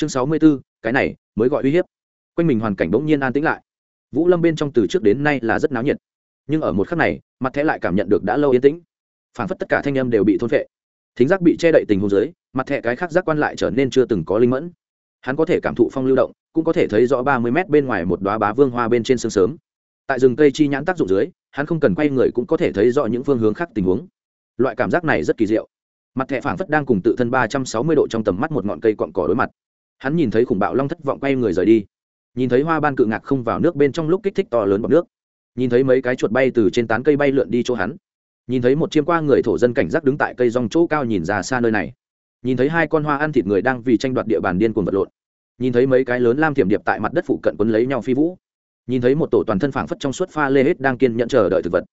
chương sáu mươi b ố cái này mới gọi uy hiếp. Quanh mình hoàn cảnh bỗng nhiên an tĩnh lại. Vũ lâm bên trong từ trước đến nay là rất náo nhiệt. Nhưng ở một khắc này, mặt thẻ lại cảm nhận được đã lâu yên tĩnh. Phản phất tất cả thanh âm đều bị thôn phệ. Thính giác bị che đậy tình hồ dưới, mặt thẻ cái khác giác quan lại trở nên chưa từng có linh mẫn. Hắn có thể cảm thụ phong lưu động, cũng có thể thấy rõ ba mươi mét bên ngoài một đoá bá vương hoa bên trên sương sớm. Tại rừng cây chi nhãn tác dụng dưới, hắn không cần quay người cũng có thể thấy rõ những phương hướng khác tình huống. Loại cảm giác này rất kỳ diệu. Mặt thẻ phảng phất đang cùng tự thân ba trăm sáu mươi độ trong tầm mắt một ngọn cây cọn cỏ đối mặt hắn nhìn thấy khủng bạo long thất vọng quay người rời đi. Nhìn thấy hoa ban cự ngạc không vào nước bên trong lúc kích thích to lớn bọc nước. Nhìn thấy mấy cái chuột bay từ trên tán cây bay lượn đi chỗ hắn. Nhìn thấy một chiêm qua người thổ dân cảnh giác đứng tại cây rong chỗ cao nhìn ra xa nơi này. Nhìn thấy hai con hoa ăn thịt người đang vì tranh đoạt địa bàn điên cuồng vật lộn. Nhìn thấy mấy cái lớn lam thiểm điệp tại mặt đất phụ cận quấn lấy nhau phi vũ. Nhìn thấy một tổ toàn thân phảng phất trong suốt pha lê hết đang kiên nhận chờ đợi thực vật.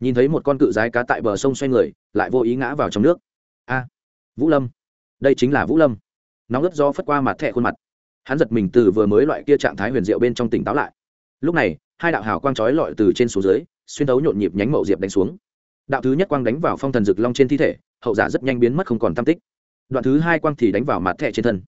Nhìn thấy một con cự rái cá tại bờ sông xoay người, lại vô ý ngã vào trong nước. A, vũ lâm. Đây chính là vũ lâm nóng ướt do phất qua mặt thẹ khuôn mặt. Hắn giật mình từ vừa mới loại kia trạng thái huyền diệu bên trong tỉnh táo lại. Lúc này, hai đạo hào quang trói lọi từ trên xuống dưới, xuyên thấu nhộn nhịp nhánh mậu diệp đánh xuống. Đạo thứ nhất quang đánh vào phong thần rực long trên thi thể, hậu giả rất nhanh biến mất không còn tam tích. Đoạn thứ hai quang thì đánh vào mặt thẹ trên thân.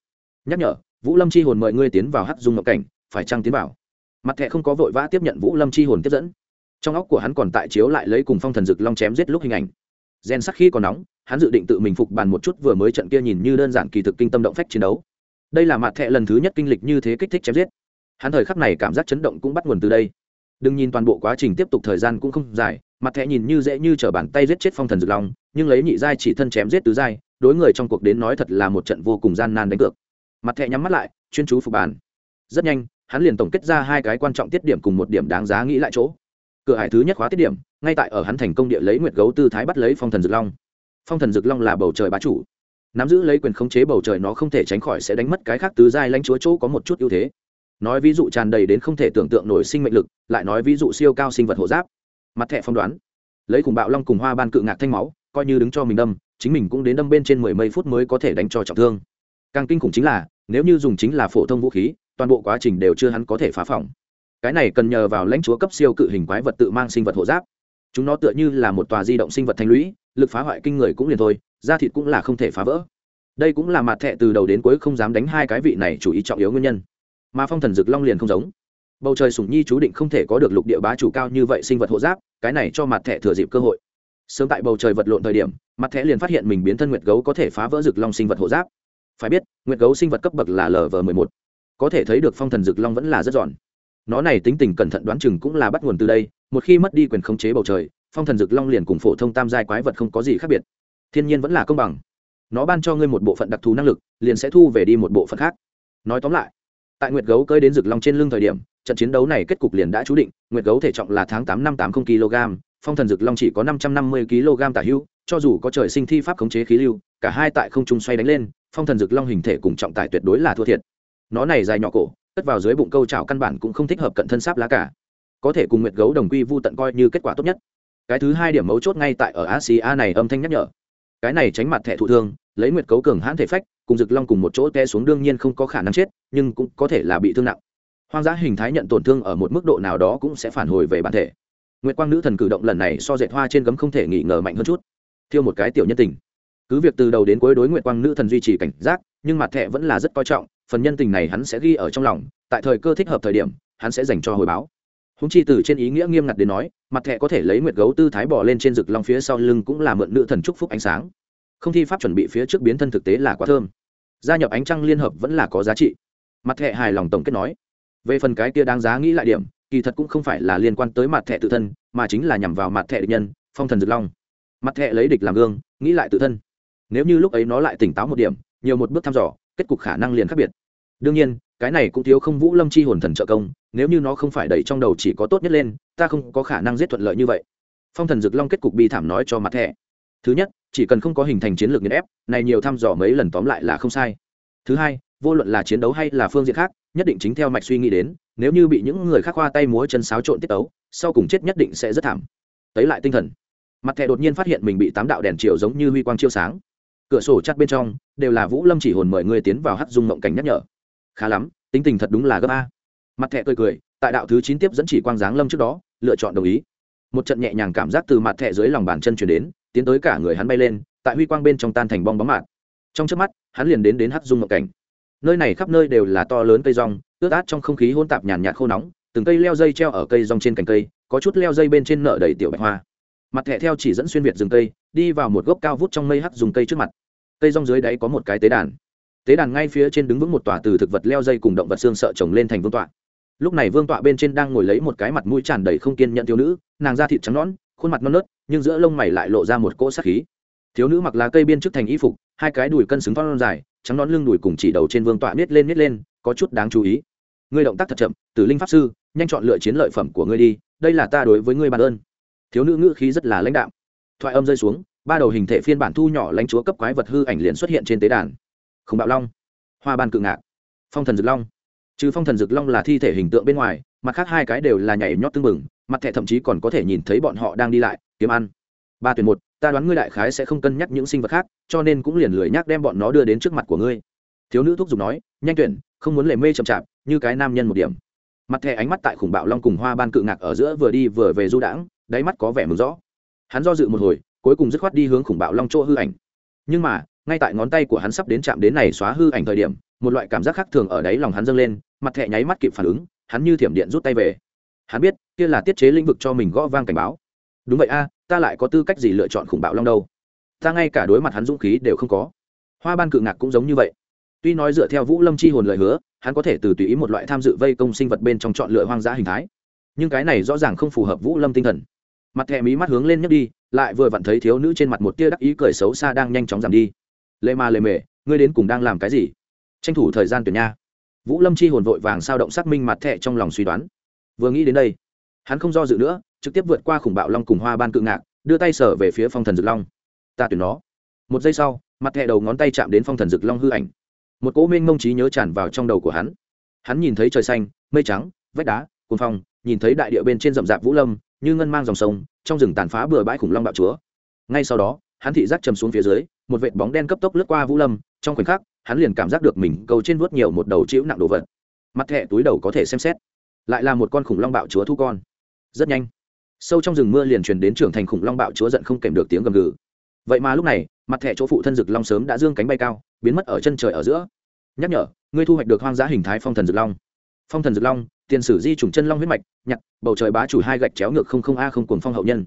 Nhắc nhở, vũ lâm chi hồn mời ngươi tiến vào hát dung ngọc cảnh, phải trăng tiến vào? Mặt thẹ không có vội vã tiếp nhận vũ lâm chi hồn tiếp dẫn. Trong óc của hắn còn tại chiếu lại lấy cùng phong thần rực long chém giết lúc hình ảnh gen sắc khi còn nóng, hắn dự định tự mình phục bàn một chút vừa mới trận kia nhìn như đơn giản kỳ thực kinh tâm động phách chiến đấu. Đây là mặt thẹ lần thứ nhất kinh lịch như thế kích thích chém giết. Hắn thời khắc này cảm giác chấn động cũng bắt nguồn từ đây. Đừng nhìn toàn bộ quá trình tiếp tục thời gian cũng không dài mặt thẹ nhìn như dễ như t bàn tay giết chết phong thần rực long, nhưng lấy nhị giai chỉ thân chém giết tứ giai, đối người trong cuộc đến nói thật là một trận vô cùng gian nan đánh cược. Mặt thẹ nhắm mắt lại, chuyên chú phục bàn. Rất nhanh, hắn liền tổng kết ra hai cái quan trọng tiết điểm cùng một điểm đáng giá nghĩ lại chỗ. Cửa hải thứ nhất khóa tiết điểm ngay tại ở hắn thành công địa lấy nguyệt gấu tư thái bắt lấy phong thần dực long. Phong thần dực long là bầu trời bá chủ. Nắm giữ lấy quyền khống chế bầu trời nó không thể tránh khỏi sẽ đánh mất cái khác tứ giai lãnh chúa chỗ có một chút ưu thế. Nói ví dụ tràn đầy đến không thể tưởng tượng nổi sinh mệnh lực, lại nói ví dụ siêu cao sinh vật hộ giáp. Mặt thẻ phong đoán. Lấy cùng bạo long cùng hoa ban cự ngạc thanh máu, coi như đứng cho mình đâm, chính mình cũng đến đâm bên trên mười mấy phút mới có thể đánh cho trọng thương. Càng kinh khủng chính là, nếu như dùng chính là phổ thông vũ khí, toàn bộ quá trình đều chưa hắn có thể phá phỏng. Cái này cần nhờ vào lãnh chúa cấp siêu cự hình quái vật tự mang sinh vật hộ giáp chúng nó tựa như là một tòa di động sinh vật thanh lũy, lực phá hoại kinh người cũng liền thôi, da thịt cũng là không thể phá vỡ. Đây cũng là mặt thẹ từ đầu đến cuối không dám đánh hai cái vị này chủ ý trọng yếu nguyên nhân. Mà phong thần dực long liền không giống. Bầu trời sủng nhi chú định không thể có được lục địa bá chủ cao như vậy sinh vật hộ giáp, cái này cho mặt thẹ thừa dịp cơ hội. Sớm tại bầu trời vật lộn thời điểm, mặt thẹ liền phát hiện mình biến thân nguyệt gấu có thể phá vỡ rực long sinh vật hộ giáp. Phải biết, nguyệt gấu sinh vật cấp bậc là lv m một. Có thể thấy được phong thần dực long vẫn là rất giòn. Nó này tính tình cẩn thận đoán chừng cũng là bắt nguồn từ đây một khi mất đi quyền khống chế bầu trời, phong thần rực long liền cùng phổ thông tam giai quái vật không có gì khác biệt. Thiên nhiên vẫn là công bằng. Nó ban cho ngươi một bộ phận đặc thù năng lực, liền sẽ thu về đi một bộ phận khác. Nói tóm lại, tại nguyệt gấu cơi đến rực long trên lưng thời điểm, trận chiến đấu này kết cục liền đã chú định, nguyệt gấu thể trọng là tháng tám năm tám mươi kg, phong thần rực long chỉ có năm trăm năm mươi kg tả hữu, cho dù có trời sinh thi pháp khống chế khí lưu, cả hai tại không trung xoay đánh lên, phong thần rực long hình thể cùng trọng tải tuyệt đối là thua thiệt. Nó này dài nhỏ cổ, cất vào dưới bụng câu chảo căn bản cũng không thích hợp cận thân sáp lá cả có thể cùng nguyệt gấu đồng quy vu tận coi như kết quả tốt nhất. Cái thứ hai điểm mấu chốt ngay tại ở asia này âm thanh nhắc nhở. Cái này tránh mặt thẻ thụ thương, lấy nguyệt cấu cường hãn thể phách, cùng rực long cùng một chỗ te xuống đương nhiên không có khả năng chết, nhưng cũng có thể là bị thương nặng. Hoang dã hình thái nhận tổn thương ở một mức độ nào đó cũng sẽ phản hồi về bản thể. Nguyệt quang nữ thần cử động lần này so dệt hoa trên gấm không thể nghỉ ngờ mạnh hơn chút. Thiêu một cái tiểu nhân tình. Cứ việc từ đầu đến cuối đối nguyệt quang nữ thần duy trì cảnh giác, nhưng mặt thẻ vẫn là rất coi trọng, phần nhân tình này hắn sẽ ghi ở trong lòng, tại thời cơ thích hợp thời điểm, hắn sẽ dành cho hồi báo húng chi từ trên ý nghĩa nghiêm ngặt đến nói, mặt thẹ có thể lấy nguyệt gấu tư thái bỏ lên trên rực long phía sau lưng cũng là mượn nữ thần chúc phúc ánh sáng. Không thi pháp chuẩn bị phía trước biến thân thực tế là quá thơm. Gia nhập ánh trăng liên hợp vẫn là có giá trị. Mặt thẹ hài lòng tổng kết nói, về phần cái kia đáng giá nghĩ lại điểm, kỳ thật cũng không phải là liên quan tới mặt thẹ tự thân, mà chính là nhằm vào mặt thẹ địch nhân, phong thần rực long. Mặt thẹ lấy địch làm gương, nghĩ lại tự thân. Nếu như lúc ấy nó lại tỉnh táo một điểm, nhiều một bước thăm dò, kết cục khả năng liền khác biệt. Đương nhiên cái này cũng thiếu không vũ lâm chi hồn thần trợ công, nếu như nó không phải đẩy trong đầu chỉ có tốt nhất lên, ta không có khả năng giết thuận lợi như vậy. Phong thần dực long kết cục bi thảm nói cho mặt thẻ. Thứ nhất, chỉ cần không có hình thành chiến lược nghiền ép, này nhiều thăm dò mấy lần tóm lại là không sai. Thứ hai, vô luận là chiến đấu hay là phương diện khác, nhất định chính theo mạch suy nghĩ đến, nếu như bị những người khác khoa tay múa chân xáo trộn tiết tấu, sau cùng chết nhất định sẽ rất thảm. Tấy lại tinh thần. Mặt thẻ đột nhiên phát hiện mình bị tám đạo đèn chiều giống như huy quang chiêu sáng. Cửa sổ chắt bên trong, đều là vũ lâm chỉ hồn mời người tiến vào hát dung mộng cảnh nhắc nhở khá lắm, tính tình thật đúng là gấp a. Mặt thẹ cười cười, tại đạo thứ chín tiếp dẫn chỉ quang giáng lâm trước đó, lựa chọn đồng ý. Một trận nhẹ nhàng cảm giác từ mặt thẹ dưới lòng bàn chân chuyển đến, tiến tới cả người hắn bay lên, tại huy quang bên trong tan thành bong bóng mạt. Trong trước mắt, hắn liền đến đến hát dung ngọc cảnh. Nơi này khắp nơi đều là to lớn cây rong, ướt át trong không khí hôn tạp nhàn nhạt khô nóng, từng cây leo dây treo ở cây rong trên cành cây, có chút leo dây bên trên nợ đầy tiểu bạch hoa. Mặt thẹ theo chỉ dẫn xuyên việt rừng cây, đi vào một gốc cao vút trong mây hắc dùng cây trước mặt. Cây rong dưới đáy có một cái tế đàn tế đàn ngay phía trên đứng vững một tòa từ thực vật leo dây cùng động vật xương sợ trồng lên thành vương tọa. Lúc này vương tọa bên trên đang ngồi lấy một cái mặt mũi tràn đầy không kiên nhận thiếu nữ nàng da thịt trắng nõn khuôn mặt non nớt nhưng giữa lông mày lại lộ ra một cỗ sát khí. Thiếu nữ mặc lá cây biên chức thành y phục hai cái đùi cân xứng non dài trắng nón lưng đùi cùng chỉ đầu trên vương tọa miết lên miết lên có chút đáng chú ý. Ngươi động tác thật chậm tử linh pháp sư nhanh chọn lựa chiến lợi phẩm của ngươi đi đây là ta đối với ngươi bàn ơn. Thiếu nữ ngữ khí rất là lãnh đạo, thoại âm rơi xuống ba đầu hình thể phiên bản thu nhỏ lãnh chúa cấp quái vật hư ảnh liền xuất hiện trên tế đàn khủng bạo long. Hoa ban cự ngạc. Phong thần dực long. Trừ phong thần dực long là thi thể hình tượng bên ngoài, mặt khác hai cái đều là nhảy nhót tưng bừng, mặt thẻ thậm chí còn có thể nhìn thấy bọn họ đang đi lại, kiếm ăn. Ba tuyển một, ta đoán ngươi đại khái sẽ không cân nhắc những sinh vật khác, cho nên cũng liền lười nhắc đem bọn nó đưa đến trước mặt của ngươi. Thiếu nữ thúc giục nói, nhanh tuyển, không muốn lề mê chậm chạp, như cái nam nhân một điểm. Mặt thẻ ánh mắt tại khủng bạo long cùng hoa ban cự ngạc ở giữa vừa đi vừa về du đãng, đáy mắt có vẻ mừng rõ. Hắn do dự một hồi, cuối cùng dứt khoát đi hướng khủng bạo long chỗ hư ảnh. Nhưng mà ngay tại ngón tay của hắn sắp đến chạm đến này xóa hư ảnh thời điểm, một loại cảm giác khác thường ở đáy lòng hắn dâng lên, mặt thẹ nháy mắt kịp phản ứng, hắn như thiểm điện rút tay về. Hắn biết, kia là tiết chế lĩnh vực cho mình gõ vang cảnh báo. Đúng vậy a, ta lại có tư cách gì lựa chọn khủng bạo long đâu? Ta ngay cả đối mặt hắn dũng khí đều không có. Hoa ban cự ngạc cũng giống như vậy. Tuy nói dựa theo vũ lâm chi hồn lời hứa, hắn có thể từ tùy ý một loại tham dự vây công sinh vật bên trong chọn lựa hoang dã hình thái. Nhưng cái này rõ ràng không phù hợp vũ lâm tinh thần. Mặt thẹ mí mắt hướng lên nhấc đi, lại vừa vặn thấy thiếu nữ trên mặt một tia đắc ý cười xấu xa đang nhanh chóng giảm đi lê ma lê mề, ngươi đến cùng đang làm cái gì? Tranh thủ thời gian tuyển nha. Vũ lâm chi hồn vội vàng sao động xác minh mặt thẹ trong lòng suy đoán. Vừa nghĩ đến đây, hắn không do dự nữa, trực tiếp vượt qua khủng bạo long cùng hoa ban cự ngạc, đưa tay sở về phía phong thần dực long. Ta tuyển nó. Một giây sau, mặt thẹ đầu ngón tay chạm đến phong thần dực long hư ảnh. Một cỗ minh mông trí nhớ tràn vào trong đầu của hắn. Hắn nhìn thấy trời xanh, mây trắng, vách đá cồn phong, nhìn thấy đại địa bên trên rậm rạp vũ lâm, như ngân mang dòng sông, trong rừng tàn phá bừa bãi khủng long bạo chúa. Ngay sau đó, hắn thị giác chầm xuống phía dưới một vệt bóng đen cấp tốc lướt qua vũ lâm, trong khoảnh khắc, hắn liền cảm giác được mình cầu trên vuốt nhiều một đầu chịu nặng đồ vật. Mặt thẹ túi đầu có thể xem xét, lại là một con khủng long bạo chúa thu con. Rất nhanh, sâu trong rừng mưa liền truyền đến trưởng thành khủng long bạo chúa giận không kèm được tiếng gầm gừ. Vậy mà lúc này, mặt thẻ chỗ phụ thân rực long sớm đã dương cánh bay cao, biến mất ở chân trời ở giữa. Nhắc nhở, ngươi thu hoạch được hoang dã hình thái phong thần rực long. Phong thần rực long, tiền sử di chủng chân long huyết mạch, nhặt, bầu trời bá chủ hai gạch chéo ngược không không a không cùng phong hậu nhân.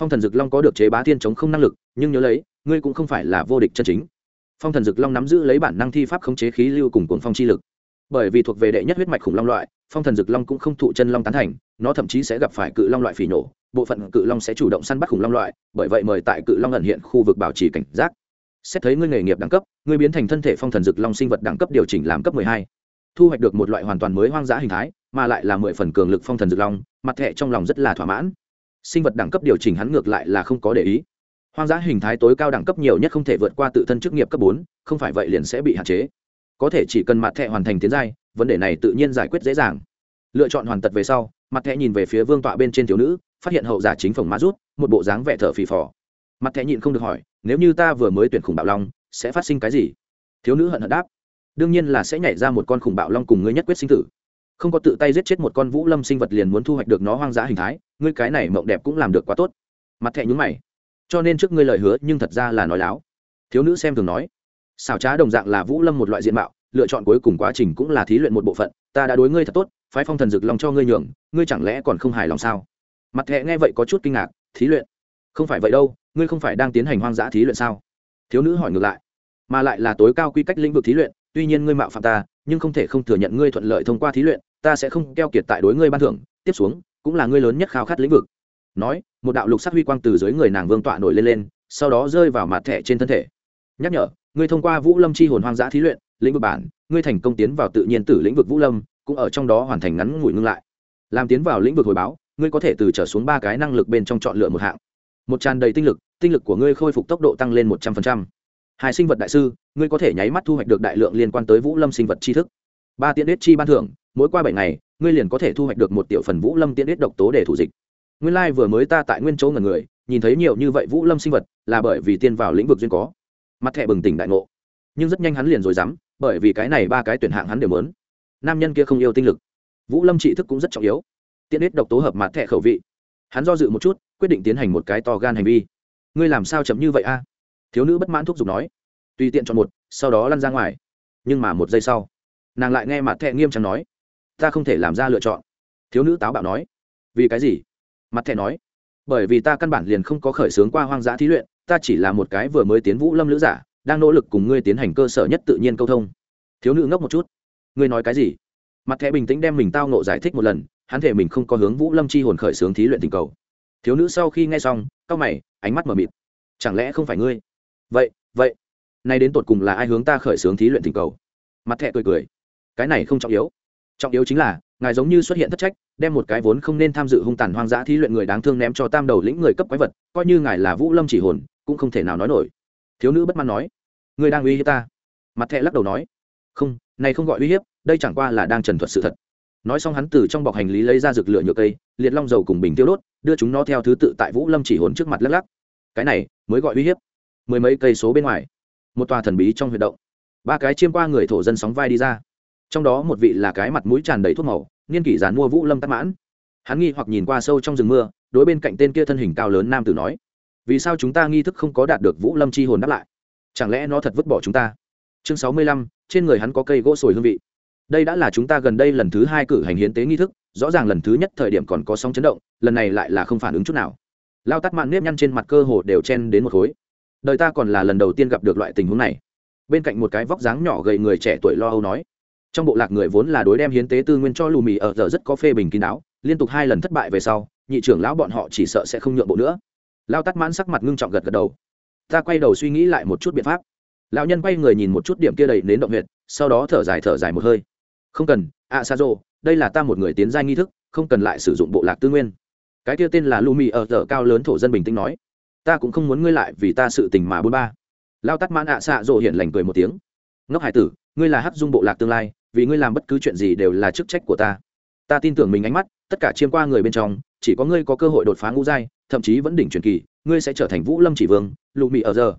Phong thần rực long có được chế bá thiên chống không năng lực, nhưng nhớ lấy ngươi cũng không phải là vô địch chân chính. Phong thần dực long nắm giữ lấy bản năng thi pháp khống chế khí lưu cùng cuồng phong chi lực. Bởi vì thuộc về đệ nhất huyết mạch khủng long loại, phong thần dực long cũng không thụ chân long tán thành, nó thậm chí sẽ gặp phải cự long loại phỉ nổ, bộ phận cự long sẽ chủ động săn bắt khủng long loại, bởi vậy mời tại cự long ẩn hiện khu vực bảo trì cảnh giác. Xét thấy ngươi nghề nghiệp đẳng cấp, ngươi biến thành thân thể phong thần dực long sinh vật đẳng cấp điều chỉnh làm cấp hai. Thu hoạch được một loại hoàn toàn mới hoang dã hình thái, mà lại là mười phần cường lực phong thần dực long, mặt thẹ trong lòng rất là thỏa mãn. Sinh vật đẳng cấp điều chỉnh hắn ngược lại là không có để ý hoang dã hình thái tối cao đẳng cấp nhiều nhất không thể vượt qua tự thân chức nghiệp cấp bốn, không phải vậy liền sẽ bị hạn chế. Có thể chỉ cần mặt thẹ hoàn thành tiến giai, vấn đề này tự nhiên giải quyết dễ dàng. Lựa chọn hoàn tật về sau, mặt thẹ nhìn về phía vương tọa bên trên thiếu nữ, phát hiện hậu giả chính phòng mã rút, một bộ dáng vẻ thở phì phò. Mặt thẹ nhịn không được hỏi, nếu như ta vừa mới tuyển khủng bạo long, sẽ phát sinh cái gì? Thiếu nữ hận hận đáp, đương nhiên là sẽ nhảy ra một con khủng bạo long cùng ngươi nhất quyết sinh tử. Không có tự tay giết chết một con vũ lâm sinh vật liền muốn thu hoạch được nó hoang dã hình thái, ngươi cái này mộng đẹp cũng làm được quá tốt. Mặt thẹ nhún mày cho nên trước ngươi lời hứa nhưng thật ra là nói láo. Thiếu nữ xem thường nói, xảo trá đồng dạng là vũ lâm một loại diện mạo, lựa chọn cuối cùng quá trình cũng là thí luyện một bộ phận, ta đã đối ngươi thật tốt, phái phong thần dực lòng cho ngươi nhường, ngươi chẳng lẽ còn không hài lòng sao? Mặt thẹ nghe vậy có chút kinh ngạc, thí luyện? Không phải vậy đâu, ngươi không phải đang tiến hành hoang dã thí luyện sao? Thiếu nữ hỏi ngược lại, mà lại là tối cao quy cách lĩnh vực thí luyện, tuy nhiên ngươi mạo phạm ta, nhưng không thể không thừa nhận ngươi thuận lợi thông qua thí luyện, ta sẽ không keo kiệt tại đối ngươi ban thưởng, tiếp xuống, cũng là ngươi lớn nhất khao khát lĩnh vực nói, một đạo lục sắc huy quang từ dưới người nàng vương tọa nổi lên lên, sau đó rơi vào mặt thẻ trên thân thể. Nhắc nhở, ngươi thông qua vũ lâm chi hồn hoang dã thí luyện, lĩnh vực bản, ngươi thành công tiến vào tự nhiên tử lĩnh vực vũ lâm, cũng ở trong đó hoàn thành ngắn ngủi ngưng lại. Làm tiến vào lĩnh vực hồi báo, ngươi có thể từ trở xuống ba cái năng lực bên trong chọn lựa một hạng. Một tràn đầy tinh lực tinh lực của ngươi khôi phục tốc độ tăng lên một trăm phần trăm. Hai sinh vật đại sư, ngươi có thể nháy mắt thu hoạch được đại lượng liên quan tới vũ lâm sinh vật tri thức. Ba tiện đết chi ban thưởng, mỗi qua bảy ngày, ngươi liền có thể thu hoạch được một tiểu phần vũ lâm tiện đết độc tố để thủ dịch nguyên lai、like、vừa mới ta tại nguyên chỗ ngần người, nhìn thấy nhiều như vậy vũ lâm sinh vật, là bởi vì tiên vào lĩnh vực duyên có. Mặt thẹ bừng tỉnh đại ngộ. Nhưng rất nhanh hắn liền rồi dám bởi vì cái này ba cái tuyển hạng hắn đều mớn nam nhân kia không yêu tinh lực. Vũ lâm trị thức cũng rất trọng yếu. Tiện ít độc tố hợp mặt thẹ khẩu vị. Hắn do dự một chút, quyết định tiến hành một cái to gan hành vi. Ngươi làm sao chậm như vậy a? Thiếu nữ bất mãn thúc giục nói. Tùy tiện chọn một, sau đó lăn ra ngoài. Nhưng mà một giây sau, nàng lại nghe mặt thẹ nghiêm trọng nói. Ta không thể làm ra lựa chọn. Thiếu nữ táo bạo nói. Vì cái gì? Mặt thẻ nói, bởi vì ta căn bản liền không có khởi xướng qua hoang dã thí luyện, ta chỉ là một cái vừa mới tiến vũ lâm lữ giả, đang nỗ lực cùng ngươi tiến hành cơ sở nhất tự nhiên câu thông. Thiếu nữ ngốc một chút, ngươi nói cái gì? Mặt thẻ bình tĩnh đem mình tao nộ giải thích một lần, hắn thể mình không có hướng vũ lâm chi hồn khởi xướng thí luyện tình cầu. Thiếu nữ sau khi nghe xong, cau mày, ánh mắt mờ mịt. Chẳng lẽ không phải ngươi? Vậy vậy, nay đến tột cùng là ai hướng ta khởi xướng thí luyện tình cầu? Mặt thẻ cười cười, cái này không trọng yếu trọng yếu chính là, ngài giống như xuất hiện thất trách, đem một cái vốn không nên tham dự hung tàn hoang dã thí luyện người đáng thương ném cho tam đầu lĩnh người cấp quái vật, coi như ngài là vũ lâm chỉ hồn, cũng không thể nào nói nổi. Thiếu nữ bất mãn nói người đang uy hiếp ta? Mặt thẹ lắc đầu nói, không, này không gọi uy hiếp, đây chẳng qua là đang trần thuật sự thật. Nói xong hắn từ trong bọc hành lý lấy ra rực lửa nhựa cây, liệt long dầu cùng bình tiêu đốt, đưa chúng nó theo thứ tự tại vũ lâm chỉ hồn trước mặt lắc lắc. Cái này, mới gọi uy hiếp. Mười mấy cây số bên ngoài. Một tòa thần bí trong huyệt động. Ba cái chiêm qua người thổ dân sóng vai đi ra trong đó một vị là cái mặt mũi tràn đầy thuốc màu, niên kỷ dàn mua vũ lâm tắc mãn. Hắn nghi hoặc nhìn qua sâu trong rừng mưa, đối bên cạnh tên kia thân hình cao lớn nam tử nói, vì sao chúng ta nghi thức không có đạt được vũ lâm chi hồn đáp lại? Chẳng lẽ nó thật vứt bỏ chúng ta? Chương sáu mươi lăm, trên người hắn có cây gỗ sồi hương vị. Đây đã là chúng ta gần đây lần thứ hai cử hành hiến tế nghi thức, rõ ràng lần thứ nhất thời điểm còn có sóng chấn động, lần này lại là không phản ứng chút nào. Lao tắt mạn nếp nhăn trên mặt cơ hồ đều chen đến một khối. Đời ta còn là lần đầu tiên gặp được loại tình huống này. Bên cạnh một cái vóc dáng nhỏ gầy người trẻ tuổi lo âu nói trong bộ lạc người vốn là đối đem hiến tế tư nguyên cho lù mì ở giờ rất có phê bình kín đáo, liên tục hai lần thất bại về sau, nhị trưởng lão bọn họ chỉ sợ sẽ không nhượng bộ nữa. Lao tắt mãn sắc mặt ngưng trọng gật gật đầu. Ta quay đầu suy nghĩ lại một chút biện pháp. Lão nhân quay người nhìn một chút điểm kia đầy đến động huyệt, sau đó thở dài thở dài một hơi. Không cần ạ xa rộ đây là ta một người tiến giai nghi thức, không cần lại sử dụng bộ lạc tư nguyên. Cái kia tên là lumi ở giờ cao lớn thổ dân bình tĩnh nói. Ta cũng không muốn ngươi lại vì ta sự tình mà bôn ba. Lao tắt mãn ạ xạ rộ hiện lành cười một tiếng. Ngốc hải tử, ngươi là hắc dung bộ lạc tương lai vì ngươi làm bất cứ chuyện gì đều là chức trách của ta. Ta tin tưởng mình ánh mắt, tất cả chiêm qua người bên trong, chỉ có ngươi có cơ hội đột phá ngũ giai, thậm chí vẫn đỉnh truyền kỳ, ngươi sẽ trở thành vũ lâm chỉ vương lụ mị ở giờ.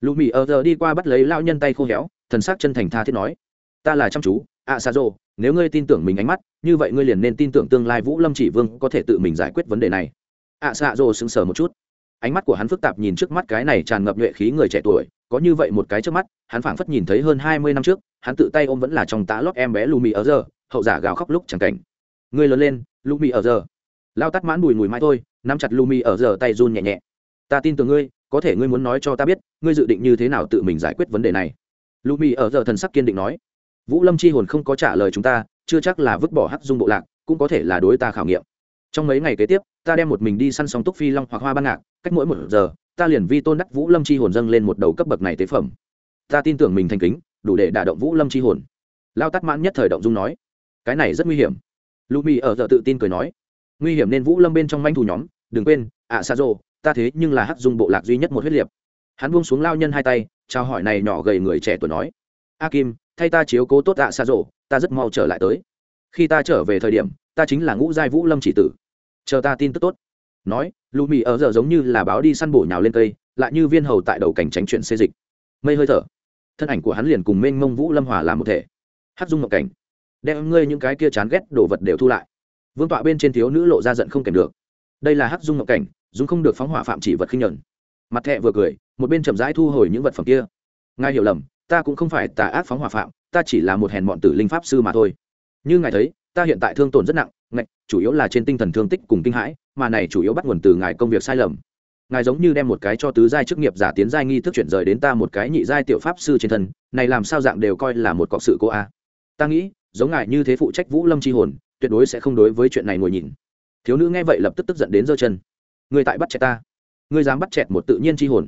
Lụ mị ở giờ đi qua bắt lấy lao nhân tay khô héo, thần sắc chân thành tha thiết nói, ta là chăm chú, ạ xa rộ nếu ngươi tin tưởng mình ánh mắt, như vậy ngươi liền nên tin tưởng tương lai vũ lâm chỉ vương có thể tự mình giải quyết vấn đề này. ạ xa rộ sững sờ một chút. Ánh mắt của hắn phức tạp nhìn trước mắt cái này tràn ngập nhuệ khí người trẻ tuổi có như vậy một cái trước mắt, hắn phảng phất nhìn thấy hơn hai mươi năm trước, hắn tự tay ôm vẫn là trong tá lót em bé lù ở giờ, hậu giả gào khóc lúc chẳng cảnh. Ngươi lớn lên, lù ở giờ. Lao tắt mãn bùi mùi mai thôi, nắm chặt lù ở giờ tay run nhẹ nhẹ. Ta tin tưởng ngươi, có thể ngươi muốn nói cho ta biết, ngươi dự định như thế nào tự mình giải quyết vấn đề này. Lù ở giờ thần sắc kiên định nói. Vũ lâm chi hồn không có trả lời chúng ta, chưa chắc là vứt bỏ hắc dung bộ lạc, cũng có thể là đối ta khảo nghiệm. Trong mấy ngày kế tiếp, ta đem một mình đi săn sóng túc phi long hoặc hoa ban ngạc, cách mỗi một giờ ta liền vi tôn đắc vũ lâm chi hồn dâng lên một đầu cấp bậc này tế phẩm. Ta tin tưởng mình thành kính, đủ để đả động vũ lâm chi hồn. Lao tắt mãn nhất thời động dung nói, cái này rất nguy hiểm. Lu mi ở giờ tự tin cười nói, nguy hiểm nên vũ lâm bên trong manh thủ nhóm, đừng quên, ạ xa rô ta thế nhưng là hắc dung bộ lạc duy nhất một huyết liệt hắn buông xuống lao nhân hai tay trao hỏi này nhỏ gầy người trẻ tuổi nói, a kim, thay ta chiếu cố tốt ạ xa rô ta rất mau trở lại tới. Khi ta trở về thời điểm, ta chính là ngũ giai vũ lâm chỉ tử. Chờ ta tin tức tốt nói lù mì ở giờ giống như là báo đi săn bổ nhào lên cây, lại như viên hầu tại đầu cảnh tránh chuyện xê dịch. Mây hơi thở. Thân ảnh của hắn liền cùng mênh mông vũ lâm hòa làm một thể. Hát dung ngọc cảnh. Đem ngươi những cái kia chán ghét đồ vật đều thu lại. Vương tọa bên trên thiếu nữ lộ ra giận không kèm được. Đây là hát dung ngọc cảnh dung không được phóng hỏa phạm chỉ vật khinh nhuận mặt thẹ vừa cười, một bên chậm rãi thu hồi những vật phẩm kia. Ngài hiểu lầm, ta cũng không phải tà ác phóng hỏa phạm, ta chỉ là một hèn bọn tử linh pháp sư mà thôi. Như ngài thấy ta hiện tại thương tổn rất nặng, ngạch, chủ yếu là trên tinh thần thương tích cùng kinh hãi, mà này chủ yếu bắt nguồn từ ngài công việc sai lầm. Ngài giống như đem một cái cho tứ giai chức nghiệp giả tiến giai nghi thức chuyển rời đến ta một cái nhị giai tiểu pháp sư trên thân, này làm sao dạng đều coi là một cọc sự cô a. Ta nghĩ, giống ngài như thế phụ trách vũ lâm c h i hồn, tuyệt đối sẽ không đối với chuyện này ngồi nhìn. Thiếu nữ nghe vậy lập tức tức giận đến giơ chân. Ngươi tại bắt chẹt ta. Ngươi dám bắt chẹt một tự nhiên c h i hồn.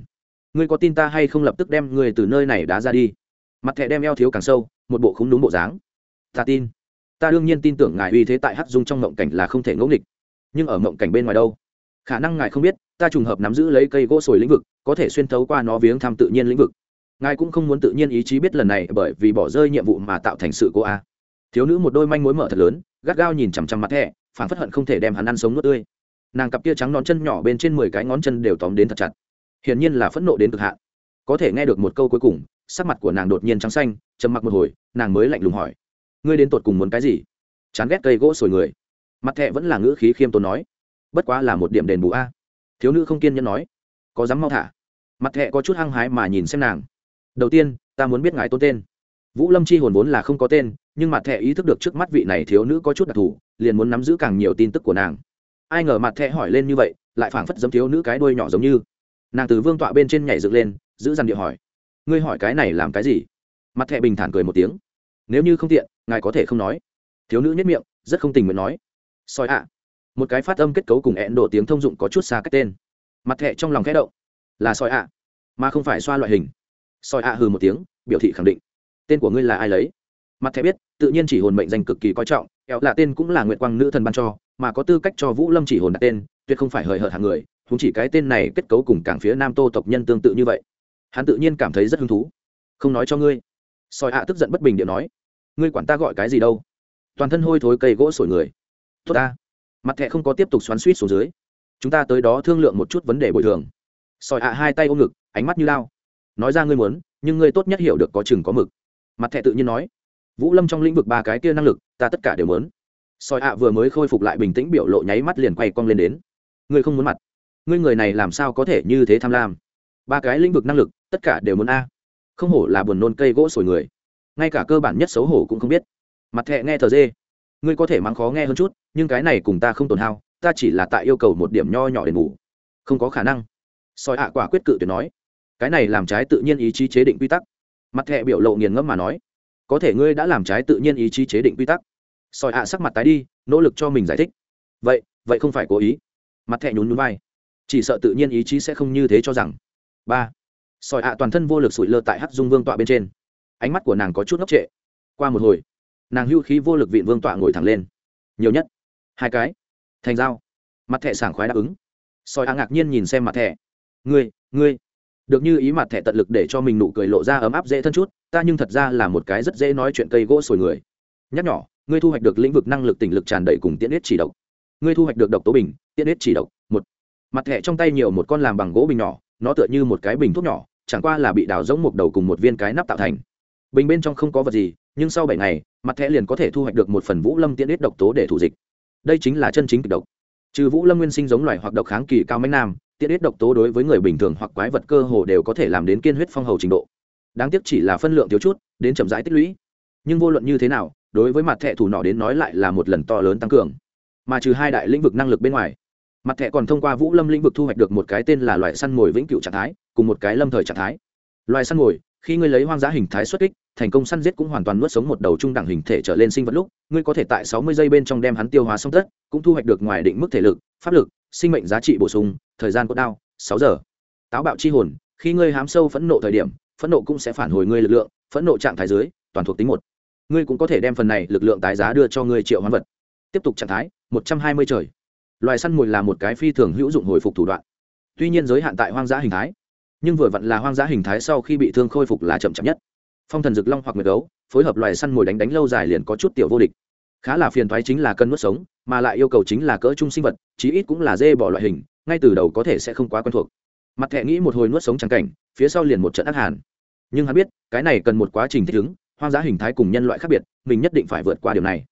Ngươi có tin ta hay không lập tức đem ngươi từ nơi này đá ra đi. Mặt thẻ đem eo thiếu càng sâu, một bộ không đúng bộ dáng. Ta tin ta đương nhiên tin tưởng ngài uy thế tại hắc dung trong ngộng cảnh là không thể ngẫu nghịch. Nhưng ở ngộng cảnh bên ngoài đâu? Khả năng ngài không biết, ta trùng hợp nắm giữ lấy cây gỗ sồi lĩnh vực, có thể xuyên thấu qua nó viếng thăm tự nhiên lĩnh vực. Ngài cũng không muốn tự nhiên ý chí biết lần này bởi vì bỏ rơi nhiệm vụ mà tạo thành sự cô a. Thiếu nữ một đôi manh mối mở thật lớn, gắt gao nhìn chằm chằm mặt thẹ phản phất hận không thể đem hắn ăn sống nuốt tươi. Nàng cặp kia trắng nón chân nhỏ bên trên mười cái ngón chân đều tóm đến thật chặt. Hiển nhiên là phẫn nộ đến cực hạn. Có thể nghe được một câu cuối cùng, sắc mặt của nàng đột nhiên trắng xanh, trầm mặc một hồi, nàng mới lạnh lùng hỏi ngươi đến tột cùng muốn cái gì? Chán ghét cây gỗ sồi người. Mặt thẹ vẫn là ngữ khí khiêm tốn nói. Bất quá là một điểm đền bù a. Thiếu nữ không kiên nhẫn nói. Có dám mau thả? Mặt thẹ có chút hăng hái mà nhìn xem nàng. Đầu tiên, ta muốn biết ngài tôn tên. Vũ lâm chi hồn vốn là không có tên, nhưng mặt thẹ ý thức được trước mắt vị này thiếu nữ có chút đặc thù, liền muốn nắm giữ càng nhiều tin tức của nàng. Ai ngờ mặt thẹ hỏi lên như vậy, lại phảng phất giấm thiếu nữ cái đuôi nhỏ giống như. Nàng từ vương tọa bên trên nhảy dựng lên, giữ dằn địa hỏi. Ngươi hỏi cái này làm cái gì? Mặt thẹ bình thản cười một tiếng. Nếu như không tiện ngài có thể không nói. Thiếu nữ nhất miệng, rất không tình nguyện nói. Soi ạ. Một cái phát âm kết cấu cùng ẹn độ tiếng thông dụng có chút xa cách tên. Mặt thẹ trong lòng khẽ động. Là soi ạ. Mà không phải xoa loại hình. Soi ạ hừ một tiếng, biểu thị khẳng định. Tên của ngươi là ai lấy? Mặt thẹ biết, tự nhiên chỉ hồn mệnh danh cực kỳ coi trọng kẹo là tên cũng là nguyện quang nữ thần ban cho, mà có tư cách cho vũ lâm chỉ hồn đặt tên, tuyệt không phải hời hợt hàng người chúng chỉ cái tên này kết cấu cùng cảng phía nam tô tộc nhân tương tự như vậy. Hắn tự nhiên cảm thấy rất hứng thú. Không nói cho ngươi. Soi ạ tức giận bất bình điện nói ngươi quản ta gọi cái gì đâu. Toàn thân hôi thối cây gỗ sổi người. Tốt ta. Mặt thẹ không có tiếp tục xoắn suýt xuống dưới. Chúng ta tới đó thương lượng một chút vấn đề bồi thường. Sỏi ạ hai tay ôm ngực, ánh mắt như lao. Nói ra ngươi muốn, nhưng ngươi tốt nhất hiểu được có chừng có mực. Mặt thẹ tự nhiên nói. Vũ lâm trong lĩnh vực ba cái kia năng lực, ta tất cả đều muốn. Sỏi ạ vừa mới khôi phục lại bình tĩnh biểu lộ nháy mắt liền quay cong lên đến. Ngươi không muốn mặt. Ngươi người này làm sao có thể như thế tham lam? Ba cái lĩnh vực năng lực, tất cả đều muốn a. Không hổ là buồn nôn cây gỗ sồi người ngay cả cơ bản nhất xấu hổ cũng không biết. Mặt thẹ nghe thờ dê. Ngươi có thể mắng khó nghe hơn chút, nhưng cái này cùng ta không tổn hao, ta chỉ là tại yêu cầu một điểm nho nhỏ để ngủ. Không có khả năng. Soi ạ quả quyết cự tuyệt nói. Cái này làm trái tự nhiên ý chí chế định quy tắc. Mặt thẹ biểu lộ nghiền ngẫm mà nói. Có thể ngươi đã làm trái tự nhiên ý chí chế định quy tắc. Soi ạ sắc mặt tái đi, nỗ lực cho mình giải thích. Vậy vậy không phải cố ý. Mặt thẹ nhún nhún vai. Chỉ sợ tự nhiên ý chí sẽ không như thế cho rằng. Ba. Soi ạ toàn thân vô lực sủi lơ tại hắc dung vương tọa bên trên ánh mắt của nàng có chút ngốc trệ. Qua một hồi, nàng hưu khí vô lực vịn vương tọa ngồi thẳng lên. Nhiều nhất, hai cái, thành dao. Mặt thẻ sảng khoái đáp ứng. Soi a ngạc nhiên nhìn xem mặt thẻ. Ngươi ngươi. Được như ý mặt thẻ tận lực để cho mình nụ cười lộ ra ấm áp dễ thân chút, ta nhưng thật ra là một cái rất dễ nói chuyện cây gỗ sồi người. Nhắc nhỏ, ngươi thu hoạch được lĩnh vực năng lực tỉnh lực tràn đầy cùng tiện ích chỉ độc. Ngươi thu hoạch được độc tố bình, tiện ích chỉ độc, một. Mặt thẻ trong tay nhiều một con làm bằng gỗ bình nhỏ, nó tựa như một cái bình thuốc nhỏ, chẳng qua là bị đào giống một đầu cùng một viên cái nắp tạo thành bình bên trong không có vật gì, nhưng sau bảy ngày, mặt thẻ liền có thể thu hoạch được một phần vũ lâm tiễn ít độc tố để thủ dịch. Đây chính là chân chính kịch độc. Trừ vũ lâm nguyên sinh giống loài hoặc độc kháng kỳ cao mánh nam tiện ít độc tố đối với người bình thường hoặc quái vật cơ hồ đều có thể làm đến kiên huyết phong hầu trình độ. Đáng tiếc chỉ là phân lượng thiếu chút, đến chậm rãi tích lũy. Nhưng vô luận như thế nào, đối với mặt thẻ thủ nọ đến nói lại là một lần to lớn tăng cường. Mà trừ hai đại lĩnh vực năng lực bên ngoài, mặt thẻ còn thông qua vũ lâm lĩnh vực thu hoạch được một cái tên là loại săn mồi vĩnh cửu trạng thái, cùng một cái lâm thời trạng thái. Loài săn mồi, khi ngươi lấy hoang dã hình thái xuất kích thành công săn giết cũng hoàn toàn nuốt sống một đầu trung đẳng hình thể trở lên sinh vật lúc, ngươi có thể tại sáu mươi giây bên trong đem hắn tiêu hóa xong tất, cũng thu hoạch được ngoài định mức thể lực, pháp lực, sinh mệnh giá trị bổ sung, thời gian cốt đao, sáu giờ. Táo bạo chi hồn, khi ngươi hám sâu phẫn nộ thời điểm, phẫn nộ cũng sẽ phản hồi ngươi lực lượng, phẫn nộ trạng thái dưới, toàn thuộc tính một. Ngươi cũng có thể đem phần này lực lượng tái giá đưa cho ngươi triệu hoán vật. Tiếp tục trạng thái, một trăm hai mươi trời. Loài săn mồi là một cái phi thường hữu dụng hồi phục thủ đoạn. Tuy nhiên giới hạn tại hoang dã hình thái, nhưng vừa vặn là hoang dã hình thái sau khi bị thương khôi phục là chậm chậm nhất phong thần rực long hoặc nguyệt gấu, phối hợp loài săn mồi đánh đánh lâu dài liền có chút tiểu vô địch. Khá là phiền thoái chính là cân nuốt sống, mà lại yêu cầu chính là cỡ trung sinh vật, chí ít cũng là dê bỏ loại hình, ngay từ đầu có thể sẽ không quá quen thuộc. Mặt thẹ nghĩ một hồi nuốt sống trắng cảnh, phía sau liền một trận ác hàn. Nhưng hắn biết, cái này cần một quá trình thích ứng, hoang dã hình thái cùng nhân loại khác biệt, mình nhất định phải vượt qua điều này.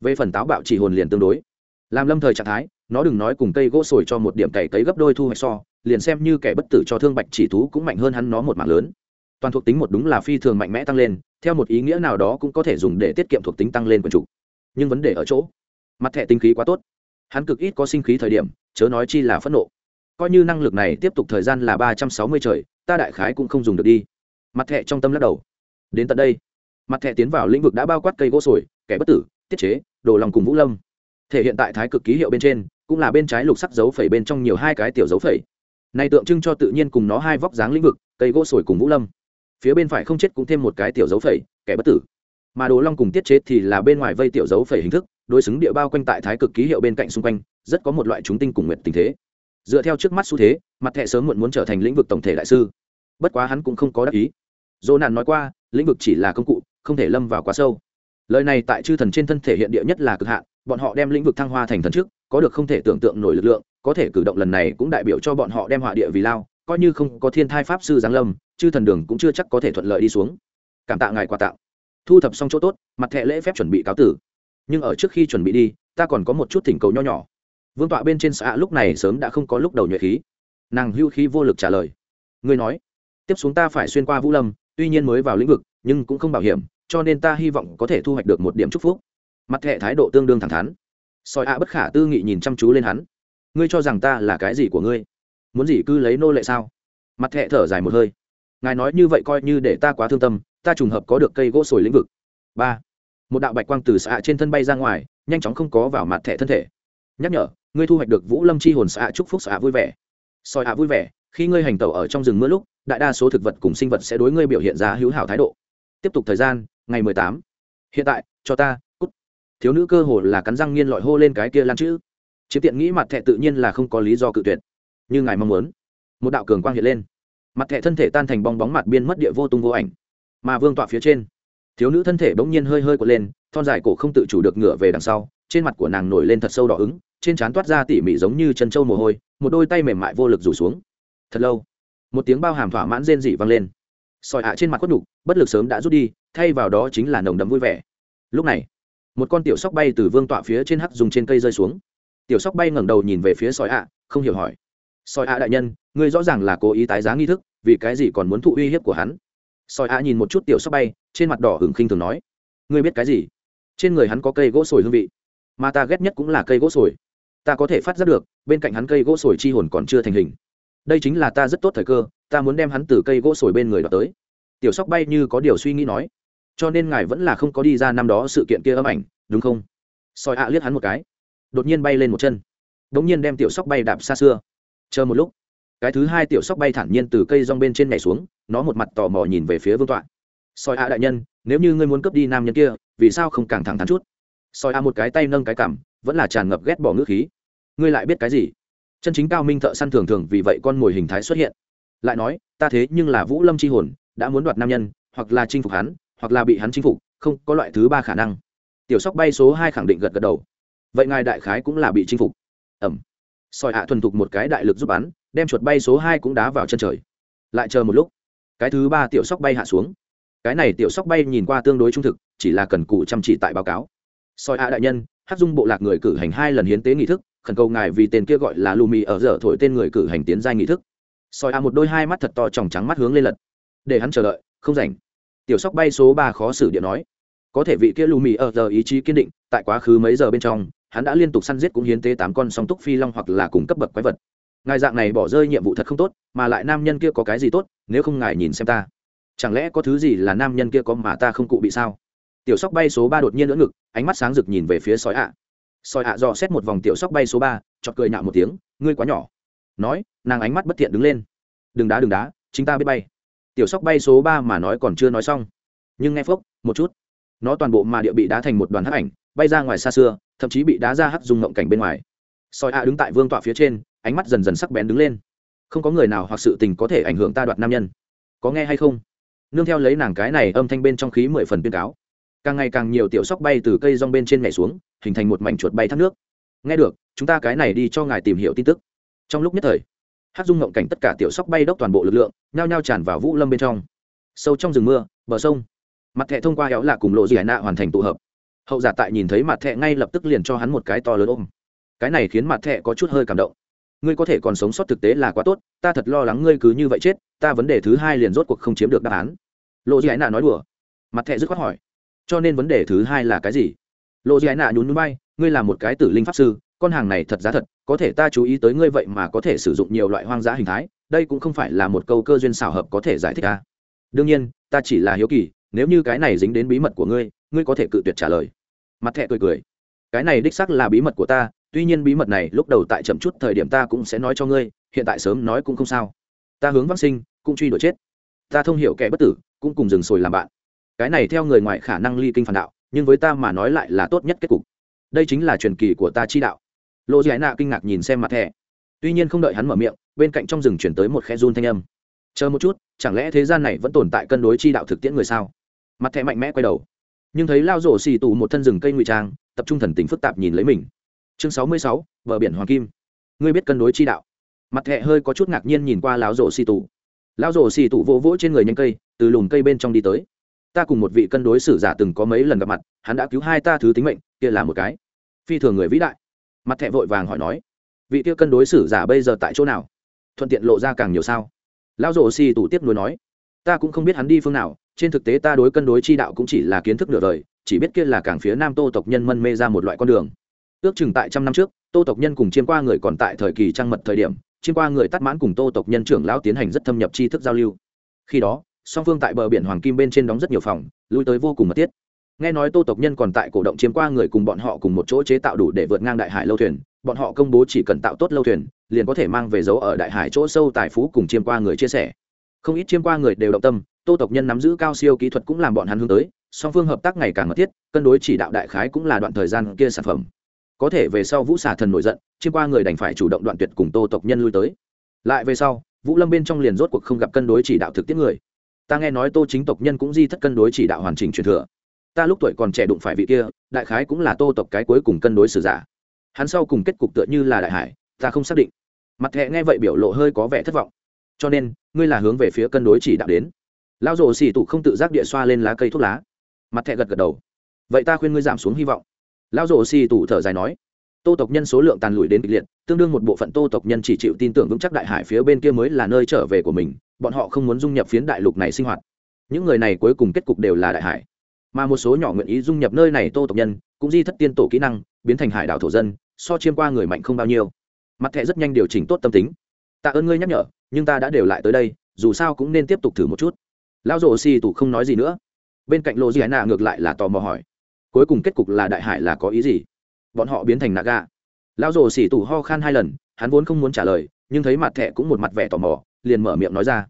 Về phần táo bạo chỉ hồn liền tương đối. Làm lâm thời trạng thái, nó đừng nói cùng cây gỗ sồi cho một điểm cày cấy gấp đôi thu hoạch so, liền xem như kẻ bất tử cho thương bạch chỉ thú cũng mạnh hơn hắn nó một mạng lớn toàn thuộc tính một đúng là phi thường mạnh mẽ tăng lên, theo một ý nghĩa nào đó cũng có thể dùng để tiết kiệm thuộc tính tăng lên quần chủ. Nhưng vấn đề ở chỗ, mặt thẻ tinh khí quá tốt. Hắn cực ít có sinh khí thời điểm, chớ nói chi là phẫn nộ. Coi như năng lực này tiếp tục thời gian là ba trăm sáu mươi trời, ta đại khái cũng không dùng được đi. Mặt thẻ trong tâm lắc đầu. Đến tận đây, mặt thẻ tiến vào lĩnh vực đã bao quát cây gỗ sồi, kẻ bất tử, tiết chế, đồ lòng cùng vũ lâm. Thể hiện tại thái cực ký hiệu bên trên, cũng là bên trái lục sắc dấu phẩy bên trong nhiều hai cái tiểu dấu phẩy. Này tượng trưng cho tự nhiên cùng nó hai vóc dáng lĩnh vực, cây gỗ sồi cùng vũ lâm phía bên phải không chết cũng thêm một cái tiểu dấu phẩy, kẻ bất tử. Mà đồ long cùng tiết chế thì là bên ngoài vây tiểu dấu phẩy hình thức, đối xứng địa bao quanh tại thái cực ký hiệu bên cạnh xung quanh, rất có một loại chúng tinh cùng nguyện tình thế. Dựa theo trước mắt xu thế, mặt thẹ sớm muộn muốn trở thành lĩnh vực tổng thể đại sư. Bất quá hắn cũng không có đắc ý. Dỗ nạn nói qua, lĩnh vực chỉ là công cụ, không thể lâm vào quá sâu. Lời này tại chư thần trên thân thể hiện địa nhất là cực hạn, bọn họ đem lĩnh vực thăng hoa thành thần trước, có được không thể tưởng tượng nổi lực lượng, có thể cử động lần này cũng đại biểu cho bọn họ đem họa địa vì lao, coi như không có thiên thai pháp sư giáng lâm chư thần đường cũng chưa chắc có thể thuận lợi đi xuống. Cảm tạ ngài quà tạo thu thập xong chỗ tốt, mặt thẹ lễ phép chuẩn bị cáo tử. Nhưng ở trước khi chuẩn bị đi, ta còn có một chút thỉnh cầu nho nhỏ. Vương tọa bên trên xã lúc này sớm đã không có lúc đầu nhuệ khí. Nàng hưu khí vô lực trả lời. Ngươi nói, tiếp xuống ta phải xuyên qua vũ lâm, tuy nhiên mới vào lĩnh vực, nhưng cũng không bảo hiểm, cho nên ta hy vọng có thể thu hoạch được một điểm chúc phúc. Mặt thẹ thái độ tương đương thẳng thắn. Soi ạ bất khả tư nghị nhìn chăm chú lên hắn. Ngươi cho rằng ta là cái gì của ngươi? Muốn gì cứ lấy nô lệ sao? Mặt thẹ thở dài một hơi ngài nói như vậy coi như để ta quá thương tâm, ta trùng hợp có được cây gỗ sồi lĩnh vực. Ba. Một đạo bạch quang từ xạ trên thân bay ra ngoài, nhanh chóng không có vào mặt thẻ thân thể. Nhắc nhở, ngươi thu hoạch được vũ lâm chi hồn xạ, chúc phúc xạ vui vẻ. Soi ạ vui vẻ, khi ngươi hành tẩu ở trong rừng mưa lúc, đại đa số thực vật cùng sinh vật sẽ đối ngươi biểu hiện ra hữu hảo thái độ. Tiếp tục thời gian, ngày mười tám. Hiện tại, cho ta, cút. Thiếu nữ cơ hồ là cắn răng nghiên lọi hô lên cái kia lan chữ. Chiếm tiện nghĩ mặt thẹ tự nhiên là không có lý do cự tuyệt. Như ngài mong muốn. Một đạo cường quang hiện lên mặt thẻ thân thể tan thành bong bóng mặt biên mất địa vô tung vô ảnh. Mà vương tọa phía trên, thiếu nữ thân thể bỗng nhiên hơi hơi quật lên, thon dài cổ không tự chủ được ngửa về đằng sau, trên mặt của nàng nổi lên thật sâu đỏ ứng trên trán toát ra tỉ mỉ giống như chân trâu mồ hôi, một đôi tay mềm mại vô lực rủ xuống. Thật lâu, một tiếng bao hàm thỏa mãn rên dị vang lên. Sỏi hạ trên mặt quất đục bất lực sớm đã rút đi, thay vào đó chính là nồng đấm vui vẻ. Lúc này, một con tiểu sóc bay từ vương tọa phía trên hắc dùng trên cây rơi xuống. Tiểu sóc bay ngẩng đầu nhìn về phía sỏi hạ không hiểu hỏi. Sỏi hạ đại nhân ngươi rõ ràng là cố ý tái giá nghi thức, vì cái gì còn muốn thụ uy hiếp của hắn? Soi a nhìn một chút tiểu sóc bay, trên mặt đỏ hừng khinh thường nói, ngươi biết cái gì? Trên người hắn có cây gỗ sồi hương vị, mà ta ghét nhất cũng là cây gỗ sồi. Ta có thể phát giác được, bên cạnh hắn cây gỗ sồi chi hồn còn chưa thành hình. Đây chính là ta rất tốt thời cơ, ta muốn đem hắn từ cây gỗ sồi bên người đoạt tới. Tiểu sóc bay như có điều suy nghĩ nói, cho nên ngài vẫn là không có đi ra năm đó sự kiện kia âm ảnh, đúng không? Soi ạ liếc hắn một cái, đột nhiên bay lên một chân. Đ ỗ n g nhiên đem tiểu sóc bay đạp xa xưa. Chờ một lúc cái thứ hai tiểu sóc bay thản nhiên từ cây rong bên trên nhảy xuống, nó một mặt tò mò nhìn về phía vương tọa. Soi a đại nhân, nếu như ngươi muốn cướp đi nam nhân kia, vì sao không càng thẳng thắn chút? Soi a một cái tay nâng cái cảm vẫn là tràn ngập ghét bỏ ngữ khí. Ngươi lại biết cái gì? Chân chính cao minh thợ săn thường thường vì vậy con mồi hình thái xuất hiện. Lại nói, ta thế nhưng là vũ lâm c h i hồn, đã muốn đoạt nam nhân, hoặc là chinh phục hắn, hoặc là bị hắn chinh phục, không có loại thứ ba khả năng. Tiểu sóc bay số hai khẳng định gật gật đầu. Vậy ngài đại khái cũng là bị chinh phục. Ẩm. Sỏi hạ thuần thục một cái đại lực giúp bắn đem chuột bay số hai cũng đá vào chân trời. Lại chờ một lúc, cái thứ ba tiểu sóc bay hạ xuống. Cái này tiểu sóc bay nhìn qua tương đối trung thực, chỉ là cần cụ chăm chỉ tại báo cáo. Soi a đại nhân hát dung bộ lạc người cử hành hai lần hiến tế nghị thức, khẩn cầu ngài vì tên kia gọi là lù mì ở giờ thổi tên người cử hành tiến giai nghị thức. Soi a một đôi hai mắt thật to tròng trắng mắt hướng lên lật. Để hắn chờ đợi, không rảnh. Tiểu sóc bay số ba khó xử điện nói. Có thể vị kia lù mì ở giờ ý chí kiên định, tại quá khứ mấy giờ bên trong, hắn đã liên tục săn giết cũng hiến tế tám con song túc phi long hoặc là cùng cấp bậc quái vật ngài dạng này bỏ rơi nhiệm vụ thật không tốt, mà lại nam nhân kia có cái gì tốt, nếu không ngài nhìn xem ta. Chẳng lẽ có thứ gì là nam nhân kia có mà ta không cụ bị sao? Tiểu sóc bay số ba đột nhiên lỡ ngực, ánh mắt sáng rực nhìn về phía sói ạ. Sói ạ dò xét một vòng tiểu sóc bay số ba chọt cười nhạo một tiếng, ngươi quá nhỏ. Nói, nàng ánh mắt bất thiện đứng lên. Đừng đá đừng đá, chính ta biết bay. Tiểu sóc bay số ba mà nói còn chưa nói xong, nhưng nghe phốc, một chút. Nó toàn bộ mà địa bị đá thành một đoàn hắc ảnh, bay ra ngoài xa xưa, thậm chí bị đá ra hắc dùng ngộng cảnh bên ngoài. Sói ạ đứng tại vương tọa phía trên ánh mắt dần dần sắc bén đứng lên. Không có người nào hoặc sự tình có thể ảnh hưởng ta đoạt nam nhân. Có nghe hay không? Nương theo lấy nàng cái này âm thanh bên trong khí mười phần tuyên cáo. Càng ngày càng nhiều tiểu sóc bay từ cây rong bên trên nhảy xuống, hình thành một mảnh chuột bay thác nước. Nghe được, chúng ta cái này đi cho ngài tìm hiểu tin tức. Trong lúc nhất thời hát dung ngộng cảnh tất cả tiểu sóc bay đốc toàn bộ lực lượng, nhao nhao tràn vào vũ lâm bên trong. Sâu trong rừng mưa, bờ sông, mặt thẹ thông qua héo lạ cùng lộ dị hải nạ hoàn thành tụ hợp. Hậu giả tại nhìn thấy mặt thẹ ngay lập tức liền cho hắn một cái to lớn ôm. Cái này khiến mặt thẹ có chút hơi cảm động ngươi có thể còn sống sót thực tế là quá tốt, ta thật lo lắng ngươi cứ như vậy chết, ta vấn đề thứ hai liền rốt cuộc không chiếm được đáp án. Lộ dị Ái nạ nói đùa. Mặt thẹ dứt khoát hỏi. Cho nên vấn đề thứ hai là cái gì? Lộ dị Ái nạ nhún núi bay ngươi là một cái tử linh pháp sư, con hàng này thật giá thật, có thể ta chú ý tới ngươi vậy mà có thể sử dụng nhiều loại hoang dã hình thái, đây cũng không phải là một câu cơ duyên xảo hợp có thể giải thích ta đương nhiên, ta chỉ là hiếu kỳ, nếu như cái này dính đến bí mật của ngươi ngươi có thể cự tuyệt trả lời. Mặt thẹ cười cười. Cái này đích xác là bí mật của ta tuy nhiên bí mật này lúc đầu tại chậm chút thời điểm ta cũng sẽ nói cho ngươi, hiện tại sớm nói cũng không sao. Ta hướng vắc sinh, cũng truy đuổi chết. Ta thông hiểu kẻ bất tử, cũng cùng dừng sồi làm bạn. Cái này theo người ngoài khả năng ly kinh phản đạo, nhưng với ta mà nói lại là tốt nhất kết cục. Đây chính là truyền kỳ của ta chi đạo. Lộ giải nạ kinh ngạc nhìn xem mặt thẻ. Tuy nhiên không đợi hắn mở miệng, bên cạnh trong rừng chuyển tới một khe run thanh âm. Chờ một chút, chẳng lẽ thế gian này vẫn tồn tại cân đối chi đạo thực tiễn người sao? Mặt thẻ mạnh mẽ quay đầu. Nhưng thấy lao rổ xì tù một thân rừng cây ngụy trang, tập trung thần tính phức tạp nhìn lấy mình chương sáu mươi sáu, bờ biển hoàng kim. Ngươi biết cân đối chi đạo. Mặt thẹ hơi có chút ngạc nhiên nhìn qua lão rổ xì tù. Lão rổ xì tù vỗ vỗ trên người nhanh cây, từ lùm cây bên trong đi tới. Ta cùng một vị cân đối sử giả từng có mấy lần gặp mặt, hắn đã cứu hai ta thứ tính mệnh, kia là một cái. Phi thường người vĩ đại. Mặt thẹ vội vàng hỏi nói, vị kia cân đối xử giả bây giờ tại chỗ nào? Thuận tiện lộ ra càng nhiều sao? Lão rổ xì tủ tiếp nối nói, ta cũng không biết hắn đi phương nào, trên thực tế ta đối cân đối chi đạo cũng chỉ là kiến thức nửa đời, chỉ biết kia là cảng phía nam tô tộc nhân mân mê ra một loại con đường ước chừng tại trăm năm trước, tô tộc nhân cùng chiêm qua người còn tại thời kỳ trăng mật thời điểm, chiêm qua người tắt mãn cùng tô tộc nhân trưởng lão tiến hành rất thâm nhập tri thức giao lưu. Khi đó, song phương tại bờ biển hoàng kim bên trên đóng rất nhiều phòng, lui tới vô cùng mật thiết. Nghe nói tô tộc nhân còn tại cổ động chiếm qua người cùng bọn họ cùng một chỗ chế tạo đủ để vượt ngang đại hải lâu thuyền, bọn họ công bố chỉ cần tạo tốt lâu thuyền, liền có thể mang về dấu ở đại hải chỗ sâu tài phú cùng chiêm qua người chia sẻ. Không ít chiêm qua người đều động tâm, tô tộc nhân nắm giữ cao siêu kỹ thuật cũng làm bọn hắn hướng tới, song phương hợp tác ngày càng mật thiết, cân đối chỉ đạo đại khái cũng là đoạn thời gian kia sản phẩm có thể về sau vũ xà thần nổi giận, chiêm qua người đành phải chủ động đoạn tuyệt cùng tô tộc nhân lui tới. Lại về sau, vũ lâm bên trong liền rốt cuộc không gặp cân đối chỉ đạo thực tiễn người. Ta nghe nói tô chính tộc nhân cũng di thất cân đối chỉ đạo hoàn chỉnh truyền thừa. Ta lúc tuổi còn trẻ đụng phải vị kia, đại khái cũng là tô tộc cái cuối cùng cân đối sử giả. Hắn sau cùng kết cục tựa như là đại hải, ta không xác định. Mặt thẹ nghe vậy biểu lộ hơi có vẻ thất vọng. Cho nên, ngươi là hướng về phía cân đối chỉ đạo đến. Lao rổ xì tụ không tự giác địa xoa lên lá cây thuốc lá. Mặt thẹ gật gật đầu. Vậy ta khuyên ngươi giảm xuống hy vọng. Lão rổ xì tủ thở dài nói, tô tộc nhân số lượng tàn lụi đến kịch liệt, tương đương một bộ phận tô tộc nhân chỉ chịu tin tưởng vững chắc đại hải phía bên kia mới là nơi trở về của mình, bọn họ không muốn dung nhập phiến đại lục này sinh hoạt. Những người này cuối cùng kết cục đều là đại hải. Mà một số nhỏ nguyện ý dung nhập nơi này tô tộc nhân, cũng di thất tiên tổ kỹ năng, biến thành hải đảo thổ dân, so chiêm qua người mạnh không bao nhiêu. Mặt thẻ rất nhanh điều chỉnh tốt tâm tính. Tạ ơn ngươi nhắc nhở, nhưng ta đã đều lại tới đây, dù sao cũng nên tiếp tục thử một chút. Lão rồ xì tủ không nói gì nữa. Bên cạnh lộ gì hải nạ ngược lại là tò mò hỏi cuối cùng kết cục là đại hải là có ý gì? Bọn họ biến thành naga. Lão rồ xỉ tủ ho khan hai lần, hắn vốn không muốn trả lời, nhưng thấy mặt thẻ cũng một mặt vẻ tò mò, liền mở miệng nói ra.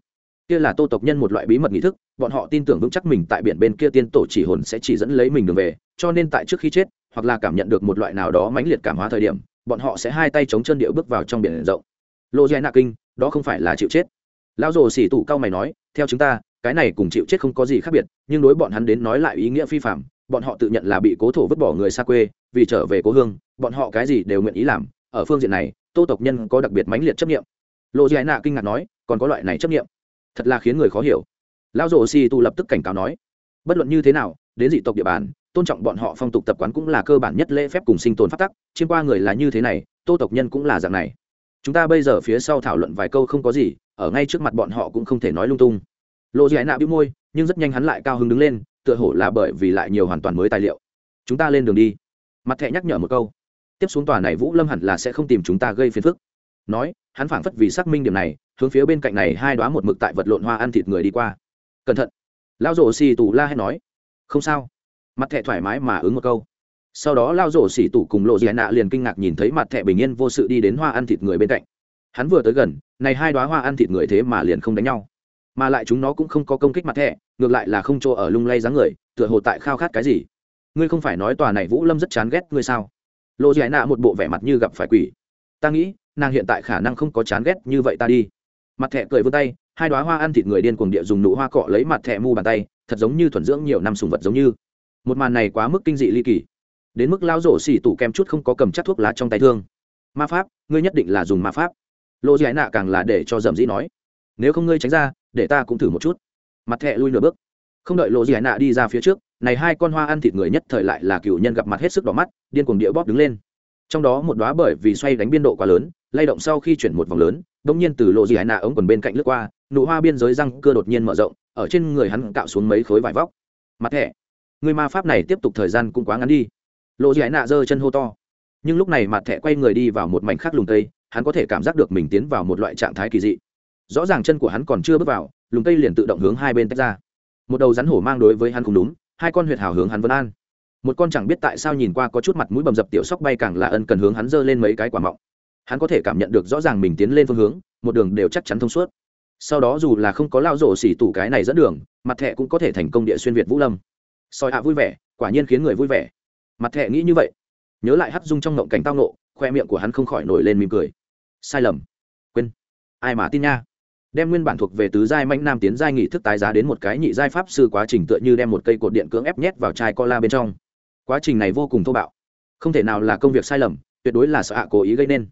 Kia là tô tộc nhân một loại bí mật nghị thức, bọn họ tin tưởng vững chắc mình tại biển bên kia tiên tổ chỉ hồn sẽ chỉ dẫn lấy mình đường về, cho nên tại trước khi chết, hoặc là cảm nhận được một loại nào đó mãnh liệt cảm hóa thời điểm, bọn họ sẽ hai tay chống chân điệu bước vào trong biển rộng. Lô giai nạ kinh, đó không phải là chịu chết. Lão rồ xỉ tủ cao mày nói, theo chúng ta, cái này cùng chịu chết không có gì khác biệt, nhưng đối bọn hắn đến nói lại ý nghĩa phi phạm bọn họ tự nhận là bị cố thổ vứt bỏ người xa quê, vì trở về cố hương, bọn họ cái gì đều nguyện ý làm. Ở phương diện này, tô tộc nhân có đặc biệt mãnh liệt chấp nghiệm lộ ái nạ kinh ngạc nói, còn có loại này chấp nghiệm thật là khiến người khó hiểu. Lão rồ xì tu lập tức cảnh cáo nói, bất luận như thế nào, đến dị tộc địa bàn, tôn trọng bọn họ phong tục tập quán cũng là cơ bản nhất lễ phép cùng sinh tồn phát tắc, chiêm qua người là như thế này, tô tộc nhân cũng là dạng này. Chúng ta bây giờ phía sau thảo luận vài câu không có gì, ở ngay trước mặt bọn họ cũng không thể nói lung tung. Lộ dị nạ bĩu môi, nhưng rất nhanh hắn lại cao hứng đứng lên tựa hồ là bởi vì lại nhiều hoàn toàn mới tài liệu. Chúng ta lên đường đi. Mặt thẹ nhắc nhở một câu. Tiếp xuống tòa này vũ lâm hẳn là sẽ không tìm chúng ta gây phiền phức. Nói, hắn phảng phất vì xác minh điểm này, hướng phía bên cạnh này hai đoá một mực tại vật lộn hoa ăn thịt người đi qua. Cẩn thận. Lao rổ xì tù la hay nói. Không sao. Mặt thẹ thoải mái mà ứng một câu. Sau đó lao rổ xỉ tủ cùng lộ dị nạ liền kinh ngạc nhìn thấy mặt thẹ bình yên vô sự đi đến hoa ăn thịt người bên cạnh. Hắn vừa tới gần, này hai đoá hoa ăn thịt người thế mà liền không đánh nhau mà lại chúng nó cũng không có công kích mặt thẹ ngược lại là không chỗ ở lung lay dáng người, tựa hồ tại khao khát cái gì. Ngươi không phải nói tòa này vũ lâm rất chán ghét ngươi sao? Lộ giải nạ một bộ vẻ mặt như gặp phải quỷ. Ta nghĩ, nàng hiện tại khả năng không có chán ghét như vậy ta đi. Mặt thẹ cười vươn tay, hai đoá hoa ăn thịt người điên cuồng địa dùng nụ hoa cọ lấy mặt thẹ mu bàn tay, thật giống như thuần dưỡng nhiều năm sùng vật giống như. Một màn này quá mức kinh dị ly kỳ. Đến mức lao rổ xỉ tủ kem chút không có cầm chắc thuốc lá trong tay thương. Ma pháp, ngươi nhất định là dùng ma pháp. Lộ giải nạ càng là để cho dầm dĩ nói, nếu không ngươi tránh ra để ta cũng thử một chút. Mặt thẹ lui nửa bước. Không đợi lộ dị nạ đi ra phía trước, này hai con hoa ăn thịt người nhất thời lại là cựu nhân gặp mặt hết sức đỏ mắt, điên cuồng địa bóp đứng lên. Trong đó một đoá bởi vì xoay đánh biên độ quá lớn, lay động sau khi chuyển một vòng lớn đ ỗ n g nhiên từ lộ dị nạ ống quần bên cạnh lướt qua, nụ hoa biên giới răng cưa đột nhiên mở rộng, ở trên người hắn cạo xuống mấy khối vải vóc. Mặt thẻ, người ma pháp này tiếp tục thời gian cũng quá ngắn đi. Lộ dị nạ giơ chân hô to. Nhưng lúc này mặt thẻ quay người đi vào một mảnh khác lùng tây hắn có thể cảm giác được mình tiến vào một loại trạng thái kỳ dị rõ ràng chân của hắn còn chưa bước vào, lùng cây liền tự động hướng hai bên tách ra. Một đầu rắn hổ mang đối với hắn không đúng, hai con huyệt hào hướng hắn vân an. Một con chẳng biết tại sao nhìn qua có chút mặt mũi bầm dập tiểu sóc bay càng là ân cần hướng hắn giơ lên mấy cái quả mọng. Hắn có thể cảm nhận được rõ ràng mình tiến lên phương hướng, một đường đều chắc chắn thông suốt. Sau đó dù là không có lao rổ xỉ tủ cái này dẫn đường, mặt thẹ cũng có thể thành công địa xuyên việt vũ lâm. Soi hạ vui vẻ, quả nhiên khiến người vui vẻ. Mặt thẹ nghĩ như vậy. Nhớ lại hắt dung trong ngộng cảnh tao nộ khoe miệng của hắn không khỏi nổi lên mỉm cười. Sai lầm. Quên. Ai mà tin nha? Đem nguyên bản thuộc về tứ giai mãnh nam tiến giai nghị thức tái giá đến một cái nhị giai pháp sư quá trình tựa như đem một cây cột điện cưỡng ép nhét vào chai cola bên trong. Quá trình này vô cùng thô bạo. Không thể nào là công việc sai lầm, tuyệt đối là sợ hạ cố ý gây nên.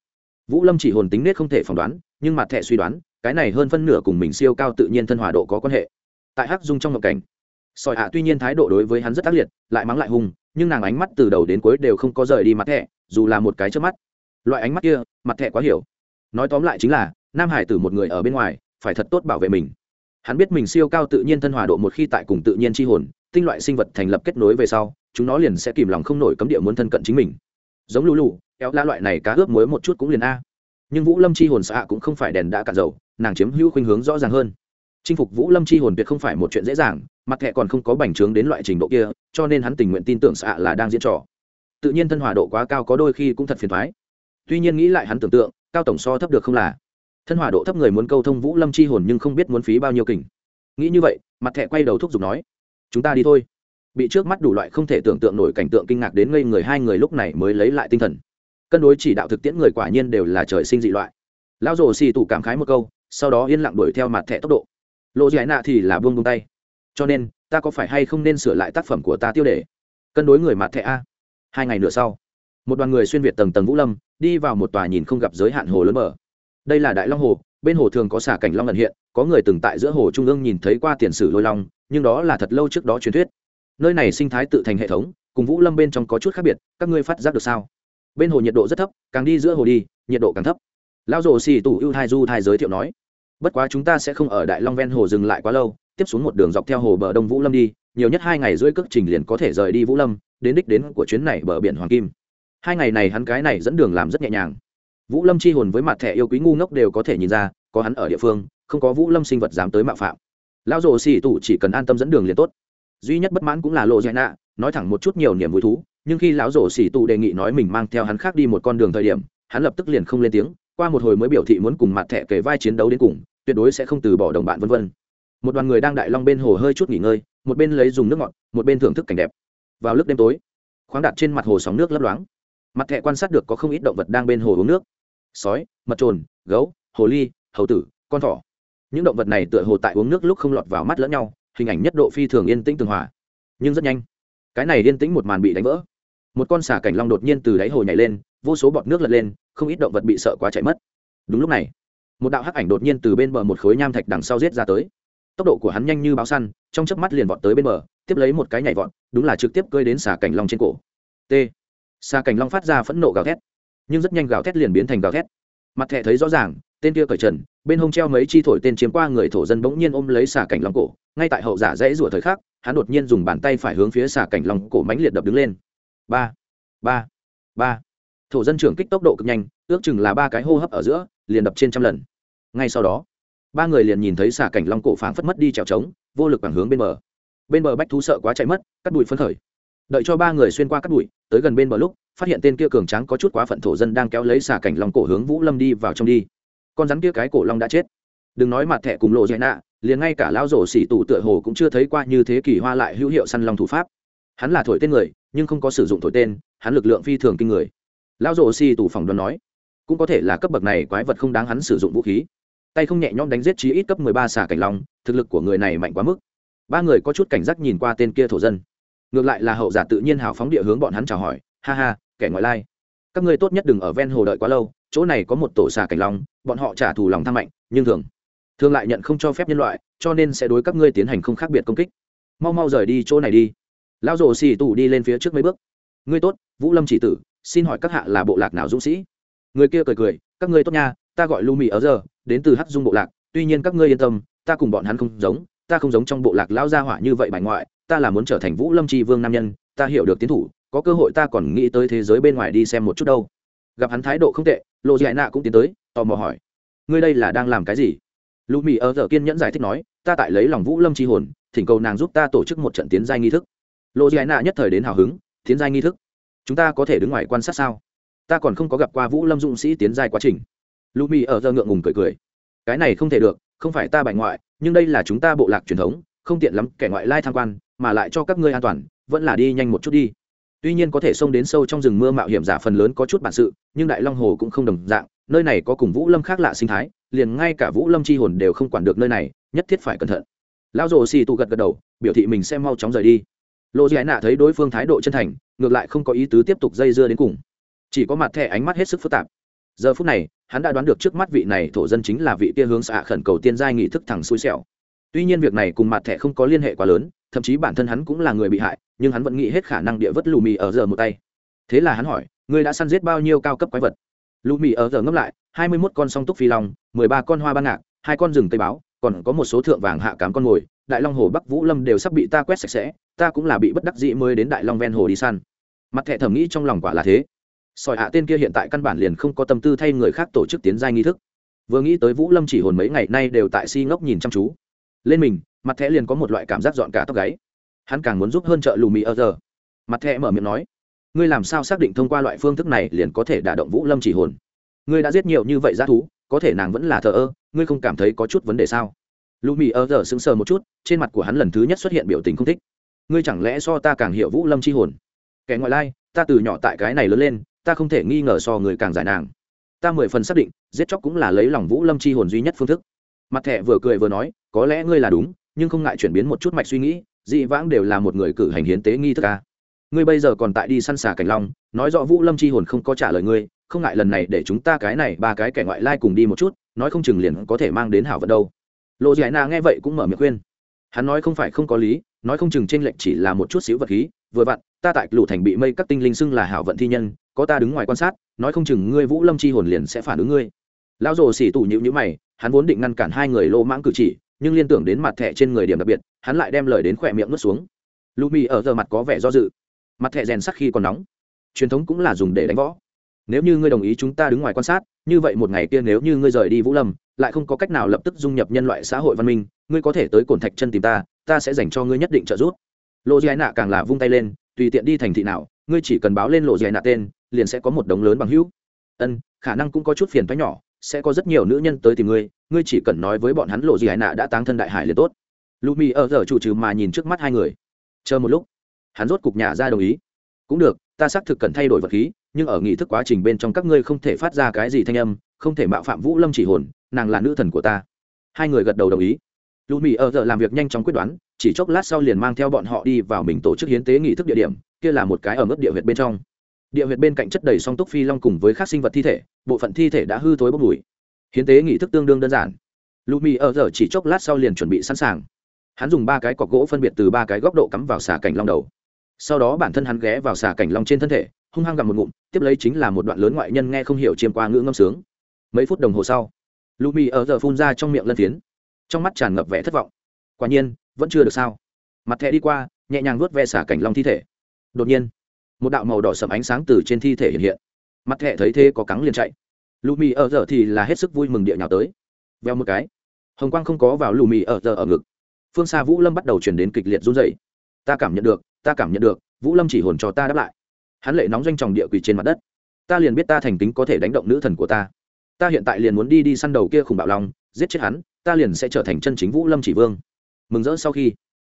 Vũ lâm chỉ hồn tính nết không thể phỏng đoán, nhưng mặt thẻ suy đoán, cái này hơn phân nửa cùng mình siêu cao tự nhiên thân hòa độ có quan hệ. Tại hắc dung trong ngộng cảnh, sỏi hạ tuy nhiên thái độ đối với hắn rất ác liệt, lại mắng lại hung, nhưng nàng ánh mắt từ đầu đến cuối đều không có rời đi mặt thẻ, dù là một cái trước mắt. Loại ánh mắt kia, mặt thẻ quá hiểu. Nói tóm lại chính là, nam hải tử một người ở bên ngoài phải thật tốt bảo vệ mình. Hắn biết mình siêu cao tự nhiên thân hòa độ một khi tại cùng tự nhiên chi hồn, tinh loại sinh vật thành lập kết nối về sau, chúng nó liền sẽ kìm lòng không nổi cấm địa muốn thân cận chính mình. Giống lũ lụ kéo la loại này cá ướp muối một chút cũng liền a. Nhưng vũ lâm chi hồn xạ cũng không phải đèn đã cạn dầu, nàng chiếm hữu khuynh hướng rõ ràng hơn. Chinh phục vũ lâm chi hồn tuyệt không phải một chuyện dễ dàng mặt thẹ còn không có bành trướng đến loại trình độ kia, cho nên hắn tình nguyện tin tưởng xạ là đang diễn trò. Tự nhiên thân hòa độ quá cao có đôi khi cũng thật phiền thoái. Tuy nhiên nghĩ lại hắn tưởng tượng, cao tổng so thấp được không là thân hỏa độ thấp người muốn câu thông vũ lâm chi hồn nhưng không biết muốn phí bao nhiêu kình. Nghĩ như vậy, mặt thẹ quay đầu thúc giục nói, chúng ta đi thôi. Bị trước mắt đủ loại không thể tưởng tượng nổi cảnh tượng kinh ngạc đến ngây người hai người lúc này mới lấy lại tinh thần. Cân đối chỉ đạo thực tiễn người quả nhiên đều là trời sinh dị loại. Lão rồ xì tủ cảm khái một câu, sau đó yên lặng đuổi theo mặt thẻ tốc độ. Lộ giải nạ thì là buông buông tay. Cho nên, ta có phải hay không nên sửa lại tác phẩm của ta tiêu đề? Cân đối người mặt thẻ a. Hai ngày nữa sau, một đoàn người xuyên việt tầng tầng vũ lâm, đi vào một tòa nhìn không gặp giới hạn hồ lớn mở đây là đại long hồ, bên hồ thường có xả cảnh long ẩn hiện, có người từng tại giữa hồ trung ương nhìn thấy qua tiền sử lôi long, nhưng đó là thật lâu trước đó truyền thuyết. Nơi này sinh thái tự thành hệ thống, cùng vũ lâm bên trong có chút khác biệt, các ngươi phát giác được sao? Bên hồ nhiệt độ rất thấp, càng đi giữa hồ đi, nhiệt độ càng thấp. Lão rồ xì tủ ưu thai du thai giới thiệu nói, bất quá chúng ta sẽ không ở đại long ven hồ dừng lại quá lâu, tiếp xuống một đường dọc theo hồ bờ đông vũ lâm đi, nhiều nhất hai ngày rưỡi cước trình liền có thể rời đi vũ lâm, đến đích đến của chuyến này bờ biển hoàng kim. Hai ngày này hắn cái này dẫn đường làm rất nhẹ nhàng vũ lâm chi hồn với mặt thẻ yêu quý ngu ngốc đều có thể nhìn ra, có hắn ở địa phương, không có vũ lâm sinh vật dám tới mạo phạm. Lão rồ xì tủ chỉ cần an tâm dẫn đường liền tốt. Duy nhất bất mãn cũng là lộ dạy nạ, nói thẳng một chút nhiều niềm vui thú, nhưng khi lão rổ xỉ Tụ đề nghị nói mình mang theo hắn khác đi một con đường thời điểm, hắn lập tức liền không lên tiếng, qua một hồi mới biểu thị muốn cùng mặt thẻ kề vai chiến đấu đến cùng, tuyệt đối sẽ không từ bỏ đồng bạn vân vân. Một đoàn người đang đại long bên hồ hơi chút nghỉ ngơi, một bên lấy dùng nước ngọt, một bên thưởng thức cảnh đẹp. Vào lúc đêm tối, khoáng đặt trên mặt hồ sóng nước lấp loáng. Mặt thẻ quan sát được có không ít động vật đang bên hồ uống nước sói, mật trồn, gấu, hồ ly, hầu tử, con thỏ. Những động vật này tựa hồ tại uống nước lúc không lọt vào mắt lẫn nhau, hình ảnh nhất độ phi thường yên tĩnh tường hòa, nhưng rất nhanh. Cái này yên tĩnh một màn bị đánh vỡ. Một con xà cảnh long đột nhiên từ đáy hồ nhảy lên, vô số bọt nước lật lên, không ít động vật bị sợ quá chạy mất. Đúng lúc này, một đạo hắc ảnh đột nhiên từ bên bờ một khối nham thạch đằng sau giết ra tới. Tốc độ của hắn nhanh như báo săn, trong chớp mắt liền vọt tới bên bờ, tiếp lấy một cái nhảy vọt, đúng là trực tiếp cơi đến xà cảnh long trên cổ. T. Xà cảnh long phát ra phẫn nộ gào thét nhưng rất nhanh gào thét liền biến thành gào thét. Mặt thẻ thấy rõ ràng, tên kia cởi trần, bên hông treo mấy chi thổi tên chiếm qua người thổ dân bỗng nhiên ôm lấy xà cảnh long cổ. Ngay tại hậu giả dãy rủa thời khắc, hắn đột nhiên dùng bàn tay phải hướng phía xà cảnh long cổ mánh liệt đập đứng lên. Ba ba ba. Thổ dân trưởng kích tốc độ cực nhanh, ước chừng là ba cái hô hấp ở giữa, liền đập trên trăm lần. Ngay sau đó, ba người liền nhìn thấy xà cảnh long cổ phảng phất mất đi trèo trống, vô lực bằng hướng bên bờ. Bên bờ bách thú sợ quá chạy mất, cắt bụi phấn khởi. Đợi cho ba người xuyên qua cắt bụi tới gần bên bờ lúc, phát hiện tên kia cường tráng có chút quá phận thổ dân đang kéo lấy xà cảnh long cổ hướng vũ lâm đi vào trong đi. Con rắn kia cái cổ long đã chết. Đừng nói mặt thẻ cùng lộ dạy nạ, liền ngay cả lão rổ xỉ tù tựa hồ cũng chưa thấy qua như thế kỷ hoa lại hữu hiệu săn long thủ pháp. Hắn là thổi tên người, nhưng không có sử dụng thổi tên, hắn lực lượng phi thường kinh người. Lão rổ xỉ tù phỏng đoán nói, cũng có thể là cấp bậc này quái vật không đáng hắn sử dụng vũ khí. Tay không nhẹ nhõm đánh giết chí ít cấp mười ba xà cảnh long, thực lực của người này mạnh quá mức. Ba người có chút cảnh giác nhìn qua tên kia thổ dân ngược lại là hậu giả tự nhiên hào phóng địa hướng bọn hắn chào hỏi, ha ha, kẻ ngoại lai. Các ngươi tốt nhất đừng ở ven hồ đợi quá lâu, chỗ này có một tổ xà cảnh long, bọn họ trả thù lòng tham mạnh, nhưng thường thường lại nhận không cho phép nhân loại, cho nên sẽ đối các ngươi tiến hành không khác biệt công kích. Mau mau rời đi chỗ này đi. Lão rồ xì tù đi lên phía trước mấy bước. Ngươi tốt, vũ lâm chỉ tử, xin hỏi các hạ là bộ lạc nào dũng sĩ? Người kia cười cười, các ngươi tốt nha, ta gọi lu mì ở giờ, đến từ hắc dung bộ lạc, tuy nhiên các ngươi yên tâm, ta cùng bọn hắn không giống, ta không giống trong bộ lạc lão gia hỏa như vậy bài ngoại ta là muốn trở thành vũ lâm tri vương nam nhân, ta hiểu được tiến thủ, có cơ hội ta còn nghĩ tới thế giới bên ngoài đi xem một chút đâu. Gặp hắn thái độ không tệ lộ dạy nạ cũng tiến tới, tò mò hỏi, ngươi đây là đang làm cái gì? Lù mì ở giờ kiên nhẫn giải thích nói, ta tại lấy lòng vũ lâm tri hồn, thỉnh cầu nàng giúp ta tổ chức một trận tiến giai nghi thức. Lộ dạy nạ nhất thời đến hào hứng, tiến giai nghi thức? Chúng ta có thể đứng ngoài quan sát sao? Ta còn không có gặp qua vũ lâm dũng sĩ tiến giai quá trình. Lù mì ở giờ ngượng ngùng cười cười, cái này không thể được, không phải ta bại ngoại, nhưng đây là chúng ta bộ lạc truyền thống, không tiện lắm, kẻ ngoại lai tham quan mà lại cho các ngươi an toàn, vẫn là đi nhanh một chút đi. Tuy nhiên có thể xông đến sâu trong rừng mưa mạo hiểm giả phần lớn có chút bản sự, nhưng đại long hồ cũng không đồng dạng, nơi này có cùng vũ lâm khác lạ sinh thái, liền ngay cả vũ lâm c h i hồn đều không quản được nơi này, nhất thiết phải cẩn thận. Lão rồ xì tụ gật gật đầu, biểu thị mình sẽ mau chóng rời đi. Lộ dì nạ thấy đối phương thái độ chân thành, ngược lại không có ý tứ tiếp tục dây dưa đến cùng. Chỉ có mặt thẻ ánh mắt hết sức phức tạp. Giờ phút này, hắn đã đoán được trước mắt vị này thổ dân chính là vị kia hướng xạ khẩn cầu tiên giai nghị thức thẳng xui xẻo. Tuy nhiên việc này cùng mặt thẻ không có liên hệ quá lớn thậm chí bản thân hắn cũng là người bị hại, nhưng hắn vẫn nghĩ hết khả năng địa vất lù mì ở giờ một tay. Thế là hắn hỏi, ngươi đã săn giết bao nhiêu cao cấp quái vật? Lù mì ở giờ ngấp lại, hai mươi mốt con song túc phi long, mười ba con hoa ban ngạc, hai con rừng tây báo, còn có một số thượng vàng hạ cám con mồi, đại long hồ bắc vũ lâm đều sắp bị ta quét sạch sẽ, ta cũng là bị bất đắc dĩ mới đến đại long ven hồ đi săn. Mặt thẹ thẩm nghĩ trong lòng quả là thế. Sỏi hạ tên kia hiện tại căn bản liền không có tâm tư thay người khác tổ chức tiến giai nghi thức. Vừa nghĩ tới vũ lâm chỉ hồn mấy ngày nay đều tại si ngốc nhìn chăm chú. Lên mình mặt thẻ liền có một loại cảm giác dọn cả tóc gáy. Hắn càng muốn giúp hơn trợ lù mì ở giờ. Mặt thẻ mở miệng nói, ngươi làm sao xác định thông qua loại phương thức này liền có thể đả động vũ lâm chỉ hồn? Ngươi đã giết nhiều như vậy g thú, có thể nàng vẫn là thờ ơ, ngươi không cảm thấy có chút vấn đề sao? Lù mì ở giờ sững sờ một chút, trên mặt của hắn lần thứ nhất xuất hiện biểu tình không thích. Ngươi chẳng lẽ so ta càng hiểu vũ lâm chi hồn? Kẻ ngoại lai, ta từ nhỏ tại cái này lớn lên, ta không thể nghi ngờ so người càng giải nàng. Ta mười phần xác định, giết chóc cũng là lấy lòng vũ lâm chi hồn duy nhất phương thức. Mặt thẻ vừa cười vừa nói, có lẽ ngươi là đúng nhưng không ngại chuyển biến một chút mạch suy nghĩ, dị vãng đều là một người cử hành hiến tế nghi thức ca ngươi bây giờ còn tại đi săn xà cảnh long, nói rõ vũ lâm chi hồn không có trả lời ngươi, không ngại lần này để chúng ta cái này ba cái kẻ ngoại lai cùng đi một chút, nói không chừng liền có thể mang đến hảo vận đâu. Lộ giải na nghe vậy cũng mở miệng khuyên. Hắn nói không phải không có lý, nói không chừng trên lệnh chỉ là một chút xíu vật khí, vừa vặn, ta tại lũ thành bị mây các tinh linh xưng là hảo vận thi nhân, có ta đứng ngoài quan sát, nói không chừng ngươi vũ lâm chi hồn liền sẽ phản ứng ngươi. Lão rồ xỉ tủ nhịu nhữ mày, hắn vốn định ngăn cản hai người lô mãng cử chỉ nhưng liên tưởng đến mặt thẻ trên người điểm đặc biệt, hắn lại đem lời đến khỏe miệng nuốt xuống. Lù mì ở giờ mặt có vẻ do dự. Mặt thẻ rèn sắc khi còn nóng. Truyền thống cũng là dùng để đánh võ. Nếu như ngươi đồng ý chúng ta đứng ngoài quan sát, như vậy một ngày kia nếu như ngươi rời đi vũ lâm, lại không có cách nào lập tức dung nhập nhân loại xã hội văn minh, ngươi có thể tới cổn thạch chân tìm ta ta sẽ dành cho ngươi nhất định trợ giúp. Lộ dì nạ càng là vung tay lên, tùy tiện đi thành thị nào, ngươi chỉ cần báo lên lộ dì nạ tên, liền sẽ có một đống lớn bằng hữu. Ân, khả năng cũng có chút phiền thoái nhỏ, sẽ có rất nhiều nữ nhân tới tìm ngươi ngươi chỉ cần nói với bọn hắn lộ gì hải nạ đã táng thân đại hải liền tốt. Lù mì ở giờ chủ trừ mà nhìn trước mắt hai người. Chờ một lúc, hắn rốt cục nhà ra đồng ý. Cũng được, ta xác thực cần thay đổi vật khí, nhưng ở nghị thức quá trình bên trong các ngươi không thể phát ra cái gì thanh âm, không thể mạo phạm vũ lâm chỉ hồn, nàng là nữ thần của ta. Hai người gật đầu đồng ý. Lù mì ở giờ làm việc nhanh chóng quyết đoán, chỉ chốc lát sau liền mang theo bọn họ đi vào mình tổ chức hiến tế nghị thức địa điểm, kia là một cái ở mức địa huyệt bên trong. Địa huyệt bên cạnh chất đầy song túc phi long cùng với các sinh vật thi thể, bộ phận thi thể đã hư thối bốc mùi hiến tế nghị thức tương đương đơn giản. Lù mì ở giờ chỉ chốc lát sau liền chuẩn bị sẵn sàng. Hắn dùng ba cái cọc gỗ phân biệt từ ba cái góc độ cắm vào xà cảnh long đầu. Sau đó bản thân hắn ghé vào xà cảnh long trên thân thể, hung hăng gặm một ngụm, tiếp lấy chính là một đoạn lớn ngoại nhân nghe không hiểu chiêm qua ngữ ngâm sướng. Mấy phút đồng hồ sau lù mì ở giờ phun ra trong miệng lân phiến. Trong mắt tràn ngập vẻ thất vọng. Quả nhiên, vẫn chưa được sao. Mặt thẹ đi qua, nhẹ nhàng vuốt ve xả cảnh long thi thể. Đột nhiên, một đạo màu đỏ sầm ánh sáng từ trên thi thể hiện hiện. Mặt thẹ thấy thế có cắn liền chạy lù mì ở giờ thì là hết sức vui mừng địa nhào tới. Veo một cái. Hồng quang không có vào lù mì ở giờ ở ngực. Phương xa vũ lâm bắt đầu chuyển đến kịch liệt run dày ta cảm nhận được ta cảm nhận được vũ lâm chỉ hồn cho ta đáp lại. Hắn lệ nóng doanh tròng địa quỳ trên mặt đất. Ta liền biết ta thành tính có thể đánh động nữ thần của ta. Ta hiện tại liền muốn đi đi săn đầu kia khủng bạo lòng, giết chết hắn ta liền sẽ trở thành chân chính vũ lâm chỉ vương. Mừng rỡ sau khi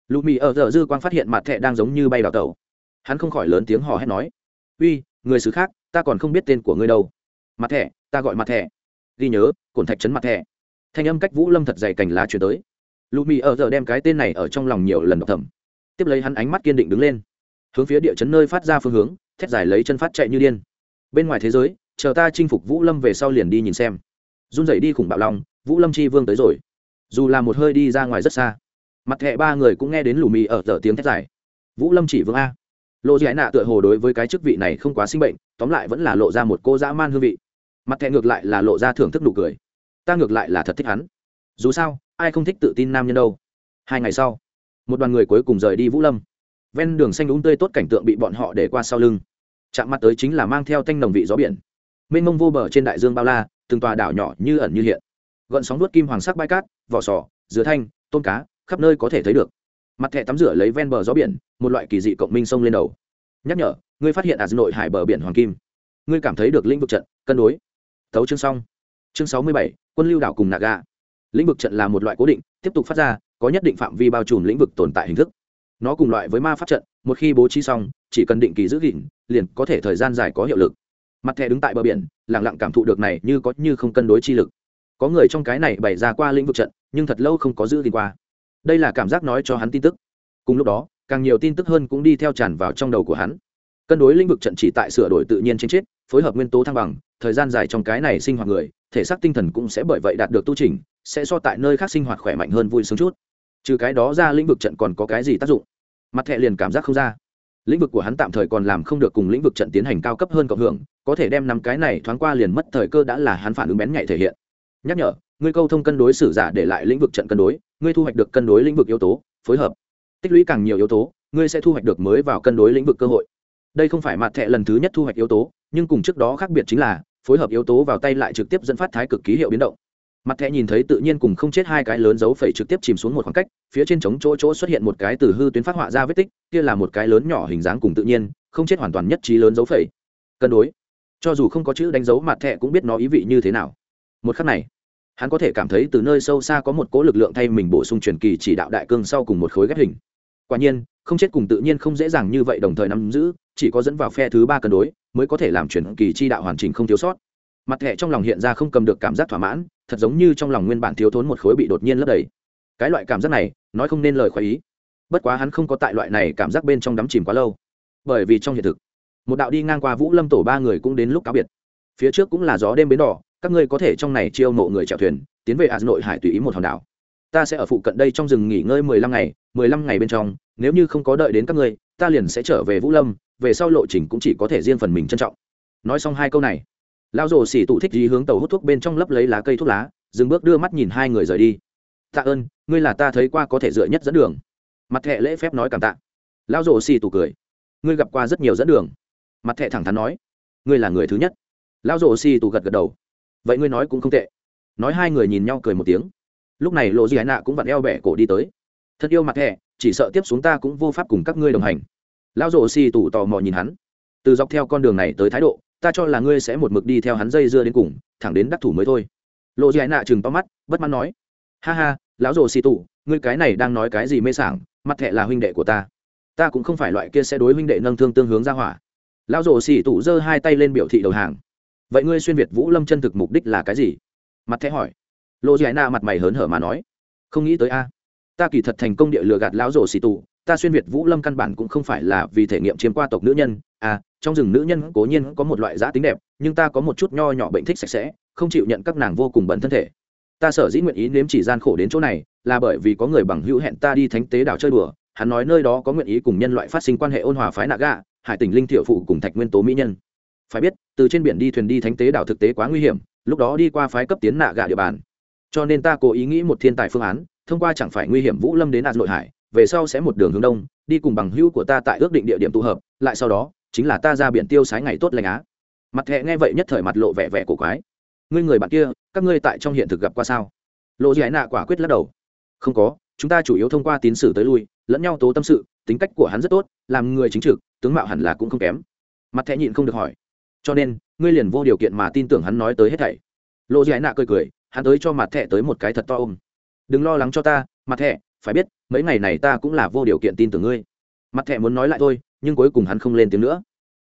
lù mì ở giờ dư quang phát hiện mặt thẹ đang giống như bay đào tẩu. Hắn không khỏi lớn tiếng hò hét nói uy người xứ khác ta còn không biết tên của ngươi đâu mặt thẻ, ta gọi mặt thẻ. ghi nhớ cổn thạch trấn mặt thẻ. thanh âm cách vũ lâm thật dày cành lá chuyển tới. Lù mì ở giờ đem cái tên này ở trong lòng nhiều lần đọc thầm. Tiếp lấy hắn ánh mắt kiên định đứng lên. Hướng phía địa chấn nơi phát ra phương hướng thét dài lấy chân phát chạy như điên. Bên ngoài thế giới chờ ta chinh phục vũ lâm về sau liền đi nhìn xem. Run dậy đi khủng bạo long vũ lâm chi vương tới rồi. Dù là một hơi đi ra ngoài rất xa. Mặt thẹ ba người cũng nghe đến lù mì ở giờ tiếng thét dài. Vũ lâm chỉ vương a. Lộ dị nạ tựa hồ đối với cái chức vị này không quá sinh bệnh tóm lại vẫn là lộ ra một cô dã man hương vị mặt thẹ ngược lại là lộ ra thưởng thức nụ cười. Ta ngược lại là thật thích hắn. Dù sao, ai không thích tự tin nam nhân đâu. Hai ngày sau, một đoàn người cuối cùng rời đi vũ lâm. Ven đường xanh đúng tươi tốt cảnh tượng bị bọn họ để qua sau lưng. Chạm mặt tới chính là mang theo tanh nồng vị gió biển. Mênh mông vô bờ trên đại dương bao la, từng tòa đảo nhỏ như ẩn như hiện. Gợn sóng nuốt kim hoàng sắc bãi cát, vỏ sò dứa thanh, tôm cá, khắp nơi có thể thấy được. Mặt thẻ tắm rửa lấy ven bờ gió biển, một loại kỳ dị cộng minh sông lên đầu. Nhắc nhở, ngươi phát hiện ở nội hải bờ biển hoàng kim. Ngươi cảm thấy được lĩnh vực trận, cân đối thấu chương xong. Chương sáu mươi bảy, quân lưu đảo cùng naga. Lĩnh vực trận là một loại cố định, tiếp tục phát ra, có nhất định phạm vi bao trùm lĩnh vực tồn tại hình thức. Nó cùng loại với ma pháp trận, một khi bố trí xong, chỉ cần định kỳ giữ gìn, liền có thể thời gian dài có hiệu lực. Mặt thẻ đứng tại bờ biển lẳng lặng cảm thụ được này như có như không cân đối chi lực. Có người trong cái này bày ra qua lĩnh vực trận, nhưng thật lâu không có giữ gìn qua. Đây là cảm giác nói cho hắn tin tức. Cùng lúc đó, càng nhiều tin tức hơn cũng đi theo tràn vào trong đầu của hắn. Cân đối lĩnh vực trận chỉ tại sửa đổi tự nhiên trên chết phối hợp nguyên tố thăng bằng, thời gian dài trong cái này sinh hoạt người, thể xác tinh thần cũng sẽ bởi vậy đạt được tu trình sẽ so tại nơi khác sinh hoạt khỏe mạnh hơn vui sướng chút. Trừ cái đó ra lĩnh vực trận còn có cái gì tác dụng? Mặt thẹ liền cảm giác không ra. Lĩnh vực của hắn tạm thời còn làm không được cùng lĩnh vực trận tiến hành cao cấp hơn cộng hưởng, có thể đem năm cái này thoáng qua liền mất thời cơ đã là hắn phản ứng bén nhạy thể hiện. Nhắc nhở, ngươi câu thông cân đối sử giả để lại lĩnh vực trận cân đối, ngươi thu hoạch được cân đối lĩnh vực yếu tố, phối hợp. Tích lũy càng nhiều yếu tố, ngươi sẽ thu hoạch được mới vào cân đối lĩnh vực cơ hội. Đây không phải mặt thẻ lần thứ nhất thu hoạch yếu tố nhưng cùng trước đó khác biệt chính là, phối hợp yếu tố vào tay lại trực tiếp dẫn phát thái cực ký hiệu biến động. Mặt thẻ nhìn thấy tự nhiên cùng không chết hai cái lớn dấu phẩy trực tiếp chìm xuống một khoảng cách, phía trên trống chỗ chỗ xuất hiện một cái từ hư tuyến phát họa ra vết tích, kia là một cái lớn nhỏ hình dáng cùng tự nhiên, không chết hoàn toàn nhất trí lớn dấu phẩy. Cân đối. Cho dù không có chữ đánh dấu, mặt thẻ cũng biết nó ý vị như thế nào. Một khắc này, hắn có thể cảm thấy từ nơi sâu xa có một cỗ lực lượng thay mình bổ sung truyền kỳ chỉ đạo đại cương sau cùng một khối ghép hình quả nhiên, không chết cùng tự nhiên không dễ dàng như vậy đồng thời nắm giữ, chỉ có dẫn vào phe thứ ba cân đối, mới có thể làm chuyển kỳ chi đạo hoàn chỉnh không thiếu sót. Mặt thẻ trong lòng hiện ra không cầm được cảm giác thỏa mãn, thật giống như trong lòng nguyên bản thiếu thốn một khối bị đột nhiên lấp đầy. Cái loại cảm giác này, nói không nên lời khoái ý. Bất quá hắn không có tại loại này cảm giác bên trong đắm chìm quá lâu. Bởi vì trong hiện thực, một đạo đi ngang qua vũ lâm tổ ba người cũng đến lúc cáo biệt. Phía trước cũng là gió đêm bến đỏ, các ngươi có thể trong này chiêu mộ người chèo thuyền, tiến về hà nội hải tùy ý một hòn đảo ta sẽ ở phụ cận đây trong rừng nghỉ ngơi mười lăm ngày, mười lăm ngày bên trong, nếu như không có đợi đến các ngươi, ta liền sẽ trở về vũ lâm, về sau lộ trình cũng chỉ có thể riêng phần mình trân trọng. Nói xong hai câu này, lão rồ xỉ tụ thích gì hướng tàu hút thuốc bên trong lấp lấy lá cây thuốc lá, dừng bước đưa mắt nhìn hai người rời đi. Tạ ơn, ngươi là ta thấy qua có thể dựa nhất dẫn đường. Mặt thẹ lễ phép nói cảm tạ. Lão rồ xỉ tụ cười. Ngươi gặp qua rất nhiều dẫn đường. Mặt thẹ thẳng thắn nói. Ngươi là người thứ nhất. Lão rồ xỉ tụ gật gật đầu. Vậy ngươi nói cũng không tệ. Nói hai người nhìn nhau cười một tiếng lúc này lộ gì hải nạ cũng vặn eo bẻ cổ đi tới. Thật yêu mặt thẹ chỉ sợ tiếp xuống ta cũng vô pháp cùng các ngươi đồng hành. Lão rồ xì tủ tò mò nhìn hắn. Từ dọc theo con đường này tới thái độ ta cho là ngươi sẽ một mực đi theo hắn dây dưa đến cùng thẳng đến đắc thủ mới thôi. Lộ dị nạ chừng to mắt bất mãn nói. Ha ha lão rồ xì tủ, ngươi cái này đang nói cái gì mê sảng mặt thẹ là huynh đệ của ta. Ta cũng không phải loại kia sẽ đối huynh đệ nâng thương tương hướng ra hỏa. Lão rồ xì tủ giơ hai tay lên biểu thị đầu hàng. Vậy ngươi xuyên việt vũ lâm chân thực mục đích là cái gì? Mặt thẹ hỏi. Lô Giải Na mặt mày hớn hở mà nói, không nghĩ tới a, ta kỳ thật thành công địa lừa gạt lão rổ xì tù, ta xuyên việt vũ lâm căn bản cũng không phải là vì thể nghiệm chiếm qua tộc nữ nhân. À trong rừng nữ nhân cố nhiên có một loại giá tính đẹp, nhưng ta có một chút nho nhỏ bệnh thích sạch sẽ, không chịu nhận các nàng vô cùng bẩn thân thể. Ta sở dĩ nguyện ý nếm chỉ gian khổ đến chỗ này, là bởi vì có người bằng hữu hẹn ta đi thánh tế đảo chơi đùa. Hắn nói nơi đó có nguyện ý cùng nhân loại phát sinh quan hệ ôn hòa phái nạ gạ, hải tỉnh linh thiệu phụ cùng thạch nguyên tố mỹ nhân. Phải biết, từ trên biển đi thuyền đi thánh tế đảo thực tế quá nguy hiểm, lúc đó đi qua phái cấp tiến nạ gạ địa bàn cho nên ta cố ý nghĩ một thiên tài phương án, thông qua chẳng phải nguy hiểm vũ lâm đến ạt nội hải, về sau sẽ một đường hướng đông, đi cùng bằng hữu của ta tại ước định địa điểm tụ hợp, lại sau đó, chính là ta ra biển tiêu sái ngày tốt lành á. Mặt thẹ nghe vậy nhất thời mặt lộ vẻ vẻ cổ quái. Ngươi người bạn kia, các ngươi tại trong hiện thực gặp qua sao? Lộ giải nạ quả quyết lắc đầu. Không có, chúng ta chủ yếu thông qua tín sử tới lui, lẫn nhau tố tâm sự, tính cách của hắn rất tốt, làm người chính trực, tướng mạo hẳn là cũng không kém. Mặt thẹ nhịn không được hỏi. Cho nên, ngươi liền vô điều kiện mà tin tưởng hắn nói tới hết thảy. Lộ giải nạ cười cười hắn tới cho mặt thẹ tới một cái thật to ôm. Đừng lo lắng cho ta, mặt thẹ phải biết, mấy ngày này ta cũng là vô điều kiện tin tưởng ngươi. Mặt thẹ muốn nói lại thôi, nhưng cuối cùng hắn không lên tiếng nữa.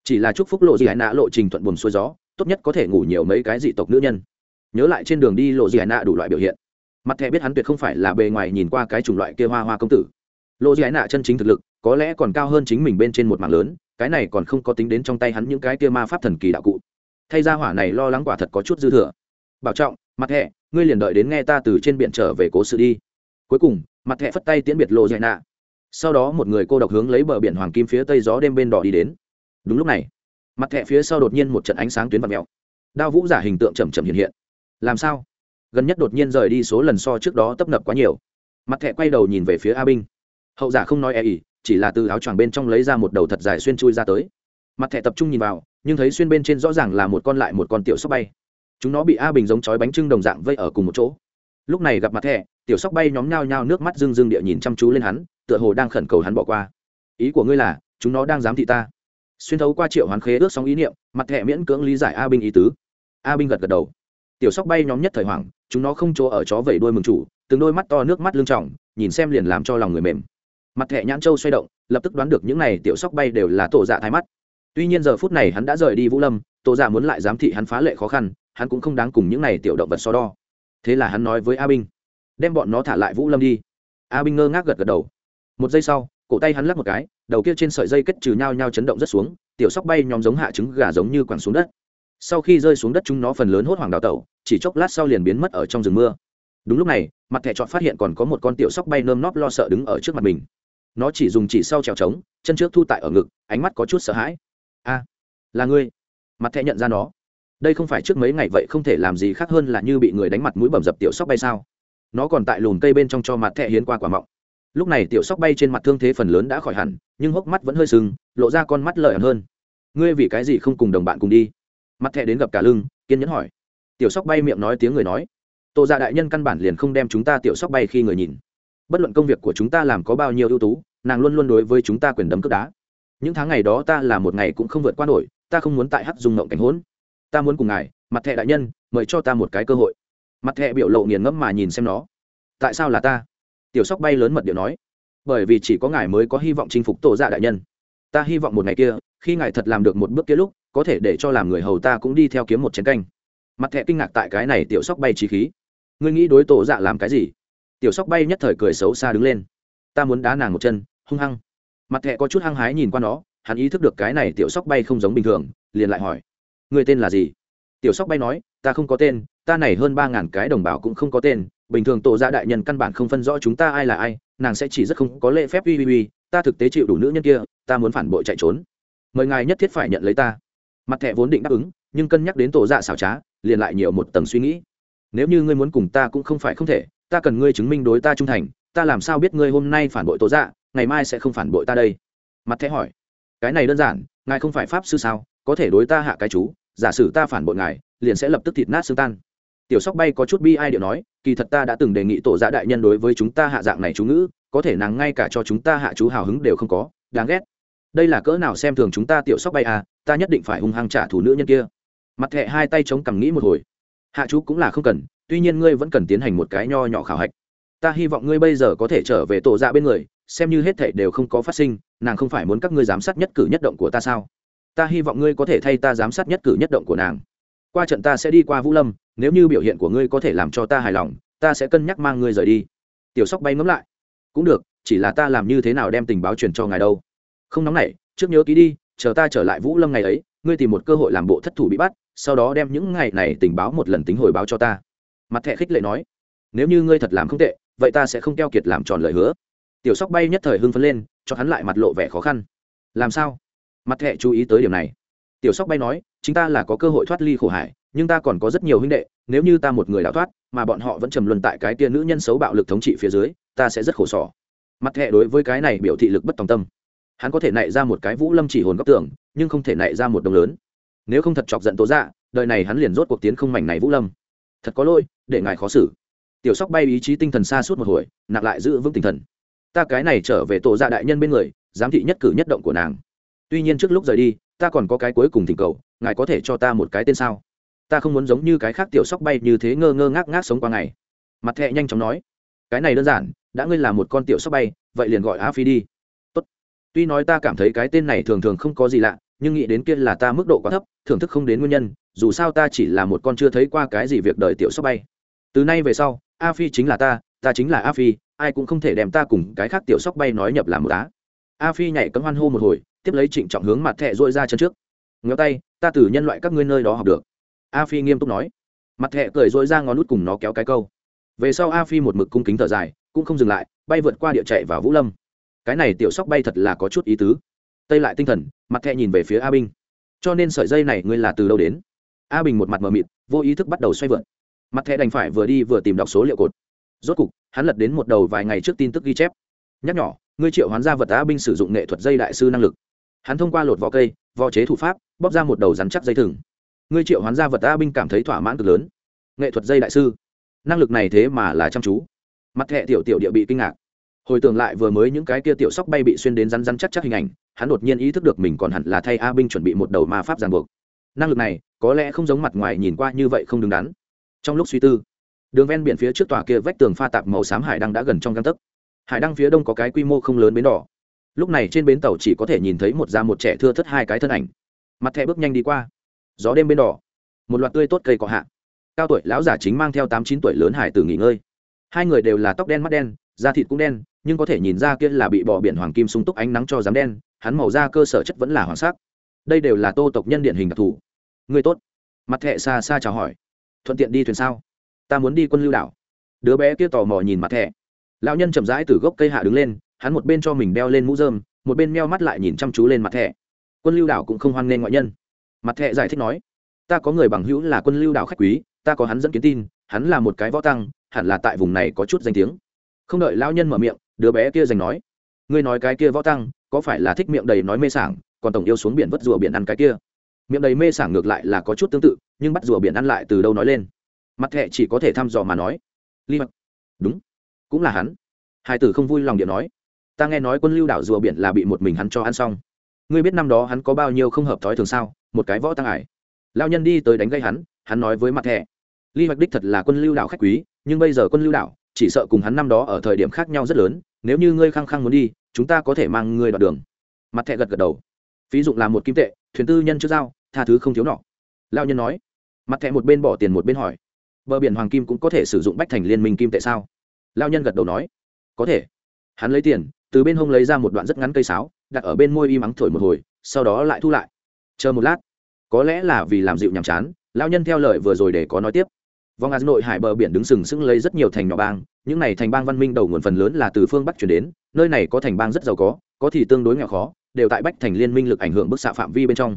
Chỉ là chúc phúc lộ gì hải nạ lộ trình thuận buồm xuôi gió, tốt nhất có thể ngủ nhiều mấy cái dị tộc nữ nhân. Nhớ lại trên đường đi lộ gì hải nạ đủ loại biểu hiện. Mặt thẹ biết hắn tuyệt không phải là bề ngoài nhìn qua cái chủng loại kia hoa hoa công tử. Lộ gì hải nạ chân chính thực lực, có lẽ còn cao hơn chính mình bên trên một mảng lớn, cái này còn không có tính đến trong tay hắn những cái kia ma pháp thần kỳ đạo cụ. Thay ra hỏa này lo lắng quả thật có chút dư thừa. Bảo trọng mặt thẹ, ngươi liền đợi đến nghe ta từ trên biển trở về cố sự đi. Cuối cùng, mặt thẹ phất tay tiễn biệt lộ dạy nạ. Sau đó một người cô độc hướng lấy bờ biển hoàng kim phía tây gió đêm bên đỏ đi đến. Đúng lúc này, mặt thẹ phía sau đột nhiên một trận ánh sáng tuyến vật mèo. Đao vũ giả hình tượng chầm chậm hiện hiện. Làm sao? Gần nhất đột nhiên rời đi số lần so trước đó tấp nập quá nhiều. Mặt thẹ quay đầu nhìn về phía a binh. Hậu giả không nói e ỉ, chỉ là từ áo choàng bên trong lấy ra một đầu thật dài xuyên chui ra tới. Mặt thẹ tập trung nhìn vào, nhưng thấy xuyên bên trên rõ ràng là một con lại một con tiểu sóc bay chúng nó bị a bình giống chói bánh trưng đồng dạng vây ở cùng một chỗ. Lúc này gặp mặt thẻ, tiểu sóc bay nhóm nhao nhao nước mắt rưng rưng địa nhìn chăm chú lên hắn, tựa hồ đang khẩn cầu hắn bỏ qua. Ý của ngươi là, chúng nó đang dám thị ta. Xuyên thấu qua triệu hoán khế ước xong ý niệm, mặt thẻ miễn cưỡng lý giải a binh ý tứ. A binh gật gật đầu. Tiểu sóc bay nhóm nhất thời hoảng, chúng nó không chỗ ở chó vẩy đuôi mừng chủ, từng đôi mắt to nước mắt lưng trọng nhìn xem liền làm cho lòng người mềm. Mặt thẻ nhãn châu xoay động, lập tức đoán được những này tiểu sóc bay đều là tổ dạ thái mắt. Tuy nhiên giờ phút này hắn đã rời đi vũ lâm, tổ dạ muốn lại giám thị hắn phá lệ khó khăn hắn cũng không đáng cùng những này tiểu động vật so đo. Thế là hắn nói với a binh, đem bọn nó thả lại vũ lâm đi. A binh ngơ ngác gật gật đầu. Một giây sau, cổ tay hắn lắc một cái, đầu kia trên sợi dây kết trừ nhau nhau chấn động rất xuống, tiểu sóc bay nhóm giống hạ trứng gà giống như quẳng xuống đất. Sau khi rơi xuống đất chúng nó phần lớn hốt hoảng đào tẩu, chỉ chốc lát sau liền biến mất ở trong rừng mưa. Đúng lúc này, mặt thẻ chọn phát hiện còn có một con tiểu sóc bay nơm nóp lo sợ đứng ở trước mặt mình. Nó chỉ dùng chỉ sau trèo trống, chân trước thu tại ở ngực, ánh mắt có chút sợ hãi. A, là ngươi. Mặt thẻ nhận ra nó đây không phải trước mấy ngày vậy không thể làm gì khác hơn là như bị người đánh mặt mũi bầm dập tiểu sóc bay sao? Nó còn tại lùn cây bên trong cho mặt thẹ hiến qua quả mọng. Lúc này tiểu sóc bay trên mặt thương thế phần lớn đã khỏi hẳn, nhưng hốc mắt vẫn hơi sưng, lộ ra con mắt lợi hẳn hơn. Ngươi vì cái gì không cùng đồng bạn cùng đi? Mặt thẹ đến gặp cả lưng, kiên nhẫn hỏi. Tiểu sóc bay miệng nói tiếng người nói. Tổ gia đại nhân căn bản liền không đem chúng ta tiểu sóc bay khi người nhìn. Bất luận công việc của chúng ta làm có bao nhiêu ưu tú, nàng luôn luôn đối với chúng ta quyền đấm cướp đá. Những tháng ngày đó ta là một ngày cũng không vượt qua nổi, ta không muốn tại hắc dung ngộng cảnh hỗn ta muốn cùng ngài, mặt thẹ đại nhân, mời cho ta một cái cơ hội. Mặt thẹ biểu lộ nghiền ngẫm mà nhìn xem nó. Tại sao là ta? Tiểu sóc bay lớn mật điệu nói. Bởi vì chỉ có ngài mới có hy vọng chinh phục tổ dạ đại nhân. Ta hy vọng một ngày kia, khi ngài thật làm được một bước kia lúc, có thể để cho làm người hầu ta cũng đi theo kiếm một chén canh. Mặt thẹ kinh ngạc tại cái này tiểu sóc bay trí khí. Ngươi nghĩ đối tổ dạ làm cái gì? Tiểu sóc bay nhất thời cười xấu xa đứng lên. Ta muốn đá nàng một chân, hung hăng. Mặt thẹ có chút hăng hái nhìn qua nó, hắn ý thức được cái này tiểu sóc bay không giống bình thường, liền lại hỏi người tên là gì? Tiểu sóc bay nói, ta không có tên, ta này hơn ba ngàn cái đồng bào cũng không có tên, bình thường tổ gia đại nhân căn bản không phân rõ chúng ta ai là ai, nàng sẽ chỉ rất không có lễ phép uy uy uy, ta thực tế chịu đủ nữ nhân kia, ta muốn phản bội chạy trốn. Mời ngài nhất thiết phải nhận lấy ta. Mặt thẹ vốn định đáp ứng, nhưng cân nhắc đến tổ dạ xảo trá, liền lại nhiều một tầng suy nghĩ. Nếu như ngươi muốn cùng ta cũng không phải không thể, ta cần ngươi chứng minh đối ta trung thành, ta làm sao biết ngươi hôm nay phản bội tổ dạ ngày mai sẽ không phản bội ta đây? Mặt thẹ hỏi. Cái này đơn giản, ngài không phải pháp sư sao? Có thể đối ta hạ cái chú, giả sử ta phản bội ngài, liền sẽ lập tức thịt nát xương tan. Tiểu sóc bay có chút bi ai điệu nói, kỳ thật ta đã từng đề nghị tổ dạ đại nhân đối với chúng ta hạ dạng này chú ngữ, có thể nàng ngay cả cho chúng ta hạ chú hào hứng đều không có, đáng ghét. Đây là cỡ nào xem thường chúng ta tiểu sóc bay à ta nhất định phải hung hăng trả thù nữ nhân kia. Mặt thẹ hai tay chống cằm nghĩ một hồi. Hạ chú cũng là không cần, tuy nhiên ngươi vẫn cần tiến hành một cái nho nhỏ khảo hạch. Ta hy vọng ngươi bây giờ có thể trở về tổ dạ bên người, xem như hết thảy đều không có phát sinh, nàng không phải muốn các ngươi giám sát nhất cử nhất động của ta sao? Ta hy vọng ngươi có thể thay ta giám sát nhất cử nhất động của nàng. Qua trận ta sẽ đi qua vũ lâm, nếu như biểu hiện của ngươi có thể làm cho ta hài lòng, ta sẽ cân nhắc mang ngươi rời đi. Tiểu sóc bay ngẫm lại. Cũng được, chỉ là ta làm như thế nào đem tình báo truyền cho ngài đâu. Không nóng nảy, trước nhớ ký đi, chờ ta trở lại vũ lâm ngày ấy, ngươi tìm một cơ hội làm bộ thất thủ bị bắt, sau đó đem những ngày này tình báo một lần tính hồi báo cho ta. Mặt thẹ khích lệ nói. Nếu như ngươi thật làm không tệ, vậy ta sẽ không keo kiệt làm tròn lời hứa. Tiểu sóc bay nhất thời hưng phấn lên, cho hắn lại mặt lộ vẻ khó khăn. Làm sao? Mặt thẹ chú ý tới điểm này. Tiểu sóc bay nói, chính ta là có cơ hội thoát ly khổ hải, nhưng ta còn có rất nhiều huynh đệ, nếu như ta một người đã thoát, mà bọn họ vẫn trầm luân tại cái tia nữ nhân xấu bạo lực thống trị phía dưới, ta sẽ rất khổ sở. Mặt thẹ đối với cái này biểu thị lực bất tòng tâm. Hắn có thể nảy ra một cái vũ lâm chỉ hồn góc tưởng, nhưng không thể nảy ra một đồng lớn. Nếu không thật chọc giận tố dạ đời này hắn liền rốt cuộc tiến không mảnh này vũ lâm. Thật có lỗi, để ngài khó xử. Tiểu sóc bay ý chí tinh thần xa suốt một hồi nạp lại giữ vững tinh thần. Ta cái này trở về tổ dạ đại nhân bên người, giám thị nhất cử nhất động của nàng tuy nhiên trước lúc rời đi, ta còn có cái cuối cùng thỉnh cầu, ngài có thể cho ta một cái tên sao? Ta không muốn giống như cái khác tiểu sóc bay như thế ngơ ngơ ngác ngác sống qua ngày. Mặt thẹ nhanh chóng nói, cái này đơn giản, đã ngươi là một con tiểu sóc bay, vậy liền gọi a phi đi. Tốt. tuy nói ta cảm thấy cái tên này thường thường không có gì lạ, nhưng nghĩ đến kia là ta mức độ quá thấp, thưởng thức không đến nguyên nhân, dù sao ta chỉ là một con chưa thấy qua cái gì việc đời tiểu sóc bay. Từ nay về sau a phi chính là ta ta chính là a phi, ai cũng không thể đem ta cùng cái khác tiểu sóc bay nói nhập làm một á. A phi nhảy cấm hoan hô một hồi tiếp lấy trịnh trọng hướng mặt thẹ dội ra chân trước. Ngéo tay, ta từ nhân loại các ngươi nơi đó học được. A phi nghiêm túc nói. Mặt thẹ cười dội ra ngón nút cùng nó kéo cái câu. Về sau a phi một mực cung kính thở dài, cũng không dừng lại, bay vượt qua địa chạy vào vũ lâm. Cái này tiểu sóc bay thật là có chút ý tứ. Tây lại tinh thần, mặt thẹ nhìn về phía a binh cho nên sợi dây này ngươi là từ đâu đến? A bình một mặt mờ mịt, vô ý thức bắt đầu xoay vượt. Mặt thẹ đành phải vừa đi vừa tìm đọc số liệu cột. Rốt cục, hắn lật đến một đầu vài ngày trước tin tức ghi chép. Nhắc nhỏ, ngươi triệu hoán gia vật a binh sử dụng nghệ thuật dây đại sư năng lực hắn thông qua lột vỏ cây vỏ chế thủ pháp, bóp ra một đầu rắn chắc dây thừng. Ngươi triệu hoán gia vật a binh cảm thấy thỏa mãn cực lớn. Nghệ thuật dây đại sư. Năng lực này thế mà là chăm chú. Mặt thẹ tiểu tiểu địa bị kinh ngạc. Hồi tưởng lại vừa mới những cái kia tiểu sóc bay bị xuyên đến rắn rắn chắc chắc hình ảnh, hắn đột nhiên ý thức được mình còn hẳn là thay a binh chuẩn bị một đầu ma pháp ràng buộc. Năng lực này, có lẽ không giống mặt ngoài nhìn qua như vậy không đứng đắn. Trong lúc suy tư, đường ven biển phía trước tòa kia vách tường pha tạp màu xám hải đăng đã gần trong găng tấc. Hải đăng phía đông có cái quy mô không lớn bến đỏ lúc này trên bến tàu chỉ có thể nhìn thấy một da một trẻ thưa thất hai cái thân ảnh. Mặt thẹ bước nhanh đi qua. Gió đêm bên đỏ. Một loạt tươi tốt cây cọ hạ. Cao tuổi lão giả chính mang theo tám chín tuổi lớn hải tử nghỉ ngơi. Hai người đều là tóc đen mắt đen, da thịt cũng đen, nhưng có thể nhìn ra kia là bị bỏ biển hoàng kim sung túc ánh nắng cho dám đen, hắn màu da cơ sở chất vẫn là hoàng sắc. Đây đều là tô tộc nhân điển hình đặc thù. Người tốt. Mặt thẹ xa xa chào hỏi. Thuận tiện đi thuyền sao? Ta muốn đi quân lưu đảo. Đứa bé kia tò mò nhìn mặt thẹ lão nhân chậm rãi từ gốc cây hạ đứng lên hắn một bên cho mình đeo lên mũ dơm một bên meo mắt lại nhìn chăm chú lên mặt thẹ quân lưu đảo cũng không hoan nghênh ngoại nhân. Mặt thẹ giải thích nói, ta có người bằng hữu là quân lưu đảo khách quý, ta có hắn dẫn kiến tin, hắn là một cái võ tăng, hẳn là tại vùng này có chút danh tiếng. Không đợi lão nhân mở miệng, đứa bé kia giành nói, ngươi nói cái kia võ tăng, có phải là thích miệng đầy nói mê sảng, còn tổng yêu xuống biển vất rùa biển ăn cái kia? Miệng đầy mê sảng ngược lại là có chút tương tự, nhưng bắt rùa biển ăn lại từ đâu nói lên? Mặt thẹ chỉ có thể thăm dò mà nói li mặc đúng, cũng là hắn. Hai tử không vui lòng điện nói ta nghe nói quân lưu đảo rùa biển là bị một mình hắn cho ăn xong. Ngươi biết năm đó hắn có bao nhiêu không hợp thói thường sao? Một cái võ tăng ải. Lao nhân đi tới đánh gây hắn hắn nói với mặt thẹ ly hoạch đích thật là quân lưu đảo khách quý, nhưng bây giờ quân lưu đảo, chỉ sợ cùng hắn năm đó ở thời điểm khác nhau rất lớn, nếu như ngươi khăng khăng muốn đi, chúng ta có thể mang ngươi đoạn đường. Mặt thẹ gật gật đầu. Phí dụng là một kim tệ, thuyền tư nhân trước giao, tha thứ không thiếu nọ. Lao nhân nói. Mặt thẹ một bên bỏ tiền một bên hỏi. Bờ biển hoàng kim cũng có thể sử dụng bách thành liên minh kim tệ sao? Lao nhân gật đầu nói. Có thể. Hắn lấy tiền từ bên hông lấy ra một đoạn rất ngắn cây sáo, đặt ở bên môi y mắng thổi một hồi, sau đó lại thu lại. Chờ một lát, có lẽ là vì làm dịu nhàm chán lao nhân theo lời vừa rồi để có nói tiếp. Vòng hà nội hải bờ biển đứng sừng sững lấy rất nhiều thành nhỏ bang, những này thành bang văn minh đầu nguồn phần lớn là từ phương bắc chuyển đến, nơi này có thành bang rất giàu có có thì tương đối nghèo khó, đều tại bách thành liên minh lực ảnh hưởng bức xạ phạm vi bên trong.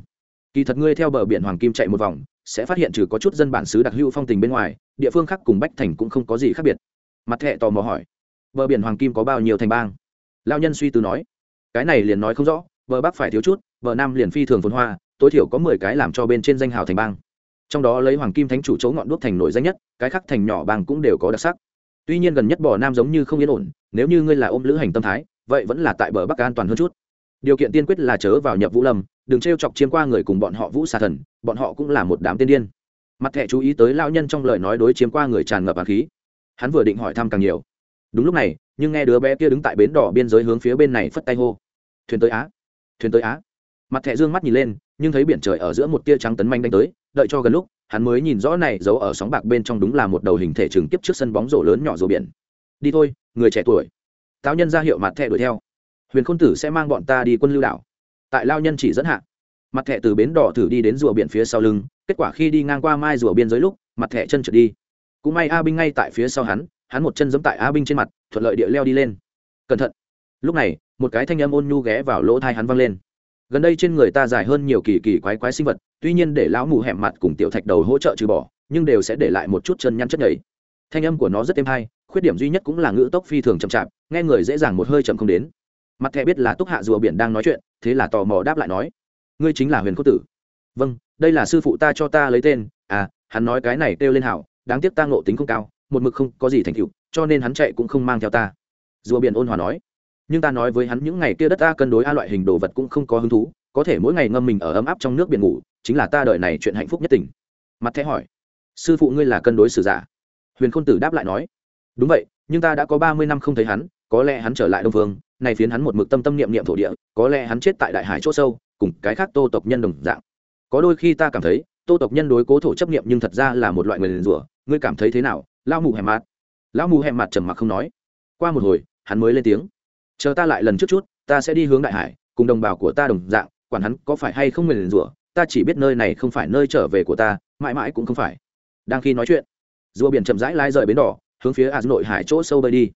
Kỳ thật ngươi theo bờ biển hoàng kim chạy một vòng, sẽ phát hiện trừ có chút dân bản xứ đặc hữu phong tình bên ngoài, địa phương khác cùng bách thành cũng không có gì khác biệt. Mặt thẹ tò mò hỏi, bờ biển hoàng kim có bao nhiêu thành bang? Lao nhân suy tư nói, cái này liền nói không rõ, bờ bắc phải thiếu chút, bờ nam liền phi thường phồn hoa, tối thiểu có mười cái làm cho bên trên danh hào thành bang. Trong đó lấy hoàng kim thánh chủ chỗ ngọn đuốc thành nổi danh nhất, cái khác thành nhỏ bang cũng đều có đặc sắc. Tuy nhiên gần nhất bờ nam giống như không yên ổn, nếu như ngươi là ôm lữ hành tâm thái, vậy vẫn là tại bờ bắc an toàn hơn chút. Điều kiện tiên quyết là chớ vào nhập vũ lâm, đừng t r e o chọc chiếm qua người cùng bọn họ vũ xà thần, bọn họ cũng là một đám tiên điên. Mặt thẻ chú ý tới lao nhân trong lời nói đối chiếm qua người tràn ngập hà khí. Hắn vừa định hỏi thăm càng nhiều. Đúng lúc này nhưng nghe đứa bé kia đứng tại bến đỏ biên giới hướng phía bên này phất tay hô. Thuyền tới á, thuyền tới á. Mặt thẹ dương mắt nhìn lên, nhưng thấy biển trời ở giữa một tia trắng tấn manh đánh tới, đợi cho gần lúc, hắn mới nhìn rõ này giấu ở sóng bạc bên trong đúng là một đầu hình thể trừng tiếp trước sân bóng rổ lớn nhỏ rổ biển. Đi thôi, người trẻ tuổi. Táo nhân ra hiệu mặt thẹ đuổi theo. Huyền khôn tử sẽ mang bọn ta đi quân lưu đảo. Tại lao nhân chỉ dẫn hạ. Mặt thẹ từ bến đỏ thử đi đến rùa biển phía sau lưng, kết quả khi đi ngang qua mai rùa biên giới lúc, mặt thẹ chân trượt đi. Cũng may a binh ngay tại phía sau hắn hắn một chân giẫm tại a binh trên mặt, thuận lợi địa leo đi lên. Cẩn thận. Lúc này, một cái thanh âm ôn nhu ghé vào lỗ thai hắn văng lên. Gần đây trên người ta dài hơn nhiều kỳ kỳ quái quái sinh vật, tuy nhiên để lão mù hẻm mặt cùng tiểu thạch đầu hỗ trợ trừ bỏ, nhưng đều sẽ để lại một chút chân nhăn chất nhảy thanh âm của nó rất êm hay, khuyết điểm duy nhất cũng là ngữ tốc phi thường chậm chạp, nghe người dễ dàng một hơi chậm không đến. Mặt thẻ biết là túc hạ rùa biển đang nói chuyện, thế là tò mò đáp lại nói, ngươi chính là huyền cốt tử. Vâng đây là sư phụ ta cho ta lấy tên. À hắn nói cái này kêu lên hảo, đáng tiếc ta ngộ tính không cao một mực không có gì thành tựu, cho nên hắn chạy cũng không mang theo ta. Rùa biển ôn hòa nói. Nhưng ta nói với hắn những ngày kia đất ta cân đối a loại hình đồ vật cũng không có hứng thú, có thể mỗi ngày ngâm mình ở ấm áp trong nước biển ngủ, chính là ta đợi này chuyện hạnh phúc nhất tình. Mặt thẻ hỏi. Sư phụ ngươi là cân đối sử giả? Huyền khôn tử đáp lại nói. Đúng vậy, nhưng ta đã có ba mươi năm không thấy hắn, có lẽ hắn trở lại đông phương này phiến hắn một mực tâm tâm niệm niệm thổ địa, có lẽ hắn chết tại đại hải chỗ sâu, cùng cái khác tô tộc nhân đồng dạng. Có đôi khi ta cảm thấy, tô tộc nhân đối cố thổ chấp niệm nhưng thật ra là một loại người liền rủa, ngươi cảm thấy thế nào? Lao mù hèm mạt. Lão mù hèm mặt trầm mặc không nói. Qua một hồi, hắn mới lên tiếng. Chờ ta lại lần trước chút, ta sẽ đi hướng đại hải, cùng đồng bào của ta đồng dạng, quản hắn có phải hay không người liền rủa, ta chỉ biết nơi này không phải nơi trở về của ta, mãi mãi cũng không phải. Đang khi nói chuyện, rùa biển chậm rãi lai rời bến đỏ, hướng phía a nội hải chỗ sâu bơi đi.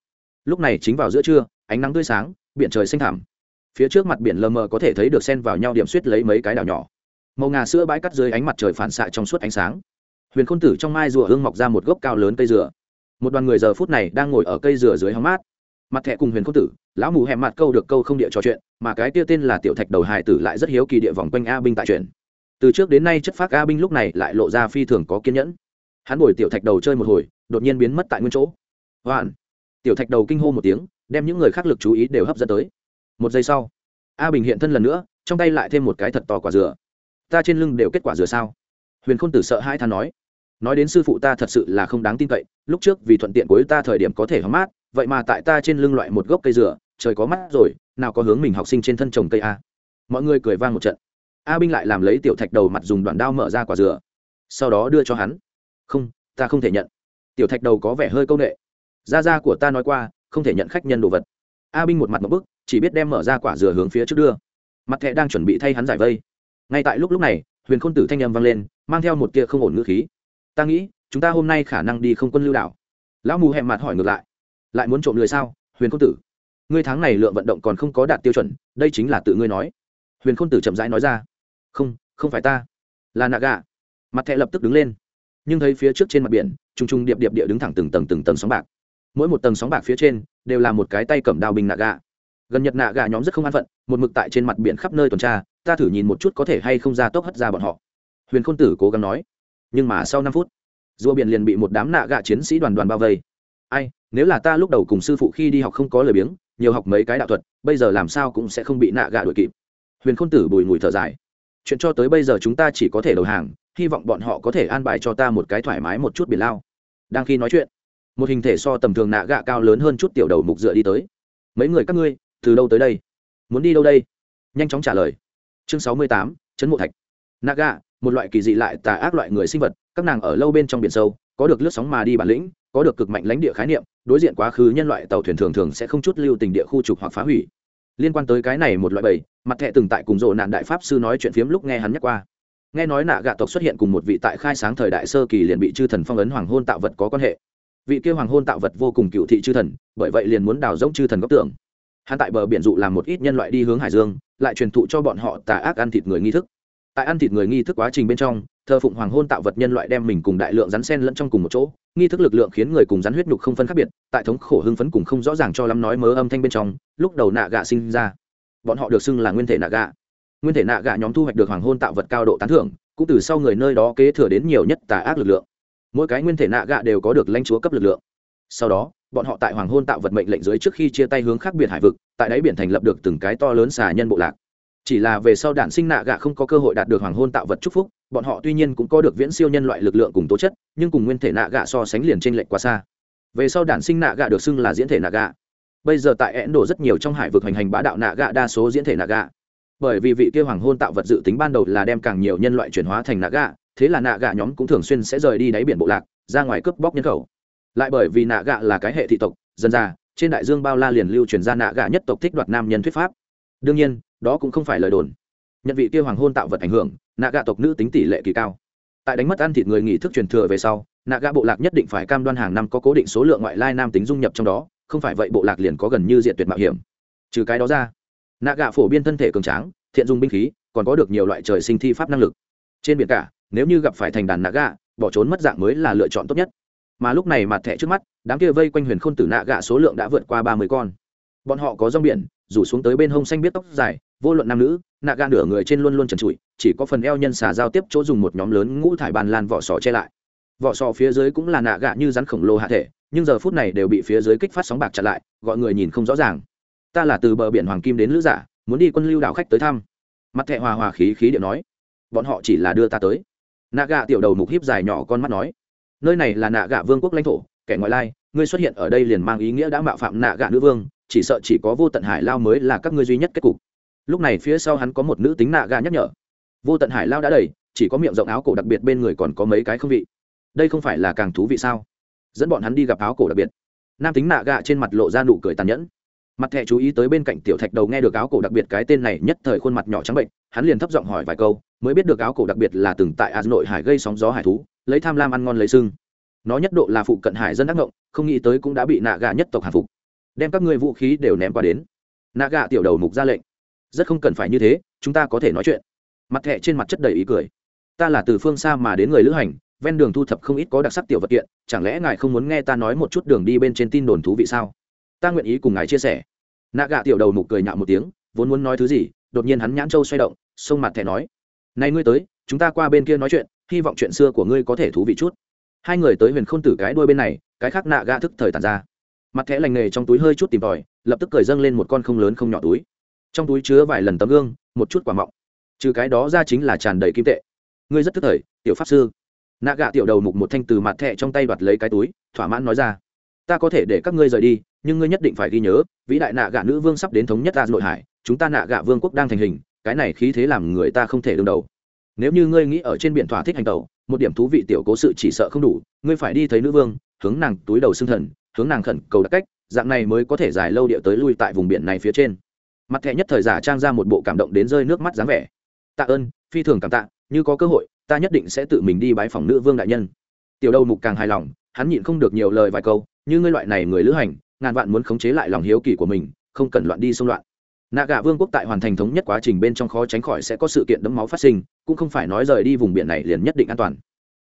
Lúc này chính vào giữa trưa, ánh nắng tươi sáng, biển trời xanh thẳm. Phía trước mặt biển lờ mờ có thể thấy được sen vào nhau điểm suýt lấy mấy cái đảo nhỏ. Màu ngà sữa bãi cắt dưới ánh mặt trời phản xạ trong suốt ánh sáng huyền khôn tử trong mai rùa hương mọc ra một gốc cao lớn cây dừa. Một đoàn người giờ phút này đang ngồi ở cây dừa dưới hóng mát. Mặt thẹ cùng huyền khôn tử, lão mù hẹm mặt câu được câu không địa trò chuyện, mà cái kia tên là tiểu thạch đầu hài tử lại rất hiếu kỳ địa vòng quanh a binh tại chuyện. Từ trước đến nay chất phác a binh lúc này lại lộ ra phi thường có kiên nhẫn. Hắn bồi tiểu thạch đầu chơi một hồi, đột nhiên biến mất tại nguyên chỗ. Hoàn tiểu thạch đầu kinh hô một tiếng, đem những người khác lực chú ý đều hấp dẫn tới. Một giây sau, a bình hiện thân lần nữa, trong tay lại thêm một cái thật to quả dừa. Ta trên lưng đều kết quả dừa sao? Huyền khôn tử sợ hai than nói nói đến sư phụ ta thật sự là không đáng tin cậy, lúc trước vì thuận tiện cuối ta thời điểm có thể hóng mát, vậy mà tại ta trên lưng loại một gốc cây dừa, trời có mắt rồi, nào có hướng mình học sinh trên thân trồng cây a. Mọi người cười vang một trận. A binh lại làm lấy tiểu thạch đầu mặt dùng đoạn đao mở ra quả dừa. Sau đó đưa cho hắn. Không, ta không thể nhận. Tiểu thạch đầu có vẻ hơi công nghệ gia gia của ta nói qua, không thể nhận khách nhân đồ vật. A binh một mặt một bức, chỉ biết đem mở ra quả dừa hướng phía trước đưa. Mặt thẹ đang chuẩn bị thay hắn giải vây. Ngay tại lúc lúc này, huyền khôn tử thanh â m vang lên, mang theo một tia không ổn ngữ khí ta nghĩ, chúng ta hôm nay khả năng đi không quân lưu đảo. Lão mù hẹm mặt hỏi ngược lại. Lại muốn trộm lười sao, huyền công tử? Ngươi tháng này lượng vận động còn không có đạt tiêu chuẩn, đây chính là tự ngươi nói. Huyền khôn tử chậm rãi nói ra. Không không phải ta. Là nạ gà. Mặt thẹ lập tức đứng lên. Nhưng thấy phía trước trên mặt biển t r u n g t r u n g điệp điệp địa đứng thẳng từng tầng từng tầng sóng bạc. Mỗi một tầng sóng bạc phía trên đều là một cái tay cầm đao bình nạ gà. Gần nhật nạ gà nhóm rất không an phận, một mực tại trên mặt biển khắp nơi tuần tra, ta thử nhìn một chút có thể hay không ra tốc hất ra bọn họ. Huyền khôn tử cố gắng nói nhưng mà sau năm phút, rùa biển liền bị một đám nạ gạ chiến sĩ đoàn đoàn bao vây. Ai, nếu là ta lúc đầu cùng sư phụ khi đi học không có lời biếng, nhiều học mấy cái đạo thuật, bây giờ làm sao cũng sẽ không bị nạ gạ đuổi kịp. Huyền khôn tử bùi ngùi thở dài. Chuyện cho tới bây giờ chúng ta chỉ có thể đầu hàng, hy vọng bọn họ có thể an bài cho ta một cái thoải mái một chút biển lao. Đang khi nói chuyện, một hình thể so tầm thường nạ gạ cao lớn hơn chút tiểu đầu mục dựa đi tới. Mấy người các ngươi, từ đâu tới đây? Muốn đi đâu đây? Nhanh chóng trả lời. Chương sáu mươi tám chấn mộ thạch. Nạ gạ một loại kỳ dị lại tà ác loại người sinh vật, các nàng ở lâu bên trong biển sâu, có được lướt sóng mà đi bản lĩnh, có được cực mạnh lãnh địa khái niệm, đối diện quá khứ nhân loại tàu thuyền thường thường sẽ không chút lưu tình địa khu trục hoặc phá hủy. Liên quan tới cái này một loại bầy, mặt thẹ từng tại cùng rộ nạn đại pháp sư nói chuyện phiếm lúc nghe hắn nhắc qua. Nghe nói nạ gạ tộc xuất hiện cùng một vị tại khai sáng thời đại sơ kỳ liền bị chư thần phong ấn hoàng hôn tạo vật có quan hệ. Vị kia hoàng hôn tạo vật vô cùng cựu thị chư thần, bởi vậy liền muốn đào rỗng chư thần góc tưởng hắn tại bờ biển dụ làm một ít nhân loại đi hướng hải dương, lại truyền thụ cho bọn họ tà ác ăn thịt người nghi thức tại ăn thịt người nghi thức quá trình bên trong, thờ phụng hoàng hôn tạo vật nhân loại đem mình cùng đại lượng rắn sen lẫn trong cùng một chỗ, nghi thức lực lượng khiến người cùng rắn huyết nhục không phân khác biệt, tại thống khổ hưng phấn cùng không rõ ràng cho lắm nói mớ âm thanh bên trong, lúc đầu nạ gạ sinh ra. Bọn họ được xưng là nguyên thể nạ gạ. Nguyên thể nạ gạ nhóm thu hoạch được hoàng hôn tạo vật cao độ tán thưởng, cũng từ sau người nơi đó kế thừa đến nhiều nhất tà ác lực lượng. Mỗi cái nguyên thể nạ gạ đều có được lãnh chúa cấp lực lượng. Sau đó, bọn họ tại hoàng hôn tạo vật mệnh lệnh dưới trước khi chia tay hướng khác biệt hải vực, tại đáy biển thành lập được từng cái to lớn xà nhân bộ lạc chỉ là về sau đản sinh nạ gạ không có cơ hội đạt được hoàng hôn tạo vật chúc phúc, bọn họ tuy nhiên cũng có được viễn siêu nhân loại lực lượng cùng tố chất, nhưng cùng nguyên thể nạ gạ so sánh liền t r ê n lệch quá xa. Về sau đản sinh nạ gạ được xưng là diễn thể nạ gạ. Bây giờ tại ấn độ rất nhiều trong hải vực hành hành bá đạo nạ gạ đa số diễn thể nạ gạ. Bởi vì vị kia hoàng hôn tạo vật dự tính ban đầu là đem càng nhiều nhân loại chuyển hóa thành nạ gạ, thế là nạ gạ nhóm cũng thường xuyên sẽ rời đi đáy biển bộ lạc, ra ngoài cướp bóc nhân khẩu. Lại bởi vì nạ gạ là cái hệ thị tộc, dân ra trên đại dương bao la liền lưu truyền ra nạ gạ nhất tộc thích đoạt nam nhân thuyết pháp. Đương nhiên đó cũng không phải lời đồn. Nhận vị kia hoàng hôn tạo vật ảnh hưởng nạ gạ tộc nữ tính tỷ lệ kỳ cao. Tại đánh mất ăn thịt người nghỉ thức truyền thừa về sau nạ gạ bộ lạc nhất định phải cam đoan hàng năm có cố định số lượng ngoại lai nam tính dung nhập trong đó, không phải vậy bộ lạc liền có gần như diện tuyệt mạo hiểm. Trừ cái đó ra nạ gạ phổ biên thân thể cường tráng, thiện dung binh khí, còn có được nhiều loại trời sinh thi pháp năng lực. Trên biển cả, nếu như gặp phải thành đàn nạ gạ bỏ trốn mất dạng mới là lựa chọn tốt nhất. Mà lúc này mặt thẻ trước mắt, đám kia vây quanh huyền khôn tử nạ gạ số lượng đã vượt qua ba mươi con. Bọn họ có rong biển, rủ xuống tới bên hông xanh biết tóc dài vô luận nam nữ, nạ ga nửa người trên luôn luôn trần trụi, chỉ có phần eo nhân xà giao tiếp chỗ dùng một nhóm lớn ngũ thải bàn lan vỏ sò che lại. Vỏ sò phía dưới cũng là nạ gạ như rắn khổng lồ hạ thể, nhưng giờ phút này đều bị phía dưới kích phát sóng bạc chặn lại, gọi người nhìn không rõ ràng. Ta là từ bờ biển hoàng kim đến lữ giả muốn đi quân lưu đảo khách tới thăm. Mặt thẹ hòa hòa khí khí điệu nói. Bọn họ chỉ là đưa ta tới. Nạ gạ tiểu đầu mục hiếp dài nhỏ con mắt nói. Nơi này là nạ gạ vương quốc lãnh thổ, kẻ ngoại lai, ngươi xuất hiện ở đây liền mang ý nghĩa đã mạo phạm nạ gạ nữ vương, chỉ sợ chỉ có vô tận hải lao mới là các ngươi duy nhất kết cục lúc này phía sau hắn có một nữ tính nạ gà nhắc nhở. Vô tận hải lao đã đầy, chỉ có miệng rộng áo cổ đặc biệt bên người còn có mấy cái không vị. Đây không phải là càng thú vị sao? Dẫn bọn hắn đi gặp áo cổ đặc biệt. Nam tính nạ gà trên mặt lộ ra nụ cười tàn nhẫn. Mặt thẹ chú ý tới bên cạnh tiểu thạch đầu nghe được áo cổ đặc biệt cái tên này nhất thời khuôn mặt nhỏ trắng bệnh, hắn liền thấp giọng hỏi vài câu, mới biết được áo cổ đặc biệt là từng tại hà nội hải gây sóng gió hải thú, lấy tham lam ăn ngon lấy sưng. Nó nhất độ là phụ cận hải dân đắc ngộng, không nghĩ tới cũng đã bị nạ gà nhất tộc hạ phục. Đem các ngươi vũ khí đều ném qua đến. Nạ gà tiểu đầu mục ra lệnh rất không cần phải như thế, chúng ta có thể nói chuyện. Mặt thẹ trên mặt chất đầy ý cười. Ta là từ phương xa mà đến người lữ hành, ven đường thu thập không ít có đặc sắc tiểu vật kiện, chẳng lẽ ngài không muốn nghe ta nói một chút đường đi bên trên tin đồn thú vị sao? Ta nguyện ý cùng ngài chia sẻ. Nạ gạ tiểu đầu mục cười nhạo một tiếng, vốn muốn nói thứ gì, đột nhiên hắn nhãn châu xoay động sông mặt thẻ nói, này ngươi tới, chúng ta qua bên kia nói chuyện, hy vọng chuyện xưa của ngươi có thể thú vị chút. Hai người tới huyền k h ô n tử cái đuôi bên này, cái khác nạ gạ thức thời tàn ra. Mặt thẻ lành nghề trong túi hơi chút tìm tòi, lập tức cười dâng lên một con không lớn không nhỏ túi trong túi chứa vài lần tấm gương, một chút quả mọng. Trừ cái đó ra chính là tràn đầy kim tệ. Ngươi rất tức thời, tiểu pháp sư. Nạ gạ tiểu đầu mục một thanh từ mặt thẹ trong tay đoạt lấy cái túi, thỏa mãn nói ra. Ta có thể để các ngươi rời đi, nhưng ngươi nhất định phải ghi nhớ, vĩ đại nạ gạ nữ vương sắp đến thống nhất ta nội hải, chúng ta nạ gạ vương quốc đang thành hình, cái này khí thế làm người ta không thể đương đầu. Nếu như ngươi nghĩ ở trên biển thỏa thích hành tẩu, một điểm thú vị tiểu cố sự chỉ sợ không đủ, ngươi phải đi thấy nữ vương, hướng nàng túi đầu xương thần, hướng nàng khẩn cầu đặc cách, dạng này mới có thể dài lâu địa tới lui tại vùng biển này phía trên mặt thẻ nhất thời giả trang ra một bộ cảm động đến rơi nước mắt dáng vẻ. Tạ ơn, phi thường cảm tạ, như có cơ hội, ta nhất định sẽ tự mình đi bái phòng nữ vương đại nhân. Tiểu đầu mục càng hài lòng, hắn nhịn không được nhiều lời vài câu, như ngươi loại này người lữ hành, ngàn vạn muốn khống chế lại lòng hiếu kỳ của mình, không cần loạn đi xung loạn. Nạ gà vương quốc tại hoàn thành thống nhất quá trình bên trong khó tránh khỏi sẽ có sự kiện đẫm máu phát sinh, cũng không phải nói rời đi vùng biển này liền nhất định an toàn.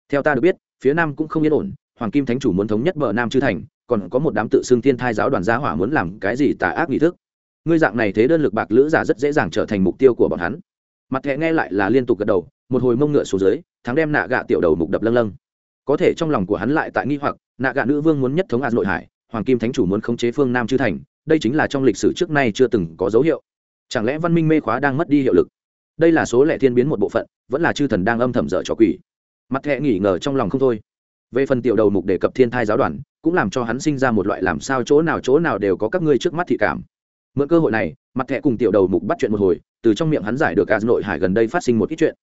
Theo ta được biết, phía nam cũng không yên ổn, hoàng kim thánh chủ muốn thống nhất bờ nam chư thành, còn có một đám tự xưng thiên thai giáo đoàn gia hỏa muốn làm cái gì tà ác nghi thức ngươi dạng này thế đơn lực bạc lữ giả rất dễ dàng trở thành mục tiêu của bọn hắn. Mặt thẹ nghe lại là liên tục gật đầu, một hồi mông ngựa xuống dưới, thắng đem nạ gạ tiểu đầu mục đập lâng lâng. Có thể trong lòng của hắn lại tại nghi hoặc, nạ gạ nữ vương muốn nhất thống hạt nội hải, hoàng kim thánh chủ muốn khống chế phương nam chư thành, đây chính là trong lịch sử trước nay chưa từng có dấu hiệu. Chẳng lẽ văn minh mê khóa đang mất đi hiệu lực? Đây là số lệ thiên biến một bộ phận, vẫn là chư thần đang âm thầm dở trò quỷ. Mặt thẹ nghỉ ngờ trong lòng không thôi. Về phần tiểu đầu mục đề cập thiên thai giáo đoàn, cũng làm cho hắn sinh ra một loại làm sao chỗ nào chỗ nào đều có các ngươi trước mắt thị cảm mượn cơ hội này, mặt thẹ cùng tiểu đầu mục bắt chuyện một hồi, từ trong miệng hắn giải được cả nội hải gần đây phát sinh một ít chuyện.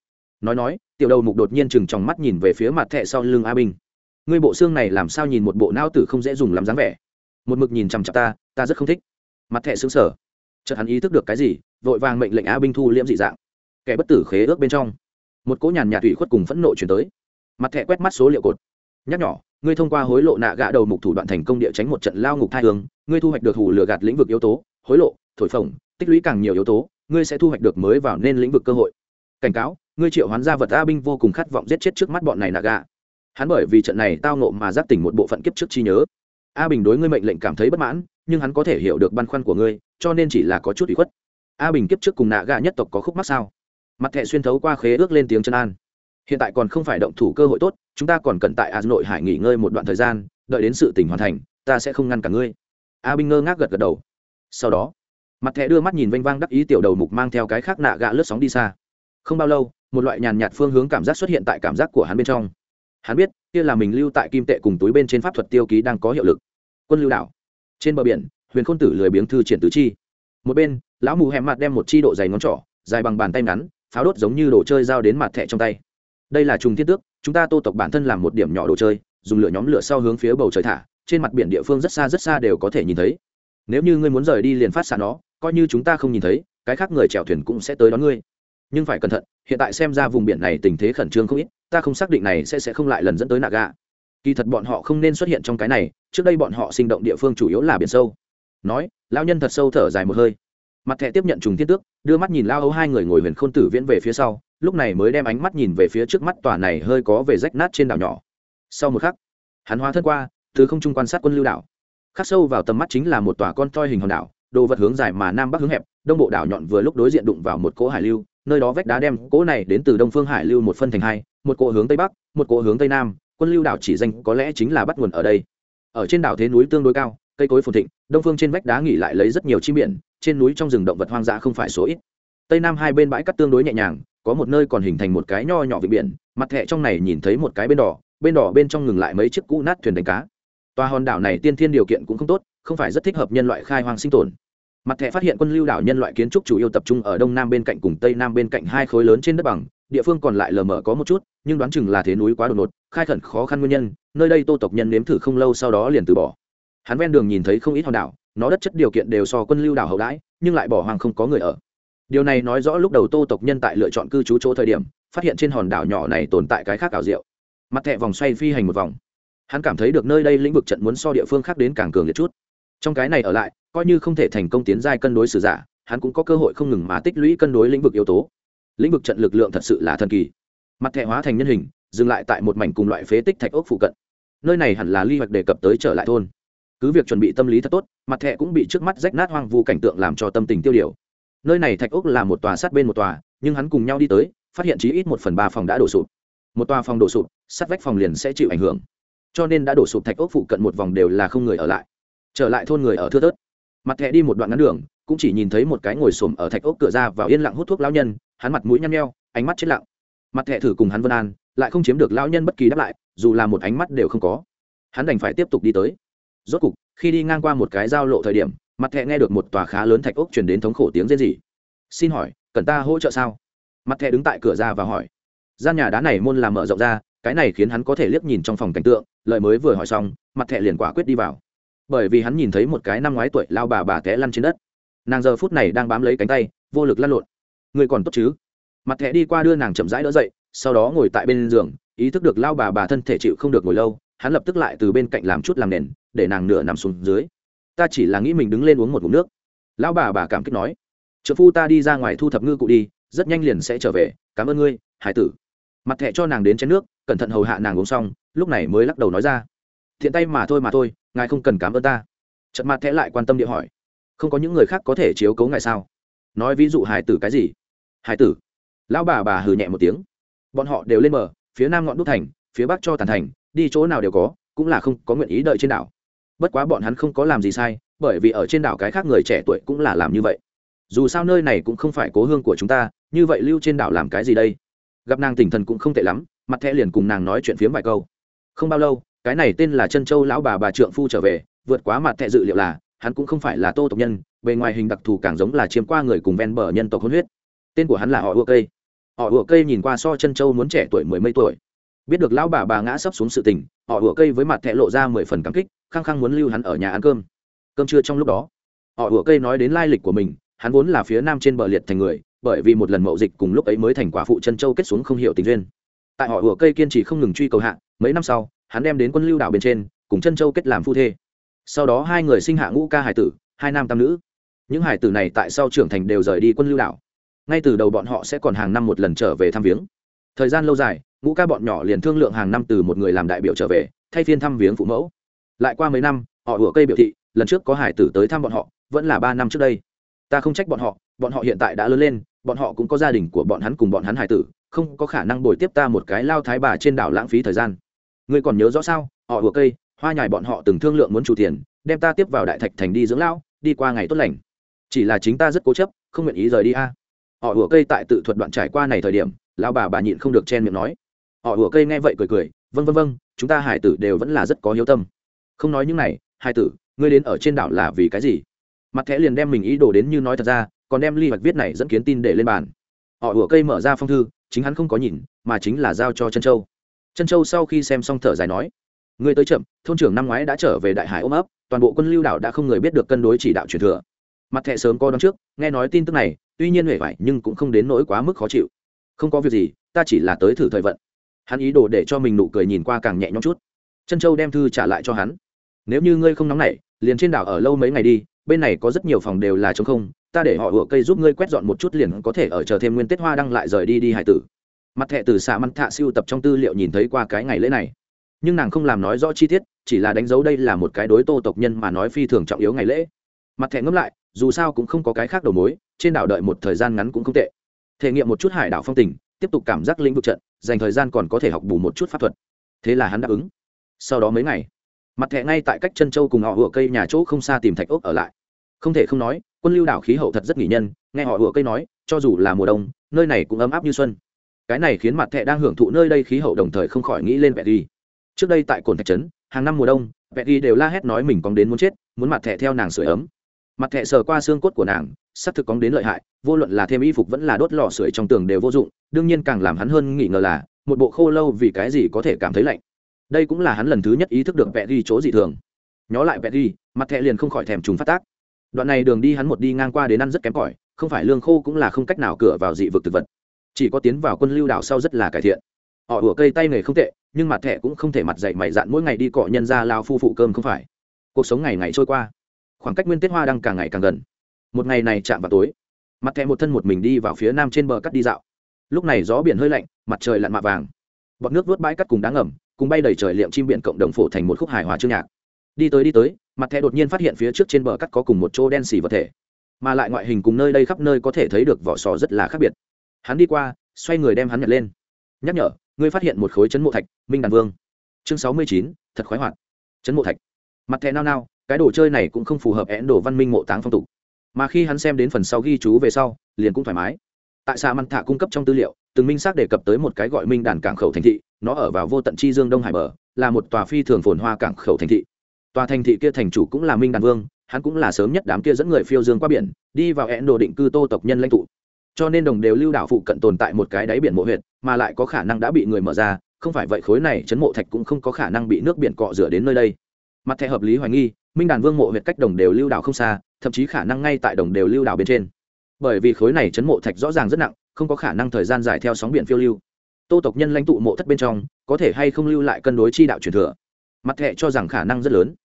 Nói nói, tiểu đầu mục đột nhiên chừng trong mắt nhìn về phía mặt thẹ sau lưng a binh ngươi bộ xương này làm sao nhìn một bộ não tử không dễ dùng làm dáng vẻ? Một mực nhìn chằm chặp ta ta rất không thích. Mặt thẹ xứng sở chợt hắn ý thức được cái gì, vội vàng mệnh lệnh a binh thu liễm dị dạng. Kẻ bất tử khế ước bên trong. Một cỗ nhàn nhạt thủy khuất cùng phẫn nộ chuyển tới. Mặt thẹ quét mắt số liệu cột. Nhắc nhỏ ngươi thông qua hối lộ nạ gạ đầu mục thủ đoạn thành công địa tránh một trận lao ngục thai hướng ngươi thu hoạch được hủ lừa gạt lĩnh vực yếu tố hối lộ, thổi phồng, tích lũy càng nhiều yếu tố, ngươi sẽ thu hoạch được mới vào nên lĩnh vực cơ hội. Cảnh cáo, ngươi triệu hoán gia vật a binh vô cùng khát vọng giết chết trước mắt bọn này nạ gạ hắn bởi vì trận này tao nộ mà giáp tỉnh một bộ phận kiếp trước chi nhớ. A bình đối ngươi mệnh lệnh cảm thấy bất mãn, nhưng hắn có thể hiểu được băn khoăn của ngươi, cho nên chỉ là có chút ủy khuất. A bình kiếp trước cùng nạ gạ nhất tộc có khúc mắc sao? Mặt thẹ xuyên thấu qua khế ước lên tiếng chân an. Hiện tại còn không phải động thủ cơ hội tốt, chúng ta còn cần tại a nội hải nghỉ ngơi một đoạn thời gian, đợi đến sự tỉnh hoàn thành, ta sẽ không ngăn cả ngươi. A binh ngơ ngác gật gật đầu sau đó, mặt thẻ đưa mắt nhìn vênh vang đắc ý tiểu đầu mục mang theo cái khác nạ gạ lướt sóng đi xa. Không bao lâu, một loại nhàn nhạt phương hướng cảm giác xuất hiện tại cảm giác của hắn bên trong. Hắn biết, kia là mình lưu tại kim tệ cùng túi bên trên pháp thuật tiêu ký đang có hiệu lực. Quân lưu đảo. Trên bờ biển, huyền khôn tử lười biếng thư triển tứ chi. Một bên, lão mù hèm mặt đem một chi độ dày ngón trỏ, dài bằng bàn tay ngắn, pháo đốt giống như đồ chơi giao đến mặt thẻ trong tay. Đây là trùng thiên tước, chúng ta tô tộc bản thân làm một điểm nhỏ đồ chơi, dùng lửa nhóm lửa sau hướng phía bầu trời thả, trên mặt biển địa phương rất xa rất xa đều có thể nhìn thấy nếu như ngươi muốn rời đi liền phát xạ nó, coi như chúng ta không nhìn thấy, cái khác người chèo thuyền cũng sẽ tới đón ngươi. Nhưng phải cẩn thận, hiện tại xem ra vùng biển này tình thế khẩn trương không ít, ta không xác định này sẽ sẽ không lại lần dẫn tới naga kỳ thật bọn họ không nên xuất hiện trong cái này, trước đây bọn họ sinh động địa phương chủ yếu là biển sâu. Nói lao nhân thật sâu thở dài một hơi. Mặt thẻ tiếp nhận trùng thiên tước, đưa mắt nhìn lao ấu hai người ngồi huyền khôn tử viễn về phía sau, lúc này mới đem ánh mắt nhìn về phía trước mắt tòa này hơi có về rách nát trên đảo nhỏ. Sau một khắc, hắn hóa thân qua, từ không trung quan sát quân lưu đảo khắc sâu vào tầm mắt chính là một tòa con toi hình hòn đảo, đồ vật hướng dài mà nam bắc hướng hẹp, đông bộ đảo nhọn vừa lúc đối diện đụng vào một cỗ hải lưu, nơi đó vách đá đem cỗ này đến từ đông phương hải lưu một phân thành hai, một cỗ hướng tây bắc, một cỗ hướng tây nam, quân lưu đảo chỉ danh có lẽ chính là bắt nguồn ở đây. Ở trên đảo thế núi tương đối cao, cây cối phồn thịnh, đông phương trên vách đá nghỉ lại lấy rất nhiều chim biển, trên núi trong rừng động vật hoang dã không phải số ít. Tây nam hai bên bãi cắt tương đối nhẹ nhàng, có một nơi còn hình thành một cái nho nhỏ vịnh biển, mặt thẹ trong này nhìn thấy một cái bên đỏ bên đỏ bên trong ngừng lại mấy chiếc cũ nát thuyền đánh cá tòa hòn đảo này tiên thiên điều kiện cũng không tốt, không phải rất thích hợp nhân loại khai hoang sinh tồn. Mặt thẻ phát hiện quân lưu đảo nhân loại kiến trúc chủ yếu tập trung ở đông nam bên cạnh cùng tây nam bên cạnh hai khối lớn trên đất bằng, địa phương còn lại lờ mờ có một chút, nhưng đoán chừng là thế núi quá đột ngột, khai khẩn khó khăn nguyên nhân, nơi đây tô tộc nhân nếm thử không lâu sau đó liền từ bỏ. Hắn ven đường nhìn thấy không ít hòn đảo, nó đất chất điều kiện đều so quân lưu đảo hậu đãi, nhưng lại bỏ hoàng không có người ở. Điều này nói rõ lúc đầu tô tộc nhân tại lựa chọn cư trú chỗ thời điểm, phát hiện trên hòn đảo nhỏ này tồn tại cái khác ảo diệu. Mặt thẹ vòng xoay phi hành một vòng hắn cảm thấy được nơi đây lĩnh vực trận muốn so địa phương khác đến càng cường liệt chút. Trong cái này ở lại, coi như không thể thành công tiến giai cân đối sử giả, hắn cũng có cơ hội không ngừng mà tích lũy cân đối lĩnh vực yếu tố. Lĩnh vực trận lực lượng thật sự là thần kỳ. Mặt thẻ hóa thành nhân hình, dừng lại tại một mảnh cùng loại phế tích thạch ốc phụ cận. Nơi này hẳn là ly hoạch đề cập tới trở lại thôn. Cứ việc chuẩn bị tâm lý thật tốt, mặt thẻ cũng bị trước mắt rách nát hoang vu cảnh tượng làm cho tâm tình tiêu điều. Nơi này thạch ốc là một tòa sát bên một tòa, nhưng hắn cùng nhau đi tới, phát hiện chí ít một phần ba phòng đã đổ sụp. Một tòa phòng đổ sụp, sát vách phòng liền sẽ chịu ảnh hưởng cho nên đã đổ sụp thạch ốc phụ cận một vòng đều là không người ở lại. Trở lại thôn người ở thưa tớt mặt thẹ đi một đoạn ngắn đường, cũng chỉ nhìn thấy một cái ngồi xổm ở thạch ốc cửa ra vào yên lặng hút thuốc lão nhân, hắn mặt mũi nhăn nheo, ánh mắt chết lặng. Mặt thẹ thử cùng hắn vân an, lại không chiếm được lão nhân bất kỳ đáp lại, dù là một ánh mắt đều không có. Hắn đành phải tiếp tục đi tới. Rốt cục, khi đi ngang qua một cái giao lộ thời điểm, mặt thẹ nghe được một tòa khá lớn thạch ốc chuyển đến thống khổ tiếng rên rỉ. Xin hỏi, cần ta hỗ trợ sao? Mặt thẹ đứng tại cửa ra và hỏi. Gian nhà đá này môn làm mở rộng ra cái này khiến hắn có thể liếc nhìn trong phòng cảnh tượng lợi mới vừa hỏi xong, mặt thẹ liền quả quyết đi vào. Bởi vì hắn nhìn thấy một cái năm ngoái tuổi lao bà bà té lăn trên đất. Nàng giờ phút này đang bám lấy cánh tay, vô lực lăn lộn. Người còn tốt chứ? Mặt thẹ đi qua đưa nàng chậm rãi đỡ dậy, sau đó ngồi tại bên giường, ý thức được lao bà bà thân thể chịu không được ngồi lâu, hắn lập tức lại từ bên cạnh làm chút làm nền, để nàng nửa nằm xuống dưới. Ta chỉ là nghĩ mình đứng lên uống một ngụm nước. Lão bà bà cảm kích nói, trợ phu ta đi ra ngoài thu thập ngư cụ đi, rất nhanh liền sẽ trở về, cảm ơn ngươi, hải tử. Mặt thẹ cho nàng đến chén nước cẩn thận hầu hạ nàng uống xong, lúc này mới lắc đầu nói ra. Thiện tay mà thôi mà thôi, ngài không cần cảm ơn ta. Trận mặt thẽ lại quan tâm địa hỏi. Không có những người khác có thể chiếu cố ngài sao? Nói ví dụ hải tử cái gì? Hải tử. Lão bà bà hừ nhẹ một tiếng. Bọn họ đều lên bờ, phía nam ngọn đúc thành, phía bắc cho tàn thành, đi chỗ nào đều có, cũng là không có nguyện ý đợi trên đảo. Bất quá bọn hắn không có làm gì sai, bởi vì ở trên đảo cái khác người trẻ tuổi cũng là làm như vậy. Dù sao nơi này cũng không phải cố hương của chúng ta, như vậy lưu trên đảo làm cái gì đây? Gặp nàng tỉnh thần cũng không tệ lắm mặt thẻ liền cùng nàng nói chuyện phiếm vài câu. Không bao lâu, cái này tên là chân châu lão bà bà trượng phu trở về, vượt quá mặt thẻ dự liệu là, hắn cũng không phải là tô tộc nhân, bề ngoài hình đặc thù càng giống là chiếm qua người cùng ven bờ nhân tộc hôn huyết. Tên của hắn là họ ùa cây. Họ ùa cây nhìn qua so chân châu muốn trẻ tuổi mười mấy tuổi. Biết được lão bà bà ngã sấp xuống sự tình, họ ùa cây với mặt thẹ lộ ra mười phần cảm kích, khăng khăng muốn lưu hắn ở nhà ăn cơm. Cơm trưa trong lúc đó, họ ùa cây nói đến lai lịch của mình, hắn vốn là phía nam trên bờ liệt thành người, bởi vì một lần mậu dịch cùng lúc ấy mới thành quả phụ chân châu kết xuống không hiểu tình duyên tại họ ủa cây kiên trì không ngừng truy cầu hạ, mấy năm sau, hắn đem đến quân lưu đảo bên trên, cùng chân châu kết làm phu thê. Sau đó hai người sinh hạ ngũ ca hải tử, hai nam tam nữ. Những hải tử này tại sau trưởng thành đều rời đi quân lưu đảo. Ngay từ đầu bọn họ sẽ còn hàng năm một lần trở về thăm viếng. Thời gian lâu dài, ngũ ca bọn nhỏ liền thương lượng hàng năm từ một người làm đại biểu trở về, thay phiên thăm viếng phụ mẫu. Lại qua mấy năm, họ ủa cây biểu thị, lần trước có hải tử tới thăm bọn họ, vẫn là ba năm trước đây. Ta không trách bọn họ bọn họ hiện tại đã lớn lên, bọn họ cũng có gia đình của bọn hắn cùng bọn hắn hải tử không có khả năng bồi tiếp ta một cái lao thái bà trên đảo lãng phí thời gian. Ngươi còn nhớ rõ sao? Họ ủa cây, hoa nhài bọn họ từng thương lượng muốn chủ tiền, đem ta tiếp vào đại thạch thành đi dưỡng lão, đi qua ngày tốt lành. Chỉ là chính ta rất cố chấp, không nguyện ý rời đi a. Họ ủa cây tại tự thuật đoạn trải qua này thời điểm, lão bà bà nhịn không được chen miệng nói. Họ ủa cây nghe vậy cười cười vân vân vân chúng ta hải tử đều vẫn là rất có hiếu tâm. Không nói những này, hải tử, ngươi đến ở trên đảo là vì cái gì? Mặt thẻ liền đem mình ý đồ đến như nói thật ra, còn đem ly hoạch viết này dẫn kiến tin để lên bàn. Họ ủa cây mở ra phong thư chính hắn không có nhìn, mà chính là giao cho chân châu. Chân châu sau khi xem xong thở dài nói người tới chậm, thôn trưởng năm ngoái đã trở về đại hải ôm ấp, toàn bộ quân lưu đảo đã không người biết được cân đối chỉ đạo truyền thừa. Mặt thẻ sớm có đón trước, nghe nói tin tức này, tuy nhiên huệ vải nhưng cũng không đến nỗi quá mức khó chịu. Không có việc gì, ta chỉ là tới thử thời vận. Hắn ý đồ để cho mình nụ cười nhìn qua càng nhẹ nhõm chút. Chân châu đem thư trả lại cho hắn. Nếu như ngươi không nóng nảy, liền trên đảo ở lâu mấy ngày đi, bên này có rất nhiều phòng đều là trống không ta để họ ủa cây giúp ngươi quét dọn một chút liền có thể ở chờ thêm nguyên tết hoa đăng lại rời đi đi hải tử. Mặt thẹ từ xạ măn thạ siêu tập trong tư liệu nhìn thấy qua cái ngày lễ này. Nhưng nàng không làm nói rõ chi tiết, chỉ là đánh dấu đây là một cái đối tô tộc nhân mà nói phi thường trọng yếu ngày lễ. Mặt thẹ ngẫm lại, dù sao cũng không có cái khác đầu mối, trên đảo đợi một thời gian ngắn cũng không tệ. Thể nghiệm một chút hải đảo phong tình, tiếp tục cảm giác lĩnh vực trận, dành thời gian còn có thể học bù một chút pháp thuật. Thế là hắn đáp ứng. Sau đó mấy ngày, mặt thẹ ngay tại cách chân châu cùng họ hựa cây nhà chỗ không xa tìm thạch ốc ở lại. Không thể không nói quân lưu đảo khí hậu thật rất nghỉ nhân, nghe họ hùa cây nói, cho dù là mùa đông, nơi này cũng ấm áp như xuân. Cái này khiến mặt thẹ đang hưởng thụ nơi đây khí hậu đồng thời không khỏi nghĩ lên vẹt đi. Trước đây tại cồn thạch trấn, hàng năm mùa đông vẹt đi đều la hét nói mình cóng đến muốn chết, muốn mặt thẹ theo nàng sửa ấm. Mặt thẹ sờ qua xương cốt của nàng sắp thực cóng đến lợi hại, vô luận là thêm y phục vẫn là đốt lò sưởi trong tường đều vô dụng, đương nhiên càng làm hắn hơn nghĩ ngờ là, một bộ khô lâu vì cái gì có thể cảm thấy lạnh. Đây cũng là hắn lần thứ nhất ý thức được vẹt đi chỗ dị thường. Nhó lại vẹt đi, mặt thẹ liền không khỏi thèm trùng phát tác đoạn này đường đi hắn một đi ngang qua đến ăn rất kém cỏi, không phải lương khô cũng là không cách nào cửa vào dị vực thực vật. Chỉ có tiến vào quân lưu đảo sau rất là cải thiện. Họ ủa cây tay nghề không tệ, nhưng mặt thẻ cũng không thể mặt dậy mày dạn mỗi ngày đi cọ nhân ra lao phu phụ cơm không phải. Cuộc sống ngày ngày trôi qua. Khoảng cách nguyên tiết hoa đang càng ngày càng gần. Một ngày này chạm vào tối. Mặt thẻ một thân một mình đi vào phía nam trên bờ cắt đi dạo. Lúc này gió biển hơi lạnh, mặt trời lặn mạ vàng. Bọt nước vớt bãi cắt cùng đá ngầm, cùng bay đầy trời liệm chim biển cộng đồng phổ thành một khúc hài hòa chương nhạc đi tới đi tới, mặt thẻ đột nhiên phát hiện phía trước trên bờ cắt có cùng một chỗ đen xì vật thể. Mà lại ngoại hình cùng nơi đây khắp nơi có thể thấy được vỏ sò rất là khác biệt. Hắn đi qua, xoay người đem hắn nhặt lên. Nhắc nhở, ngươi phát hiện một khối chấn mộ thạch, minh đàn vương. Chương sáu mươi chín, thật khoái hoạt. Chấn mộ thạch. Mặt thẻ nao nao, cái đồ chơi này cũng không phù hợp én đồ văn minh mộ táng phong tục. Mà khi hắn xem đến phần sau ghi chú về sau, liền cũng thoải mái. Tại sao mặn thạ cung cấp trong tư liệu, từng minh xác đề cập tới một cái gọi minh đàn cảng khẩu thành thị, nó ở vào vô tận chi dương đông hải bờ, là một tòa phi thường phồn hoa cảng khẩu thành thị tòa thành thị kia thành chủ cũng là minh đàn vương, hắn cũng là sớm nhất đám kia dẫn người phiêu dương qua biển, đi vào én đồ định cư tô tộc nhân lãnh tụ. Cho nên đồng đều lưu đảo phụ cận tồn tại một cái đáy biển mộ huyệt, mà lại có khả năng đã bị người mở ra, không phải vậy khối này chấn mộ thạch cũng không có khả năng bị nước biển cọ rửa đến nơi đây. Mặt thẻ hợp lý hoài nghi, minh đàn vương mộ huyệt cách đồng đều lưu đảo không xa, thậm chí khả năng ngay tại đồng đều lưu đảo bên trên. Bởi vì khối này chấn mộ thạch rõ ràng rất nặng, không có khả năng thời gian dài theo sóng biển phiêu lưu. Tô tộc nhân lãnh tụ mộ thất bên trong, có thể hay không lưu lại cân đối chi đạo truyền thừa? Mặt thẻ cho rằng khả năng rất lớn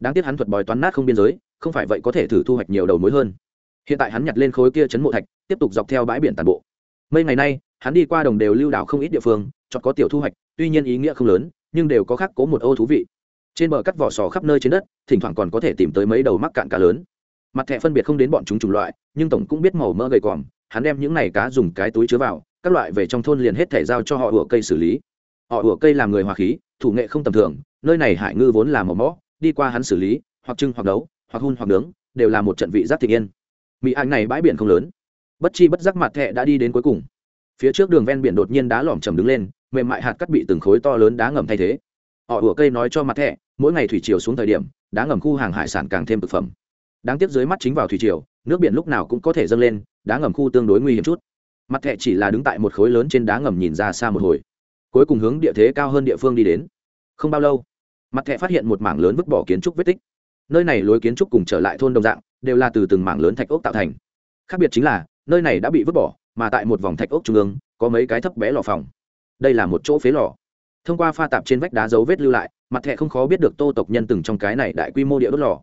đáng tiếc hắn thuật bòi toán nát không biên giới, không phải vậy có thể thử thu hoạch nhiều đầu mối hơn. Hiện tại hắn nhặt lên khối kia chấn mộ thạch, tiếp tục dọc theo bãi biển tàn bộ. Mấy ngày nay, hắn đi qua đồng đều lưu đảo không ít địa phương cho có tiểu thu hoạch, tuy nhiên ý nghĩa không lớn, nhưng đều có khác cố một ô thú vị. Trên bờ cắt vỏ sò khắp nơi trên đất, thỉnh thoảng còn có thể tìm tới mấy đầu mắc cạn cá lớn. Mặt thẻ phân biệt không đến bọn chúng chủng loại, nhưng tổng cũng biết màu mỡ gầy còm hắn đem những này cá dùng cái túi chứa vào, các loại về trong thôn liền hết thẻ giao cho họ ủa cây xử lý. Họ ủa cây làm người hòa khí, thủ nghệ không tầm thường, nơi này hải ngư vốn là màu mõ đi qua hắn xử lý, hoặc trưng hoặc đấu hoặc hun hoặc nướng, đều là một trận vị giác thị yên. Mỹ anh này bãi biển không lớn. Bất chi bất giác mặt thẹ đã đi đến cuối cùng. Phía trước đường ven biển đột nhiên đá lỏm chầm đứng lên, mềm mại hạt cắt bị từng khối to lớn đá ngầm thay thế. Họ ủa cây nói cho mặt thẹ mỗi ngày thủy chiều xuống thời điểm, đá ngầm khu hàng hải sản càng thêm thực phẩm. Đáng tiếc dưới mắt chính vào thủy triều, nước biển lúc nào cũng có thể dâng lên, đá ngầm khu tương đối nguy hiểm chút. Mặt thẹ chỉ là đứng tại một khối lớn trên đá ngầm nhìn ra xa một hồi. Cuối cùng hướng địa thế cao hơn địa phương đi đến. Không bao lâu mặt thẻ phát hiện một mảng lớn vứt bỏ kiến trúc vết tích. Nơi này lối kiến trúc cùng trở lại thôn đồng dạng, đều là từ từng mảng lớn thạch ốc tạo thành. Khác biệt chính là, nơi này đã bị vứt bỏ, mà tại một vòng thạch ốc trung ương, có mấy cái thấp bé lò phòng. Đây là một chỗ phế lò. Thông qua pha tạp trên vách đá dấu vết lưu lại, mặt thẻ không khó biết được tô tộc nhân từng trong cái này đại quy mô địa đốt lò.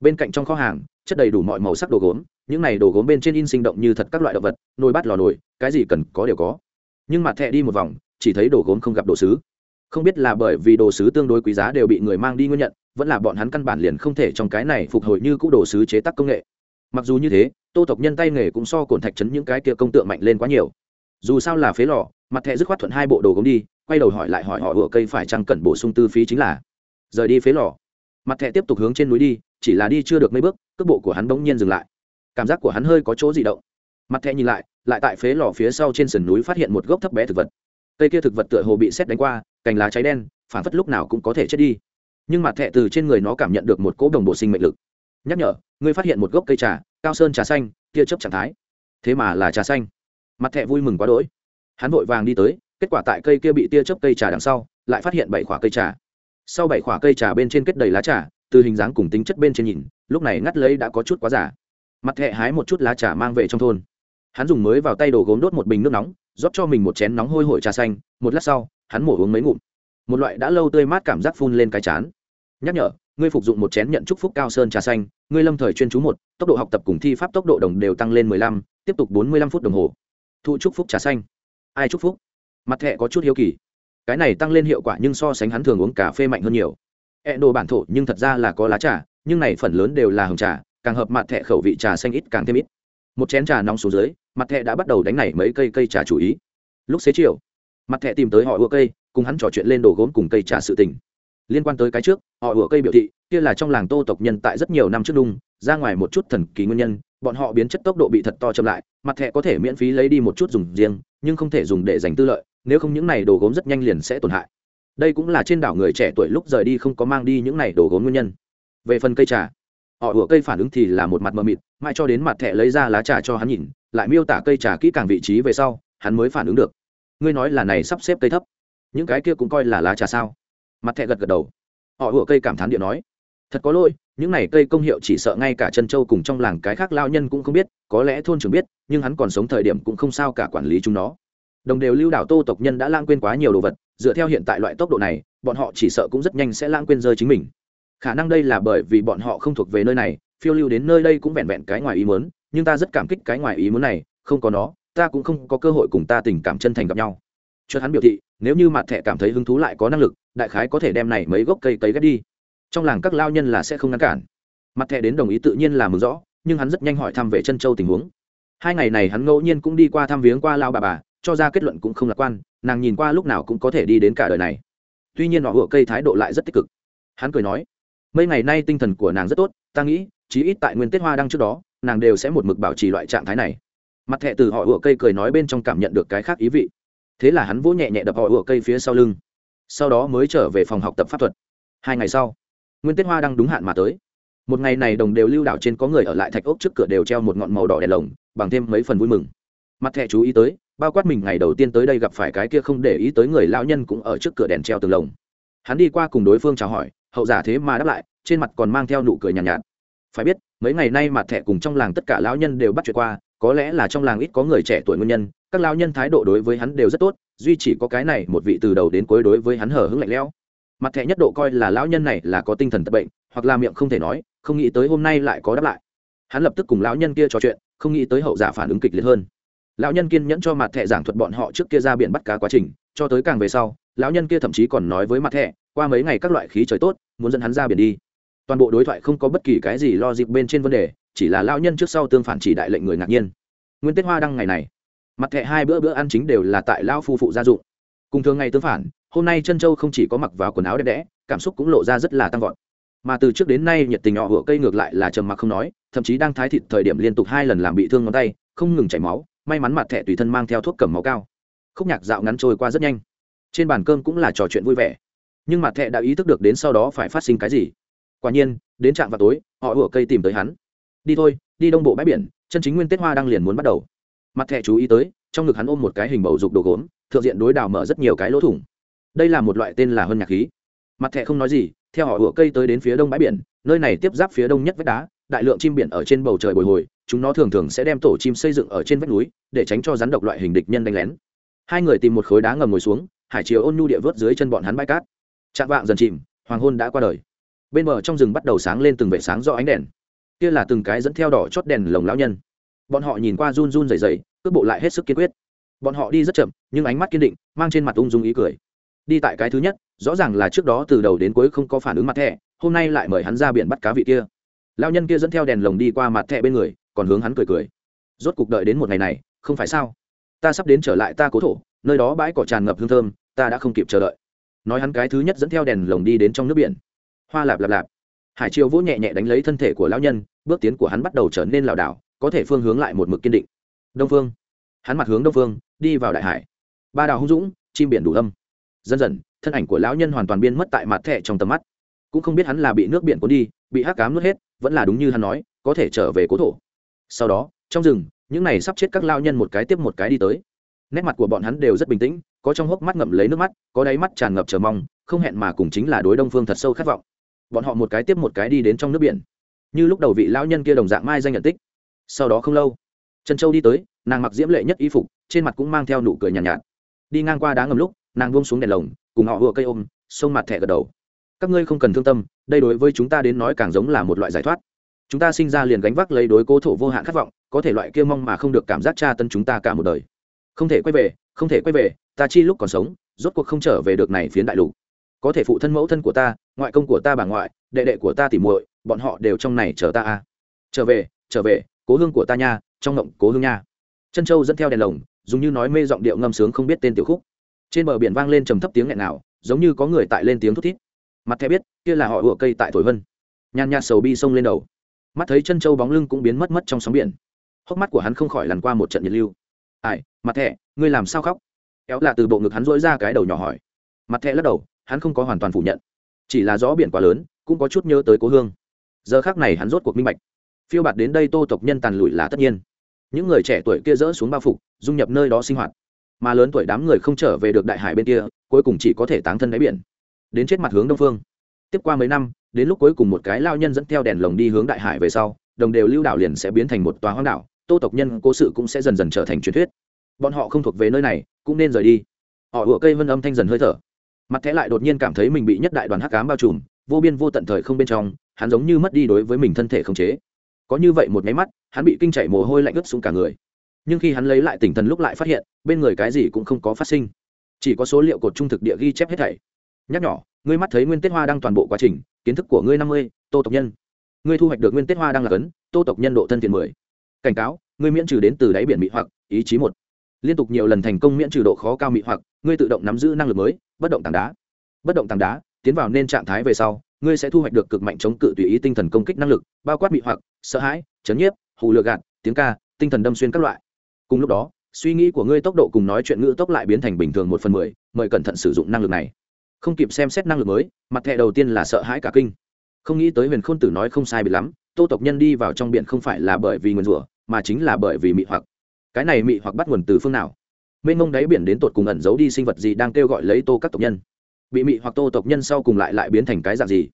Bên cạnh trong kho hàng, chất đầy đủ mọi màu sắc đồ gốm, những này đồ gốm bên trên in sinh động như thật các loại động vật, nồi bát lò nồi, cái gì cần có đều có. Nhưng mặt thẻ đi một vòng, chỉ thấy đồ gốm không gặp đồ sứ không biết là bởi vì đồ sứ tương đối quý giá đều bị người mang đi nguyên nhận, vẫn là bọn hắn căn bản liền không thể trong cái này phục hồi như cũ đồ sứ chế tác công nghệ. Mặc dù như thế, tô tộc nhân tay nghề cũng so cồn thạch chấn những cái kia công tượng mạnh lên quá nhiều. Dù sao là phế lò, mặt thẹ dứt khoát thuận hai bộ đồ gốm đi, quay đầu hỏi lại hỏi họ ựa cây phải chăng cần bổ sung tư phí chính là. Rời đi phế lò. Mặt thẹ tiếp tục hướng trên núi đi, chỉ là đi chưa được mấy bước, cước bộ của hắn bỗng nhiên dừng lại. Cảm giác của hắn hơi có chỗ gì động. Mặt thẹ nhìn lại lại tại phế lò phía sau trên sườn núi phát hiện một gốc thấp bé thực vật. Cây kia thực vật tựa hồ bị xét đánh qua cành lá cháy đen phản phất lúc nào cũng có thể chết đi. Nhưng mặt thẹ từ trên người nó cảm nhận được một cỗ đồng bộ sinh mệnh lực. Nhắc nhở, ngươi phát hiện một gốc cây trà, cao sơn trà xanh, tia chớp trạng thái. Thế mà là trà xanh. Mặt thẹ vui mừng quá đỗi. Hắn vội vàng đi tới, kết quả tại cây kia bị tia chớp cây trà đằng sau, lại phát hiện bảy khoả cây trà. Sau bảy khoả cây trà bên trên kết đầy lá trà, từ hình dáng cùng tính chất bên trên nhìn, lúc này ngắt lấy đã có chút quá giả. Mặt thẹ hái một chút lá trà mang về trong thôn. Hắn dùng mới vào tay đồ gốm đốt một bình nước nóng rót cho mình một chén nóng hôi hổi trà xanh, một lát sau, hắn mổ uống mấy ngụm. Một loại đã lâu tươi mát cảm giác phun lên cái chán. Nhắc nhở, ngươi phục dụng một chén nhận chúc phúc cao sơn trà xanh, ngươi lâm thời chuyên chú một, tốc độ học tập cùng thi pháp tốc độ đồng đều tăng lên mười lăm, tiếp tục bốn mươi lăm phút đồng hồ. Thụ chúc phúc trà xanh. Ai chúc phúc? Mặt thẹ có chút hiếu kỳ. Cái này tăng lên hiệu quả nhưng so sánh hắn thường uống cà phê mạnh hơn nhiều. E đồ bản thổ nhưng thật ra là có lá trà, nhưng này phần lớn đều là hồng trà, càng hợp mặt thẹ khẩu vị trà xanh ít càng thêm ít. Một chén trà nóng xuống dưới mặt thẹ đã bắt đầu đánh này mấy cây cây trà chủ ý. Lúc xế chiều, mặt thẹ tìm tới họ ủa cây, cùng hắn trò chuyện lên đồ gốm cùng cây trà sự tình. Liên quan tới cái trước, họ ủa cây biểu thị, kia là trong làng tô tộc nhân tại rất nhiều năm trước đung, ra ngoài một chút thần kỳ nguyên nhân, bọn họ biến chất tốc độ bị thật to chậm lại, mặt thẹ có thể miễn phí lấy đi một chút dùng riêng, nhưng không thể dùng để dành tư lợi, nếu không những này đồ gốm rất nhanh liền sẽ tổn hại. Đây cũng là trên đảo người trẻ tuổi lúc rời đi không có mang đi những này đồ gốm nguyên nhân. Về phần cây trà họ ủa cây phản ứng thì là một mặt mờ mịt, mãi cho đến mặt thẻ lấy ra lá trà cho hắn nhìn, lại miêu tả cây trà kỹ càng vị trí về sau, hắn mới phản ứng được. Ngươi nói là này sắp xếp cây thấp, những cái kia cũng coi là lá trà sao? Mặt thẹ gật gật đầu. Họ ủa cây cảm thán điện nói, thật có lỗi, những này cây công hiệu chỉ sợ ngay cả chân châu cùng trong làng cái khác lao nhân cũng không biết, có lẽ thôn trưởng biết, nhưng hắn còn sống thời điểm cũng không sao cả quản lý chúng nó. Đồng đều lưu đảo tô tộc nhân đã lãng quên quá nhiều đồ vật, dựa theo hiện tại loại tốc độ này, bọn họ chỉ sợ cũng rất nhanh sẽ lãng quên rơi chính mình khả năng đây là bởi vì bọn họ không thuộc về nơi này, phiêu lưu đến nơi đây cũng vẹn vẹn cái ngoài ý muốn, nhưng ta rất cảm kích cái ngoài ý muốn này, không có nó, ta cũng không có cơ hội cùng ta tình cảm chân thành gặp nhau. Cho hắn biểu thị, nếu như mặt thẻ cảm thấy hứng thú lại có năng lực, đại khái có thể đem này mấy gốc cây cấy ghép đi. Trong làng các lao nhân là sẽ không ngăn cản. Mặt thẻ đến đồng ý tự nhiên là mừng rõ, nhưng hắn rất nhanh hỏi thăm về chân châu tình huống. Hai ngày này hắn ngẫu nhiên cũng đi qua thăm viếng qua lao bà bà, cho ra kết luận cũng không lạc quan, nàng nhìn qua lúc nào cũng có thể đi đến cả đời này. Tuy nhiên họ hựa cây thái độ lại rất tích cực. Hắn cười nói mấy ngày nay tinh thần của nàng rất tốt, ta nghĩ, chí ít tại nguyên tết hoa đăng trước đó, nàng đều sẽ một mực bảo trì loại trạng thái này. Mặt thẹ từ họ ủa cây cười nói bên trong cảm nhận được cái khác ý vị. Thế là hắn vỗ nhẹ nhẹ đập họ ủa cây phía sau lưng. Sau đó mới trở về phòng học tập pháp thuật. Hai ngày sau, nguyên tết hoa đăng đúng hạn mà tới. Một ngày này đồng đều lưu đảo trên có người ở lại thạch ốc trước cửa đều treo một ngọn màu đỏ đèn lồng, bằng thêm mấy phần vui mừng. Mặt thẹ chú ý tới, bao quát mình ngày đầu tiên tới đây gặp phải cái kia không để ý tới người lão nhân cũng ở trước cửa đèn treo tường lồng. Hắn đi qua cùng đối phương chào hỏi hậu giả thế mà đáp lại trên mặt còn mang theo nụ cười nhàn nhạt, nhạt. Phải biết mấy ngày nay mặt thẻ cùng trong làng tất cả lão nhân đều bắt chuyện qua có lẽ là trong làng ít có người trẻ tuổi nguyên nhân các lão nhân thái độ đối với hắn đều rất tốt duy chỉ có cái này một vị từ đầu đến cuối đối với hắn hở hứng lạnh lẽo. Mặt thẻ nhất độ coi là lão nhân này là có tinh thần tật bệnh hoặc là miệng không thể nói không nghĩ tới hôm nay lại có đáp lại. Hắn lập tức cùng lão nhân kia trò chuyện không nghĩ tới hậu giả phản ứng kịch liệt hơn. Lão nhân kiên nhẫn cho mặt thẻ giảng thuật bọn họ trước kia ra biển bắt cá quá trình cho tới càng về sau lão nhân kia thậm chí còn nói với mặt thẻ qua mấy ngày các loại khí trời tốt, muốn dẫn hắn ra biển đi. Toàn bộ đối thoại không có bất kỳ cái gì lo dịp bên trên vấn đề, chỉ là lao nhân trước sau tương phản chỉ đại lệnh người ngạc nhiên. Nguyên tết hoa đăng ngày này, mặt thẻ hai bữa bữa ăn chính đều là tại lão phu phụ gia dụng. Cùng thường ngày tương phản, hôm nay chân châu không chỉ có mặc vào quần áo đẹp đẽ, cảm xúc cũng lộ ra rất là tăng vọt. Mà từ trước đến nay nhiệt tình họ hựa cây ngược lại là trầm mặc không nói, thậm chí đang thái thịt thời điểm liên tục hai lần làm bị thương ngón tay, không ngừng chảy máu, may mắn mặt thẻ tùy thân mang theo thuốc cầm máu cao. Khúc nhạc dạo ngắn trôi qua rất nhanh. Trên bàn cơm cũng là trò chuyện vui vẻ nhưng mặt thẹ đã ý thức được đến sau đó phải phát sinh cái gì. Quả nhiên, đến trạm vào tối, họ ủa cây tìm tới hắn. Đi thôi, đi đông bộ bãi biển, chân chính nguyên tết hoa đang liền muốn bắt đầu. Mặt thẹ chú ý tới, trong ngực hắn ôm một cái hình bầu dục đồ gốm, thượng diện đối đào mở rất nhiều cái lỗ thủng. Đây là một loại tên là hơn nhạc khí. Mặt thẹ không nói gì, theo họ ủa cây tới đến phía đông bãi biển, nơi này tiếp giáp phía đông nhất vách đá, đại lượng chim biển ở trên bầu trời bồi hồi, chúng nó thường thường sẽ đem tổ chim xây dựng ở trên vách núi, để tránh cho rắn độc loại hình địch nhân đánh lén. Hai người tìm một khối đá ngầm ngồi xuống, hải chiều ôn nhu địa vớt dưới chân bọn hắn bãi cát. Trạng vạng dần chìm, hoàng hôn đã qua đời. Bên bờ trong rừng bắt đầu sáng lên từng vệ sáng do ánh đèn. Kia là từng cái dẫn theo đỏ chót đèn lồng lão nhân. Bọn họ nhìn qua run run rẩy rẩy, cước bộ lại hết sức kiên quyết. Bọn họ đi rất chậm, nhưng ánh mắt kiên định, mang trên mặt ung dung ý cười. Đi tại cái thứ nhất, rõ ràng là trước đó từ đầu đến cuối không có phản ứng mặt thẻ, hôm nay lại mời hắn ra biển bắt cá vị kia. Lao nhân kia dẫn theo đèn lồng đi qua mặt thẻ bên người, còn hướng hắn cười cười. Rốt cuộc đợi đến một ngày này, không phải sao? Ta sắp đến trở lại ta cố thổ, nơi đó bãi cỏ tràn ngập hương thơm, ta đã không kịp chờ đợi nói hắn cái thứ nhất dẫn theo đèn lồng đi đến trong nước biển. Hoa lạp lạp lạp. Hải triều vỗ nhẹ nhẹ đánh lấy thân thể của lão nhân, bước tiến của hắn bắt đầu trở nên lảo đảo, có thể phương hướng lại một mực kiên định. Đông phương. Hắn mặt hướng đông phương, đi vào đại hải. Ba đào hung dũng, chim biển đủ âm. Dần dần, thân ảnh của lão nhân hoàn toàn biên mất tại mặt thẻ trong tầm mắt. Cũng không biết hắn là bị nước biển cuốn đi, bị hắc cám nuốt hết, vẫn là đúng như hắn nói, có thể trở về cố thổ. Sau đó, trong rừng, những này sắp chết các lao nhân một cái tiếp một cái đi tới. Nét mặt của bọn hắn đều rất bình tĩnh có trong hốc mắt ngậm lấy nước mắt có đáy mắt tràn ngập chờ mong không hẹn mà cùng chính là đối đông phương thật sâu khát vọng. Bọn họ một cái tiếp một cái đi đến trong nước biển. Như lúc đầu vị lão nhân kia đồng dạng mai danh nhận tích. Sau đó không lâu trần châu đi tới nàng mặc diễm lệ nhất y phục trên mặt cũng mang theo nụ cười nhàn nhạt, nhạt. Đi ngang qua đá ngầm lúc nàng buông xuống đèn lồng cùng họ vừa cây ôm sông mặt thẻ gật đầu. Các ngươi không cần thương tâm đây đối với chúng ta đến nói càng giống là một loại giải thoát. Chúng ta sinh ra liền gánh vác lấy đối cố thổ vô hạn khát vọng có thể loại kia mong mà không được cảm giác tra tân chúng ta cả một đời. Không thể quay về không thể quay về ta chi lúc còn sống, rốt cuộc không trở về được này phiến đại lục. Có thể phụ thân mẫu thân của ta, ngoại công của ta bà ngoại, đệ đệ của ta tỉ muội, bọn họ đều trong này chờ ta a trở về trở về, cố hương của ta nha, trong ngộng cố hương nha. Chân châu dẫn theo đèn lồng, dùng như nói mê giọng điệu ngâm sướng không biết tên tiểu khúc. Trên bờ biển vang lên trầm thấp tiếng nghẹn nào giống như có người tại lên tiếng thút thít. Mặt thẻ biết, kia là họ ủa cây tại thổi vân. Nhàn nhạt sầu bi sông lên đầu. Mắt thấy chân châu bóng lưng cũng biến mất mất trong sóng biển. Hốc mắt của hắn không khỏi lằn qua một trận nhiệt lưu. Ai, mặt thẻ, ngươi làm sao khóc? Éo là từ bộ ngực hắn dỗi ra cái đầu nhỏ hỏi. Mặt thẹ lắc đầu, hắn không có hoàn toàn phủ nhận. Chỉ là gió biển quá lớn, cũng có chút nhớ tới cố hương. Giờ khác này hắn rốt cuộc minh bạch. Phiêu bạt đến đây tô tộc nhân tàn lụi là tất nhiên. Những người trẻ tuổi kia dỡ xuống bao phục, dung nhập nơi đó sinh hoạt. Mà lớn tuổi đám người không trở về được đại hải bên kia, cuối cùng chỉ có thể táng thân đáy biển. Đến chết mặt hướng đông phương. Tiếp qua mấy năm, đến lúc cuối cùng một cái lao nhân dẫn theo đèn lồng đi hướng đại hải về sau, đồng đều lưu đảo liền sẽ biến thành một tòa hoang đảo, tô tộc nhân cố sự cũng sẽ dần dần trở thành truyền thuyết. Bọn họ không thuộc về nơi này cũng nên rời đi. Họ ủa cây vân âm thanh dần hơi thở. Mặt thẻ lại đột nhiên cảm thấy mình bị nhất đại đoàn hắc cám bao trùm, vô biên vô tận thời không bên trong, hắn giống như mất đi đối với mình thân thể không chế. Có như vậy một nháy mắt, hắn bị kinh chảy mồ hôi lạnh ướt xuống cả người. Nhưng khi hắn lấy lại tỉnh thần lúc lại phát hiện, bên người cái gì cũng không có phát sinh. Chỉ có số liệu cột trung thực địa ghi chép hết thảy. Nhắc nhỏ ngươi mắt thấy nguyên tết hoa đang toàn bộ quá trình, kiến thức của ngươi năm mươi, tô tộc nhân. Ngươi thu hoạch được nguyên tết hoa đang là cấn, tô tộc nhân độ thân thiện mười. Cảnh cáo, ngươi miễn trừ đến từ đáy biển mỹ hoặc, ý chí một liên tục nhiều lần thành công miễn trừ độ khó cao mị hoặc, ngươi tự động nắm giữ năng lực mới, bất động tảng đá. Bất động tảng đá, tiến vào nên trạng thái về sau, ngươi sẽ thu hoạch được cực mạnh chống cự tùy ý tinh thần công kích năng lực, bao quát mị hoặc, sợ hãi, chấn nhiếp, hù lừa gạt, tiếng ca, tinh thần đâm xuyên các loại. Cùng lúc đó, suy nghĩ của ngươi tốc độ cùng nói chuyện ngữ tốc lại biến thành bình thường một phần mười, mời cẩn thận sử dụng năng lực này. Không kịp xem xét năng lực mới, mặt thẻ đầu tiên là sợ hãi cả kinh. Không nghĩ tới huyền khôn tử nói không sai bị lắm, tô tộc nhân đi vào trong biển không phải là bởi vì nguyền rủa, mà chính là bởi vì mị hoặc cái này mị hoặc bắt nguồn từ phương nào? Mênh mông đáy biển đến tột cùng ẩn giấu đi sinh vật gì đang kêu gọi lấy tô các tộc nhân? Bị mị hoặc tô tộc nhân sau cùng lại lại biến thành cái dạng gì?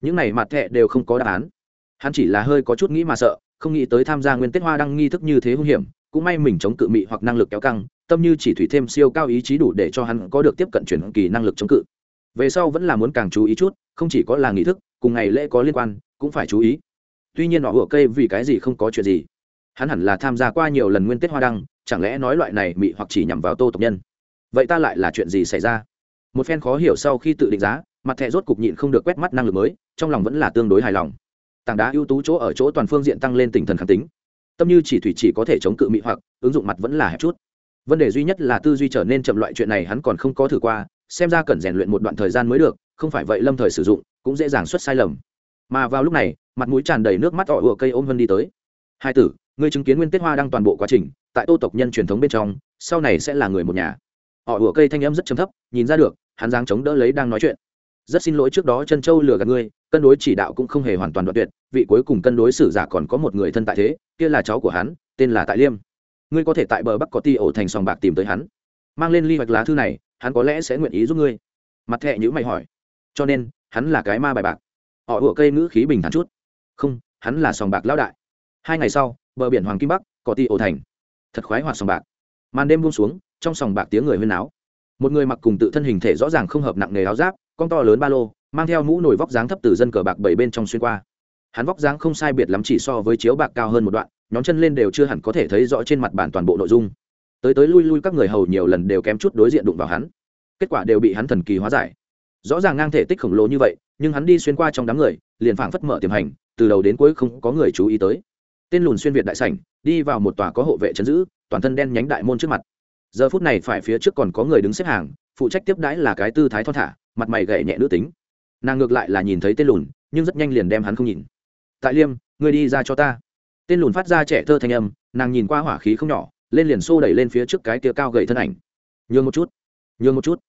Những này mặt thẹ đều không có đáp án. Hắn chỉ là hơi có chút nghĩ mà sợ, không nghĩ tới tham gia nguyên tết hoa đăng nghi thức như thế hung hiểm, cũng may mình chống cự mị hoặc năng lực kéo căng, tâm như chỉ thủy thêm siêu cao ý chí đủ để cho hắn có được tiếp cận chuyển kỳ năng lực chống cự. Về sau vẫn là muốn càng chú ý chút, không chỉ có là nghi thức, cùng ngày lễ có liên quan, cũng phải chú ý. Tuy nhiên họ vừa cây vì cái gì không có chuyện gì hắn hẳn là tham gia qua nhiều lần nguyên tết hoa đăng, chẳng lẽ nói loại này mị hoặc chỉ nhằm vào tô tộc nhân? Vậy ta lại là chuyện gì xảy ra? Một phen khó hiểu sau khi tự định giá, mặt thẻ rốt cục nhịn không được quét mắt năng lực mới, trong lòng vẫn là tương đối hài lòng. Tảng đá ưu tú chỗ ở chỗ toàn phương diện tăng lên tinh thần kháng tính. Tâm như chỉ thủy chỉ có thể chống cự mị hoặc, ứng dụng mặt vẫn là hẹp chút. Vấn đề duy nhất là tư duy trở nên chậm loại chuyện này hắn còn không có thử qua, xem ra cần rèn luyện một đoạn thời gian mới được, không phải vậy lâm thời sử dụng, cũng dễ dàng xuất sai lầm. Mà vào lúc này, mặt mũi tràn đầy nước mắt ỏ ùa cây ôm hơn đi tới. Hai tử Ngươi chứng kiến nguyên tết hoa đang toàn bộ quá trình, tại tô tộc nhân truyền thống bên trong, sau này sẽ là người một nhà. Họ ủa cây thanh âm rất chấm thấp, nhìn ra được, hắn giang chống đỡ lấy đang nói chuyện. Rất xin lỗi trước đó chân châu lừa gạt ngươi, cân đối chỉ đạo cũng không hề hoàn toàn đoạn tuyệt, vị cuối cùng cân đối xử giả còn có một người thân tại thế, kia là cháu của hắn, tên là tại liêm. Ngươi có thể tại bờ bắc có ti ổ thành sòng bạc tìm tới hắn. Mang lên ly hoạch lá thư này, hắn có lẽ sẽ nguyện ý giúp ngươi. Mặt thẹ nhữ mày hỏi. Cho nên, hắn là cái ma bài bạc. Họ ủa cây ngữ khí bình thản chút. Không, hắn là sòng bạc lão đại. Hai ngày sau bờ biển hoàng kim bắc, có ti ổ thành. Thật khoái hoạt sòng bạc. Màn đêm buông xuống, trong sòng bạc tiếng người huyên náo. Một người mặc cùng tự thân hình thể rõ ràng không hợp nặng nề áo giáp, con to lớn ba lô, mang theo mũ nổi vóc dáng thấp từ dân cờ bạc bảy bên trong xuyên qua. Hắn vóc dáng không sai biệt lắm chỉ so với chiếu bạc cao hơn một đoạn, nhóm chân lên đều chưa hẳn có thể thấy rõ trên mặt bản toàn bộ nội dung. Tới tới lui lui các người hầu nhiều lần đều kém chút đối diện đụng vào hắn. Kết quả đều bị hắn thần kỳ hóa giải. Rõ ràng ngang thể tích khổng lồ như vậy, nhưng hắn đi xuyên qua trong đám người, liền phảng phất mở tiềm hành, từ đầu đến cuối không có người chú ý tới tên lùn xuyên việt đại sảnh, đi vào một tòa có hộ vệ chấn giữ, toàn thân đen nhánh đại môn trước mặt. Giờ phút này phải phía trước còn có người đứng xếp hàng, phụ trách tiếp đãi là cái tư thái thon thả, mặt mày gậy nhẹ nữ tính. Nàng ngược lại là nhìn thấy tên lùn, nhưng rất nhanh liền đem hắn không nhìn. Tại liêm người đi ra cho ta. Tên lùn phát ra trẻ thơ thanh âm, nàng nhìn qua hỏa khí không nhỏ, lên liền xô đẩy lên phía trước cái tia cao gậy thân ảnh. Nhường một chút, nhường một chút.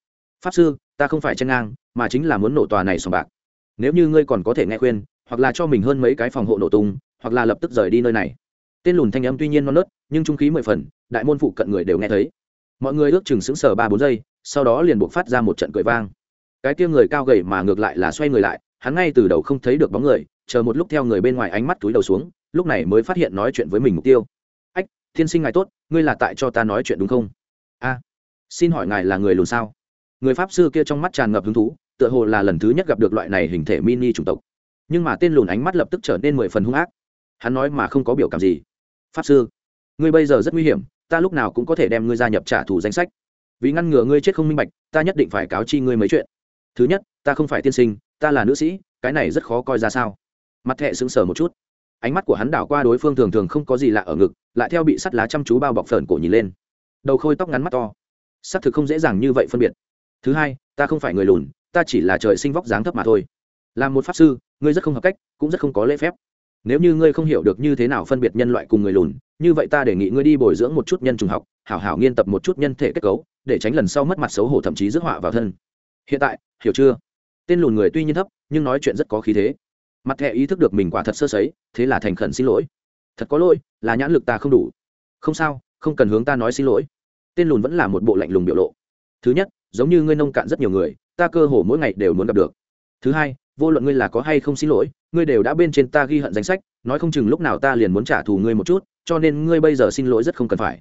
Pháp sư, ta không phải chen ngang, mà chính là muốn nổ tòa này sòng bạc. Nếu như ngươi còn có thể nghe khuyên, hoặc là cho mình hơn mấy cái phòng hộ nổ tung hoặc là lập tức rời đi nơi này. Tên lùn thanh âm tuy nhiên non nớt, nhưng trung khí mười phần, đại môn phụ cận người đều nghe thấy. Mọi người ước chừng sững sờ ba bốn giây, sau đó liền buộc phát ra một trận cười vang. Cái kia người cao gầy mà ngược lại là xoay người lại, hắn ngay từ đầu không thấy được bóng người, chờ một lúc theo người bên ngoài ánh mắt túi đầu xuống, lúc này mới phát hiện nói chuyện với mình mục tiêu. Ách thiên sinh ngài tốt, ngươi là tại cho ta nói chuyện đúng không? A, xin hỏi ngài là người lùn sao? Người pháp sư kia trong mắt tràn ngập hứng thú, tựa hồ là lần thứ nhất gặp được loại này hình thể mini chủng tộc. Nhưng mà tên lùn ánh mắt lập tức trở nên mười phần hung ác hắn nói mà không có biểu cảm gì. Pháp sư, ngươi bây giờ rất nguy hiểm, ta lúc nào cũng có thể đem ngươi gia nhập trả thù danh sách. Vì ngăn ngừa ngươi chết không minh bạch, ta nhất định phải cáo chi ngươi mấy chuyện. Thứ nhất, ta không phải tiên sinh, ta là nữ sĩ, cái này rất khó coi ra sao. Mặt thẹ sững sờ một chút. Ánh mắt của hắn đảo qua đối phương thường thường không có gì lạ ở ngực, lại theo bị sắt lá chăm chú bao bọc phởn cổ nhìn lên. Đầu khôi tóc ngắn mắt to. Xác thực không dễ dàng như vậy phân biệt. Thứ hai, ta không phải người lùn, ta chỉ là trời sinh vóc dáng thấp mà thôi. Là một pháp sư, ngươi rất không hợp cách, cũng rất không có lễ phép nếu như ngươi không hiểu được như thế nào phân biệt nhân loại cùng người lùn, như vậy ta đề nghị ngươi đi bồi dưỡng một chút nhân trùng học, hảo hảo nghiên tập một chút nhân thể kết cấu, để tránh lần sau mất mặt xấu hổ thậm chí rước họa vào thân. Hiện tại, hiểu chưa? Tên lùn người tuy nhiên thấp, nhưng nói chuyện rất có khí thế. Mặt thẹ ý thức được mình quả thật sơ sấy, thế là thành khẩn xin lỗi. Thật có lỗi, là nhãn lực ta không đủ. Không sao, không cần hướng ta nói xin lỗi. Tên lùn vẫn là một bộ lạnh lùng biểu lộ. Thứ nhất, giống như ngươi nông cạn rất nhiều người, ta cơ hồ mỗi ngày đều muốn gặp được. Thứ hai vô luận ngươi là có hay không xin lỗi, ngươi đều đã bên trên ta ghi hận danh sách, nói không chừng lúc nào ta liền muốn trả thù ngươi một chút, cho nên ngươi bây giờ xin lỗi rất không cần phải.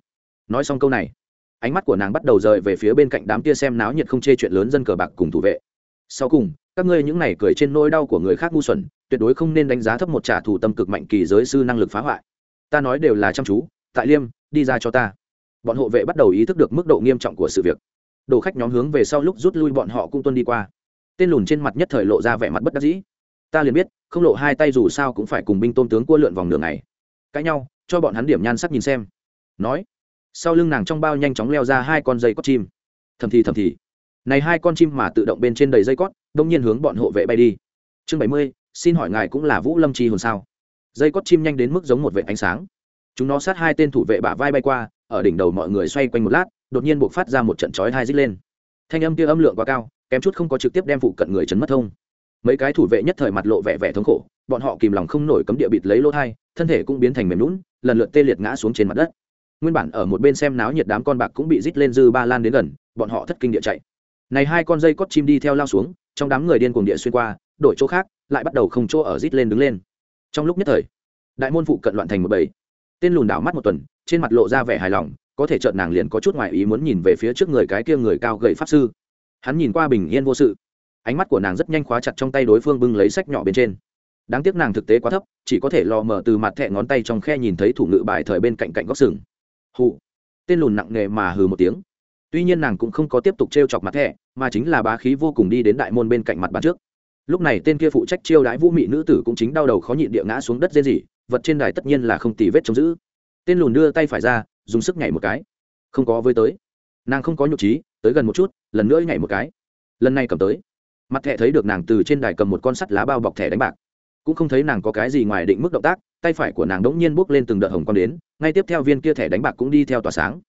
Nói xong câu này, ánh mắt của nàng bắt đầu rời về phía bên cạnh đám kia xem náo nhiệt không chê chuyện lớn dân cờ bạc cùng thủ vệ. Sau cùng, các ngươi những này cười trên nỗi đau của người khác ngu xuẩn, tuyệt đối không nên đánh giá thấp một trả thù tâm cực mạnh kỳ giới sư năng lực phá hoại. Ta nói đều là chăm chú, tại liêm, đi ra cho ta. Bọn hộ vệ bắt đầu ý thức được mức độ nghiêm trọng của sự việc. Đồ khách nhóm hướng về sau lúc rút lui bọn họ cũng tuân đi qua tên lùn trên mặt nhất thời lộ ra vẻ mặt bất đắc dĩ. Ta liền biết, không lộ hai tay dù sao cũng phải cùng binh tôn tướng cua lượn vòng đường này cãi nhau, cho bọn hắn điểm nhan sắc nhìn xem. Nói, sau lưng nàng trong bao nhanh chóng leo ra hai con dây cót chim. Thầm thì thầm thì. Này hai con chim mà tự động bên trên đầy dây cót, đông nhiên hướng bọn hộ vệ bay đi. Chương bảy mươi, xin hỏi ngài cũng là vũ lâm chi hồn sao? Dây cót chim nhanh đến mức giống một vệ ánh sáng. Chúng nó sát hai tên thủ vệ bả vai bay qua, ở đỉnh đầu mọi người xoay quanh một lát, đột nhiên buộc phát ra một trận chói hai dích lên. Thanh âm kia âm lượng quá cao kém chút không có trực tiếp đem phụ cận người chấn mất thông. Mấy cái thủ vệ nhất thời mặt lộ vẻ vẻ thống khổ, bọn họ kìm lòng không nổi cấm địa bịt lấy lỗ thai, thân thể cũng biến thành mềm lún lần lượt tê liệt ngã xuống trên mặt đất. Nguyên bản ở một bên xem náo nhiệt đám con bạc cũng bị rít lên dư ba lan đến gần, bọn họ thất kinh địa chạy. Này hai con dây cót chim đi theo lao xuống, trong đám người điên cuồng địa xuyên qua, đổi chỗ khác, lại bắt đầu không chỗ ở rít lên đứng lên. Trong lúc nhất thời, đại môn phụ cận loạn thành một bầy. Tên lùn đảo mắt một tuần, trên mặt lộ ra vẻ hài lòng, có thể chợt nàng liền có chút ngoại ý muốn nhìn về phía trước người cái kia người cao gầy pháp sư hắn nhìn qua bình yên vô sự. Ánh mắt của nàng rất nhanh khóa chặt trong tay đối phương bưng lấy sách nhỏ bên trên. Đáng tiếc nàng thực tế quá thấp, chỉ có thể lò mở từ mặt thẹ ngón tay trong khe nhìn thấy thủ ngự bài thời bên cạnh cạnh góc sừng. Hụ tên lùn nặng nề mà hừ một tiếng. Tuy nhiên nàng cũng không có tiếp tục t r e o chọc mặt thẹ mà chính là bá khí vô cùng đi đến đại môn bên cạnh mặt bàn trước. Lúc này tên kia phụ trách chiêu đãi vũ mị nữ tử cũng chính đau đầu khó nhịn địa ngã xuống đất dê gì vật trên đài tất nhiên là không tì vết chống giữ. Tên lùn đưa tay phải ra, dùng sức nhảy một cái. Không có với tới. Nàng không có nhục trí tới gần một chút, lần nữa nhảy một cái. Lần này cầm tới. Mặt thẻ thấy được nàng từ trên đài cầm một con sắt lá bao bọc thẻ đánh bạc. Cũng không thấy nàng có cái gì ngoài định mức động tác, tay phải của nàng đống nhiên bốc lên từng đợt hồng quang đến, ngay tiếp theo viên kia thẻ đánh bạc cũng đi theo tỏa sáng.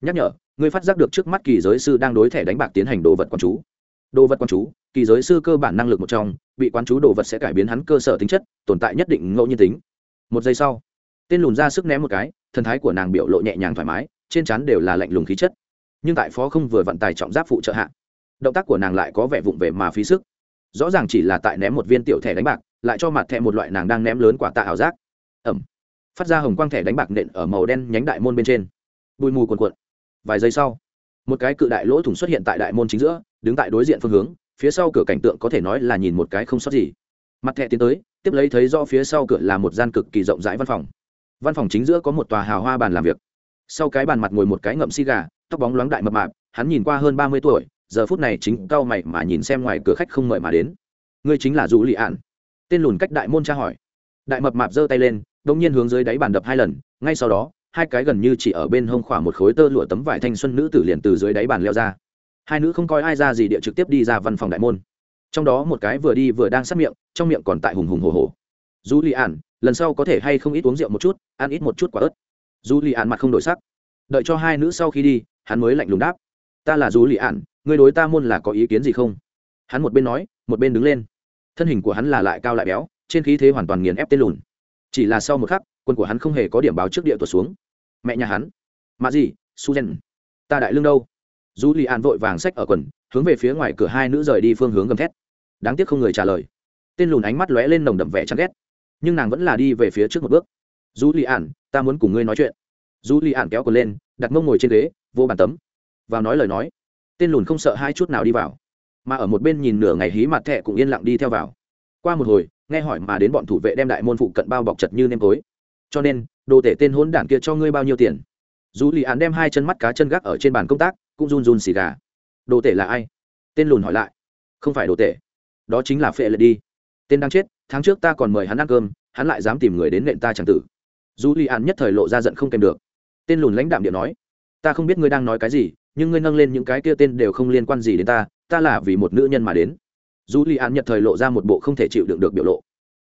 Nhắc nhở người phát giác được trước mắt kỳ giới sư đang đối thẻ đánh bạc tiến hành đồ vật quán chú. Đồ vật quán chú, kỳ giới sư cơ bản năng lực một trong, bị quán chú đồ vật sẽ cải biến hắn cơ sở tính chất, tồn tại nhất định ngẫu nhiên tính. Một giây sau, tên lùn ra sức ném một cái, thần thái của nàng biểu lộ nhẹ nhàng thoải mái, trên trán đều là lạnh lùng khí chất nhưng tại phó không vừa vận tài trọng giáp phụ trợ hạ, động tác của nàng lại có vẻ vụng về mà phí sức. Rõ ràng chỉ là tại ném một viên tiểu thẻ đánh bạc, lại cho mặt thẻ một loại nàng đang ném lớn quả tạ ảo giác. Ẩm. Phát ra hồng quang thẻ đánh bạc nện ở màu đen nhánh đại môn bên trên. Bụi mù cuồn cuộn. Vài giây sau, một cái cự đại lỗ thủng xuất hiện tại đại môn chính giữa, đứng tại đối diện phương hướng, phía sau cửa cảnh tượng có thể nói là nhìn một cái không sót gì. Mặt thẻ tiến tới, tiếp lấy thấy do phía sau cửa là một gian cực kỳ rộng rãi văn phòng. Văn phòng chính giữa có một tòa hào hoa bàn làm việc sau cái bàn mặt ngồi một cái ngậm xi gà, tóc bóng loáng đại mập mạp, hắn nhìn qua hơn ba mươi tuổi, giờ phút này chính cau mày mà nhìn xem ngoài cửa khách không mời mà đến. Ngươi chính là dù lị ạn. Tên lùn cách đại môn tra hỏi. Đại mập mạp giơ tay lên đ ỗ n g nhiên hướng dưới đáy bàn đập hai lần, ngay sau đó, hai cái gần như chỉ ở bên hông khỏa một khối tơ lụa tấm vải thanh xuân nữ tử liền từ dưới đáy bàn leo ra. Hai nữ không coi ai ra gì địa trực tiếp đi ra văn phòng đại môn. Trong đó một cái vừa đi vừa đang sát miệng, trong miệng còn tại hùng hùng hồ hồ dù lị ạn, lần sau có thể hay không ít uống rượu một chút, ăn ít một chút quả ớt dù lì ạn mặt không đổi sắc. Đợi cho hai nữ sau khi đi hắn mới lạnh lùng đáp. Ta là dù lì ạn ngươi đối ta môn là có ý kiến gì không? Hắn một bên nói một bên đứng lên. Thân hình của hắn là lại cao lại béo trên khí thế hoàn toàn nghiền ép tên lùn. Chỉ là sau một khắc quân của hắn không hề có điểm báo trước địa tuột xuống. Mẹ nhà hắn. Mà gì? Suzen, ta đại lương đâu? Dù lì an vội vàng xách ở quần hướng về phía ngoài cửa hai nữ rời đi phương hướng gầm thét. Đáng tiếc không người trả lời. Tên lùn ánh mắt lóe lên nồng đậm vẻ chán ghét. Nhưng nàng vẫn là đi về phía trước một bước dù lì an ta muốn cùng ngươi nói chuyện. Dù lì an kéo quần lên, đặt mông ngồi trên ghế, vô bàn tấm. Vào nói lời nói, tên lùn không sợ hai chút nào đi vào, mà ở một bên nhìn nửa ngày hí mặt thẹ cũng yên lặng đi theo vào. Qua một hồi, nghe hỏi mà đến bọn thủ vệ đem đại môn phụ cận bao bọc chật như nêm tối. Cho nên, đồ tể tên hốn đản kia cho ngươi bao nhiêu tiền? Dù lì án đem hai chân mắt cá chân gác ở trên bàn công tác, cũng run run xì gà. Đồ tể là ai? Tên lùn hỏi lại. Không phải đồ tể, đó chính là phệ lệ đi. Tên đang chết, tháng trước ta còn mời hắn ăn cơm, hắn lại dám tìm người đến nện ta chẳng tử dù Li An nhất thời lộ ra giận không kèm được. Tên lùn lãnh đạm điện nói ta không biết ngươi đang nói cái gì nhưng ngươi nâng lên những cái kia tên đều không liên quan gì đến ta ta là vì một nữ nhân mà đến. Dù li an nhất thời lộ ra một bộ không thể chịu đựng được biểu lộ.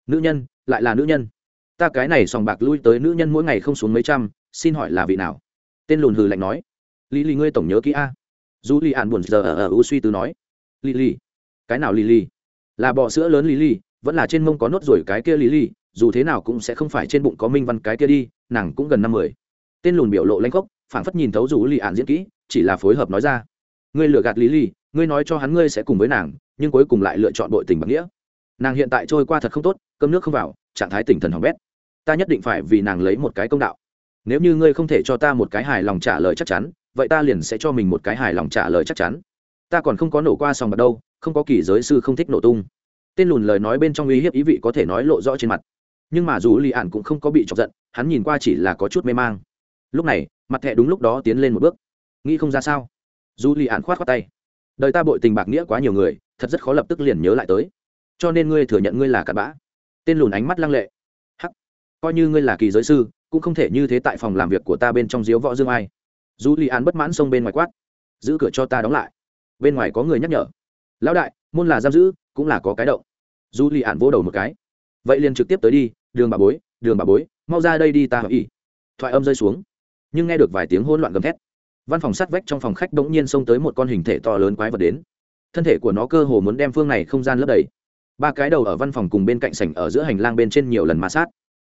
Nữ nhân lại là nữ nhân. Ta cái này sòng bạc lui tới nữ nhân mỗi ngày không xuống mấy trăm xin hỏi là vị nào? Tên lùn hừ lạnh nói lý Lì ngươi tổng nhớ kỹ a. Dù li an buồn giờ ở ờ, ở u suy tư nói lý Lì, cái nào lý Lì? là bọ sữa lớn lý Lì, vẫn là trên mông có nốt rồi cái kia lý Lì dù thế nào cũng sẽ không phải trên bụng có minh văn cái kia đi nàng cũng gần năm mươi. Tên lùn biểu lộ lanh khốc phảng phất nhìn thấu dù lì ạn diễn kỹ chỉ là phối hợp nói ra. Ngươi lừa gạt lý Lì, ngươi nói cho hắn ngươi sẽ cùng với nàng nhưng cuối cùng lại lựa chọn đội tình bằng nghĩa. Nàng hiện tại trôi qua thật không tốt cơm nước không vào trạng thái tinh thần hỏng bét. Ta nhất định phải vì nàng lấy một cái công đạo. Nếu như ngươi không thể cho ta một cái hài lòng trả lời chắc chắn vậy ta liền sẽ cho mình một cái hài lòng trả lời chắc chắn. Ta còn không có nổ qua sòng bạc đâu không có kỳ giới sư không thích nổ tung. Tên lùn lời nói bên trong uy hiếp ý vị có thể nói lộ rõ trên mặt nhưng mà dù lì ạn cũng không có bị chọc giận, hắn nhìn qua chỉ là có chút mê mang. Lúc này, mặt thẹ đúng lúc đó tiến lên một bước. Nghĩ không ra sao? Dù lì ạn khoát khoát tay. Đời ta bội tình bạc nghĩa quá nhiều người, thật rất khó lập tức liền nhớ lại tới. Cho nên ngươi thừa nhận ngươi là cặn bã. Tên lùn ánh mắt lăng lệ. Hắc. Coi như ngươi là kỳ giới sư, cũng không thể như thế tại phòng làm việc của ta bên trong diếu võ dương ai. Dù lì ạn bất mãn xông bên ngoài quát. Giữ cửa cho ta đóng lại. Bên ngoài có người nhắc nhở. Lão đại, môn là giam giữ, cũng là có cái động. Dù lì ạn vỗ đầu một cái vậy liền trực tiếp tới đi, đường bà bối, đường bà bối, mau ra đây đi ta hỏi ý. Thoại âm rơi xuống, nhưng nghe được vài tiếng hỗn loạn gầm thét. Văn phòng sát vách trong phòng khách bỗng nhiên xông tới một con hình thể to lớn quái vật đến. Thân thể của nó cơ hồ muốn đem phương này không gian lấp đầy. Ba cái đầu ở văn phòng cùng bên cạnh sảnh ở giữa hành lang bên trên nhiều lần ma sát.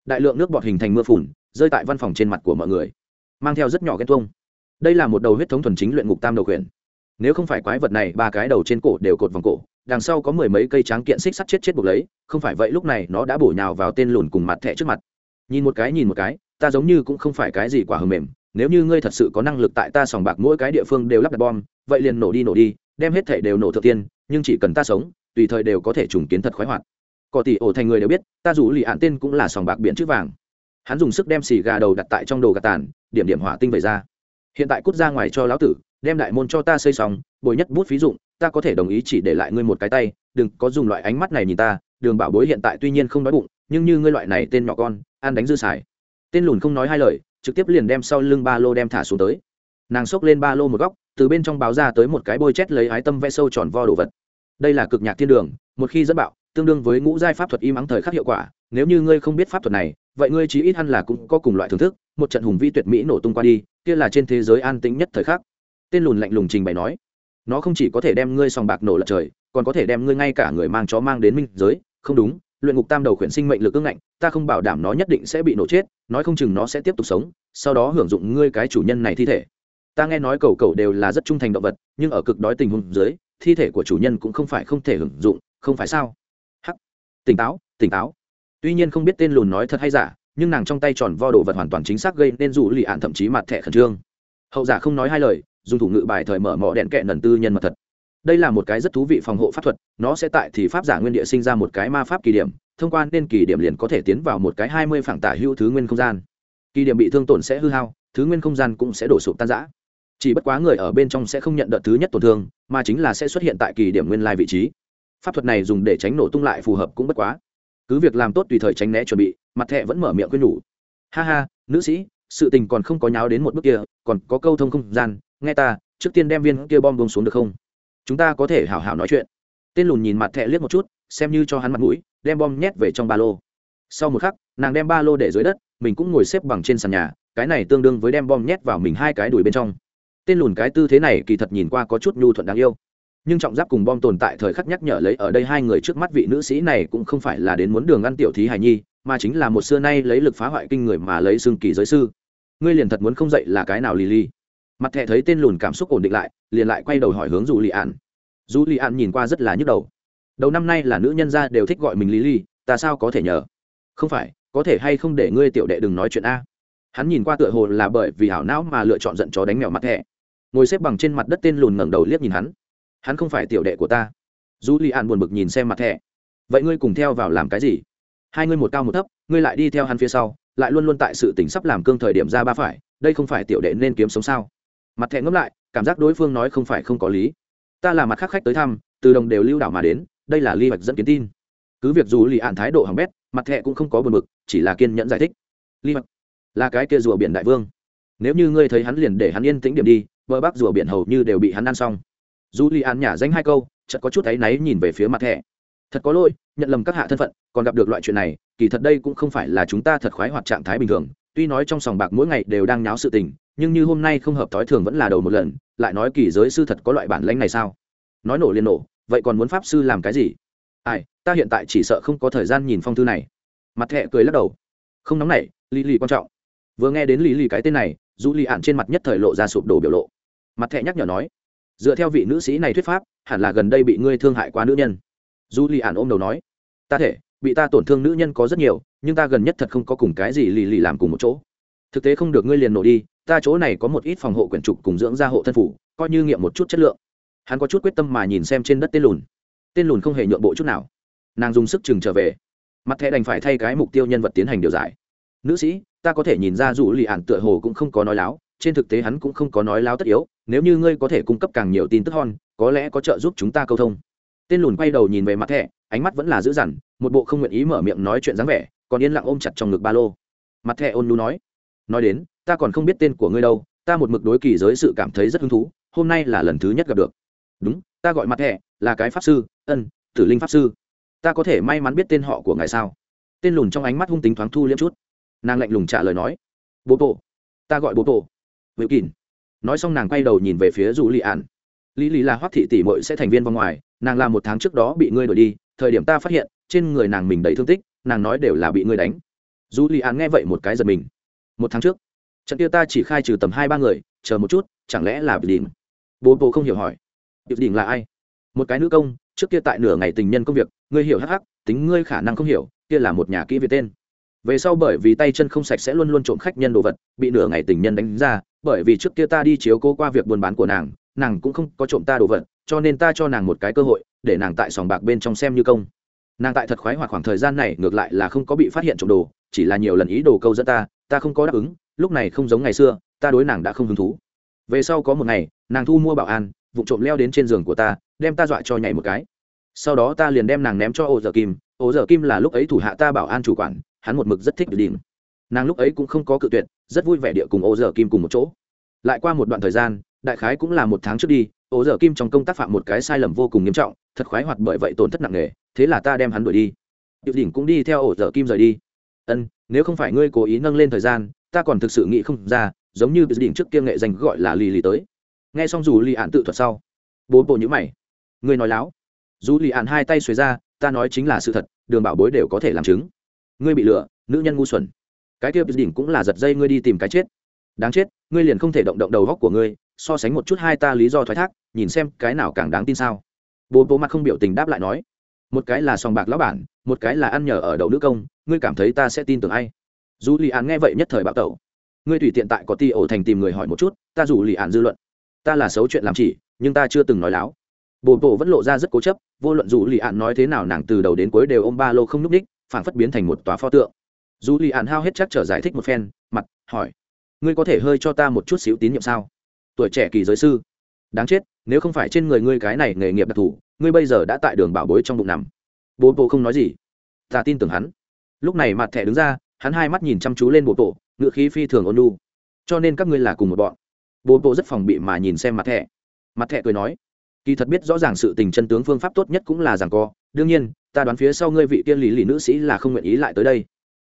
Đại lượng nước bọt hình thành mưa phùn, rơi tại văn phòng trên mặt của mọi người, mang theo rất nhỏ ghen tuông. Đây là một đầu huyết thống thuần chính luyện ngục tam đầu khuyển nếu không phải quái vật này, ba cái đầu trên cổ đều cột vòng cổ, đằng sau có mười mấy cây tráng kiện xích sắt chết chết buộc lấy, không phải vậy lúc này nó đã bổ nhào vào tên lùn cùng mặt thẻ trước mặt. Nhìn một cái, nhìn một cái, ta giống như cũng không phải cái gì quả hờ mềm. Nếu như ngươi thật sự có năng lực tại ta sòng bạc mỗi cái địa phương đều lắp đặt bom, vậy liền nổ đi nổ đi, đem hết thể đều nổ thượng tiên, nhưng chỉ cần ta sống, tùy thời đều có thể trùng kiến thật khoái hoạt. Cỏ tỷ ổ thành người đều biết, ta dù lì ạn tên cũng là sòng bạc biển chữ vàng. Hắn dùng sức đem xì gà đầu đặt tại trong đồ gà tàn, điểm điểm hỏa tinh về ra. Hiện tại cút ra ngoài cho lão tử đem đại môn cho ta xây xong, bồi nhất bút phí dụng, ta có thể đồng ý chỉ để lại ngươi một cái tay, đừng có dùng loại ánh mắt này nhìn ta, đường bảo bối hiện tại tuy nhiên không đói bụng, nhưng như ngươi loại này tên nhỏ con, ăn đánh dư xài. Tên lùn không nói hai lời, trực tiếp liền đem sau lưng ba lô đem thả xuống tới. Nàng xốc lên ba lô một góc, từ bên trong báo ra tới một cái bôi chét lấy ái tâm vẽ sâu tròn vo đồ vật. Đây là cực nhạc thiên đường, một khi dẫn bạo, tương đương với ngũ giai pháp thuật im ắng thời khắc hiệu quả, nếu như ngươi không biết pháp thuật này, vậy ngươi chí ít hẳn là cũng có cùng loại thưởng thức, một trận hùng vi tuyệt mỹ nổ tung qua đi, kia là trên thế giới an tĩnh nhất thời khắc tên lùn lạnh lùng trình bày nói, nó không chỉ có thể đem ngươi sòng bạc nổ lật trời, còn có thể đem ngươi ngay cả người mang chó mang đến minh giới. Không đúng, luyện ngục tam đầu khuyển sinh mệnh lực ưng ngạnh, ta không bảo đảm nó nhất định sẽ bị nổ chết, nói không chừng nó sẽ tiếp tục sống, sau đó hưởng dụng ngươi cái chủ nhân này thi thể. Ta nghe nói cầu cầu đều là rất trung thành động vật, nhưng ở cực đói tình huống dưới, thi thể của chủ nhân cũng không phải không thể hưởng dụng, không phải sao? Hắc. Tỉnh táo tỉnh táo. Tuy nhiên không biết tên lùn nói thật hay giả, nhưng nàng trong tay tròn vo đồ vật hoàn toàn chính xác gây nên dù lì ạn thậm chí mặt thẻ khẩn trương. Hậu giả không nói hai lời dùng thủ ngự bài thời mở mỏ đèn kẹ nần tư nhân mật thật. Đây là một cái rất thú vị phòng hộ pháp thuật, nó sẽ tại thì pháp giả nguyên địa sinh ra một cái ma pháp kỳ điểm, thông quan nên kỳ điểm liền có thể tiến vào một cái hai mươi phẳng tả hữu thứ nguyên không gian. Kỳ điểm bị thương tổn sẽ hư hao, thứ nguyên không gian cũng sẽ đổ sụp tan giã chỉ bất quá người ở bên trong sẽ không nhận đợt thứ nhất tổn thương, mà chính là sẽ xuất hiện tại kỳ điểm nguyên lai vị trí. Pháp thuật này dùng để tránh nổ tung lại phù hợp cũng bất quá. Cứ việc làm tốt tùy thời tránh né chuẩn bị, mặt thẹ vẫn mở miệng khuyên nhủ. Ha ha, nữ sĩ, sự tình còn không có nháo đến một bước kia, còn có câu thông không gian nghe ta, trước tiên đem viên kia bom bông xuống được không? Chúng ta có thể hảo hảo nói chuyện. Tên lùn nhìn mặt thẹ liếc một chút, xem như cho hắn mặt mũi, đem bom nhét về trong ba lô. Sau một khắc, nàng đem ba lô để dưới đất, mình cũng ngồi xếp bằng trên sàn nhà, cái này tương đương với đem bom nhét vào mình hai cái đùi bên trong. Tên lùn cái tư thế này kỳ thật nhìn qua có chút nhu thuận đáng yêu. Nhưng trọng giáp cùng bom tồn tại thời khắc nhắc nhở lấy ở đây hai người trước mắt vị nữ sĩ này cũng không phải là đến muốn đường ăn tiểu thí hài nhi, mà chính là một xưa nay lấy lực phá hoại kinh người mà lấy xương kỳ giới sư. Ngươi liền thật muốn không dậy là cái nào lì lì? Mặt thẻ thấy tên lùn cảm xúc ổn định lại, liền lại quay đầu hỏi hướng dù lì ạn dù lì ạn nhìn qua rất là nhức đầu. Đầu năm nay là nữ nhân gia đều thích gọi mình lì lì ta sao có thể nhờ? Không phải, có thể hay không để ngươi tiểu đệ đừng nói chuyện a? Hắn nhìn qua tựa hồ là bởi vì hảo não mà lựa chọn giận chó đánh mèo mặt thẻ. Ngồi xếp bằng trên mặt đất tên lùn ngẩng đầu liếc nhìn hắn. Hắn không phải tiểu đệ của ta. Dù lì an buồn bực nhìn xem mặt thẻ. Vậy ngươi cùng theo vào làm cái gì? Hai ngươi một cao một thấp, ngươi lại đi theo hắn phía sau, lại luôn luôn tại sự tỉnh sắp làm cương thời điểm ra ba phải, đây không phải tiểu đệ nên kiếm sống sao? Mặt thẹn ngẫm lại, cảm giác đối phương nói không phải không có lý. Ta là mặt khác khách tới thăm, từ đồng đều lưu đảo mà đến, đây là ly hoạch dẫn kiến tin. Cứ việc dù lì ạn thái độ hỏng bét, mặt thẹ cũng không có buồn bực, chỉ là kiên nhẫn giải thích. Ly hoạch là cái kia rùa biển đại vương. Nếu như ngươi thấy hắn liền để hắn yên tĩnh điểm đi, bờ bắc rùa biển hầu như đều bị hắn ăn xong. Dù lì ạn nhả danh hai câu, chợt có chút áy náy nhìn về phía mặt thẹ thật có lỗi, nhận lầm các hạ thân phận, còn gặp được loại chuyện này, kỳ thật đây cũng không phải là chúng ta thật khoái hoạt trạng thái bình thường. Tuy nói trong sòng bạc mỗi ngày đều đang nháo sự tình nhưng như hôm nay không hợp thói thường vẫn là đầu một lần, lại nói kỳ giới sư thật có loại bản lãnh này sao? Nói nổ liền nổ, vậy còn muốn pháp sư làm cái gì? Ai, ta hiện tại chỉ sợ không có thời gian nhìn phong thư này. Mặt thẹ cười lắc đầu. Không nóng nảy lì lì quan trọng. Vừa nghe đến lì lì cái tên này dù lì ạn trên mặt nhất thời lộ ra sụp đổ biểu lộ. Mặt thẹ nhắc nhở nói, dựa theo vị nữ sĩ này thuyết pháp, hẳn là gần đây bị ngươi thương hại quá nữ nhân. Dù lì ạn ôm đầu nói, ta thể, bị ta tổn thương nữ nhân có rất nhiều, nhưng ta gần nhất thật không có cùng cái gì lì lì làm cùng một chỗ. Thực tế không được ngươi liền nổ đi ta chỗ này có một ít phòng hộ quyển trục cùng dưỡng gia hộ thân phủ, coi như nghiệm một chút chất lượng. Hắn có chút quyết tâm mà nhìn xem trên đất tên lùn. Tên lùn không hề nhượng bộ chút nào. Nàng dùng sức chừng trở về. Mặt thẻ đành phải thay cái mục tiêu nhân vật tiến hành điều giải. Nữ sĩ, ta có thể nhìn ra dù lì ản tựa hồ cũng không có nói láo, trên thực tế hắn cũng không có nói láo tất yếu, nếu như ngươi có thể cung cấp càng nhiều tin tức hon có lẽ có trợ giúp chúng ta câu thông. Tên lùn quay đầu nhìn về mặt thẻ, ánh mắt vẫn là dữ dằn, một bộ không nguyện ý mở miệng nói chuyện dáng vẻ, còn yên lặng ôm chặt trong ngực ba lô. Mặt thẻ ôn lu nói nói đến ta còn không biết tên của ngươi đâu, ta một mực đối kỳ giới sự cảm thấy rất hứng thú, hôm nay là lần thứ nhất gặp được. Đúng, ta gọi mặt thẻ là cái pháp sư, ân, tử linh pháp sư. Ta có thể may mắn biết tên họ của ngài sao? Tên lùn trong ánh mắt hung tính thoáng thu liếm chút. Nàng lạnh lùng trả lời nói, bố bộ ta gọi bố bộ vịu kín nói xong nàng quay đầu nhìn về phía dù lì ạn lý lý là hoắc thị tỷ mội sẽ thành viên vòng ngoài, nàng làm một tháng trước đó bị ngươi đổi đi, thời điểm ta phát hiện, trên người nàng mình đầy thương tích, nàng nói đều là bị ngươi đánh. Dù lì ạn nghe vậy một cái giật mình. Một tháng trước trận kia ta chỉ khai trừ tầm hai ba người, chờ một chút, chẳng lẽ là bị đình bố bố không hiểu hỏi. Bị đình là ai? Một cái nữ công, trước kia tại nửa ngày tình nhân công việc, ngươi hiểu hắc hắc, tính ngươi khả năng không hiểu, kia là một nhà kỹ về tên. Về sau bởi vì tay chân không sạch sẽ luôn luôn trộm khách nhân đồ vật, bị nửa ngày tình nhân đánh ra, bởi vì trước kia ta đi chiếu cố qua việc buôn bán của nàng nàng cũng không có trộm ta đồ vật, cho nên ta cho nàng một cái cơ hội, để nàng tại sòng bạc bên trong xem như công. Nàng tại thật khoái hoặc khoảng thời gian này ngược lại là không có bị phát hiện trộm đồ, chỉ là nhiều lần ý đồ câu dẫn ta ta không có đáp ứng lúc này không giống ngày xưa, ta đối nàng đã không hứng thú. Về sau có một ngày, nàng thu mua bảo an, vụ trộm leo đến trên giường của ta, đem ta dọa cho nhảy một cái. Sau đó ta liền đem nàng ném cho ô dở kim. Ô dở kim là lúc ấy thủ hạ ta bảo an chủ quản, hắn một mực rất thích đỉnh. Nàng lúc ấy cũng không có cự tuyệt, rất vui vẻ địa cùng ô dở kim cùng một chỗ. Lại qua một đoạn thời gian, đại khái cũng là một tháng trước đi, ô dở kim trong công tác phạm một cái sai lầm vô cùng nghiêm trọng, thật khoái hoạt bởi vậy tổn thất nặng nề, thế là ta đem hắn đuổi đi. Điệu đỉnh cũng đi theo ổ dở kim rời đi. Ân, nếu không phải ngươi cố ý nâng lên thời gian ta còn thực sự nghĩ không ra, giống như đỉnh trước kia nghệ danh gọi là lì lì tới. Nghe xong dù lì ạn tự thuật sau, bố bộ nhữ mày. Người nói láo. Dù lì ạn hai tay xuề ra, ta nói chính là sự thật, đường bảo bối đều có thể làm chứng. Ngươi bị lừa, nữ nhân ngu xuẩn. Cái kia đỉnh cũng là giật dây ngươi đi tìm cái chết. Đáng chết, ngươi liền không thể động động đầu góc của ngươi, so sánh một chút hai ta lý do thoái thác, nhìn xem cái nào càng đáng tin sao. Bố bố mặt không biểu tình đáp lại nói. Một cái là sòng bạc lão bản, một cái là ăn nhờ ở đậu nữ công, ngươi cảm thấy ta sẽ tin tưởng ai? Dù lì ạn nghe vậy nhất thời bạo tẩu. Ngươi tùy tiện tại có ti ổ thành tìm người hỏi một chút, ta dù lì ạn dư luận. Ta là xấu chuyện làm chỉ, nhưng ta chưa từng nói láo. Bồ bộ vẫn lộ ra rất cố chấp, vô luận dù lì ạn nói thế nào nàng từ đầu đến cuối đều ôm ba lô không n ú c ních phản phất biến thành một tòa pho tượng. Dù lì ạn hao hết chắc trở giải thích một phen, mặt, hỏi. Ngươi có thể hơi cho ta một chút xíu tín nhiệm sao? Tuổi trẻ kỳ giới sư. Đáng chết, nếu không phải trên người ngươi cái này nghề nghiệp đặc thù, ngươi bây giờ đã tại đường bảo bối trong bụng nằm. Bố bộ không nói gì. Ta tin tưởng hắn. Lúc này mặt thẻ đứng ra hắn hai mắt nhìn chăm chú lên bộ tổ, ngự khí phi thường ôn lu cho nên các ngươi là cùng một bọn. Bộ bộ rất phòng bị mà nhìn xem mặt thẻ. Mặt thẻ cười nói kỳ thật biết rõ ràng sự tình chân tướng phương pháp tốt nhất cũng là rằng co. Đương nhiên ta đoán phía sau ngươi vị tiên lý lì nữ sĩ là không nguyện ý lại tới đây.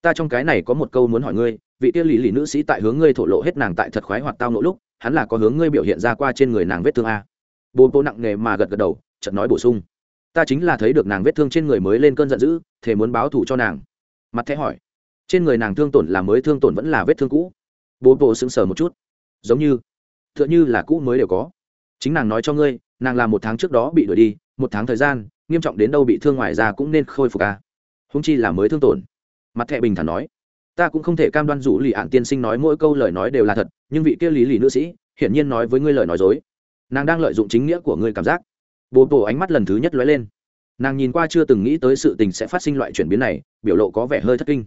Ta trong cái này có một câu muốn hỏi ngươi vị tiên lý lì nữ sĩ tại hướng ngươi thổ lộ hết nàng tại thật khoái hoặc tao nỗ lúc hắn là có hướng ngươi biểu hiện ra qua trên người nàng vết thương a? Bố bố nặng nề mà gật gật đầu chợt nói bổ sung ta chính là thấy được nàng vết thương trên người mới lên cơn giận dữ thế muốn báo thù cho nàng. Mặt thẻ hỏi trên người nàng thương tổn là mới thương tổn vẫn là vết thương cũ. Bố bộ sững sờ một chút. Giống như t h ư ợ n h ư là cũ mới đều có. Chính nàng nói cho ngươi, nàng là một tháng trước đó bị đuổi đi, một tháng thời gian, nghiêm trọng đến đâu bị thương ngoài ra cũng nên khôi phục à. húng chi là mới thương tổn. Mặt thẹ bình thản nói, ta cũng không thể cam đoan rủ lì ạn tiên sinh nói mỗi câu lời nói đều là thật, nhưng vị kia lý lì nữ sĩ, hiển nhiên nói với ngươi lời nói dối. Nàng đang lợi dụng chính nghĩa của ngươi cảm giác. Bố bố ánh mắt lần thứ nhất lóe lên. Nàng nhìn qua chưa từng nghĩ tới sự tình sẽ phát sinh loại chuyển biến này, biểu lộ có vẻ hơi thất kinh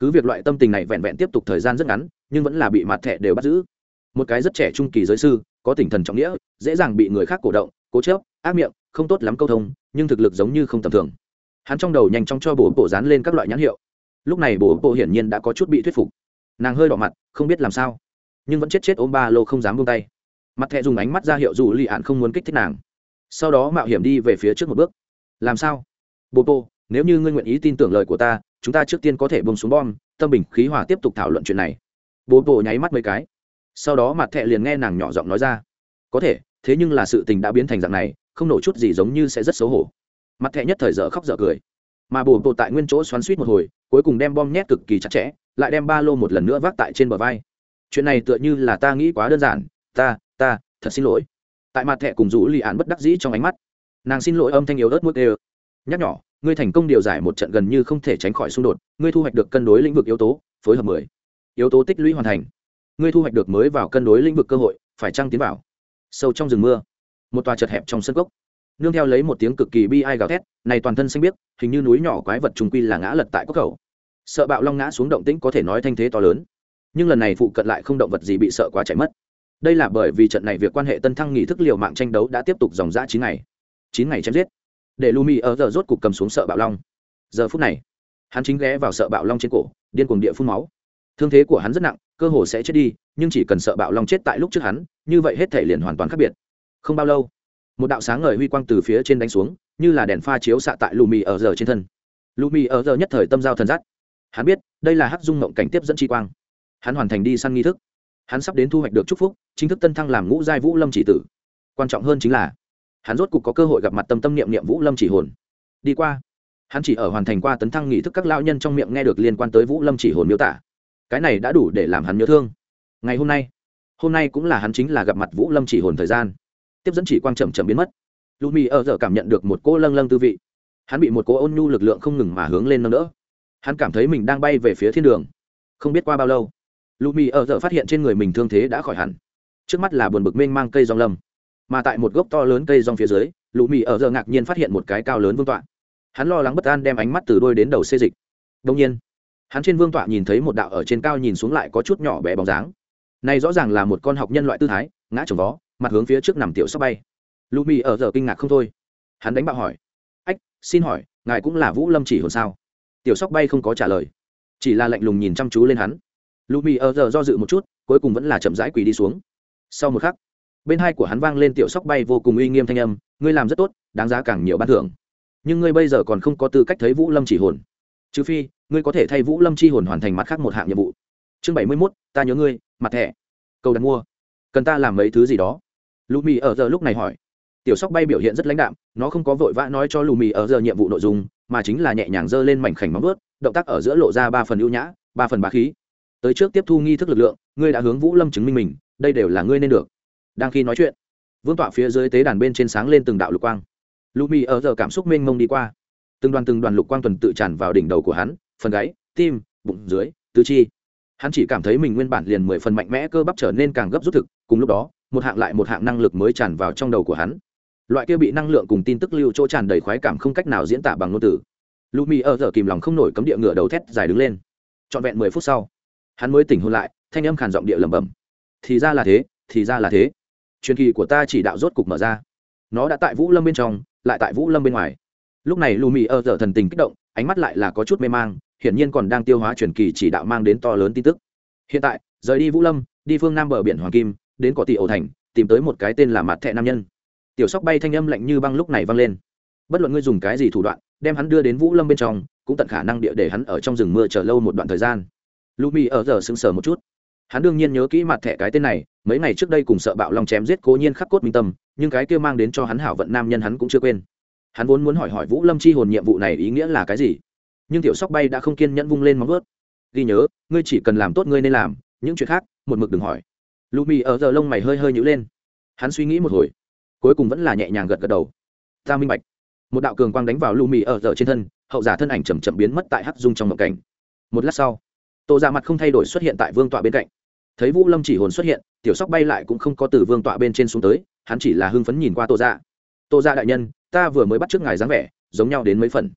cứ việc loại tâm tình này vẹn vẹn tiếp tục thời gian rất ngắn, nhưng vẫn là bị mặt thẻ đều bắt giữ. Một cái rất trẻ trung kỳ giới sư, có tinh thần trọng nghĩa, dễ dàng bị người khác cổ động, cố chớp ác miệng, không tốt lắm câu thông, nhưng thực lực giống như không tầm thường. Hắn trong đầu nhanh chóng cho bổ bộ dán lên các loại nhãn hiệu. Lúc này bổ bộ hiển nhiên đã có chút bị thuyết phục. Nàng hơi đỏ mặt, không biết làm sao. Nhưng vẫn chết chết ôm ba lô không dám buông tay. Mặt thẹ dùng ánh mắt ra hiệu dù lì ạn không muốn kích thích nàng. Sau đó mạo hiểm đi về phía trước một bước. Làm sao? Bồ bộ, nếu như ngươi nguyện ý tin tưởng lời của ta chúng ta trước tiên có thể bông xuống bom, tâm bình khí hòa tiếp tục thảo luận chuyện này. Bố bộ nháy mắt mấy cái. Sau đó mặt thẹ liền nghe nàng nhỏ giọng nói ra. Có thể, thế nhưng là sự tình đã biến thành dạng này, không nổ chút gì giống như sẽ rất xấu hổ. Mặt thẹ nhất thời dở khóc dở cười. Mà bồ bộ tại nguyên chỗ xoắn suýt một hồi, cuối cùng đem bom nhét cực kỳ chặt chẽ, lại đem ba lô một lần nữa vác tại trên bờ vai. Chuyện này tựa như là ta nghĩ quá đơn giản. Ta ta, thật xin lỗi. Tại mặt thẹ cùng rủ lì ạn bất đắc dĩ trong ánh mắt, nàng xin lỗi âm thanh yếu ớt mức ê nhắc nhỏ ngươi thành công điều giải một trận gần như không thể tránh khỏi xung đột, ngươi thu hoạch được cân đối lĩnh vực yếu tố, phối hợp mười. Yếu tố tích lũy hoàn thành. Ngươi thu hoạch được mới vào cân đối lĩnh vực cơ hội, phải trăng tiến vào? Sâu trong rừng mưa. Một tòa chật hẹp trong sân cốc. Nương theo lấy một tiếng cực kỳ bi ai gào thét, này toàn thân xanh biếc, hình như núi nhỏ quái vật trùng quy là ngã lật tại cốc khẩu. Sợ bạo long ngã xuống động tĩnh có thể nói thanh thế to lớn. Nhưng lần này phụ cận lại không động vật gì bị sợ quá chạy mất. Đây là bởi vì trận này việc quan hệ tân thăng nghỉ thức liều mạng tranh đấu đã tiếp tục dòng dã chín ngày. Chín ngày chém giết để lù mì ở giờ rốt cục cầm xuống sợ bạo long. Giờ phút này, hắn chính ghé vào sợ bạo long trên cổ, điên cuồng địa phun máu. Thương thế của hắn rất nặng, cơ hồ sẽ chết đi, nhưng chỉ cần sợ bạo long chết tại lúc trước hắn, như vậy hết thể liền hoàn toàn khác biệt. Không bao lâu, một đạo sáng ngời huy quang từ phía trên đánh xuống, như là đèn pha chiếu xạ tại lù mì ở giờ trên thân. Lù mì ở giờ nhất thời tâm giao thần giác. Hắn biết, đây là hắc dung mộng cảnh tiếp dẫn chi quang. Hắn hoàn thành đi săn nghi thức. Hắn sắp đến thu hoạch được chúc phúc, chính thức tân thăng làm ngũ giai vũ lâm chỉ tử. Quan trọng hơn chính là hắn rốt cục có cơ hội gặp mặt tâm tâm niệm niệm vũ lâm chỉ hồn. Đi qua. Hắn chỉ ở hoàn thành qua tấn thăng nghị thức các lao nhân trong miệng nghe được liên quan tới vũ lâm chỉ hồn miêu tả. Cái này đã đủ để làm hắn nhớ thương. Ngày hôm nay hôm nay cũng là hắn chính là gặp mặt vũ lâm chỉ hồn thời gian. Tiếp dẫn chỉ quang chậm chậm biến mất. Lù mì ở giờ cảm nhận được một cô lâng lâng tư vị. Hắn bị một cô ôn nhu lực lượng không ngừng mà hướng lên nâng đỡ. Hắn cảm thấy mình đang bay về phía thiên đường. Không biết qua bao lâu lù mì ở giờ phát hiện trên người mình thương thế đã khỏi hẳn. Trước mắt là buồn bực mênh mang cây rong lâm mà tại một gốc to lớn cây rong phía dưới, lũ mì ở giờ ngạc nhiên phát hiện một cái cao lớn vương tọa. Hắn lo lắng bất an đem ánh mắt từ đôi đến đầu xê dịch. Đông nhiên, hắn trên vương tọa nhìn thấy một đạo ở trên cao nhìn xuống lại có chút nhỏ bé bóng dáng. Này rõ ràng là một con học nhân loại tư thái, ngã trồng vó, mặt hướng phía trước nằm tiểu sóc bay. Lũ mì ở giờ kinh ngạc không thôi. Hắn đánh bạo hỏi. Ách, xin hỏi, ngài cũng là vũ lâm chỉ hồn sao? Tiểu sóc bay không có trả lời. Chỉ là lạnh lùng nhìn chăm chú lên hắn. Lù mì ở giờ do dự một chút, cuối cùng vẫn là chậm rãi quỳ đi xuống. Sau một khắc bên hai của hắn vang lên tiểu sóc bay vô cùng uy nghiêm thanh âm, ngươi làm rất tốt, đáng giá càng nhiều ban thưởng. Nhưng ngươi bây giờ còn không có tư cách thấy vũ lâm chỉ hồn. Trừ phi, ngươi có thể thay vũ lâm chi hồn hoàn thành mặt khác một hạng nhiệm vụ. Chương bảy mươi mốt, ta nhớ ngươi, mặt thẻ. Cầu đặt mua. Cần ta làm mấy thứ gì đó? Lù mì ở giờ lúc này hỏi. Tiểu sóc bay biểu hiện rất lãnh đạm, nó không có vội vã nói cho lù mì ở giờ nhiệm vụ nội dung, mà chính là nhẹ nhàng giơ lên mảnh khảnh móng ướt động tác ở giữa lộ ra ba phần ưu nhã, ba phần bá khí. Tới trước tiếp thu nghi thức lực lượng, ngươi đã hướng vũ lâm chứng minh mình, đây đều là ngươi nên được đang khi nói chuyện. Vương tọa phía dưới tế đàn bên trên sáng lên từng đạo lục quang. Lù mì ở giờ cảm xúc mênh mông đi qua. Từng đoàn từng đoàn lục quang tuần tự tràn vào đỉnh đầu của hắn, phần gáy, tim, bụng, dưới, tứ chi. Hắn chỉ cảm thấy mình nguyên bản liền mười phần mạnh mẽ, cơ bắp trở nên càng gấp rút thực, cùng lúc đó, một hạng lại một hạng năng lực mới tràn vào trong đầu của hắn. Loại kia bị năng lượng cùng tin tức lưu chỗ tràn đầy khoái cảm không cách nào diễn tả bằng ngôn từ. Lù mì ở giờ kìm lòng không nổi cấm địa ngựa đầu thét dài đứng lên. Trọn vẹn mười phút sau, hắn mới tỉnh hôn lại, thanh âm khàn giọng địa lẩm bẩm. Thì ra là thế, thì ra là thế truyền kỳ của ta chỉ đạo rốt cục mở ra. Nó đã tại vũ lâm bên trong, lại tại vũ lâm bên ngoài. Lúc này lù mì ở giờ thần tình kích động, ánh mắt lại là có chút mê mang, hiển nhiên còn đang tiêu hóa truyền kỳ chỉ đạo mang đến to lớn tin tức. Hiện tại, rời đi vũ lâm, đi phương nam bờ biển hoàng kim, đến cỏ tỷ ổ thành, tìm tới một cái tên là mặt thẹ nam nhân. Tiểu sóc bay thanh âm lạnh như băng lúc này vang lên. Bất luận ngươi dùng cái gì thủ đoạn, đem hắn đưa đến vũ lâm bên trong, cũng tận khả năng địa để hắn ở trong rừng mưa chờ lâu một đoạn thời gian. Lù mì ở giờ sững sờ một chút hắn đương nhiên nhớ kỹ mặt thẻ cái tên này, mấy ngày trước đây cùng sợ bạo long chém giết cố nhiên khắc cốt minh tâm, nhưng cái kia mang đến cho hắn hảo vận nam nhân hắn cũng chưa quên. Hắn vốn muốn hỏi hỏi vũ lâm chi hồn nhiệm vụ này ý nghĩa là cái gì, nhưng tiểu sóc bay đã không kiên nhẫn vung lên móng vớt ghi nhớ, ngươi chỉ cần làm tốt ngươi nên làm, những chuyện khác, một mực đừng hỏi. Lụ mì ở giờ lông mày hơi hơi nhữ lên. Hắn suy nghĩ một hồi, cuối cùng vẫn là nhẹ nhàng gật gật đầu. Ta minh bạch. Một đạo cường quang đánh vào lụ mì ở giờ trên thân, hậu giả thân ảnh chầm chậm biến mất tại hắc dung trong mộng cảnh. Một lát sau, tô ra mặt không thay đổi xuất hiện tại vương tọa bên cạnh thấy vũ lâm chỉ hồn xuất hiện, tiểu sóc bay lại cũng không có từ vương tọa bên trên xuống tới, hắn chỉ là hưng phấn nhìn qua tô dạ. Tô dạ đại nhân, ta vừa mới bắt trước ngài dáng vẻ, giống nhau đến mấy phần.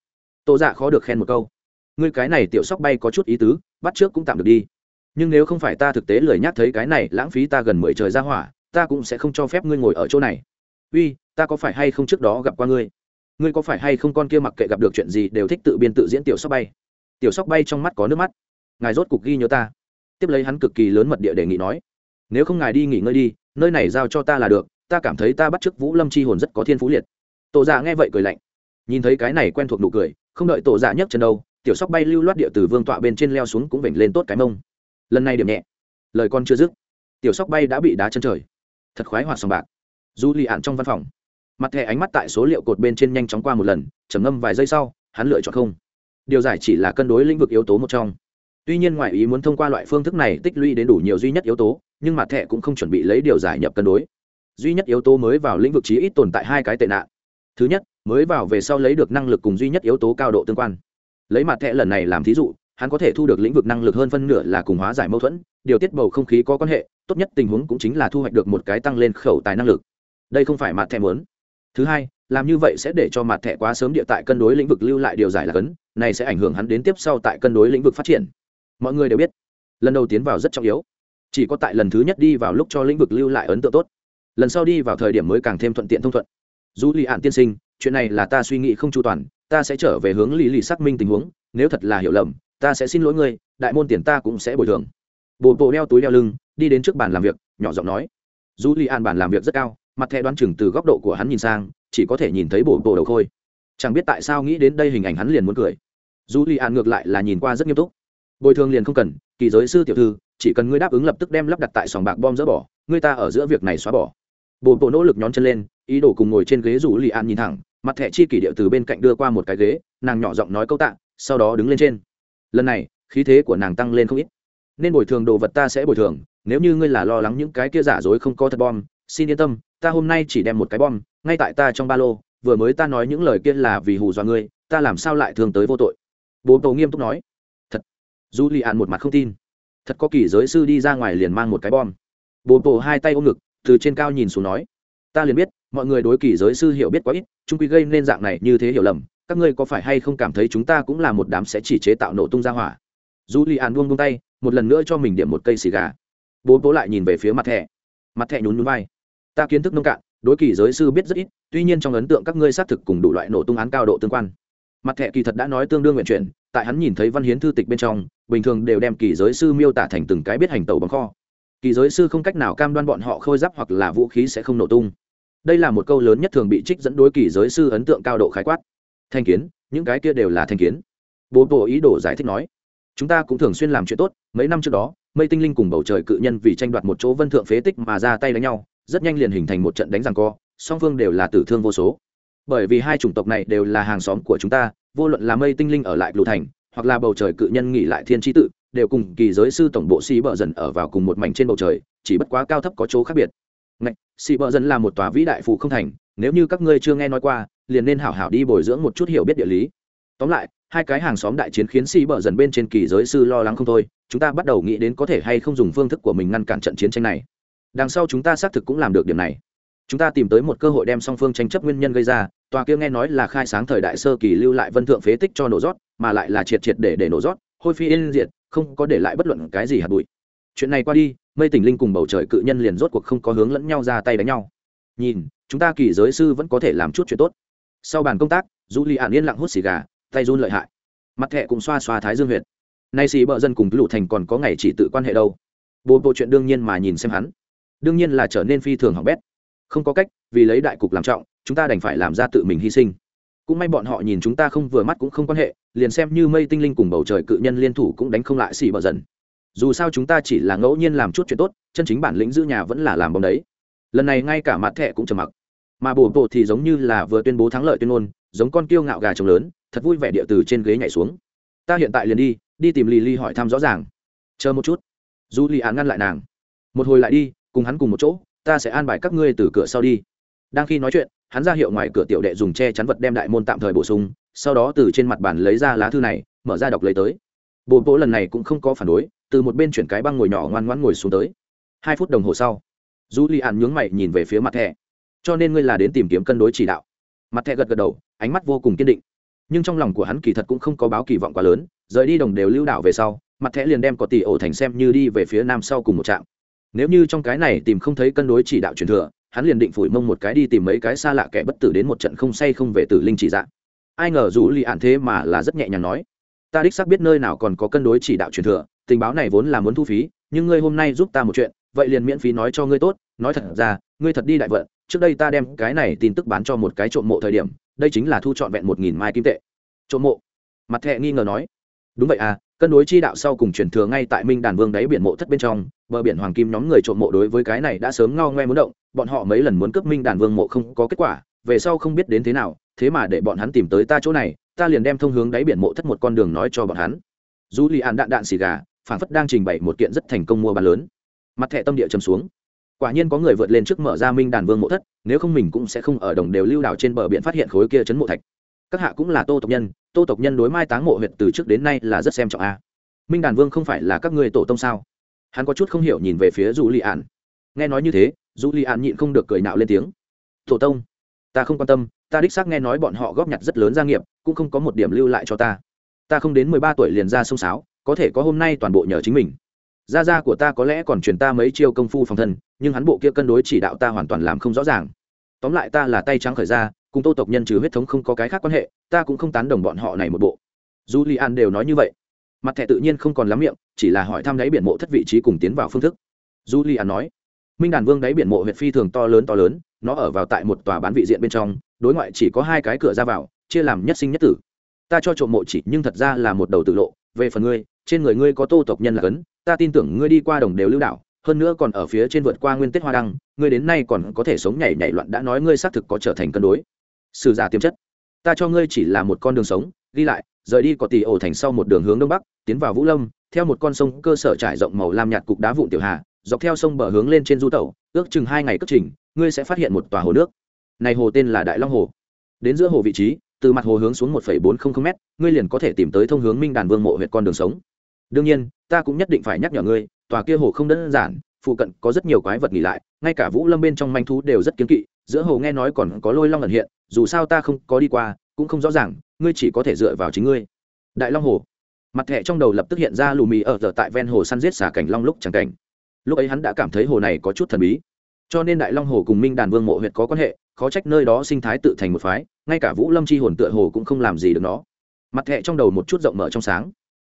Tô dạ khó được khen một câu. Ngươi cái này tiểu sóc bay có chút ý tứ, bắt trước cũng tạm được đi. Nhưng nếu không phải ta thực tế lười nhắc thấy cái này lãng phí ta gần mười trời ra hỏa, ta cũng sẽ không cho phép ngươi ngồi ở chỗ này. Uy, ta có phải hay không trước đó gặp qua ngươi? Ngươi có phải hay không con kia mặc kệ gặp được chuyện gì đều thích tự biên tự diễn tiểu sóc bay? Tiểu sóc bay trong mắt có nước mắt. Ngài rốt cục ghi nhớ ta tiếp lấy hắn cực kỳ lớn mật địa đề nghị nói, nếu không ngài đi nghỉ ngơi đi, nơi này giao cho ta là được, ta cảm thấy ta bắt chước vũ lâm c h i hồn rất có thiên phú liệt. Tổ dạ nghe vậy cười lạnh. Nhìn thấy cái này quen thuộc nụ cười, không đợi tổ dạ nhấc chân đâu, tiểu sóc bay lưu loát địa từ vương tọa bên trên leo xuống cũng vểnh lên tốt cái mông. Lần này điểm nhẹ. Lời con chưa dứt, tiểu sóc bay đã bị đá chân trời. Thật khoái hoạt sòng bạc. Du lì ạn trong văn phòng, mặt thẻ ánh mắt tại số liệu cột bên trên nhanh chóng qua một lần, trầm ngâm vài giây sau, hắn lựa chọn không. Điều giải chỉ là cân đối lĩnh vực yếu tố một trong tuy nhiên ngoại ý muốn thông qua loại phương thức này tích lũy đến đủ nhiều duy nhất yếu tố, nhưng mặt thẻ cũng không chuẩn bị lấy điều giải nhập cân đối. Duy nhất yếu tố mới vào lĩnh vực chí ít tồn tại hai cái tệ nạn. Thứ nhất, mới vào về sau lấy được năng lực cùng duy nhất yếu tố cao độ tương quan. Lấy mặt thẻ lần này làm thí dụ, hắn có thể thu được lĩnh vực năng lực hơn phân nửa là cùng hóa giải mâu thuẫn, điều tiết bầu không khí có quan hệ, tốt nhất tình huống cũng chính là thu hoạch được một cái tăng lên khẩu tài năng lực. Đây không phải mặt thẻ muốn. Thứ hai, làm như vậy sẽ để cho mặt thẻ quá sớm địa tại cân đối lĩnh vực lưu lại điều giải là cấn, này sẽ ảnh hưởng hắn đến tiếp sau tại cân đối lĩnh vực phát triển mọi người đều biết, lần đầu tiến vào rất trọng yếu, chỉ có tại lần thứ nhất đi vào lúc cho lĩnh vực lưu lại ấn tượng tốt, lần sau đi vào thời điểm mới càng thêm thuận tiện thông thuận. Dù lì ạn tiên sinh, chuyện này là ta suy nghĩ không chu toàn, ta sẽ trở về hướng lì lì xác minh tình huống, nếu thật là hiểu lầm, ta sẽ xin lỗi ngươi, đại môn tiền ta cũng sẽ bồi thường. Bồ bộ đeo túi đeo lưng, đi đến trước bàn làm việc, nhỏ giọng nói. Dù lì an bàn làm việc rất cao, mặt thẻ đoán chừng từ góc độ của hắn nhìn sang, chỉ có thể nhìn thấy bồ bộ đầu khôi. Chẳng biết tại sao nghĩ đến đây hình ảnh hắn liền muốn cười. Dù lì an ngược lại là nhìn qua rất nghiêm túc bồi thường liền không cần, kỳ giới sư tiểu thư, chỉ cần ngươi đáp ứng lập tức đem lắp đặt tại sòng bạc bom dỡ bỏ, ngươi ta ở giữa việc này xóa bỏ. Bồ bộ nỗ lực nhón chân lên, ý đồ cùng ngồi trên ghế rủ lì an nhìn thẳng, mặt thẻ chi kỷ điệu từ bên cạnh đưa qua một cái ghế, nàng nhỏ giọng nói câu tạ, sau đó đứng lên trên. Lần này, khí thế của nàng tăng lên không ít. Nên bồi thường đồ vật ta sẽ bồi thường, nếu như ngươi là lo lắng những cái kia giả dối không có thật bom, xin yên tâm, ta hôm nay chỉ đem một cái bom, ngay tại ta trong ba lô, vừa mới ta nói những lời kia là vì hù dọa ngươi, ta làm sao lại thường tới vô tội? Bố tổ nghiêm túc nói dù lì ạn một mặt không tin. Thật có kỳ giới sư đi ra ngoài liền mang một cái bom. Bố bồ hai tay ôm ngực, từ trên cao nhìn xuống nói, ta liền biết, mọi người đối kỳ giới sư hiểu biết quá ít, chúng quy gây nên dạng này như thế hiểu lầm, các ngươi có phải hay không cảm thấy chúng ta cũng là một đám sẽ chỉ chế tạo nổ tung ra hỏa? Dù lì ạn buông buông tay, một lần nữa cho mình điểm một cây xì gà. Bố bố lại nhìn về phía mặt thẻ. Mặt thẻ nhún nhún vai. Ta kiến thức nông cạn, đối kỳ giới sư biết rất ít, tuy nhiên trong ấn tượng các ngươi xác thực cùng đủ loại nổ tung án cao độ tương quan. Mặt thẻ kỳ thật đã nói tương đương nguyện chuyển tại hắn nhìn thấy văn hiến thư tịch bên trong, bình thường đều đem kỳ giới sư miêu tả thành từng cái biết hành tàu bằng kho. Kỳ giới sư không cách nào cam đoan bọn họ khôi giáp hoặc là vũ khí sẽ không nổ tung. Đây là một câu lớn nhất thường bị trích dẫn đối kỳ giới sư ấn tượng cao độ khái quát. Thanh kiến, những cái kia đều là thanh kiến. Bố bộ ý đồ giải thích nói, chúng ta cũng thường xuyên làm chuyện tốt, mấy năm trước đó, mây tinh linh cùng bầu trời cự nhân vì tranh đoạt một chỗ vân thượng phế tích mà ra tay đánh nhau, rất nhanh liền hình thành một trận đánh rằng co, song phương đều là tử thương vô số. Bởi vì hai chủng tộc này đều là hàng xóm của chúng ta vô luận là mây tinh linh ở lại lù thành, hoặc là bầu trời cự nhân nghỉ lại thiên tri tự, đều cùng kỳ giới sư tổng bộ sĩ bờ dần ở vào cùng một mảnh trên bầu trời, chỉ bất quá cao thấp có chỗ khác biệt. Ngạch, sĩ bờ dần là một tòa vĩ đại phù không thành, nếu như các ngươi chưa nghe nói qua, liền nên hảo hảo đi bồi dưỡng một chút hiểu biết địa lý. Tóm lại, hai cái hàng xóm đại chiến khiến sĩ bờ dần bên trên kỳ giới sư lo lắng không thôi, chúng ta bắt đầu nghĩ đến có thể hay không dùng phương thức của mình ngăn cản trận chiến tranh này. Đằng sau chúng ta xác thực cũng làm được điểm này. Chúng ta tìm tới một cơ hội đem song phương tranh chấp nguyên nhân gây ra tòa kia nghe nói là khai sáng thời đại sơ kỳ lưu lại vân thượng phế tích cho nổ rót, mà lại là triệt triệt để để nổ rót, hôi phi yên diệt, không có để lại bất luận cái gì hạt bụi. Chuyện này qua đi, mây tỉnh linh cùng bầu trời cự nhân liền rốt cuộc không có hướng lẫn nhau ra tay đánh nhau. Nhìn, chúng ta kỳ giới sư vẫn có thể làm chút chuyện tốt. Sau bàn công tác du li ạn yên lặng hút xì gà, tay run lợi hại. Mặt thẹ cũng xoa xoa thái dương huyệt. Nay xì bợ dân cùng lũ thành còn có ngày chỉ tự quan hệ đâu. Bố bộ chuyện đương nhiên mà nhìn xem hắn. Đương nhiên là trở nên phi thường hỏng bét. Không có cách, vì lấy đại cục làm trọng chúng ta đành phải làm ra tự mình hy sinh. Cũng may bọn họ nhìn chúng ta không vừa mắt cũng không quan hệ, liền xem như mây tinh linh cùng bầu trời cự nhân liên thủ cũng đánh không lại xì bờ dần. Dù sao chúng ta chỉ là ngẫu nhiên làm chút chuyện tốt, chân chính bản lĩnh giữ nhà vẫn là làm bóng đấy. Lần này ngay cả mặt thẻ cũng trầm mặc. Mà bổ bộ thì giống như là vừa tuyên bố thắng lợi tuyên ngôn, giống con kiêu ngạo gà trống lớn, thật vui vẻ địa từ trên ghế nhảy xuống. Ta hiện tại liền đi đi tìm lì lì hỏi thăm rõ ràng. Chờ một chút. Dù lì án ngăn lại nàng. Một hồi lại đi, cùng hắn cùng một chỗ, ta sẽ an bài các ngươi từ cửa sau đi đang khi nói chuyện, hắn ra hiệu ngoài cửa tiểu đệ dùng che chắn vật đem đại môn tạm thời bổ sung, sau đó từ trên mặt bàn lấy ra lá thư này, mở ra đọc lấy tới. Bồ bố lần này cũng không có phản đối, từ một bên chuyển cái băng ngồi nhỏ ngoan ngoãn ngồi xuống tới. Hai phút đồng hồ sau du li an nhướng mày nhìn về phía mặt thẻ. Cho nên ngươi là đến tìm kiếm cân đối chỉ đạo. Mặt thẻ gật gật đầu, ánh mắt vô cùng kiên định. Nhưng trong lòng của hắn kỳ thật cũng không có báo kỳ vọng quá lớn, rời đi đồng đều lưu đảo về sau, mặt thẻ liền đem có tỷ ổ thành xem như đi về phía nam sau cùng một trạm. Nếu như trong cái này tìm không thấy cân đối chỉ đạo truyền thừa hắn liền định phủi mông một cái đi tìm mấy cái xa lạ kẻ bất tử đến một trận không say không về tử linh chỉ dạng. Ai ngờ dù lì ạn thế mà là rất nhẹ nhàng nói, ta đích xác biết nơi nào còn có cân đối chỉ đạo truyền thừa, tình báo này vốn là muốn thu phí, nhưng ngươi hôm nay giúp ta một chuyện, vậy liền miễn phí nói cho ngươi tốt, nói thật ra, ngươi thật đi đại vận, trước đây ta đem cái này tin tức bán cho một cái trộm mộ thời điểm, đây chính là thu trọn vẹn một nghìn mai kim tệ. Trộm mộ? Mặt thẹ nghi ngờ nói, đúng vậy à cân đối chi đạo sau cùng chuyển thừa ngay tại minh đàn vương đáy biển mộ thất bên trong, bờ biển hoàng kim nhóm người trộm mộ đối với cái này đã sớm ngao ngoe muốn động, bọn họ mấy lần muốn cướp minh đàn vương mộ không có kết quả, về sau không biết đến thế nào, thế mà để bọn hắn tìm tới ta chỗ này, ta liền đem thông hướng đáy biển mộ thất một con đường nói cho bọn hắn. Dù lì ạn đạn đạn xì gà, phản phất đang trình bày một kiện rất thành công mua bán lớn. Mặt thẻ tâm địa chầm xuống. Quả nhiên có người vượt lên trước mở ra minh đàn vương mộ thất, nếu không mình cũng sẽ không ở đồng đều lưu đảo trên bờ biển phát hiện khối kia chấn mộ thạch. Các hạ cũng là tô tộc nhân tô tộc nhân đối mai táng mộ huyệt từ trước đến nay là rất xem trọng a. Minh đàn vương không phải là các người tổ tông sao? Hắn có chút không hiểu nhìn về phía dù li ạn. Nghe nói như thế dù li ạn nhịn không được cười nạo lên tiếng. Tổ tông, ta không quan tâm, ta đích xác nghe nói bọn họ góp nhặt rất lớn gia nghiệp, cũng không có một điểm lưu lại cho ta. Ta không đến mười ba tuổi liền ra sông sáo, có thể có hôm nay toàn bộ nhờ chính mình. Gia gia của ta có lẽ còn truyền ta mấy chiêu công phu phòng thân, nhưng hắn bộ kia cân đối chỉ đạo ta hoàn toàn làm không rõ ràng. Tóm lại ta là tay trắng khởi ra cùng tô tộc nhân trừ huyết thống không có cái khác quan hệ, ta cũng không tán đồng bọn họ này một bộ. Dù li an đều nói như vậy, mặt thẻ tự nhiên không còn lắm miệng, chỉ là hỏi thăm đáy biển mộ thất vị trí cùng tiến vào phương thức. Dù li an nói, minh đàn vương đáy biển mộ huyện phi thường to lớn to lớn, nó ở vào tại một tòa bán vị diện bên trong, đối ngoại chỉ có hai cái cửa ra vào, chia làm nhất sinh nhất tử. Ta cho trộm mộ chỉ, nhưng thật ra là một đầu tự lộ, về phần ngươi, trên người ngươi có tô tộc nhân là cấn, ta tin tưởng ngươi đi qua đồng đều lưu đảo, hơn nữa còn ở phía trên vượt qua nguyên tết hoa đăng, ngươi đến nay còn có thể sống nhảy nhảy loạn, đã nói ngươi xác thực có trở thành cân đối sử giả tiềm chất. Ta cho ngươi chỉ là một con đường sống đi lại, rời đi có tỷ ổ thành sau một đường hướng đông bắc, tiến vào vũ lâm, theo một con sông cơ sở trải rộng màu lam nhạt cục đá vụn tiểu hà, dọc theo sông bờ hướng lên trên du tẩu, ước chừng hai ngày cất trình, ngươi sẽ phát hiện một tòa hồ nước. Này hồ tên là đại long hồ. Đến giữa hồ vị trí, từ mặt hồ hướng xuống một bốn trăm linh m ngươi liền có thể tìm tới thông hướng minh đàn vương mộ huyện con đường sống. Đương nhiên, ta cũng nhất định phải nhắc nhở ngươi, tòa kia hồ không đơn giản, phụ cận có rất nhiều quái vật nghỉ lại, ngay cả vũ lâm bên trong manh thú đều rất kiên kỵ giữa hồ nghe nói còn có lôi long ẩn hiện, dù sao ta không có đi qua, cũng không rõ ràng, ngươi chỉ có thể dựa vào chính ngươi. Đại long hồ. Mặt thẻ trong đầu lập tức hiện ra lù mì ở giờ tại ven hồ săn giết xả cảnh long lúc chẳng cảnh. Lúc ấy hắn đã cảm thấy hồ này có chút thần bí. Cho nên đại long hồ cùng minh đàn vương mộ huyện có quan hệ, khó trách nơi đó sinh thái tự thành một phái, ngay cả vũ lâm c h i hồn tựa hồ cũng không làm gì được nó. Mặt thẹ trong đầu một chút rộng mở trong sáng.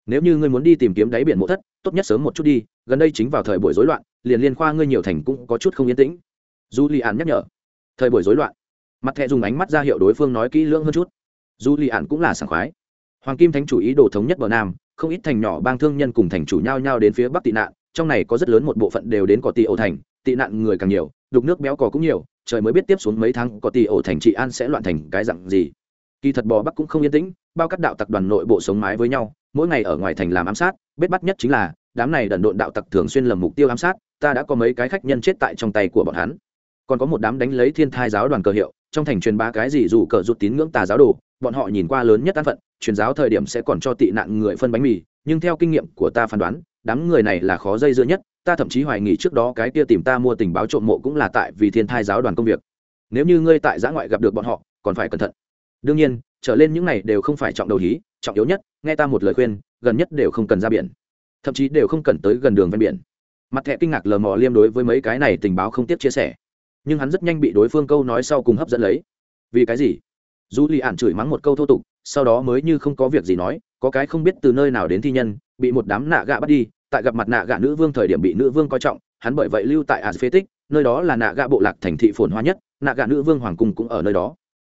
Nếu như ngươi muốn đi tìm kiếm đáy biển mộ thất, tốt nhất sớm một chút đi, gần đây chính vào thời buổi rối loạn, liền liên khoa ngươi nhiều thành cũng có chút không yên tĩnh. Du li an nhắc nhở thời buổi rối loạn. Mặt thẹ dùng ánh mắt ra hiệu đối phương nói kỹ lưỡng hơn chút. Dù lì ạn cũng là sảng khoái. Hoàng kim thánh chủ ý đồ thống nhất bờ nam, không ít thành nhỏ bang thương nhân cùng thành chủ nhau nhau đến phía bắc tị nạn, trong này có rất lớn một bộ phận đều đến cỏ tị ổ thành, tị nạn người càng nhiều, đục nước béo cò cũng nhiều, trời mới biết tiếp xuống mấy tháng cỏ tị ổ thành trị an sẽ loạn thành cái dặn gì. Kỳ thật bò bắc cũng không yên tĩnh, bao các đạo tặc đoàn nội bộ sống mái với nhau, mỗi ngày ở ngoài thành làm ám sát, bết bắt nhất chính là, đám này đần độn đạo tặc thường xuyên lầm mục tiêu ám sát, ta đã có mấy cái khách nhân chết tại trong tay của bọn hắn còn có một đám đánh lấy thiên thai giáo đoàn cờ hiệu, trong thành truyền bá cái gì dù cờ rút tín ngưỡng tà giáo đồ, bọn họ nhìn qua lớn nhất an phận, truyền giáo thời điểm sẽ còn cho tị nạn người phân bánh mì, nhưng theo kinh nghiệm của ta phán đoán, đám người này là khó dây dưa nhất, ta thậm chí hoài nghi trước đó cái kia tìm ta mua tình báo trộm mộ cũng là tại vì thiên thai giáo đoàn công việc. Nếu như ngươi tại giã ngoại gặp được bọn họ, còn phải cẩn thận. Đương nhiên, trở lên những này đều không phải trọng đầu hí, trọng yếu nhất, nghe ta một lời khuyên, gần nhất đều không cần ra biển. Thậm chí đều không cần tới gần đường ven biển. Mặt thẹ kinh ngạc lờ mò liêm đối với mấy cái này tình báo không tiếp chia sẻ nhưng hắn rất nhanh bị đối phương câu nói sau cùng hấp dẫn lấy. Vì cái gì? Dù lì ạn chửi mắng một câu thô tục, sau đó mới như không có việc gì nói, có cái không biết từ nơi nào đến thi nhân, bị một đám nạ gạ bắt đi. Tại gặp mặt nạ gạ nữ vương thời điểm bị nữ vương coi trọng, hắn bởi vậy lưu tại asphetic nơi đó là nạ gạ bộ lạc thành thị phồn hoa nhất, nạ gạ nữ vương hoàng cung cũng ở nơi đó.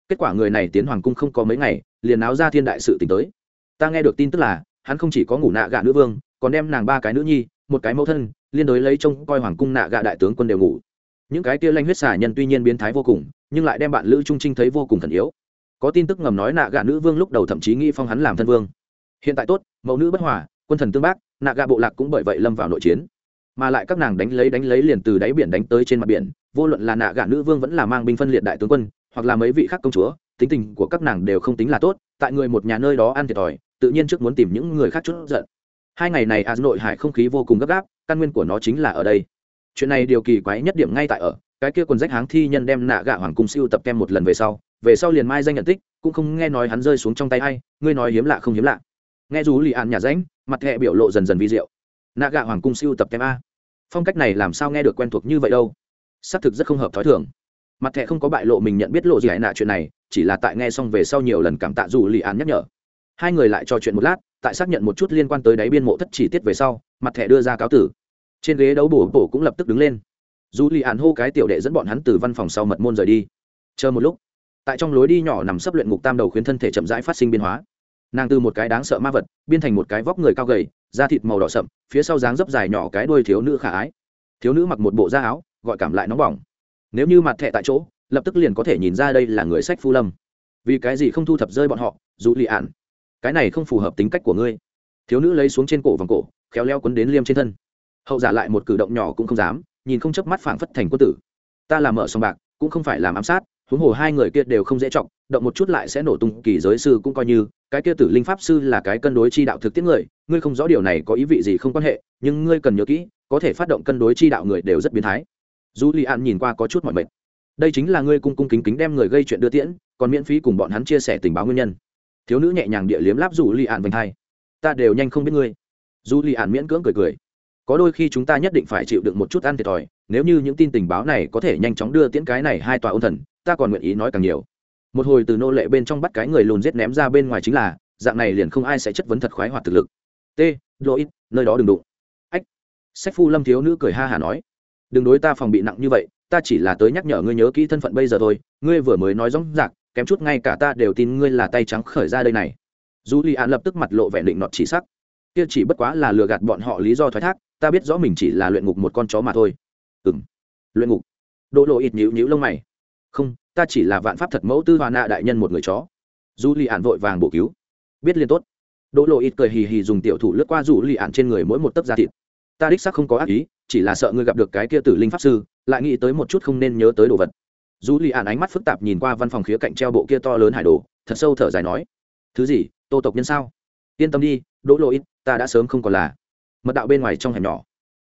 Kết quả người này tiến hoàng cung không có mấy ngày, liền áo ra thiên đại sự t tới. Ta nghe được tin tức là, hắn không chỉ có ngủ nạ gạ nữ vương, còn đem nàng ba cái nữ nhi, một cái mẫu thân, liên đối lấy trông coi hoàng cung nạ gạ đại tướng quân đều ngủ những cái kia lanh huyết xà nhân tuy nhiên biến thái vô cùng, nhưng lại đem bạn lữ trung trinh thấy vô cùng thần yếu. Có tin tức ngầm nói nạ gạ nữ vương lúc đầu thậm chí nghĩ phong hắn làm thân vương. Hiện tại tốt, mẫu nữ bất hòa, quân thần tương bác, nạ gạ bộ lạc cũng bởi vậy lâm vào nội chiến. Mà lại các nàng đánh lấy đánh lấy liền từ đáy biển đánh tới trên mặt biển, vô luận là nạ gạ nữ vương vẫn là mang binh phân liệt đại tướng quân, hoặc là mấy vị khác công chúa, tính tình của các nàng đều không tính là tốt, tại người một nhà nơi đó ăn thiệt thòi, tự nhiên trước muốn tìm những người khác chút giận. Hai ngày này a nội hải không khí vô cùng gấp gáp, căn nguyên của nó chính là ở đây chuyện này điều kỳ quái nhất điểm ngay tại ở, cái kia quần rách háng thi nhân đem nạ gạ hoàng cung siêu tập kem một lần về sau về sau liền mai danh nhận tích, cũng không nghe nói hắn rơi xuống trong tay hay ngươi nói hiếm lạ không hiếm lạ. Nghe dù lì ạn nhà ránh, mặt hệ biểu lộ dần dần vi diệu. Nạ gạ hoàng cung siêu tập kem a. Phong cách này làm sao nghe được quen thuộc như vậy đâu? Xác thực rất không hợp thói thường. Mặt thẻ không có bại lộ mình nhận biết lộ gì hãy nạ chuyện này, chỉ là tại nghe xong về sau nhiều lần cảm tạ dù lì ạn nhắc nhở. Hai người lại trò chuyện một lát, tại xác nhận một chút liên quan tới đáy biên mộ thất chỉ tiết về sau, mặt thẻ đưa ra cáo tử trên ghế đấu bổ bổ cũng lập tức đứng lên. Dù lì ạn hô cái tiểu đệ dẫn bọn hắn từ văn phòng sau mật môn rời đi. Chờ một lúc, tại trong lối đi nhỏ nằm sấp luyện ngục tam đầu khuyến thân thể chậm rãi phát sinh biến hóa. Nàng từ một cái đáng sợ ma vật biên thành một cái vóc người cao gầy, da thịt màu đỏ sậm, phía sau dáng dấp dài nhỏ cái đuôi thiếu nữ khả ái. Thiếu nữ mặc một bộ da áo, gọi cảm lại nóng bỏng. Nếu như mặt thẹ tại chỗ, lập tức liền có thể nhìn ra đây là người sách phu lâm. Vì cái gì không thu thập rơi bọn họ, dù lì ạn cái này không phù hợp tính cách của ngươi. Thiếu nữ lấy xuống trên cổ vòng cổ, khéo leo quấn đến liêm trên thân hậu giả lại một cử động nhỏ cũng không dám, nhìn không chớp mắt phảng phất thành quân tử. Ta làm mở sòng bạc, cũng không phải làm ám sát, huống hồ hai người kia đều không dễ trọng, động một chút lại sẽ nổ tung, kỳ giới sư cũng coi như, cái kia tử linh pháp sư là cái cân đối chi đạo thực tiễn người, ngươi không rõ điều này có ý vị gì không quan hệ, nhưng ngươi cần nhớ kỹ, có thể phát động cân đối chi đạo người đều rất biến thái. Dù li an nhìn qua có chút mọi mệt. Đây chính là ngươi cung cung kính kính đem người gây chuyện đưa tiễn, còn miễn phí cùng bọn hắn chia sẻ tình báo nguyên nhân. Thiếu nữ nhẹ nhàng địa liếm láp dù li an vành hai. Ta đều nhanh không biết ngươi. Dù li an miễn cưỡng cười cười có đôi khi chúng ta nhất định phải chịu được một chút ăn thiệt thòi, nếu như những tin tình báo này có thể nhanh chóng đưa tiễn cái này hai tòa ôn thần, ta còn nguyện ý nói càng nhiều. Một hồi từ nô lệ bên trong bắt cái người lùn giết ném ra bên ngoài chính là, dạng này liền không ai sẽ chất vấn thật khoái hoạt thực lực. T lỗi nơi đó đừng đụng. Ách, sách phu lâm thiếu nữ cười ha hả nói. Đừng đối ta phòng bị nặng như vậy, ta chỉ là tới nhắc nhở ngươi nhớ kỹ thân phận bây giờ thôi, ngươi vừa mới nói rõ rạc, kém chút ngay cả ta đều tin ngươi là tay trắng khởi ra đây này. Dù li an lập tức mặt lộ vẻ định nọt chỉ sắc. Kia chỉ bất quá là lừa gạt bọn họ lý do thoái thác ta biết rõ mình chỉ là luyện ngục một con chó mà thôi. Ừng luyện ngục. Đỗ lộ ít nhữ nhữ lông mày. Không, ta chỉ là vạn pháp thật mẫu tư hoa nạ đại nhân một người chó. Dù li ạn vội vàng bổ cứu. Biết liên tốt. Đỗ lộ ít cười hì hì dùng tiểu thủ lướt qua dù li ạn trên người mỗi một tấc da thịt. Ta đích xác không có ác ý, chỉ là sợ ngươi gặp được cái kia tử linh pháp sư, lại nghĩ tới một chút không nên nhớ tới đồ vật. Dù li ạn ánh mắt phức tạp nhìn qua văn phòng khía cạnh treo bộ kia to lớn hải đồ, thật sâu thở dài nói. Thứ gì? Tô tộc nhân sao? Yên tâm đi, đỗ lộ ít ta đã sớm không còn là mật đạo bên ngoài trong hẻm nhỏ.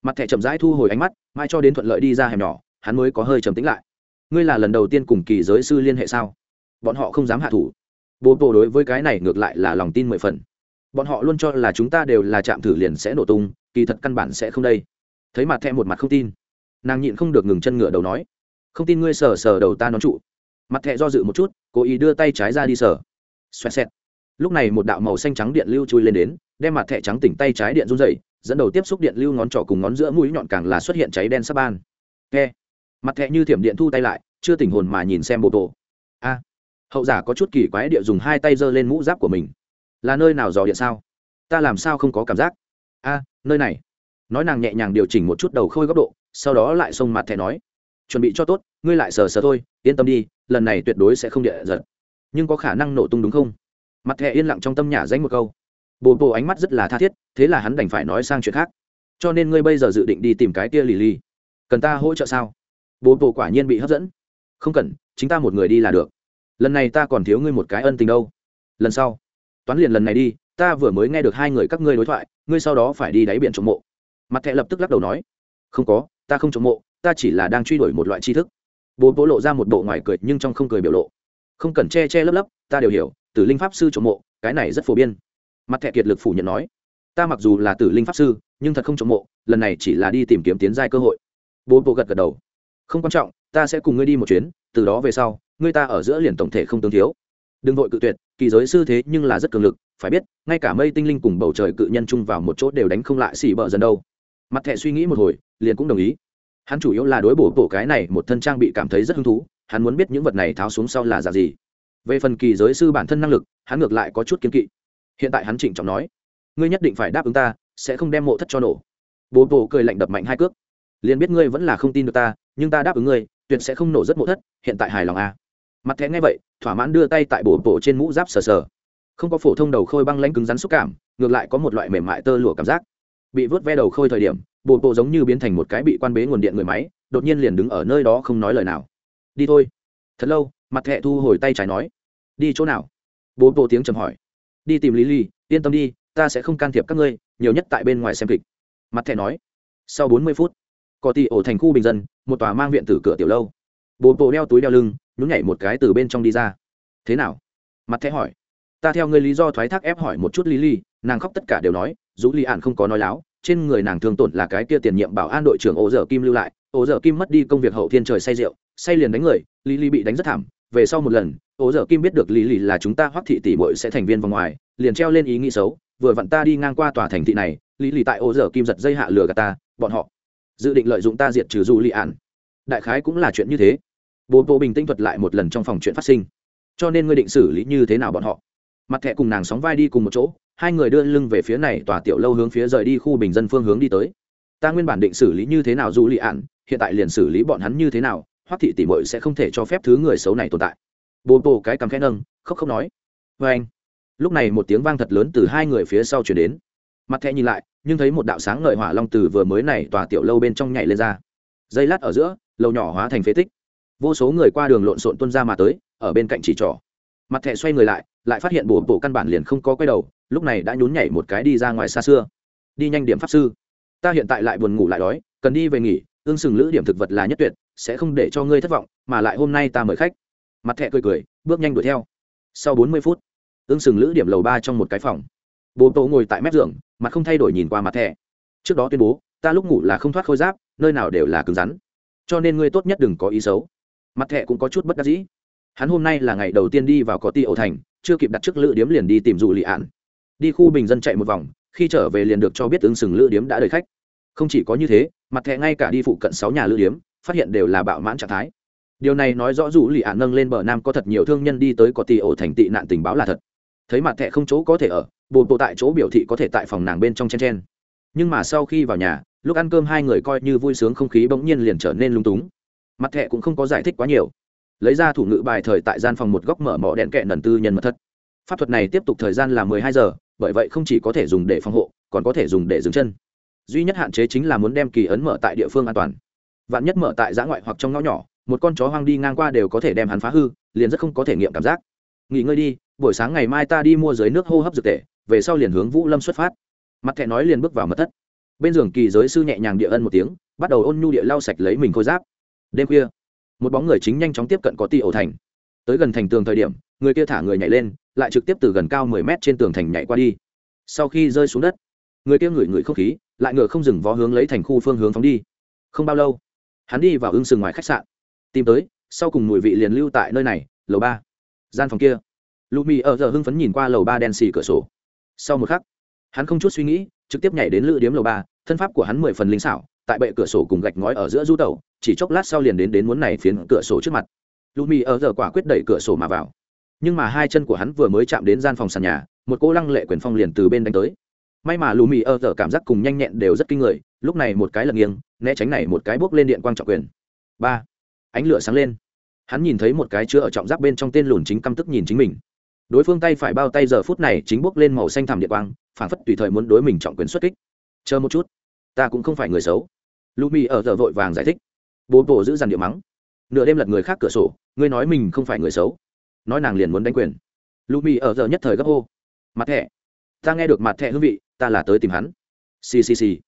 Mặt thẻ chậm rãi thu hồi ánh mắt mai cho đến thuận lợi đi ra hẻm nhỏ, hắn mới có hơi trầm tính lại. Ngươi là lần đầu tiên cùng kỳ giới sư liên hệ sao? Bọn họ không dám hạ thủ. Bố bộ đối với cái này ngược lại là lòng tin mười phần. Bọn họ luôn cho là chúng ta đều là chạm thử liền sẽ nổ tung, kỳ thật căn bản sẽ không đây. Thấy mặt thẹ một mặt không tin, nàng nhịn không được ngừng chân ngựa đầu nói, không tin ngươi sờ sờ đầu ta nón trụ. Mặt thẹ do dự một chút, cố ý đưa tay trái ra đi sờ. Xoẹt xẹt. Lúc này một đạo màu xanh trắng điện lưu chui lên đến, đem mặt thẹ trắng tỉnh tay trái điện run dậy dẫn đầu tiếp xúc điện lưu ngón trỏ cùng ngón giữa mũi nhọn càng là xuất hiện cháy đen sắp ban. Nghe mặt thẹ như thiểm điện thu tay lại, chưa tỉnh hồn mà nhìn xem bộ tổ a. Hậu giả có chút kỳ quái địa dùng hai tay giơ lên mũ giáp của mình. Là nơi nào dò điện sao? Ta làm sao không có cảm giác? A, nơi này. Nói nàng nhẹ nhàng điều chỉnh một chút đầu khôi góc độ, sau đó lại xông mặt thẻ nói. Chuẩn bị cho tốt, ngươi lại sờ sờ thôi, yên tâm đi, lần này tuyệt đối sẽ không địa giật. Nhưng có khả năng nổ tung đúng không? Mặt thẻ yên lặng trong tâm nhả danh một câu bồ bồ ánh mắt rất là tha thiết, thế là hắn đành phải nói sang chuyện khác. Cho nên ngươi bây giờ dự định đi tìm cái kia lì lì cần ta hỗ trợ sao? Bồ bồ quả nhiên bị hấp dẫn. Không cần, chính ta một người đi là được. Lần này ta còn thiếu ngươi một cái ân tình đâu. Lần sau, toán liền lần này đi, ta vừa mới nghe được hai người các ngươi đối thoại, ngươi sau đó phải đi đáy biển trộm mộ. Mặt thẹ lập tức lắc đầu nói, không có, ta không trộm mộ, ta chỉ là đang truy đuổi một loại tri thức. Bố bố lộ ra một bộ ngoài cười nhưng trong không cười biểu lộ. Không cần che che lấp lấp, ta đều hiểu từ linh pháp sư trộm mộ, cái này rất phổ biến mặt thẹ kiệt lực phủ nhận nói, ta mặc dù là tử linh pháp sư, nhưng thật không trộm mộ, lần này chỉ là đi tìm kiếm tiến giai cơ hội. Bố bố gật gật đầu, không quan trọng, ta sẽ cùng ngươi đi một chuyến, từ đó về sau, ngươi ta ở giữa liền tổng thể không tương thiếu. Đừng vội cự tuyệt, kỳ giới sư thế nhưng là rất cường lực, phải biết, ngay cả mây tinh linh cùng bầu trời cự nhân chung vào một chỗ đều đánh không lại xỉ bờ dần đâu. Mặt thẹ suy nghĩ một hồi, liền cũng đồng ý. Hắn chủ yếu là đối bổ bổ cái này một thân trang bị cảm thấy rất hứng thú, hắn muốn biết những vật này tháo xuống sau là giả gì. Về phần kỳ giới sư bản thân năng lực, hắn ngược lại có chút kiến kỵ hiện tại hắn trịnh trọng nói, ngươi nhất định phải đáp ứng ta, sẽ không đem mộ thất cho nổ. Bố bộ cười lạnh đập mạnh hai cước. Liền biết ngươi vẫn là không tin được ta, nhưng ta đáp ứng ngươi, tuyệt sẽ không nổ rất mộ thất, hiện tại hài lòng à. mặt thẹn nghe vậy, thỏa mãn đưa tay tại bổ bộ trên mũ giáp sờ sờ. Không có phổ thông đầu khôi băng lãnh cứng rắn xúc cảm, ngược lại có một loại mềm mại tơ lụa cảm giác. Bị vớt ve đầu khôi thời điểm, bồ bộ giống như biến thành một cái bị quan bế nguồn điện người máy, đột nhiên liền đứng ở nơi đó không nói lời nào. Đi thôi. Thật lâu, mặt thẹ thu hồi tay trái nói, đi chỗ nào? Bố bộ tiếng trầm hỏi đi tìm lý lý yên tâm đi, ta sẽ không can thiệp các ngươi, nhiều nhất tại bên ngoài xem kịch. Mặt thẻ nói. Sau bốn mươi phút, có tị ổ thành khu bình dân, một tòa mang viện từ cửa tiểu lâu. Bồ bộ đeo túi đeo lưng, nhún nhảy một cái từ bên trong đi ra. Thế nào? Mặt thẻ hỏi. Ta theo ngươi lý do thoái thác ép hỏi một chút lý lý nàng khóc tất cả đều nói, dù lý ạn không có nói láo, trên người nàng thương tổn là cái kia tiền nhiệm bảo an đội trưởng ổ dở kim lưu lại ổ dở kim mất đi công việc hậu thiên trời say rượu, say liền đánh người lý lý bị đánh rất thảm về sau một lần, ố dở kim biết được lý lì là chúng ta hoắc thị tỷ bội sẽ thành viên vòng ngoài, liền treo lên ý nghĩ xấu, vừa vặn ta đi ngang qua tòa thành thị này, lý lì tại ố dở kim giật dây hạ lừa gạt ta, bọn họ dự định lợi dụng ta diệt trừ du lì ạn đại khái cũng là chuyện như thế. Bố bộ bình tinh thuật lại một lần trong phòng chuyện phát sinh. Cho nên ngươi định xử lý như thế nào bọn họ? Mặt thẹ cùng nàng sóng vai đi cùng một chỗ, hai người đưa lưng về phía này tòa tiểu lâu hướng phía rời đi khu bình dân phương hướng đi tới. Ta nguyên bản định xử lý như thế nào du lì ạn hiện tại liền xử lý bọn hắn như thế nào hoắc thị tỷ mội sẽ không thể cho phép thứ người xấu này tồn tại. Bồ bồ cái cằm khẽ nâng, khóc không nói vê anh. Lúc này một tiếng vang thật lớn từ hai người phía sau chuyển đến. Mặt thẹ nhìn lại, nhưng thấy một đạo sáng ngời hỏa long từ vừa mới này tòa tiểu lâu bên trong nhảy lên ra. Dây lát ở giữa lâu nhỏ hóa thành phế tích. Vô số người qua đường lộn xộn tuân ra mà tới, ở bên cạnh chỉ trỏ. Mặt thẹ xoay người lại lại phát hiện bồ bồ căn bản liền không có quay đầu, lúc này đã nhún nhảy một cái đi ra ngoài xa xưa. Đi nhanh điểm pháp sư. Ta hiện tại lại buồn ngủ lại đói, cần đi về nghỉ, ương sừng lữ điểm thực vật là nhất tuyệt sẽ không để cho ngươi thất vọng, mà lại hôm nay ta mời khách. Mặt thẹ cười cười, bước nhanh đuổi theo. Sau bốn mươi phút ương sừng lữ điểm lầu ba trong một cái phòng. Bố tổ ngồi tại mép giường, mặt không thay đổi nhìn qua mặt thẹ trước đó tuyên bố, ta lúc ngủ là không thoát khôi giáp, nơi nào đều là cứng rắn. Cho nên ngươi tốt nhất đừng có ý xấu. Mặt thẹ cũng có chút bất đắc dĩ. Hắn hôm nay là ngày đầu tiên đi vào có ti ổ thành, chưa kịp đặt trước lữ điếm liền đi tìm dù lị ạn đi khu bình dân chạy một vòng, khi trở về liền được cho biết ứng sừng lữ điếm đã đầy khách. Không chỉ có như thế, mặt thẹ ngay cả đi phụ cận sáu nhà lữ điếm phát hiện đều là bạo mãn trạng thái. Điều này nói rõ dù lì ạn nâng lên bờ nam có thật nhiều thương nhân đi tới có tì ổ thành tị nạn tình báo là thật. Thấy mặt thẹ không chỗ có thể ở bồ bộ tại chỗ biểu thị có thể tại phòng nàng bên trong chen chen. Nhưng mà sau khi vào nhà, lúc ăn cơm hai người coi như vui sướng không khí bỗng nhiên liền trở nên lung túng. Mặt thẹ cũng không có giải thích quá nhiều. Lấy ra thủ ngữ bài thời tại gian phòng một góc mở mỏ đèn kẹ nần tư nhân mật thất. Pháp thuật này tiếp tục thời gian là mười hai giờ, bởi vậy không chỉ có thể dùng để phòng hộ, còn có thể dùng để dừng chân. Duy nhất hạn chế chính là muốn đem kỳ ấn mở tại địa phương an toàn vạn nhất mở tại giã ngoại hoặc trong ngõ nhỏ, một con chó hoang đi ngang qua đều có thể đem hắn phá hư, liền rất không có thể nghiệm cảm giác. Nghỉ ngơi đi, buổi sáng ngày mai ta đi mua dưới nước hô hấp dược tệ, về sau liền hướng vũ lâm xuất phát. Mặt thẹ nói liền bước vào mật thất. Bên giường kỳ giới sư nhẹ nhàng địa ân một tiếng, bắt đầu ôn nhu địa lau sạch lấy mình khôi giáp. Đêm khuya, một bóng người chính nhanh chóng tiếp cận có ti ổ thành. Tới gần thành tường thời điểm, người kia thả người nhảy lên, lại trực tiếp từ gần cao mười mét trên tường thành nhảy qua đi. Sau khi rơi xuống đất, người kia ngửi ngửi không khí, lại ngựa không dừng vó hướng lấy thành khu phương hướng phóng đi. Không bao lâu hắn đi vào ưng sừng ngoài khách sạn. Tìm tới, sau cùng mùi vị liền lưu tại nơi này, lầu ba. Gian phòng kia. Lù mì ở giờ hưng phấn nhìn qua lầu ba đen xì cửa sổ. Sau một khắc, hắn không chút suy nghĩ, trực tiếp nhảy đến lữ điếm lầu ba, thân pháp của hắn mười phần linh xảo, tại bệ cửa sổ cùng gạch ngói ở giữa du tàu chỉ chốc lát sau liền đến đến muốn này phiến cửa sổ trước mặt. Lù mì ở giờ quả quyết đẩy cửa sổ mà vào. Nhưng mà hai chân của hắn vừa mới chạm đến gian phòng sàn nhà, một cô lăng lệ quyền phong liền từ bên đánh tới. May mà lù mì ở giờ cảm giác cùng nhanh nhẹn đều rất kinh người lúc này một cái lật nghiêng, né tránh này một cái bốc lên điện quang trọng quyền. Ba, ánh lửa sáng lên. Hắn nhìn thấy một cái chứa ở trọng giáp bên trong tên lùn chính căm tức nhìn chính mình. Đối phương tay phải bao tay giờ phút này chính bốc lên màu xanh thảm điện quang phản phất tùy thời muốn đối mình trọng quyền xuất kích. Chờ một chút, ta cũng không phải người xấu. Lù mì ở giờ vội vàng giải thích. Bố bổ giữ dằn địa mắng. Nửa đêm lật người khác cửa sổ, ngươi nói mình không phải người xấu. Nói nàng liền muốn đánh quyền. Lù mì ở giờ nhất thời gấp hô. Mặt thẻ. Ta nghe được mặt thẻ hương vị, ta là tới tìm hắn. Xì xì xì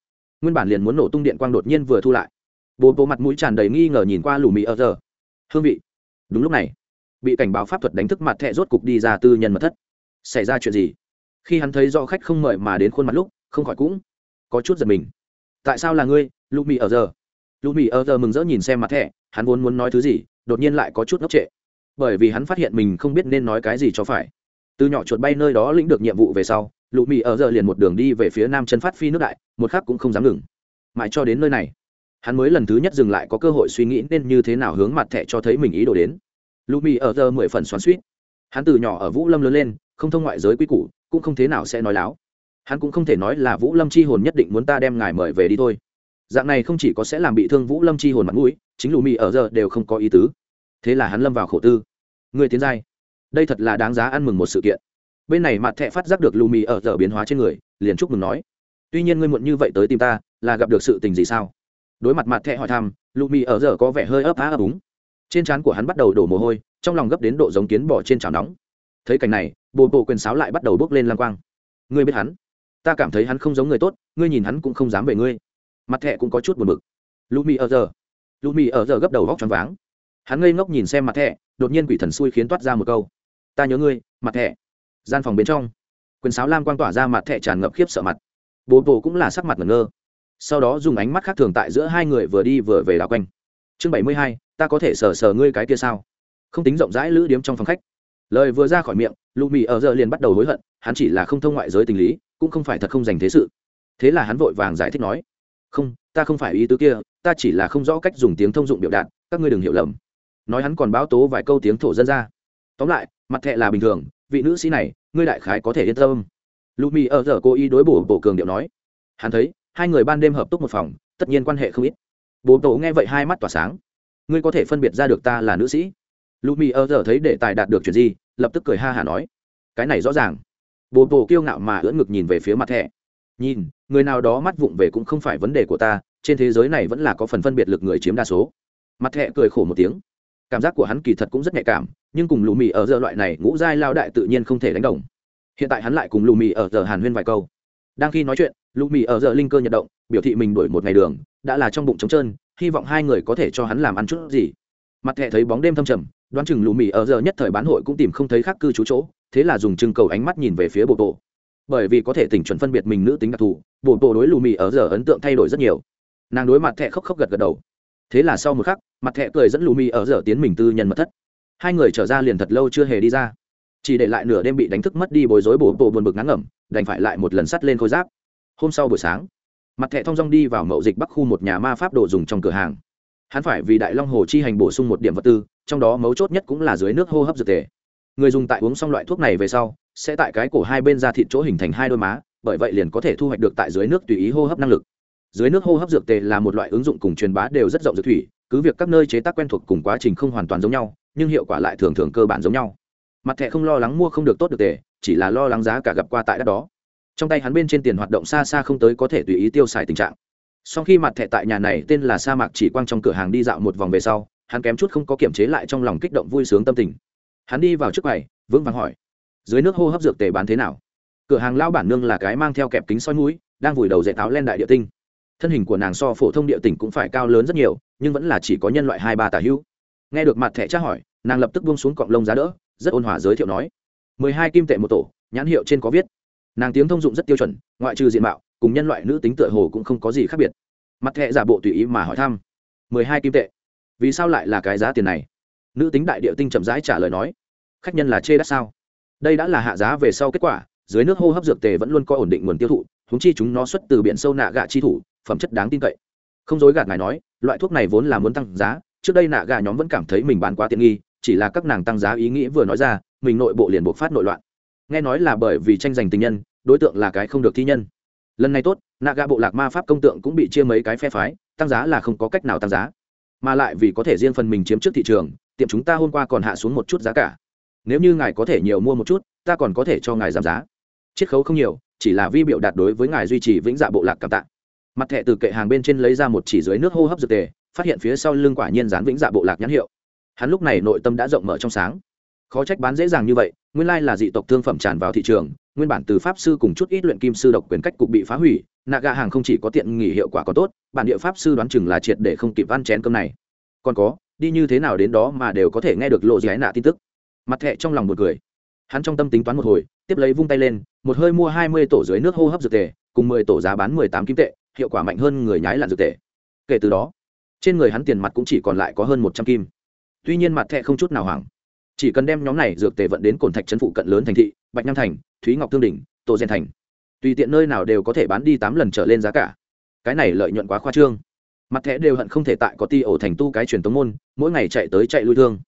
nguyên bản liền muốn nổ tung điện quang đột nhiên vừa thu lại. Bố bộ mặt mũi tràn đầy nghi ngờ nhìn qua lù mì ở giờ. Hương vị. Đúng lúc này, bị cảnh báo pháp thuật đánh thức mặt thẻ rốt cục đi ra tư nhân mật thất. Xảy ra chuyện gì? Khi hắn thấy do khách không mời mà đến khuôn mặt lúc, không khỏi cũng có chút giật mình. Tại sao là ngươi, lù mì ở giờ? Lù mì ở giờ mừng rỡ nhìn xem mặt thẻ hắn vốn muốn nói thứ gì, đột nhiên lại có chút ngốc trệ. Bởi vì hắn phát hiện mình không biết nên nói cái gì cho phải. Từ nhỏ chuột bay nơi đó lĩnh được nhiệm vụ về sau lụ mì ở giờ liền một đường đi về phía nam chân phát phi nước đại, một khắc cũng không dám ngừng. Mãi cho đến nơi này, hắn mới lần thứ nhất dừng lại có cơ hội suy nghĩ nên như thế nào hướng mặt thẻ cho thấy mình ý đồ đến. Lụ mì ở giờ mười phần xoắn suýt hắn từ nhỏ ở vũ lâm lớn lên, không thông ngoại giới quy củ, cũng không thế nào sẽ nói láo. Hắn cũng không thể nói là vũ lâm c h i hồn nhất định muốn ta đem ngài mời về đi thôi. Dạng này không chỉ có sẽ làm bị thương vũ lâm c h i hồn mặt mũi, chính lù mì ở giờ đều không có ý tứ. Thế là hắn lâm vào khổ tư. Người tiến giai. Đây thật là đáng giá ăn mừng một sự kiện bên này mặt thẹ phát giác được lù mì ở giờ biến hóa trên người, liền chúc mừng nói, tuy nhiên ngươi muộn như vậy tới tìm ta, là gặp được sự tình gì sao? Đối mặt mặt thẹ hỏi thăm lù mì ở giờ có vẻ hơi ấp á ấp úng. Trên trán của hắn bắt đầu đổ mồ hôi, trong lòng gấp đến độ giống kiến bỏ trên chảo nóng. Thấy cảnh này bồ bộ quyền sáo lại bắt đầu bước lên lang quang. Ngươi biết hắn? Ta cảm thấy hắn không giống người tốt, ngươi nhìn hắn cũng không dám về ngươi. Mặt thẹ cũng có chút buồn bực. Lù mì ở giờ. Lù mì ở giờ gấp đầu vóc choáng váng. Hắn ngây ngốc nhìn xem mặt thẹ đột nhiên quỷ thần xui khiến toát ra một câu. Ta nhớ ngươi, mặt thẹ gian phòng bên trong, quyền sáo lam quang tỏa ra mặt thẻ tràn ngập khiếp sợ mặt. Bố bộ cũng là sắc mặt ngẩn ngơ. Sau đó dùng ánh mắt khác thường tại giữa hai người vừa đi vừa về đảo quanh. Chương bảy mươi hai, ta có thể sờ sờ ngươi cái kia sao? Không tính rộng rãi lữ điếm trong phòng khách. Lời vừa ra khỏi miệng lụ mì ở giờ liền bắt đầu hối hận, hắn chỉ là không thông ngoại giới tình lý, cũng không phải thật không dành thế sự. Thế là hắn vội vàng giải thích nói, không, ta không phải ý tứ kia, ta chỉ là không rõ cách dùng tiếng thông dụng biểu đạt, các ngươi đừng hiểu lầm. Nói hắn còn báo tố vài câu tiếng thổ dân ra. Tóm lại, mặt thẹ là bình thường vị nữ sĩ này, ngươi đại khái có thể yên tâm. Lụ mì ở giờ cô ý đối bổ bổ cường điệu nói. Hắn thấy, hai người ban đêm hợp túc một phòng, tất nhiên quan hệ không ít. Bố tổ nghe vậy hai mắt tỏa sáng. Ngươi có thể phân biệt ra được ta là nữ sĩ. Lụ mì ở giờ thấy để tài đạt được chuyện gì, lập tức cười ha hả nói. Cái này rõ ràng. Bố tổ kiêu ngạo mà ưỡn ngực nhìn về phía mặt thẻ. Nhìn, người nào đó mắt vụng về cũng không phải vấn đề của ta, trên thế giới này vẫn là có phần phân biệt lực người chiếm đa số. Mặt thẹ cười khổ một tiếng cảm giác của hắn kỳ thật cũng rất nhạy cảm, nhưng cùng lù mì ở giờ loại này ngũ giai lao đại tự nhiên không thể đánh đồng. Hiện tại hắn lại cùng lù mì ở giờ hàn huyên vài câu. Đang khi nói chuyện, lù mì ở giờ linh cơ nhật động, biểu thị mình đuổi một ngày đường, đã là trong bụng trống trơn, hy vọng hai người có thể cho hắn làm ăn chút gì. Mặt thẹ thấy bóng đêm thâm trầm, đoán chừng lù mì ở giờ nhất thời bán hội cũng tìm không thấy khác cư trú chỗ, thế là dùng trưng cầu ánh mắt nhìn về phía bộ bộ. Bởi vì có thể tỉnh chuẩn phân biệt mình nữ tính đặc thù, bộ bộ đối lù mì ở giờ ấn tượng thay đổi rất nhiều. Nàng đối mặt thẹ khóc khóc gật gật đầu thế là sau một khắc, mặt thẹ cười dẫn lù mì ở giờ tiến mình tư nhân mật thất. Hai người trở ra liền thật lâu chưa hề đi ra. Chỉ để lại nửa đêm bị đánh thức mất đi bối rối bổ bộ buồn bực ngắn ngẩm, đành phải lại một lần sắt lên khôi giáp. Hôm sau buổi sáng, mặt thẹ thong dong đi vào mậu dịch bắc khu một nhà ma pháp đồ dùng trong cửa hàng. Hắn phải vì đại long hồ chi hành bổ sung một điểm vật tư, trong đó mấu chốt nhất cũng là dưới nước hô hấp dược tề. Người dùng tại uống xong loại thuốc này về sau, sẽ tại cái cổ hai bên da thịt chỗ hình thành hai đôi má, bởi vậy liền có thể thu hoạch được tại dưới nước tùy ý hô hấp năng lực dưới nước hô hấp dược tề là một loại ứng dụng cùng truyền bá đều rất rộng dược thủy, cứ việc các nơi chế tác quen thuộc cùng quá trình không hoàn toàn giống nhau, nhưng hiệu quả lại thường thường cơ bản giống nhau. Mặt thẻ không lo lắng mua không được tốt được tề, chỉ là lo lắng giá cả gặp qua tại đất đó. Trong tay hắn bên trên tiền hoạt động xa xa không tới có thể tùy ý tiêu xài tình trạng. Sau khi mặt thẻ tại nhà này tên là sa mạc chỉ quang trong cửa hàng đi dạo một vòng về sau, hắn kém chút không có kiểm chế lại trong lòng kích động vui sướng tâm tình. Hắn đi vào trước quầy, vững vàng hỏi, dưới nước hô hấp dược tề bán thế nào? Cửa hàng lao bản nương là cái mang theo kẹp kính soi mũi, đang vùi đầu dạy táo lên đại địa tinh thân hình của nàng so phổ thông địa tỉnh cũng phải cao lớn rất nhiều, nhưng vẫn là chỉ có nhân loại hai ba tà hữu. Nghe được mặt thẻ tra hỏi, nàng lập tức buông xuống cọng lông giá đỡ, rất ôn hòa giới thiệu nói, mười hai kim tệ một tổ, nhãn hiệu trên có viết. Nàng tiếng thông dụng rất tiêu chuẩn, ngoại trừ diện mạo, cùng nhân loại nữ tính tựa hồ cũng không có gì khác biệt. Mặt thẻ giả bộ tùy ý mà hỏi thăm, mười hai kim tệ? Vì sao lại là cái giá tiền này? Nữ tính đại địa tinh chậm rãi trả lời nói, khách nhân là chê đắt sao? Đây đã là hạ giá về sau kết quả, dưới nước hô hấp dược tề vẫn luôn có ổn định nguồn tiêu thụ húng chi chúng nó xuất từ biển sâu nạ gạ chi thủ phẩm chất đáng tin cậy. Không dối gạt ngài nói, loại thuốc này vốn là muốn tăng giá, trước đây nạ gà nhóm vẫn cảm thấy mình bán quá tiện nghi, chỉ là các nàng tăng giá ý nghĩ vừa nói ra, mình nội bộ liền buộc phát nội loạn. Nghe nói là bởi vì tranh giành tình nhân, đối tượng là cái không được thi nhân. Lần này tốt, nạ gà bộ lạc ma pháp công tượng cũng bị chia mấy cái phe phái, tăng giá là không có cách nào tăng giá. Mà lại vì có thể riêng phần mình chiếm trước thị trường, tiệm chúng ta hôm qua còn hạ xuống một chút giá cả. Nếu như ngài có thể nhiều mua một chút, ta còn có thể cho ngài giảm giá. Chiết khấu không nhiều, chỉ là vi biểu đạt đối với ngài duy trì vĩnh dạ bộ lạc cảm tạ mặt thẻ từ kệ hàng bên trên lấy ra một chỉ dưới nước hô hấp dược tề, phát hiện phía sau lưng quả nhiên dán vĩnh dạ bộ lạc nhãn hiệu. Hắn lúc này nội tâm đã rộng mở trong sáng. Khó trách bán dễ dàng như vậy, nguyên lai là dị tộc thương phẩm tràn vào thị trường, nguyên bản từ pháp sư cùng chút ít luyện kim sư độc quyền cách cục bị phá hủy, nạ gà hàng không chỉ có tiện nghỉ hiệu quả có tốt, bản địa pháp sư đoán chừng là triệt để không kịp ăn chén cơm này. Còn có, đi như thế nào đến đó mà đều có thể nghe được lộ giái nạ tin tức. Mặt thẹ trong lòng một cười. Hắn trong tâm tính toán một hồi, tiếp lấy vung tay lên, một hơi mua hai mươi tổ dưới nước hô hấp dược tề, cùng mười tổ giá bán mười tám kim tệ hiệu quả mạnh hơn người nhái lặn dược tệ kể từ đó, trên người hắn tiền mặt cũng chỉ còn lại có hơn một trăm kim. Tuy nhiên mặt thẹ không chút nào hoảng. Chỉ cần đem nhóm này dược tề vận đến cồn thạch trấn phụ cận lớn thành thị, bạch nam thành, thúy ngọc thương đỉnh, tô gen thành. Tùy tiện nơi nào đều có thể bán đi tám lần trở lên giá cả. Cái này lợi nhuận quá khoa trương. Mặt thẻ đều hận không thể tại có ti ổ thành tu cái truyền tống môn, mỗi ngày chạy tới chạy lui thương.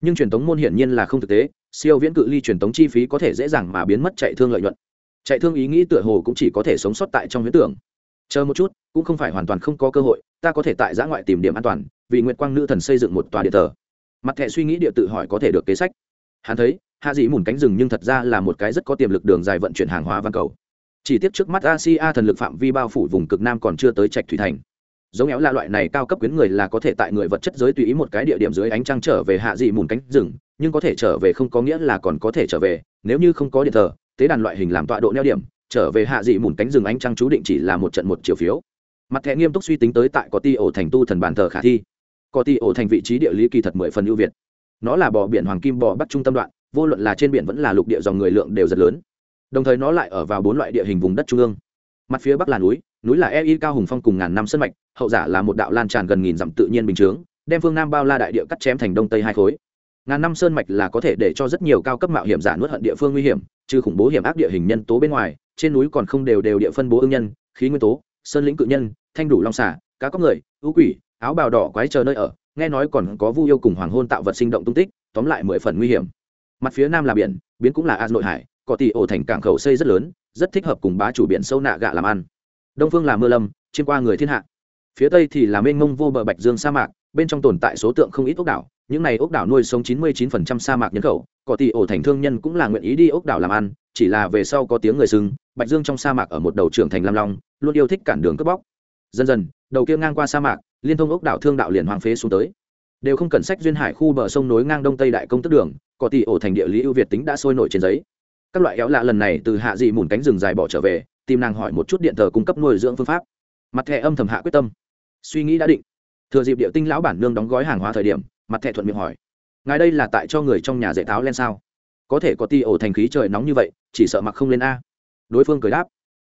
Nhưng truyền tống môn hiển nhiên là không thực tế, siêu viễn cự ly truyền tống chi phí có thể dễ dàng mà biến mất chạy thương lợi nhuận. Chạy thương ý nghĩ tựa hồ cũng chỉ có thể sống sót tại trong huyễn tưởng chờ một chút, cũng không phải hoàn toàn không có cơ hội, ta có thể tại giã ngoại tìm điểm an toàn, vì nguyệt quang nữ thần xây dựng một tòa điện thờ. Mặt thẻ suy nghĩ địa tự hỏi có thể được kế sách. Hắn thấy, hạ dĩ mùn cánh rừng nhưng thật ra là một cái rất có tiềm lực đường dài vận chuyển hàng hóa văn cầu. Chỉ tiếc trước mắt asia thần lực phạm vi bao phủ vùng cực nam còn chưa tới trạch thủy thành. Giống éo là loại này cao cấp quyến người là có thể tại người vật chất giới tùy ý một cái địa điểm dưới ánh trăng trở về hạ dị mùn cánh rừng, nhưng có thể trở về không có nghĩa là còn có thể trở về, nếu như không có điện thờ, tế đàn loại hình làm tọa độ neo điểm trở về hạ dị mùn cánh rừng ánh trăng chú định chỉ là một trận một chiều phiếu. Mặt thẻ nghiêm túc suy tính tới tại có ti ổ thành tu thần bàn thờ khả thi. Có ti ổ thành vị trí địa lý kỳ thật mười phần ưu việt. Nó là bò biển hoàng kim bò bắc trung tâm đoạn, vô luận là trên biển vẫn là lục địa dòng người lượng đều rất lớn. Đồng thời nó lại ở vào bốn loại địa hình vùng đất trung ương. Mặt phía bắc là núi núi là e cao hùng phong cùng ngàn năm sân mạch, hậu giả là một đạo lan tràn gần nghìn dặm tự nhiên bình chướng, đem phương nam bao la đại địa cắt chém thành đông tây hai khối ngàn năm sơn mạch là có thể để cho rất nhiều cao cấp mạo hiểm giả nuốt hận địa phương nguy hiểm, trừ khủng bố hiểm ác địa hình nhân tố bên ngoài, trên núi còn không đều đều địa phân bố ương nhân, khí nguyên tố, sơn lĩnh cự nhân, thanh đủ long xả cá cóc người, ưu quỷ, áo bào đỏ quái chờ nơi ở, nghe nói còn có vu yêu cùng hoàng hôn tạo vật sinh động tung tích, tóm lại mười phần nguy hiểm. Mặt phía nam là biển, biến cũng là a nội hải, có tỷ ổ thành cảng khẩu xây rất lớn, rất thích hợp cùng bá chủ biển sâu nạ gạ làm ăn. Đông phương là mưa lâm chiêm qua người thiên hạ. Phía tây thì là mênh mông vô bờ bạch dương sa mạc, bên trong tồn tại số tượng không ít ốc đảo những này ốc đảo nuôi sống 99% sa mạc nhân khẩu có tỷ ổ thành thương nhân cũng là nguyện ý đi ốc đảo làm ăn, chỉ là về sau có tiếng người sưng bạch dương trong sa mạc ở một đầu trưởng thành lam long, luôn yêu thích cản đường cướp bóc. Dần dần, đầu kia ngang qua sa mạc, liên thông ốc đảo thương đạo liền hoàng phế xuống tới. Đều không cần sách duyên hải khu bờ sông nối ngang đông tây đại công tước đường có tỷ ổ thành địa lý ưu việt tính đã sôi nổi trên giấy. Các loại éo lạ lần này từ hạ dị mùn cánh rừng dài bỏ trở về, tìm nàng hỏi một chút điện thờ cung cấp nuôi dưỡng phương pháp. Mặt thẻ âm thầm hạ quyết tâm. Suy nghĩ đã định. Thừa dịp địa tinh lão bản nương đóng gói hàng hóa thời điểm mặt thẹ thuận miệng hỏi, ngài đây là tại cho người trong nhà dạy tháo lên sao? Có thể có ti ổ thành khí trời nóng như vậy, chỉ sợ mặc không lên a. Đối phương cười đáp,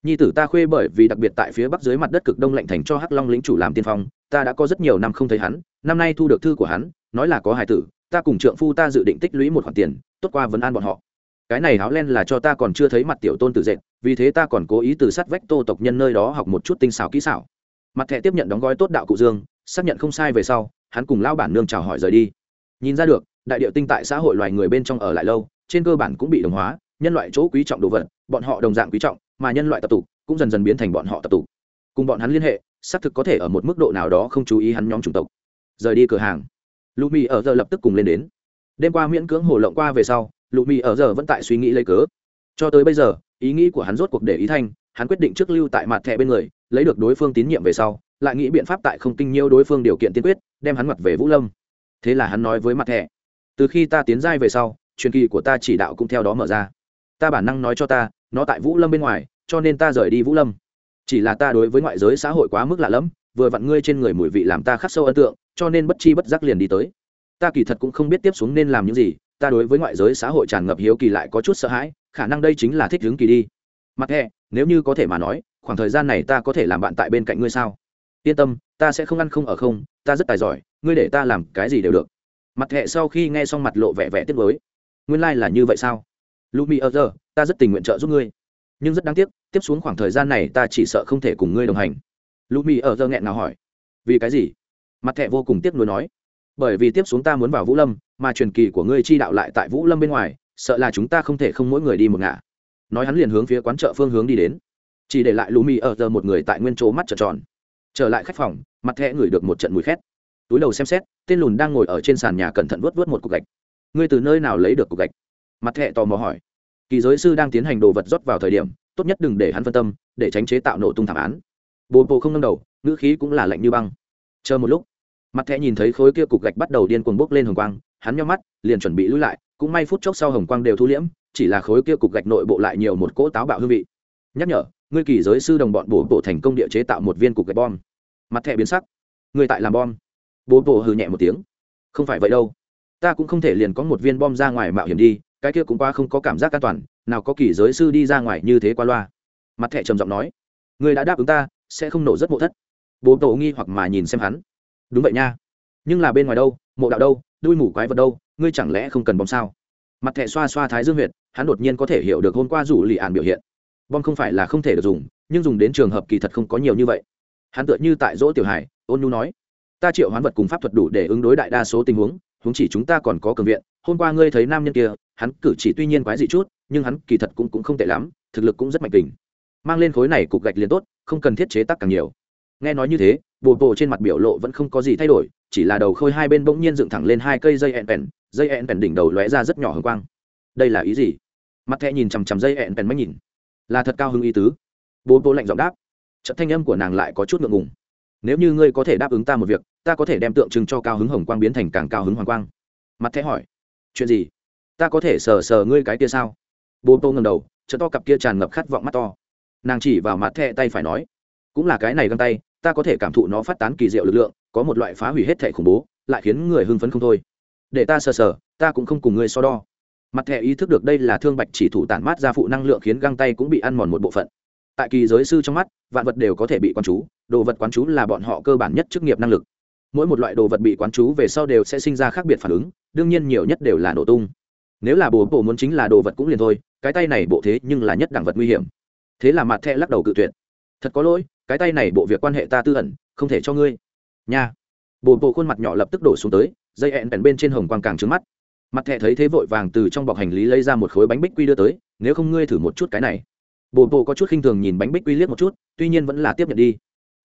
nhi tử ta khuê bởi vì đặc biệt tại phía bắc dưới mặt đất cực đông lạnh thành cho hắc long lĩnh chủ làm tiên phong, ta đã có rất nhiều năm không thấy hắn, năm nay thu được thư của hắn, nói là có hài tử, ta cùng trượng phu ta dự định tích lũy một khoản tiền, tốt qua vấn an bọn họ. Cái này áo len là cho ta còn chưa thấy mặt tiểu tôn tử dệt, vì thế ta còn cố ý từ sắt vách tô tộc nhân nơi đó học một chút tinh xảo kỹ xảo. Mặt thẻ tiếp nhận đóng gói tốt đạo cụ dương, xác nhận không sai về sau hắn cùng lao bản nương chào hỏi rời đi. Nhìn ra được, đại điệu tinh tại xã hội loài người bên trong ở lại lâu, trên cơ bản cũng bị đồng hóa, nhân loại chỗ quý trọng đồ vật, bọn họ đồng dạng quý trọng, mà nhân loại tập tục cũng dần dần biến thành bọn họ tập tục. Cùng bọn hắn liên hệ, xác thực có thể ở một mức độ nào đó không chú ý hắn nhóm chủng tộc. Rời đi cửa hàng lụ mì ở giờ lập tức cùng lên đến. Đêm qua miễn cưỡng hồ lộng qua về sau lụ mì ở giờ vẫn tại suy nghĩ lấy cớ. Cho tới bây giờ, ý nghĩ của hắn rốt cuộc để ý thanh, hắn quyết định trước lưu tại mặt thẻ bên người, lấy được đối phương tín nhiệm về sau lại nghĩ biện pháp tại không kinh nhiêu đối phương điều kiện tiên quyết, đem hắn mặt về vũ lâm. Thế là hắn nói với mặt thẻ, từ khi ta tiến giai về sau, truyền kỳ của ta chỉ đạo cũng theo đó mở ra. Ta bản năng nói cho ta, nó tại vũ lâm bên ngoài, cho nên ta rời đi vũ lâm. Chỉ là ta đối với ngoại giới xã hội quá mức lạ lẫm, vừa vặn ngươi trên người mùi vị làm ta khắc sâu ấn tượng, cho nên bất chi bất giác liền đi tới. Ta kỳ thật cũng không biết tiếp xuống nên làm những gì, ta đối với ngoại giới xã hội tràn ngập hiếu kỳ lại có chút sợ hãi, khả năng đây chính là thích hướng kỳ đi. Mặt hẹ nếu như có thể mà nói, khoảng thời gian này ta có thể làm bạn tại bên cạnh ngươi sao? Yên tâm, ta sẽ không ăn không ở không, ta rất tài giỏi, ngươi để ta làm cái gì đều được. Mặt thẹ sau khi nghe xong mặt lộ vẻ vẻ tiếc với nguyên lai、like、là như vậy sao? Lu mi ơ giờ ta rất tình nguyện trợ giúp ngươi. Nhưng rất đáng tiếc, tiếp xuống khoảng thời gian này ta chỉ sợ không thể cùng ngươi đồng hành. Lu mi ở giờ nghẹn nào hỏi. Vì cái gì? Mặt thẹ vô cùng tiếc nuối nói. Bởi vì tiếp xuống ta muốn vào vũ lâm, mà truyền kỳ của ngươi chi đạo lại tại vũ lâm bên ngoài, sợ là chúng ta không thể không mỗi người đi một ngả. Nói hắn liền hướng phía quán chợ phương hướng đi đến. Chỉ để lại lù mì ở giờ một người tại nguyên chỗ mắt trợn tròn trở lại khách phòng, mặt thẹ ngửi được một trận mùi khét. Túi đầu xem xét, tên lùn đang ngồi ở trên sàn nhà cẩn thận vớt vớt một cục gạch. Ngươi từ nơi nào lấy được cục gạch? Mặt thẹ tò mò hỏi. Kỳ giới sư đang tiến hành đồ vật rót vào thời điểm, tốt nhất đừng để hắn phân tâm, để tránh chế tạo nổ tung thảm án. Bồ bồ không nâng đầu, ngữ khí cũng là lạnh như băng. Chờ một lúc, mặt thẹ nhìn thấy khối kia cục gạch bắt đầu điên cuồng bốc lên hồng quang, hắn nhau mắt, liền chuẩn bị lũi lại, cũng may phút chốc sau hồng quang đều thu liễm, chỉ là khối kia cục gạch nội bộ lại nhiều một cỗ táo bạo hương vị. Nhắc nhở ngươi kỳ giới sư đồng bọn bổ bộ thành công địa chế tạo một viên cục gạch bom. Mặt thẻ biến sắc. Người tại làm bom. Bố bộ hừ nhẹ một tiếng. Không phải vậy đâu. Ta cũng không thể liền có một viên bom ra ngoài mạo hiểm đi, cái kia cũng qua không có cảm giác an toàn, nào có kỳ giới sư đi ra ngoài như thế qua loa. Mặt thẻ trầm giọng nói. Người đã đáp ứng ta, sẽ không nổ rất mộ thất. Bố tổ nghi hoặc mà nhìn xem hắn. Đúng vậy nha. Nhưng là bên ngoài đâu, mộ đạo đâu, đuôi mủ quái vật đâu, ngươi chẳng lẽ không cần bom sao? Mặt thẻ xoa xoa thái dương huyệt, hắn đột nhiên có thể hiểu được hôm qua rủ lì ạn biểu hiện bom không phải là không thể được dùng, nhưng dùng đến trường hợp kỳ thật không có nhiều như vậy. Hắn tựa như tại dỗ tiểu hải, ôn nhu nói, ta triệu hoán vật cùng pháp thuật đủ để ứng đối đại đa số tình huống huống chỉ chúng ta còn có cường viện, hôm qua ngươi thấy nam nhân kia, hắn cử chỉ tuy nhiên quái dị chút, nhưng hắn kỳ thật cũng cũng không tệ lắm, thực lực cũng rất mạnh kình. Mang lên khối này cục gạch liền tốt, không cần thiết chế tác càng nhiều. Nghe nói như thế, bồ bồ trên mặt biểu lộ vẫn không có gì thay đổi, chỉ là đầu khôi hai bên bỗng nhiên dựng thẳng lên hai cây dây ẹn pèn, dây ẹn pèn đỉnh đầu lóe ra rất nhỏ hồng quang. Đây là ý gì? Mặt thẹ nhìn chằm chằm dây ẹn pèn mới nhìn là thật cao hứng ý tứ. Bố bố lạnh giọng đáp. Trận thanh âm của nàng lại có chút ngượng ngùng. Nếu như ngươi có thể đáp ứng ta một việc, ta có thể đem tượng trưng cho cao hứng hồng quang biến thành càng cao hứng hoàng quang. Mặt thẹ hỏi. Chuyện gì? Ta có thể sờ sờ ngươi cái kia sao? Bố bố ngầm đầu chợ to cặp kia tràn ngập khát vọng mắt to. Nàng chỉ vào mặt thẹ tay phải nói. Cũng là cái này găng tay, ta có thể cảm thụ nó phát tán kỳ diệu lực lượng, có một loại phá hủy hết thẻ khủng bố, lại khiến người hưng phấn không thôi. Để ta sờ sờ, ta cũng không cùng ngươi so đo mặt thẻ ý thức được đây là thương bạch chỉ thủ tản mát ra phụ năng lượng khiến găng tay cũng bị ăn mòn một bộ phận. Tại kỳ giới sư trong mắt, vạn vật đều có thể bị quán chú, đồ vật quán chú là bọn họ cơ bản nhất chức nghiệp năng lực. Mỗi một loại đồ vật bị quán chú về sau đều sẽ sinh ra khác biệt phản ứng, đương nhiên nhiều nhất đều là nổ tung. Nếu là bồ bộ muốn chính là đồ vật cũng liền thôi, cái tay này bộ thế nhưng là nhất đẳng vật nguy hiểm. Thế là mặt thẹ lắc đầu cự tuyệt. Thật có lỗi, cái tay này bộ việc quan hệ ta tư ẩn, không thể cho ngươi. Nha. Bồ bộ khuôn mặt nhỏ lập tức đổ xuống tới, dây ẹn bèn bên trên hồng quang càng trứng mắt mặt thẹ thấy thế vội vàng từ trong bọc hành lý lấy ra một khối bánh bích quy đưa tới, nếu không ngươi thử một chút cái này. Bồ Bồ có chút khinh thường nhìn bánh bích quy liếc một chút, tuy nhiên vẫn là tiếp nhận đi.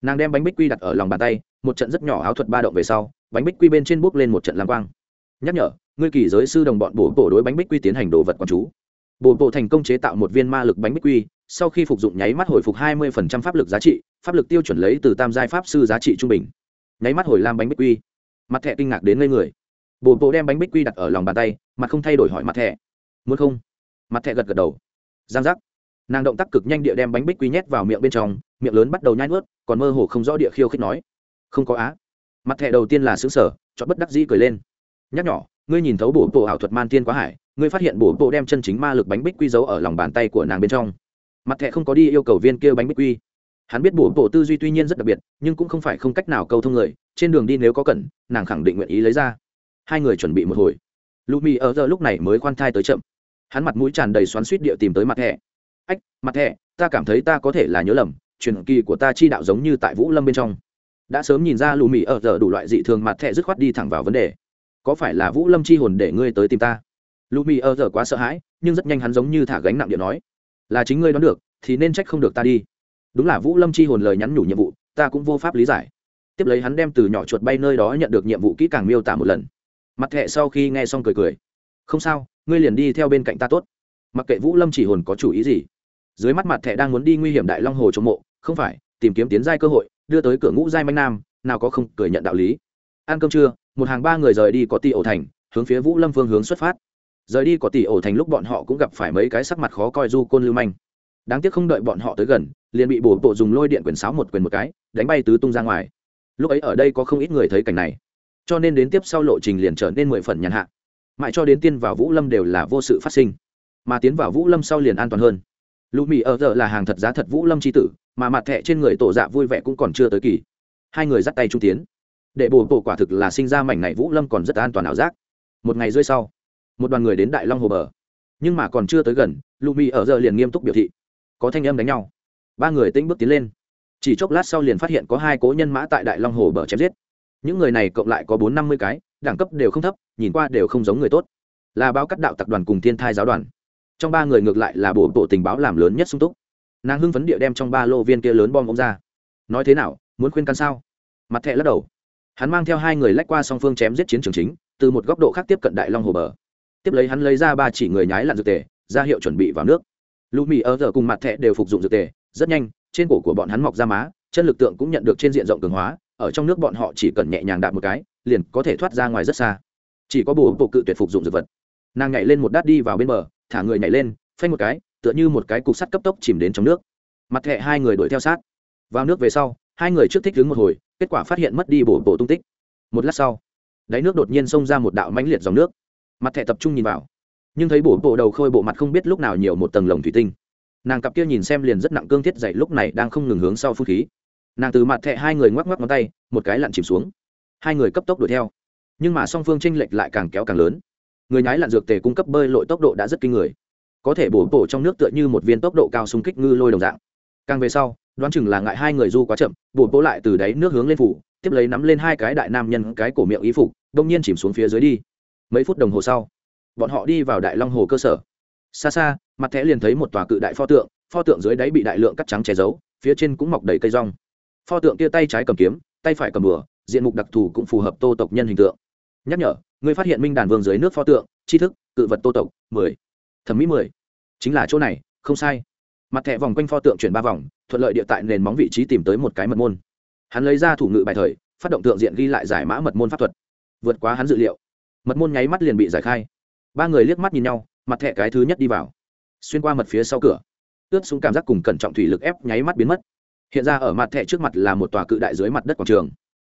Nàng đem bánh bích quy đặt ở lòng bàn tay, một trận rất nhỏ áo thuật ba động về sau, bánh bích quy bên trên bốc lên một trận lam quang. Nhắc nhở, ngươi kỳ giới sư đồng bọn Bồ Bồ đối bánh bích quy tiến hành đồ vật quán chú. Bồ Bồ thành công chế tạo một viên ma lực bánh bích quy, sau khi phục dụng nháy mắt hồi phục hai mươi pháp lực giá trị, pháp lực tiêu chuẩn lấy từ tam giai pháp sư giá trị trung bình. Nháy mắt hồi lam bánh bích quy. Mặt thẹ kinh ngạc đến ngây người bồ bộ đem bánh bích quy đặt ở lòng bàn tay, mặt không thay đổi hỏi mặt thẻ. muốn không? Mặt thẻ gật gật đầu. Giang giác. Nàng động tác cực nhanh địa đem bánh bích quy nhét vào miệng bên trong, miệng lớn bắt đầu nhai nuốt, còn mơ hồ không rõ địa khiêu khích nói. Không có á. Mặt thẻ đầu tiên là xứng sở cho bất đắc dĩ cười lên. Nhắc nhỏ ngươi nhìn thấu bổ bộ ảo thuật man tiên quá hải, ngươi phát hiện bổ bộ đem chân chính ma lực bánh bích quy giấu ở lòng bàn tay của nàng bên trong. Mặt thẻ không có đi yêu cầu viên kia bánh bích quy. Hắn biết bổ bộ tư duy tuy nhiên rất đặc biệt, nhưng cũng không phải không cách nào câu thông người, trên đường đi nếu có cần, nàng khẳng định nguyện ý lấy ra hai người chuẩn bị một hồi. Lụ mì ở giờ lúc này mới khoan thai tới chậm. Hắn mặt mũi tràn đầy xoắn suýt địa tìm tới mặt thẻ. Ách, mặt thẻ, ta cảm thấy ta có thể là nhớ lầm, truyền kỳ của ta chi đạo giống như tại vũ lâm bên trong. Đã sớm nhìn ra lù mì ở giờ đủ loại dị thường, mặt thẻ dứt khoát đi thẳng vào vấn đề. Có phải là vũ lâm chi hồn để ngươi tới tìm ta? Lù mì ở giờ quá sợ hãi, nhưng rất nhanh hắn giống như thả gánh nặng điện nói, là chính ngươi đoán được, thì nên trách không được ta đi. Đúng là vũ lâm chi hồn lời nhắn nhủ nhiệm vụ, ta cũng vô pháp lý giải. Tiếp lấy hắn đem từ nhỏ chuột bay nơi đó nhận được nhiệm vụ kỹ càng miêu tả một lần mặt thẹ sau khi nghe xong cười cười. Không sao, ngươi liền đi theo bên cạnh ta tốt. Mặc kệ vũ lâm chỉ hồn có chủ ý gì. Dưới mắt mặt thẹ đang muốn đi nguy hiểm đại long hồ chống mộ, không phải, tìm kiếm tiến giai cơ hội, đưa tới cửa ngũ giai manh nam, nào có không cười nhận đạo lý. Ăn cơm trưa, một hàng ba người rời đi có tỷ ổ thành, hướng phía vũ lâm phương hướng xuất phát. Rời đi có tỷ ổ thành lúc bọn họ cũng gặp phải mấy cái sắc mặt khó coi du côn lưu manh. Đáng tiếc không đợi bọn họ tới gần, liền bị bổ bộ dùng lôi điện quyền sáo một quyền một cái, đánh bay tứ tung ra ngoài. Lúc ấy ở đây có không ít người thấy cảnh này cho nên đến tiếp sau lộ trình liền trở nên mười phần nhàn hạ. Mãi cho đến tiên vào vũ lâm đều là vô sự phát sinh. Mà tiến vào vũ lâm sau liền an toàn hơn. Lũ mì ở giờ là hàng thật giá thật vũ lâm c h i tử, mà mặt thẹ trên người tổ dạ vui vẻ cũng còn chưa tới kỳ. Hai người dắt tay trung tiến. Để bồ bộ quả thực là sinh ra mảnh này vũ lâm còn rất an toàn ảo giác. Một ngày rưỡi sau, một đoàn người đến đại long hồ bờ. Nhưng mà còn chưa tới gần lumi ở giờ liền nghiêm túc biểu thị. Có thanh âm đánh nhau. Ba người tĩnh bước tiến lên. Chỉ chốc lát sau liền phát hiện có hai cố nhân mã tại đại long hồ bờ chém giết những người này cộng lại có bốn năm mươi cái, đẳng cấp đều không thấp, nhìn qua đều không giống người tốt. Là báo cắt đạo tập đoàn cùng thiên thai giáo đoàn. Trong ba người ngược lại là bộ bộ tình báo làm lớn nhất sung túc. Nàng hưng phấn địa đem trong ba lô viên kia lớn bom ông ra. Nói thế nào, muốn khuyên can sao? Mặt thẹ lắc đầu. Hắn mang theo hai người lách qua song phương chém giết chiến trường chính, từ một góc độ khác tiếp cận đại long hồ bờ. Tiếp lấy hắn lấy ra ba chỉ người nhái lặn dược tề, ra hiệu chuẩn bị vào nước. Lũ mì ở giờ cùng mặt thẹ đều phục dụng dược tề, rất nhanh, trên cổ của bọn hắn mọc ra má, chân lực tượng cũng nhận được trên diện rộng cường hóa ở trong nước bọn họ chỉ cần nhẹ nhàng đạp một cái, liền có thể thoát ra ngoài rất xa. Chỉ có bổ bộ cự tuyệt phục dụng dược vật. Nàng nhảy lên một đát đi vào bên bờ, thả người nhảy lên, phanh một cái, tựa như một cái cục sắt cấp tốc chìm đến trong nước. Mặt thẹ hai người đuổi theo sát. Vào nước về sau, hai người trước thích đứng một hồi, kết quả phát hiện mất đi bổ bộ tung tích. Một lát sau, đáy nước đột nhiên xông ra một đạo mãnh liệt dòng nước. Mặt thẹ tập trung nhìn vào, nhưng thấy bổ bộ đầu khôi bộ mặt không biết lúc nào nhiều một tầng lồng thủy tinh. Nàng cặp kia nhìn xem liền rất nặng cương thiết dậy lúc này đang không ngừng hướng sau phu khí nàng từ mặt thẹ hai người ngoắc ngoắc ngón tay, một cái lặn chìm xuống. Hai người cấp tốc đuổi theo. Nhưng mà song phương tranh lệch lại càng kéo càng lớn. Người nhái lặn dược tề cung cấp bơi lội tốc độ đã rất kinh người. Có thể bổ bổ trong nước tựa như một viên tốc độ cao xung kích ngư lôi đồng dạng. Càng về sau, đoán chừng là ngại hai người du quá chậm, bổ bổ lại từ đáy nước hướng lên phủ, tiếp lấy nắm lên hai cái đại nam nhân cái cổ miệng ý phục, đông nhiên chìm xuống phía dưới đi. Mấy phút đồng hồ sau, bọn họ đi vào đại long hồ cơ sở. Xa xa, mặt thẻ liền thấy một tòa cự đại pho tượng pho tượng dưới đáy bị đại lượng cắt trắng che giấu, phía trên cũng mọc đầy cây rong pho tượng kia tay trái cầm kiếm, tay phải cầm bừa diện mục đặc thù cũng phù hợp tô tộc nhân hình tượng. Nhắc nhở, người phát hiện minh đàn vương dưới nước pho tượng, tri thức, cự vật tô tộc, mười. Thẩm mỹ mười. Chính là chỗ này, không sai. Mặt thẻ vòng quanh pho tượng chuyển ba vòng, thuận lợi địa tại nền móng vị trí tìm tới một cái mật môn. Hắn lấy ra thủ ngự bài thời, phát động tượng diện ghi lại giải mã mật môn pháp thuật. Vượt quá hắn dự liệu. Mật môn nháy mắt liền bị giải khai. Ba người liếc mắt nhìn nhau, mặt thẻ cái thứ nhất đi vào. Xuyên qua mật phía sau cửa, ướt xuống cảm giác cùng cẩn trọng thủy lực ép nháy mắt biến mất hiện ra ở mặt thẻ trước mặt là một tòa cự đại dưới mặt đất quảng trường.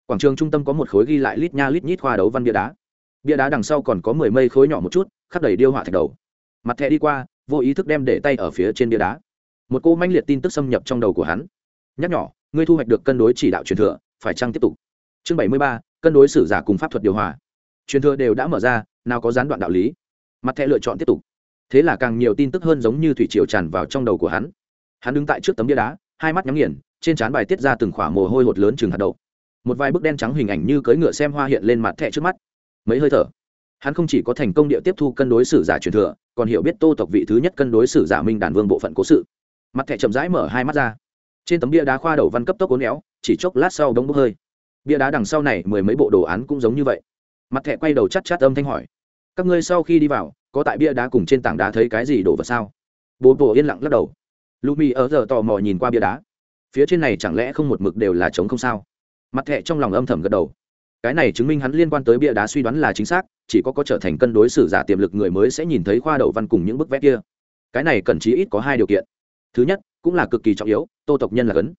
Quảng trường trung tâm có một khối ghi lại lít nha lít nhít khoa đấu văn bia đá. Bia đá đằng sau còn có mười mây khối nhỏ một chút, khắp đầy điêu họa thạch đầu. Mặt thẻ đi qua, vô ý thức đem để tay ở phía trên bia đá. Một cô manh liệt tin tức xâm nhập trong đầu của hắn. Nhắc nhỏ ngươi thu hoạch được cân đối chỉ đạo truyền thừa, phải chăng tiếp tục? Chương bảy mươi ba, cân đối sử giả cùng pháp thuật điều hòa. Truyền thừa đều đã mở ra, nào có gián đoạn đạo lý. Mặt thẻ lựa chọn tiếp tục. Thế là càng nhiều tin tức hơn giống như thủy triều tràn vào trong đầu của hắn. Hắn đứng tại trước tấm bia đá, hai mắt nhắm nghiền trên trán bài tiết ra từng khỏa mồ hôi hột lớn chừng hạt đậu. Một vài bức đen trắng hình ảnh như cưỡi ngựa xem hoa hiện lên mặt thẻ trước mắt. Mấy hơi thở, hắn không chỉ có thành công địa tiếp thu cân đối sử giả truyền thừa, còn hiểu biết tô tộc vị thứ nhất cân đối sử giả minh đàn vương bộ phận cố sự. Mặt thẻ chậm rãi mở hai mắt ra. Trên tấm bia đá khoa đầu văn cấp tốc ố néo chỉ chốc lát sau đống bốc hơi. Bia đá đằng sau này mười mấy bộ đồ án cũng giống như vậy. Mặt thẻ quay đầu chắt chát âm thanh hỏi, các ngươi sau khi đi vào, có tại bia đá cùng trên tảng đá thấy cái gì đổ vật sao? Bố bộ yên lặng lắc đầu. Lumi ở giờ tò mò nhìn qua bia đá phía trên này chẳng lẽ không một mực đều là trống không sao? Mặt thẹ trong lòng âm thầm gật đầu. Cái này chứng minh hắn liên quan tới bia đá suy đoán là chính xác, chỉ có có trở thành cân đối xử giả tiềm lực người mới sẽ nhìn thấy khoa đậu văn cùng những bức vẽ kia. Cái này cần chí ít có hai điều kiện. Thứ nhất, cũng là cực kỳ trọng yếu, tô tộc nhân là cấn.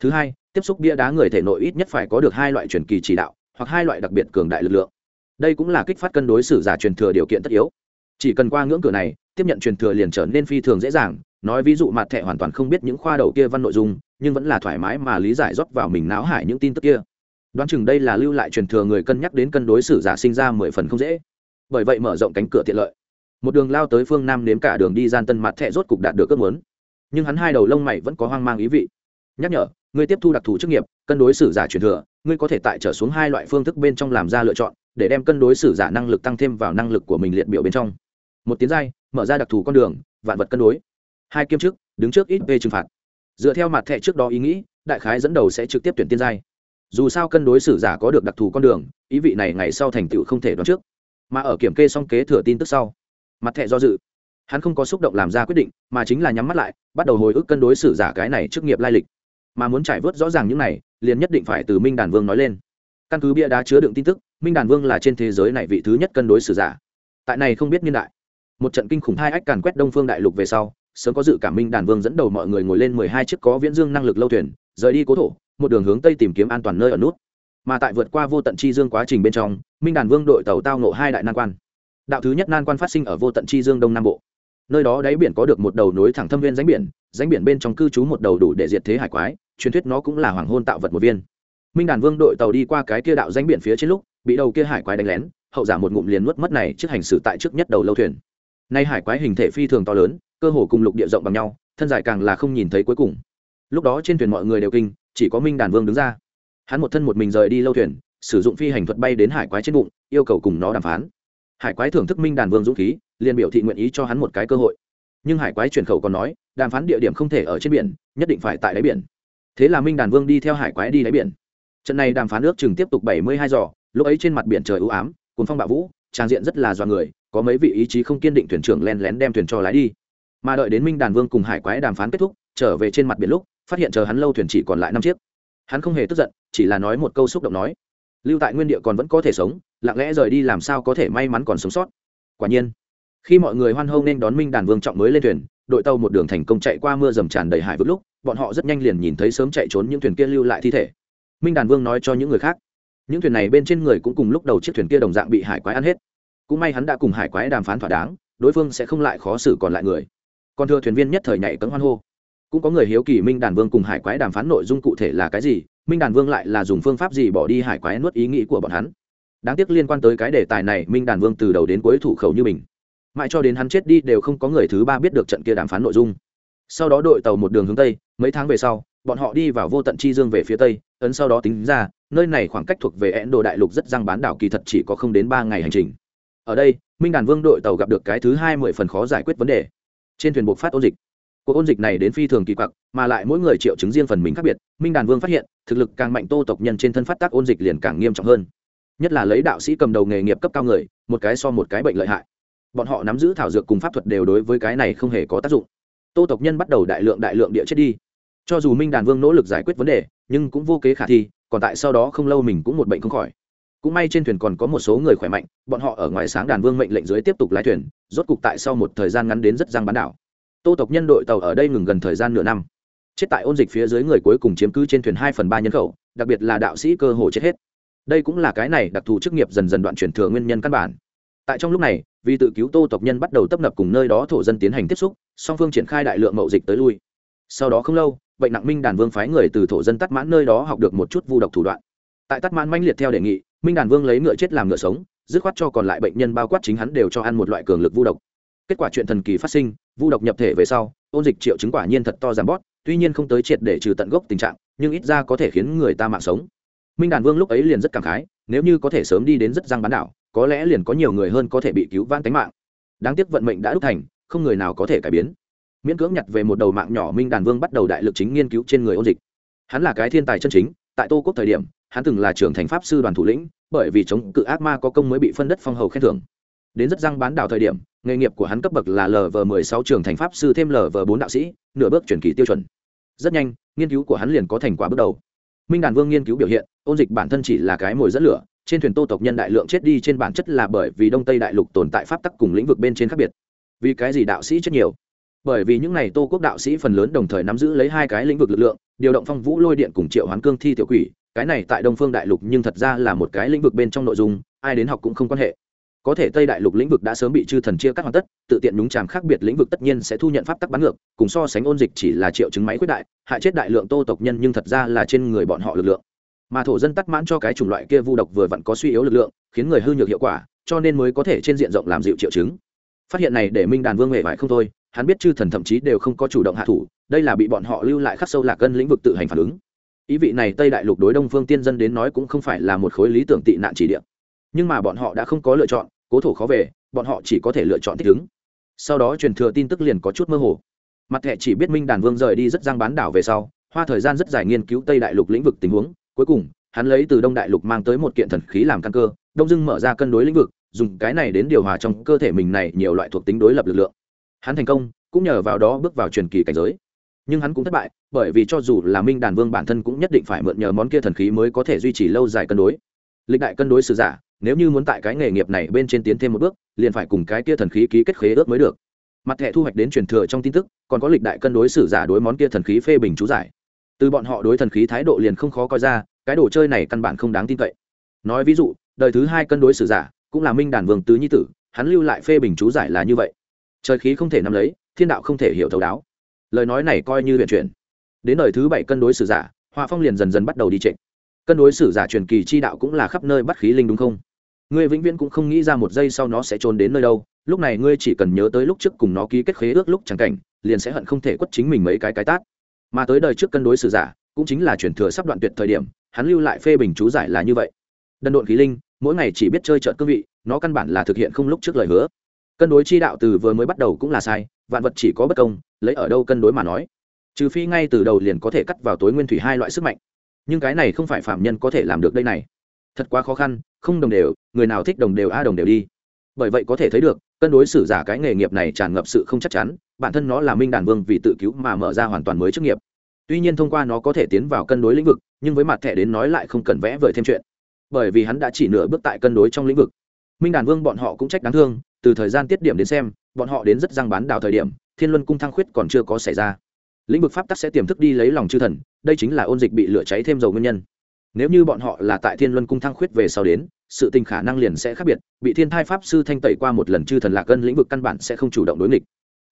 Thứ hai, tiếp xúc bia đá người thể nội ít nhất phải có được hai loại truyền kỳ chỉ đạo, hoặc hai loại đặc biệt cường đại lực lượng. Đây cũng là kích phát cân đối xử giả truyền thừa điều kiện tất yếu. Chỉ cần qua ngưỡng cửa này, tiếp nhận truyền thừa liền trở nên phi thường dễ dàng nói ví dụ mặt thẻ hoàn toàn không biết những khoa đầu kia văn nội dung, nhưng vẫn là thoải mái mà lý giải rót vào mình náo hải những tin tức kia. Đoán chừng đây là lưu lại truyền thừa người cân nhắc đến cân đối xử giả sinh ra mười phần không dễ. Bởi vậy mở rộng cánh cửa tiện lợi. Một đường lao tới phương nam nếm cả đường đi gian tân mặt thẻ rốt cục đạt được ước muốn. Nhưng hắn hai đầu lông mày vẫn có hoang mang ý vị. Nhắc nhở ngươi tiếp thu đặc thù chức nghiệp, cân đối xử giả truyền thừa, ngươi có thể tại trở xuống hai loại phương thức bên trong làm ra lựa chọn, để đem cân đối xử giả năng lực tăng thêm vào năng lực của mình liệt biểu bên trong. Một tiến giai, mở ra đặc thù con đường, vạn vật cân đối hai kiêm chức, đứng trước ít về trừng phạt. Dựa theo mặt thẻ trước đó ý nghĩ, đại khái dẫn đầu sẽ trực tiếp tuyển tiên giai. Dù sao cân đối xử giả có được đặc thù con đường, ý vị này ngày sau thành tựu không thể đoán trước. Mà ở kiểm kê xong kế thừa tin tức sau, mặt thẻ do dự. Hắn không có xúc động làm ra quyết định, mà chính là nhắm mắt lại, bắt đầu hồi ức cân đối xử giả cái này trước nghiệp lai lịch. Mà muốn trải vớt rõ ràng những này, liền nhất định phải từ minh đàn vương nói lên. Căn cứ bia đá chứa đựng tin tức, minh đàn vương là trên thế giới này vị thứ nhất cân đối xử giả. Tại này không biết niên đại, một trận kinh khủng hai ách càn quét đông phương đại lục về sau sớm có dự cảm minh đàn vương dẫn đầu mọi người ngồi lên mười hai chiếc có viễn dương năng lực lâu thuyền, rời đi cố thổ, một đường hướng tây tìm kiếm an toàn nơi ở nút. Mà tại vượt qua vô tận chi dương quá trình bên trong, minh đàn vương đội tàu tao nộ hai đại nan quan. Đạo thứ nhất nan quan phát sinh ở vô tận chi dương đông nam bộ. Nơi đó đáy biển có được một đầu nối thẳng thâm viên ránh biển ránh biển bên trong cư trú một đầu đủ để diệt thế hải quái, truyền thuyết nó cũng là hoàng hôn tạo vật một viên. Minh đàn vương đội tàu đi qua cái kia đạo ránh biển phía trên lúc, bị đầu kia hải quái đánh lén, hậu giả một ngụm liền nuốt mất này trước hành xử tại trước nhất đầu lâu thuyền. Nay hải quái hình thể phi thường to lớn cơ hồ cùng lục địa rộng bằng nhau, thân dài càng là không nhìn thấy cuối cùng. Lúc đó trên thuyền mọi người đều kinh, chỉ có minh đàn vương đứng ra. Hắn một thân một mình rời đi lâu thuyền, sử dụng phi hành thuật bay đến hải quái trên bụng, yêu cầu cùng nó đàm phán. Hải quái thưởng thức minh đàn vương dũng khí, liền biểu thị nguyện ý cho hắn một cái cơ hội. Nhưng hải quái chuyển khẩu còn nói, đàm phán địa điểm không thể ở trên biển, nhất định phải tại đáy biển. Thế là minh đàn vương đi theo hải quái đi đáy biển. Trận này đàm phán ước chừng tiếp tục bảy mươi hai giỏ lúc ấy trên mặt biển trời ưu ám cuốn phong bạo vũ, trang diện rất là do người, có mấy vị ý chí không kiên định thuyền trưởng len lén đem thuyền cho lái đi mà đợi đến minh đàn vương cùng hải quái đàm phán kết thúc, trở về trên mặt biển lúc, phát hiện chờ hắn lâu thuyền chỉ còn lại năm chiếc. Hắn không hề tức giận, chỉ là nói một câu xúc động nói, lưu tại nguyên địa còn vẫn có thể sống, lặng lẽ rời đi làm sao có thể may mắn còn sống sót? Quả nhiên, khi mọi người hoan hô nên đón minh đàn vương trọng mới lên thuyền, đội tàu một đường thành công chạy qua mưa dầm tràn đầy hải vực lúc, bọn họ rất nhanh liền nhìn thấy sớm chạy trốn những thuyền kia lưu lại thi thể. Minh đàn vương nói cho những người khác, những thuyền này bên trên người cũng cùng lúc đầu chiếc thuyền kia đồng dạng bị hải quái ăn hết. Cũng may hắn đã cùng hải quái đàm phán thỏa đáng, đối phương sẽ không lại khó xử còn lại người còn thưa thuyền viên nhất thời nhảy cấm hoan hô. Cũng có người hiếu kỳ minh đàn vương cùng hải quái đàm phán nội dung cụ thể là cái gì, minh đàn vương lại là dùng phương pháp gì bỏ đi hải quái nuốt ý nghĩ của bọn hắn. Đáng tiếc liên quan tới cái đề tài này, minh đàn vương từ đầu đến cuối thủ khẩu như mình. Mãi cho đến hắn chết đi đều không có người thứ ba biết được trận kia đàm phán nội dung. Sau đó đội tàu một đường hướng tây, mấy tháng về sau, bọn họ đi vào vô tận chi dương về phía tây, ấn sau đó tính ra, nơi này khoảng cách thuộc về ấn độ đại lục rất răng bán đảo kỳ thật chỉ có không đến ba ngày hành trình. Ở đây, minh đàn vương đội tàu gặp được cái thứ hai mười phần khó giải quyết vấn đề trên thuyền buộc phát ôn dịch. Cuộc ôn dịch này đến phi thường kỳ quặc, mà lại mỗi người triệu chứng riêng phần mình khác biệt. Minh đàn vương phát hiện, thực lực càng mạnh tô tộc nhân trên thân phát tác ôn dịch liền càng nghiêm trọng hơn. Nhất là lấy đạo sĩ cầm đầu nghề nghiệp cấp cao người, một cái so một cái bệnh lợi hại. Bọn họ nắm giữ thảo dược cùng pháp thuật đều đối với cái này không hề có tác dụng. Tô tộc nhân bắt đầu đại lượng đại lượng địa chết đi. Cho dù minh đàn vương nỗ lực giải quyết vấn đề, nhưng cũng vô kế khả thi, còn tại sau đó không lâu mình cũng một bệnh không khỏi cũng may trên thuyền còn có một số người khỏe mạnh, bọn họ ở ngoài sáng đàn vương mệnh lệnh dưới tiếp tục lái thuyền, rốt cục tại sau một thời gian ngắn đến rất giang bán đảo. Tô tộc nhân đội tàu ở đây ngừng gần thời gian nửa năm. Chết tại ôn dịch phía dưới người cuối cùng chiếm cứ trên thuyền hai phần ba nhân khẩu, đặc biệt là đạo sĩ cơ hồ chết hết. Đây cũng là cái này đặc thù chức nghiệp dần dần đoạn chuyển thừa nguyên nhân căn bản. Tại trong lúc này, vì tự cứu tô tộc nhân bắt đầu tấp nập cùng nơi đó thổ dân tiến hành tiếp xúc, song phương triển khai đại lượng mậu dịch tới lui. Sau đó không lâu, bệnh nặng minh đàn vương phái người từ thổ dân tắt mãn nơi đó học được một chút vu độc thủ đoạn. Tại tắt mãn manh liệt theo đề nghị minh đàn vương lấy ngựa chết làm ngựa sống, dứt khoát cho còn lại bệnh nhân bao quát chính hắn đều cho ăn một loại cường lực vu độc. Kết quả chuyện thần kỳ phát sinh, vu độc nhập thể về sau, ôn dịch triệu chứng quả nhiên thật to giảm bót tuy nhiên không tới triệt để trừ tận gốc tình trạng, nhưng ít ra có thể khiến người ta mạng sống. Minh đàn vương lúc ấy liền rất cảm khái, nếu như có thể sớm đi đến rất răng bán đảo, có lẽ liền có nhiều người hơn có thể bị cứu vãn tính mạng. Đáng tiếc vận mệnh đã đúc thành, không người nào có thể cải biến. Miễn cưỡng nhặt về một đầu mạng nhỏ, minh đàn vương bắt đầu đại lực chính nghiên cứu trên người ôn dịch. Hắn là cái thiên tài chân chính, tại tô quốc thời điểm hắn từng là trưởng thành pháp sư đoàn thủ lĩnh, bởi vì chống cự ác ma có công mới bị phân đất phong hầu khen thưởng. Đến rất răng bán đảo thời điểm, nghề nghiệp của hắn cấp bậc là lv mười sáu trường thành pháp sư thêm lv bốn đạo sĩ, nửa bước chuyển kỳ tiêu chuẩn. Rất nhanh, nghiên cứu của hắn liền có thành quả bước đầu. Minh đàn vương nghiên cứu biểu hiện, ôn dịch bản thân chỉ là cái mồi dẫn lửa, trên thuyền tô tộc nhân đại lượng chết đi trên bản chất là bởi vì đông tây đại lục tồn tại pháp tắc cùng lĩnh vực bên trên khác biệt. Vì cái gì đạo sĩ chết nhiều? Bởi vì những n à y tô quốc đạo sĩ phần lớn đồng thời nắm giữ lấy hai cái lĩnh vực lực lượng, điều động phong vũ lôi điện cùng triệu hoán cương thi tiểu quỷ cái này tại đông phương đại lục nhưng thật ra là một cái lĩnh vực bên trong nội dung, ai đến học cũng không quan hệ. Có thể tây đại lục lĩnh vực đã sớm bị chư thần chia cắt hoàn tất, tự tiện nhúng tràm khác biệt lĩnh vực tất nhiên sẽ thu nhận pháp tắc bắn ngược, cùng so sánh ôn dịch chỉ là triệu chứng máy quyết đại, hại chết đại lượng tô tộc nhân nhưng thật ra là trên người bọn họ lực lượng. Mà thổ dân tắt mãn cho cái chủng loại kia vu độc vừa vặn có suy yếu lực lượng, khiến người hư nhược hiệu quả, cho nên mới có thể trên diện rộng làm dịu triệu chứng. Phát hiện này để minh đàn vương hề vải không thôi, hắn biết chư thần thậm chí đều không có chủ động hạ thủ, đây là bị bọn họ lưu lại khắc sâu lạc cân lĩnh vực tự hành phản ứng ý vị này tây đại lục đối đông phương tiên dân đến nói cũng không phải là một khối lý tưởng tị nạn chỉ địa. Nhưng mà bọn họ đã không có lựa chọn, cố thủ khó về, bọn họ chỉ có thể lựa chọn thích ứng. Sau đó truyền thừa tin tức liền có chút mơ hồ. Mặt thẻ chỉ biết minh đàn vương rời đi rất giang bán đảo về sau, hoa thời gian rất dài nghiên cứu tây đại lục lĩnh vực tình huống. Cuối cùng, hắn lấy từ đông đại lục mang tới một kiện thần khí làm căn cơ, đông dưng mở ra cân đối lĩnh vực, dùng cái này đến điều hòa trong cơ thể mình này nhiều loại thuộc tính đối lập lực lượng. Hắn thành công, cũng nhờ vào đó bước vào truyền kỳ cảnh giới nhưng hắn cũng thất bại, bởi vì cho dù là minh đàn vương bản thân cũng nhất định phải mượn nhờ món kia thần khí mới có thể duy trì lâu dài cân đối. Lịch đại cân đối sử giả, nếu như muốn tại cái nghề nghiệp này bên trên tiến thêm một bước, liền phải cùng cái kia thần khí ký kết khế ước mới được. Mặt thẻ thu hoạch đến truyền thừa trong tin tức, còn có lịch đại cân đối sử giả đối món kia thần khí phê bình chú giải. Từ bọn họ đối thần khí thái độ liền không khó coi ra, cái đồ chơi này căn bản không đáng tin cậy. Nói ví dụ, đời thứ hai cân đối sử giả, cũng là minh đàn vương tứ nhi tử, hắn lưu lại phê bình chú giải là như vậy. Trời khí không thể nắm lấy, thiên đạo không thể hiểu thấu đáo lời nói này coi như luyện chuyển. Đến đời thứ bảy cân đối sử giả, họa phong liền dần dần bắt đầu đi trịnh. Cân đối xử giả truyền kỳ chi đạo cũng là khắp nơi bắt khí linh đúng không? Ngươi vĩnh viễn cũng không nghĩ ra một giây sau nó sẽ trốn đến nơi đâu, lúc này ngươi chỉ cần nhớ tới lúc trước cùng nó ký kết khế ước lúc chẳng cảnh, liền sẽ hận không thể quất chính mình mấy cái cái tát. Mà tới đời trước cân đối xử giả, cũng chính là truyền thừa sắp đoạn tuyệt thời điểm, hắn lưu lại phê bình chú giải là như vậy. Đần độn khí linh, mỗi ngày chỉ biết chơi trợn cương vị, nó căn bản là thực hiện không lúc trước lời hứa. Cân đối chi đạo từ vừa mới bắt đầu cũng là sai, vạn vật chỉ có bất công lấy ở đâu cân đối mà nói. Trừ phi ngay từ đầu liền có thể cắt vào tối nguyên thủy hai loại sức mạnh. Nhưng cái này không phải phạm nhân có thể làm được đây này. Thật quá khó khăn, không đồng đều, người nào thích đồng đều a à đồng đều đi. Bởi vậy có thể thấy được, cân đối xử giả cái nghề nghiệp này tràn ngập sự không chắc chắn, bản thân nó là minh đàn vương vì tự cứu mà mở ra hoàn toàn mới chức nghiệp. Tuy nhiên thông qua nó có thể tiến vào cân đối lĩnh vực, nhưng với mặt thẻ đến nói lại không cần vẽ vời thêm chuyện. Bởi vì hắn đã chỉ nửa bước tại cân đối trong lĩnh vực. Minh đàn vương bọn họ cũng trách đáng thương, từ thời gian tiết điểm đến xem, bọn họ đến rất răng bán đào thời điểm thiên luân cung thăng khuyết còn chưa có xảy ra. Lĩnh vực pháp tắc sẽ tiềm thức đi lấy lòng chư thần, đây chính là ôn dịch bị lửa cháy thêm dầu nguyên nhân. Nếu như bọn họ là tại thiên luân cung thăng khuyết về sau đến, sự tình khả năng liền sẽ khác biệt, bị thiên thai pháp sư thanh tẩy qua một lần chư thần lạc gân lĩnh vực căn bản sẽ không chủ động đối nghịch.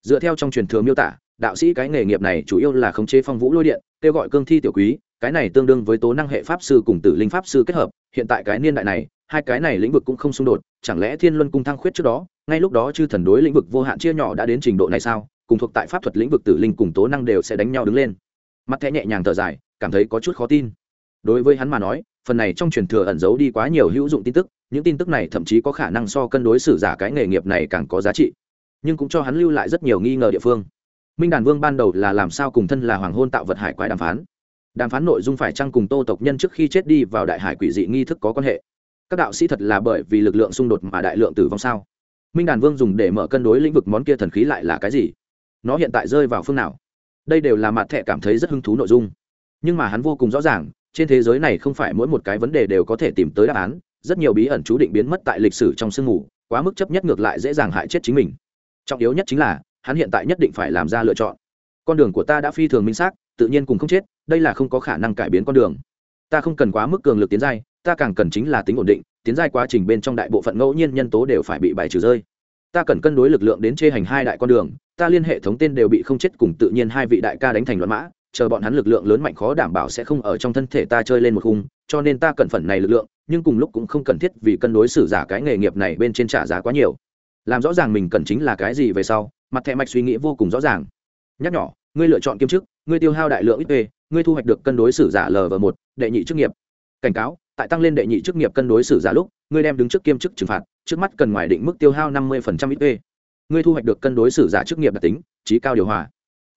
Dựa theo trong truyền thừa miêu tả, đạo sĩ cái nghề nghiệp này chủ yếu là khống chế phong vũ lôi điện, kêu gọi cương thi tiểu quý, cái này tương đương với tố năng hệ pháp sư cùng tử linh pháp sư kết hợp, hiện tại cái niên đại này hai cái này lĩnh vực cũng không xung đột, chẳng lẽ thiên luân cung thăng khuyết trước đó, ngay lúc đó chư thần đối lĩnh vực vô hạn chia nhỏ đã đến trình độ này sao? Cùng thuộc tại pháp thuật lĩnh vực tử linh cùng tố năng đều sẽ đánh nhau đứng lên. Mắt thẻ nhẹ nhàng thở dài, cảm thấy có chút khó tin. Đối với hắn mà nói, phần này trong truyền thừa ẩn giấu đi quá nhiều hữu dụng tin tức, những tin tức này thậm chí có khả năng so cân đối xử giả cái nghề nghiệp này càng có giá trị. Nhưng cũng cho hắn lưu lại rất nhiều nghi ngờ địa phương. Minh đàn vương ban đầu là làm sao cùng thân là hoàng hôn tạo vật hải quái đàm phán? Đàm phán nội dung phải chăng cùng tô tộc nhân trước khi chết đi vào đại hải quỷ dị nghi thức có quan hệ? Các đạo sĩ thật là bởi vì lực lượng xung đột mà đại lượng tử vong sao? Minh đàn vương dùng để mở cân đối lĩnh vực món kia thần khí lại là cái gì? Nó hiện tại rơi vào phương nào? Đây đều là mặt thẹ cảm thấy rất hứng thú nội dung. Nhưng mà hắn vô cùng rõ ràng, trên thế giới này không phải mỗi một cái vấn đề đều có thể tìm tới đáp án. Rất nhiều bí ẩn chú định biến mất tại lịch sử trong sương mù, quá mức chấp nhất ngược lại dễ dàng hại chết chính mình. Trọng yếu nhất chính là, hắn hiện tại nhất định phải làm ra lựa chọn. Con đường của ta đã phi thường minh xác, tự nhiên cùng không chết, đây là không có khả năng cải biến con đường. Ta không cần quá mức cường lực tiến giai ta càng cần chính là tính ổn định, tiến giai quá trình bên trong đại bộ phận ngẫu nhiên nhân tố đều phải bị bài trừ rơi. Ta cần cân đối lực lượng đến chê hành hai đại con đường, ta liên hệ thống tên đều bị không chết cùng tự nhiên hai vị đại ca đánh thành loạn mã, chờ bọn hắn lực lượng lớn mạnh khó đảm bảo sẽ không ở trong thân thể ta chơi lên một khung, cho nên ta cần phần này lực lượng, nhưng cùng lúc cũng không cần thiết vì cân đối xử giả cái nghề nghiệp này bên trên trả giá quá nhiều. Làm rõ ràng mình cần chính là cái gì về sau, mặt thẻ mạch suy nghĩ vô cùng rõ ràng. Nhắc nhỏ, ngươi lựa chọn kiêm chức, ngươi tiêu hao đại lượng ít p ngươi thu hoạch được cân đối xử giả l và một, đệ nhị chức nghiệp. Cảnh cáo tại tăng lên đệ nhị chức nghiệp cân đối xử giả lúc, ngươi đem đứng trước kiêm chức trừng phạt, trước mắt cần ngoài định mức tiêu hao năm mươi ít p ngươi thu hoạch được cân đối xử giả chức nghiệp đặc tính, trí cao điều hòa.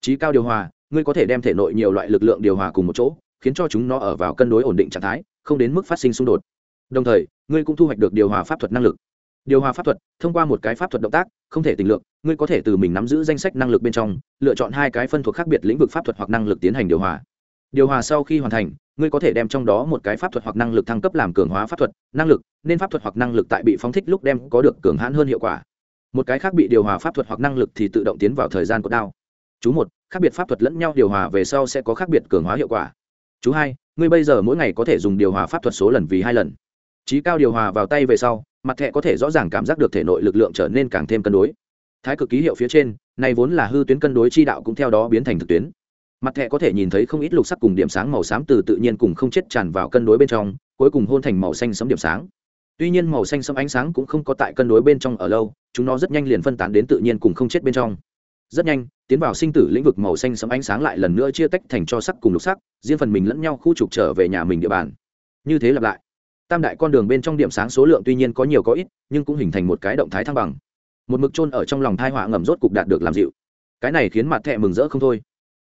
Trí cao điều hòa, ngươi có thể đem thể nội nhiều loại lực lượng điều hòa cùng một chỗ, khiến cho chúng nó ở vào cân đối ổn định trạng thái, không đến mức phát sinh xung đột. Đồng thời, ngươi cũng thu hoạch được điều hòa pháp thuật năng lực. Điều hòa pháp thuật, thông qua một cái pháp thuật động tác, không thể tình lượng ngươi có thể từ mình nắm giữ danh sách năng lực bên trong, lựa chọn hai cái phân thuộc khác biệt lĩnh vực pháp thuật hoặc năng lực tiến hành điều hòa. Điều hòa sau khi hoàn thành ngươi có thể đem trong đó một cái pháp thuật hoặc năng lực thăng cấp làm cường hóa pháp thuật, năng lực, nên pháp thuật hoặc năng lực tại bị phóng thích lúc đem có được cường hãn hơn hiệu quả. Một cái khác bị điều hòa pháp thuật hoặc năng lực thì tự động tiến vào thời gian của đao. Chú một, khác biệt pháp thuật lẫn nhau điều hòa về sau sẽ có khác biệt cường hóa hiệu quả. Chú hai, ngươi bây giờ mỗi ngày có thể dùng điều hòa pháp thuật số lần vì hai lần. Trí cao điều hòa vào tay về sau, mặt thẻ có thể rõ ràng cảm giác được thể nội lực lượng trở nên càng thêm cân đối. Thái cực ký hiệu phía trên, này vốn là hư tuyến cân đối chi đạo cũng theo đó biến thành thực tuyến mặt thẻ có thể nhìn thấy không ít lục sắc cùng điểm sáng màu xám từ tự nhiên cùng không chết tràn vào cân đối bên trong, cuối cùng hôn thành màu xanh sấm điểm sáng. Tuy nhiên màu xanh sấm ánh sáng cũng không có tại cân đối bên trong ở lâu, chúng nó rất nhanh liền phân tán đến tự nhiên cùng không chết bên trong. Rất nhanh, tiến vào sinh tử lĩnh vực màu xanh sấm ánh sáng lại lần nữa chia tách thành cho sắc cùng lục sắc, riêng phần mình lẫn nhau khu trục trở về nhà mình địa bàn. Như thế lặp lại. Tam đại con đường bên trong điểm sáng số lượng tuy nhiên có nhiều có ít, nhưng cũng hình thành một cái động thái thăng bằng. Một mực trôn ở trong lòng thai họa ngầm rốt cục đạt được làm dịu. Cái này khiến mặt thẹ mừng rỡ không thôi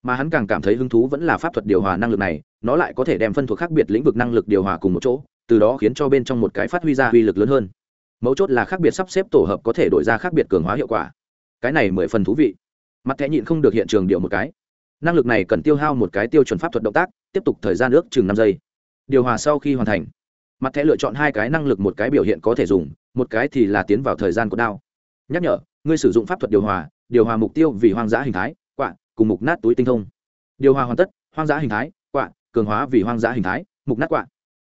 mà hắn càng cảm thấy hứng thú vẫn là pháp thuật điều hòa năng lực này, nó lại có thể đem phân thuộc khác biệt lĩnh vực năng lực điều hòa cùng một chỗ, từ đó khiến cho bên trong một cái phát huy ra uy lực lớn hơn. Mấu chốt là khác biệt sắp xếp tổ hợp có thể đổi ra khác biệt cường hóa hiệu quả. Cái này mười phần thú vị. Mặt thẻ nhịn không được hiện trường điều một cái. Năng lực này cần tiêu hao một cái tiêu chuẩn pháp thuật động tác, tiếp tục thời gian ước chừng năm giây. Điều hòa sau khi hoàn thành, mặt thẻ lựa chọn hai cái năng lực một cái biểu hiện có thể dùng, một cái thì là tiến vào thời gian của đao. Nhắc nhở, ngươi sử dụng pháp thuật điều hòa điều hòa mục tiêu vì hoang dã hình thái, quạ cùng mục nát túi tinh thông. Điều hòa hoàn tất, hoang dã hình thái, quạ, cường hóa vì hoang dã hình thái, mục nát quạ.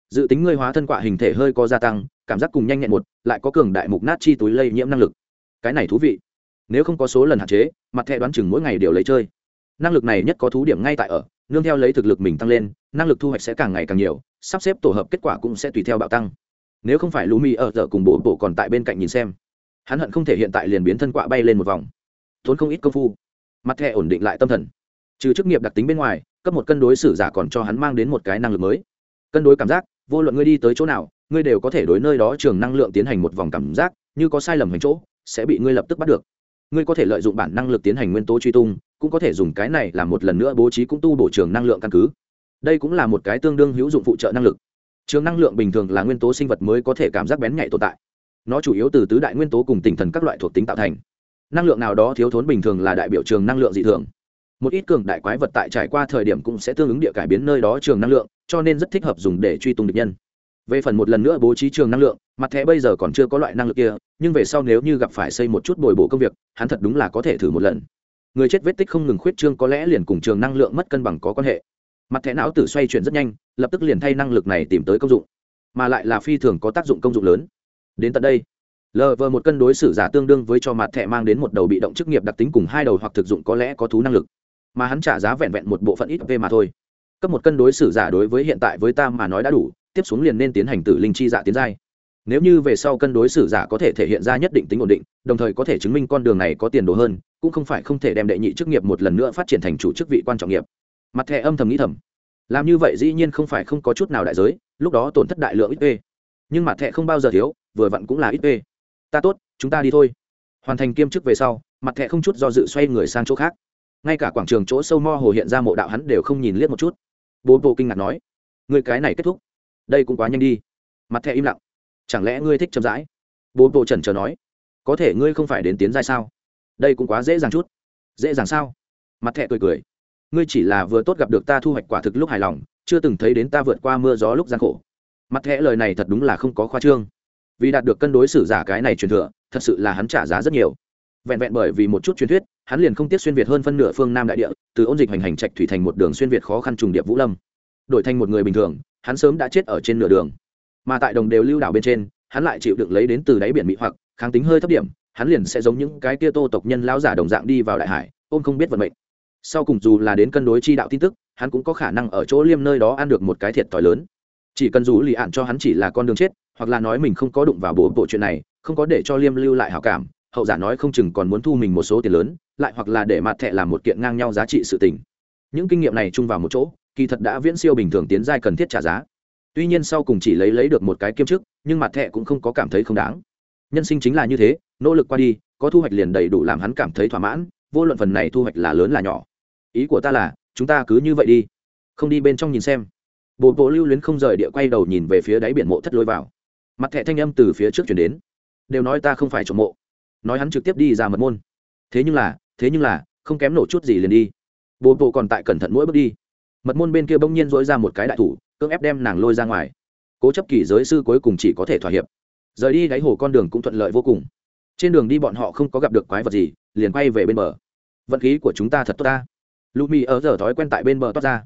Dự tính ngươi hóa thân quạ hình thể hơi có gia tăng, cảm giác cùng nhanh nhẹn một, lại có cường đại mục nát chi túi lây nhiễm năng lực. Cái này thú vị. Nếu không có số lần hạn chế, mặt thẻ đoán chừng mỗi ngày đều lấy chơi. Năng lực này nhất có thú điểm ngay tại ở, nương theo lấy thực lực mình tăng lên, năng lực thu hoạch sẽ càng ngày càng nhiều, sắp xếp tổ hợp kết quả cũng sẽ tùy theo bạo tăng. Nếu không phải lũ mi ở giờ cùng bộ bộ còn tại bên cạnh nhìn xem, hắn hận không thể hiện tại liền biến thân quạ bay lên một vòng. Tốn không ít công phu mặt thẻ ổn định lại tâm thần. Trừ chức nghiệp đặc tính bên ngoài, cấp một cân đối xử giả còn cho hắn mang đến một cái năng lực mới. Cân đối cảm giác, vô luận ngươi đi tới chỗ nào, ngươi đều có thể đối nơi đó trường năng lượng tiến hành một vòng cảm giác, như có sai lầm hành chỗ, sẽ bị ngươi lập tức bắt được. Ngươi có thể lợi dụng bản năng lực tiến hành nguyên tố truy tung, cũng có thể dùng cái này làm một lần nữa bố trí cũng tu bổ trường năng lượng căn cứ. Đây cũng là một cái tương đương hữu dụng phụ trợ năng lực. Trường năng lượng bình thường là nguyên tố sinh vật mới có thể cảm giác bén nhạy tồn tại. Nó chủ yếu từ tứ đại nguyên tố cùng tinh thần các loại thuộc tính tạo thành năng lượng nào đó thiếu thốn bình thường là đại biểu trường năng lượng dị thường. Một ít cường đại quái vật tại trải qua thời điểm cũng sẽ tương ứng địa cải biến nơi đó trường năng lượng, cho nên rất thích hợp dùng để truy tung địch nhân. Về phần một lần nữa bố trí trường năng lượng, mặt thẻ bây giờ còn chưa có loại năng lực kia, nhưng về sau nếu như gặp phải xây một chút bồi bổ công việc, hắn thật đúng là có thể thử một lần. Người chết vết tích không ngừng khuyết trương có lẽ liền cùng trường năng lượng mất cân bằng có quan hệ. Mặt thẻ não tử xoay chuyển rất nhanh, lập tức liền thay năng lực này tìm tới công dụng, mà lại là phi thường có tác dụng công dụng lớn. Đến tận đây lờ vờ một cân đối xử giả tương đương với cho mặt thẻ mang đến một đầu bị động chức nghiệp đặc tính cùng hai đầu hoặc thực dụng có lẽ có thú năng lực. Mà hắn trả giá vẹn vẹn một bộ phận ít về mà thôi. Cấp một cân đối xử giả đối với hiện tại với ta mà nói đã đủ, tiếp xuống liền nên tiến hành tử linh chi giả tiến giai. Nếu như về sau cân đối xử giả có thể thể hiện ra nhất định tính ổn định, đồng thời có thể chứng minh con đường này có tiền đồ hơn, cũng không phải không thể đem đệ nhị chức nghiệp một lần nữa phát triển thành chủ chức vị quan trọng nghiệp. Mặt thẻ âm thầm nghĩ thầm. Làm như vậy dĩ nhiên không phải không có chút nào đại giới, lúc đó tổn thất đại lượng ít p nhưng mặt thẻ không bao giờ thiếu, vừa vặn cũng là ít p ta tốt, chúng ta đi thôi. Hoàn thành kiêm chức về sau, mặt thẻ không chút do dự xoay người sang chỗ khác. Ngay cả quảng trường chỗ sâu mo hồ hiện ra mộ đạo hắn đều không nhìn liếc một chút. Bố bộ kinh ngạc nói, người cái này kết thúc. Đây cũng quá nhanh đi. Mặt thẻ im lặng. Chẳng lẽ ngươi thích chậm rãi? Bố bộ trần trờ nói, có thể ngươi không phải đến tiến giai sao? Đây cũng quá dễ dàng chút. Dễ dàng sao? Mặt thẹ cười cười, ngươi chỉ là vừa tốt gặp được ta thu hoạch quả thực lúc hài lòng, chưa từng thấy đến ta vượt qua mưa gió lúc gian khổ. Mặt thẹ lời này thật đúng là không có khoa trương vì đạt được cân đối xử giả cái này truyền thừa, thật sự là hắn trả giá rất nhiều. Vẹn vẹn bởi vì một chút truyền thuyết, hắn liền không tiếc xuyên việt hơn phân nửa phương nam đại địa, từ ôn dịch hành hành trạch thủy thành một đường xuyên việt khó khăn trùng điệp vũ lâm. Đổi thành một người bình thường, hắn sớm đã chết ở trên nửa đường. Mà tại đồng đều lưu đảo bên trên, hắn lại chịu được lấy đến từ đáy biển mỹ hoặc, kháng tính hơi thấp điểm, hắn liền sẽ giống những cái kia tô tộc nhân lão giả đồng dạng đi vào đại hải, ôm không biết vận mệnh. Sau cùng dù là đến cân đối chi đạo tin tức, hắn cũng có khả năng ở chỗ liêm nơi đó ăn được một cái thiệt thòi lớn. Chỉ cần dù lì ạn cho hắn chỉ là con đường chết hoặc là nói mình không có đụng vào bộ bộ chuyện này, không có để cho liêm lưu lại hảo cảm, hậu giả nói không chừng còn muốn thu mình một số tiền lớn, lại hoặc là để mặt thẹ làm một kiện ngang nhau giá trị sự tình. Những kinh nghiệm này chung vào một chỗ, kỳ thật đã viễn siêu bình thường tiến giai cần thiết trả giá. Tuy nhiên sau cùng chỉ lấy lấy được một cái kiêm chức, nhưng mặt thẹ cũng không có cảm thấy không đáng. Nhân sinh chính là như thế, nỗ lực qua đi, có thu hoạch liền đầy đủ làm hắn cảm thấy thỏa mãn, vô luận phần này thu hoạch là lớn là nhỏ. Ý của ta là, chúng ta cứ như vậy đi. Không đi bên trong nhìn xem. Bộ bộ lưu luyến không rời địa quay đầu nhìn về phía đáy biển mộ thất lôi vào mặt thẻ thanh âm từ phía trước chuyển đến. Đều nói ta không phải trộm mộ. Nói hắn trực tiếp đi ra mật môn. Thế nhưng là, thế nhưng là, không kém nổ chút gì liền đi. Bộ bộ còn tại cẩn thận mỗi bước đi. Mật môn bên kia bỗng nhiên dỗi ra một cái đại thủ, cưỡng ép đem nàng lôi ra ngoài. Cố chấp kỳ giới sư cuối cùng chỉ có thể thỏa hiệp. Rời đi đáy hồ con đường cũng thuận lợi vô cùng. Trên đường đi bọn họ không có gặp được quái vật gì, liền quay về bên bờ. Vận khí của chúng ta thật tốt ta. Lụ mì ở giờ thói quen tại bên bờ toát ra.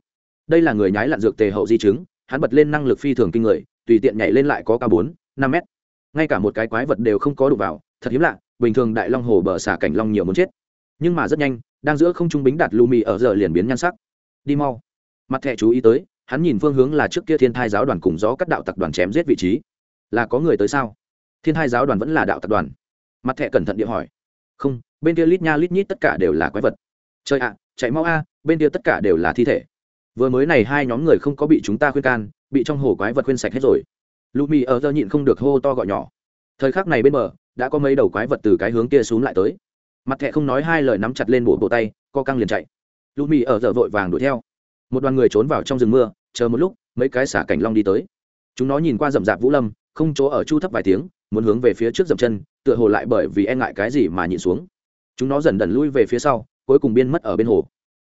Đây là người nhái lặn dược tề hậu di chứng, hắn bật lên năng lực phi thường kinh người, tùy tiện nhảy lên lại có cao bốn năm mét. Ngay cả một cái quái vật đều không có đụng vào, thật hiếm lạ, bình thường đại long hồ bờ xả cảnh long nhiều muốn chết. Nhưng mà rất nhanh, đang giữa không trung bính đạt lù mì ở giờ liền biến nhan sắc. Đi mau. Mặt thẻ chú ý tới, hắn nhìn phương hướng là trước kia thiên thai giáo đoàn cùng gió cắt đạo tập đoàn chém giết vị trí. Là có người tới sao? Thiên thai giáo đoàn vẫn là đạo tập đoàn. Mặt thẻ cẩn thận điện hỏi. Không, bên kia lít nha lít nhít tất cả đều là quái vật. Trời ạ, chạy mau a, bên kia tất cả đều là thi thể. Vừa mới này hai nhóm người không có bị chúng ta khuyên can, bị trong hồ quái vật khuyên sạch hết rồi lụ mì ở giờ nhịn không được hô to gọi nhỏ. Thời khắc này bên bờ, đã có mấy đầu quái vật từ cái hướng kia xuống lại tới. Mặt thẹ không nói hai lời nắm chặt lên bộ bộ tay, co căng liền chạy. Lụ mì ở giờ vội vàng đuổi theo. Một đoàn người trốn vào trong rừng mưa, chờ một lúc, mấy cái xả cảnh long đi tới. Chúng nó nhìn qua rậm rạp vũ lâm, không chỗ ở chu thấp vài tiếng, muốn hướng về phía trước dậm chân, tựa hồ lại bởi vì e ngại cái gì mà nhịn xuống. Chúng nó dần dần lui về phía sau, cuối cùng biên mất ở bên hồ.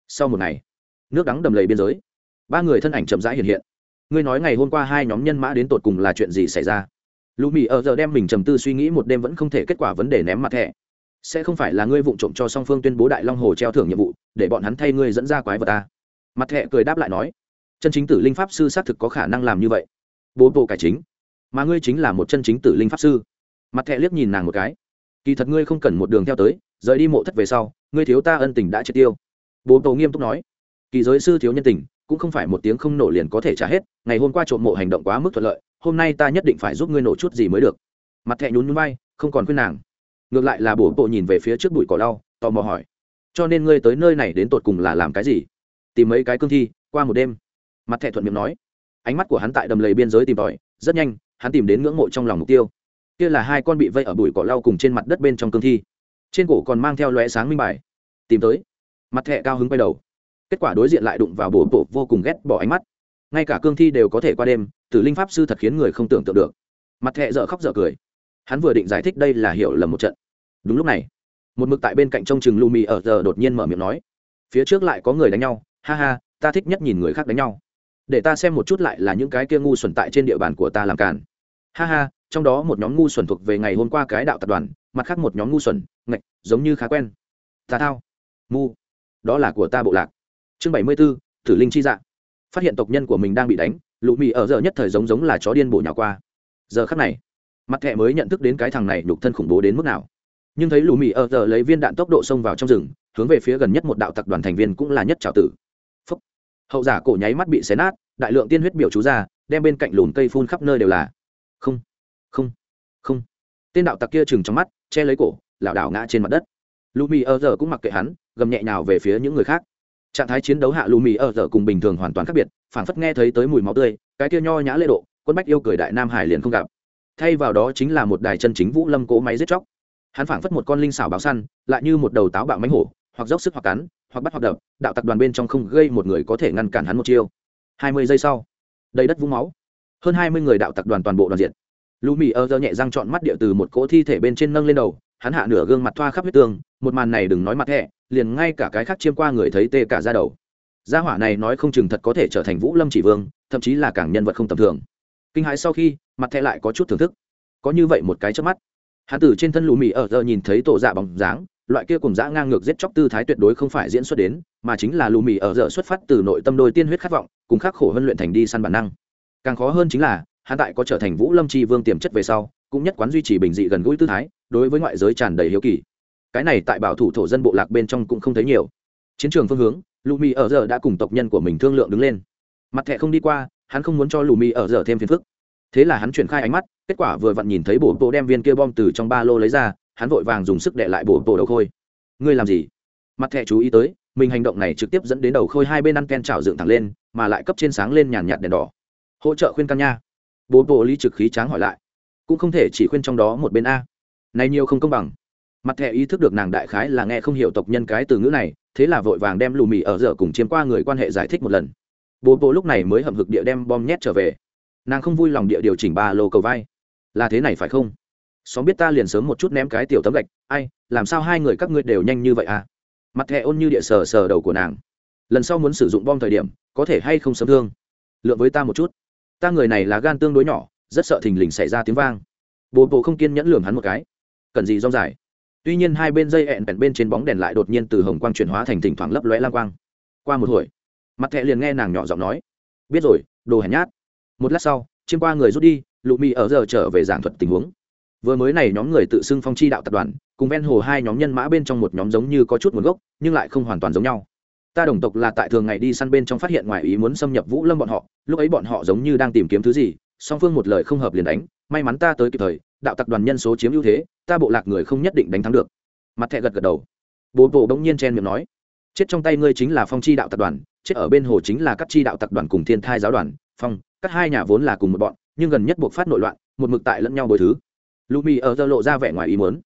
Sau một ngày, nước đắng đầm lầy biên giới. Ba người thân ảnh chậm rãi hiện hiện ngươi nói ngày hôm qua hai nhóm nhân mã đến tột cùng là chuyện gì xảy ra? Lũ mì ở giờ đem mình trầm tư suy nghĩ một đêm vẫn không thể kết quả vấn đề ném mặt thẻ. Sẽ không phải là ngươi vụng trộm cho song phương tuyên bố đại long hồ treo thưởng nhiệm vụ, để bọn hắn thay ngươi dẫn ra quái vật ta. Mặt thẻ cười đáp lại nói, chân chính tử linh pháp sư xác thực có khả năng làm như vậy. Bố bộ cải chính, mà ngươi chính là một chân chính tử linh pháp sư. Mặt thẻ liếc nhìn nàng một cái, kỳ thật ngươi không cần một đường theo tới, rời đi mộ thất về sau, ngươi thiếu ta ân tình đã triệt tiêu. Bố bộ nghiêm túc nói kỳ giới sư thiếu nhân tình, cũng không phải một tiếng không nổ liền có thể trả hết, ngày hôm qua trộm mộ hành động quá mức thuận lợi, hôm nay ta nhất định phải giúp ngươi nổ chút gì mới được. Mặt thẹ nhún nhún bay không còn khuyên nàng. Ngược lại là bổ bộ nhìn về phía trước bụi cỏ lau, tò mò hỏi. Cho nên ngươi tới nơi này đến tột cùng là làm cái gì? Tìm mấy cái cương thi, qua một đêm. Mặt thẹ thuận miệng nói. Ánh mắt của hắn tại đầm lầy biên giới tìm tòi, rất nhanh, hắn tìm đến ngưỡng mộ trong lòng mục tiêu. Kia là hai con bị vây ở bụi cỏ lau cùng trên mặt đất bên trong cương thi. Trên cổ còn mang theo lóe sáng minh bài. Tìm tới. Mặt thẹ cao hứng quay đầu kết quả đối diện lại đụng vào bổ bộ vô cùng ghét bỏ ánh mắt. Ngay cả cương thi đều có thể qua đêm, tử linh pháp sư thật khiến người không tưởng tượng được. Mặt thẹ dở khóc dở cười. Hắn vừa định giải thích đây là hiểu lầm một trận. Đúng lúc này, một mực tại bên cạnh trông chừng lù mì ở giờ đột nhiên mở miệng nói, phía trước lại có người đánh nhau, ha ha, ta thích nhất nhìn người khác đánh nhau. Để ta xem một chút lại là những cái kia ngu xuẩn tại trên địa bàn của ta làm càn. Ha ha, trong đó một nhóm ngu xuẩn thuộc về ngày hôm qua cái đạo tập đoàn, mặt khác một nhóm ngu xuẩn, ngạch, giống như khá quen. Ta thao. Ngu đó là của ta bộ lạc chương bảy mươi b ố thử linh chi dạ. Phát hiện tộc nhân của mình đang bị đánh lụ mì ở giờ nhất thời giống giống là chó điên bổ nhỏ qua. Giờ khắc này, mặt thẹ mới nhận thức đến cái thằng này nhục thân khủng bố đến mức nào. Nhưng thấy lù mì ở giờ lấy viên đạn tốc độ xông vào trong rừng, hướng về phía gần nhất một đạo tập đoàn thành viên cũng là nhất trào tử. Phúc. hậu giả cổ nháy mắt bị xé nát, đại lượng tiên huyết biểu chú ra, đem bên cạnh lùn cây phun khắp nơi đều là. Không không không. Tên đạo tặc kia chừng trong mắt, che lấy cổ, lảo đảo ngã trên mặt đất. Lù mì ở giờ cũng mặc kệ hắn, gầm nhẹ nhào về phía những người khác trạng thái chiến đấu hạ lù mì ở giờ cùng bình thường hoàn toàn khác biệt, phảng phất nghe thấy tới mùi máu tươi, cái kia nho nhã lễ độ, quân bách yêu cười đại nam hải liền không gặp. Thay vào đó chính là một đài chân chính vũ lâm cỗ máy giết chóc. Hắn phảng phất một con linh xảo báo săn, lại như một đầu táo bạo mánh hổ, hoặc dốc sức hoặc cắn, hoặc bắt hoặc đập, đạo tặc đoàn bên trong không gây một người có thể ngăn cản hắn một chiêu. Hai mươi giây sau, đầy đất vũng máu. Hơn hai mươi người đạo tặc đoàn toàn bộ đoàn diện. Lù mì ơ dơ nhẹ răng chọn mắt địa từ một cỗ thi thể bên trên nâng lên đầu, hắn hạ nửa gương mặt thoa khắp huyết tương, một màn này đừng nói mặt hẹ liền ngay cả cái khác chiêm qua người thấy tê cả ra đầu. Gia hỏa này nói không chừng thật có thể trở thành vũ lâm chỉ vương, thậm chí là càng nhân vật không tầm thường. Kinh hãi sau khi, mặt thẹ lại có chút thưởng thức. Có như vậy một cái trước mắt. Hắn Tử trên thân lù mì ở giờ nhìn thấy tổ dạ bóng dáng, loại kia cùng dã ngang ngược giết chóc tư thái tuyệt đối không phải diễn xuất đến, mà chính là lù mì ở giờ xuất phát từ nội tâm đôi tiên huyết khát vọng, cùng khắc khổ hơn luyện thành đi săn bản năng. Càng khó hơn chính là, hắn tại có trở thành vũ lâm tri vương tiềm chất về sau, cũng nhất quán duy trì bình dị gần gũi tư thái, đối với ngoại giới tràn đầy hiếu kỳ cái này tại bảo thủ thổ dân bộ lạc bên trong cũng không thấy nhiều. Chiến trường phương hướng lù mì ở giờ đã cùng tộc nhân của mình thương lượng đứng lên. Mặt thẹ không đi qua, hắn không muốn cho lù mì ở giờ thêm phiền phức. Thế là hắn chuyển khai ánh mắt, kết quả vừa vặn nhìn thấy bổ bộ đem viên kia bom từ trong ba lô lấy ra, hắn vội vàng dùng sức đệ lại bổ bộ đầu khôi. Ngươi làm gì? Mặt thẹ chú ý tới, mình hành động này trực tiếp dẫn đến đầu khôi hai bên ăn ken trào dựng thẳng lên, mà lại cấp trên sáng lên nhàn nhạt đèn đỏ. Hỗ trợ khuyên căn nha. Bố bộ lý trực khí tráng hỏi lại. Cũng không thể chỉ khuyên trong đó một bên a. Này nhiều không công bằng mặt thẻ ý thức được nàng đại khái là nghe không hiểu tộc nhân cái từ ngữ này, thế là vội vàng đem lù mì ở giờ cùng chiếm qua người quan hệ giải thích một lần. Bố bố lúc này mới hậm hực địa đem bom nhét trở về. Nàng không vui lòng địa điều chỉnh ba lô cầu vai. Là thế này phải không? Xóm biết ta liền sớm một chút ném cái tiểu tấm gạch. Ai, làm sao hai người các ngươi đều nhanh như vậy à? Mặt thẻ ôn như địa sờ sờ đầu của nàng. Lần sau muốn sử dụng bom thời điểm, có thể hay không sớm thương? Lượn với ta một chút. Ta người này là gan tương đối nhỏ, rất sợ thình lình xảy ra tiếng vang. Bố bố không kiên nhẫn lường hắn một cái. Cần gì rong dài? Tuy nhiên hai bên dây hẹn bèn bên trên bóng đèn lại đột nhiên từ hồng quang chuyển hóa thành thỉnh thoảng lấp lóe lang quang. Qua một hồi, mặt thẹ liền nghe nàng nhỏ giọng nói, biết rồi, đồ hèn nhát. Một lát sau chiêm qua người rút đi lụ mì ở giờ trở về giảng thuật tình huống. Vừa mới này nhóm người tự xưng phong chi đạo tập đoàn, cùng ven hồ hai nhóm nhân mã bên trong một nhóm giống như có chút nguồn gốc, nhưng lại không hoàn toàn giống nhau. Ta đồng tộc là tại thường ngày đi săn bên trong phát hiện ngoài ý muốn xâm nhập vũ lâm bọn họ, lúc ấy bọn họ giống như đang tìm kiếm thứ gì, song phương một lời không hợp liền đánh, may mắn ta tới kịp thời đạo tặc đoàn nhân số chiếm ưu thế, ta bộ lạc người không nhất định đánh thắng được. Mặt thẹ gật gật đầu. Bố bộ bỗng nhiên chen miệng nói, chết trong tay ngươi chính là phong chi đạo tập đoàn, chết ở bên hồ chính là các chi đạo tập đoàn cùng thiên thai giáo đoàn. Phong, các hai nhà vốn là cùng một bọn, nhưng gần nhất buộc phát nội loạn, một mực tại lẫn nhau bồi thứ. Lumi ở giờ lộ ra vẻ ngoài ý muốn.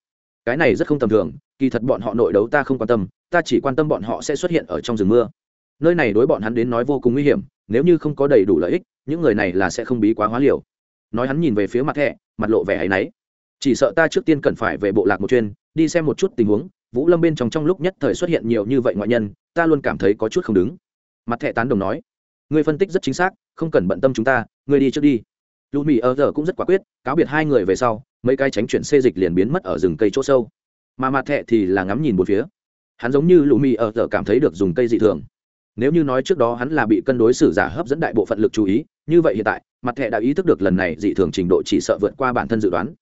Cái này rất không tầm thường, kỳ thật bọn họ nội đấu ta không quan tâm, ta chỉ quan tâm bọn họ sẽ xuất hiện ở trong rừng mưa. Nơi này đối bọn hắn đến nói vô cùng nguy hiểm, nếu như không có đầy đủ lợi ích, những người này là sẽ không bí quá hóa liều. Nói hắn nhìn về phía mặt thẻ mặt lộ vẻ áy náy. Chỉ sợ ta trước tiên cần phải về bộ lạc một chuyên, đi xem một chút tình huống, vũ lâm bên trong trong lúc nhất thời xuất hiện nhiều như vậy ngoại nhân, ta luôn cảm thấy có chút không đứng. Mặt thẻ tán đồng nói, ngươi phân tích rất chính xác, không cần bận tâm chúng ta, ngươi đi trước đi. Lù mì ở giờ cũng rất quả quyết, cáo biệt hai người về sau, mấy cái tránh chuyển xê dịch liền biến mất ở rừng cây chỗ sâu. Mà mặt thẹ thì là ngắm nhìn một phía. Hắn giống như lù mì ở giờ cảm thấy được dùng cây dị thường. Nếu như nói trước đó hắn là bị cân đối xử giả hấp dẫn đại bộ phận lực chú ý, như vậy hiện tại mặt thẻ đã ý thức được lần này dị thường trình độ chỉ sợ vượt qua bản thân dự đoán.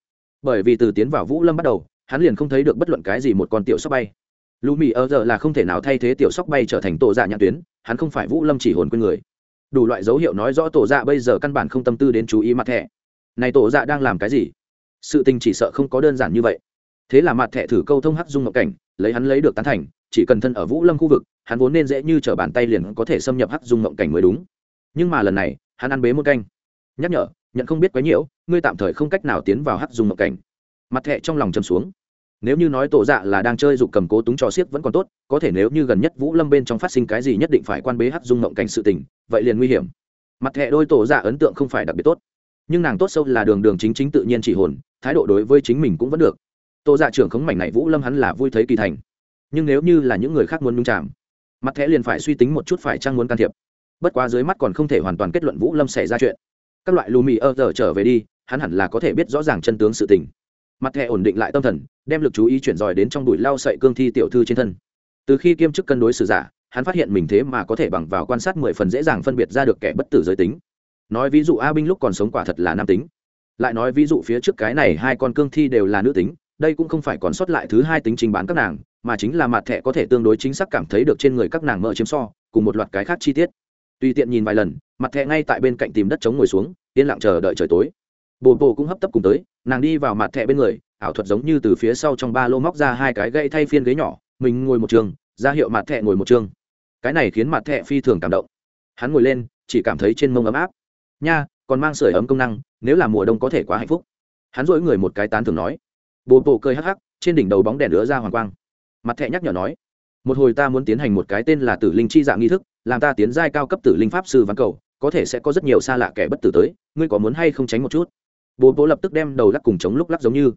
Bởi vì từ tiến vào vũ lâm bắt đầu, hắn liền không thấy được bất luận cái gì một con tiểu sóc bay. Lù mì ở giờ là không thể nào thay thế tiểu sóc bay trở thành tổ dạ nhãn tuyến, hắn không phải vũ lâm chỉ hồn quên người. Đủ loại dấu hiệu nói rõ tổ dạ bây giờ căn bản không tâm tư đến chú ý mặt thẻ. Này tổ dạ đang làm cái gì? Sự tình chỉ sợ không có đơn giản như vậy. Thế là mặt thẻ thử câu thông hắc dung ngộ cảnh, lấy hắn lấy được tán thành, chỉ cần thân ở vũ lâm khu vực, hắn vốn nên dễ như t r ở bàn tay liền có thể xâm nhập hắc dung ngộng cảnh mới đúng. Nhưng mà lần này, hắn ăn bế một canh nhắc nhở, nhận không biết quấy nhiễu ngươi tạm thời không cách nào tiến vào hát dung mộng cảnh. Mặt thẹ trong lòng chầm xuống. Nếu như nói tổ dạ là đang chơi dục cầm cố túng trò xiếc vẫn còn tốt, có thể nếu như gần nhất vũ lâm bên trong phát sinh cái gì nhất định phải quan bế hát dung mộng cảnh sự tình, vậy liền nguy hiểm. Mặt thẹ đôi tổ dạ ấn tượng không phải đặc biệt tốt. Nhưng nàng tốt sâu là đường đường chính chính tự nhiên chỉ hồn, thái độ đối với chính mình cũng vẫn được. Tổ dạ trưởng khống mảnh này vũ lâm hắn là vui thấy kỳ thành. Nhưng nếu như là những người khác muốn nhung chạm mặt thẹ liền phải suy tính một chút phải chăng muốn can thiệp. Bất quá dưới mắt còn không thể hoàn toàn kết luận vũ lâm xảy ra chuyện các loại lù mì ơ giờ trở về đi, hắn hẳn là có thể biết rõ ràng chân tướng sự tình. Mặt thẻ ổn định lại tâm thần, đem lực chú ý chuyển dòi đến trong đùi lau sậy cương thi tiểu thư trên thân. Từ khi kiêm chức cân đối sử giả, hắn phát hiện mình thế mà có thể bằng vào quan sát mười phần dễ dàng phân biệt ra được kẻ bất tử giới tính. Nói ví dụ a binh lúc còn sống quả thật là nam tính. Lại nói ví dụ phía trước cái này hai con cương thi đều là nữ tính, đây cũng không phải còn sót lại thứ hai tính trình bán các nàng, mà chính là mặt thẻ có thể tương đối chính xác cảm thấy được trên người các nàng mỡ chiếm so, cùng một loạt cái khác chi tiết tùy tiện nhìn vài lần, mặt thẹ ngay tại bên cạnh tìm đất chống ngồi xuống, yên lặng chờ đợi trời tối. Bồ bồ cũng hấp tấp cùng tới, nàng đi vào mặt thẹ bên người, ảo thuật giống như từ phía sau trong ba lô móc ra hai cái gậy thay phiên ghế nhỏ, mình ngồi một trường, ra hiệu mặt thẹ ngồi một trường. Cái này khiến mặt thẹ phi thường cảm động. Hắn ngồi lên, chỉ cảm thấy trên mông ấm áp. Nha, còn mang sưởi ấm công năng, nếu là mùa đông có thể quá hạnh phúc. Hắn dỗi người một cái tán thường nói. Bồ bồ cười hắc hắc, trên đỉnh đầu bóng đèn lửa ra hoàng quang. Mặt thẹ nhắc nhở nói. Một hồi ta muốn tiến hành một cái tên là tử linh chi dạng nghi thức làm ta tiến giai cao cấp tử linh pháp sư văn cầu, có thể sẽ có rất nhiều xa lạ kẻ bất tử tới, ngươi có muốn hay không tránh một chút? Bố bố lập tức đem đầu lắc cùng chống lúc lắc giống như.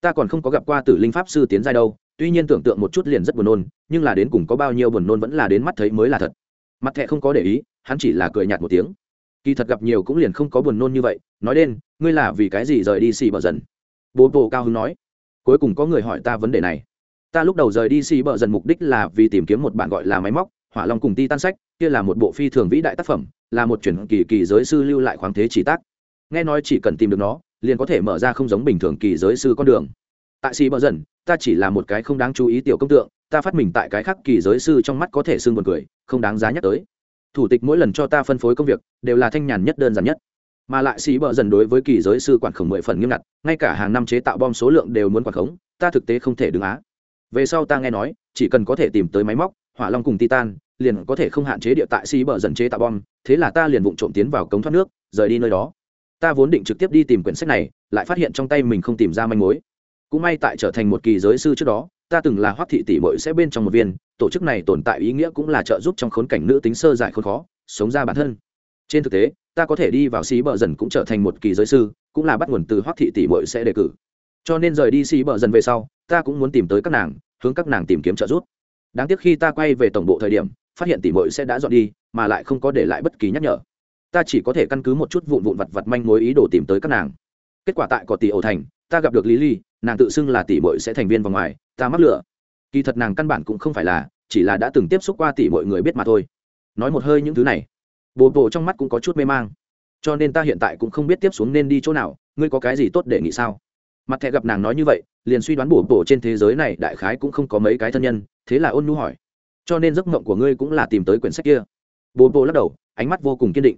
Ta còn không có gặp qua tử linh pháp sư tiến giai đâu, tuy nhiên tưởng tượng một chút liền rất buồn nôn, nhưng là đến cùng có bao nhiêu buồn nôn vẫn là đến mắt thấy mới là thật. Mặt thẹ không có để ý, hắn chỉ là cười nhạt một tiếng. Kỳ thật gặp nhiều cũng liền không có buồn nôn như vậy, nói đến, ngươi là vì cái gì rời đi xì bờ dần? Bố bố cao hứng nói. Cuối cùng có người hỏi ta vấn đề này. Ta lúc đầu rời đi xì bờ dần mục đích là vì tìm kiếm một bạn gọi là máy móc hỏa long cùng ti tan sách, kia là một bộ phi thường vĩ đại tác phẩm, là một chuyển kỳ kỳ giới sư lưu lại khoáng thế chỉ tác. Nghe nói chỉ cần tìm được nó, liền có thể mở ra không giống bình thường kỳ giới sư con đường. Tại xì bờ dần, ta chỉ là một cái không đáng chú ý tiểu công tượng, ta phát mình tại cái khác kỳ giới sư trong mắt có thể xương buồn cười, không đáng giá nhắc tới. Thủ tịch mỗi lần cho ta phân phối công việc, đều là thanh nhàn nhất, đơn giản nhất. Mà lại xì bờ dần đối với kỳ giới sư quản khổng mười phần nghiêm ngặt, ngay cả hàng năm chế tạo bom số lượng đều muốn quản khống, ta thực tế không thể đứng á. Về sau ta nghe nói, chỉ cần có thể tìm tới máy móc, hỏa long cùng titan liền có thể không hạn chế địa tại xí bờ dần chế tạo bom, thế là ta liền vụng trộm tiến vào cống thoát nước, rời đi nơi đó. Ta vốn định trực tiếp đi tìm quyển sách này, lại phát hiện trong tay mình không tìm ra manh mối. Cũng may tại trở thành một kỳ giới sư trước đó, ta từng là hoắc thị tỷ muội sẽ bên trong một viên, tổ chức này tồn tại ý nghĩa cũng là trợ giúp trong khốn cảnh nữ tính sơ giải khốn khó, sống ra bản thân. Trên thực tế, ta có thể đi vào xí bờ dần cũng trở thành một kỳ giới sư, cũng là bắt nguồn từ hoắc thị tỷ muội sẽ đề cử. Cho nên rời đi xí bờ dần về sau, ta cũng muốn tìm tới các nàng, hướng các nàng tìm kiếm trợ giúp. Đáng tiếc khi ta quay về tổng bộ thời điểm phát hiện tỷ mội sẽ đã dọn đi, mà lại không có để lại bất kỳ nhắc nhở. Ta chỉ có thể căn cứ một chút vụn vụn vặt vặt manh mối ý đồ tìm tới các nàng. Kết quả tại cỏ tỷ ổ thành, ta gặp được lý ly nàng tự xưng là tỷ mội sẽ thành viên vào ngoài, ta mắc lửa. Kỳ thật nàng căn bản cũng không phải là, chỉ là đã từng tiếp xúc qua tỷ mọi người biết mà thôi. Nói một hơi những thứ này, bồ bộ trong mắt cũng có chút mê mang. Cho nên ta hiện tại cũng không biết tiếp xuống nên đi chỗ nào, ngươi có cái gì tốt để nghĩ sao? Mặt thẻ gặp nàng nói như vậy, liền suy đoán bổ bộ trên thế giới này đại khái cũng không có mấy cái thân nhân, thế là ôn nu hỏi cho nên giấc mộng của ngươi cũng là tìm tới quyển sách kia. Bồ bồ lắc đầu, ánh mắt vô cùng kiên định.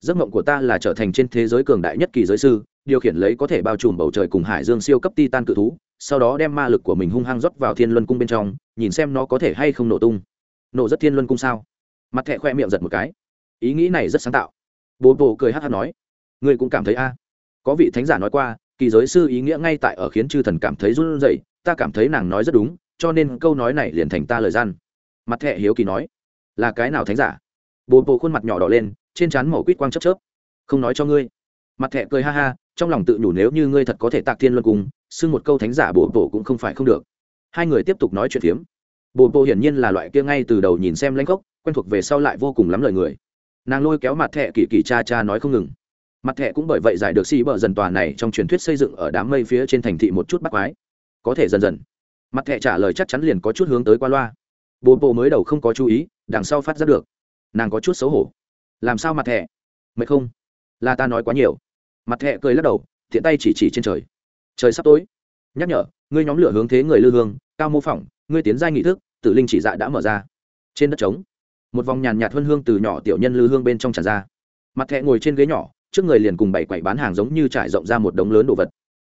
Giấc mộng của ta là trở thành trên thế giới cường đại nhất kỳ giới sư, điều khiển lấy có thể bao trùm bầu trời cùng hải dương siêu cấp titan cự thú, sau đó đem ma lực của mình hung hăng rót vào thiên luân cung bên trong, nhìn xem nó có thể hay không nổ tung. Nổ rất thiên luân cung sao? Mặt thẹ khoe miệng giật một cái. Ý nghĩ này rất sáng tạo. Bố bồ cười hát hát nói, ngươi cũng cảm thấy a? Có vị thánh giả nói qua, kỳ giới sư ý nghĩa ngay tại ở khiến chư thần cảm thấy run rẩy, ta cảm thấy nàng nói rất đúng, cho nên câu nói này liền thành ta lời gian mặt thẹ hiếu kỳ nói, là cái nào thánh giả? Bồ bồ khuôn mặt nhỏ đỏ lên, trên trán màu quýt quang chớp chớp. Không nói cho ngươi. Mặt thẹ cười ha ha, trong lòng tự nhủ nếu như ngươi thật có thể tạc thiên luân cung xưng một câu thánh giả bồ bồ cũng không phải không được. Hai người tiếp tục nói chuyện phiếm. Bồ bồ hiển nhiên là loại kia ngay từ đầu nhìn xem lãnh gốc, quen thuộc về sau lại vô cùng lắm lời người. Nàng lôi kéo mặt thẹ kỳ kỳ cha cha nói không ngừng. Mặt thẹ cũng bởi vậy giải được xì bờ dần tòa này trong truyền thuyết xây dựng ở đám mây phía trên thành thị một chút bắt quái. Có thể dần dần. Mặt thẹ trả lời chắc chắn liền có chút hướng tới qua loa bố bộ mới đầu không có chú ý, đằng sau phát ra được. Nàng có chút xấu hổ. Làm sao mặt thẹ mệt không. Là ta nói quá nhiều. Mặt thẹ cười lắc đầu thiện tay chỉ chỉ trên trời. Trời sắp tối. Nhắc nhở, ngươi nhóm lửa hướng thế người lư hương, cao mô phỏng, ngươi tiến giai nghị thức, tử linh chỉ dạ đã mở ra. Trên đất trống, một vòng nhàn nhạt hơn hương từ nhỏ tiểu nhân lư hương bên trong tràn ra. Mặt thẹ ngồi trên ghế nhỏ, trước người liền cùng bảy quẩy bán hàng giống như trải rộng ra một đống lớn đồ vật.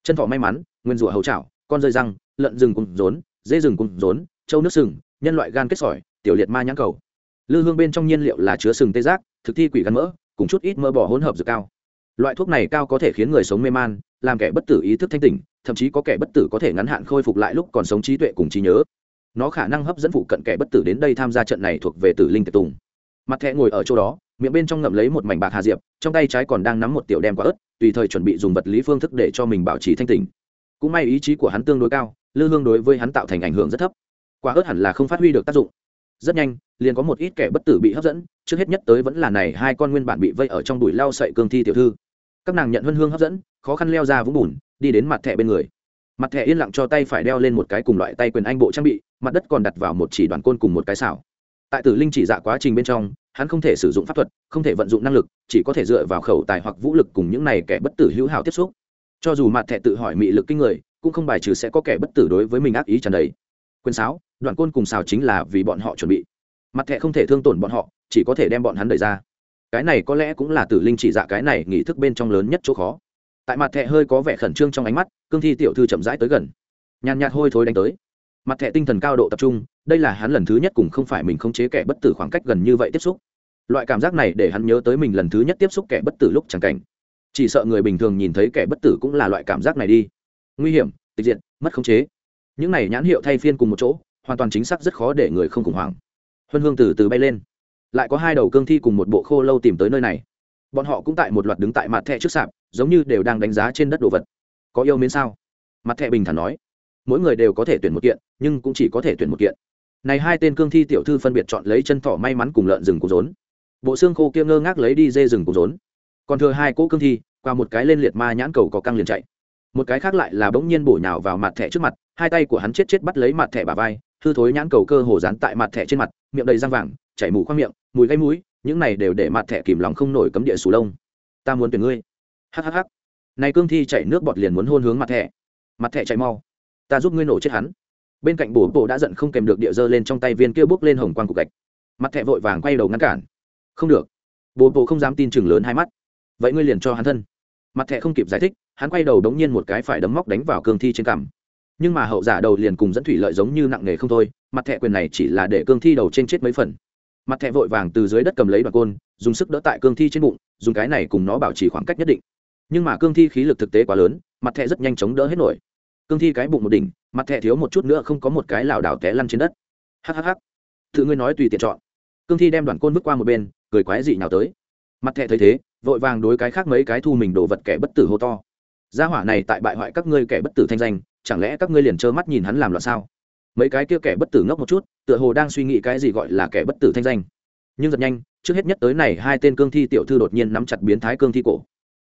Chân thọ may mắn, nguyên rủa hầu chảo con rơi răng, lợn rừng cùng rốn, dê rừng cùng rốn, trâu nước sừng nhân loại gan kết sỏi, tiểu liệt ma nhãn cầu. Lư hương bên trong nhiên liệu là chứa sừng tê giác, thực thi quỷ gắn mỡ, cùng chút ít mỡ bỏ hỗn hợp dược cao. Loại thuốc này cao có thể khiến người sống mê man, làm kẻ bất tử ý thức thanh tỉnh, thậm chí có kẻ bất tử có thể ngắn hạn khôi phục lại lúc còn sống trí tuệ cùng trí nhớ. Nó khả năng hấp dẫn phụ cận kẻ bất tử đến đây tham gia trận này thuộc về tử linh tiệc tùng. Mặt thẹ ngồi ở chỗ đó, miệng bên trong ngậm lấy một mảnh bạc hà diệp, trong tay trái còn đang nắm một tiểu đem quả ớt, tùy thời chuẩn bị dùng vật lý phương thức để cho mình bảo trì thanh tỉnh. Cũng may ý chí của hắn tương đối cao, lư hương đối với hắn tạo thành ảnh hưởng rất thấp quả ớt hẳn là không phát huy được tác dụng. Rất nhanh, liền có một ít kẻ bất tử bị hấp dẫn, trước hết nhất tới vẫn là này hai con nguyên bản bị vây ở trong bụi lau sậy cương thi tiểu thư. Các nàng nhận huân hương hấp dẫn, khó khăn leo ra vũng bùn, đi đến mặt thẻ bên người. Mặt thẻ yên lặng cho tay phải đeo lên một cái cùng loại tay quyền anh bộ trang bị, mặt đất còn đặt vào một chỉ đoàn côn cùng một cái xảo. Tại tử linh chỉ dạ quá trình bên trong, hắn không thể sử dụng pháp thuật, không thể vận dụng năng lực, chỉ có thể dựa vào khẩu tài hoặc vũ lực cùng những này kẻ bất tử hữu hảo tiếp xúc. Cho dù mặt thẻ tự hỏi mị lực kinh người, cũng không bài trừ sẽ có kẻ bất tử đối với mình ác ý tràn đầy quyền sáo, đoạn côn cùng xào chính là vì bọn họ chuẩn bị. Mặt thẹ không thể thương tổn bọn họ, chỉ có thể đem bọn hắn đẩy ra. Cái này có lẽ cũng là tử linh chỉ dạ cái này nghĩ thức bên trong lớn nhất chỗ khó. Tại mặt thẹ hơi có vẻ khẩn trương trong ánh mắt, cương thi tiểu thư chậm rãi tới gần. Nhàn nhạt hôi thối đánh tới. Mặt thẹ tinh thần cao độ tập trung, đây là hắn lần thứ nhất cùng không phải mình không chế kẻ bất tử khoảng cách gần như vậy tiếp xúc. Loại cảm giác này để hắn nhớ tới mình lần thứ nhất tiếp xúc kẻ bất tử lúc chẳng cảnh. Chỉ sợ người bình thường nhìn thấy kẻ bất tử cũng là loại cảm giác này đi. Nguy hiểm, tịch diện mất khống chế những này nhãn hiệu thay phiên cùng một chỗ, hoàn toàn chính xác rất khó để người không khủng hoảng. Huân hương từ từ bay lên. Lại có hai đầu cương thi cùng một bộ khô lâu tìm tới nơi này. Bọn họ cũng tại một loạt đứng tại mặt thẹ trước sạp, giống như đều đang đánh giá trên đất đồ vật. Có yêu mến sao? Mặt thẹ bình thản nói. Mỗi người đều có thể tuyển một kiện, nhưng cũng chỉ có thể tuyển một kiện. Này hai tên cương thi tiểu thư phân biệt chọn lấy chân thỏ may mắn cùng lợn rừng cùng rốn. Bộ xương khô kia ngơ ngác lấy đi dê rừng cùng rốn. Còn thừa hai cỗ cương thi, qua một cái lên liệt ma nhãn cầu có căng liền chạy một cái khác lại là bỗng nhiên bổ nhào vào mặt thẻ trước mặt, hai tay của hắn chết chết bắt lấy mặt thẻ bà vai, hư thối nhãn cầu cơ hồ dán tại mặt thẻ trên mặt, miệng đầy răng vàng, chảy mù khoang miệng, mùi gây mũi, những này đều để mặt thẻ kìm lòng không nổi cấm địa sù lông. Ta muốn tuyển ngươi. Hhh này cương thi chạy nước bọt liền muốn hôn hướng mặt thẻ. Mặt thẻ chạy mau. Ta giúp ngươi nổ chết hắn. Bên cạnh bổ bộ đã giận không kèm được địa dơ lên trong tay viên kia bước lên hồng quang cục gạch. Mặt thẻ vội vàng quay đầu ngăn cản. Không được. Bố bộ không dám tin chừng lớn hai mắt. Vậy ngươi liền cho hắn thân. Mặt thẻ không kịp giải thích hắn quay đầu đống nhiên một cái phải đấm móc đánh vào cương thi trên cằm. Nhưng mà hậu giả đầu liền cùng dẫn thủy lợi giống như nặng nề không thôi, mặt thẹ quyền này chỉ là để cương thi đầu trên chết mấy phần. Mặt thẹ vội vàng từ dưới đất cầm lấy đoạn côn, dùng sức đỡ tại cương thi trên bụng, dùng cái này cùng nó bảo trì khoảng cách nhất định. Nhưng mà cương thi khí lực thực tế quá lớn, mặt thẹ rất nhanh chóng đỡ hết nổi. Cương thi cái bụng một đỉnh, mặt thẹ thiếu một chút nữa không có một cái lảo đảo té lăn trên đất. Hhh tự ngươi nói tùy tiện chọn. Cương thi đem đoạn côn bước qua một bên, cười quái dị nào tới. Mặt thẹ thấy thế, vội vàng đối cái khác mấy cái thu mình đồ vật kẻ bất tử hô to gia hỏa này tại bại hoại các ngươi kẻ bất tử thanh danh, chẳng lẽ các ngươi liền trơ mắt nhìn hắn làm loạn sao? Mấy cái kia kẻ bất tử ngốc một chút, tựa hồ đang suy nghĩ cái gì gọi là kẻ bất tử thanh danh. Nhưng rất nhanh, trước hết nhất tới này hai tên cương thi tiểu thư đột nhiên nắm chặt biến thái cương thi cổ.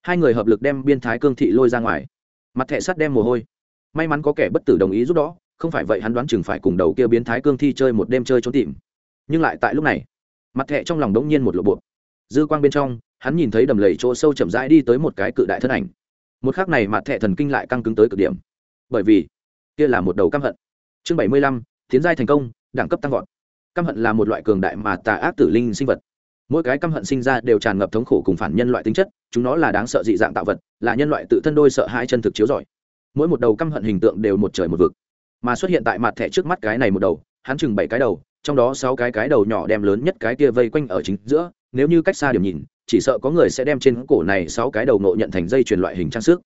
Hai người hợp lực đem biên thái cương thị lôi ra ngoài. Mặt thẻ sắt đem mồ hôi. May mắn có kẻ bất tử đồng ý giúp đó, không phải vậy hắn đoán chừng phải cùng đầu kia biến thái cương thi chơi một đêm chơi trốn tìm. Nhưng lại tại lúc này, mặt thẻ trong lòng đống nhiên một lộ bộ. Dư quang bên trong, hắn nhìn thấy đầm lầy chỗ sâu chậm rãi đi tới một cái cự đại thân ảnh một khắc này mặt thẹ thần kinh lại căng cứng tới cực điểm. Bởi vì, kia là một đầu căm hận. Chương bảy mươi lăm, tiến giai thành công, đẳng cấp tăng vọt. Căm hận là một loại cường đại mà tà ác tử linh sinh vật. Mỗi cái căm hận sinh ra đều tràn ngập thống khổ cùng phản nhân loại tính chất, chúng nó là đáng sợ dị dạng tạo vật, là nhân loại tự thân đôi sợ hai chân thực chiếu giỏi mỗi một đầu căm hận hình tượng đều một trời một vực. Mà xuất hiện tại mặt thẻ trước mắt cái này một đầu, hắn chừng bảy cái đầu, trong đó sáu cái cái đầu nhỏ đem lớn nhất cái kia vây quanh ở chính giữa, nếu như cách xa điểm nhìn chỉ sợ có người sẽ đem trên cổ này sáu cái đầu nộ nhận thành dây truyền loại hình trang sức.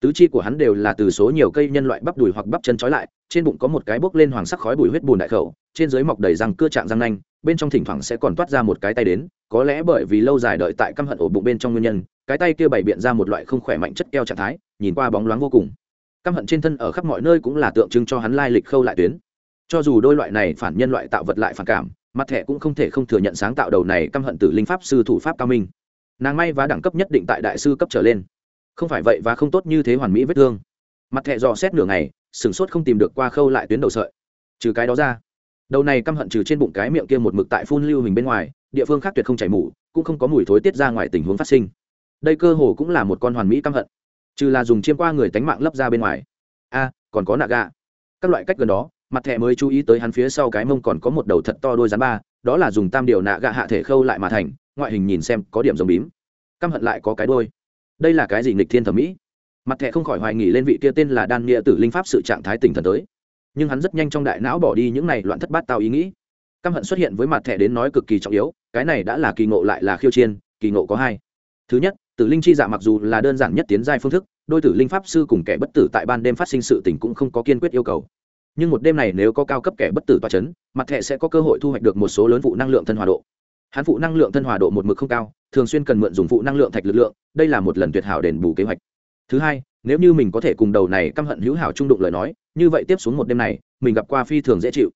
Tứ chi của hắn đều là từ số nhiều cây nhân loại bắp đùi hoặc bắp chân trói lại, trên bụng có một cái bốc lên hoàng sắc khói bùi huyết bùn đại khẩu, trên dưới mọc đầy răng cưa trạng răng nanh, bên trong thỉnh thoảng sẽ còn toát ra một cái tay đến, có lẽ bởi vì lâu dài đợi tại căm hận ổ bụng bên trong nguyên nhân, cái tay kia bày biện ra một loại không khỏe mạnh chất keo trạng thái, nhìn qua bóng loáng vô cùng. Căm hận trên thân ở khắp mọi nơi cũng là tượng trưng cho hắn lai lịch khâu lại tuyến. Cho dù đôi loại này phản nhân loại tạo vật lại phản cảm, mặt thẻ cũng không thể không thừa nhận sáng tạo đầu này căm hận tử linh pháp sư thủ pháp cao minh nàng may và đẳng cấp nhất định tại đại sư cấp trở lên. Không phải vậy và không tốt như thế hoàn mỹ vết thương. Mặt thẹ dò xét nửa ngày, sửng sốt không tìm được qua khâu lại tuyến đầu sợi. Trừ cái đó ra, đầu này căm hận trừ trên bụng cái miệng kia một mực tại phun lưu hình bên ngoài, địa phương khác tuyệt không chảy mủ cũng không có mùi thối tiết ra ngoài tình huống phát sinh. Đây cơ hồ cũng là một con hoàn mỹ căm hận. Trừ là dùng chiêm qua người tánh mạng lấp ra bên ngoài. A, còn có nạ gà các loại cách gần đó, mặt thẻ mới chú ý tới hắn phía sau cái mông còn có một đầu thật to đôi rắn ba, đó là dùng tam điều nạ gạ hạ thể khâu lại mà thành ngoại hình nhìn xem có điểm giống bím. Căm hận lại có cái đôi đây là cái gì nghịch thiên thẩm mỹ? Mặt thẻ không khỏi hoài nghỉ lên vị kia tên là đan nghĩa tử linh pháp sự trạng thái tỉnh thần tới. Nhưng hắn rất nhanh trong đại não bỏ đi những này loạn thất bát tao ý nghĩ. Căm hận xuất hiện với mặt thẻ đến nói cực kỳ trọng yếu, cái này đã là kỳ ngộ lại là khiêu chiên kỳ ngộ có hai. Thứ nhất, tử linh chi dạ mặc dù là đơn giản nhất tiến giai phương thức, đôi tử linh pháp sư cùng kẻ bất tử tại ban đêm phát sinh sự tình cũng không có kiên quyết yêu cầu. Nhưng một đêm này nếu có cao cấp kẻ bất tử toa c h ấ n mặt thẻ sẽ có cơ hội thu hoạch được một số lớn vụ năng lượng thân hòa độ hắn phụ năng lượng thân hòa độ một mực không cao, thường xuyên cần mượn dùng phụ năng lượng thạch lực lượng, đây là một lần tuyệt hảo đền bù kế hoạch. Thứ hai, nếu như mình có thể cùng đầu này căm hận hữu hảo trung đụng lời nói, như vậy tiếp xuống một đêm này, mình gặp qua phi thường dễ chịu.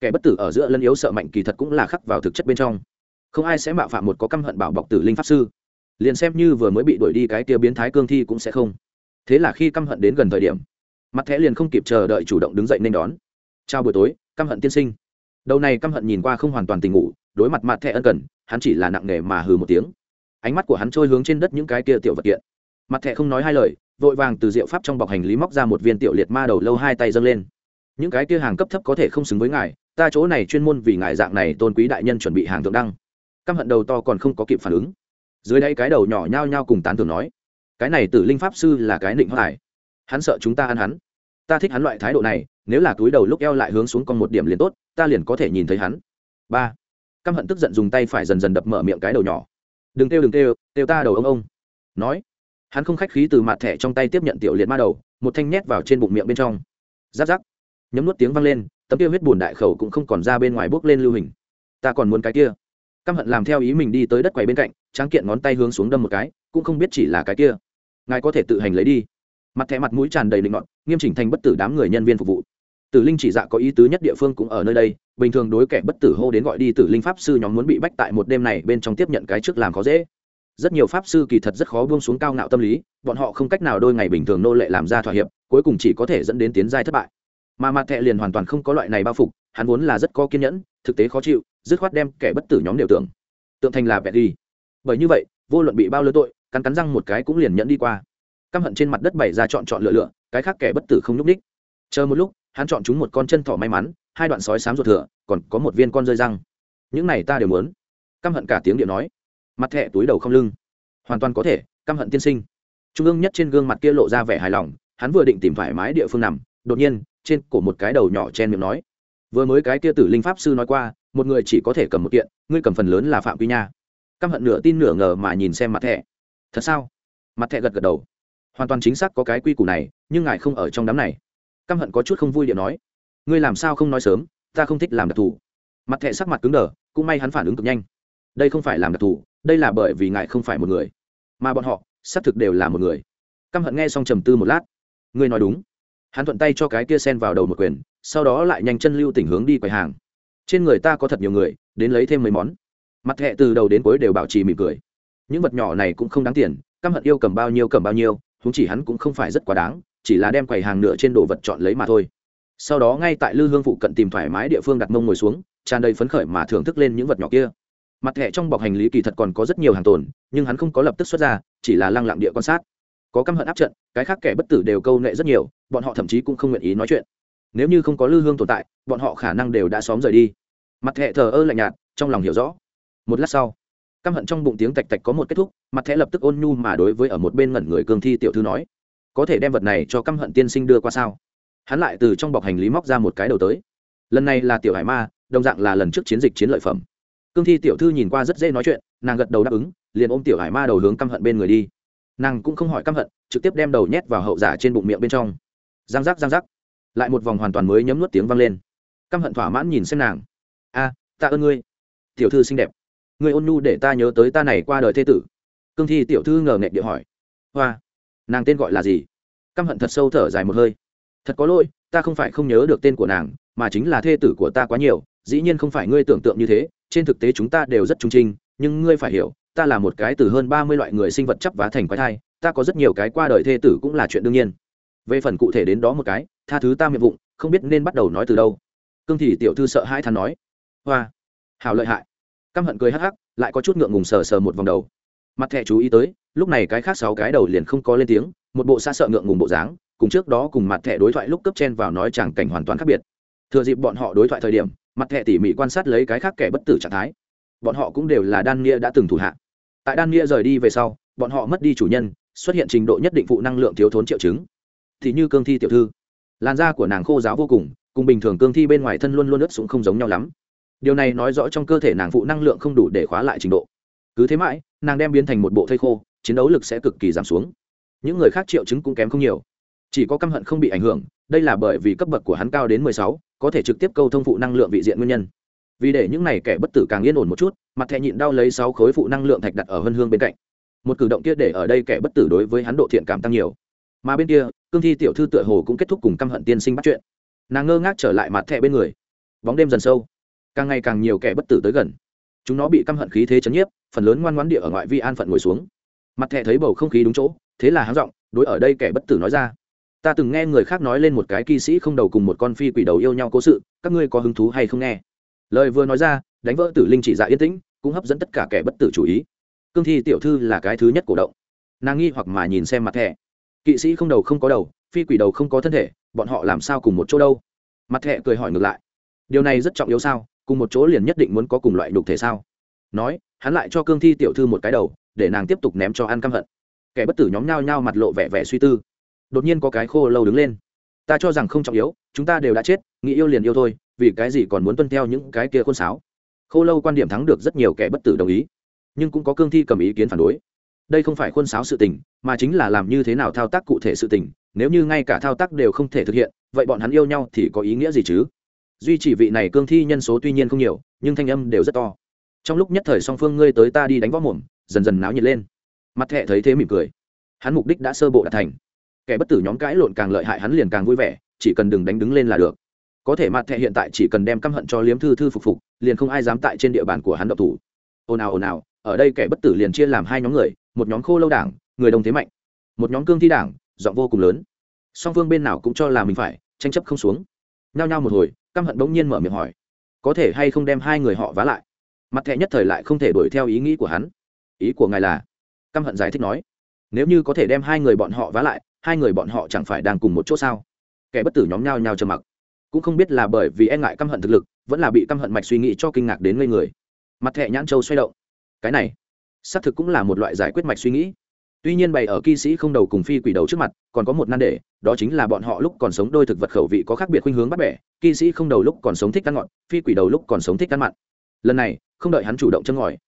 Kẻ bất tử ở giữa lân yếu sợ mạnh kỳ thật cũng là khắc vào thực chất bên trong. Không ai sẽ mạo phạm một có căm hận bảo bọc tử linh pháp sư. Liền xem như vừa mới bị đuổi đi cái tia biến thái cương thi cũng sẽ không. Thế là khi căm hận đến gần thời điểm, mặt thẻ liền không kịp chờ đợi chủ động đứng dậy nên đón. Chào buổi tối, căm hận tiên sinh. Đầu này căm hận nhìn qua không hoàn toàn tình ngủ đối mặt mặt thẻ ân cần, hắn chỉ là nặng nề mà hừ một tiếng. Ánh mắt của hắn trôi hướng trên đất những cái kia tiểu vật kiện. Mặt thẻ không nói hai lời, vội vàng từ diệu pháp trong bọc hành lý móc ra một viên tiểu liệt ma đầu lâu hai tay dâng lên. Những cái kia hàng cấp thấp có thể không xứng với ngài, ta chỗ này chuyên môn vì ngài dạng này tôn quý đại nhân chuẩn bị hàng thượng đăng. Căm hận đầu to còn không có kịp phản ứng. Dưới đây cái đầu nhỏ nhao nhao cùng tán thường nói, cái này tử linh pháp sư là cái định hoài. Hắn sợ chúng ta ăn hắn. Ta thích hắn loại thái độ này, nếu là túi đầu lúc eo lại hướng xuống con một điểm liền tốt, ta liền có thể nhìn thấy hắn. Ba căm hận tức giận dùng tay phải dần dần đập mở miệng cái đầu nhỏ. Đừng kêu đừng kêu kêu ta đầu ông ông. Nói, hắn không khách khí từ mặt thẻ trong tay tiếp nhận tiểu liệt ma đầu, một thanh nhét vào trên bụng miệng bên trong. Giáp giáp, nhấm nuốt tiếng vang lên, tấm tiêu huyết bùn đại khẩu cũng không còn ra bên ngoài bước lên lưu hình. Ta còn muốn cái kia. Căm hận làm theo ý mình đi tới đất quầy bên cạnh, tráng kiện ngón tay hướng xuống đâm một cái, cũng không biết chỉ là cái kia. Ngài có thể tự hành lấy đi. Mặt thẻ mặt mũi tràn đầy linh ngọn nghiêm chỉnh thành bất tử đám người nhân viên phục vụ. Tử linh chỉ dạ có ý tứ nhất địa phương cũng ở nơi đây bình thường đối kẻ bất tử hô đến gọi đi tử linh pháp sư nhóm muốn bị bách tại một đêm này bên trong tiếp nhận cái trước làm khó dễ. Rất nhiều pháp sư kỳ thật rất khó buông xuống cao ngạo tâm lý, bọn họ không cách nào đôi ngày bình thường nô lệ làm ra thỏa hiệp, cuối cùng chỉ có thể dẫn đến tiến giai thất bại. Mà mặt thẹ liền hoàn toàn không có loại này bao phục, hắn vốn là rất có kiên nhẫn, thực tế khó chịu, dứt khoát đem kẻ bất tử nhóm đều tưởng tượng thành là vẹn đi. Bởi như vậy, vô luận bị bao lứa tội, cắn cắn răng một cái cũng liền nhẫn đi qua. Căm hận trên mặt đất bày ra chọn chọn lựa lựa, cái khác kẻ bất tử không nhúc ních chờ một lúc, hắn chọn chúng một con chân thỏ may mắn hai đoạn sói sám ruột thừa, còn có một viên con rơi răng. Những này ta đều muốn. Căm hận cả tiếng điện nói. Mặt thẹ túi đầu không lưng. Hoàn toàn có thể, căm hận tiên sinh. Trung ương nhất trên gương mặt kia lộ ra vẻ hài lòng, hắn vừa định tìm thoải mái địa phương nằm, đột nhiên, trên cổ một cái đầu nhỏ chen miệng nói. Vừa mới cái kia tử linh pháp sư nói qua, một người chỉ có thể cầm một kiện, ngươi cầm phần lớn là phạm quy nha. Căm hận nửa tin nửa ngờ mà nhìn xem mặt thẻ. Thật sao? Mặt thẻ gật gật đầu. Hoàn toàn chính xác có cái quy củ này, nhưng ngài không ở trong đám này. Căm hận có chút không vui điện nói ngươi làm sao không nói sớm, ta không thích làm đặc thù. Mặt thẹ sắc mặt cứng đờ, cũng may hắn phản ứng cực nhanh. Đây không phải làm đặc thù, đây là bởi vì ngài không phải một người. Mà bọn họ, xác thực đều là một người. Căm hận nghe xong trầm tư một lát. Ngươi nói đúng. Hắn thuận tay cho cái kia sen vào đầu một quyền, sau đó lại nhanh chân lưu tỉnh hướng đi quầy hàng. Trên người ta có thật nhiều người, đến lấy thêm mấy món. Mặt thẹ từ đầu đến cuối đều bảo trì mỉm cười. Những vật nhỏ này cũng không đáng tiền, căm hận yêu cầm bao nhiêu cầm bao nhiêu húng chỉ hắn cũng không phải rất quá đáng, chỉ là đem quầy hàng nửa trên đồ vật chọn lấy mà thôi sau đó ngay tại lư hương phụ cận tìm thoải mái địa phương đặt mông ngồi xuống, tràn đầy phấn khởi mà thưởng thức lên những vật nhỏ kia. Mặt thẻ trong bọc hành lý kỳ thật còn có rất nhiều hàng tồn, nhưng hắn không có lập tức xuất ra, chỉ là lăng lặng địa quan sát. Có căm hận áp trận, cái khác kẻ bất tử đều câu nệ rất nhiều, bọn họ thậm chí cũng không nguyện ý nói chuyện. Nếu như không có lư hương tồn tại, bọn họ khả năng đều đã xóm rời đi. Mặt thẻ thờ ơ lạnh nhạt, trong lòng hiểu rõ. Một lát sau, căm hận trong bụng tiếng tạch tạch có một kết thúc, mặt thẻ lập tức ôn nhu mà đối với ở một bên ngẩn người cương thi tiểu thư nói, có thể đem vật này cho căm hận tiên sinh đưa qua sao? Hắn lại từ trong bọc hành lý móc ra một cái đầu tới. Lần này là tiểu hải ma, đồng dạng là lần trước chiến dịch chiến lợi phẩm. Cương thi tiểu thư nhìn qua rất dễ nói chuyện, nàng gật đầu đáp ứng, liền ôm tiểu hải ma đầu hướng căm hận bên người đi. Nàng cũng không hỏi căm hận, trực tiếp đem đầu nhét vào hậu giả trên bụng miệng bên trong. Giang giác giang giác. Lại một vòng hoàn toàn mới nhấm nuốt tiếng vang lên. Căm hận thỏa mãn nhìn xem nàng. A ta ơn ngươi. Tiểu thư xinh đẹp. Ngươi ôn nhu để ta nhớ tới ta này qua đời thê tử. Cương thi tiểu thư ngờ nghệ địa hỏi. Hoa, nàng tên gọi là gì? Căm hận thật sâu thở dài một hơi thật có lỗi, ta không phải không nhớ được tên của nàng, mà chính là thê tử của ta quá nhiều, dĩ nhiên không phải ngươi tưởng tượng như thế, trên thực tế chúng ta đều rất trung trinh, nhưng ngươi phải hiểu, ta là một cái từ hơn ba mươi loại người sinh vật chấp vá thành quái thai, ta có rất nhiều cái qua đời thê tử cũng là chuyện đương nhiên. Về phần cụ thể đến đó một cái, tha thứ ta miệng vụng, không biết nên bắt đầu nói từ đâu. Cương thị tiểu thư sợ hai thắn nói. Hoa hào lợi hại. Căm hận cười hắc hắc, lại có chút ngượng ngùng sờ sờ một vòng đầu. Mặt thẻ chú ý tới, lúc này cái khác sáu cái đầu liền không có lên tiếng, một bộ xa sợ ngượng ngùng bộ dáng cùng trước đó cùng mặt thẻ đối thoại lúc cấp chen vào nói chẳng cảnh hoàn toàn khác biệt. Thừa dịp bọn họ đối thoại thời điểm, mặt thẻ tỉ mỉ quan sát lấy cái khác kẻ bất tử trạng thái. Bọn họ cũng đều là đan nghĩa đã từng thủ hạ. Tại đan nghĩa rời đi về sau, bọn họ mất đi chủ nhân, xuất hiện trình độ nhất định phụ năng lượng thiếu thốn triệu chứng. Thì như cương thi tiểu thư. Làn da của nàng khô giáo vô cùng cùng bình thường cương thi bên ngoài thân luôn luôn ướt sũng không giống nhau lắm. Điều này nói rõ trong cơ thể nàng phụ năng lượng không đủ để khóa lại trình độ. Cứ thế mãi, nàng đem biến thành một bộ thây khô, chiến đấu lực sẽ cực kỳ giảm xuống. Những người khác triệu chứng cũng kém không nhiều chỉ có căm hận không bị ảnh hưởng, đây là bởi vì cấp bậc của hắn cao đến mười sáu, có thể trực tiếp câu thông phụ năng lượng vị diện nguyên nhân. Vì để những này kẻ bất tử càng yên ổn một chút, mặt thẹ nhịn đau lấy sáu khối phụ năng lượng thạch đặt ở hân hương bên cạnh. Một cử động kia để ở đây kẻ bất tử đối với hắn độ thiện cảm tăng nhiều. Mà bên kia, cương thi tiểu thư tựa hồ cũng kết thúc cùng căm hận tiên sinh bắt chuyện. Nàng ngơ ngác trở lại mặt thẹ bên người. Bóng đêm dần sâu. Càng ngày càng nhiều kẻ bất tử tới gần. Chúng nó bị căm hận khí thế chấn nhiếp, phần lớn ngoan ngoãn địa ở ngoại vi an phận ngồi xuống. Mặt thẹ thấy bầu không khí đúng chỗ, thế là hắn giọng, đối ở đây kẻ bất tử nói ra ta từng nghe người khác nói lên một cái kỵ sĩ không đầu cùng một con phi quỷ đầu yêu nhau cố sự, các ngươi có hứng thú hay không nghe? Lời vừa nói ra, đánh vỡ tử linh chỉ dạ yên tĩnh, cũng hấp dẫn tất cả kẻ bất tử chú ý. Cương thi tiểu thư là cái thứ nhất cổ động. Nàng nghi hoặc mà nhìn xem mặt thẻ. Kỵ sĩ không đầu không có đầu, phi quỷ đầu không có thân thể, bọn họ làm sao cùng một chỗ đâu? Mặt thẻ cười hỏi ngược lại. Điều này rất trọng yếu sao? Cùng một chỗ liền nhất định muốn có cùng loại đục thể sao? Nói, hắn lại cho cương thi tiểu thư một cái đầu, để nàng tiếp tục ném cho ăn căm hận. Kẻ bất tử nhóm nhao nhao mặt lộ vẻ vẻ suy tư đột nhiên có cái khô lâu đứng lên. Ta cho rằng không trọng yếu, chúng ta đều đã chết nghĩ yêu liền yêu thôi, vì cái gì còn muốn tuân theo những cái kia khôn sáo? Khô lâu quan điểm thắng được rất nhiều kẻ bất tử đồng ý, nhưng cũng có cương thi cầm ý kiến phản đối. Đây không phải khuôn sáo sự tình, mà chính là làm như thế nào thao tác cụ thể sự tình, nếu như ngay cả thao tác đều không thể thực hiện, vậy bọn hắn yêu nhau thì có ý nghĩa gì chứ? Duy chỉ vị này cương thi nhân số tuy nhiên không nhiều, nhưng thanh âm đều rất to. Trong lúc nhất thời song phương ngươi tới ta đi đánh võ mồm, dần dần náo nhiệt lên. Mặt thẹ thấy thế mỉm cười. Hắn mục đích đã sơ bộ đạt thành kẻ bất tử nhóm cãi lộn càng lợi hại hắn liền càng vui vẻ, chỉ cần đừng đánh đứng lên là được. Có thể mặt thẻ hiện tại chỉ cần đem căm hận cho liếm thư thư phục phục, liền không ai dám tại trên địa bàn của hắn độc thủ. Ồn ào ồn ào, ở đây kẻ bất tử liền chia làm hai nhóm người, một nhóm khô lâu đảng, người đồng thế mạnh, một nhóm cương thi đảng, giọng vô cùng lớn. Song phương bên nào cũng cho là mình phải, tranh chấp không xuống. Nhao nhao một hồi, căm hận bỗng nhiên mở miệng hỏi, có thể hay không đem hai người họ vá lại? Mặt thẻ nhất thời lại không thể đuổi theo ý nghĩ của hắn. Ý của ngài là? Căm hận giải thích nói, nếu như có thể đem hai người bọn họ vá lại hai người bọn họ chẳng phải đang cùng một chỗ sao? Kẻ bất tử nhóm nhau nhau trầm mặc. Cũng không biết là bởi vì e ngại căm hận thực lực, vẫn là bị căm hận mạch suy nghĩ cho kinh ngạc đến ngây người. Mặt thẹ nhãn châu xoay động. Cái này, xác thực cũng là một loại giải quyết mạch suy nghĩ. Tuy nhiên bày ở kỵ sĩ không đầu cùng phi quỷ đầu trước mặt, còn có một nan đề, đó chính là bọn họ lúc còn sống đôi thực vật khẩu vị có khác biệt khuynh hướng bắt bẻ, kỵ sĩ không đầu lúc còn sống thích ăn ngọt, phi quỷ đầu lúc còn sống thích ăn mặn. Lần này, không đợi hắn chủ động châm ngòi,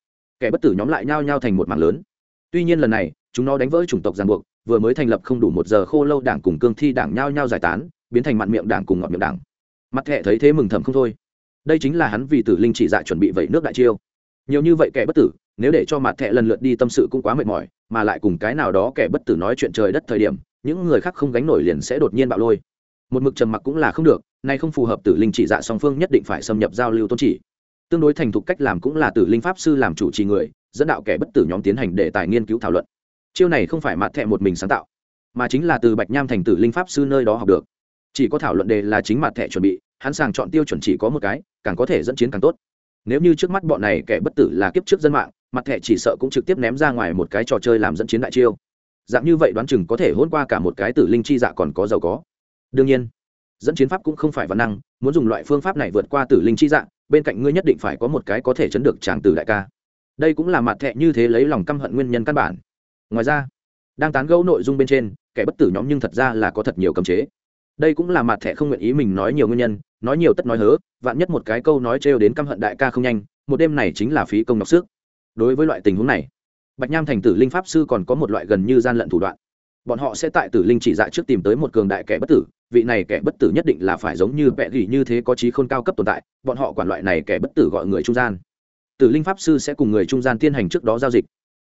kẻ bất tử nhóm lại nhao nhao thành một mảng lớn. Tuy nhiên lần này chúng nó đánh vỡ chủng tộc giàn buộc, vừa mới thành lập không đủ một giờ khô lâu đảng cùng cương thi đảng nhao nhao giải tán, biến thành mặn miệng đảng cùng ngọt miệng đảng. Mặt hệ thấy thế mừng thầm không thôi. Đây chính là hắn vì tử linh chỉ dạ chuẩn bị vậy nước đại chiêu. Nhiều như vậy kẻ bất tử, nếu để cho mặt thẹ lần lượt đi tâm sự cũng quá mệt mỏi, mà lại cùng cái nào đó kẻ bất tử nói chuyện trời đất thời điểm, những người khác không gánh nổi liền sẽ đột nhiên bạo lôi. Một mực trầm mặc cũng là không được, nay không phù hợp tử linh chỉ dạ song phương nhất định phải xâm nhập giao lưu tôn chỉ. Tương đối thành thục cách làm cũng là tử linh pháp sư làm chủ trì người, dẫn đạo kẻ bất tử nhóm tiến hành để tài nghiên cứu thảo luận chiêu này không phải mặt thẹ một mình sáng tạo, mà chính là từ bạch nham thành tử linh pháp sư nơi đó học được. Chỉ có thảo luận đề là chính mặt thẻ chuẩn bị, hắn sàng chọn tiêu chuẩn chỉ có một cái, càng có thể dẫn chiến càng tốt. Nếu như trước mắt bọn này kẻ bất tử là kiếp trước dân mạng, mặt thẻ chỉ sợ cũng trực tiếp ném ra ngoài một cái trò chơi làm dẫn chiến đại chiêu. Dạng như vậy đoán chừng có thể hôn qua cả một cái tử linh chi dạ còn có giàu có. Đương nhiên, dẫn chiến pháp cũng không phải văn năng, muốn dùng loại phương pháp này vượt qua tử linh chi dạ bên cạnh ngươi nhất định phải có một cái có thể chấn được tràng tử đại ca. Đây cũng là mặt thẹ như thế lấy lòng căm hận nguyên nhân căn bản ngoài ra, đang tán gẫu nội dung bên trên, kẻ bất tử nhóm nhưng thật ra là có thật nhiều cấm chế. Đây cũng là mặt thẻ không nguyện ý mình nói nhiều nguyên nhân, nói nhiều tất nói hớ, vạn nhất một cái câu nói trêu đến căm hận đại ca không nhanh, một đêm này chính là phí công đọc sức. Đối với loại tình huống này, bạch nham thành tử linh pháp sư còn có một loại gần như gian lận thủ đoạn. Bọn họ sẽ tại tử linh chỉ dạ trước tìm tới một cường đại kẻ bất tử, vị này kẻ bất tử nhất định là phải giống như vẽ gỉ như thế có trí khôn cao cấp tồn tại, bọn họ quản loại này kẻ bất tử gọi người trung gian. Tử linh pháp sư sẽ cùng người trung gian tiến hành trước đó giao dịch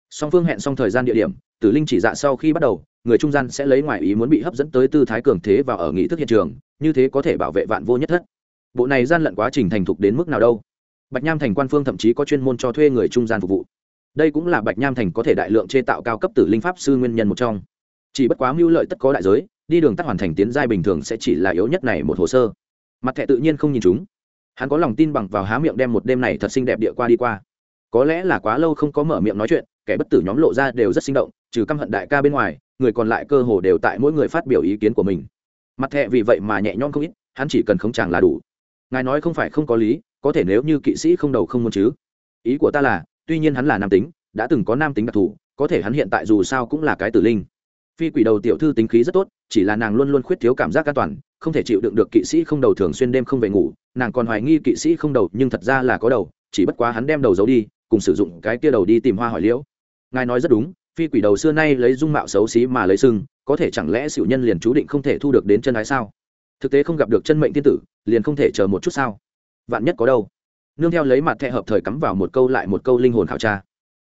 song phương hẹn xong thời gian địa điểm, tử linh chỉ dạ sau khi bắt đầu, người trung gian sẽ lấy ngoài ý muốn bị hấp dẫn tới tư thái cường thế và ở nghị thức hiện trường, như thế có thể bảo vệ vạn vô nhất thất. Bộ này gian lận quá trình thành thục đến mức nào đâu? Bạch nham thành quan phương thậm chí có chuyên môn cho thuê người trung gian phục vụ. Đây cũng là bạch nham thành có thể đại lượng chê tạo cao cấp tử linh pháp sư nguyên nhân một trong. Chỉ bất quá mưu lợi tất có đại giới, đi đường tắt hoàn thành tiến giai bình thường sẽ chỉ là yếu nhất này một hồ sơ. Mặt thẻ tự nhiên không nhìn chúng. Hắn có lòng tin bằng vào há miệng đem một đêm này thật xinh đẹp địa qua đi qua. Có lẽ là quá lâu không có mở miệng nói chuyện kẻ bất tử nhóm lộ ra đều rất sinh động, trừ căm hận đại ca bên ngoài, người còn lại cơ hồ đều tại mỗi người phát biểu ý kiến của mình. Mặt thẹ vì vậy mà nhẹ nhõm không ít, hắn chỉ cần không chàng là đủ. Ngài nói không phải không có lý, có thể nếu như kỵ sĩ không đầu không muốn chứ. Ý của ta là, tuy nhiên hắn là nam tính, đã từng có nam tính đặc thù, có thể hắn hiện tại dù sao cũng là cái tử linh. Phi quỷ đầu tiểu thư tính khí rất tốt, chỉ là nàng luôn luôn khuyết thiếu cảm giác an toàn, không thể chịu đựng được kỵ sĩ không đầu thường xuyên đêm không về ngủ, nàng còn hoài nghi kỵ sĩ không đầu nhưng thật ra là có đầu, chỉ bất quá hắn đem đầu giấu đi, cùng sử dụng cái kia đầu đi tìm hoa hỏi liễu ngài nói rất đúng, phi quỷ đầu xưa nay lấy dung mạo xấu xí mà lấy sưng có thể chẳng lẽ xỉu nhân liền chú định không thể thu được đến chân ái sao? Thực tế không gặp được chân mệnh thiên tử, liền không thể chờ một chút sao? Vạn nhất có đâu? Nương theo lấy mặt thẻ hợp thời cắm vào một câu lại một câu linh hồn khảo tra.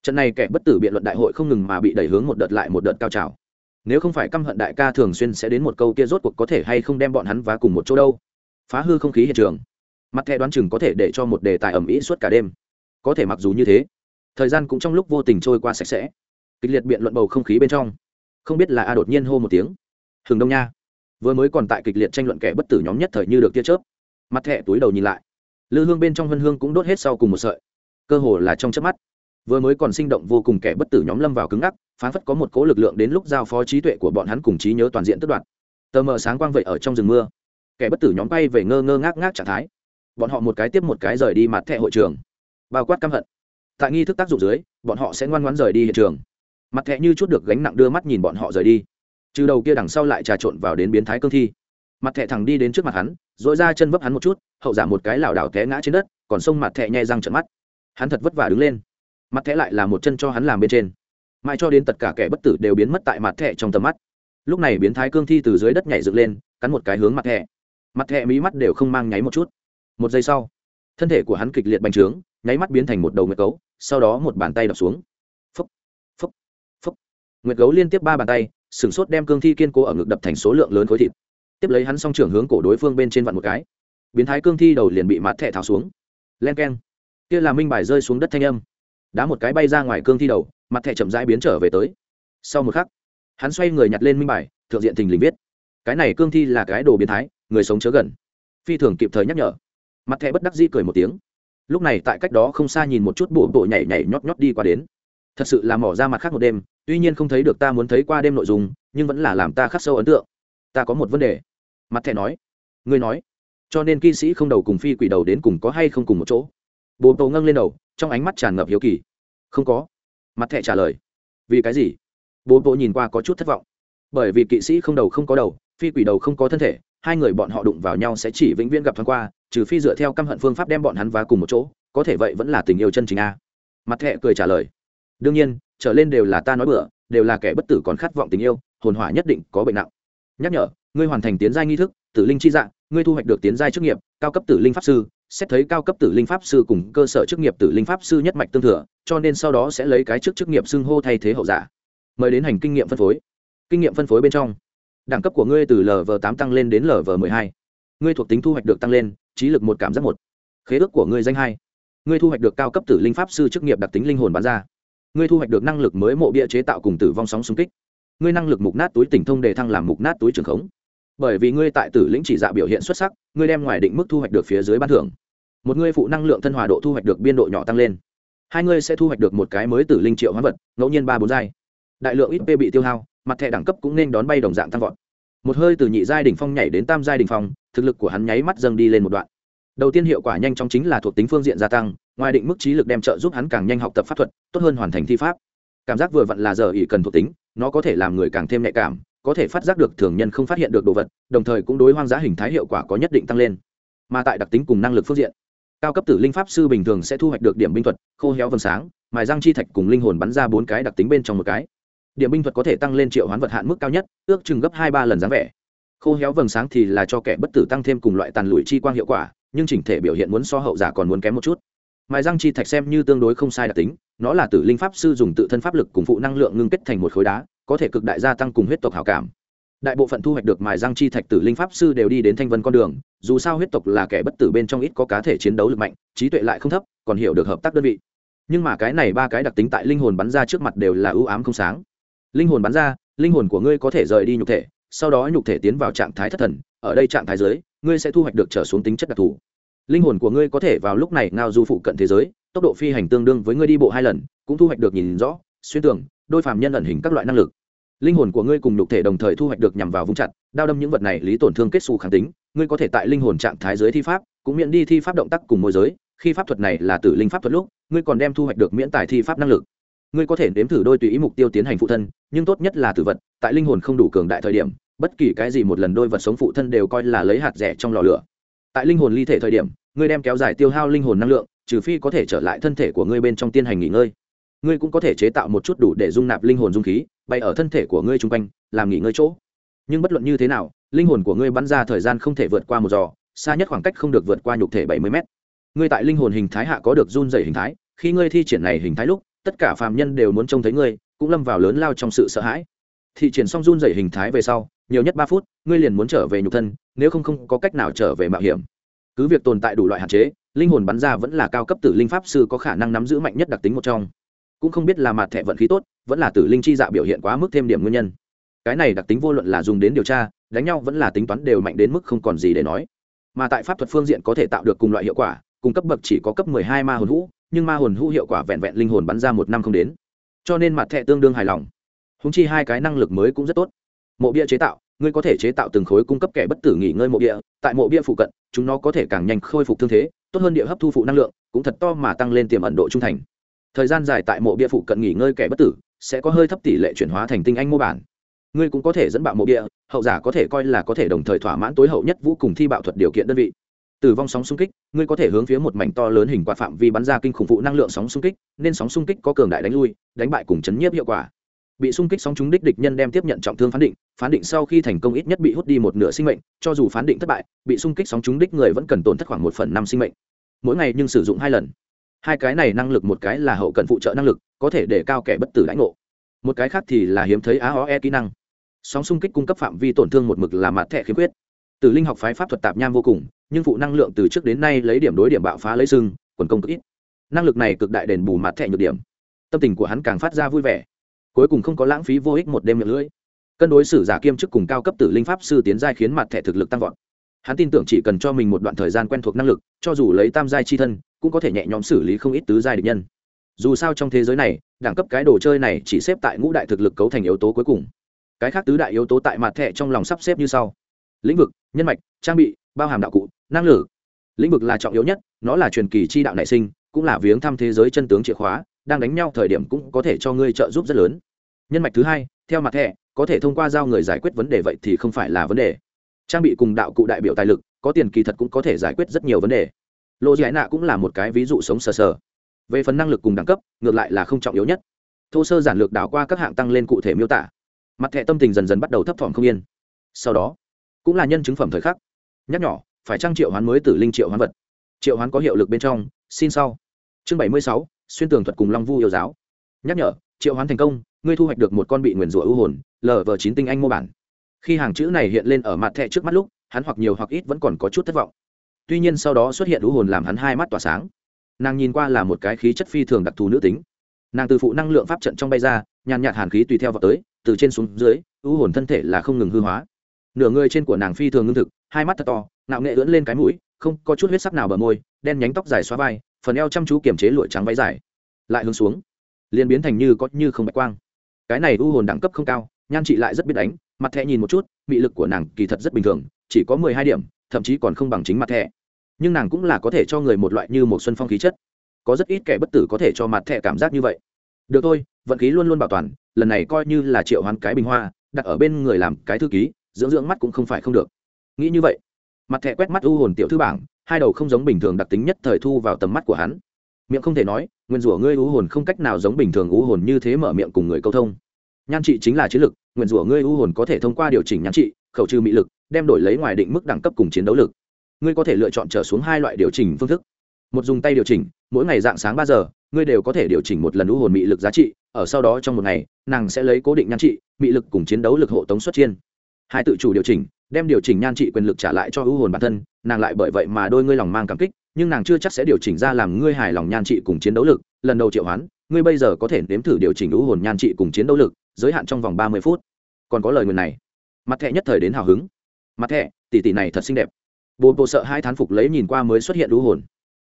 Trận này kẻ bất tử biện luận đại hội không ngừng mà bị đẩy hướng một đợt lại một đợt cao trào. Nếu không phải căm hận đại ca thường xuyên sẽ đến một câu kia rốt cuộc có thể hay không đem bọn hắn vá cùng một chỗ đâu? Phá hư không khí hiện trường. Mặt thẻ đoán chừng có thể để cho một đề tài ẩm ĩ suốt cả đêm. Có thể mặc dù như thế thời gian cũng trong lúc vô tình trôi qua sạch sẽ. Kịch liệt biện luận bầu không khí bên trong. Không biết là a đột nhiên hô một tiếng. Hừng đông nha. Vừa mới còn tại kịch liệt tranh luận kẻ bất tử nhóm nhất thời như được tia chớp. Mặt thẹ túi đầu nhìn lại. Lư hương bên trong vân hương cũng đốt hết sau cùng một sợi. Cơ hồ là trong chớp mắt. Vừa mới còn sinh động vô cùng kẻ bất tử nhóm lâm vào cứng ngắc phán phất có một cố lực lượng đến lúc giao phó trí tuệ của bọn hắn cùng trí nhớ toàn diện tất đoạn tờ mờ sáng quang vậy ở trong rừng mưa. Kẻ bất tử nhóm bay về ngơ ngơ ngác ngác trạng thái. Bọn họ một cái tiếp một cái rời đi mặt thẹ hội trường. Bao quát căm hận tại nghi thức tác dụng dưới, bọn họ sẽ ngoan ngoãn rời đi hiện trường. Mặt thẹ như chút được gánh nặng đưa mắt nhìn bọn họ rời đi. Trừ đầu kia đằng sau lại trà trộn vào đến biến thái cương thi. Mặt thẹ thẳng đi đến trước mặt hắn dội ra chân vấp hắn một chút, hậu giả một cái lảo đảo té ngã trên đất, còn sông mặt thẹ nhẹ răng trận mắt. Hắn thật vất vả đứng lên. Mặt thẹ lại là một chân cho hắn làm bên trên. Mãi cho đến tất cả kẻ bất tử đều biến mất tại mặt thẹ trong tầm mắt. Lúc này biến thái cương thi từ dưới đất nhảy dựng lên, cắn một cái hướng mặt thẹ mặt thẹ mí mắt đều không mang nháy một chút. Một giây sau, thân thể của hắn kịch liệt bành trướng, nháy mắt biến thành một đầu nguyệt cấu sau đó một bàn tay đập xuống. Phúc phúc phúc nguyệt gấu liên tiếp ba bàn tay, sửng sốt đem cương thi kiên cố ở ngực đập thành số lượng lớn khối thịt. Tiếp lấy hắn s o n g trưởng hướng cổ đối phương bên trên vặn một cái. Biến thái cương thi đầu liền bị mạt thẻ tháo xuống. Len k e n kia là minh bài rơi xuống đất thanh âm. Đá một cái bay ra ngoài cương thi đầu, mặt thẻ chậm rãi biến trở về tới. Sau một khắc, hắn xoay người nhặt lên minh bài, thượng diện thình lình viết. Cái này cương thi là cái đồ biến thái, người sống chớ gần. Phi thường kịp thời nhắc nhở. Mặt thẻ bất đắc di cười một tiếng lúc này tại cách đó không xa nhìn một chút bộ bộ nhảy nhảy nhót nhót đi qua đến. Thật sự là mỏ ra mặt khác một đêm, tuy nhiên không thấy được ta muốn thấy qua đêm nội dung, nhưng vẫn là làm ta khắc sâu ấn tượng. Ta có một vấn đề. Mặt thẻ nói. Ngươi nói. Cho nên kỵ sĩ không đầu cùng phi quỷ đầu đến cùng có hay không cùng một chỗ? Bồ tổ ngâng lên đầu, trong ánh mắt tràn ngập hiếu kỳ. Không có. Mặt thẻ trả lời. Vì cái gì? Bố bộ nhìn qua có chút thất vọng. Bởi vì kỵ sĩ không đầu không có đầu, phi quỷ đầu không có thân thể, hai người bọn họ đụng vào nhau sẽ chỉ vĩnh viễn gặp thoáng qua trừ phi dựa theo căm hận phương pháp đem bọn hắn vá cùng một chỗ, có thể vậy vẫn là tình yêu chân chính a. Mặt thẹ cười trả lời. Đương nhiên, trở lên đều là ta nói bừa, đều là kẻ bất tử còn khát vọng tình yêu, hồn hỏa nhất định có bệnh nặng. Nhắc nhở, ngươi hoàn thành tiến giai nghi thức, tử linh chi dạng, ngươi thu hoạch được tiến giai chức nghiệp, cao cấp tử linh pháp sư, xét thấy cao cấp tử linh pháp sư cùng cơ sở chức nghiệp tử linh pháp sư nhất mạch tương thừa, cho nên sau đó sẽ lấy cái chức chức nghiệp xưng hô thay thế hậu giả. Mời đến hành kinh nghiệm phân phối. Kinh nghiệm phân phối bên trong. Đẳng cấp của ngươi từ lv tám tăng lên đến lv m ộ ư ơ i hai ngươi thuộc tính thu hoạch được tăng lên, trí lực một cảm giác một. Khế ước của ngươi danh hai. Ngươi thu hoạch được cao cấp tử linh pháp sư chức nghiệp đặc tính linh hồn bán ra. Ngươi thu hoạch được năng lực mới mộ bia chế tạo cùng tử vong sóng xung kích. Ngươi năng lực mục nát túi tỉnh thông đề thăng làm mục nát túi trường khống. Bởi vì ngươi tại tử lĩnh chỉ dạ biểu hiện xuất sắc, ngươi đem ngoài định mức thu hoạch được phía dưới ban thưởng. Một ngươi phụ năng lượng thân hòa độ thu hoạch được biên độ nhỏ tăng lên. Hai ngươi sẽ thu hoạch được một cái mới tử linh triệu hóa vật, ngẫu nhiên ba bốn giai. Đại lượng ít p bị tiêu hao, mặt thẻ đẳng cấp cũng nên đón bay đồng dạng tăng vọt. Một hơi từ nhị giai đ ỉ n h phong nhảy đến tam giai đ ỉ n h phong thực lực của hắn nháy mắt dâng đi lên một đoạn. Đầu tiên hiệu quả nhanh chóng chính là thuộc tính phương diện gia tăng, ngoài định mức trí lực đem trợ giúp hắn càng nhanh học tập pháp thuật, tốt hơn hoàn thành thi pháp. Cảm giác vừa vặn là giờ ỉ cần thuộc tính, nó có thể làm người càng thêm nhạy cảm, có thể phát giác được thường nhân không phát hiện được đồ vật, đồng thời cũng đối hoang dã hình thái hiệu quả có nhất định tăng lên. Mà tại đặc tính cùng năng lực phương diện, cao cấp tử linh pháp sư bình thường sẽ thu hoạch được điểm binh thuật, khô héo vầng sáng, mài răng chi thạch cùng linh hồn bắn ra bốn cái đặc tính bên trong một cái. Điểm binh thuật có thể tăng lên triệu hoán vật hạn mức cao nhất, ước chừng gấp hai ba lần dáng vẻ khô héo vầng sáng thì là cho kẻ bất tử tăng thêm cùng loại tàn lụi chi quang hiệu quả, nhưng chỉnh thể biểu hiện muốn so hậu giả còn muốn kém một chút. Mài răng chi thạch xem như tương đối không sai đặc tính, nó là tử linh pháp sư dùng tự thân pháp lực cùng phụ năng lượng ngưng kết thành một khối đá, có thể cực đại gia tăng cùng huyết tộc hảo cảm. Đại bộ phận thu hoạch được mài răng chi thạch tử linh pháp sư đều đi đến thanh vân con đường, dù sao huyết tộc là kẻ bất tử bên trong ít có cá thể chiến đấu lực mạnh, trí tuệ lại không thấp, còn hiểu được hợp tác đơn vị. Nhưng mà cái này ba cái đặc tính tại linh hồn bắn ra trước mặt đều là ưu ám không sáng. Linh hồn bắn ra, linh hồn của ngươi có thể rời đi nhục thể sau đó nhục thể tiến vào trạng thái thất thần, ở đây trạng thái giới, ngươi sẽ thu hoạch được trở xuống tính chất đặc thù. Linh hồn của ngươi có thể vào lúc này ngao du phụ cận thế giới, tốc độ phi hành tương đương với ngươi đi bộ hai lần, cũng thu hoạch được nhìn rõ, xuyên tưởng đôi phàm nhân ẩn hình các loại năng lực. Linh hồn của ngươi cùng nhục thể đồng thời thu hoạch được nhằm vào vung chặt, đao đâm những vật này lý tổn thương kết xù kháng tính, ngươi có thể tại linh hồn trạng thái giới thi pháp, cũng miễn đi thi pháp động tác cùng môi giới, khi pháp thuật này là tử linh pháp thuật lúc, ngươi còn đem thu hoạch được miễn tài thi pháp năng lực ngươi có thể nếm thử đôi tùy ý mục tiêu tiến hành phụ thân, nhưng tốt nhất là tử vật, tại linh hồn không đủ cường đại thời điểm, bất kỳ cái gì một lần đôi vật sống phụ thân đều coi là lấy hạt rẻ trong lò lửa. Tại linh hồn ly thể thời điểm, ngươi đem kéo dài tiêu hao linh hồn năng lượng, trừ phi có thể trở lại thân thể của ngươi bên trong tiên hành nghỉ ngơi. Ngươi cũng có thể chế tạo một chút đủ để dung nạp linh hồn dung khí, bay ở thân thể của ngươi chung quanh, làm nghỉ ngơi chỗ. Nhưng bất luận như thế nào, linh hồn của ngươi bắn ra thời gian không thể vượt qua một giò xa nhất khoảng cách không được vượt qua nhục thể bảy mươi mét. Ngươi tại linh hồn hình thái hạ có được run dày hình thái, khi ngươi thi triển này hình thái lúc tất cả phàm nhân đều muốn trông thấy ngươi, cũng lâm vào lớn lao trong sự sợ hãi. Thị triển xong run dày hình thái về sau, nhiều nhất ba phút, ngươi liền muốn trở về nhục thân, nếu không không có cách nào trở về mạo hiểm. Cứ việc tồn tại đủ loại hạn chế, linh hồn bắn ra vẫn là cao cấp tử linh pháp sư có khả năng nắm giữ mạnh nhất đặc tính một trong. Cũng không biết là mặt thẻ vận khí tốt, vẫn là tử linh chi dạ biểu hiện quá mức thêm điểm nguyên nhân. Cái này đặc tính vô luận là dùng đến điều tra, đánh nhau vẫn là tính toán đều mạnh đến mức không còn gì để nói. Mà tại pháp thuật phương diện có thể tạo được cùng loại hiệu quả cung cấp bậc chỉ có cấp mười hai ma hồn hũ nhưng ma hồn hữu hiệu quả vẹn vẹn linh hồn bắn ra một năm không đến. Cho nên mặt thẹ tương đương hài lòng. Húng chi hai cái năng lực mới cũng rất tốt. Mộ bia chế tạo, ngươi có thể chế tạo từng khối cung cấp kẻ bất tử nghỉ ngơi mộ bia, tại mộ bia phụ cận, chúng nó có thể càng nhanh khôi phục thương thế, tốt hơn địa hấp thu phụ năng lượng, cũng thật to mà tăng lên tiềm ẩn độ trung thành. Thời gian dài tại mộ bia phụ cận nghỉ ngơi kẻ bất tử, sẽ có hơi thấp tỷ lệ chuyển hóa thành tinh anh mô bản. Ngươi cũng có thể dẫn bạo mộ bia, hậu giả có thể coi là có thể đồng thời thỏa mãn tối hậu nhất vũ cùng thi bạo thuật điều kiện đơn vị tử vong sóng xung kích, ngươi có thể hướng phía một mảnh to lớn hình quạt phạm vi bắn ra kinh khủng phụ năng lượng sóng xung kích, nên sóng xung kích có cường đại đánh lui, đánh bại cùng chấn nhiếp hiệu quả. Bị xung kích sóng trúng đích địch nhân đem tiếp nhận trọng thương phán định phán định sau khi thành công ít nhất bị hút đi một nửa sinh mệnh, cho dù phán định thất bại, bị xung kích sóng trúng đích người vẫn cần tổn thất khoảng một phần năm sinh mệnh. Mỗi ngày nhưng sử dụng hai lần. Hai cái này năng lực một cái là hậu cần phụ trợ năng lực, có thể để cao kẻ bất tử lãnh ngộ. Một cái khác thì là hiếm thấy á ó e kỹ năng. Sóng xung kích cung cấp phạm vi tổn thương một mực là mặt thẻ khiếm khuyết. Từ linh học phái pháp thuật tạp nham vô cùng nhưng phụ năng lượng từ trước đến nay lấy điểm đối điểm bạo phá lấy sưng, quần công cực ít. Năng lực này cực đại đền bù mặt thẻ nhược điểm. Tâm tình của hắn càng phát ra vui vẻ. Cuối cùng không có lãng phí vô ích một đêm miệng lưỡi. Cân đối xử giả kiêm chức cùng cao cấp tử linh pháp sư tiến giai khiến mặt thẻ thực lực tăng vọt. Hắn tin tưởng chỉ cần cho mình một đoạn thời gian quen thuộc năng lực, cho dù lấy tam giai chi thân, cũng có thể nhẹ nhõm xử lý không ít tứ giai địch nhân. Dù sao trong thế giới này, đẳng cấp cái đồ chơi này chỉ xếp tại ngũ đại thực lực cấu thành yếu tố cuối cùng. Cái khác tứ đại yếu tố tại mặt thẻ trong lòng sắp xếp như sau. Lĩnh vực, nhân mạch, trang bị, bao hàm đạo cụ năng lực. Lĩnh vực là trọng yếu nhất, nó là truyền kỳ chi đạo nảy sinh, cũng là viếng thăm thế giới chân tướng chìa khóa, đang đánh nhau thời điểm cũng có thể cho ngươi trợ giúp rất lớn. Nhân mạch thứ hai, theo mặt thẻ, có thể thông qua giao người giải quyết vấn đề vậy thì không phải là vấn đề. Trang bị cùng đạo cụ đại biểu tài lực, có tiền kỳ thật cũng có thể giải quyết rất nhiều vấn đề. Lộ giải nạ cũng là một cái ví dụ sống sờ sờ. Về phần năng lực cùng đẳng cấp, ngược lại là không trọng yếu nhất. Thô sơ giản lược đảo qua các hạng tăng lên cụ thể miêu tả. Mặt thẻ tâm tình dần dần bắt đầu thấp thỏm không yên. Sau đó, cũng là nhân chứng phẩm thời khắc. Nhắc nhỏ phải trang triệu hoán mới tử linh triệu hoán vật? Triệu hoán có hiệu lực bên trong, xin sau. Chương bảy mươi sáu, xuyên tường thuật cùng long vu yêu giáo. Nhắc nhở, triệu hoán thành công, ngươi thu hoạch được một con bị nguyền rủa ưu hồn lv chín tinh anh mô bản. Khi hàng chữ này hiện lên ở mặt thẻ trước mắt lúc, hắn hoặc nhiều hoặc ít vẫn còn có chút thất vọng. Tuy nhiên sau đó xuất hiện ưu hồn làm hắn hai mắt tỏa sáng. Nàng nhìn qua là một cái khí chất phi thường đặc thù nữ tính. Nàng từ phụ năng lượng pháp trận trong bay ra, nhàn nhạt hàn khí tùy theo vào tới, từ trên xuống dưới, ưu hồn thân thể là không ngừng hư hóa. Nửa người trên của nàng phi thường ngưng thực hai mắt thật to nạo nghệ ưỡn lên cái mũi, không có chút huyết sắc nào bờ môi, đen nhánh tóc dài xóa vai, phần eo chăm chú kiềm chế lụi trắng váy dài. Lại hướng xuống, liền biến thành như có như không bạch quang. Cái này u hồn đẳng cấp không cao, nhan chị lại rất biết đánh, mặt thẻ nhìn một chút, mị lực của nàng kỳ thật rất bình thường, chỉ có mười hai điểm, thậm chí còn không bằng chính mặt thẻ. Nhưng nàng cũng là có thể cho người một loại như một xuân phong khí chất. Có rất ít kẻ bất tử có thể cho mặt thẻ cảm giác như vậy. Được thôi, vận khí luôn luôn bảo toàn, lần này coi như là triệu hoán cái bình hoa, đặt ở bên người làm cái thư ký, dưỡng dưỡng mắt cũng không phải không được nghĩ như vậy, mặt thẻ quét mắt u hồn tiểu thư bảng, hai đầu không giống bình thường đặc tính nhất thời thu vào tầm mắt của hắn. Miệng không thể nói, nguyên rủa ngươi u hồn không cách nào giống bình thường u hồn như thế mở miệng cùng người câu thông. Nhan trị chính là chiến lực, nguyên rủa ngươi u hồn có thể thông qua điều chỉnh nhan trị, khẩu trừ mị lực, đem đổi lấy ngoài định mức đẳng cấp cùng chiến đấu lực. Ngươi có thể lựa chọn trở xuống hai loại điều chỉnh phương thức. Một dùng tay điều chỉnh, mỗi ngày dạng sáng ba giờ, ngươi đều có thể điều chỉnh một lần u hồn mị lực giá trị, ở sau đó trong một ngày, nàng sẽ lấy cố định nhan trị, mị lực cùng chiến đấu lực hộ tống xuất chiên. Hai tự chủ điều chỉnh đem điều chỉnh nhan trị quyền lực trả lại cho ưu hồn bản thân, nàng lại bởi vậy mà đôi ngươi lòng mang cảm kích, nhưng nàng chưa chắc sẽ điều chỉnh ra làm ngươi hài lòng nhan trị cùng chiến đấu lực. Lần đầu triệu hoán, ngươi bây giờ có thể nếm thử điều chỉnh ưu hồn nhan trị cùng chiến đấu lực, giới hạn trong vòng ba mươi phút. Còn có lời nguyền này. Mặt thẹ nhất thời đến hào hứng. Mặt thẹ tỷ tỷ này thật xinh đẹp. Bồ bộ sợ hai thán phục lấy nhìn qua mới xuất hiện ưu hồn.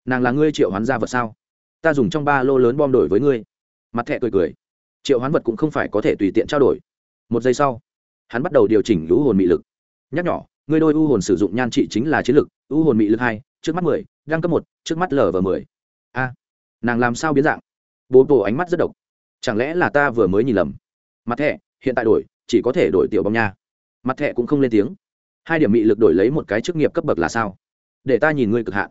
Nàng là ngươi triệu hoán ra vật sao? Ta dùng trong ba lô lớn bom đổi với ngươi. Mặt thẹ cười cười. Triệu hoán vật cũng không phải có thể tùy tiện trao đổi. Một giây sau, hắn bắt đầu điều chỉnh lũ hồn mị lực nhắc nhỏ ngươi đôi u hồn sử dụng nhan trị chính là chiến lực, u hồn mị lực hai, trước mắt mười đang cấp một, trước mắt lv mười. A, nàng làm sao biến dạng? Bố tổ ánh mắt rất độc. Chẳng lẽ là ta vừa mới nhìn lầm? Mặt thẻ, hiện tại đổi, chỉ có thể đổi tiểu bóng nha. Mặt thẻ cũng không lên tiếng. Hai điểm mị lực đổi lấy một cái chức nghiệp cấp bậc là sao? Để ta nhìn ngươi cực hạn.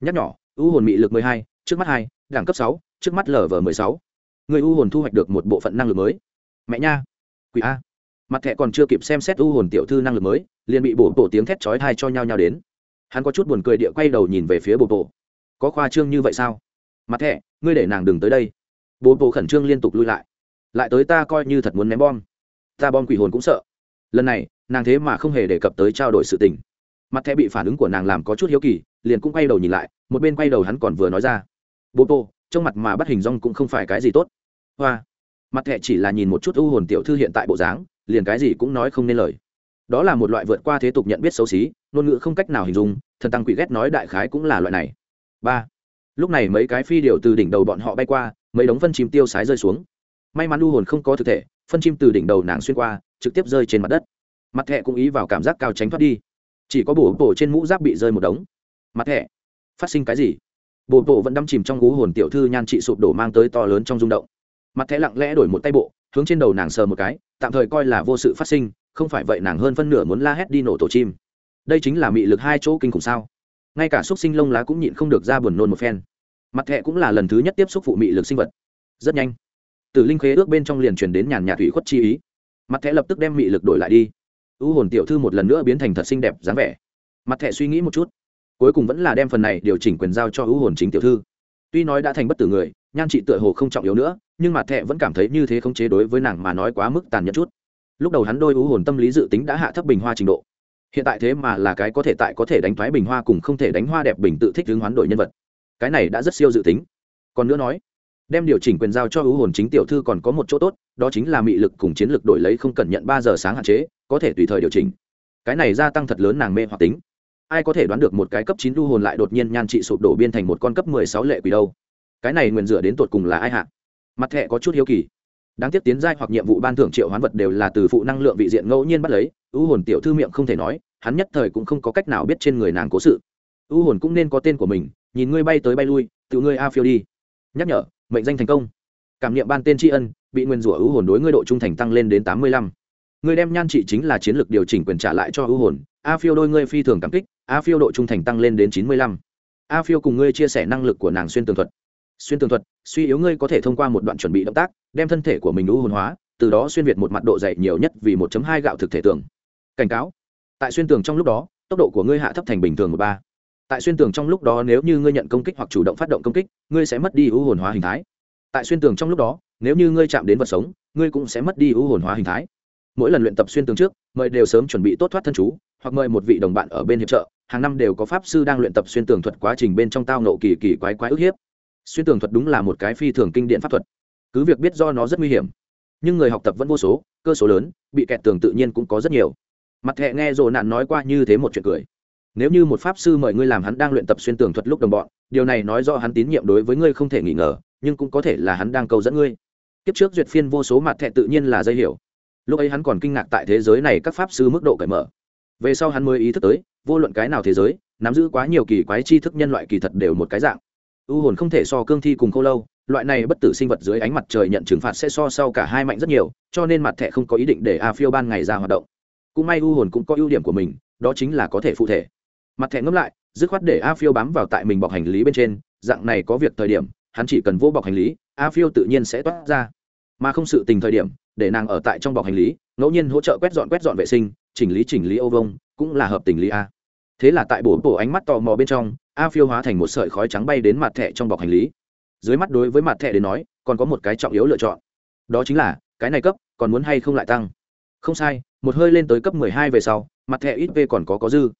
Nhắc nhỏ, u hồn mị lực mười hai, trước mắt hai, đẳng cấp sáu, trước mắt lv mười sáu. Người u hồn thu hoạch được một bộ phận năng lực mới. Mẹ nha. Quỷ a mặt thẻ còn chưa kịp xem xét u hồn tiểu thư năng lực mới, liền bị bổ bộ tiếng thét chói thai cho nhau nhau đến. Hắn có chút buồn cười địa quay đầu nhìn về phía bổ bộ có khoa trương như vậy sao? Mặt thẻ, ngươi để nàng đừng tới đây. Bồ bộ khẩn trương liên tục lui lại. Lại tới ta coi như thật muốn ném bom. Ta bom quỷ hồn cũng sợ. Lần này, nàng thế mà không hề đề cập tới trao đổi sự tình. Mặt thẻ bị phản ứng của nàng làm có chút hiếu kỳ, liền cũng quay đầu nhìn lại, một bên quay đầu hắn còn vừa nói ra. Bồ bộ trong mặt mà bắt hình rong cũng không phải cái gì tốt. Hoa. Mặt thẻ chỉ là nhìn một chút u hồn tiểu thư hiện tại bộ dáng liền cái gì cũng nói không nên lời. Đó là một loại vượt qua thế tục nhận biết xấu xí, ngôn ngữ không cách nào hình dung, thần tăng quỷ ghét nói đại khái cũng là loại này. Ba. Lúc này mấy cái phi điệu từ đỉnh đầu bọn họ bay qua, mấy đống phân chim tiêu sái rơi xuống. May mắn u hồn không có thực thể, phân chim từ đỉnh đầu nàng xuyên qua, trực tiếp rơi trên mặt đất. Mặt thẹ cũng ý vào cảm giác cao tránh thoát đi. Chỉ có bổ bổ trên mũ giáp bị rơi một đống. Mặt thẹ phát sinh cái gì? Bổ bổ vẫn đâm chìm trong gú hồn tiểu thư nhan trị sụp đổ mang tới to lớn trong rung động. Mặt thẹ lặng lẽ đổi một tay bộ hướng trên đầu nàng sờ một cái, tạm thời coi là vô sự phát sinh, không phải vậy nàng hơn phân nửa muốn la hét đi nổ tổ chim. Đây chính là mị lực hai chỗ kinh khủng sao? Ngay cả xúc sinh lông lá cũng nhịn không được ra buồn nôn một phen. Mặt thẹ cũng là lần thứ nhất tiếp xúc phụ mị lực sinh vật. Rất nhanh từ linh khế ước bên trong liền truyền đến nhàn nhạt thủy khuất chi ý. Mặt thẹ lập tức đem mị lực đổi lại đi. U hồn tiểu thư một lần nữa biến thành thật xinh đẹp dáng vẻ. Mặt thẹ suy nghĩ một chút, cuối cùng vẫn là đem phần này điều chỉnh quyền giao cho u hồn chính tiểu thư. Tuy nói đã thành bất tử người nhan chị tựa hồ không trọng yếu nữa, nhưng mặt thẹ vẫn cảm thấy như thế không chế đối với nàng mà nói quá mức tàn nhẫn chút. Lúc đầu hắn đôi ưu hồn tâm lý dự tính đã hạ thấp bình hoa trình độ. Hiện tại thế mà là cái có thể tại có thể đánh thoái bình hoa cùng không thể đánh hoa đẹp bình tự thích hướng hoán đổi nhân vật. Cái này đã rất siêu dự tính. Còn nữa nói, đem điều chỉnh quyền giao cho ưu hồn chính tiểu thư còn có một chỗ tốt, đó chính là mị lực cùng chiến lực đổi lấy không cần nhận ba giờ sáng hạn chế, có thể tùy thời điều chỉnh. Cái này gia tăng thật lớn nàng mê hoặc tính. Ai có thể đoán được một cái cấp chín ưu hồn lại đột nhiên nhan trị sụp đổ biên thành một con cấp mười sáu lệ quỷ đâu? Cái này nguyền rửa đến tột cùng là ai hạ? Mặt thẹ có chút hiếu kỳ. Đáng tiếc tiến giai hoặc nhiệm vụ ban thưởng triệu hoán vật đều là từ phụ năng lượng vị diện ngẫu nhiên bắt lấy, ưu hồn tiểu thư miệng không thể nói, hắn nhất thời cũng không có cách nào biết trên người nàng cố sự. Ưu hồn cũng nên có tên của mình, nhìn ngươi bay tới bay lui, tự ngươi a phiêu đi. Nhắc nhở, mệnh danh thành công. Cảm nghiệm ban tên tri ân, bị nguyên rủa ưu hồn đối ngươi độ trung thành tăng lên đến tám mươi lăm. Ngươi đem nhan trị chính là chiến lược điều chỉnh quyền trả lại cho ưu hồn, a phiêu đôi ngươi phi thường cảm kích, a phiêu độ trung thành tăng lên đến chín mươi lăm. A phiêu cùng ngươi chia sẻ năng lực của nàng xuyên tường thuật xuyên tường thuật, suy yếu ngươi có thể thông qua một đoạn chuẩn bị động tác, đem thân thể của mình ưu hồn hóa, từ đó xuyên việt một mặt độ dày nhiều nhất vì 1 hai gạo thực thể tường. Cảnh cáo, tại xuyên tường trong lúc đó, tốc độ của ngươi hạ thấp thành bình thường một ba. Tại xuyên tường trong lúc đó nếu như ngươi nhận công kích hoặc chủ động phát động công kích, ngươi sẽ mất đi ưu hồn hóa hình thái. Tại xuyên tường trong lúc đó, nếu như ngươi chạm đến vật sống, ngươi cũng sẽ mất đi ưu hồn hóa hình thái. Mỗi lần luyện tập xuyên tường trước, mời đều sớm chuẩn bị tốt thoát thân chú, hoặc mời một vị đồng bạn ở bên hiệp trợ. Hàng năm đều có pháp sư đang luyện tập xuyên tường thuật quá trình bên trong tao nộ kỳ kỳ quái quái ức hiếp xuyên tường thuật đúng là một cái phi thường kinh điện pháp thuật. Cứ việc biết do nó rất nguy hiểm, nhưng người học tập vẫn vô số, cơ số lớn, bị kẹt tường tự nhiên cũng có rất nhiều. Mặt thẹ nghe rồ nạn nói qua như thế một chuyện cười. Nếu như một pháp sư mời ngươi làm hắn đang luyện tập xuyên tường thuật lúc đồng bọn, điều này nói do hắn tín nhiệm đối với ngươi không thể nghi ngờ, nhưng cũng có thể là hắn đang câu dẫn ngươi. Kiếp trước duyệt phiên vô số mặt thẹ tự nhiên là dây hiểu. Lúc ấy hắn còn kinh ngạc tại thế giới này các pháp sư mức độ cởi mở. Về sau hắn mới ý thức tới, vô luận cái nào thế giới, nắm giữ quá nhiều kỳ quái tri thức nhân loại kỳ thật đều một cái dạng u hồn không thể so cương thi cùng khô lâu, loại này bất tử sinh vật dưới ánh mặt trời nhận trừng phạt sẽ so sau cả hai mạnh rất nhiều, cho nên mặt thẻ không có ý định để a phiêu ban ngày ra hoạt động. Cũng may u hồn cũng có ưu điểm của mình, đó chính là có thể phụ thể. Mặt thẻ ngẫm lại, dứt khoát để a phiêu bám vào tại mình bọc hành lý bên trên, dạng này có việc thời điểm, hắn chỉ cần vô bọc hành lý, a phiêu tự nhiên sẽ toát ra. Mà không sự tình thời điểm, để nàng ở tại trong bọc hành lý, ngẫu nhiên hỗ trợ quét dọn quét dọn vệ sinh, chỉnh lý chỉnh lý Âu vông cũng là hợp tình lý a. Thế là tại bổ bổ ánh mắt tò mò bên trong a phiêu hóa thành một sợi khói trắng bay đến mặt thẻ trong bọc hành lý. Dưới mắt đối với mặt thẻ đến nói, còn có một cái trọng yếu lựa chọn. Đó chính là, cái này cấp, còn muốn hay không lại tăng? Không sai, một hơi lên tới cấp mười hai về sau, mặt thẻ ít v còn có có dư.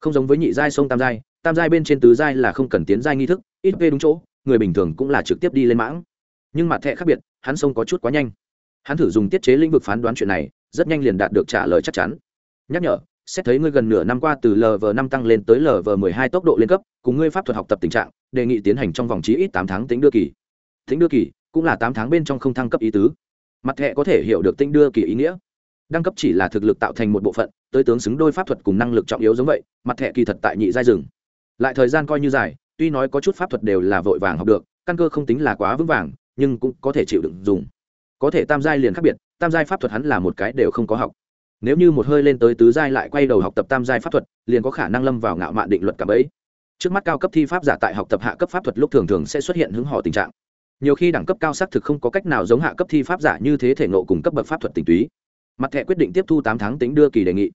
Không giống với nhị giai sông tam giai tam giai bên trên tứ giai là không cần tiến giai nghi thức, ít v đúng chỗ, người bình thường cũng là trực tiếp đi lên mãng. Nhưng mặt thẻ khác biệt, hắn sông có chút quá nhanh. Hắn thử dùng tiết chế lĩnh vực phán đoán chuyện này, rất nhanh liền đạt được trả lời chắc chắn. Nhắc nhở xét thấy ngươi gần nửa năm qua từ lv năm tăng lên tới lv mười hai tốc độ lên cấp, cùng ngươi pháp thuật học tập tình trạng, đề nghị tiến hành trong vòng chí ít tám tháng tính đưa kỳ. Tính đưa kỳ, cũng là tám tháng bên trong không thăng cấp ý tứ. Mặt hệ có thể hiểu được tinh đưa kỳ ý nghĩa. Đăng cấp chỉ là thực lực tạo thành một bộ phận, tới tướng xứng đôi pháp thuật cùng năng lực trọng yếu giống vậy, mặt hệ kỳ thật tại nhị giai rừng lại thời gian coi như dài, tuy nói có chút pháp thuật đều là vội vàng học được, căn cơ không tính là quá vững vàng, nhưng cũng có thể chịu đựng dùng. Có thể tam giai liền khác biệt, tam giai pháp thuật hắn là một cái đều không có học nếu như một hơi lên tới tứ giai lại quay đầu học tập tam giai pháp thuật, liền có khả năng lâm vào ngạo mạn định luật cảm ấy. Trước mắt cao cấp thi pháp giả tại học tập hạ cấp pháp thuật lúc thường thường sẽ xuất hiện hứng họ tình trạng. Nhiều khi đẳng cấp cao xác thực không có cách nào giống hạ cấp thi pháp giả như thế thể nộ cùng cấp bậc pháp thuật tình túy. Mặt thẻ quyết định tiếp thu tám tháng tính đưa kỳ đề nghị.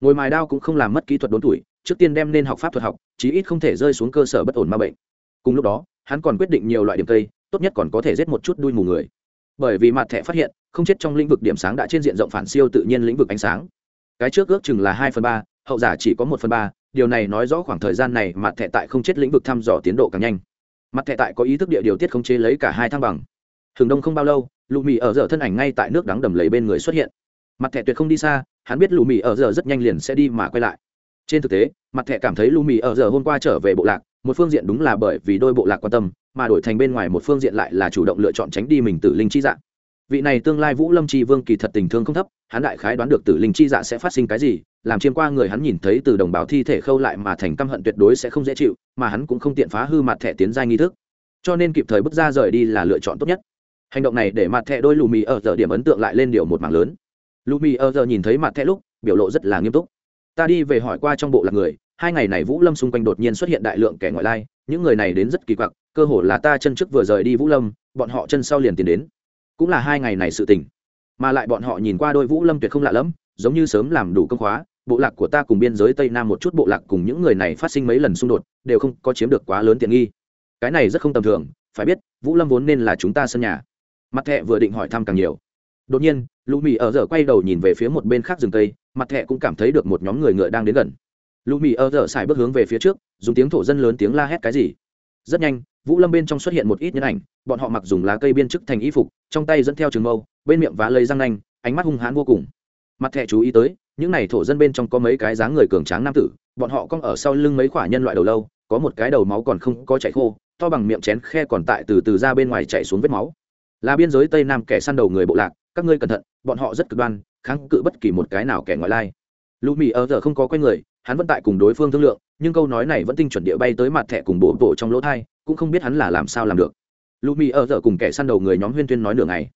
Ngồi mài đao cũng không làm mất kỹ thuật đốn tuổi, trước tiên đem nên học pháp thuật học, chí ít không thể rơi xuống cơ sở bất ổn ma bệnh. Cùng lúc đó, hắn còn quyết định nhiều loại điểm cây, tốt nhất còn có thể giết một chút đuôi mù người bởi vì mặt thẻ phát hiện, không chết trong lĩnh vực điểm sáng đã trên diện rộng phản siêu tự nhiên lĩnh vực ánh sáng. Cái trước ước chừng là hai phần ba, hậu giả chỉ có một phần ba, điều này nói rõ khoảng thời gian này mặt thẻ tại không chết lĩnh vực thăm dò tiến độ càng nhanh. Mặt thẻ tại có ý thức địa điều tiết khống chế lấy cả hai thăng bằng. Thường đông không bao lâu lụ mì ở giờ thân ảnh ngay tại nước đắng đầm lấy bên người xuất hiện. Mặt thẻ tuyệt không đi xa, hắn biết lụ mì ở giờ rất nhanh liền sẽ đi mà quay lại. Trên thực tế, mặt thẻ cảm thấy lụ mì ở giờ hôm qua trở về bộ lạc, một phương diện đúng là bởi vì đôi bộ lạc quan tâm mà đổi thành bên ngoài một phương diện lại là chủ động lựa chọn tránh đi mình tử linh chi dạng vị này tương lai vũ lâm chi vương kỳ thật tình thương không thấp, hắn đại khái đoán được tử linh chi dạ sẽ phát sinh cái gì, làm chiêm qua người hắn nhìn thấy từ đồng bào thi thể khâu lại mà thành căm hận tuyệt đối sẽ không dễ chịu, mà hắn cũng không tiện phá hư mặt thẻ tiến giai nghi thức. Cho nên kịp thời bước ra rời đi là lựa chọn tốt nhất. Hành động này để mặt thẻ đôi lù mì ở giờ điểm ấn tượng lại lên điều một mảng lớn. Lù mì ở giờ nhìn thấy mặt thẻ lúc, biểu lộ rất là nghiêm túc. Ta đi về hỏi qua trong bộ lạc người, hai ngày này vũ lâm xung quanh đột nhiên xuất hiện đại lượng kẻ ngoại lai, những người này đến rất kỳ quặc cơ hồ là ta chân trước vừa rời đi vũ lâm, bọn họ chân sau liền tiến đến. Cũng là hai ngày này sự tình. Mà lại bọn họ nhìn qua đôi vũ lâm tuyệt không lạ lẫm, giống như sớm làm đủ công khóa, bộ lạc của ta cùng biên giới tây nam một chút bộ lạc cùng những người này phát sinh mấy lần xung đột, đều không có chiếm được quá lớn tiện nghi. Cái này rất không tầm thường, phải biết, vũ lâm vốn nên là chúng ta sân nhà. Mặt thẹ vừa định hỏi thăm càng nhiều. Đột nhiên, lũ mì ở giờ quay đầu nhìn về phía một bên khác rừng tây mặt thẹ cũng cảm thấy được một nhóm người ngựa đang đến gần. Lũ mì ở giờ xài bước hướng về phía trước, dùng tiếng thổ dân lớn tiếng la hét cái gì? Rất nhanh, vũ lâm bên trong xuất hiện một ít nhân ảnh, bọn họ mặc dùng lá cây biên chức thành y phục, trong tay dẫn theo trường mâu, bên miệng vá lấy răng nanh, ánh mắt hung hãn vô cùng. Mặt thẻ chú ý tới, những này thổ dân bên trong có mấy cái dáng người cường tráng nam tử, bọn họ cong ở sau lưng mấy khoả nhân loại đầu lâu, có một cái đầu máu còn không có chảy khô, to bằng miệng chén khe còn tại từ từ ra bên ngoài chảy xuống vết máu. Là biên giới tây nam kẻ săn đầu người bộ lạc, các ngươi cẩn thận, bọn họ rất cực đoan, kháng cự bất kỳ một cái nào kẻ ngoại lai. Lũ mì ở giờ không có quen người, hắn vẫn tại cùng đối phương thương lượng nhưng câu nói này vẫn tinh chuẩn địa bay tới mặt thẻ cùng bộ bộ trong lỗ thai, cũng không biết hắn là làm sao làm được. Lũ mì ở giờ cùng kẻ săn đầu người nhóm huyên tuyên nói nửa ngày.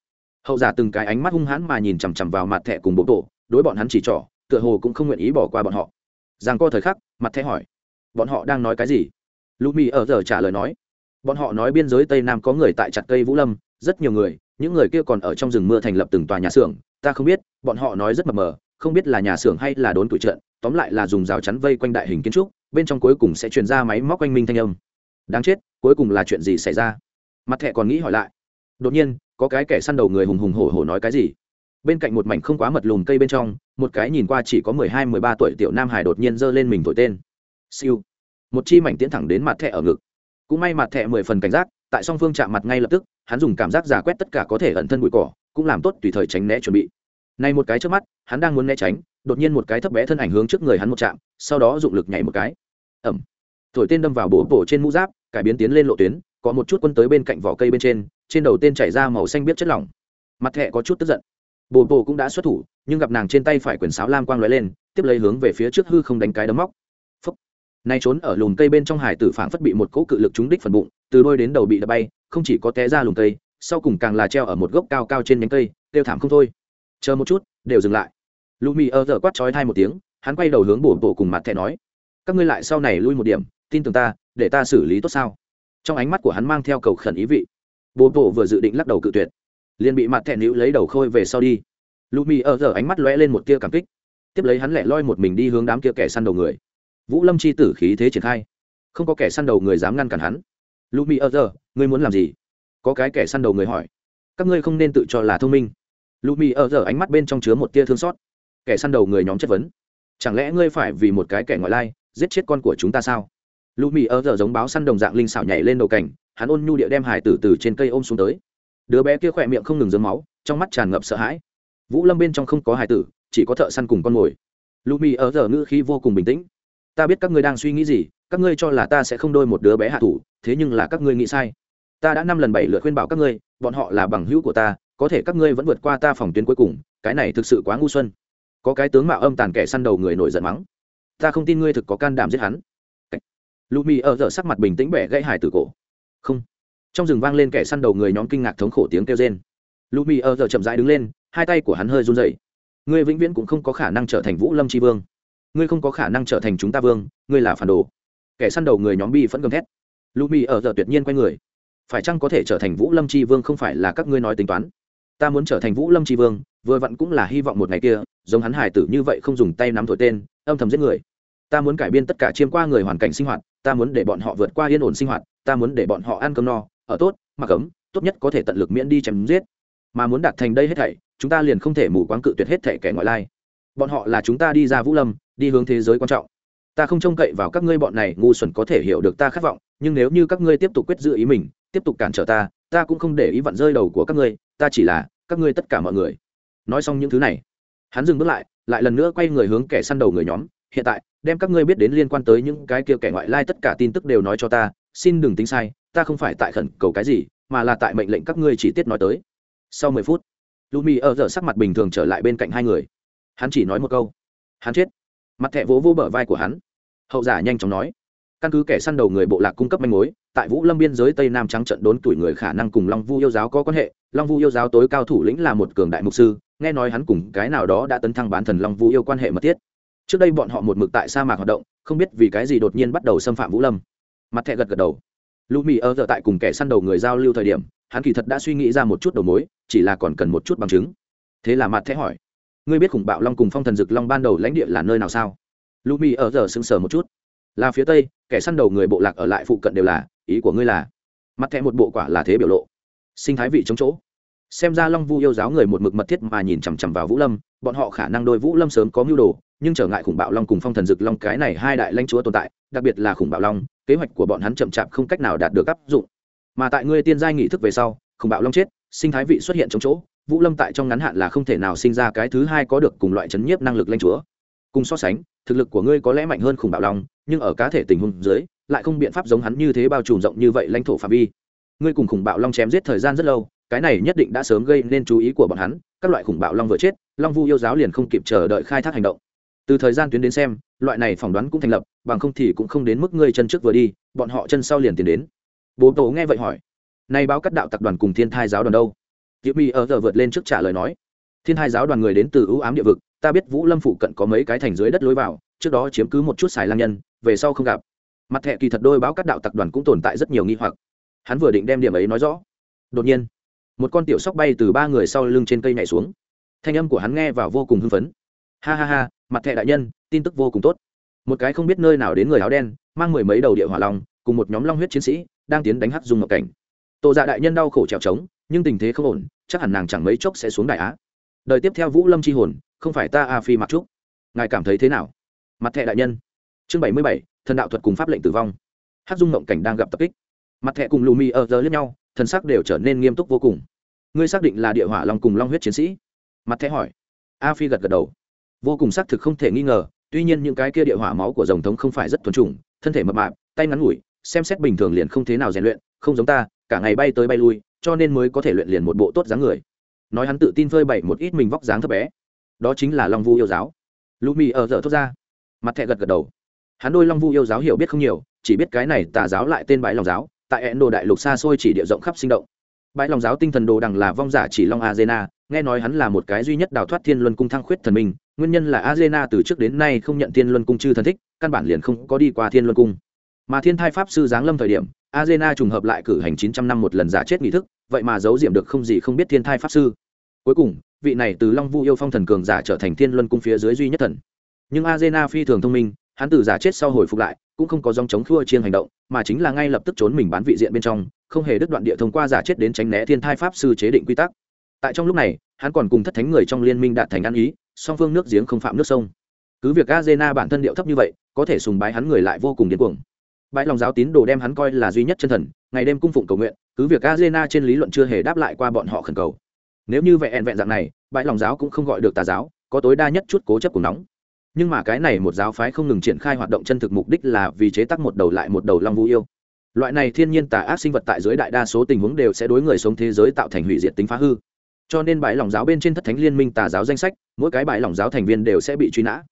Hậu giả từng cái ánh mắt hung hãn mà nhìn chằm chằm vào mặt thẻ cùng bộ bộ, đối bọn hắn chỉ trỏ, tựa hồ cũng không nguyện ý bỏ qua bọn họ. Rằng co thời khắc, mặt thẻ hỏi, bọn họ đang nói cái gì? Lũ mì ở giờ trả lời nói, bọn họ nói biên giới tây nam có người tại chặt cây vũ lâm, rất nhiều người, những người kia còn ở trong rừng mưa thành lập từng tòa nhà xưởng, ta không biết, bọn họ nói rất mập mờ, không biết là nhà xưởng hay là đốn tuổi trận tóm lại là dùng rào chắn vây quanh đại hình kiến trúc bên trong cuối cùng sẽ truyền ra máy móc quanh minh thanh âm. Đáng chết, cuối cùng là chuyện gì xảy ra? Mặt thẹ còn nghĩ hỏi lại. Đột nhiên, có cái kẻ săn đầu người hùng hùng hổ hổ nói cái gì? Bên cạnh một mảnh không quá mật lùm cây bên trong, một cái nhìn qua chỉ có mười hai, mười ba tuổi tiểu nam hải đột nhiên giơ lên mình thổi tên. Siêu. Một chi mảnh tiến thẳng đến mặt thẹ ở ngực. Cũng may mặt thẹ mười phần cảnh giác, tại song phương chạm mặt ngay lập tức, hắn dùng cảm giác giả quét tất cả có thể ẩn thân bụi cỏ, cũng làm tốt tùy thời tránh né chuẩn bị. Nay một cái trước mắt, hắn đang muốn né tránh đột nhiên một cái thấp bé thân ảnh hướng trước người hắn một chạm, sau đó dụng lực nhảy một cái. Ẩm. Thổi tên đâm vào bổ bổ trên mũ giáp, cải biến tiến lên lộ tuyến, có một chút quân tới bên cạnh vỏ cây bên trên trên đầu tên chảy ra màu xanh biết chất lỏng. Mặt thẹ có chút tức giận. Bồ bồ cũng đã xuất thủ, nhưng gặp nàng trên tay phải quyển sáo lam quang lóe lên, tiếp lấy hướng về phía trước hư không đánh cái đấm móc. Phấp nay trốn ở lùm cây bên trong hải tử phảng phất bị một cỗ cự lực trúng đích phần bụng, từ đôi đến đầu bị đập bay, không chỉ có té ra lùm cây, sau cùng càng là treo ở một gốc cao cao trên nhánh cây đều thảm không thôi. Chờ một chút, đều dừng lại lù mì ơ giờ quát trói thai một tiếng, hắn quay đầu hướng bổ bổ cùng mặt thẻ nói, các ngươi lại sau này lui một điểm, tin tưởng ta, để ta xử lý tốt sao? Trong ánh mắt của hắn mang theo cầu khẩn ý vị. Bố bộ vừa dự định lắc đầu cự tuyệt, liền bị mặt thẹn nữ lấy đầu khôi về sau đi. Lụ mì ở giờ ánh mắt lóe lên một tia cảm kích, tiếp lấy hắn lẻ loi một mình đi hướng đám kia kẻ săn đầu người. Vũ lâm chi tử khí thế triển khai, không có kẻ săn đầu người dám ngăn cản hắn. Lụ mì ở giờ, ngươi muốn làm gì? Có cái kẻ săn đầu người hỏi. Các ngươi không nên tự cho là thông minh. Lụ mì ở giờ ánh mắt bên trong chứa một tia thương xót kẻ săn đầu người nhóm chất vấn. Chẳng lẽ ngươi phải vì một cái kẻ ngoại lai, giết chết con của chúng ta sao? Lũ mì ở giờ giống báo săn đồng dạng linh xảo nhảy lên đầu cảnh, hắn ôn nhu địa đem hải tử từ trên cây ôm xuống tới. Đứa bé kia khỏe miệng không ngừng dớm máu, trong mắt tràn ngập sợ hãi. Vũ lâm bên trong không có hải tử, chỉ có thợ săn cùng con mồi. Lũ mì ở giờ ngữ khí vô cùng bình tĩnh. Ta biết các ngươi đang suy nghĩ gì, các ngươi cho là ta sẽ không đôi một đứa bé hạ thủ, thế nhưng là các ngươi nghĩ sai. Ta đã năm lần bảy lượt khuyên bảo các ngươi, bọn họ là bằng hữu của ta, có thể các ngươi vẫn vượt qua ta phòng tuyến cuối cùng, cái này thực sự quá ngu xuân có cái tướng mạo âm tàn kẻ săn đầu người nổi giận mắng. Ta không tin ngươi thực có can đảm giết hắn. Lù mì ở giờ sắc mặt bình tĩnh bẻ gãy hải từ cổ. Không. Trong rừng vang lên kẻ săn đầu người nhóm kinh ngạc thống khổ tiếng kêu rên. Lù mì ở giờ chậm rãi đứng lên, hai tay của hắn hơi run dậy ngươi vĩnh viễn cũng không có khả năng trở thành vũ lâm tri vương. Ngươi không có khả năng trở thành chúng ta vương, ngươi là phản đồ. Kẻ săn đầu người nhóm bi vẫn gầm thét. Lù mì ở giờ tuyệt nhiên quay người. Phải chăng có thể trở thành vũ lâm tri vương không phải là các ngươi nói tính toán? Ta muốn trở thành vũ lâm tri vương, vừa vặn cũng là hy vọng một ngày kia giống hắn hải tử như vậy không dùng tay nắm thổi tên, âm thầm giết người. Ta muốn cải biên tất cả chiêm qua người hoàn cảnh sinh hoạt, ta muốn để bọn họ vượt qua yên ổn sinh hoạt, ta muốn để bọn họ ăn cơm no, ở tốt, mặc ấm, tốt nhất có thể tận lực miễn đi chém giết. Mà muốn đạt thành đây hết thảy, chúng ta liền không thể mù quáng cự tuyệt hết thảy kẻ ngoại lai. Bọn họ là chúng ta đi ra vũ lâm, đi hướng thế giới quan trọng. Ta không trông cậy vào các ngươi bọn này, ngu xuẩn có thể hiểu được ta khát vọng, nhưng nếu như các ngươi tiếp tục quyết giữ ý mình, tiếp tục cản trở ta ta cũng không để ý vặn rơi đầu của các ngươi, ta chỉ là các ngươi tất cả mọi người. Nói xong những thứ này hắn dừng bước lại lại lần nữa quay người hướng kẻ săn đầu người nhóm. Hiện tại, đem các ngươi biết đến liên quan tới những cái kia kẻ ngoại lai tất cả tin tức đều nói cho ta, xin đừng tính sai, ta không phải tại khẩn cầu cái gì, mà là tại mệnh lệnh các ngươi chỉ tiết nói tới. Sau mười phút lumi ở giờ sắc mặt bình thường trở lại bên cạnh hai người. Hắn chỉ nói một câu. Hắn chết. Mặt thẹ vỗ vỗ bờ vai của hắn. Hậu giả nhanh chóng nói. Căn cứ kẻ săn đầu người bộ lạc cung cấp manh mối, tại vũ lâm biên giới tây nam trắng trận đốn tuổi người khả năng cùng long vu yêu giáo có quan hệ. Long vu yêu giáo tối cao thủ lĩnh là một cường đại mục sư nghe nói hắn cùng cái nào đó đã tấn thăng bán thần long vu yêu quan hệ mật thiết. Trước đây bọn họ một mực tại sa mạc hoạt động, không biết vì cái gì đột nhiên bắt đầu xâm phạm vũ lâm. Mặt thẹ gật gật đầu. Lũ mì ơ giờ tại cùng kẻ săn đầu người giao lưu thời điểm, hắn kỳ thật đã suy nghĩ ra một chút đầu mối, chỉ là còn cần một chút bằng chứng. Thế là mặt thẹ hỏi, ngươi biết khủng bạo long cùng phong thần dực long ban đầu lãnh địa là nơi nào sao? Lũ mì ơ giờ sững sờ một chút. Là phía tây, kẻ săn đầu người bộ lạc ở lại phụ cận đều là, ý của ngươi là? Mặt thẹ một bộ quả là thế biểu lộ. Sinh thái vị chống chỗ xem ra long vu yêu giáo người một mực mật thiết mà nhìn chằm chằm vào vũ lâm, bọn họ khả năng đôi vũ lâm sớm có mưu đồ, nhưng trở ngại khủng bạo long cùng phong thần dực long cái này hai đại lãnh chúa tồn tại, đặc biệt là khủng bạo long, kế hoạch của bọn hắn chậm chạp không cách nào đạt được áp dụng. Mà tại ngươi tiên giai nghị thức về sau, khủng bạo long chết, sinh thái vị xuất hiện trong chỗ, vũ lâm tại trong ngắn hạn là không thể nào sinh ra cái thứ hai có được cùng loại chấn nhiếp năng lực lãnh chúa. Cùng so sánh, thực lực của ngươi có lẽ mạnh hơn khủng bạo long, nhưng ở cá thể tình huống dưới, lại không biện pháp giống hắn như thế bao trùm rộng như vậy lãnh thổ phạm vi. Ngươi cùng khủng bạo long chém giết thời gian rất lâu cái này nhất định đã sớm gây nên chú ý của bọn hắn, các loại khủng bạo long vừa chết, long vu yêu giáo liền không kịp chờ đợi khai thác hành động. Từ thời gian tuyến đến xem, loại này phỏng đoán cũng thành lập, bằng không thì cũng không đến mức ngươi chân trước vừa đi, bọn họ chân sau liền tiến đến. Bố tổ nghe vậy hỏi nay báo cắt đạo tập đoàn cùng thiên thai giáo đoàn đâu? Diễm mi ở giờ vượt lên trước trả lời nói, thiên thai giáo đoàn người đến từ ưu ám địa vực, ta biết vũ lâm phụ cận có mấy cái thành dưới đất lối vào, trước đó chiếm cứ một chút xài lang nhân, về sau không gặp. Mặt thẹ kỳ thật đôi báo cắt đạo tập đoàn cũng tồn tại rất nhiều nghi hoặc. Hắn vừa định đem điểm ấy nói rõ. Đột nhiên một con tiểu sóc bay từ ba người sau lưng trên cây nhảy xuống. Thanh âm của hắn nghe vào vô cùng hưng phấn. Ha ha ha, mặt thẹ đại nhân, tin tức vô cùng tốt. Một cái không biết nơi nào đến người áo đen, mang mười mấy đầu địa hỏa long, cùng một nhóm long huyết chiến sĩ, đang tiến đánh hắc dung ngọc cảnh. Tổ dạ đại nhân đau khổ trèo trống, nhưng tình thế không ổn, chắc hẳn nàng chẳng mấy chốc sẽ xuống đại á. Đời tiếp theo vũ lâm c h i hồn, không phải ta a phi mặc trúc ngài cảm thấy thế nào? Mặt thẹ đại nhân. Chương bảy mươi bảy, thần đạo thuật cùng pháp lệnh tử vong. Hát dung ngộng cảnh đang gặp tập kích. Mặt thẹ cùng lù mi ở giờ lẫn nhau thần sắc đều trở nên nghiêm túc vô cùng. Ngươi xác định là địa hỏa long cùng long huyết chiến sĩ? Mặt thẻ hỏi. A phi gật gật đầu. Vô cùng xác thực không thể nghi ngờ, tuy nhiên những cái kia địa hỏa máu của dòng thống không phải rất thuần trùng thân thể mập mạp, tay ngắn ngủi, xem xét bình thường liền không thế nào rèn luyện, không giống ta, cả ngày bay tới bay lui, cho nên mới có thể luyện liền một bộ tốt dáng người. Nói hắn tự tin phơi bày một ít mình vóc dáng thấp bé. Đó chính là long vu yêu giáo. Lũ mì ở dở thốt ra. Mặt thẹ gật gật đầu. Hắn đôi long vu yêu giáo hiểu biết không nhiều, chỉ biết cái này tà giáo lại tên bãi lòng giáo tại ấn độ đại lục xa xôi chỉ địa rộng khắp sinh động. Bãi lòng giáo tinh thần đồ đằng là vong giả chỉ long azena, nghe nói hắn là một cái duy nhất đào thoát thiên luân cung thăng khuyết thần minh, nguyên nhân là azena từ trước đến nay không nhận thiên luân cung chư thần thích, căn bản liền không có đi qua thiên luân cung. Mà thiên thai pháp sư giáng lâm thời điểm, azena trùng hợp lại cử hành chín trăm năm một lần giả chết nghị thức, vậy mà giấu diệm được không gì không biết thiên thai pháp sư. Cuối cùng, vị này từ long vu yêu phong thần cường giả trở thành thiên luân cung phía dưới duy nhất thần. Nhưng azena phi thường thông minh hắn từ giả chết sau hồi phục lại, cũng không có dòng chống khua chiên hành động, mà chính là ngay lập tức trốn mình bán vị diện bên trong, không hề đứt đoạn địa thông qua giả chết đến tránh né thiên thai pháp sư chế định quy tắc. Tại trong lúc này, hắn còn cùng thất thánh người trong liên minh đạt thành ăn ý, song phương nước giếng không phạm nước sông. Cứ việc azena bản thân điệu thấp như vậy, có thể sùng bái hắn người lại vô cùng điên cuồng. Bãi lòng giáo tín đồ đem hắn coi là duy nhất chân thần, ngày đêm cung phụng cầu nguyện, cứ việc azena trên lý luận chưa hề đáp lại qua bọn họ khẩn cầu. Nếu như vẹn vẹn dạng này, bãi lòng giáo cũng không gọi được tà giáo, có tối đa nhất chút cố chấp cùng nóng nhưng mà cái này một giáo phái không ngừng triển khai hoạt động chân thực mục đích là vì chế tác một đầu lại một đầu long vũ yêu. Loại này thiên nhiên tà ác sinh vật tại dưới đại đa số tình huống đều sẽ đối người sống thế giới tạo thành hủy diệt tính phá hư. Cho nên bãi lòng giáo bên trên thất thánh liên minh tà giáo danh sách, mỗi cái bãi lòng giáo thành viên đều sẽ bị truy nã.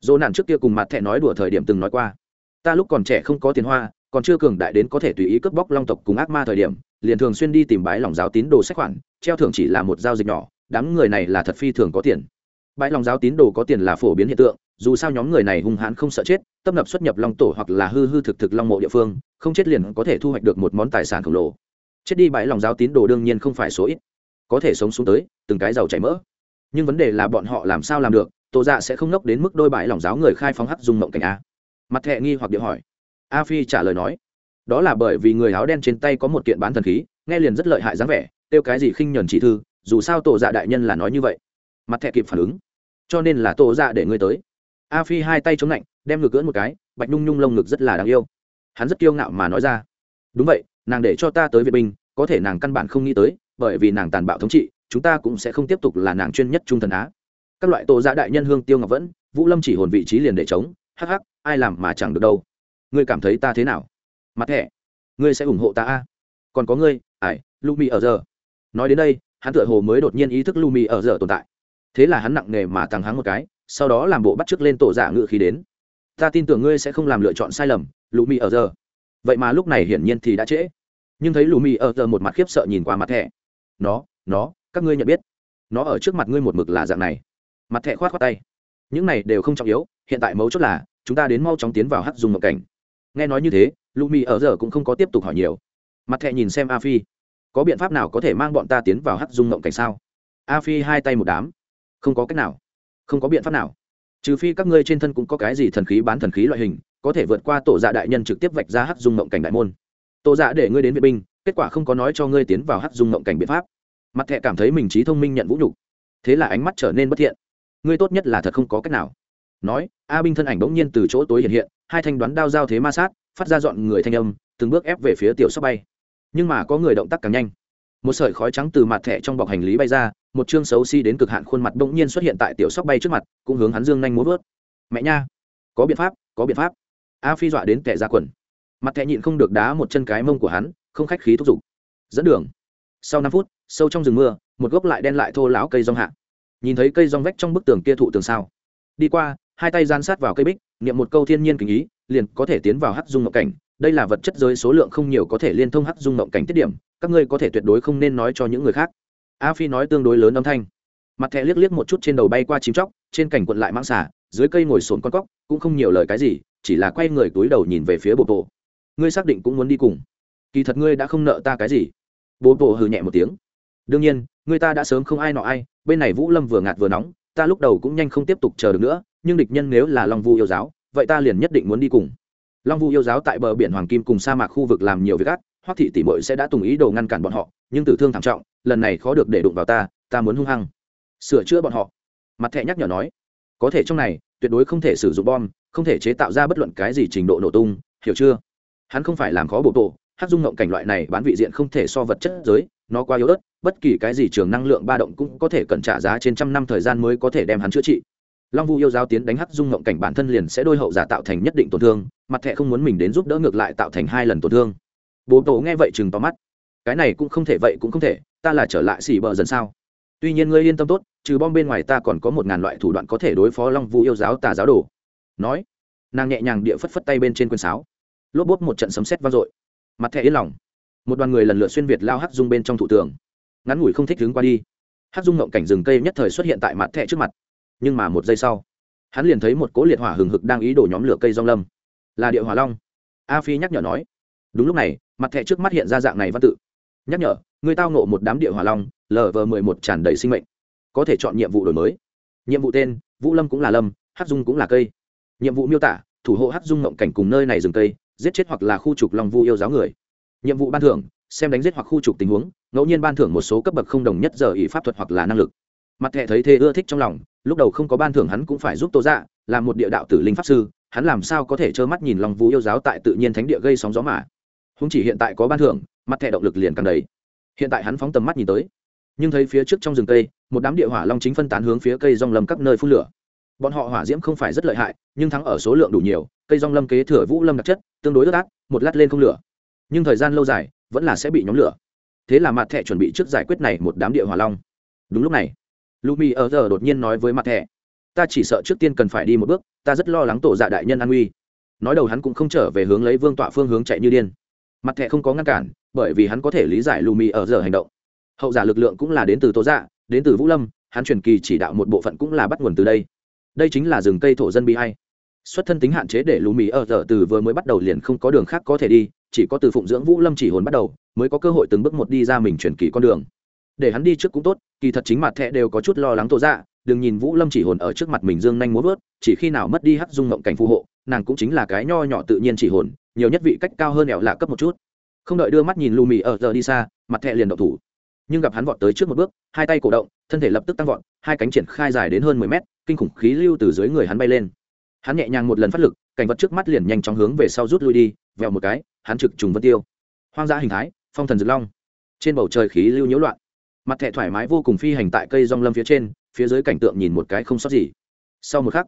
Dỗ nản trước kia cùng mặt thẻ nói đùa thời điểm từng nói qua, ta lúc còn trẻ không có tiền hoa, còn chưa cường đại đến có thể tùy ý cướp bóc long tộc cùng ác ma thời điểm, liền thường xuyên đi tìm bãi lòng giáo tín đồ sách khoản, treo thưởng chỉ là một giao dịch nhỏ, đám người này là thật phi thường có tiền bãi lòng giáo tín đồ có tiền là phổ biến hiện tượng, dù sao nhóm người này hung hãn không sợ chết, tấp nập xuất nhập long tổ hoặc là hư hư thực thực long mộ địa phương, không chết liền có thể thu hoạch được một món tài sản khổng lồ. Chết đi bãi lòng giáo tín đồ đương nhiên không phải số ít, có thể sống xuống tới, từng cái giàu chảy mỡ. Nhưng vấn đề là bọn họ làm sao làm được tổ dạ sẽ không nốc đến mức đôi bãi lòng giáo người khai phóng hắc dung mộng cảnh a. Mặt thẹ nghi hoặc điệu hỏi. A phi trả lời nói, đó là bởi vì người áo đen trên tay có một kiện bán thần khí, nghe liền rất lợi hại dáng vẻ tiêu cái gì khinh nhẫn chỉ thư, dù sao tổ dạ đại nhân là nói như vậy. Mặt thẹ kịp phản ứng cho nên là tổ dạ để ngươi tới. A phi hai tay chống lạnh, đem ngực cưỡn một cái, bạch nhung nhung lông ngực rất là đáng yêu. Hắn rất kiêu ngạo mà nói ra. Đúng vậy, nàng để cho ta tới việt binh có thể nàng căn bản không nghĩ tới, bởi vì nàng tàn bạo thống trị, chúng ta cũng sẽ không tiếp tục là nàng chuyên nhất trung thần á. Các loại tổ dạ đại nhân hương tiêu ngọc vẫn, vũ lâm chỉ hồn vị trí liền để chống hắc hắc, ai làm mà chẳng được đâu. Ngươi cảm thấy ta thế nào? Mặt thẻ ngươi sẽ ủng hộ ta a? Còn có ngươi ải lumi ở giờ. Nói đến đây, hắn tựa hồ mới đột nhiên ý thức lumi ở giờ tồn tại thế là hắn nặng nề mà tăng hắng một cái, sau đó làm bộ bắt chước lên tổ giả ngự khí đến. Ta tin tưởng ngươi sẽ không làm lựa chọn sai lầm lumi ở giờ. Vậy mà lúc này hiển nhiên thì đã trễ. Nhưng thấy lumi ở giờ một mặt khiếp sợ nhìn qua mặt thẻ. Nó nó, các ngươi nhận biết. Nó ở trước mặt ngươi một mực là dạng này. Mặt thẻ khoát khoát tay. Những này đều không trọng yếu, hiện tại mấu chốt là, chúng ta đến mau chóng tiến vào hắc dùng một cảnh. Nghe nói như thế lumi ở giờ cũng không có tiếp tục hỏi nhiều. Mặt thẹ nhìn xem a phi. Có biện pháp nào có thể mang bọn ta tiến vào hắc dung ngộng cảnh sao? A phi hai tay một đám không có cách nào, không có biện pháp nào. Trừ phi các ngươi trên thân cũng có cái gì thần khí bán thần khí loại hình, có thể vượt qua tổ dạ đại nhân trực tiếp vạch ra hắc dung mộng cảnh đại môn. Tổ dạ để ngươi đến vệ binh, kết quả không có nói cho ngươi tiến vào hắc dung mộng cảnh biện pháp. Mặt thẹ cảm thấy mình trí thông minh nhận vũ nhục, thế là ánh mắt trở nên bất thiện. Ngươi tốt nhất là thật không có cách nào. Nói, a binh thân ảnh bỗng nhiên từ chỗ tối hiện hiện, hai thanh đoán đao giao thế ma sát, phát ra dọn người thanh âm, từng bước ép về phía tiểu sóc bay. Nhưng mà có người động tác càng nhanh. Một sợi khói trắng từ mặt thẹ trong bọc hành lý bay ra một chương xấu xi đến cực hạn khuôn mặt bỗng nhiên xuất hiện tại tiểu sóc bay trước mặt, cũng hướng hắn dương nhanh muốn vớt. Mẹ nha, có biện pháp, có biện pháp. A phi dọa đến tẻ ra quần. Mặt thẻ nhịn không được đá một chân cái mông của hắn, không khách khí thúc giục. Dẫn đường. Sau năm phút, sâu trong rừng mưa, một gốc lại đen lại thô lão cây rong hạ. Nhìn thấy cây rong vách trong bức tường kia thụ tường sao? Đi qua, hai tay gian sát vào cây bích, niệm một câu thiên nhiên kính ý, liền có thể tiến vào hắc dung ngộng cảnh. Đây là vật chất giới số lượng không nhiều có thể liên thông hắc dung ngộng cảnh tiết điểm, các ngươi có thể tuyệt đối không nên nói cho những người khác a phi nói tương đối lớn âm thanh. Mặt thẹ liếc liếc một chút trên đầu bay qua chim chóc, trên cảnh quận lại mang xả dưới cây ngồi sồn con cóc, cũng không nhiều lời cái gì, chỉ là quay người túi đầu nhìn về phía bộ bộ ngươi xác định cũng muốn đi cùng. Kỳ thật ngươi đã không nợ ta cái gì. Bố bộ hừ nhẹ một tiếng. Đương nhiên người ta đã sớm không ai nọ ai, bên này vũ lâm vừa ngạt vừa nóng, ta lúc đầu cũng nhanh không tiếp tục chờ được nữa, nhưng địch nhân nếu là long vu yêu giáo, vậy ta liền nhất định muốn đi cùng. Long vu yêu giáo tại bờ biển hoàng kim cùng sa mạc khu vực làm nhiều việc ác hoắc thị tỷ mội sẽ đã tùng ý đồ ngăn cản bọn họ, nhưng tử thương thảm trọng, lần này khó được để đụng vào ta ta muốn hung hăng. Sửa chữa bọn họ. Mặt thẹ nhắc nhở nói. Có thể trong này, tuyệt đối không thể sử dụng bom, không thể chế tạo ra bất luận cái gì trình độ nổ tung, hiểu chưa? Hắn không phải làm khó bộ tổ hát dung ngộng cảnh loại này bán vị diện không thể so vật chất giới, nó quá yếu ớt, bất kỳ cái gì trường năng lượng ba động cũng có thể cần trả giá trên trăm năm thời gian mới có thể đem hắn chữa trị. Long vu yêu giáo tiến đánh hắc dung ngộng cảnh bản thân liền sẽ đôi hậu giả tạo thành nhất định tổn thương, mặt thẹ không muốn mình đến giúp đỡ ngược lại tạo thành hai lần tổn thương bố tổ nghe vậy chừng tóm mắt. Cái này cũng không thể, vậy cũng không thể, ta là trở lại xỉ bờ dần sao? Tuy nhiên ngươi yên tâm tốt, trừ bom bên ngoài ta còn có một ngàn loại thủ đoạn có thể đối phó long vũ yêu giáo tà giáo đồ. Nói, nàng nhẹ nhàng địa phất phất tay bên trên quần sáo. Lốp bốp một trận sấm sét vang dội. Mặt thẻ yên lòng. Một đoàn người lần lượt xuyên việt lao hắc dung bên trong thủ tường. Ngắn ngủi không thích đứng qua đi. Hắc dung ngộng cảnh rừng cây nhất thời xuất hiện tại mặt thẻ trước mặt. Nhưng mà một giây sau, hắn liền thấy một cỗ liệt hỏa hừng hực đang ý đổ nhóm lửa cây rong lâm. Là địa hỏa long. A phi nhắc nhở nói, đúng lúc này mặt thẻ trước mắt hiện ra dạng này văn tự. Nhắc nhở, người tao nộ một đám địa hỏa long lv mười một tràn đầy sinh mệnh. Có thể chọn nhiệm vụ đổi mới. Nhiệm vụ tên, vũ lâm cũng là lâm hát dung cũng là cây. Nhiệm vụ miêu tả, thủ hộ hát dung ngộng cảnh cùng nơi này rừng cây, giết chết hoặc là khu trục long vu yêu giáo người. Nhiệm vụ ban thưởng, xem đánh giết hoặc khu trục tình huống, ngẫu nhiên ban thưởng một số cấp bậc không đồng nhất giờ ý pháp thuật hoặc là năng lực. Mặt thẻ thấy thế ưa thích trong lòng, lúc đầu không có ban thưởng hắn cũng phải giúp tô dạ làm một địa đạo tử linh pháp sư, hắn làm sao có thể trơ mắt nhìn lòng vũ yêu giáo tại tự nhiên thánh địa gây sóng gió mà húng chỉ hiện tại có ban thưởng, mặt thẻ động lực liền càng đầy. Hiện tại hắn phóng tầm mắt nhìn tới. Nhưng thấy phía trước trong rừng cây, một đám địa hỏa long chính phân tán hướng phía cây rong lâm các nơi phun lửa. Bọn họ hỏa diễm không phải rất lợi hại, nhưng thắng ở số lượng đủ nhiều, cây rong lâm kế thừa vũ lâm đặc chất, tương đối ướt át, một lát lên không lửa. Nhưng thời gian lâu dài, vẫn là sẽ bị nhóm lửa. Thế là mặt thẻ chuẩn bị trước giải quyết này một đám địa hỏa long. Đúng lúc này lumi ở giờ đột nhiên nói với mặt thẻ, ta chỉ sợ trước tiên cần phải đi một bước, ta rất lo lắng tổ dạ đại nhân an nguy. Nói đầu hắn cũng không trở về hướng lấy vương tọa phương hướng chạy như điên mặt thẻ không có ngăn cản, bởi vì hắn có thể lý giải lumi ở giờ hành động. Hậu giả lực lượng cũng là đến từ tổ dạ đến từ vũ lâm, hắn truyền kỳ chỉ đạo một bộ phận cũng là bắt nguồn từ đây. Đây chính là rừng cây thổ dân bị hay xuất thân tính hạn chế để lù mì ở giờ từ vừa mới bắt đầu liền không có đường khác có thể đi, chỉ có từ phụng dưỡng vũ lâm chỉ hồn bắt đầu, mới có cơ hội từng bước một đi ra mình truyền kỳ con đường. Để hắn đi trước cũng tốt, kỳ thật chính mặt thẹ đều có chút lo lắng tổ dạ đừng nhìn vũ lâm chỉ hồn ở trước mặt mình dương nhanh muốn vớt, chỉ khi nào mất đi hắc dung mộng cảnh phù hộ, nàng cũng chính là cái nho nhỏ tự nhiên chỉ hồn nhiều nhất vị cách cao hơn ẻo lạ cấp một chút. Không đợi đưa mắt nhìn lù mì ở giờ đi xa, mặt thẹ liền đậu thủ. Nhưng gặp hắn vọt tới trước một bước, hai tay cổ động, thân thể lập tức tăng vọt, hai cánh triển khai dài đến hơn mười mét, kinh khủng khí lưu từ dưới người hắn bay lên. Hắn nhẹ nhàng một lần phát lực, cảnh vật trước mắt liền nhanh chóng hướng về sau rút lui đi, vẹo một cái, hắn trực trùng vân tiêu. Hoang dã hình thái, phong thần dực long. Trên bầu trời khí lưu nhiễu loạn. Mặt thẹ thoải mái vô cùng phi hành tại cây rong lâm phía trên, phía dưới cảnh tượng nhìn một cái không sót gì. Sau một khắc,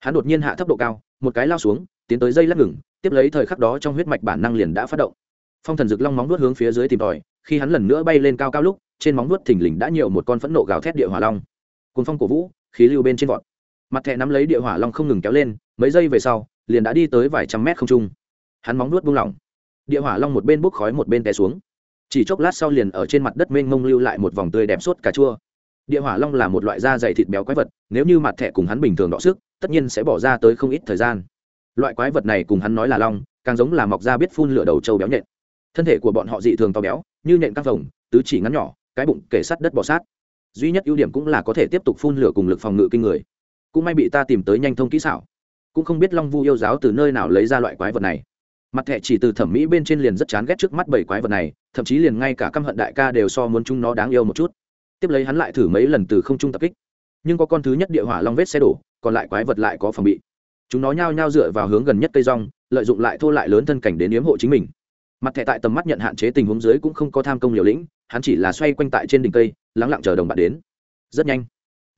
hắn đột nhiên hạ thấp độ cao, một cái lao xuống tiến tới dây lắc ngừng, tiếp lấy thời khắc đó trong huyết mạch bản năng liền đã phát động. Phong thần dực long móng nuốt hướng phía dưới tìm tòi, khi hắn lần nữa bay lên cao cao lúc, trên móng nuốt thình lình đã nhiều một con phẫn nộ gào thét địa hỏa long. Cùng phong cổ vũ, khí lưu bên trên vọt. Mặt thẹ nắm lấy địa hỏa long không ngừng kéo lên, mấy giây về sau, liền đã đi tới vài trăm mét không trung. Hắn móng nuốt buông lỏng. Địa hỏa long một bên bốc khói một bên té xuống. Chỉ chốc lát sau liền ở trên mặt đất mênh mông lưu lại một vòng tươi đẹp suốt cà chua. Địa hỏa long là một loại da dày thịt béo quái vật, nếu như mặt thẹ cùng hắn bình thường đọ sức, tất nhiên sẽ bỏ ra tới không ít thời gian loại quái vật này cùng hắn nói là long, càng giống là mọc ra biết phun lửa đầu trâu béo nhện. Thân thể của bọn họ dị thường to béo, như nhện căng phồng, tứ chỉ ngắn nhỏ, cái bụng kể sắt đất bọ sát. Duy nhất ưu điểm cũng là có thể tiếp tục phun lửa cùng lực phòng ngự kinh người. Cũng may bị ta tìm tới nhanh thông kỹ xảo. Cũng không biết long vu yêu giáo từ nơi nào lấy ra loại quái vật này. Mặt thẻ chỉ từ thẩm mỹ bên trên liền rất chán ghét trước mắt bảy quái vật này, thậm chí liền ngay cả căm hận đại ca đều so muốn chúng nó đáng yêu một chút. Tiếp lấy hắn lại thử mấy lần từ không trung tập kích. Nhưng có con thứ nhất địa hỏa long vết xe đổ, còn lại quái vật lại có phòng bị chúng nó nhao nhao dựa vào hướng gần nhất cây rong, lợi dụng lại thô lại lớn thân cảnh đến yếm hộ chính mình. Mặt thẻ tại tầm mắt nhận hạn chế tình huống dưới cũng không có tham công liều lĩnh, hắn chỉ là xoay quanh tại trên đỉnh cây, lắng lặng chờ đồng bạn đến. Rất nhanh,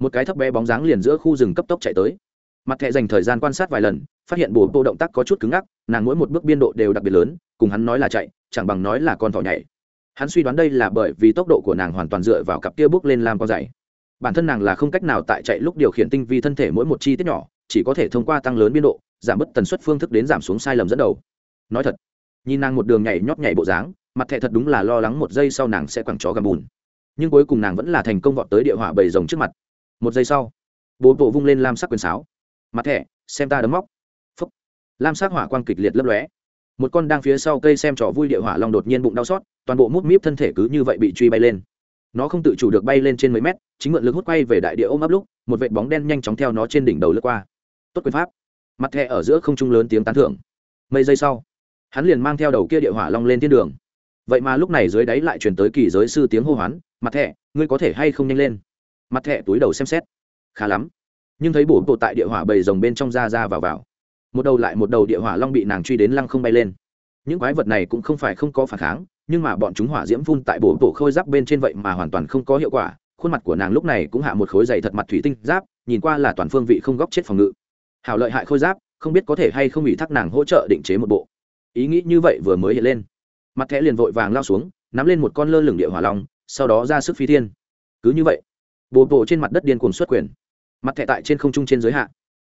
một cái thấp bé bóng dáng liền giữa khu rừng cấp tốc chạy tới. Mặt thẻ dành thời gian quan sát vài lần, phát hiện bồ bộ động tác có chút cứng ngắc, nàng mỗi một bước biên độ đều đặc biệt lớn, cùng hắn nói là chạy, chẳng bằng nói là con thỏ nhảy. Hắn suy đoán đây là bởi vì tốc độ của nàng hoàn toàn dựa vào cặp kia bước lên làm con dày bản thân nàng là không cách nào tại chạy lúc điều khiển tinh vi thân thể mỗi một chi tiết nhỏ chỉ có thể thông qua tăng lớn biên độ, giảm bớt tần suất phương thức đến giảm xuống sai lầm dẫn đầu. Nói thật, nhìn nàng một đường nhảy nhót nhảy bộ dáng, mặt thẻ thật đúng là lo lắng một giây sau nàng sẽ quẳng chó gầm bùn. Nhưng cuối cùng nàng vẫn là thành công vọt tới địa hỏa bầy rồng trước mặt. Một giây sau, bố bộ vung lên lam sắc quyền sáo. Mặt thẻ, xem ta đấm móc. Phúc. Lam sắc hỏa quang kịch liệt lấp lóe. Một con đang phía sau cây xem trò vui địa hỏa long đột nhiên bụng đau xót, toàn bộ mút míp thân thể cứ như vậy bị truy bay lên. Nó không tự chủ được bay lên trên mấy mét, chính mượn lực hút quay về đại địa ôm ấp lúc, một vệt bóng đen nhanh chóng theo nó trên đỉnh đầu lướt qua tốt quyền pháp. Mặt thẻ ở giữa không trung lớn tiếng tán thưởng. Mấy giây sau, hắn liền mang theo đầu kia địa hỏa long lên thiên đường. Vậy mà lúc này dưới đáy lại truyền tới kỳ giới sư tiếng hô hoán, mặt thẻ, ngươi có thể hay không nhanh lên? Mặt thẻ túi đầu xem xét. Khá lắm. Nhưng thấy bổ bộ tại địa hỏa bầy rồng bên trong ra ra vào vào. Một đầu lại một đầu địa hỏa long bị nàng truy đến lăng không bay lên. Những quái vật này cũng không phải không có phản kháng, nhưng mà bọn chúng hỏa diễm phun tại bổ bộ khôi giáp bên trên vậy mà hoàn toàn không có hiệu quả. Khuôn mặt của nàng lúc này cũng hạ một khối dày thật mặt thủy tinh giáp, nhìn qua là toàn phương vị không góc chết phòng ngự hảo lợi hại khôi giáp, không biết có thể hay không bị thác nàng hỗ trợ định chế một bộ. Ý nghĩ như vậy vừa mới hiện lên. Mặt thẻ liền vội vàng lao xuống, nắm lên một con lơ lửng địa hỏa long, sau đó ra sức phi thiên. Cứ như vậy, bồ bộ trên mặt đất điên cuồng xuất quyền. Mặt thẻ tại trên không trung trên giới hạ.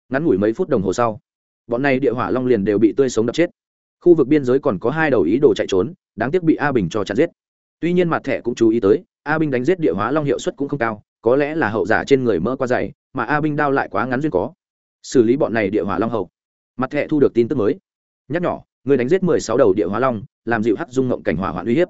Ngắn ngủi mấy phút đồng hồ sau, bọn này địa hỏa long liền đều bị tươi sống đập chết. Khu vực biên giới còn có hai đầu ý đồ chạy trốn, đáng tiếc bị a bình cho chặt giết. Tuy nhiên mặt thẻ cũng chú ý tới, a bình đánh giết địa hóa long hiệu suất cũng không cao, có lẽ là hậu giả trên người mỡ qua dày, mà a bình đao lại quá ngắn duyên có xử lý bọn này địa hỏa long hậu mặt thẹ thu được tin tức mới. Nhắc nhỏ, người đánh giết mười sáu đầu địa hóa long, làm dịu hắc dung ngộng cảnh hỏa hoạn uy hiếp.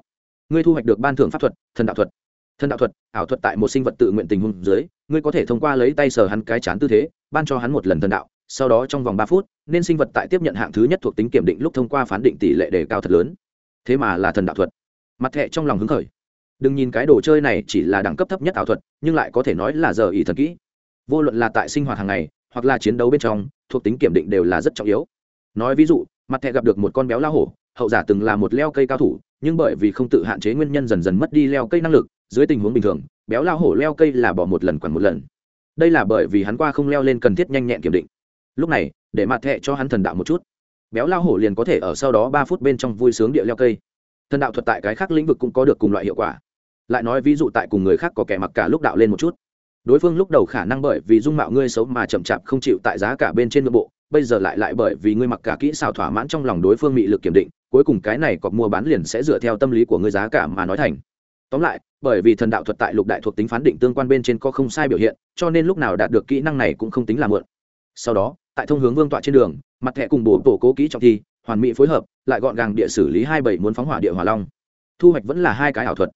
Ngươi thu hoạch được ban thưởng pháp thuật, thần đạo thuật. Thần đạo thuật, ảo thuật tại một sinh vật tự nguyện tình huống dưới, ngươi có thể thông qua lấy tay sờ hắn cái chán tư thế, ban cho hắn một lần thần đạo, sau đó trong vòng ba phút, nên sinh vật tại tiếp nhận hạng thứ nhất thuộc tính kiểm định lúc thông qua phán định tỷ lệ đề cao thật lớn. Thế mà là thần đạo thuật. Mặt thẹ trong lòng hứng khởi. Đừng nhìn cái đồ chơi này chỉ là đẳng cấp thấp nhất ảo thuật, nhưng lại có thể nói là giờ ý thần kỹ. Vô luận là tại sinh hoạt hàng ngày hoặc là chiến đấu bên trong, thuộc tính kiểm định đều là rất trọng yếu. Nói ví dụ, mặt thẹ gặp được một con béo la hổ, hậu giả từng là một leo cây cao thủ, nhưng bởi vì không tự hạn chế nguyên nhân dần dần mất đi leo cây năng lực, dưới tình huống bình thường, béo la hổ leo cây là bỏ một lần quản một lần. Đây là bởi vì hắn qua không leo lên cần thiết nhanh nhẹn kiểm định. Lúc này, để mặt thẹ cho hắn thần đạo một chút. Béo lao hổ liền có thể ở sau đó ba phút bên trong vui sướng địa leo cây. Thần đạo thuật tại cái khác lĩnh vực cũng có được cùng loại hiệu quả. Lại nói ví dụ tại cùng người khác có kẻ mặc cả lúc đạo lên một chút đối phương lúc đầu khả năng bởi vì dung mạo ngươi xấu mà chậm chạp không chịu tại giá cả bên trên nội bộ, bây giờ lại lại bởi vì ngươi mặc cả kỹ xảo thỏa mãn trong lòng đối phương bị lực kiểm định, cuối cùng cái này cọc mua bán liền sẽ dựa theo tâm lý của ngươi giá cả mà nói thành. Tóm lại, bởi vì thần đạo thuật tại lục đại thuộc tính phán định tương quan bên trên có không sai biểu hiện, cho nên lúc nào đạt được kỹ năng này cũng không tính là mượn sau đó, tại thông hướng vương tọa trên đường, mặt thẻ cùng bổ tổ cố kỹ trọng thi, hoàn mỹ phối hợp, lại gọn gàng địa xử lý hai bảy muốn phóng hỏa địa hỏa long. Thu hoạch vẫn là hai cái ảo thuật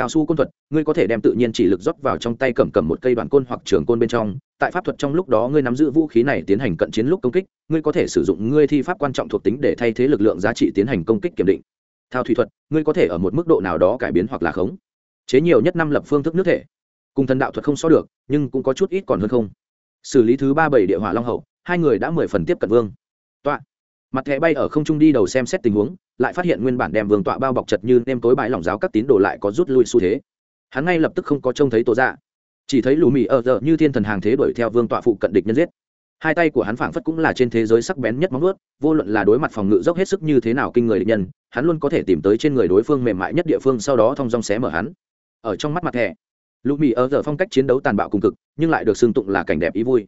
cao su côn thuật, ngươi có thể đem tự nhiên chỉ lực rót vào trong tay cầm cầm một cây đoạn côn hoặc trường côn bên trong. Tại pháp thuật trong lúc đó, ngươi nắm giữ vũ khí này tiến hành cận chiến lúc công kích, ngươi có thể sử dụng ngươi thi pháp quan trọng thuộc tính để thay thế lực lượng giá trị tiến hành công kích kiểm định. Thao thủy thuật, ngươi có thể ở một mức độ nào đó cải biến hoặc là khống. Chế nhiều nhất năm lập phương thức nước thể. Cùng thần đạo thuật không so được, nhưng cũng có chút ít còn hơn không. Xử lý thứ ba bảy địa hỏa long hậu, hai người đã mười phần tiếp cận vương. Tọa mặt thẻ bay ở không trung đi đầu xem xét tình huống lại phát hiện nguyên bản đem vương tọa bao bọc chật như nêm tối bãi lỏng giáo các tín đồ lại có rút lui xu thế. Hắn ngay lập tức không có trông thấy tổ dạ. Chỉ thấy lù mì ở giờ như thiên thần hàng thế đuổi theo vương tọa phụ cận địch nhân giết. Hai tay của hắn phảng phất cũng là trên thế giới sắc bén nhất móng ướt vô luận là đối mặt phòng ngự dốc hết sức như thế nào kinh người địch nhân, hắn luôn có thể tìm tới trên người đối phương mềm mại nhất địa phương sau đó thong dong xé mở hắn. Ở trong mắt mặt thẻ, lù mì ở giờ phong cách chiến đấu tàn bạo cùng cực, nhưng lại được xưng tụng là cảnh đẹp ý vui.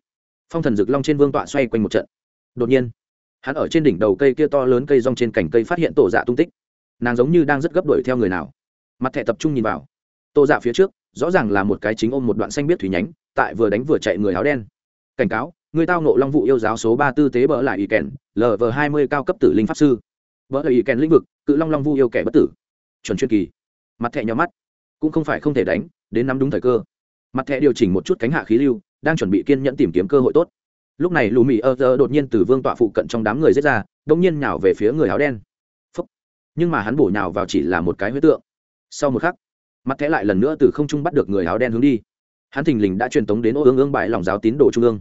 Phong thần rực long trên vương tọa xoay quanh một trận. Đột nhiên hắn ở trên đỉnh đầu cây kia to lớn cây rong trên cành cây phát hiện tổ dạ tung tích. Nàng giống như đang rất gấp đuổi theo người nào. Mặt thẻ tập trung nhìn vào. Tổ dạ phía trước, rõ ràng là một cái chính ôm một đoạn xanh biết thủy nhánh, tại vừa đánh vừa chạy người áo đen. Cảnh cáo, người tao nộ long vụ yêu giáo số ba tư tế bỡ lại ý kèn lv hai mươi cao cấp tử linh pháp sư. Bỡ lại ý kèn lĩnh vực, cự long long vu yêu kẻ bất tử. Chuẩn chuyên kỳ. Mặt thẻ nhỏ mắt. Cũng không phải không thể đánh, đến nắm đúng thời cơ. Mặt thẻ điều chỉnh một chút cánh hạ khí lưu, đang chuẩn bị kiên nhẫn tìm kiếm cơ hội tốt lúc này lù mì ơ tơ đột nhiên từ vương tọa phụ cận trong đám người giết ra đông nhiên nhào về phía người áo đen. Phúc. nhưng mà hắn bổ nhào vào chỉ là một cái huyết tượng. Sau một khắc, mặt thẻ lại lần nữa từ không trung bắt được người áo đen hướng đi. Hắn thình lình đã truyền tống đến ô ương ương bãi lòng giáo tín đồ trung ương.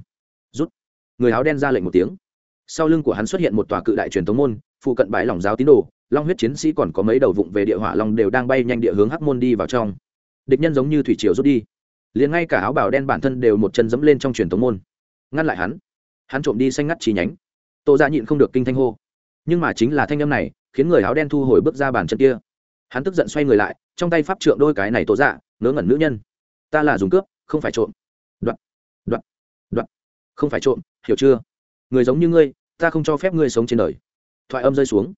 Rút. Người áo đen ra lệnh một tiếng. Sau lưng của hắn xuất hiện một tòa cự đại truyền tống môn, phụ cận bãi lòng giáo tín đồ, long huyết chiến sĩ còn có mấy đầu vụng về địa hỏa long đều đang bay nhanh địa hướng hắc môn đi vào trong. Địch nhân giống như thủy triều rút đi. Liền ngay cả áo bào đen bản thân đều một chân dẫm lên trong truyền tống môn. Ngăn lại hắn hắn trộm đi xanh ngắt chi nhánh. Tô ra nhịn không được kinh thanh hô. Nhưng mà chính là thanh âm này, khiến người áo đen thu hồi bước ra bàn chân kia. Hắn tức giận xoay người lại, trong tay pháp trượng đôi cái này tổ dạ ngớ ngẩn nữ nhân. Ta là dùng cướp, không phải trộm. Đoạn đoạn đoạn. Không phải trộm, hiểu chưa? Người giống như ngươi, ta không cho phép ngươi sống trên đời. Thoại âm rơi xuống.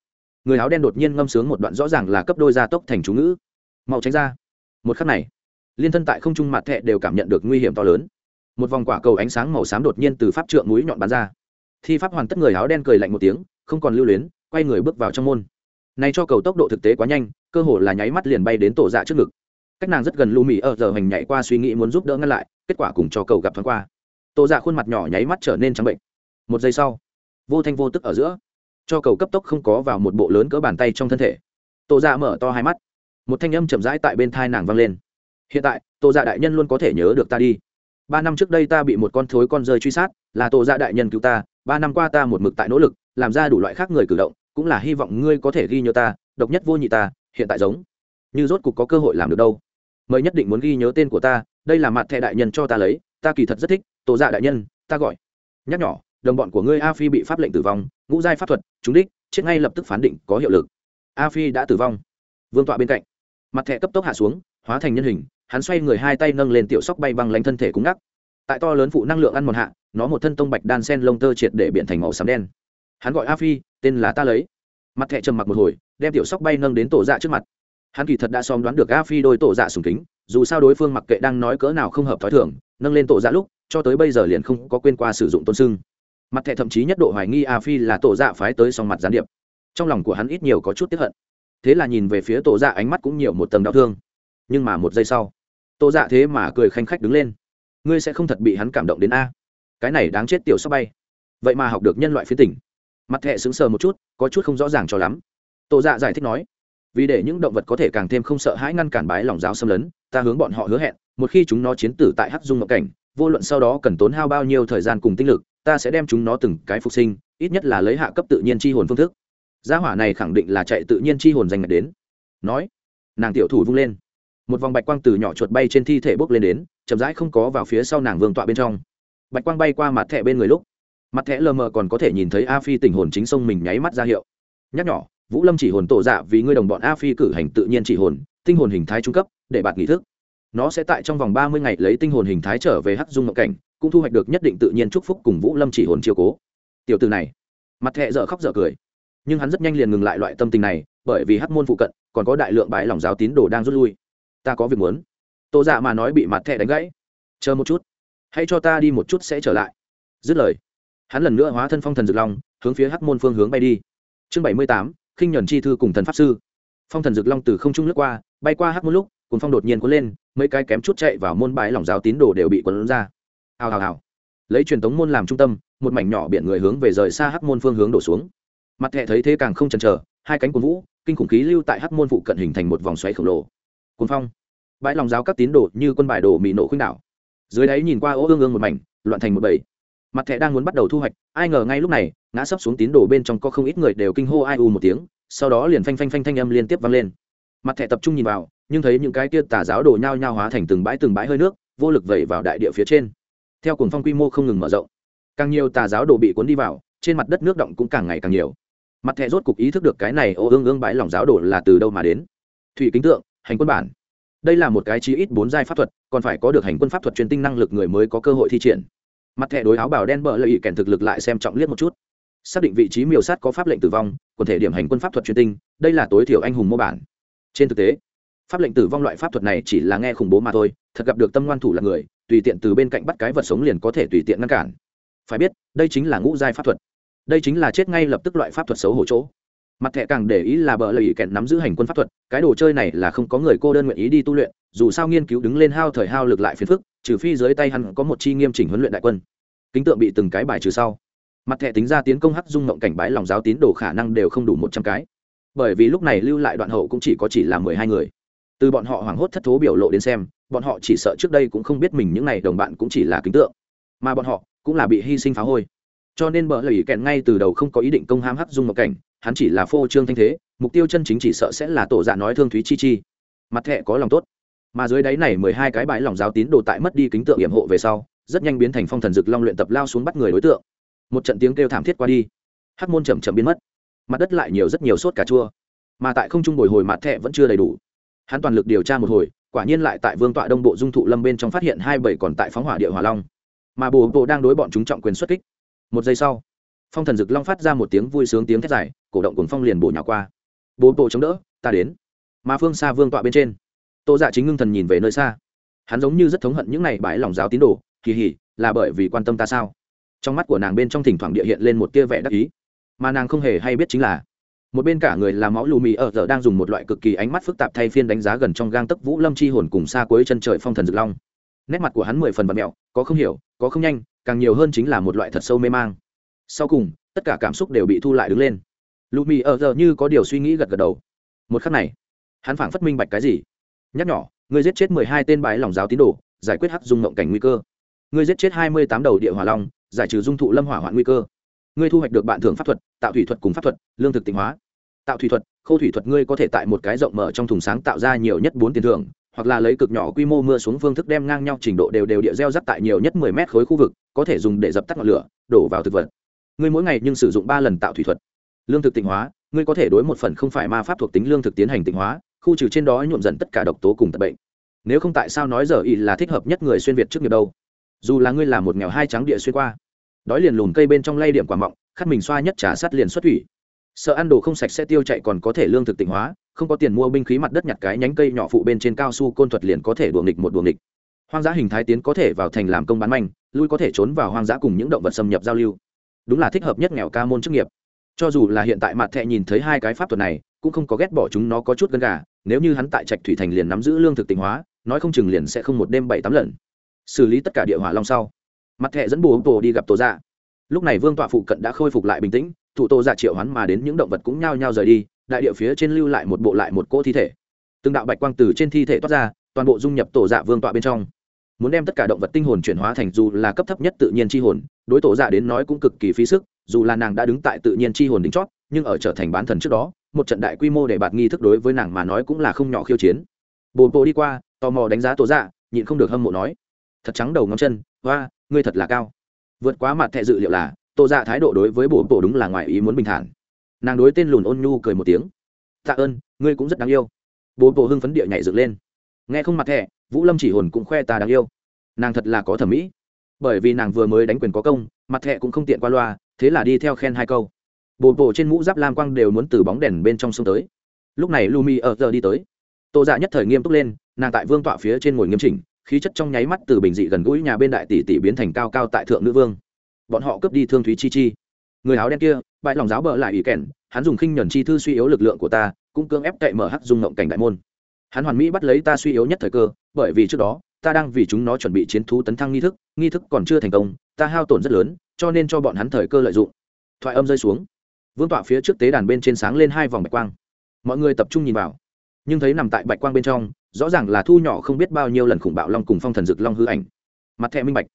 Người áo đen đột nhiên ngâm sướng một đoạn rõ ràng là cấp đôi gia tốc thành chú ngữ. Mau tránh ra. Một khắc này, liên thân tại không trung mặt thẹ đều cảm nhận được nguy hiểm to lớn một vòng quả cầu ánh sáng màu xám đột nhiên từ pháp trượng núi nhọn bắn ra. Thi pháp hoàn tất người áo đen cười lạnh một tiếng, không còn lưu luyến, quay người bước vào trong môn. Này cho cầu tốc độ thực tế quá nhanh, cơ hồ là nháy mắt liền bay đến tổ dạ trước ngực. Cách nàng rất gần lưu mì ở giờ hành nhảy qua suy nghĩ muốn giúp đỡ ngăn lại, kết quả cùng cho cầu gặp thoáng qua. Tổ dạ khuôn mặt nhỏ nháy mắt trở nên trắng bệnh. Một giây sau, vô thanh vô tức ở giữa, cho cầu cấp tốc không có vào một bộ lớn cỡ bàn tay trong thân thể. Tổ dạ mở to hai mắt. Một thanh âm chậm rãi tại bên thai nàng vang lên. Hiện tại, tổ dạ đại nhân luôn có thể nhớ được ta đi ba năm trước đây ta bị một con thối con rơi truy sát, là tổ gia đại nhân cứu ta, ba năm qua ta một mực tại nỗ lực, làm ra đủ loại khác người cử động, cũng là hy vọng ngươi có thể ghi nhớ ta, độc nhất vô nhị ta, hiện tại giống như rốt cục có cơ hội làm được đâu. Mời nhất định muốn ghi nhớ tên của ta, đây là mặt thẻ đại nhân cho ta lấy, ta kỳ thật rất thích, tổ dạ đại nhân, ta gọi. Nhắc nhỏ đồng bọn của ngươi a phi bị pháp lệnh tử vong, ngũ giai pháp thuật chúng đích, chết ngay lập tức phán định có hiệu lực. A phi đã tử vong. Vương tọa bên cạnh. Mặt thẻ cấp tốc hạ xuống, hóa thành nhân hình hắn xoay người hai tay nâng lên tiểu sóc bay băng lánh thân thể cúng ngắc. Tại to lớn phụ năng lượng ăn một hạ, nó một thân tông bạch đan sen lông tơ triệt để biện thành màu xám đen. Hắn gọi a phi, tên là ta lấy. Mặt thẹ trầm mặc một hồi, đem tiểu sóc bay nâng đến tổ dạ trước mặt. Hắn kỳ thật đã xóm đoán được a phi đôi tổ dạ sùng kính, dù sao đối phương mặc kệ đang nói cỡ nào không hợp t h ó i thưởng nâng lên tổ dạ lúc, cho tới bây giờ liền không có quên qua sử dụng tôn sưng. Mặt thẹ thậm chí nhất độ hoài nghi a phi là tổ dạ phái tới song mặt gián điệp. Trong lòng của hắn ít nhiều có chút tiếp hận. Thế là nhìn về phía tổ dạ ánh mắt cũng nhiều một tầng đau thương nhưng mà một giây sau, tô dạ thế mà cười khanh khách đứng lên. Ngươi sẽ không thật bị hắn cảm động đến a? Cái này đáng chết tiểu sóc bay. Vậy mà học được nhân loại phía tỉnh mặt thẹ sững sờ một chút, có chút không rõ ràng cho lắm. Tô dạ giải thích nói, vì để những động vật có thể càng thêm không sợ hãi ngăn cản bái lòng giáo xâm lấn, ta hướng bọn họ hứa hẹn, một khi chúng nó chiến tử tại hắc dung ngọc cảnh, vô luận sau đó cần tốn hao bao nhiêu thời gian cùng tinh lực, ta sẽ đem chúng nó từng cái phục sinh, ít nhất là lấy hạ cấp tự nhiên chi hồn phương thức. Gia hỏa này khẳng định là chạy tự nhiên chi hồn danh ngạch đến. Nói, nàng tiểu thủ vung lên một vòng bạch quang từ nhỏ chuột bay trên thi thể bốc lên đến, chậm rãi không có vào phía sau nàng vương tọa bên trong. Bạch quang bay qua mặt thẻ bên người lúc, mặt thẻ lờ mờ còn có thể nhìn thấy a phi tình hồn chính sông mình nháy mắt ra hiệu. Nhắc nhỏ, vũ lâm chỉ hồn tổ dạ vì ngươi đồng bọn a phi cử hành tự nhiên chỉ hồn, tinh hồn hình thái trung cấp, để bạt nghị thức. Nó sẽ tại trong vòng ba mươi ngày lấy tinh hồn hình thái trở về hắc dung ngộ cảnh, cũng thu hoạch được nhất định tự nhiên chúc phúc cùng vũ lâm chỉ hồn chiều cố. Tiểu từ này, mặt thẹ dở khóc dở cười. Nhưng hắn rất nhanh liền ngừng lại loại tâm tình này, bởi vì hắc môn phụ cận còn có đại lượng bãi lòng giáo tín đồ đang rút lui ta có việc muốn. Tô dạ mà nói bị mặt thẹ đánh gãy. Chờ một chút. Hãy cho ta đi một chút sẽ trở lại. Dứt lời, hắn lần nữa hóa thân phong thần dược long, hướng phía hắc môn phương hướng bay đi. Chương bảy mươi tám, khinh nhuần chi thư cùng thần pháp sư. Phong thần dược long từ không trung lướt qua, bay qua hắc môn lúc cùng phong đột nhiên cuốn lên, mấy cái kém chút chạy vào môn bãi lòng giáo tín đồ đều bị cuốn ra. Hào hào hào. Lấy truyền thống môn làm trung tâm, một mảnh nhỏ biển người hướng về rời xa hắc môn phương hướng đổ xuống. Mặt thẹ thấy thế càng không chần chờ, hai cánh cuốn vũ, kinh khủng khí lưu tại hắc môn phụ cận hình thành một vòng xoáy khổng lồ cuồng phong. Bãi lòng giáo các tín đồ như quân bài đồ mỹ nổ khuynh đảo. Dưới đáy nhìn qua ố ương ương một mảnh, loạn thành một bầy. Mặt thẻ đang muốn bắt đầu thu hoạch, ai ngờ ngay lúc này, ngã sấp xuống tín đồ bên trong có không ít người đều kinh hô ai u một tiếng, sau đó liền phanh phanh phanh thanh âm liên tiếp vang lên. Mặt thẻ tập trung nhìn vào, nhưng thấy những cái kia tà giáo đồ nhao nhao hóa thành từng bãi từng bãi hơi nước, vô lực vẩy vào đại địa phía trên. Theo cuồng phong quy mô không ngừng mở rộng, càng nhiều tà giáo đồ bị cuốn đi vào, trên mặt đất nước động cũng càng ngày càng nhiều. Mặt thẻ rốt cục ý thức được cái này ô ương ương bãi lòng giáo đồ là từ đâu mà đến. Thủy kính tượng hành quân bản. Đây là một cái chí ít bốn giai pháp thuật, còn phải có được hành quân pháp thuật truyền tinh năng lực người mới có cơ hội thi triển. Mặt thẻ đối áo bảo đen bợ lợi ý kèn thực lực lại xem trọng liếc một chút. Xác định vị trí miêu sát có pháp lệnh tử vong, quần thể điểm hành quân pháp thuật truyền tinh, đây là tối thiểu anh hùng mô bản. Trên thực tế, pháp lệnh tử vong loại pháp thuật này chỉ là nghe khủng bố mà thôi, thật gặp được tâm ngoan thủ là người, tùy tiện từ bên cạnh bắt cái vật sống liền có thể tùy tiện ngăn cản. Phải biết, đây chính là ngũ giai pháp thuật. Đây chính là chết ngay lập tức loại pháp thuật xấu hổ chỗ mặt thẻ càng để ý là bờ lợi kẹn nắm giữ hành quân pháp thuật, cái đồ chơi này là không có người cô đơn nguyện ý đi tu luyện, dù sao nghiên cứu đứng lên hao thời hao lực lại phiền phức, trừ phi dưới tay hắn có một chi nghiêm chỉnh huấn luyện đại quân. Kính tượng bị từng cái bài trừ sau. Mặt thẻ tính ra tiến công hắc dung ngộng cảnh bái lòng giáo tín đồ khả năng đều không đủ một trăm cái. Bởi vì lúc này lưu lại đoạn hậu cũng chỉ có chỉ là mười hai người. Từ bọn họ hoảng hốt thất thố biểu lộ đến xem, bọn họ chỉ sợ trước đây cũng không biết mình những n à y đồng bạn cũng chỉ là kính tượng. Mà bọn họ cũng là bị hy sinh phá hôi cho nên bờ lầy kẹn ngay từ đầu không có ý định công ham hắc dung ngộng cảnh, hắn chỉ là phô trương thanh thế, mục tiêu chân chính chỉ sợ sẽ là tổ dạ nói thương thúy chi chi. Mặt thẹ có lòng tốt. Mà dưới đáy này mười hai cái bãi lòng giáo tín đồ tại mất đi kính tượng hiểm hộ về sau, rất nhanh biến thành phong thần dực long luyện tập lao xuống bắt người đối tượng. Một trận tiếng kêu thảm thiết qua đi, hắc môn chầm chậm biến mất. Mặt đất lại nhiều rất nhiều sốt cà chua. Mà tại không trung bồi hồi mặt thẹ vẫn chưa đầy đủ. Hắn toàn lực điều tra một hồi, quả nhiên lại tại vương tọa đông bộ dung thụ lâm bên trong phát hiện hai bảy còn tại phóng hỏa địa hỏa long. Mà bồ bộ đang đối bọn chúng trọng quyền xuất kích một giây sau, phong thần dực long phát ra một tiếng vui sướng tiếng thét dài, cổ động cùng phong liền bổ nhào qua. Bố bộ chống đỡ, ta đến. Mà phương xa vương tọa bên trên. Tô dạ chính ngưng thần nhìn về nơi xa. Hắn giống như rất thống hận những này bãi lòng giáo tín đồ, kỳ hỉ, là bởi vì quan tâm ta sao? Trong mắt của nàng bên trong thỉnh thoảng địa hiện lên một tia vẻ đắc ý. Mà nàng không hề hay biết chính là, một bên cả người là máu lù mì ở giờ đang dùng một loại cực kỳ ánh mắt phức tạp thay phiên đánh giá gần trong gang tấc vũ lâm chi hồn cùng xa cuối chân trời phong thần dực long. Nét mặt của hắn mười phần vật mẹo, có không hiểu có không nhanh, càng nhiều hơn chính là một loại thật sâu mê mang. Sau cùng, tất cả cảm xúc đều bị thu lại đứng lên. Lù mì ở giờ như có điều suy nghĩ gật gật đầu. Một khắc này, hắn phảng phất minh bạch cái gì. Nhắc nhỏ ngươi giết chết mười hai tên bái lòng giáo tín đồ, giải quyết hắc dung ngộng cảnh nguy cơ. Ngươi giết chết hai mươi tám đầu địa hỏa long, giải trừ dung thụ lâm hỏa hoạn nguy cơ. Ngươi thu hoạch được bạn thưởng pháp thuật, tạo thủy thuật cùng pháp thuật, lương thực tịnh hóa. Tạo thủy thuật, khâu thủy thuật ngươi có thể tại một cái rộng mở trong thùng sáng tạo ra nhiều nhất bốn tiền thưởng hoặc là lấy cực nhỏ quy mô mưa xuống phương thức đem ngang nhau trình độ đều đều địa gieo rắc tại nhiều nhất mười mét khối khu vực, có thể dùng để dập tắt ngọn lửa, đổ vào thực vật. Ngươi mỗi ngày nhưng sử dụng ba lần tạo thủy thuật. Lương thực tinh hóa, ngươi có thể đối một phần không phải ma pháp thuộc tính lương thực tiến hành tinh hóa, khu trừ trên đó nhuộm dần tất cả độc tố cùng tật bệnh. Nếu không tại sao nói giờ ỷ là thích hợp nhất người xuyên việt trước nghiệp đâu? Dù là ngươi là một nghèo hai trắng địa xuyên qua, đói liền lùn cây bên trong lay điểm quả mọng, khát mình xoa nhất trà sắt liền xuất thủy. Sợ ăn đồ không sạch sẽ tiêu chạy còn có thể lương thực tinh hóa không có tiền mua binh khí mặt đất nhặt cái nhánh cây nhỏ phụ bên trên cao su côn thuật liền có thể đuồng nghịch một đuồng nghịch. Hoang dã hình thái tiến có thể vào thành làm công bán manh, lui có thể trốn vào hoang dã cùng những động vật xâm nhập giao lưu. Đúng là thích hợp nhất nghèo ca môn chức nghiệp. Cho dù là hiện tại mặt thẹ nhìn thấy hai cái pháp thuật này, cũng không có ghét bỏ chúng nó có chút gân gà, nếu như hắn tại trạch thủy thành liền nắm giữ lương thực tịnh hóa, nói không chừng liền sẽ không một đêm bảy tám lần. Xử lý tất cả địa hỏa long sau mặt thẹ dẫn bộ tổ đi gặp tổ dạ. Lúc này vương tọa phụ cận đã khôi phục lại bình tĩnh, thủ tổ dạ triệu hắn mà đến những động vật cũng nhao nhao rời đi đại địa phía trên lưu lại một bộ lại một cỗ thi thể. Từng đạo bạch quang từ trên thi thể toát ra, toàn bộ dung nhập tổ dạ vương tọa bên trong. Muốn đem tất cả động vật tinh hồn chuyển hóa thành dù là cấp thấp nhất tự nhiên chi hồn, đối tổ dạ đến nói cũng cực kỳ phí sức, dù là nàng đã đứng tại tự nhiên chi hồn đỉnh chót, nhưng ở trở thành bán thần trước đó, một trận đại quy mô để bạt nghi thức đối với nàng mà nói cũng là không nhỏ khiêu chiến. Bồ bồ đi qua, tò mò đánh giá tổ dạ nhịn không được hâm mộ nói, thật trắng đầu ngắm chân, hoa, ngươi thật là cao. Vượt quá mặt thẹ dự liệu là, tổ dạ thái độ đối với bồ bồ đúng là ngoài ý muốn bình thản nàng đối tên lùn ôn nhu cười một tiếng. Tạ ơn, ngươi cũng rất đáng yêu. Bố bộ hưng phấn địa nhảy dựng lên. Nghe không mặt thẻ, vũ lâm chỉ hồn cũng khoe ta đáng yêu. Nàng thật là có thẩm mỹ. Bởi vì nàng vừa mới đánh quyền có công, mặt thẻ cũng không tiện qua loa, thế là đi theo khen hai câu. Bồ bộ trên mũ giáp lam quang đều muốn từ bóng đèn bên trong sông tới. Lúc này lumi ở giờ đi tới. Tô dạ nhất thời nghiêm túc lên, nàng tại vương tọa phía trên ngồi nghiêm chỉnh, khí chất trong nháy mắt từ bình dị gần gũi nhà bên đại tỷ tỷ biến thành cao cao tại thượng nữ vương. Bọn họ cướp đi thương thúy chi chi người áo đen kia bại lòng giáo bợ lại ý kèn, hắn dùng khinh nhuần chi thư suy yếu lực lượng của ta, cũng cưỡng ép cậy mở hắc dung ngộng cảnh đại môn. Hắn hoàn mỹ bắt lấy ta suy yếu nhất thời cơ, bởi vì trước đó, ta đang vì chúng nó chuẩn bị chiến thú tấn thăng nghi thức nghi thức còn chưa thành công, ta hao tổn rất lớn, cho nên cho bọn hắn thời cơ lợi dụng. Thoại âm rơi xuống. Vương tọa phía trước tế đàn bên trên sáng lên hai vòng bạch quang. Mọi người tập trung nhìn vào. Nhưng thấy nằm tại bạch quang bên trong, rõ ràng là thu nhỏ không biết bao nhiêu lần khủng bạo long cùng phong thần dực long hư ảnh. Mặt thẹ minh bạch.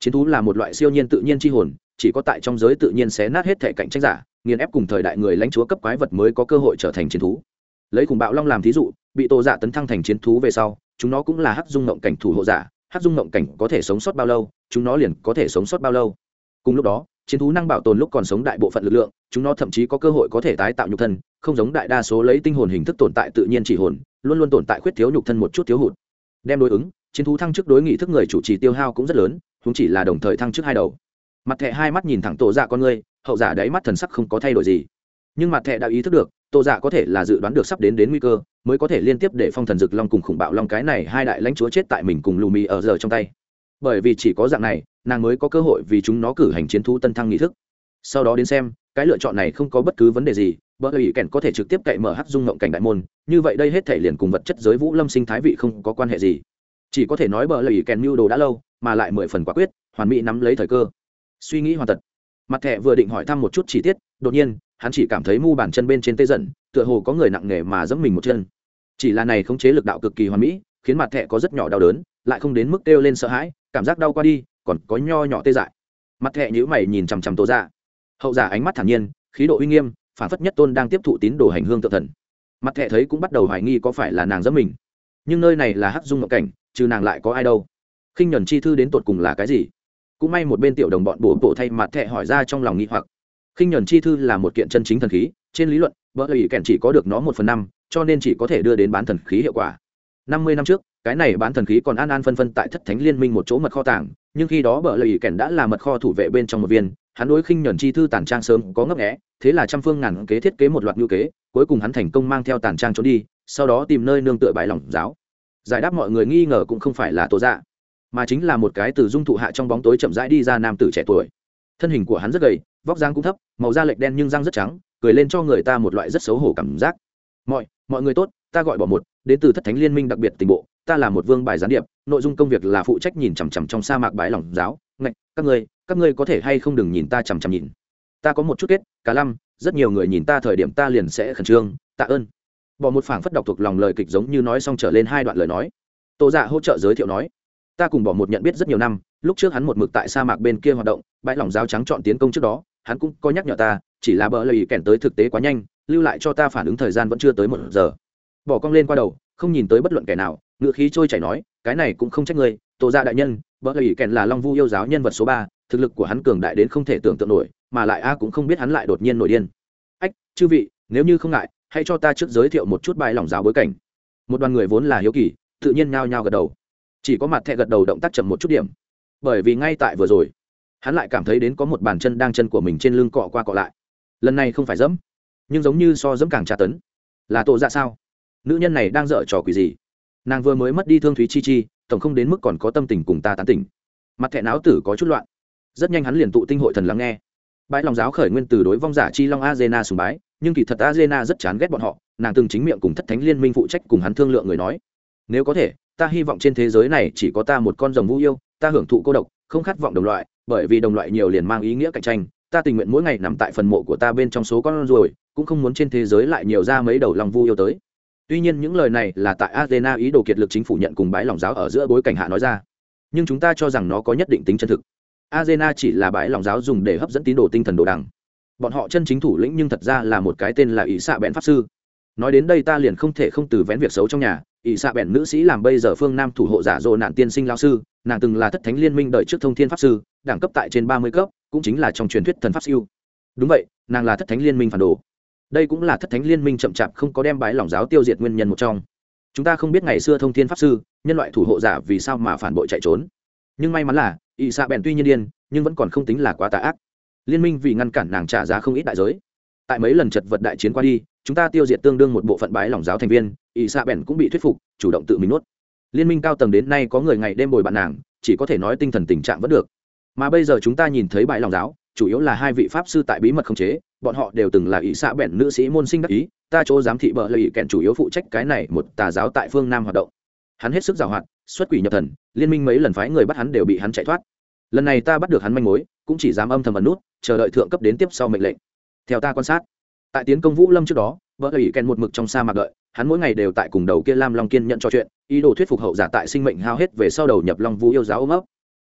Chiến thú là một loại siêu nhiên tự nhiên c h i hồn chỉ có tại trong giới tự nhiên xé nát hết thể cạnh tranh giả, nghiền ép cùng thời đại người lãnh chúa cấp quái vật mới có cơ hội trở thành chiến thú. Lấy khủng bạo long làm thí dụ, bị tô dạ tấn thăng thành chiến thú về sau, chúng nó cũng là hắc dung ngộng cảnh thủ hộ giả, hắc dung ngộng cảnh có thể sống sót bao lâu, chúng nó liền có thể sống sót bao lâu. Cùng lúc đó, chiến thú năng bảo tồn lúc còn sống đại bộ phận lực lượng, chúng nó thậm chí có cơ hội có thể tái tạo nhục thân, không giống đại đa số lấy tinh hồn hình thức tồn tại tự nhiên chỉ hồn, luôn luôn tồn tại khuyết thiếu nhục thân một chút thiếu hụt. Đem đối ứng, chiến thú thăng chức đối nghị thức người chủ trì tiêu hao cũng rất lớn chúng chỉ là đồng thời thăng chức hai đầu mặt thẹ hai mắt nhìn thẳng tổ dạ con người hậu giả đáy mắt thần sắc không có thay đổi gì. Nhưng mặt thẹ đã ý thức được tổ dạ có thể là dự đoán được sắp đến đến nguy cơ, mới có thể liên tiếp để phong thần dực long cùng khủng bạo long cái này hai đại lãnh chúa chết tại mình cùng lù mì ở giờ trong tay. Bởi vì chỉ có dạng này, nàng mới có cơ hội vì chúng nó cử hành chiến thú tân thăng nghi thức. Sau đó đến xem, cái lựa chọn này không có bất cứ vấn đề gì, bởi vì kèn có thể trực tiếp cậy mở hát dung ngộng cảnh đại môn, như vậy đây hết thể liền cùng vật chất giới vũ lâm sinh thái vị không có quan hệ gì. Chỉ có thể nói bờ lầy kèn mưu đồ đã lâu, mà lại mười phần quả quyết, hoàn mỹ nắm lấy thời cơ suy nghĩ hoàn tật. Mặt thẹ vừa định hỏi thăm một chút chi tiết, đột nhiên, hắn chỉ cảm thấy mu bàn chân bên trên tê dần, tựa hồ có người nặng nề mà giẫm mình một chân. Chỉ là này khống chế lực đạo cực kỳ hoàn mỹ, khiến mặt thẹ có rất nhỏ đau đớn, lại không đến mức kêu lên sợ hãi, cảm giác đau qua đi, còn có nho nhỏ tê dại. Mặt thẹ nhữ mày nhìn chằm chằm tố ra dạ. hậu giả ánh mắt thản nhiên, khí độ uy nghiêm, phản phất nhất tôn đang tiếp thụ tín đồ hành hương tự thần. Mặt thẹ thấy cũng bắt đầu hoài nghi có phải là nàng giẫm mình. Nhưng nơi này là hắc dung ngộ cảnh, trừ nàng lại có ai đâu. Khinh nhuần chi thư đến tột cùng là cái gì? Cũng may một bên tiểu đồng bọn bổ bộ thay mặt thẻ hỏi ra trong lòng nghi hoặc. Khinh nhuần chi thư là một kiện chân chính thần khí, trên lý luận vợ lì kèn chỉ có được nó một phần năm, cho nên chỉ có thể đưa đến bán thần khí hiệu quả. Năm mươi năm trước, cái này bán thần khí còn an an phân phân tại thất thánh liên minh một chỗ mật kho tàng, nhưng khi đó vợ lì kèn đã là mật kho thủ vệ bên trong một viên, hắn đối khinh nhuần chi thư tàn trang sớm có ngấp nghẽ thế là trăm phương ngàn kế thiết kế một loạt ngữ kế, cuối cùng hắn thành công mang theo tàn trang trốn đi, sau đó tìm nơi nương tựa bãi lỏng giáo. Giải đáp mọi người nghi ngờ cũng không phải là tố dạ mà chính là một cái từ dung thụ hạ trong bóng tối chậm rãi đi ra nam tử trẻ tuổi. Thân hình của hắn rất gầy, vóc dáng cũng thấp, màu da lệch đen nhưng răng rất trắng, cười lên cho người ta một loại rất xấu hổ cảm giác. Mọi mọi người tốt, ta gọi bỏ một, đến từ thất thánh liên minh đặc biệt tình bộ, ta là một vương bài gián điệp, nội dung công việc là phụ trách nhìn chằm chằm trong sa mạc bãi lòng giáo. Ngạch, các ngươi các ngươi có thể hay không đừng nhìn ta chằm chằm nhìn. Ta có một chút kết, cả lăm, rất nhiều người nhìn ta thời điểm ta liền sẽ khẩn trương, tạ ơn. Bỏ một phảng phất đọc thuộc lòng lời kịch giống như nói xong trở lên hai đoạn lời nói. Tô dạ hỗ trợ giới thiệu nói ta cùng bỏ một nhận biết rất nhiều năm, lúc trước hắn một mực tại sa mạc bên kia hoạt động, bãi lỏng giáo trắng chọn tiến công trước đó, hắn cũng có nhắc nhở ta, chỉ là bờ lầy kèn tới thực tế quá nhanh, lưu lại cho ta phản ứng thời gian vẫn chưa tới một giờ. Bỏ cong lên qua đầu, không nhìn tới bất luận kẻ nào, ngựa khí trôi chảy nói, cái này cũng không trách người tổ gia dạ đại nhân, bờ lầy kèn là long vu yêu giáo nhân vật số ba, thực lực của hắn cường đại đến không thể tưởng tượng nổi, mà lại a cũng không biết hắn lại đột nhiên nổi điên. Ách, chư vị, nếu như không ngại, hãy cho ta trước giới thiệu một chút bài lỏng giáo bối cảnh. Một đoàn người vốn là hiếu kỳ, tự nhiên nhao nhao gật đầu chỉ có mặt thẹ gật đầu động tác chậm một chút điểm. Bởi vì ngay tại vừa rồi, hắn lại cảm thấy đến có một bàn chân đang chân của mình trên lưng cọ qua cọ lại. Lần này không phải dẫm, nhưng giống như so dẫm càng tra tấn. Là tổ dạ sao? Nữ nhân này đang dở trò quỷ gì? Nàng vừa mới mất đi thương thúy chi chi, tổng không đến mức còn có tâm tình cùng ta tán tỉnh. Mặt thẹ não tử có chút loạn. Rất nhanh hắn liền tụ tinh hội thần lắng nghe. Bãi lòng giáo khởi nguyên từ đối vong giả chi long azena sùng bái, nhưng kỳ thật azena rất chán ghét bọn họ, nàng từng chính miệng cùng thất thánh liên minh phụ trách cùng hắn thương lượng người nói. Nếu có thể ta hy vọng trên thế giới này chỉ có ta một con rồng vũ yêu, ta hưởng thụ cô độc, không khát vọng đồng loại, bởi vì đồng loại nhiều liền mang ý nghĩa cạnh tranh. Ta tình nguyện mỗi ngày nằm tại phần mộ của ta bên trong số con ruồi, cũng không muốn trên thế giới lại nhiều ra mấy đầu lòng vu yêu tới. Tuy nhiên những lời này là tại Athena ý đồ kiệt lực chính phủ nhận cùng bãi lòng giáo ở giữa bối cảnh hạ nói ra. Nhưng chúng ta cho rằng nó có nhất định tính chân thực. Athena chỉ là bãi lòng giáo dùng để hấp dẫn tín đồ tinh thần đồ đằng. Bọn họ chân chính thủ lĩnh nhưng thật ra là một cái tên là ý xạ bẽn pháp sư nói đến đây ta liền không thể không từ vén việc xấu trong nhà, ỷ xạ bèn nữ sĩ làm bây giờ phương nam thủ hộ giả dỗ nạn tiên sinh lao sư, nàng từng là thất thánh liên minh đợi trước thông thiên pháp sư, đẳng cấp tại trên ba mươi cấp, cũng chính là trong truyền thuyết thần pháp siêu. Đúng vậy, nàng là thất thánh liên minh phản đồ. Đây cũng là thất thánh liên minh chậm chạp không có đem bái lòng giáo tiêu diệt nguyên nhân một trong. Chúng ta không biết ngày xưa thông thiên pháp sư, nhân loại thủ hộ giả vì sao mà phản bội chạy trốn. Nhưng may mắn là ỵ xạ bèn tuy nhiên điên, nhưng vẫn còn không tính là quá tà ác. Liên minh vì ngăn cản nàng trả giá không ít đại giới. Tại mấy lần chật vật đại chiến qua đi chúng ta tiêu diệt tương đương một bộ phận bái lòng giáo thành viên, ỷ xạ bèn cũng bị thuyết phục, chủ động tự mình nuốt. Liên minh cao tầng đến nay có người ngày đêm bồi bạn nàng, chỉ có thể nói tinh thần tình trạng vẫn được. Mà bây giờ chúng ta nhìn thấy bãi lòng giáo, chủ yếu là hai vị pháp sư tại bí mật khống chế, bọn họ đều từng là ỷ xạ bèn nữ sĩ môn sinh đắc ý, ta chỗ giám thị bợ lợi kèn chủ yếu phụ trách cái này một tà giáo tại phương nam hoạt động. Hắn hết sức giàu hoạt, xuất quỷ nhập thần, liên minh mấy lần phái người bắt hắn đều bị hắn chạy thoát. Lần này ta bắt được hắn manh mối, cũng chỉ dám âm thầm ẩn nút, chờ đợi thượng cấp đến tiếp sau mệnh lệnh. Theo ta quan sát tại tiến công vũ lâm trước đó, vợ ủy kèn một mực trong sa mạc đợi, hắn mỗi ngày đều tại cùng đầu kia lam long kiên nhận trò chuyện, ý đồ thuyết phục hậu giả tại sinh mệnh hao hết về sau đầu nhập long vũ yêu giáo ôm ấp.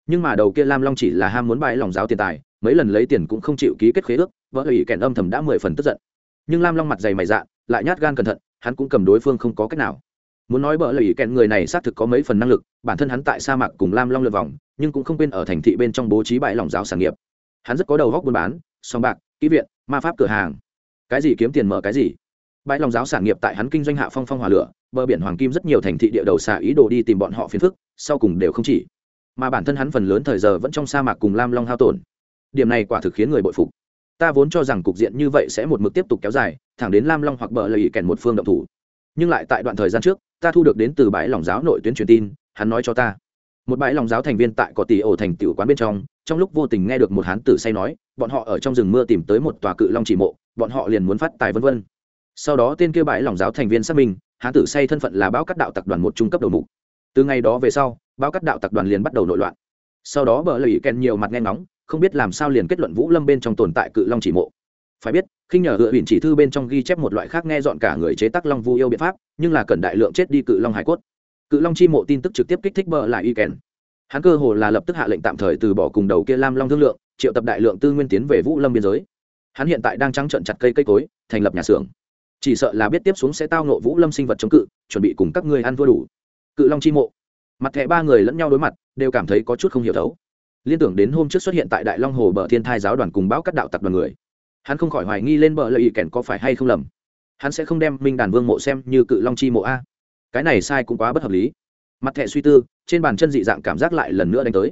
Nhưng mà đầu kia lam long chỉ là ham muốn bãi lòng giáo tiền tài, mấy lần lấy tiền cũng không chịu ký kết khế ước, vợ ủy kèn âm thầm đã mười phần tức giận. Nhưng lam long mặt dày mày dạ lại nhát gan cẩn thận, hắn cũng cầm đối phương không có cách nào. Muốn nói bỡ lời kèn người này xác thực có mấy phần năng lực, bản thân hắn tại sa mạc cùng lam long lượt vòng, nhưng cũng không quên ở thành thị bên trong bố trí bãi lòng giáo sản nghiệp. Hắn rất có đầu góc buôn bán song bạc kỹ viện, ma pháp cửa hàng cái gì kiếm tiền mở cái gì? Bãi lòng giáo sản nghiệp tại hắn kinh doanh hạ phong phong hỏa lửa, bờ biển hoàng kim rất nhiều thành thị địa đầu xả ý đồ đi tìm bọn họ phiền phức, sau cùng đều không chỉ. Mà bản thân hắn phần lớn thời giờ vẫn trong sa mạc cùng lam long hao tổn. Điểm này quả thực khiến người bội phục. Ta vốn cho rằng cục diện như vậy sẽ một mực tiếp tục kéo dài, thẳng đến lam long hoặc bờ lầy kèn một phương động thủ. Nhưng lại tại đoạn thời gian trước, ta thu được đến từ bãi lòng giáo nội tuyến truyền tin, hắn nói cho ta. Một bãi lòng giáo thành viên tại cỏ tỷ ổ thành tiểu quán bên trong trong lúc vô tình nghe được một hán tử say nói, bọn họ ở trong rừng mưa tìm tới một tòa cự long chỉ mộ bọn họ liền muốn phát tài vân vân. Sau đó tên kia bãi lòng giáo thành viên xác minh hán tử say thân phận là báo cắt đạo tập đoàn một trung cấp đầu mục. Từ ngày đó về sau, báo cắt đạo tập đoàn liền bắt đầu nội loạn. Sau đó bờ lầy kèn nhiều mặt nghe ngóng, không biết làm sao liền kết luận vũ lâm bên trong tồn tại cự long chỉ mộ. Phải biết khi nhờ hựa huyền chỉ thư bên trong ghi chép một loại khác nghe dọn cả người chế tác long vu yêu biện pháp, nhưng là cần đại lượng chết đi cự long hải cốt. Cự long chi mộ tin tức trực tiếp kích thích bờ lại y kèn. Hắn cơ hồ là lập tức hạ lệnh tạm thời từ bỏ cùng đầu kia lam long thương lượng, triệu tập đại lượng tư nguyên tiến về vũ lâm biên giới hắn hiện tại đang trắng trận chặt cây cây cối, thành lập nhà xưởng. Chỉ sợ là biết tiếp xuống sẽ tao nộ vũ lâm sinh vật chống cự, chuẩn bị cùng các ngươi ăn thua đủ. Cự long chi mộ. Mặt thẻ ba người lẫn nhau đối mặt, đều cảm thấy có chút không hiểu thấu. Liên tưởng đến hôm trước xuất hiện tại đại long hồ bờ thiên thai giáo đoàn cùng bão các đạo tập đoàn người, hắn không khỏi hoài nghi lên bờ lợi ý kèn có phải hay không lầm. Hắn sẽ không đem minh đàn vương mộ xem như cự long chi mộ a. Cái này sai cũng quá bất hợp lý. Mặt thẻ suy tư, trên bàn chân dị dạng cảm giác lại lần nữa đánh tới.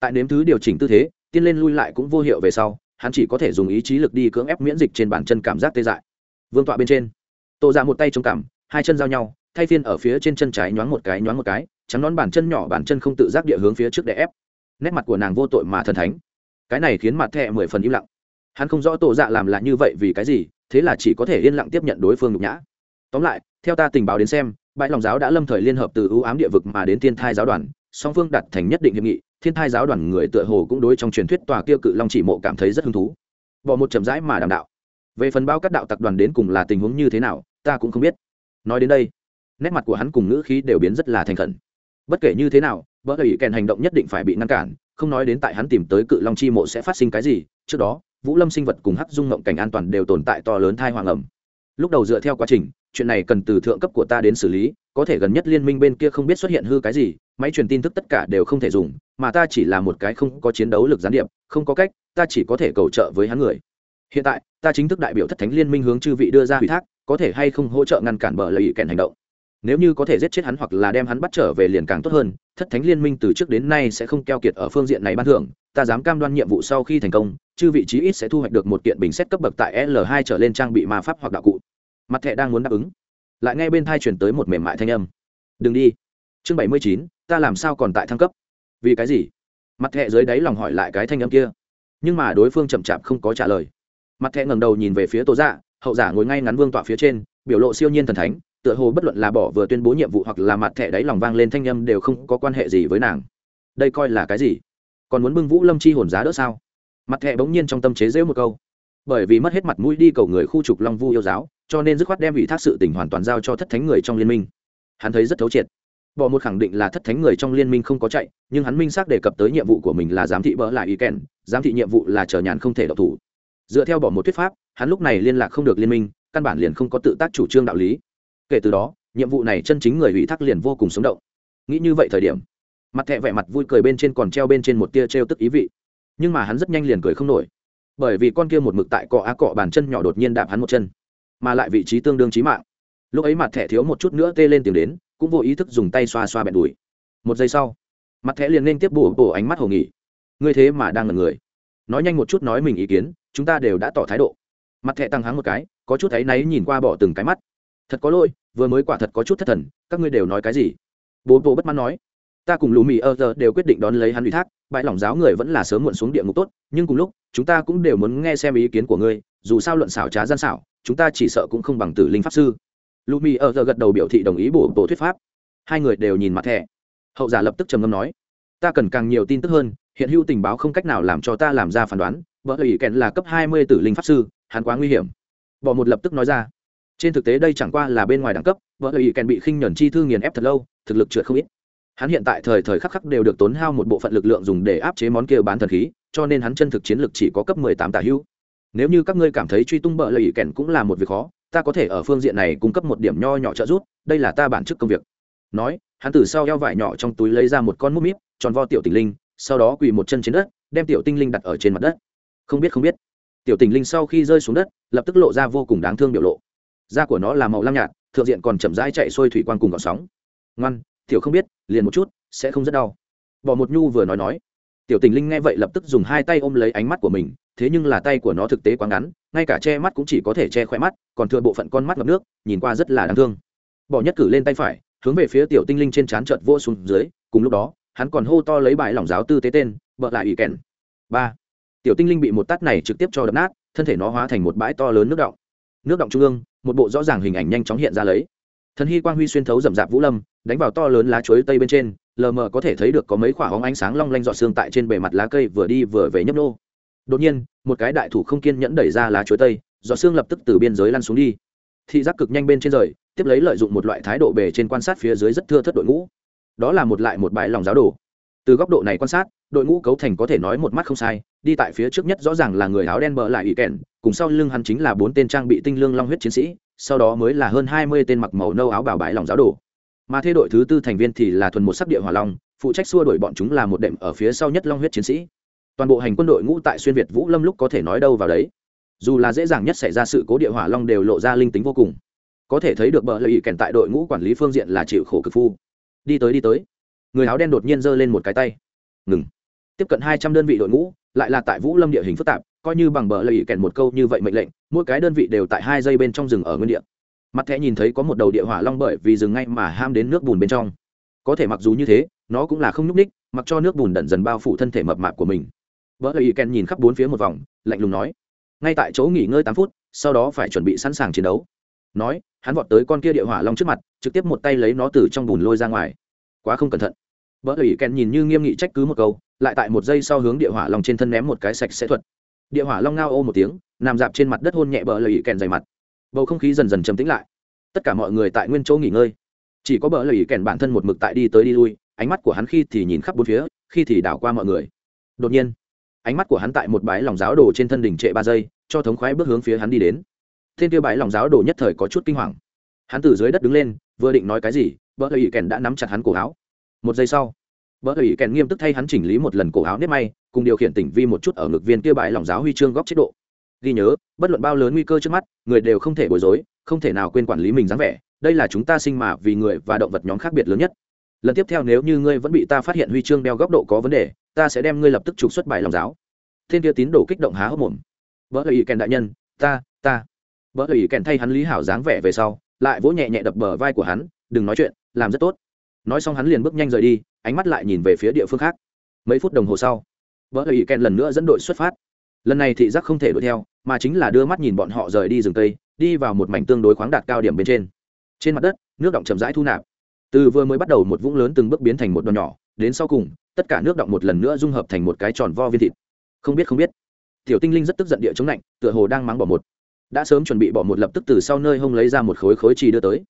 Tại nếm thứ điều chỉnh tư thế, tiên lên lui lại cũng vô hiệu về sau hắn chỉ có thể dùng ý chí lực đi cưỡng ép miễn dịch trên bàn chân cảm giác tê dại. Vương tọa bên trên, tô ra một tay chống cảm hai chân giao nhau, thay phiên ở phía trên chân trái nhoáng một cái, nhoáng một cái, trắng nón bàn chân nhỏ bàn chân không tự giác địa hướng phía trước để ép. Nét mặt của nàng vô tội mà thần thánh. Cái này khiến mặt thẹ mười phần im lặng. Hắn không rõ tổ dạ làm là như vậy vì cái gì, thế là chỉ có thể yên lặng tiếp nhận đối phương nhục nhã. Tóm lại, theo ta tình báo đến xem, bãi lòng giáo đã lâm thời liên hợp từ ưu ám địa vực mà đến thiên thai giáo đoàn, song phương đặt thành nhất định hiệp nghị thiên thai giáo đoàn người tựa hồ cũng đối trong truyền thuyết tòa kia cự long chỉ mộ cảm thấy rất hứng thú. Bỏ một chậm rãi mà đàm đạo. Về phần bao các đạo tập đoàn đến cùng là tình huống như thế nào, ta cũng không biết. Nói đến đây, nét mặt của hắn cùng ngữ khí đều biến rất là thành khẩn. Bất kể như thế nào, vợ ủy kèn hành động nhất định phải bị ngăn cản, không nói đến tại hắn tìm tới cự long chi mộ sẽ phát sinh cái gì, trước đó, vũ lâm sinh vật cùng hắc dung ngộng cảnh an toàn đều tồn tại to lớn thai hoàng ẩm. Lúc đầu dựa theo quá trình, chuyện này cần từ thượng cấp của ta đến xử lý, có thể gần nhất liên minh bên kia không biết xuất hiện hư cái gì máy truyền tin tức tất cả đều không thể dùng, mà ta chỉ là một cái không có chiến đấu lực gián điệp, không có cách, ta chỉ có thể cầu trợ với hắn người. Hiện tại, ta chính thức đại biểu thất thánh liên minh hướng chư vị đưa ra ủy thác, có thể hay không hỗ trợ ngăn cản bờ lợi ý kèn hành động. Nếu như có thể giết chết hắn hoặc là đem hắn bắt trở về liền càng tốt hơn, thất thánh liên minh từ trước đến nay sẽ không keo kiệt ở phương diện này ban thưởng, ta dám cam đoan nhiệm vụ sau khi thành công, chư vị trí ít sẽ thu hoạch được một kiện bình xét cấp bậc tại l 2 trở lên trang bị ma pháp hoặc đạo cụ. Mặt thẻ đang muốn đáp ứng. Lại nghe bên thai chuyển tới một mềm mại thanh âm. Đừng đi. Chương bảy mươi chín ta làm sao còn tại thăng cấp? Vì cái gì? Mặt thẹ dưới đáy lòng hỏi lại cái thanh âm kia. Nhưng mà đối phương chậm chạp không có trả lời. Mặt thẹ ngẩng đầu nhìn về phía tổ dạ hậu giả ngồi ngay ngắn vương tọa phía trên, biểu lộ siêu nhiên thần thánh, tựa hồ bất luận là bỏ vừa tuyên bố nhiệm vụ hoặc là mặt thẻ đáy lòng vang lên thanh âm đều không có quan hệ gì với nàng. Đây coi là cái gì? Còn muốn bưng vũ lâm chi hồn giá đỡ sao? Mặt thẻ bỗng nhiên trong tâm chế rêu một câu. Bởi vì mất hết mặt mũi đi cầu người khu trục long vu yêu giáo, cho nên dứt khoát đem ủy thác sự tình hoàn toàn giao cho thất thánh người trong liên minh. Hắn thấy rất thấu triệt bỏ một khẳng định là thất thánh người trong liên minh không có chạy, nhưng hắn minh xác đề cập tới nhiệm vụ của mình là giám thị bỡ lại ý kèn, giám thị nhiệm vụ là chờ nhàn không thể độc thủ. Dựa theo bỏ một thuyết pháp, hắn lúc này liên lạc không được liên minh, căn bản liền không có tự tác chủ trương đạo lý. Kể từ đó, nhiệm vụ này chân chính người ủy thác liền vô cùng sống động. Nghĩ như vậy thời điểm, mặt thẹ vẻ mặt vui cười bên trên còn treo bên trên một tia trêu tức ý vị. Nhưng mà hắn rất nhanh liền cười không nổi. Bởi vì con kia một mực tại cọ á cọ bàn chân nhỏ đột nhiên đạp hắn một chân, mà lại vị trí tương đương trí mạng. Lúc ấy mặt thẻ thiếu một chút nữa tê lên tìm đến cũng vô ý thức dùng tay xoa xoa bẹn đùi. Một giây sau, mặt thẻ liền nên tiếp bổ bổ ánh mắt hồ nghỉ. Ngươi thế mà đang là người. Nói nhanh một chút nói mình ý kiến, chúng ta đều đã tỏ thái độ. Mặt thẻ tăng háng một cái, có chút thấy náy nhìn qua bỏ từng cái mắt. Thật có lỗi, vừa mới quả thật có chút thất thần, các ngươi đều nói cái gì? Bố bố bất mãn nói, ta cùng lù mì ơ giờ đều quyết định đón lấy hắn ủy thác, bãi lỏng giáo người vẫn là sớm muộn xuống địa ngục tốt, nhưng cùng lúc, chúng ta cũng đều muốn nghe xem ý kiến của ngươi, dù sao luận xảo trá gian xảo, chúng ta chỉ sợ cũng không bằng tử linh pháp sư lù mì ở giờ gật đầu biểu thị đồng ý bổ bổ thuyết pháp. Hai người đều nhìn mặt thẻ. Hậu giả lập tức trầm ngâm nói, ta cần càng nhiều tin tức hơn, hiện hữu tình báo không cách nào làm cho ta làm ra phán đoán, vợ ủy kèn là cấp hai mươi tử linh pháp sư, hắn quá nguy hiểm. Bỏ một lập tức nói ra, trên thực tế đây chẳng qua là bên ngoài đẳng cấp, vợ ủy kèn bị khinh nhuần chi thư nghiền ép thật lâu, thực lực trượt không ít. Hắn hiện tại thời thời khắc khắc đều được tốn hao một bộ phận lực lượng dùng để áp chế món kia bán thần khí, cho nên hắn chân thực chiến lực chỉ có cấp mười tám tả hữu. Nếu như các ngươi cảm thấy truy tung bợ ủy kèn cũng là một việc khó ta có thể ở phương diện này cung cấp một điểm nho nhỏ trợ giúp, đây là ta bản chức công việc. Nói, hắn từ sau eo vải nhỏ trong túi lấy ra một con mút míp, tròn vo tiểu tình linh, sau đó quỳ một chân trên đất, đem tiểu tinh linh đặt ở trên mặt đất. Không biết không biết. Tiểu tình linh sau khi rơi xuống đất, lập tức lộ ra vô cùng đáng thương biểu lộ. Da của nó là màu lam nhạt, thượng diện còn chậm rãi chạy xuôi thủy quan cùng gọn sóng. Ngoan, tiểu không biết, liền một chút, sẽ không rất đau. Bỏ một nhu vừa nói nói tiểu tình linh nghe vậy lập tức dùng hai tay ôm lấy ánh mắt của mình, thế nhưng là tay của nó thực tế quá ngắn, ngay cả che mắt cũng chỉ có thể che khỏe mắt, còn thừa bộ phận con mắt ngập nước, nhìn qua rất là đáng thương. Bỏ nhất cử lên tay phải, hướng về phía tiểu tinh linh trên trán trợt vô xuống dưới, cùng lúc đó, hắn còn hô to lấy bài lỏng giáo tư tế tên vợ lại ủy kèn. Ba. Tiểu tinh linh bị một tát này trực tiếp cho đập nát, thân thể nó hóa thành một bãi to lớn nước động. Nước động trung ương, một bộ rõ ràng hình ảnh nhanh chóng hiện ra lấy. Thần hy quang huy xuyên thấu rậm rạp vũ lâm, đánh vào to lớn lá chuối tây bên trên lờ mờ có thể thấy được có mấy khoảng hóng ánh sáng long lanh dọn xương tại trên bề mặt lá cây vừa đi vừa về nhấp nô. Đột nhiên, một cái đại thủ không kiên nhẫn đẩy ra lá chuối tây dọn xương lập tức từ biên giới lăn xuống đi. Thị giác cực nhanh bên trên rời, tiếp lấy lợi dụng một loại thái độ bề trên quan sát phía dưới rất thưa thất đội ngũ. Đó là một lại một bãi lòng giáo đồ. Từ góc độ này quan sát, đội ngũ cấu thành có thể nói một mắt không sai, đi tại phía trước nhất rõ ràng là người áo đen bờ lại ỵ kèn, cùng sau lưng hắn chính là bốn tên trang bị tinh lương long huyết chiến sĩ, sau đó mới là hơn hai mươi tên mặc màu nâu áo bảo bãi lòng giáo đồ mà thế đội thứ tư thành viên thì là thuần một sắc địa hỏa long, phụ trách xua đuổi bọn chúng là một đệm ở phía sau nhất long huyết chiến sĩ. Toàn bộ hành quân đội ngũ tại xuyên việt vũ lâm lúc có thể nói đâu vào đấy. Dù là dễ dàng nhất xảy ra sự cố địa hỏa long đều lộ ra linh tính vô cùng. Có thể thấy được bờ lợi ý kèn tại đội ngũ quản lý phương diện là chịu khổ cực phu. Đi tới đi tới. Người áo đen đột nhiên giơ lên một cái tay. Ngừng. Tiếp cận hai trăm đơn vị đội ngũ, lại là tại vũ lâm địa hình phức tạp, coi như bằng bờ lợi ý kèn một câu như vậy mệnh lệnh, mỗi cái đơn vị đều tại hai giây bên trong rừng ở nguyên địa mặt thẻ nhìn thấy có một đầu địa hỏa long bởi vì dừng ngay mà ham đến nước bùn bên trong. Có thể mặc dù như thế, nó cũng là không nhúc ních mặc cho nước bùn đẩn dần bao phủ thân thể mập mạp của mình. Vợ lợi ý ken nhìn khắp bốn phía một vòng, lạnh lùng nói. Ngay tại chỗ nghỉ ngơi tám phút, sau đó phải chuẩn bị sẵn sàng chiến đấu. Nói, hắn vọt tới con kia địa hỏa long trước mặt, trực tiếp một tay lấy nó từ trong bùn lôi ra ngoài. Quá không cẩn thận. Vợ ủy kèn nhìn như nghiêm nghị trách cứ một câu, lại tại một giây sau hướng địa hỏa long trên thân ném một cái sạch sẽ thuật. Địa hỏa long ngao ô một tiếng, nằm dạp trên mặt đất hôn nhẹ bờ lầy kèn dày mặt bầu không khí dần dần trầm tĩnh lại. Tất cả mọi người tại nguyên chỗ nghỉ ngơi. Chỉ có bờ lầy kèn bản thân một mực tại đi tới đi lui, ánh mắt của hắn khi thì nhìn khắp bốn phía, khi thì đảo qua mọi người. Đột nhiên, ánh mắt của hắn tại một bãi lòng giáo đồ trên thân đỉnh trệ ba giây, cho thống khoái bước hướng phía hắn đi đến. Thiên tiêu bãi lòng giáo đồ nhất thời có chút kinh hoàng. Hắn từ dưới đất đứng lên, vừa định nói cái gì, bờ lầy kèn đã nắm chặt hắn cổ áo. Một giây sau, bờ lầy kèn nghiêm tức thay hắn chỉnh lý một lần cổ áo nếp may, cùng điều khiển tỉnh vi một chút ở ngực viên kia bãi lòng giáo huy chương góc chế độ ghi nhớ, bất luận bao lớn nguy cơ trước mắt, người đều không thể bối rối, không thể nào quên quản lý mình dáng vẻ. Đây là chúng ta sinh mà vì người và động vật nhóm khác biệt lớn nhất. Lần tiếp theo nếu như ngươi vẫn bị ta phát hiện huy chương đeo góc độ có vấn đề, ta sẽ đem ngươi lập tức trục xuất bài lòng giáo. Thiên kia tín đồ kích động há hốc mồm. Vỡ lời ý kèn đại nhân, ta ta. Vỡ lời ý kèn thay hắn lý hảo dáng vẻ về sau, lại vỗ nhẹ nhẹ đập bờ vai của hắn, đừng nói chuyện, làm rất tốt. Nói xong hắn liền bước nhanh rời đi, ánh mắt lại nhìn về phía địa phương khác. Mấy phút đồng hồ sau vỡ lời ý kèn lần nữa dẫn đội xuất phát lần này thị giác không thể đuổi theo, mà chính là đưa mắt nhìn bọn họ rời đi rừng tây đi vào một mảnh tương đối khoáng đạt cao điểm bên trên. Trên mặt đất, nước động chậm rãi thu nạp. Từ vừa mới bắt đầu một vũng lớn từng bước biến thành một đòn nhỏ, đến sau cùng, tất cả nước động một lần nữa dung hợp thành một cái tròn vo viên thịt. Không biết không biết. Tiểu tinh linh rất tức giận địa chống lạnh, tựa hồ đang mắng bỏ một. Đã sớm chuẩn bị bỏ một lập tức từ sau nơi hông lấy ra một khối khối trì đưa tới.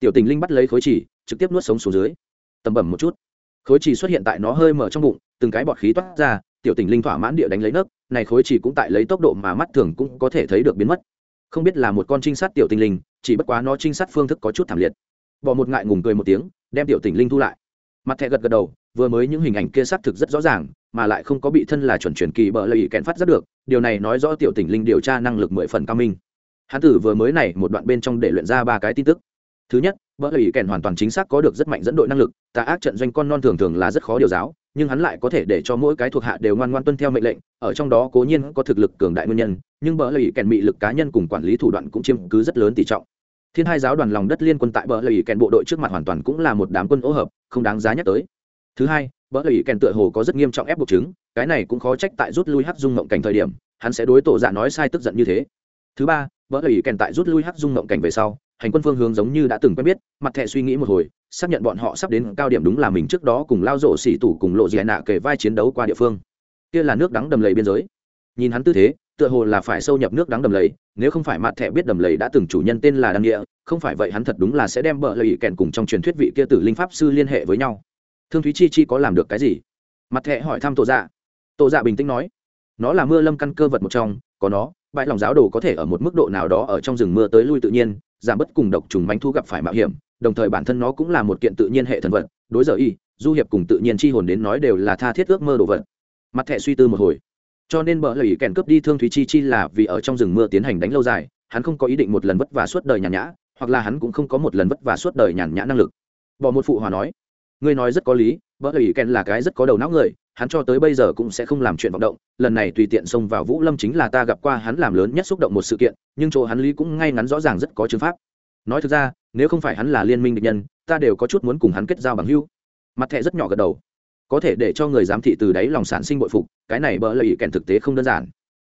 Tiểu tinh linh bắt lấy khối trì, trực tiếp nuốt sống xuống dưới. Tầm bẩm một chút. Khối trì xuất hiện tại nó hơi mở trong bụng, từng cái bọt khí toát ra tiểu tình linh thỏa mãn địa đánh lấy nấc này khối chỉ cũng tại lấy tốc độ mà mắt thường cũng có thể thấy được biến mất. Không biết là một con trinh sát tiểu tinh linh, chỉ bất quá nó trinh sát phương thức có chút thảm liệt. Bỏ một ngại ngùng cười một tiếng, đem tiểu tình linh thu lại. Mặt thẹ gật gật đầu, vừa mới những hình ảnh kia xác thực rất rõ ràng, mà lại không có bị thân là chuẩn truyền kỳ bờ lợi kèn phát rất được, điều này nói rõ tiểu tình linh điều tra năng lực mười phần cao minh. Hán tử vừa mới này một đoạn bên trong để luyện ra ba cái tin tức. Thứ nhất bởi ý kèn hoàn toàn chính xác có được rất mạnh dẫn đội năng lực, tà ác trận doanh con non thường thường là rất khó điều giáo, nhưng hắn lại có thể để cho mỗi cái thuộc hạ đều ngoan ngoan tuân theo mệnh lệnh, ở trong đó cố nhiên có thực lực cường đại nguyên nhân, nhưng bởi ý kèn bị lực cá nhân cùng quản lý thủ đoạn cũng chiếm cứ rất lớn tỷ trọng. Thiên hai giáo đoàn lòng đất liên quân tại bởi ý kèn bộ đội trước mặt hoàn toàn cũng là một đám quân ô hợp, không đáng giá nhắc tới. Thứ hai bởi ý kèn tựa hồ có rất nghiêm trọng ép buộc chứng, cái này cũng khó trách tại rút lui hắc dung mộng cảnh thời điểm, hắn sẽ đối tổ dạ nói sai tức giận như thế. Thứ ba vỡ lời kèn tại rút lui hắc dung ngộng cảnh về sau hành quân phương hướng giống như đã từng quen biết mặt thẹ suy nghĩ một hồi xác nhận bọn họ sắp đến cao điểm đúng là mình trước đó cùng lao rộ xỉ tủ cùng lộ dị nạ kể vai chiến đấu qua địa phương. Kia là nước đắng đầm lầy biên giới. Nhìn hắn tư thế tựa hồ là phải sâu nhập nước đắng đầm lầy nếu không phải mặt thẹ biết đầm lầy đã từng chủ nhân tên là đăng nghĩa, không phải vậy hắn thật đúng là sẽ đem bợ lầy kèn cùng trong truyền thuyết vị kia tử linh pháp sư liên hệ với nhau. Thương thúy chi chi có làm được cái gì? Mặt thẹ hỏi thăm tổ dạ. Tổ dạ bình tĩnh nói nó là mưa lâm căn cơ vật một trong có nó bãi lòng giáo đồ có thể ở một mức độ nào đó ở trong rừng mưa tới lui tự nhiên, giảm bớt cùng độc trùng manh thu gặp phải mạo hiểm, đồng thời bản thân nó cũng là một kiện tự nhiên hệ thần vật, đối giờ y, du hiệp cùng tự nhiên chi hồn đến nói đều là tha thiết ước mơ đồ vật. Mặt thẻ suy tư một hồi. Cho nên bỡ lời kèn cướp đi thương thúy chi chi là vì ở trong rừng mưa tiến hành đánh lâu dài, hắn không có ý định một lần vất vả suốt đời nhàn nhã, hoặc là hắn cũng không có một lần vất vả suốt đời nhàn nhã năng lực. Bỏ một phụ hòa nói ngươi nói rất có lý vợ ủy ken là cái rất có đầu não người, hắn cho tới bây giờ cũng sẽ không làm chuyện vọng động, lần này tùy tiện xông vào vũ lâm chính là ta gặp qua hắn làm lớn nhất xúc động một sự kiện, nhưng chỗ hắn lý cũng ngay ngắn rõ ràng rất có chứng pháp. Nói thực ra, nếu không phải hắn là liên minh địch nhân, ta đều có chút muốn cùng hắn kết giao bằng hưu mặt thẹ rất nhỏ gật đầu. Có thể để cho người giám thị từ đáy lòng sản sinh bội phục, cái này bỡ lợi kèn thực tế không đơn giản.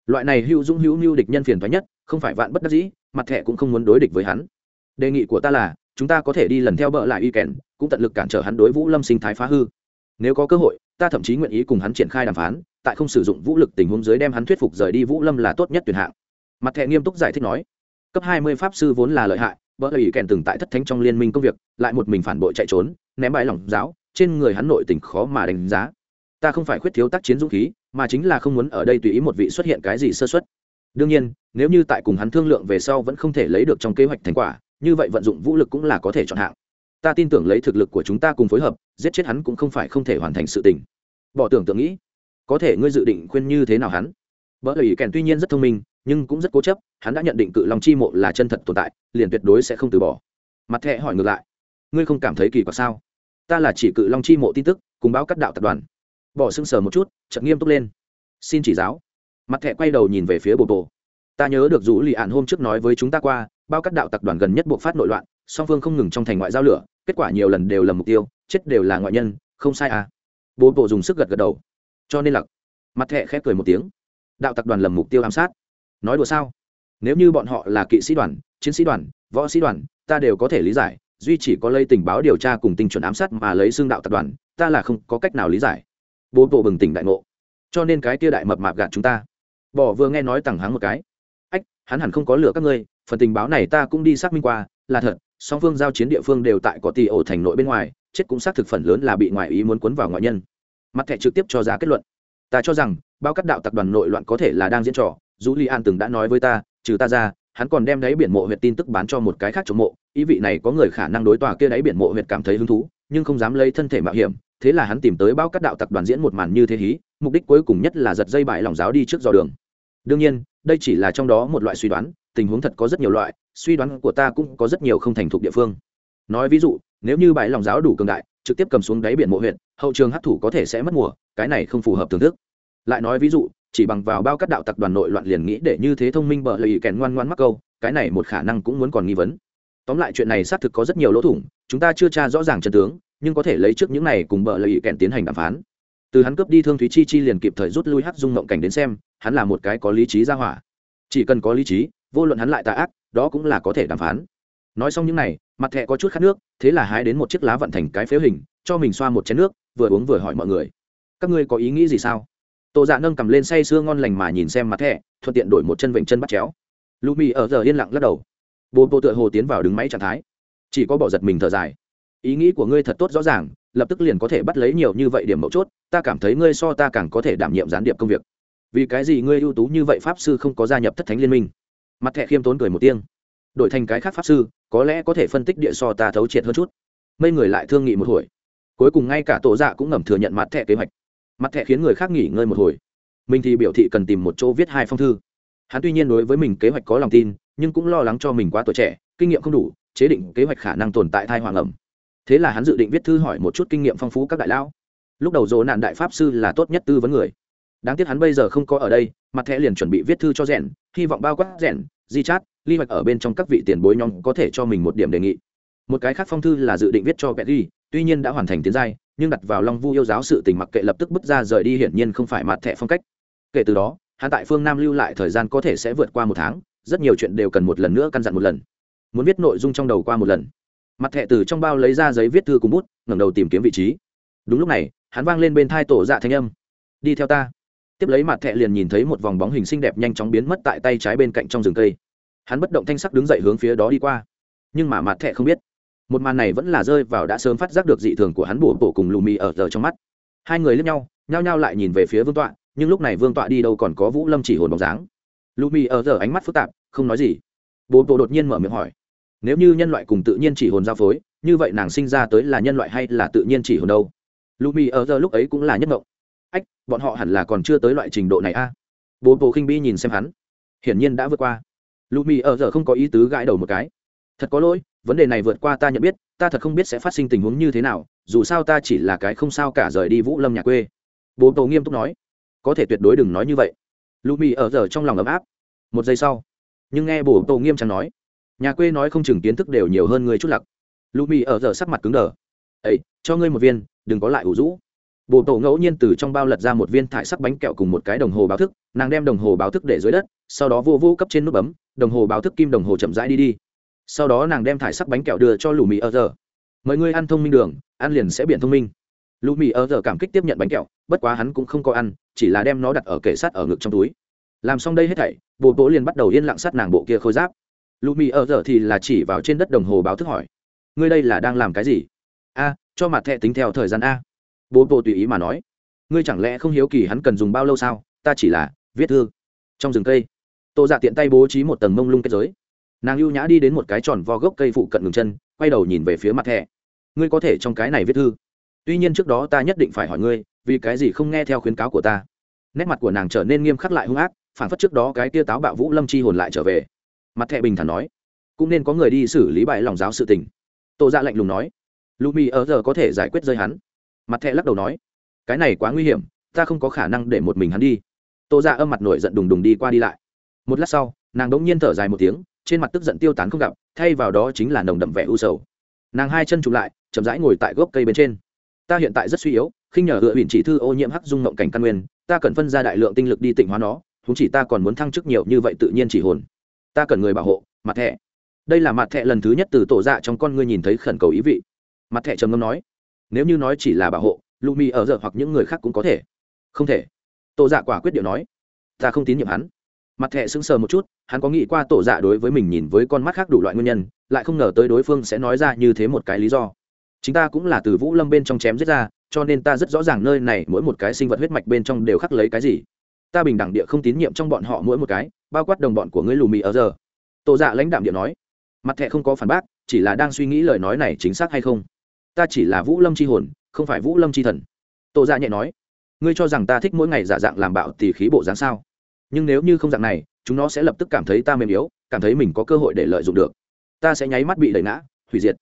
Loại này hữu Dung hữu mưu địch nhân phiền thoái nhất, không phải vạn bất đắc dĩ, mặt thẹ cũng không muốn đối địch với hắn. Đề nghị của ta là chúng ta có thể đi lần theo bợ lại y kèn, cũng tận lực cản trở hắn đối vũ lâm sinh thái phá hư. Nếu có cơ hội, ta thậm chí nguyện ý cùng hắn triển khai đàm phán, tại không sử dụng vũ lực tình huống dưới đem hắn thuyết phục rời đi vũ lâm là tốt nhất tuyển hạng. Mặt thẹ nghiêm túc giải thích nói. Cấp hai mươi pháp sư vốn là lợi hại bợ lại y kèn từng tại thất thánh trong liên minh công việc, lại một mình phản bội chạy trốn, ném bãi lỏng giáo, trên người hắn nội tình khó mà đánh giá. Ta không phải khuyết thiếu tác chiến dũng khí, mà chính là không muốn ở đây tùy ý một vị xuất hiện cái gì sơ xuất đương nhiên, nếu như tại cùng hắn thương lượng về sau vẫn không thể lấy được trong kế hoạch thành quả như vậy vận dụng vũ lực cũng là có thể chọn hạng. Ta tin tưởng lấy thực lực của chúng ta cùng phối hợp, giết chết hắn cũng không phải không thể hoàn thành sự tình. Bỏ tưởng tượng nghĩ, có thể ngươi dự định khuyên như thế nào hắn? Bởi ủy kèn tuy nhiên rất thông minh, nhưng cũng rất cố chấp, hắn đã nhận định cự long chi mộ là chân thật tồn tại, liền tuyệt đối sẽ không từ bỏ. Mặt thẹ hỏi ngược lại, ngươi không cảm thấy kỳ quặc sao? Ta là chỉ cự long chi mộ tin tức, cùng báo cắt đạo tập đoàn. Bỏ sưng sờ một chút chậm nghiêm túc lên. Xin chỉ giáo. Mặt thẹ quay đầu nhìn về phía bộ bộ ta nhớ được rủ lì ạn hôm trước nói với chúng ta qua bao các đạo tập đoàn gần nhất buộc phát nội loạn, song phương không ngừng trong thành ngoại giao lửa, kết quả nhiều lần đều là mục tiêu, chết đều là ngoại nhân, không sai à. Bố bộ dùng sức gật gật đầu. Cho nên là mặt thẹ khép cười một tiếng. Đạo tập đoàn lầm mục tiêu ám sát. Nói đùa sao? Nếu như bọn họ là kỵ sĩ đoàn, chiến sĩ đoàn, võ sĩ đoàn, ta đều có thể lý giải, duy chỉ có lấy tình báo điều tra cùng tình chuẩn ám sát mà lấy xương đạo tập đoàn, ta là không có cách nào lý giải. Bố bộ bừng tỉnh đại ngộ. Cho nên cái kia đại mập mạp gạt chúng ta. Bỏ vừa nghe nói tằng hắng một cái. Ách, hắn hẳn không có lửa các ngươi phần tình báo này ta cũng đi xác minh qua, là thật, song phương giao chiến địa phương đều tại có tỷ ổ thành nội bên ngoài, chết cũng xác thực phần lớn là bị ngoại ý muốn cuốn vào ngoại nhân. Mặt thẻ trực tiếp cho ra kết luận. Ta cho rằng, bao các đạo tập đoàn nội loạn có thể là đang diễn trò, dù li an từng đã nói với ta, trừ ta ra, hắn còn đem đáy biển mộ huyệt tin tức bán cho một cái khác chống mộ, ý vị này có người khả năng đối tòa kia đáy biển mộ huyệt cảm thấy hứng thú, nhưng không dám lấy thân thể mạo hiểm, thế là hắn tìm tới bao các đạo tập đoàn diễn một màn như thế hí, mục đích cuối cùng nhất là giật dây bại lòng giáo đi trước dò đường. Đương nhiên, đây chỉ là trong đó một loại suy đoán tình huống thật có rất nhiều loại, suy đoán của ta cũng có rất nhiều không thành thục địa phương. Nói ví dụ, nếu như bãi lòng giáo đủ cường đại, trực tiếp cầm xuống đáy biển mộ huyện hậu trường hấp thủ có thể sẽ mất mùa, cái này không phù hợp thưởng thức. Lại nói ví dụ, chỉ bằng vào bao các đạo tặc đoàn nội loạn liền nghĩ để như thế thông minh bợ lì kèn ngoan ngoan mắc câu, cái này một khả năng cũng muốn còn nghi vấn. Tóm lại chuyện này xác thực có rất nhiều lỗ thủng, chúng ta chưa tra rõ ràng chân tướng, nhưng có thể lấy trước những này cùng bợ lì kèn tiến hành đàm phán. Từ hắn cướp đi thương thúy chi chi liền kịp thời rút lui hắc dung ngộng cảnh đến xem, hắn là một cái có lý trí ra hỏa. Chỉ cần có lý trí vô luận hắn lại tà ác, đó cũng là có thể đàm phán. Nói xong những này, mặt thẹ có chút khát nước, thế là hái đến một chiếc lá vận thành cái phếu hình, cho mình xoa một chén nước, vừa uống vừa hỏi mọi người. Các ngươi có ý nghĩ gì sao? Tổ dạ nâng cầm lên say sưa ngon lành mà nhìn xem mặt thẹ thuận tiện đổi một chân vịnh chân bắt chéo. Lụ mì ở giờ yên lặng lắc đầu. Bồ bộ tựa hồ tiến vào đứng máy trạng thái. Chỉ có bỏ giật mình thở dài. Ý nghĩ của ngươi thật tốt rõ ràng, lập tức liền có thể bắt lấy nhiều như vậy điểm mấu chốt, ta cảm thấy ngươi so ta càng có thể đảm nhiệm gián điệp công việc. Vì cái gì ngươi ưu tú như vậy pháp sư không có gia nhập thất thánh liên minh? Mặt thẹ khiêm tốn cười một tiếng. Đổi thành cái khác pháp sư, có lẽ có thể phân tích địa so ta thấu triệt hơn chút. Mấy người lại thương nghị một hồi. Cuối cùng ngay cả tổ dạ cũng ngầm thừa nhận mặt thẻ kế hoạch. Mặt thẻ khiến người khác nghỉ ngơi một hồi. Mình thì biểu thị cần tìm một chỗ viết hai phong thư. Hắn tuy nhiên đối với mình kế hoạch có lòng tin, nhưng cũng lo lắng cho mình quá tuổi trẻ, kinh nghiệm không đủ, chế định kế hoạch khả năng tồn tại thai hoàng ẩm. Thế là hắn dự định viết thư hỏi một chút kinh nghiệm phong phú các đại lão. Lúc đầu dỗ nạn đại pháp sư là tốt nhất tư vấn người. Đáng tiếc hắn bây giờ không có ở đây, mặt thẻ liền chuẩn bị viết thư cho rèn hy vọng bao quát rèn, di chát, ly hoạch ở bên trong các vị tiền bối nhóm có thể cho mình một điểm đề nghị. Một cái khác phong thư là dự định viết cho petty tuy nhiên đã hoàn thành tiến giai, nhưng đặt vào long vu yêu giáo sự tình mặc kệ lập tức bước ra rời đi hiển nhiên không phải mặt thẻ phong cách. Kể từ đó, hắn tại phương nam lưu lại thời gian có thể sẽ vượt qua một tháng, rất nhiều chuyện đều cần một lần nữa căn dặn một lần. Muốn viết nội dung trong đầu qua một lần. Mặt thẻ từ trong bao lấy ra giấy viết thư cùng bút, ngẩng đầu tìm kiếm vị trí. Đúng lúc này, hắn vang lên bên thai tổ dạ thanh âm. Đi theo ta tiếp lấy mặt thẹ liền nhìn thấy một vòng bóng hình xinh đẹp nhanh chóng biến mất tại tay trái bên cạnh trong rừng cây. Hắn bất động thanh sắc đứng dậy hướng phía đó đi qua. Nhưng mà mặt thẹ không biết. Một màn này vẫn là rơi vào đã sớm phát giác được dị thường của hắn bổ bổ cùng lù mì ở giờ trong mắt. Hai người lướt nhau, nhao nhao lại nhìn về phía vương tọa, nhưng lúc này vương tọa đi đâu còn có vũ lâm chỉ hồn bóng dáng. Lù mì ở giờ ánh mắt phức tạp, không nói gì. Bố bộ đột nhiên mở miệng hỏi, nếu như nhân loại cùng tự nhiên chỉ hồn giao phối, như vậy nàng sinh ra tới là nhân loại hay là tự nhiên chỉ hồn đâu? Lù mì ở giờ lúc ấy cũng là nhất mộng ách, bọn họ hẳn là còn chưa tới loại trình độ này a. À? bố bộ khinh bi nhìn xem hắn. Hiển nhiên đã vượt qua. Lù mì ở giờ không có ý tứ gãi đầu một cái. Thật có lỗi, vấn đề này vượt qua ta nhận biết, ta thật không biết sẽ phát sinh tình huống như thế nào, dù sao ta chỉ là cái không sao cả rời đi vũ lâm nhà quê. Bố bố nghiêm túc nói. Có thể tuyệt đối đừng nói như vậy. Lù mì ở giờ trong lòng ấm áp. Một giây sau, nhưng nghe bố bố nghiêm trang nói, nhà quê nói không chừng kiến thức đều nhiều hơn người chút lặc. Lù mì ở giờ sắc mặt cứng đờ. Ấy cho ngươi một viên, đừng có lại ủ rũ bồ tổ ngẫu nhiên từ trong bao lật ra một viên thải sắc bánh kẹo cùng một cái đồng hồ báo thức, nàng đem đồng hồ báo thức để dưới đất, sau đó vô vô cấp trên nút bấm, đồng hồ báo thức kim đồng hồ chậm rãi đi đi. Sau đó nàng đem thải sắc bánh kẹo đưa cho lù mì ở giờ mọi người ăn thông minh đường, ăn liền sẽ biển thông minh. Lù mì ở giờ cảm kích tiếp nhận bánh kẹo, bất quá hắn cũng không có ăn, chỉ là đem nó đặt ở kệ sắt ở ngực trong túi. Làm xong đây hết thảy, bồ tổ liền bắt đầu yên lặng sát nàng bộ kia khôi giáp. Lù mì ở giờ thì là chỉ vào trên đất đồng hồ báo thức hỏi, ngươi đây là đang làm cái gì? A, cho mặt thẹ tính theo thời gian a bố bộ tùy ý mà nói, ngươi chẳng lẽ không hiếu kỳ hắn cần dùng bao lâu sao? Ta chỉ là viết thư trong rừng cây. Tô dạ tiện tay bố trí một tầng mông lung kết giới. Nàng ưu nhã đi đến một cái tròn vo gốc cây phụ cận ngừng chân, quay đầu nhìn về phía mặt thẻ. Ngươi có thể trong cái này viết thư? Tuy nhiên trước đó ta nhất định phải hỏi ngươi, vì cái gì không nghe theo khuyến cáo của ta? Nét mặt của nàng trở nên nghiêm khắc lại hung ác phản phất trước đó cái tia táo bạo vũ lâm chi hồn lại trở về. Mặt thẻ bình thản nói, cũng nên có người đi xử lý bài lòng giáo sự tình. Tô dạ lạnh lùng nói lù mì ở giờ có thể giải quyết rơi hắn mặt thẹ lắc đầu nói, cái này quá nguy hiểm, ta không có khả năng để một mình hắn đi. Tô ra dạ âm mặt nổi giận đùng đùng đi qua đi lại. Một lát sau, nàng đ ỗ n g nhiên thở dài một tiếng, trên mặt tức giận tiêu tán không gặp, thay vào đó chính là nồng đậm vẻ u sầu. Nàng hai chân chụp lại, chậm rãi ngồi tại gốc cây bên trên. Ta hiện tại rất suy yếu, khinh nhờ hựa huyện chỉ thư ô nhiễm hắc dung mộng cảnh căn nguyên, ta cần phân ra đại lượng tinh lực đi tỉnh hóa nó thúng chỉ ta còn muốn thăng chức nhiều như vậy tự nhiên chỉ hồn. Ta cần người bảo hộ, mặt thẹ đây là mặt thẹ lần thứ nhất từ tổ dạ trong con ngươi nhìn thấy khẩn cầu ý vị. Mặt thẹ trầm ngâm nói nếu như nói chỉ là bảo hộ lụ mì ở giờ hoặc những người khác cũng có thể. Không thể. Tổ dạ quả quyết điệu nói. Ta không tín nhiệm hắn. Mặt thẹ sững sờ một chút, hắn có nghĩ qua tổ dạ đối với mình nhìn với con mắt khác đủ loại nguyên nhân, lại không ngờ tới đối phương sẽ nói ra như thế một cái lý do. Chính ta cũng là từ vũ lâm bên trong chém giết ra, cho nên ta rất rõ ràng nơi này mỗi một cái sinh vật huyết mạch bên trong đều khắc lấy cái gì. Ta bình đẳng địa không tín nhiệm trong bọn họ mỗi một cái, bao quát đồng bọn của ngươi lù mì ở giờ. Tổ dạ lãnh đạm địa nói. Mặt thẹ không có phản bác, chỉ là đang suy nghĩ lời nói này chính xác hay không ta chỉ là vũ lâm c h i hồn, không phải vũ lâm c h i thần. Tô dạ nhẹ nói, ngươi cho rằng ta thích mỗi ngày giả dạng làm bạo thì khí bộ dáng sao? Nhưng nếu như không dạng này, chúng nó sẽ lập tức cảm thấy ta mềm yếu, cảm thấy mình có cơ hội để lợi dụng được. Ta sẽ nháy mắt bị đẩy ngã, hủy diệt.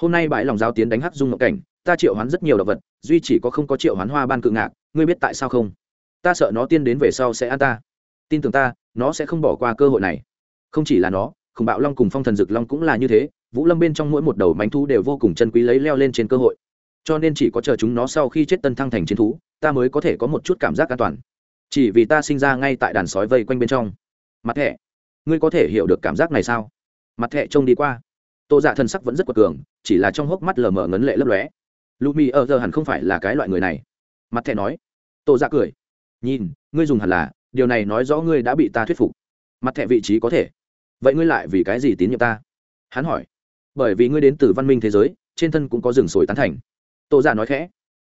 Hôm nay bãi lòng giáo tiến đánh hắc dung ngộ cảnh, ta triệu hoán rất nhiều động vật, duy chỉ có không có triệu hoán hoa ban cự ngạc, ngươi biết tại sao không? Ta sợ nó tiên đến về sau sẽ ăn ta. Tin tưởng ta, nó sẽ không bỏ qua cơ hội này. Không chỉ là nó, khủng bạo long cùng phong thần dực long cũng là như thế vũ lâm bên trong mỗi một đầu mánh thú đều vô cùng chân quý lấy leo lên trên cơ hội. Cho nên chỉ có chờ chúng nó sau khi chết tân thăng thành chiến thú, ta mới có thể có một chút cảm giác an toàn. Chỉ vì ta sinh ra ngay tại đàn sói vây quanh bên trong. Mặt thẹ, ngươi có thể hiểu được cảm giác này sao? Mặt thẹ trông đi qua. Tô dạ thân sắc vẫn rất quật cường, chỉ là trong hốc mắt lờ mờ ngấn lệ lấp lóe. Lu mi ở giờ hẳn không phải là cái loại người này. Mặt thẹ nói. Tô dạ cười. Nhìn, ngươi dùng hẳn là, điều này nói rõ ngươi đã bị ta thuyết phục. Mặt thẹ vị trí có thể. Vậy ngươi lại vì cái gì tín nhiệm ta? Hắn hỏi bởi vì ngươi đến từ văn minh thế giới, trên thân cũng có rừng sồi tán thành. Tô giả nói khẽ,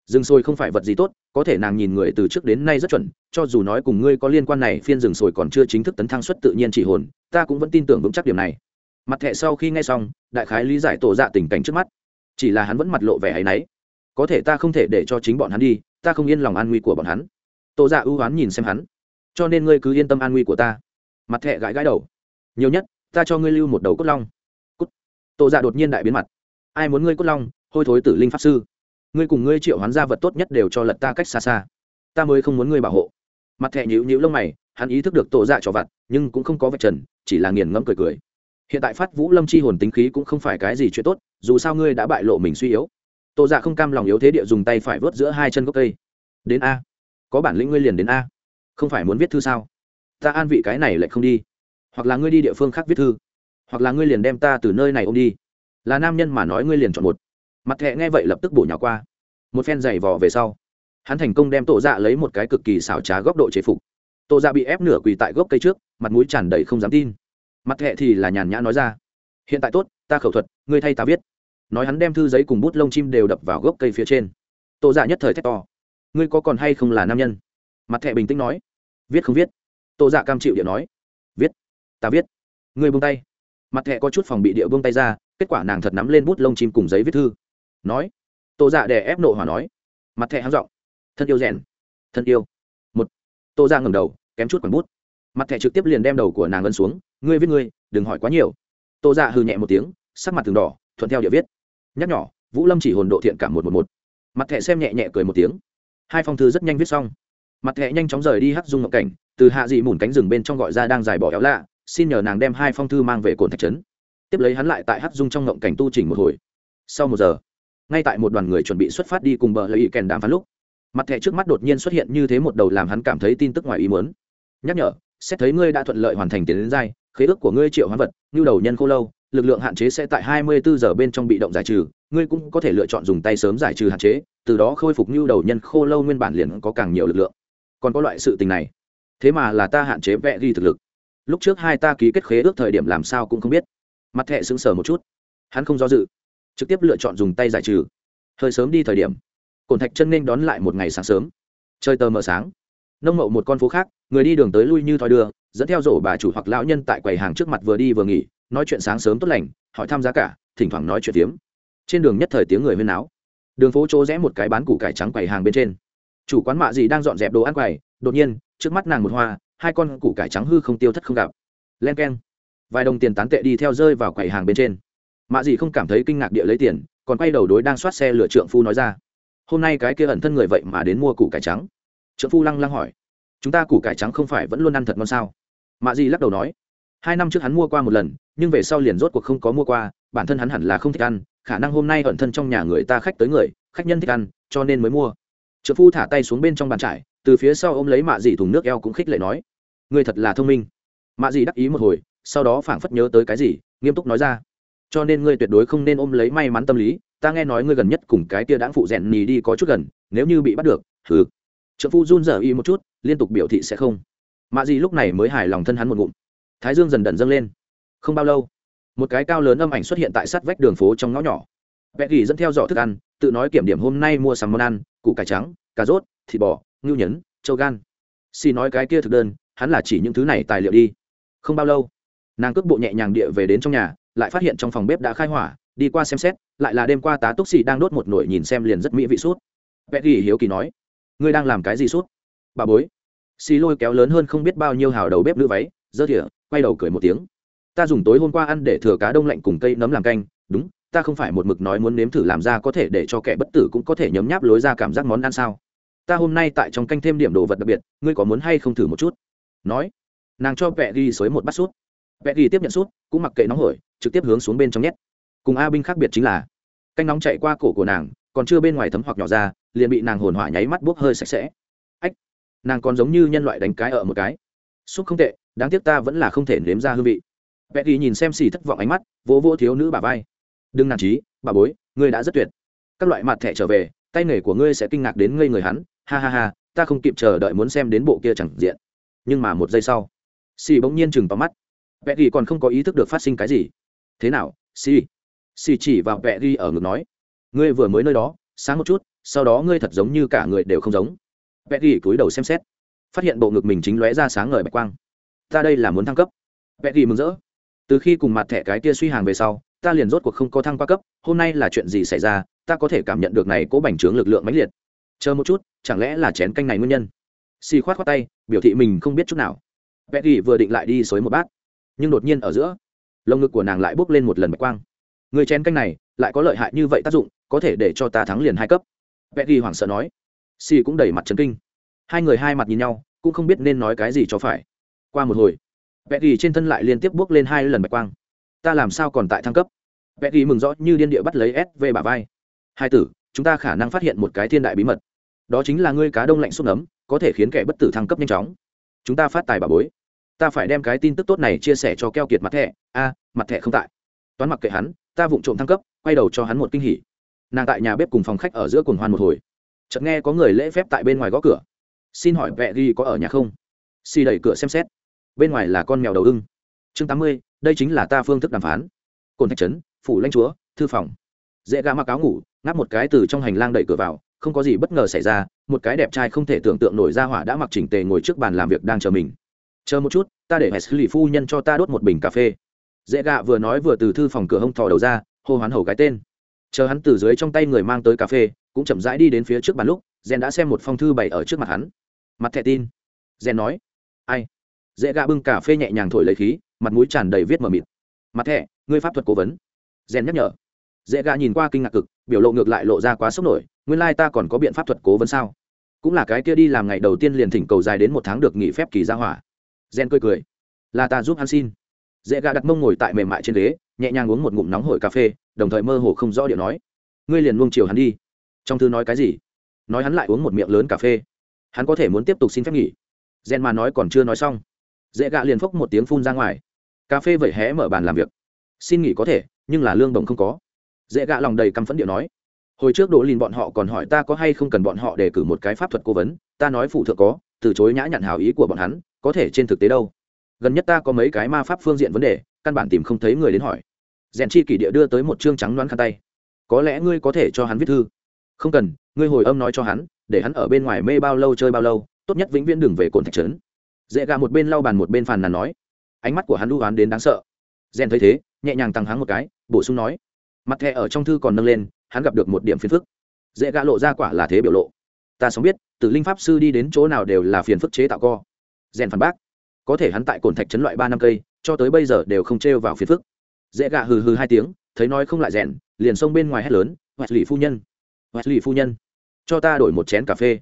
rừng sồi không phải vật gì tốt, có thể nàng nhìn người từ trước đến nay rất chuẩn, cho dù nói cùng ngươi có liên quan này, phiên rừng sồi còn chưa chính thức tấn thăng xuất tự nhiên chỉ hồn, ta cũng vẫn tin tưởng vững chắc điểm này. Mặt thẹ sau khi nghe xong, đại khái lý giải tổ dạ tình cảnh trước mắt. Chỉ là hắn vẫn mặt lộ vẻ hay náy. Có thể ta không thể để cho chính bọn hắn đi, ta không yên lòng an nguy của bọn hắn. Tổ dạ ưu oán nhìn xem hắn. Cho nên ngươi cứ yên tâm an nguy của ta. Mặt thẹ gãi gãi đầu. Nhiều nhất, ta cho ngươi lưu một đầu cốt long tổ dạ đột nhiên đại biến mặt. Ai muốn ngươi cốt long, hôi thối tử linh pháp sư. Ngươi cùng ngươi triệu hoán gia vật tốt nhất đều cho lật ta cách xa xa. Ta mới không muốn ngươi bảo hộ. Mặt thẹ nhữ nhữ lông mày, hắn ý thức được tổ dạ trò vặt, nhưng cũng không có vạch trần, chỉ là nghiền ngẫm cười cười. Hiện tại phát vũ lâm chi hồn tính khí cũng không phải cái gì chuyện tốt, dù sao ngươi đã bại lộ mình suy yếu. Tổ dạ không cam lòng yếu thế địa dùng tay phải vớt giữa hai chân gốc cây. Đến a. Có bản lĩnh ngươi liền đến a. Không phải muốn viết thư sao? Ta an vị cái này lại không đi. Hoặc là ngươi đi địa phương khác viết thư hoặc là ngươi liền đem ta từ nơi này ôm đi. Là nam nhân mà nói ngươi liền chọn một. Mặt thẹ nghe vậy lập tức bổ nhỏ qua. Một phen giày vò về sau, hắn thành công đem tổ dạ lấy một cái cực kỳ xảo trá góc độ chế phục. Tổ dạ bị ép nửa quỳ tại gốc cây trước, mặt mũi tràn đầy không dám tin. Mặt thẹ thì là nhàn nhã nói ra, hiện tại tốt, ta khẩu thuật, ngươi thay ta viết. Nói hắn đem thư giấy cùng bút lông chim đều đập vào gốc cây phía trên. Tổ dạ nhất thời thét to, ngươi có còn hay không là nam nhân? Mặt thẹ bình tĩnh nói, viết không viết. Tổ dạ cam chịu điện nói, viết, ta viết. Ngươi buông tay mặt thẹ có chút phòng bị địa buông tay ra, kết quả nàng thật nắm lên bút lông chim cùng giấy viết thư. Nói, tô dạ đè ép nộ hỏa nói. Mặt thẹ háng giọng, thân yêu rèn, thân yêu. Một, tô dạ ngầm đầu, kém chút quần bút. Mặt thẹ trực tiếp liền đem đầu của nàng ấn xuống, ngươi viết ngươi, đừng hỏi quá nhiều. Tô dạ hừ nhẹ một tiếng, sắc mặt từng đỏ, thuận theo địa viết. Nhắc nhỏ vũ lâm chỉ hồn độ thiện cảm một một một. Mặt thẹ xem nhẹ nhẹ cười một tiếng. Hai phong thư rất nhanh viết xong. Mặt thẹ nhanh chóng rời đi hắc dung ngọc cảnh, từ hạ dị mùn cánh rừng bên trong gọi ra đang dài bỏ éo lạ xin nhờ nàng đem hai phong thư mang về cồn thạch trấn. Tiếp lấy hắn lại tại hát dung trong ngộng cảnh tu chỉnh một hồi. Sau một giờ, ngay tại một đoàn người chuẩn bị xuất phát đi cùng bờ lợi ý kèn đàm phán lúc, mặt thẻ trước mắt đột nhiên xuất hiện như thế một đầu làm hắn cảm thấy tin tức ngoài ý muốn. Nhắc nhở, xét thấy ngươi đã thuận lợi hoàn thành tiến đến giai, khế ước của ngươi triệu hoán vật, như đầu nhân khô lâu, lực lượng hạn chế sẽ tại 24 giờ bên trong bị động giải trừ, ngươi cũng có thể lựa chọn dùng tay sớm giải trừ hạn chế, từ đó khôi phục như đầu nhân khô lâu nguyên bản liền có càng nhiều lực lượng. Còn có loại sự tình này, thế mà là ta hạn chế vẽ ghi thực lực lúc trước hai ta ký kết khế ước thời điểm làm sao cũng không biết. Mặt thẹ sững sờ một chút. Hắn không do dự. Trực tiếp lựa chọn dùng tay giải trừ. Hơi sớm đi thời điểm, cổn thạch chân nên đón lại một ngày sáng sớm. Chơi tờ mờ sáng. Nông mậu một con phố khác, người đi đường tới lui như thoi đưa, dẫn theo rổ bà chủ hoặc lão nhân tại quầy hàng trước mặt vừa đi vừa nghỉ, nói chuyện sáng sớm tốt lành, hỏi thăm giá cả, thỉnh thoảng nói chuyện tiếm trên đường nhất thời tiếng người huyên áo đường phố chỗ rẽ một cái bán củ cải trắng quầy hàng bên trên. Chủ quán mạ gì đang dọn dẹp đồ ăn quầy, đột nhiên, trước mắt nàng một hoa hai con củ cải trắng hư không tiêu thất không gặp. Len k e n vài đồng tiền tán tệ đi theo rơi vào quầy hàng bên trên. Mạ dì không cảm thấy kinh ngạc địa lấy tiền, còn quay đầu đối đang soát xe lựa trượng phu nói ra. Hôm nay cái kia ẩn thân người vậy mà đến mua củ cải trắng? Trượng phu lăng lăng hỏi. Chúng ta củ cải trắng không phải vẫn luôn ăn thật ngon sao? Mạ dì lắc đầu nói. Hai năm trước hắn mua qua một lần, nhưng về sau liền rốt cuộc không có mua qua, bản thân hắn hẳn là không thích ăn, khả năng hôm nay ẩn thân trong nhà người ta khách tới người, khách nhân thích ăn, cho nên mới mua. Trợ phu thả tay xuống bên trong bàn trải từ phía sau ôm lấy mạ dị thùng nước eo cũng khích lệ nói người thật là thông minh. Mạ dị đắc ý một hồi, sau đó phảng phất nhớ tới cái gì, nghiêm túc nói ra, cho nên ngươi tuyệt đối không nên ôm lấy may mắn tâm lý, ta nghe nói ngươi gần nhất cùng cái tia đáng phụ rèn nhì đi có chút gần, nếu như bị bắt được thử trợ phu run dở y một chút, liên tục biểu thị sẽ không. Mạ dị lúc này mới hài lòng thân hắn một ngụm. Thái dương dần đần dâng lên. Không bao lâu, một cái cao lớn âm ảnh xuất hiện tại sát vách đường phố trong ngõ nhỏ. Vẽ gỉ dẫn theo dõi thức ăn, tự nói kiểm điểm hôm nay mua sắm món ăn, củ cải trắng, cà rốt, thịt bò ngưu nhấn, châu gan. Xì nói cái kia thực đơn, hắn là chỉ những thứ này tài liệu đi. Không bao lâu, nàng cước bộ nhẹ nhàng địa về đến trong nhà, lại phát hiện trong phòng bếp đã khai hỏa, đi qua xem xét, lại là đêm qua tá túc xì đang đốt một nồi nhìn xem liền rất mỹ vị sút. Vẽ ghi hiếu kỳ nói, ngươi đang làm cái gì sút? Bà bối. Xì lôi kéo lớn hơn không biết bao nhiêu hào đầu bếp nữ váy dơ thỉa quay đầu cười một tiếng. Ta dùng tối hôm qua ăn để thừa cá đông lạnh cùng cây nấm làm canh, đúng, ta không phải một mực nói muốn nếm thử làm ra có thể để cho kẻ bất tử cũng có thể nhấm nháp lối ra cảm giác món ăn sao? Ta hôm nay tại trong canh thêm điểm đồ vật đặc biệt, ngươi có muốn hay không thử một chút? Nói. Nàng cho vẹ ghi xới một bát sút vẹ ghi tiếp nhận sút cũng mặc kệ nóng hổi, trực tiếp hướng xuống bên trong nhét. Cùng a binh khác biệt chính là, canh nóng chạy qua cổ của nàng, còn chưa bên ngoài thấm hoặc nhỏ ra, liền bị nàng hồn hỏa nháy mắt bốc hơi sạch sẽ. Ách, nàng còn giống như nhân loại đánh cái ở một cái. Xúc không tệ, đáng tiếc ta vẫn là không thể nếm ra hương vị. Vẽ ghi nhìn xem xì thất vọng ánh mắt, vỗ vỗ thiếu nữ bà vai. Đừng nản trí bà bối, ngươi đã rất tuyệt. Các loại mặt thẻ trở về tay nghề của ngươi sẽ kinh ngạc đến ngây người hắn, ha ha ha, ta không kịp chờ đợi muốn xem đến bộ kia chẳng diện. Nhưng mà một giây sau, xì bỗng nhiên chừng vào mắt. Vẽ ghi còn không có ý thức được phát sinh cái gì. Thế nào, xì? Xì chỉ vào vẽ ghi ở ngực nói. Ngươi vừa mới nơi đó, sáng một chút, sau đó ngươi thật giống như cả người đều không giống. Vẽ ghi cúi đầu xem xét. Phát hiện bộ ngực mình chính lóe ra sáng ngời bạch quang. Ta đây là muốn thăng cấp. Vẽ ghi mừng rỡ. Từ khi cùng mặt thẻ cái kia suy hàng về sau, ta liền rốt cuộc không có thăng qua cấp, hôm nay là chuyện gì xảy ra ta có thể cảm nhận được này cố bành trướng lực lượng mãnh liệt. Chờ một chút, chẳng lẽ là chén canh này nguyên nhân? Xì khoát khoát tay, biểu thị mình không biết chút nào. Vẽ ghi vừa định lại đi xối một bát, nhưng đột nhiên ở giữa, lồng ngực của nàng lại bốc lên một lần bạch quang. Người chén canh này lại có lợi hại như vậy tác dụng, có thể để cho ta thắng liền hai cấp. Vẽ ghi hoảng sợ nói. Xì cũng đẩy mặt trấn kinh. Hai người hai mặt nhìn nhau, cũng không biết nên nói cái gì cho phải. Qua một hồi vẽ ghi trên thân lại liên tiếp bước lên hai lần bạch quang. Ta làm sao còn tại thăng cấp? Vẽ ghi mừng rõ như điên địa bắt lấy sv về bả vai hai tử, chúng ta khả năng phát hiện một cái thiên đại bí mật. Đó chính là ngươi cá đông lạnh xúc nấm, có thể khiến kẻ bất tử thăng cấp nhanh chóng. Chúng ta phát tài bà bối. Ta phải đem cái tin tức tốt này chia sẻ cho keo kiệt mặt thẻ. A, mặt thẻ không tại. Toán mặc kệ hắn, ta vụng trộm thăng cấp, quay đầu cho hắn một kinh hỉ. Nàng tại nhà bếp cùng phòng khách ở giữa cồn hoan một hồi. Chợt nghe có người lễ phép tại bên ngoài gõ cửa. Xin hỏi vẹ ghi có ở nhà không? Xì đẩy cửa xem xét. Bên ngoài là con mèo đầu ưng. Chương tám mươi, đây chính là ta phương thức đàm phán. Cồn thạch trấn, phủ lãnh chúa, thư phòng. Dễ gã mặc áo ngủ ngáp một cái từ trong hành lang đẩy cửa vào, không có gì bất ngờ xảy ra, một cái đẹp trai không thể tưởng tượng nổi ra hỏa đã mặc chỉnh tề ngồi trước bàn làm việc đang chờ mình. Chờ một chút, ta để hẹn lì phu nhân cho ta đốt một bình cà phê. Dễ gạ vừa nói vừa từ thư phòng cửa hông thò đầu ra, hô hoán hầu cái tên. Chờ hắn từ dưới trong tay người mang tới cà phê, cũng chậm rãi đi đến phía trước bàn lúc rèn đã xem một phong thư bày ở trước mặt hắn. Mặt thẻ tin. Rèn nói, ai? Dễ gạ bưng cà phê nhẹ nhàng thổi lấy khí, mặt mũi tràn đầy viết mờ mịt. Mặt thẻ, ngươi pháp thuật cố vấn. Rèn nhắc nhở dễ gạ nhìn qua kinh ngạc cực, biểu lộ ngược lại lộ ra quá sốc nổi, nguyên lai ta còn có biện pháp thuật cố vấn sao? Cũng là cái kia đi làm ngày đầu tiên liền thỉnh cầu dài đến một tháng được nghỉ phép kỳ ra hỏa. Gen cười cười. Là ta giúp hắn xin. Dễ gã đặt mông ngồi tại mềm mại trên ghế, nhẹ nhàng uống một ngụm nóng hổi cà phê, đồng thời mơ hồ không rõ điệu nói. Ngươi liền luông chiều hắn đi. Trong thư nói cái gì? Nói hắn lại uống một miệng lớn cà phê. Hắn có thể muốn tiếp tục xin phép nghỉ. Gen mà nói còn chưa nói xong. Dễ gạ liền phốc một tiếng phun ra ngoài. Cà phê vẩy hé mở bàn làm việc. Xin nghỉ có thể, nhưng là lương đồng không có dễ gạ lòng đầy căm phẫn điệu nói, hồi trước đỗ lìn bọn họ còn hỏi ta có hay không cần bọn họ đề cử một cái pháp thuật cố vấn, ta nói phụ thượng có, từ chối nhã nhặn hào ý của bọn hắn, có thể trên thực tế đâu. Gần nhất ta có mấy cái ma pháp phương diện vấn đề, căn bản tìm không thấy người đến hỏi. Rèn chi kỷ địa đưa tới một chương trắng đoán khăn tay. Có lẽ ngươi có thể cho hắn viết thư. Không cần, ngươi hồi âm nói cho hắn, để hắn ở bên ngoài mê bao lâu chơi bao lâu, tốt nhất vĩnh viễn đừng về cồn thạch trấn. Dễ gà một bên lau bàn một bên phàn nàn nói. Ánh mắt của hắn đu oán đến đáng sợ. Rèn thấy thế, nhẹ nhàng tăng háng một cái, bổ sung nói mặt thẻ ở trong thư còn nâng lên hắn gặp được một điểm phiền phức. Dễ gã lộ ra quả là thế biểu lộ. Ta sống biết từ linh pháp sư đi đến chỗ nào đều là phiền phức chế tạo co. Rèn phản bác. Có thể hắn tại cồn thạch chấn loại ba năm cây cho tới bây giờ đều không trêu vào phiền phức. Dễ gạ hừ hừ hai tiếng thấy nói không lại rèn liền xông bên ngoài hét lớn hoẹt lì phu nhân hoẹt lì phu nhân cho ta đổi một chén cà phê.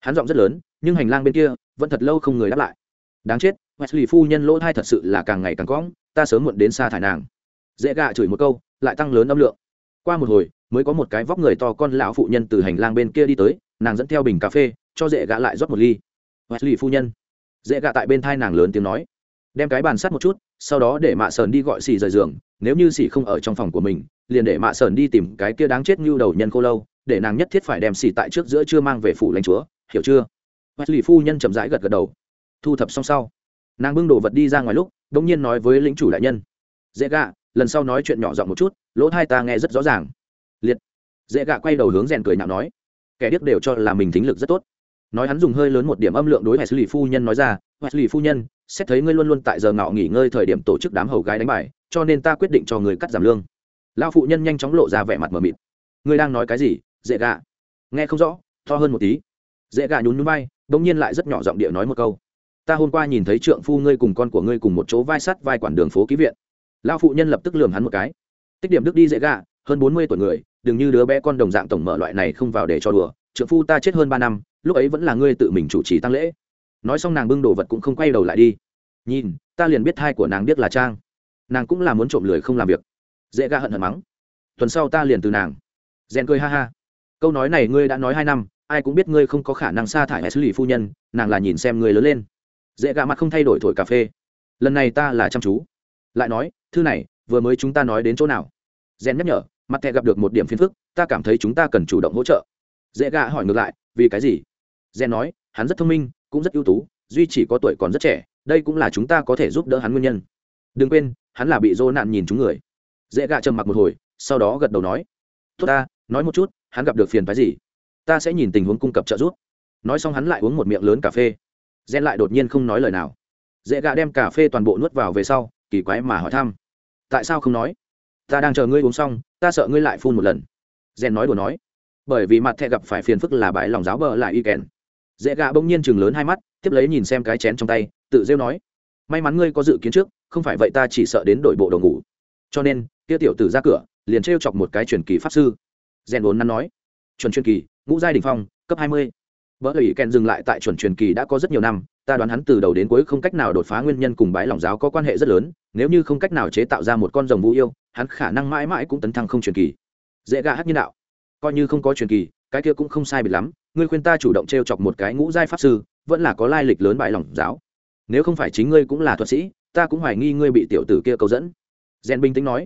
Hắn giọng rất lớn nhưng hành lang bên kia vẫn thật lâu không người đáp lại. Đáng chết Wesley phu nhân lỗ thai thật sự là càng ngày càng cõng, ta sớm muộn đến xa thải nàng. Dễ gạ chửi một câu, lại tăng lớn âm lượng. Qua một hồi, mới có một cái vóc người to con lão phụ nhân từ hành lang bên kia đi tới nàng dẫn theo bình cà phê cho dễ gã lại rót một ly. Wesley phu nhân. Dễ gã tại bên thai nàng lớn tiếng nói. Đem cái bàn sắt một chút sau đó để mạ sờn đi gọi xì rời giường nếu như xì không ở trong phòng của mình liền để mạ sờn đi tìm cái kia đáng chết như đầu nhân cô lâu để nàng nhất thiết phải đem xì tại trước giữa chưa mang về phủ lãnh chúa hiểu chưa? Wesley phu nhân chậm rãi gật gật đầu. Thu thập xong sau nàng bưng đồ vật đi ra ngoài lúc đ ỗ n g nhiên nói với lính chủ đại nhân. Dễ gạ lần sau nói chuyện nhỏ giọng một chút, lỗ thai ta nghe rất rõ ràng. Liệt. Dễ gạ quay đầu hướng rèn cười nhạo nói, kẻ điếc đều cho là mình thính lực rất tốt. Nói hắn dùng hơi lớn một điểm âm lượng đối xử lý phu nhân nói ra xử lý phu nhân, xét thấy ngươi luôn luôn tại giờ ngọ nghỉ ngơi thời điểm tổ chức đám hầu gái đánh bài, cho nên ta quyết định cho người cắt giảm lương. Lao phụ nhân nhanh chóng lộ ra vẻ mặt mờ mịt. Ngươi đang nói cái gì, dễ gạ? Nghe không rõ, to hơn một tí. Dễ gạ nhún núi bay bỗng nhiên lại rất nhỏ giọng địa nói một câu. Ta hôm qua nhìn thấy trượng phu ngươi cùng con của ngươi cùng một chỗ vai sắt vai quản đường phố ký viện lao phụ nhân lập tức lường hắn một cái. Tích điểm đức đi dễ gạ hơn bốn mươi tuổi người, đừng như đứa bé con đồng dạng tổng mở loại này không vào để cho đùa. Trợ phu ta chết hơn ba năm, lúc ấy vẫn là ngươi tự mình chủ trì tăng lễ. Nói xong nàng bưng đồ vật cũng không quay đầu lại đi. Nhìn, ta liền biết thai của nàng biết là trang. Nàng cũng là muốn trộm lười không làm việc. Dễ ga hận hận mắng. Tuần sau ta liền từ nàng. Rèn cười ha ha. Câu nói này ngươi đã nói hai năm, ai cũng biết ngươi không có khả năng sa thải hay xử lý phu nhân, nàng là nhìn xem ngươi lớn lên. Dễ gạ mặt không thay đổi thổi cà phê. Lần này ta là chăm chú lại nói, thư này, vừa mới chúng ta nói đến chỗ nào? Rèn nhắc nhở, mặt thẻ gặp được một điểm phiền phức, ta cảm thấy chúng ta cần chủ động hỗ trợ. Dễ gạ hỏi ngược lại, vì cái gì? Rèn nói, hắn rất thông minh, cũng rất ưu tú, duy chỉ có tuổi còn rất trẻ, đây cũng là chúng ta có thể giúp đỡ hắn nguyên nhân. Đừng quên, hắn là bị dô nạn nhìn chúng người. Dễ gạ trầm mặc một hồi, sau đó gật đầu nói, tốt ta, nói một chút, hắn gặp được phiền phái gì? Ta sẽ nhìn tình huống cung cấp trợ giúp. Nói xong hắn lại uống một miệng lớn cà phê. Rèn lại đột nhiên không nói lời nào. Dễ gạ đem cà phê toàn bộ nuốt vào về sau kỳ quái mà hỏi thăm. Tại sao không nói? Ta đang chờ ngươi uống xong, ta sợ ngươi lại phun một lần. Rèn nói đùa nói. Bởi vì mặt thẹ gặp phải phiền phức là bãi lòng giáo bờ lại y kèn. Dễ gạ bỗng nhiên chừng lớn hai mắt, tiếp lấy nhìn xem cái chén trong tay, tự rêu nói. May mắn ngươi có dự kiến trước, không phải vậy ta chỉ sợ đến đổi bộ đồ ngủ. Cho nên, kia tiểu tử ra cửa, liền t chọc một cái truyền kỳ pháp sư. Rèn vốn nắn nói. Chuẩn truyền kỳ, ngũ giai đình phong, cấp hai mươi. Vợ ủy kèn dừng lại tại chuẩn truyền kỳ đã có rất nhiều năm ta đoán hắn từ đầu đến cuối không cách nào đột phá nguyên nhân cùng bái lòng giáo có quan hệ rất lớn, nếu như không cách nào chế tạo ra một con rồng vũ yêu, hắn khả năng mãi mãi cũng tấn thăng không truyền kỳ. Dễ gạ hát nhân đạo. Coi như không có truyền kỳ, cái kia cũng không sai biệt lắm, ngươi khuyên ta chủ động t r e o chọc một cái ngũ giai pháp sư, vẫn là có lai lịch lớn bại lòng giáo. Nếu không phải chính ngươi cũng là thuật sĩ, ta cũng hoài nghi ngươi bị tiểu tử kia cầu dẫn. Gen bình tĩnh nói.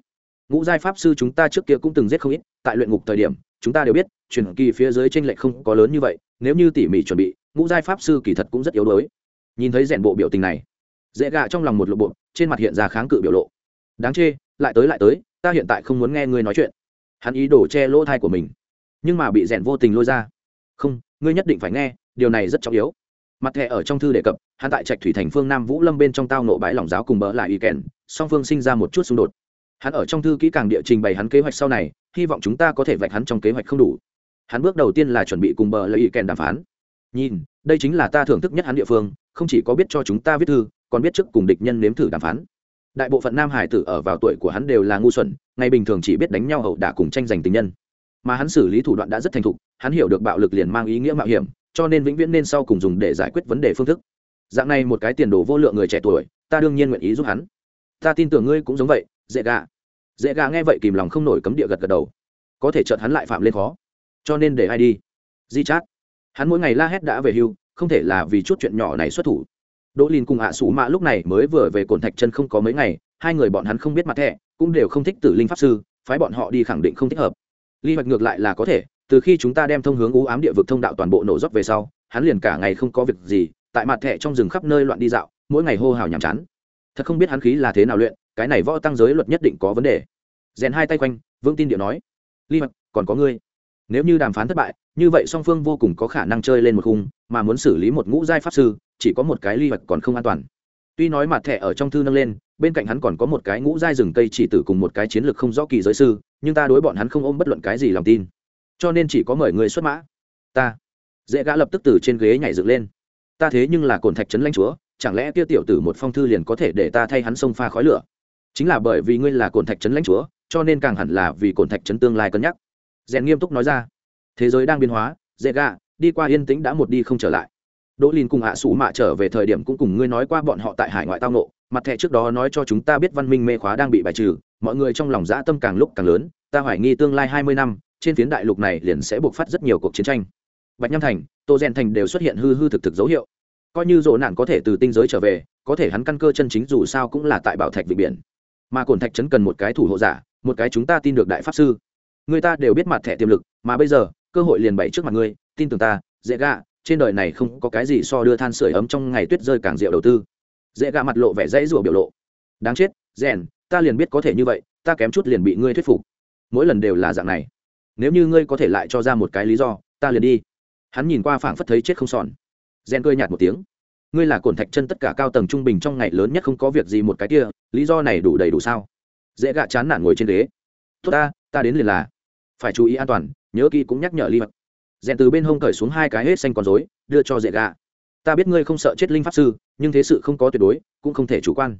Ngũ giai pháp sư chúng ta trước kia cũng từng giết không ít, tại luyện ngục thời điểm, chúng ta đều biết, truyền kỳ phía dưới tranh lệch không có lớn như vậy, nếu như tỉ mỉ chuẩn bị, ngũ giai pháp sư kỳ thật cũng rất yếu đuối nhìn thấy rèn bộ biểu tình này, dễ gạ trong lòng một lộ bộ, trên mặt hiện ra kháng cự biểu lộ. Đáng chê, lại tới lại tới, ta hiện tại không muốn nghe ngươi nói chuyện. Hắn ý đổ che lỗ thai của mình, nhưng mà bị rèn vô tình lôi ra. Không, ngươi nhất định phải nghe, điều này rất trọng yếu. Mặt thẻ ở trong thư đề cập, hắn tại trạch thủy thành phương nam vũ lâm bên trong tao nộ bãi lỏng giáo cùng bỡ lại ý kèn, song phương sinh ra một chút xung đột. Hắn ở trong thư kỹ càng địa trình bày hắn kế hoạch sau này, hy vọng chúng ta có thể vạch hắn trong kế hoạch không đủ. Hắn bước đầu tiên là chuẩn bị cùng bờ lợi ý kèn đàm phán. Nhìn đây chính là ta thưởng thức nhất hắn địa phương, không chỉ có biết cho chúng ta viết thư, còn biết trước cùng địch nhân nếm thử đàm phán. Đại bộ phận nam hải tử ở vào tuổi của hắn đều là ngu xuẩn, ngày bình thường chỉ biết đánh nhau hậu đả cùng tranh giành tình nhân. Mà hắn xử lý thủ đoạn đã rất thành thục, hắn hiểu được bạo lực liền mang ý nghĩa mạo hiểm, cho nên vĩnh viễn nên sau cùng dùng để giải quyết vấn đề phương thức. Dạng này một cái tiền đồ vô lượng người trẻ tuổi, ta đương nhiên nguyện ý giúp hắn. Ta tin tưởng ngươi cũng giống vậy, dễ gà. Dễ gà nghe vậy kìm lòng không nổi cấm địa gật gật đầu. Có thể chợt hắn lại phạm lên khó. Cho nên để ai đi? Di chát hắn mỗi ngày la hét đã về hưu, không thể là vì chút chuyện nhỏ này xuất thủ. Đỗ lìn cùng ạ à sủ mạ lúc này mới vừa về cồn thạch chân không có mấy ngày, hai người bọn hắn không biết mặt thẻ, cũng đều không thích tử linh pháp sư, phái bọn họ đi khẳng định không thích hợp. Ly hoạch ngược lại là có thể, từ khi chúng ta đem thông hướng ú ám địa vực thông đạo toàn bộ nổ dốc về sau, hắn liền cả ngày không có việc gì, tại mặt thẻ trong rừng khắp nơi loạn đi dạo, mỗi ngày hô hào nhàm chán. Thật không biết hắn khí là thế nào luyện, cái này võ tăng giới luật nhất định có vấn đề. Rèn hai tay quanh vương tin điệu nói. Ly hoạch, còn có ngươi nếu như đàm phán thất bại, như vậy song phương vô cùng có khả năng chơi lên một khung, mà muốn xử lý một ngũ giai pháp sư, chỉ có một cái ly vật còn không an toàn. Tuy nói mặt thẻ ở trong thư nâng lên, bên cạnh hắn còn có một cái ngũ giai rừng cây chỉ tử cùng một cái chiến lược không rõ kỳ giới sư, nhưng ta đối bọn hắn không ôm bất luận cái gì lòng tin. Cho nên chỉ có mời người xuất mã. Ta. Dễ gã lập tức từ trên ghế nhảy dựng lên. Ta thế nhưng là cồn thạch trấn lãnh chúa, chẳng lẽ kia tiểu tử một phong thư liền có thể để ta thay hắn xông pha khói lửa? Chính là bởi vì ngươi là cồn thạch trấn lãnh chúa, cho nên càng hẳn là vì cồn thạch trấn tương lai cân nhắc rèn nghiêm túc nói ra. Thế giới đang biến hóa dễ gạ, đi qua yên tĩnh đã một đi không trở lại. Đỗ lìn cùng ạ à sủ mạ trở về thời điểm cũng cùng ngươi nói qua bọn họ tại hải ngoại tao nộ mặt thẻ trước đó nói cho chúng ta biết văn minh mê khóa đang bị bài trừ, mọi người trong lòng dã tâm càng lúc càng lớn, ta hoài nghi tương lai hai mươi năm, trên phiến đại lục này liền sẽ buộc phát rất nhiều cuộc chiến tranh. Bạch nham thành, tô rèn thành đều xuất hiện hư hư thực thực dấu hiệu. Coi như rộ nạn có thể từ tinh giới trở về, có thể hắn căn cơ chân chính dù sao cũng là tại bảo thạch vịnh biển. Mà cồn thạch trấn cần một cái thủ hộ giả, một cái chúng ta tin được đại pháp sư người ta đều biết mặt thẻ tiềm lực, mà bây giờ, cơ hội liền bày trước mặt ngươi, tin tưởng ta, dễ gạ, trên đời này không có cái gì so đưa than sửa ấm trong ngày tuyết rơi càng rượu đầu tư. Dễ gạ mặt lộ vẻ dãy rủa biểu lộ. Đáng chết, rèn, ta liền biết có thể như vậy, ta kém chút liền bị ngươi thuyết phục. Mỗi lần đều là dạng này. Nếu như ngươi có thể lại cho ra một cái lý do, ta liền đi. Hắn nhìn qua phảng phất thấy chết không sòn. Rèn cười nhạt một tiếng. Ngươi là cổn thạch chân tất cả cao tầng trung bình trong ngày lớn nhất không có việc gì một cái kia, lý do này đủ đầy đủ sao? Dễ gạ chán nản ngồi trên ghế. Tốt ta ta đến liền là phải chú ý an toàn, nhớ kỹ cũng nhắc nhở li mật rèn từ bên hông cởi xuống hai cái hết xanh con dối đưa cho dễ gạ. Ta biết ngươi không sợ chết linh pháp sư, nhưng thế sự không có tuyệt đối, cũng không thể chủ quan.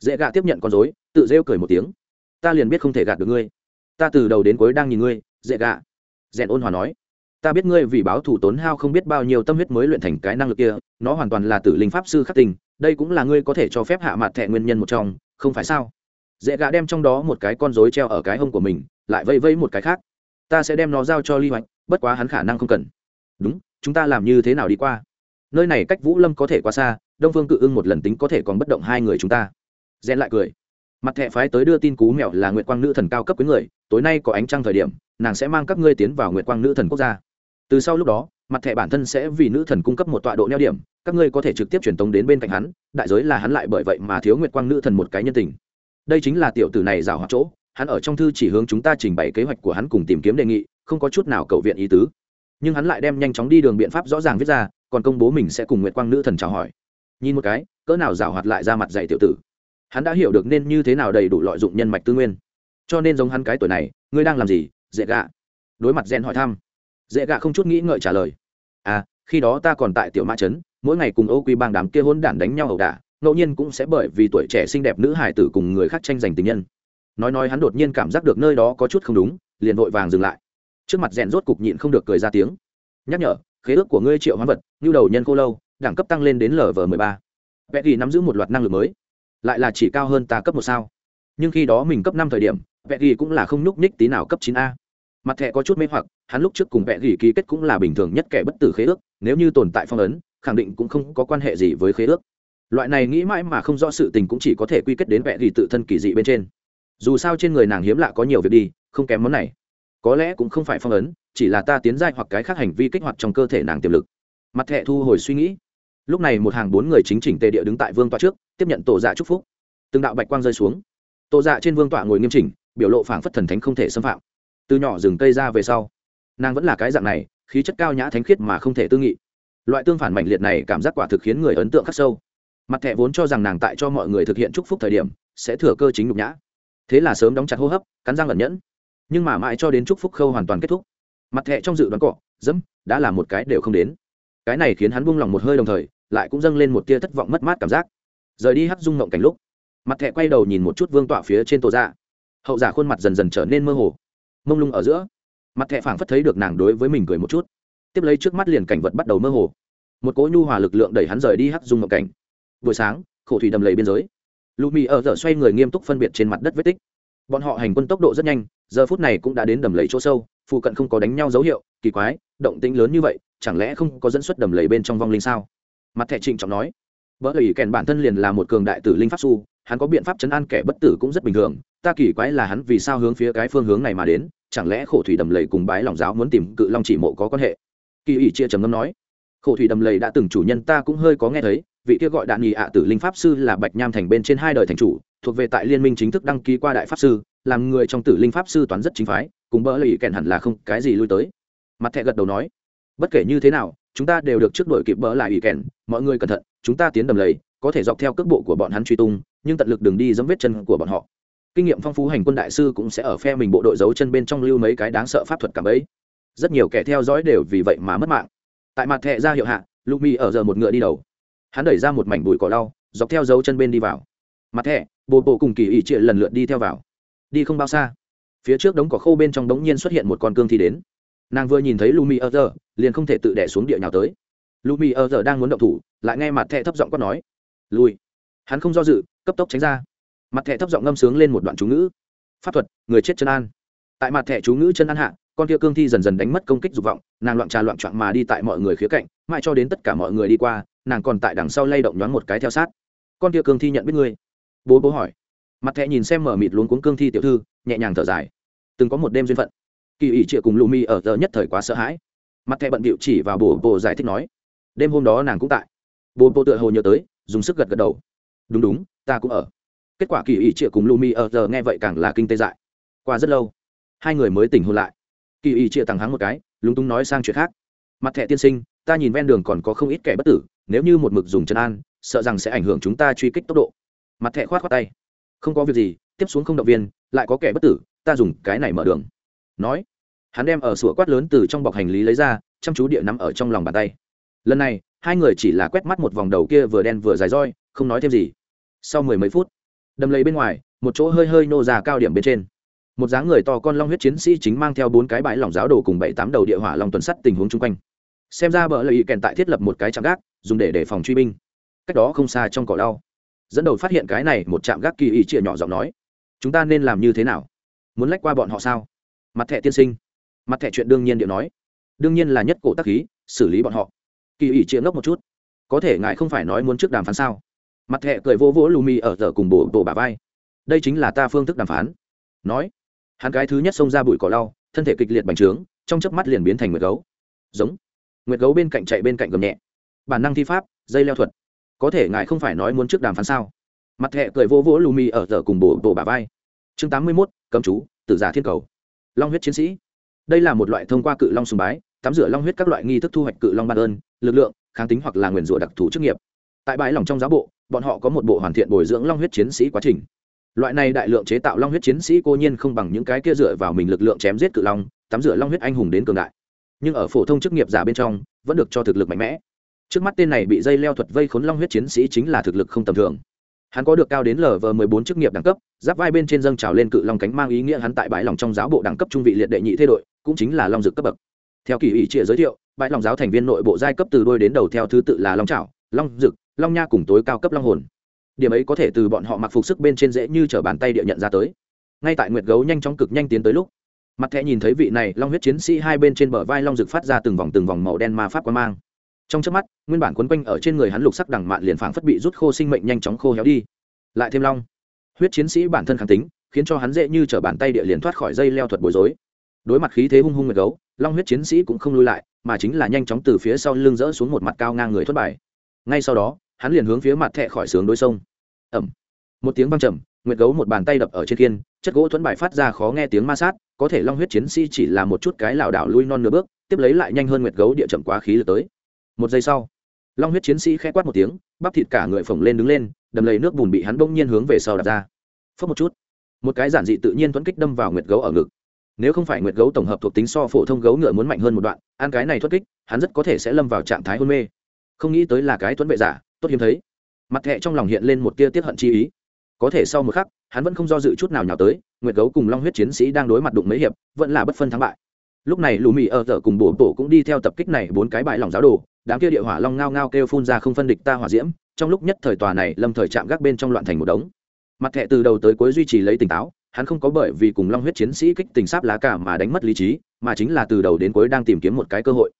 Dễ gạ tiếp nhận con dối tự rêu cười một tiếng. Ta liền biết không thể gạt được ngươi. Ta từ đầu đến cuối đang nhìn ngươi dễ gạ. Rèn ôn hòa nói. Ta biết ngươi vì báo thủ tốn hao không biết bao nhiêu tâm huyết mới luyện thành cái năng lực kia, nó hoàn toàn là tử linh pháp sư khắc tình, đây cũng là ngươi có thể cho phép hạ mặt thẻ nguyên nhân một trong, không phải sao? Dễ gạ đem trong đó một cái con dối treo ở cái hông của mình, lại vây vây một cái khác ta sẽ đem nó giao cho ly hoạch, bất quá hắn khả năng không cần. Đúng, chúng ta làm như thế nào đi qua? Nơi này cách vũ lâm có thể quá xa, đông phương cự ưng một lần tính có thể còn bất động hai người chúng ta. Rèn lại cười. Mặt thẹ phái tới đưa tin cú mèo là nguyệt quang nữ thần cao cấp với người, tối nay có ánh trăng thời điểm, nàng sẽ mang các ngươi tiến vào nguyệt quang nữ thần quốc gia. Từ sau lúc đó, mặt thẻ bản thân sẽ vì nữ thần cung cấp một tọa độ neo điểm, các ngươi có thể trực tiếp truyền tống đến bên cạnh hắn, đại giới là hắn lại bởi vậy mà thiếu nguyệt quang nữ thần một cái nhân tình. Đây chính là tiểu tử này rào hoạt chỗ hắn ở trong thư chỉ hướng chúng ta trình bày kế hoạch của hắn cùng tìm kiếm đề nghị, không có chút nào cầu viện ý tứ. Nhưng hắn lại đem nhanh chóng đi đường biện pháp rõ ràng viết ra, còn công bố mình sẽ cùng nguyệt quang nữ thần chào hỏi. Nhìn một cái, cỡ nào rào hoạt lại ra mặt dạy tiểu tử. Hắn đã hiểu được nên như thế nào đầy đủ lợi dụng nhân mạch tư nguyên. Cho nên giống hắn cái tuổi này, ngươi đang làm gì? Dễ gạ. Đối mặt gen hỏi thăm. Dễ gạ không chút nghĩ ngợi trả lời. À khi đó ta còn tại tiểu mã trấn, mỗi ngày cùng ô quy bang đám kia hôn đản đánh nhau ẩu đả, ngẫu nhiên cũng sẽ bởi vì tuổi trẻ xinh đẹp nữ hải tử cùng người khác tranh giành tình nhân nói nói hắn đột nhiên cảm giác được nơi đó có chút không đúng, liền vội vàng dừng lại. Trước mặt rèn rốt cục nhịn không được cười ra tiếng. Nhắc nhở, khế ước của ngươi triệu hoán vật, như đầu nhân khô lâu, đẳng cấp tăng lên đến lv mười ba. Vẽ ghi nắm giữ một loạt năng lực mới. Lại là chỉ cao hơn ta cấp một sao. Nhưng khi đó mình cấp năm thời điểm, vẽ ghi cũng là không nhúc nhích tí nào cấp chín a. Mặt thẻ có chút mê hoặc, hắn lúc trước cùng vẽ ghi ký kết cũng là bình thường nhất kẻ bất tử khế ước, nếu như tồn tại phong ấn, khẳng định cũng không có quan hệ gì với khế ước. Loại này nghĩ mãi mà không rõ sự tình cũng chỉ có thể quy kết đến vẽ ghi tự thân kỳ dị bên trên dù sao trên người nàng hiếm lạ có nhiều việc đi, không kém món này. Có lẽ cũng không phải phong ấn, chỉ là ta tiến giai hoặc cái khác hành vi kích hoạt trong cơ thể nàng tiềm lực. Mặt thẹ thu hồi suy nghĩ. Lúc này một hàng bốn người chính chỉnh tề địa đứng tại vương tọa trước, tiếp nhận tổ dạ chúc phúc. Từng đạo bạch quang rơi xuống. Tổ dạ trên vương tọa ngồi nghiêm chỉnh, biểu lộ phảng phất thần thánh không thể xâm phạm. Từ nhỏ rừng cây ra về sau, nàng vẫn là cái dạng này, khí chất cao nhã thánh khiết mà không thể tư nghị. Loại tương phản mạnh liệt này cảm giác quả thực khiến người ấn tượng khắc sâu. Mặt thẹ vốn cho rằng nàng tại cho mọi người thực hiện chúc phúc thời điểm, sẽ thừa cơ chính nhục nhã thế là sớm đóng chặt hô hấp, cắn răng ẩn nhẫn. Nhưng mà mãi cho đến chúc phúc khâu hoàn toàn kết thúc, mặt thẹ trong dự đoán cọ, dẫm, đã là một cái đều không đến. Cái này khiến hắn buông lòng một hơi đồng thời, lại cũng dâng lên một tia thất vọng mất mát cảm giác. Rời đi hắt rung ngộng cảnh lúc, mặt thẹ quay đầu nhìn một chút vương tọa phía trên tổ dạ. Hậu giả khuôn mặt dần dần trở nên mơ hồ. Mông lung ở giữa, mặt thẹ phảng phất thấy được nàng đối với mình cười một chút. Tiếp lấy trước mắt liền cảnh vật bắt đầu mơ hồ. Một cỗ nhu hòa lực lượng đẩy hắn rời đi hắt rung ngộng cảnh. Buổi sáng, khổ thủy đầm lầy biên giới lụ mì ở giờ xoay người nghiêm túc phân biệt trên mặt đất vết tích. Bọn họ hành quân tốc độ rất nhanh, giờ phút này cũng đã đến đầm lầy chỗ sâu, phụ cận không có đánh nhau dấu hiệu, kỳ quái, động tĩnh lớn như vậy, chẳng lẽ không có dẫn xuất đầm lầy bên trong vong linh sao? Mặt thẻ trịnh trọng nói. Vỡ lì kèn bản thân liền là một cường đại tử linh pháp su, hắn có biện pháp chấn an kẻ bất tử cũng rất bình thường, ta kỳ quái là hắn vì sao hướng phía cái phương hướng này mà đến, chẳng lẽ khổ thủy đầm lầy cùng bái lòng giáo muốn tìm cự long chỉ mộ có quan hệ? Kỳ ủy chia trầm ngâm nói. Khổ thủy đầm lầy đã từng chủ nhân ta cũng hơi có nghe thấy vị kia gọi đạn nghị ạ tử linh pháp sư là bạch nham thành bên trên hai đời thành chủ, thuộc về tại liên minh chính thức đăng ký qua đại pháp sư, làm người trong tử linh pháp sư toán rất chính phái, cùng bỡ lì kèn hẳn là không cái gì lui tới. Mặt thẹ gật đầu nói, bất kể như thế nào, chúng ta đều được trước đội kịp bỡ lại ủy kèn mọi người cẩn thận, chúng ta tiến đầm lầy, có thể dọc theo cước bộ của bọn hắn truy tung, nhưng tận lực đường đi dẫm vết chân của bọn họ. Kinh nghiệm phong phú hành quân đại sư cũng sẽ ở phe mình bộ đội giấu chân bên trong lưu mấy cái đáng sợ pháp thuật cảm ấy. Rất nhiều kẻ theo dõi đều vì vậy mà mất mạng. Tại mặt thẹ ra hiệu hạ, lục mi ở giờ một ngựa đi đầu hắn đẩy ra một mảnh bụi cỏ lau, dọc theo dấu chân bên đi vào. Mặt thẹ bồ bộ cùng kỳ ý triệt lần lượt đi theo vào. Đi không bao xa. Phía trước đống cỏ khô bên trong đống nhiên xuất hiện một con cương thi đến. Nàng vừa nhìn thấy lumi ơ giờ liền không thể tự đẻ xuống địa nhào tới. Lumi ơ giờ đang muốn động thủ, lại nghe mặt thẹ thấp giọng quát nói. Lùi hắn không do dự, cấp tốc tránh ra. Mặt thẹ thấp giọng ngâm sướng lên một đoạn chú ngữ. Pháp thuật, người chết chân an. Tại mặt thẹ chú ngữ chân an hạ, con kia cương thi dần dần đánh mất công kích dục vọng, nàng loạn trà loạn trọn mà đi tại mọi người khía cạnh, mãi cho đến tất cả mọi người đi qua nàng còn tại đằng sau lay động nhoáng một cái theo sát. Con kia cương thi nhận biết ngươi? Bố bố hỏi. Mặt thẹ nhìn xem mở mịt luống cuống cương thi tiểu thư, nhẹ nhàng thở dài. Từng có một đêm duyên phận. Kỳ ủy trịa cùng lù mi ở giờ nhất thời quá sợ hãi. Mặt thẹ bận bịu chỉ vào bồ bồ giải thích nói. Đêm hôm đó nàng cũng tại. Bồ bồ tựa hồ nhớ tới, dùng sức gật gật đầu. Đúng đúng, ta cũng ở. Kết quả kỳ ủy trịa cùng lù mi ở giờ nghe vậy càng là kinh tê dại. Qua rất lâu, hai người mới tỉnh hôn lại. Kỳ ủy trịa tằng hắng một cái, lúng túng nói sang chuyện khác. Mặt thẹ tiên sinh, ta nhìn ven đường còn có không ít kẻ bất tử nếu như một mực dùng chân an, sợ rằng sẽ ảnh hưởng chúng ta truy kích tốc độ. Mặt thẹ khoát khoát tay. Không có việc gì, tiếp xuống không động viên, lại có kẻ bất tử, ta dùng cái này mở đường. Nói, hắn đem ở sủa quát lớn từ trong bọc hành lý lấy ra, chăm chú địa nắm ở trong lòng bàn tay. Lần này, hai người chỉ là quét mắt một vòng đầu kia vừa đen vừa dài roi, không nói thêm gì. Sau mười mấy phút, đầm lấy bên ngoài, một chỗ hơi hơi nô ra cao điểm bên trên. Một dáng người to con long huyết chiến sĩ chính mang theo bốn cái bãi lỏng giáo đồ cùng bảy tám đầu địa hỏa lòng tuần sắt tình huống chung quanh. Xem ra bờ lợi kèn tại thiết lập một cái trạm gác dùng để đề phòng truy binh. Cách đó không xa trong cỏ đau dẫn đầu phát hiện cái này, một trạm gác kỳ ý chĩa nhỏ giọng nói, chúng ta nên làm như thế nào? Muốn lách qua bọn họ sao? Mặt thẻ tiên sinh. Mặt thẻ chuyện đương nhiên điệu nói, đương nhiên là nhất cổ tắc khí, xử lý bọn họ. Kỳ ý chĩa ngốc một chút, có thể ngài không phải nói muốn trước đàm phán sao? Mặt thẻ cười vô vỗ lù mì ở giờ cùng bộ bộ bà vai, đây chính là ta phương thức đàm phán. Nói, hắn cái thứ nhất xông ra bụi cỏ lau, thân thể kịch liệt bành trướng, trong chớp mắt liền biến thành nguyệt gấu. Giống, nguyệt gấu bên cạnh chạy bên cạnh gầm nhẹ bản năng thi pháp, dây leo thuật. Có thể ngài không phải nói muốn trước đàm phán sao? Mặt thẹ cười vô vỗ lù mì ở giờ cùng bộ tổ bà vai. Chương tám mươi mốt, cấm chú, tử giả thiên cầu. Long huyết chiến sĩ. Đây là một loại thông qua cự long sùng bái, tắm rửa long huyết các loại nghi thức thu hoạch cự long ban ơn, lực lượng, kháng tính hoặc là nguyền rủa đặc thù chức nghiệp. Tại bãi lòng trong giáo bộ, bọn họ có một bộ hoàn thiện bồi dưỡng long huyết chiến sĩ quá trình. Loại này đại lượng chế tạo long huyết chiến sĩ cô nhiên không bằng những cái kia dựa vào mình lực lượng chém giết cự long, tắm rửa long huyết anh hùng đến cường đại. Nhưng ở phổ thông chức nghiệp giả bên trong, vẫn được cho thực lực mạnh mẽ trước mắt tên này bị dây leo thuật vây khốn long huyết chiến sĩ chính là thực lực không tầm thường. Hắn có được cao đến lv mười bốn chức nghiệp đẳng cấp, giáp vai bên trên dâng trào lên cự long cánh mang ý nghĩa hắn tại bãi lòng trong giáo bộ đẳng cấp trung vị liệt đệ nhị thế đội, cũng chính là long dực cấp bậc. Theo kỳ ủy trịa giới thiệu, bãi lòng giáo thành viên nội bộ giai cấp từ đôi đến đầu theo thứ tự là long trào long dực, long nha cùng tối cao cấp long hồn. Điểm ấy có thể từ bọn họ mặc phục sức bên trên dễ như chở bàn tay địa nhận ra tới. Ngay tại nguyệt gấu nhanh chóng cực nhanh tiến tới lúc, mặt thẹ nhìn thấy vị này long huyết chiến sĩ hai bên trên bờ vai long dực phát ra từng vòng từng vòng màu đen ma pháp quang mang trong trước mắt, nguyên bản quấn quanh ở trên người hắn lục sắc đằng mạn liền phảng phất bị rút khô sinh mệnh nhanh chóng khô héo đi. Lại thêm long. Huyết chiến sĩ bản thân kháng tính, khiến cho hắn dễ như t bàn tay địa liền thoát khỏi dây leo thuật bối rối. Đối mặt khí thế hung hung nguyệt gấu, long huyết chiến sĩ cũng không lui lại, mà chính là nhanh chóng từ phía sau lưng rỡ xuống một mặt cao ngang người thoát bài. Ngay sau đó, hắn liền hướng phía mặt thẹ khỏi sướng đối sông. Ẩm. Một tiếng văng trầm, nguyệt gấu một bàn tay đập ở trên kiên chất gỗ thuẫn bài phát ra khó nghe tiếng ma sát, có thể long huyết chiến sĩ chỉ là một chút cái lảo đảo lui non nửa bước, tiếp lấy lại nhanh hơn nguyệt gấu địa chậm quá khí lực tới một giây sau, long huyết chiến sĩ khẽ quát một tiếng, bắp thịt cả người phồng lên đứng lên, đầm lầy nước bùn bị hắn bỗng nhiên hướng về sau đặt ra. Phớt một chút, một cái giản dị tự nhiên thuẫn kích đâm vào nguyệt gấu ở ngực. Nếu không phải nguyệt gấu tổng hợp thuộc tính so phổ thông gấu ngựa muốn mạnh hơn một đoạn, ăn cái này thoát kích, hắn rất có thể sẽ lâm vào trạng thái hôn mê. Không nghĩ tới là cái thuẫn vệ giả, tốt hiếm thấy. Mặt thẹ trong lòng hiện lên một tia tiết hận chi ý. Có thể sau một khắc, hắn vẫn không do dự chút nào nhào tới, nguyệt gấu cùng long huyết chiến sĩ đang đối mặt đụng mấy hiệp, vẫn là bất phân thắng bại. Lúc này lù mì ở tờ cùng bổ bổ cũng đi theo tập kích này bốn cái bại lòng giáo đồ đám kia địa hỏa long ngao ngao kêu phun ra không phân địch ta hỏa diễm, trong lúc nhất thời tòa này lâm thời chạm gác bên trong loạn thành một đống. Mặt thẹ từ đầu tới cuối duy trì lấy tỉnh táo, hắn không có bởi vì cùng long huyết chiến sĩ kích tình sáp lá cả mà đánh mất lý trí, mà chính là từ đầu đến cuối đang tìm kiếm một cái cơ hội.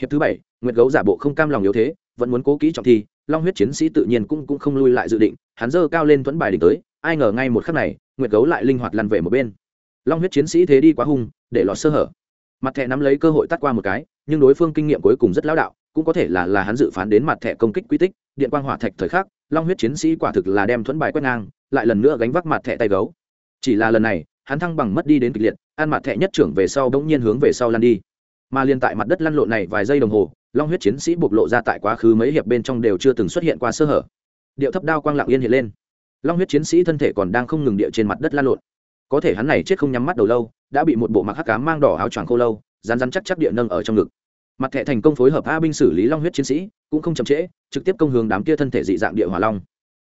Hiệp thứ bảy, nguyệt gấu giả bộ không cam lòng yếu thế, vẫn muốn cố kỹ trọng thi, long huyết chiến sĩ tự nhiên cũng cũng không lui lại dự định, hắn dơ cao lên thuẫn bài đỉnh tới, ai ngờ ngay một khắc này, nguyệt gấu lại linh hoạt lăn về một bên. Long huyết chiến sĩ thế đi quá hung, để lọt sơ hở. Mặt thẹ nắm lấy cơ hội tắt qua một cái, nhưng đối phương kinh nghiệm cuối cùng rất lão đạo cũng có thể là là hắn dự phán đến mặt thẻ công kích quy tích, điện quang hỏa thạch thời khắc, long huyết chiến sĩ quả thực là đem thuẫn bài quét ngang, lại lần nữa gánh vác mặt thẻ tay gấu. Chỉ là lần này, hắn thăng bằng mất đi đến kịch liệt, ăn mặt thẻ nhất trưởng về sau bỗng nhiên hướng về sau lăn đi. Mà liên tại mặt đất lăn lộn này vài giây đồng hồ, long huyết chiến sĩ bộc lộ ra tại quá khứ mấy hiệp bên trong đều chưa từng xuất hiện qua sơ hở. Điệu thấp đao quang lặng yên hiện lên. Long huyết chiến sĩ thân thể còn đang không ngừng địa trên mặt đất lan lộn. Có thể hắn này chết không nhắm mắt đầu lâu, đã bị một bộ mặc hắc cá mang đỏ áo choàng khô lâu rán rán chắc chắc địa nâng ở trong ngực mặt thẻ thành công phối hợp a binh xử lý long huyết chiến sĩ, cũng không chậm trễ, trực tiếp công hướng đám kia thân thể dị dạng địa hỏa long.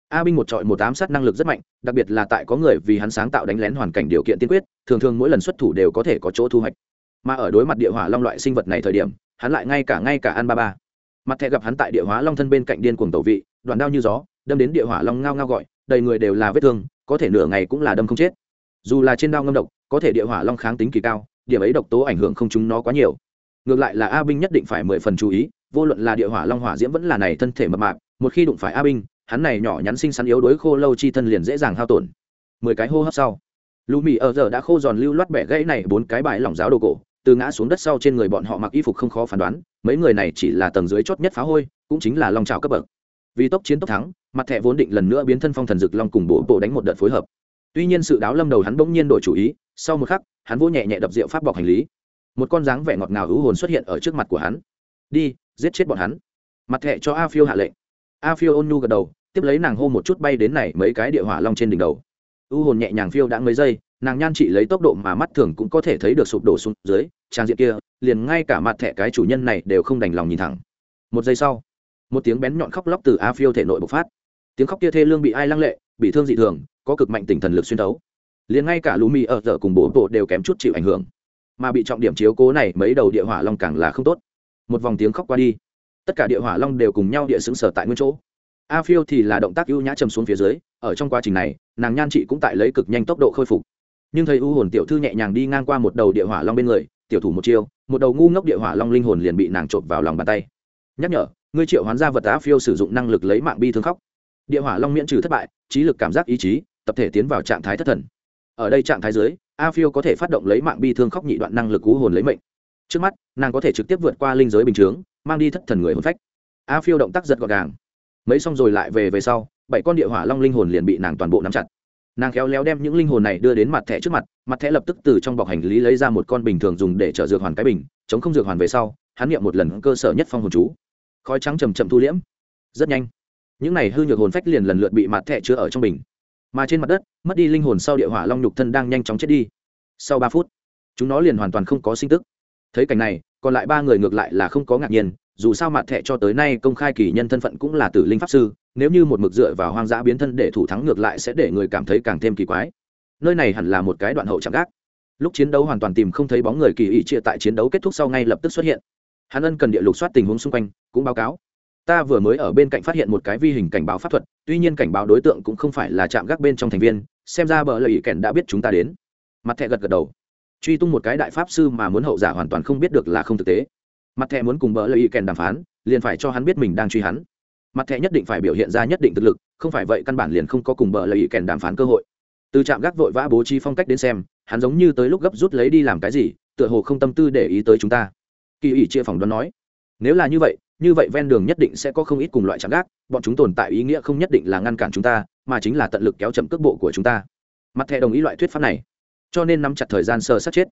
A binh một trọi một ám sát năng lực rất mạnh, đặc biệt là tại có người vì hắn sáng tạo đánh lén hoàn cảnh điều kiện tiên quyết, thường thường mỗi lần xuất thủ đều có thể có chỗ thu hoạch. Mà ở đối mặt địa hỏa long loại sinh vật này thời điểm, hắn lại ngay cả ngay cả ăn ba ba. Mặt thẻ gặp hắn tại địa hóa long thân bên cạnh điên cuồng tẩu vị đoàn đao như gió, đâm đến địa hỏa long ngao ngao gọi, đầy người đều là vết thương, có thể nửa ngày cũng là đâm không chết. Dù là trên đao ngâm độc, có thể địa hỏa long kháng tính kỳ cao, điểm ấy độc tố ảnh hưởng không chúng nó quá nhiều ngược lại là a binh nhất định phải mười phần chú ý, vô luận là địa hỏa long hỏa diễm vẫn là này thân thể mập mạp, một khi đụng phải a binh, hắn này nhỏ nhắn xinh xắn yếu đuối khô lâu chi thân liền dễ dàng hao tổn. Mười cái hô hấp sau, lũ mì ở giờ đã khô giòn lưu loát bẻ gãy này bốn cái bãi lỏng giáo đồ cổ, từ ngã xuống đất sau trên người bọn họ mặc y phục không khó phán đoán, mấy người này chỉ là tầng dưới chót nhất phá hôi, cũng chính là long trào cấp bậc. Vì tốc chiến tốc thắng, mặt thẻ vốn định lần nữa biến thân phong thần dực long cùng bộ bộ đánh một đợt phối hợp. Tuy nhiên sự đáo lâm đầu hắn bỗng nhiên đổi chủ ý, sau một khắc, hắn vỗ nhẹ nhẹ đập rượu pháp bọc hành lý một con dáng vẻ ngọt ngào hữu hồn xuất hiện ở trước mặt của hắn. Đi, giết chết bọn hắn. Mặt thẹ cho a phiêu hạ lệnh. A phiêu ôn nhu gật đầu, tiếp lấy nàng hô một chút bay đến này mấy cái địa hỏa long trên đỉnh đầu. U hồn nhẹ nhàng phiêu đã mấy giây, nàng nhan trị lấy tốc độ mà mắt thường cũng có thể thấy được sụp đổ xuống dưới, trang diện kia, liền ngay cả mặt thẻ cái chủ nhân này đều không đành lòng nhìn thẳng. Một giây sau, một tiếng bén nhọn khóc lóc từ a phiêu thể nội bộc phát. Tiếng khóc kia thê lương bị ai lăng lệ, bị thương dị thường, có cực mạnh tinh thần lực xuyên thấu. Liền ngay cả lù mì ở giờ cùng bố bộ đều kém chút chịu ảnh hưởng mà bị trọng điểm chiếu cố này mấy đầu địa hỏa long càng là không tốt. Một vòng tiếng khóc qua đi. Tất cả địa hỏa long đều cùng nhau địa xứng sở tại nguyên chỗ. A phiêu thì là động tác ưu nhã chầm xuống phía dưới, ở trong quá trình này, nàng nhan chị cũng tại lấy cực nhanh tốc độ khôi phục. Nhưng thấy u hồn tiểu thư nhẹ nhàng đi ngang qua một đầu địa hỏa long bên người, tiểu thủ một chiêu, một đầu ngu ngốc địa hỏa long linh hồn liền bị nàng trộm vào lòng bàn tay. Nhắc nhở, ngươi triệu hoán gia vật á phiêu sử dụng năng lực lấy mạng bi thương khóc. Địa hỏa long miễn trừ thất bại, trí lực cảm giác ý chí, tập thể tiến vào trạng thái thất thần. Ở đây trạng thái dưới a phiêu có thể phát động lấy mạng bi thương khóc nhị đoạn năng lực cú hồn lấy mệnh. Trước mắt, nàng có thể trực tiếp vượt qua linh giới bình chướng, mang đi thất thần người hồn phách. A phiêu động tác giật gọn gàng. Mấy xong rồi lại về về sau, bảy con địa hỏa long linh hồn liền bị nàng toàn bộ nắm chặt. Nàng khéo léo đem những linh hồn này đưa đến mặt thẻ trước mặt mặt thẻ lập tức từ trong bọc hành lý lấy ra một con bình thường dùng để chở dược hoàn cái bình, chống không dược hoàn về sau, hắn nghiệm một lần cơ sở nhất phong hồn chú. Khói trắng chầm chậm thu liễm. Rất nhanh. Những này hư nhược hồn phách liền lần lượt bị mặt thẻ chứa ở trong bình mà trên mặt đất, mất đi linh hồn sau địa hỏa long nhục thân đang nhanh chóng chết đi. Sau ba phút, chúng nó liền hoàn toàn không có sinh tức. Thấy cảnh này, còn lại ba người ngược lại là không có ngạc nhiên, dù sao mặt thẹ cho tới nay công khai kỳ nhân thân phận cũng là tử linh pháp sư, nếu như một mực dựa vào hoang dã biến thân để thủ thắng ngược lại sẽ để người cảm thấy càng thêm kỳ quái. Nơi này hẳn là một cái đoạn hậu chạm gác. Lúc chiến đấu hoàn toàn tìm không thấy bóng người kỳ ý chia tại chiến đấu kết thúc sau ngay lập tức xuất hiện. Hắn ân cần địa lục soát tình huống xung quanh, cũng báo cáo ta vừa mới ở bên cạnh phát hiện một cái vi hình cảnh báo pháp thuật, tuy nhiên cảnh báo đối tượng cũng không phải là chạm gác bên trong thành viên, xem ra bờ lợi ý kèn đã biết chúng ta đến. Mặt thẹ gật gật đầu. Truy tung một cái đại pháp sư mà muốn hậu giả hoàn toàn không biết được là không thực tế. Mặt thẹ muốn cùng bờ lợi ý kèn đàm phán, liền phải cho hắn biết mình đang truy hắn. Mặt thẹ nhất định phải biểu hiện ra nhất định thực lực, không phải vậy căn bản liền không có cùng bờ lợi ý kèn đàm phán cơ hội. Từ trạm gác vội vã bố trí phong cách đến xem, hắn giống như tới lúc gấp rút lấy đi làm cái gì, tựa hồ không tâm tư để ý tới chúng ta. Kỳ ủy chia phòng đoán nói, nếu là như vậy như vậy ven đường nhất định sẽ có không ít cùng loại chạm gác, bọn chúng tồn tại ý nghĩa không nhất định là ngăn cản chúng ta, mà chính là tận lực kéo chậm cước bộ của chúng ta. Mặt thẻ đồng ý loại thuyết pháp này, cho nên nắm chặt thời gian sơ sát chết.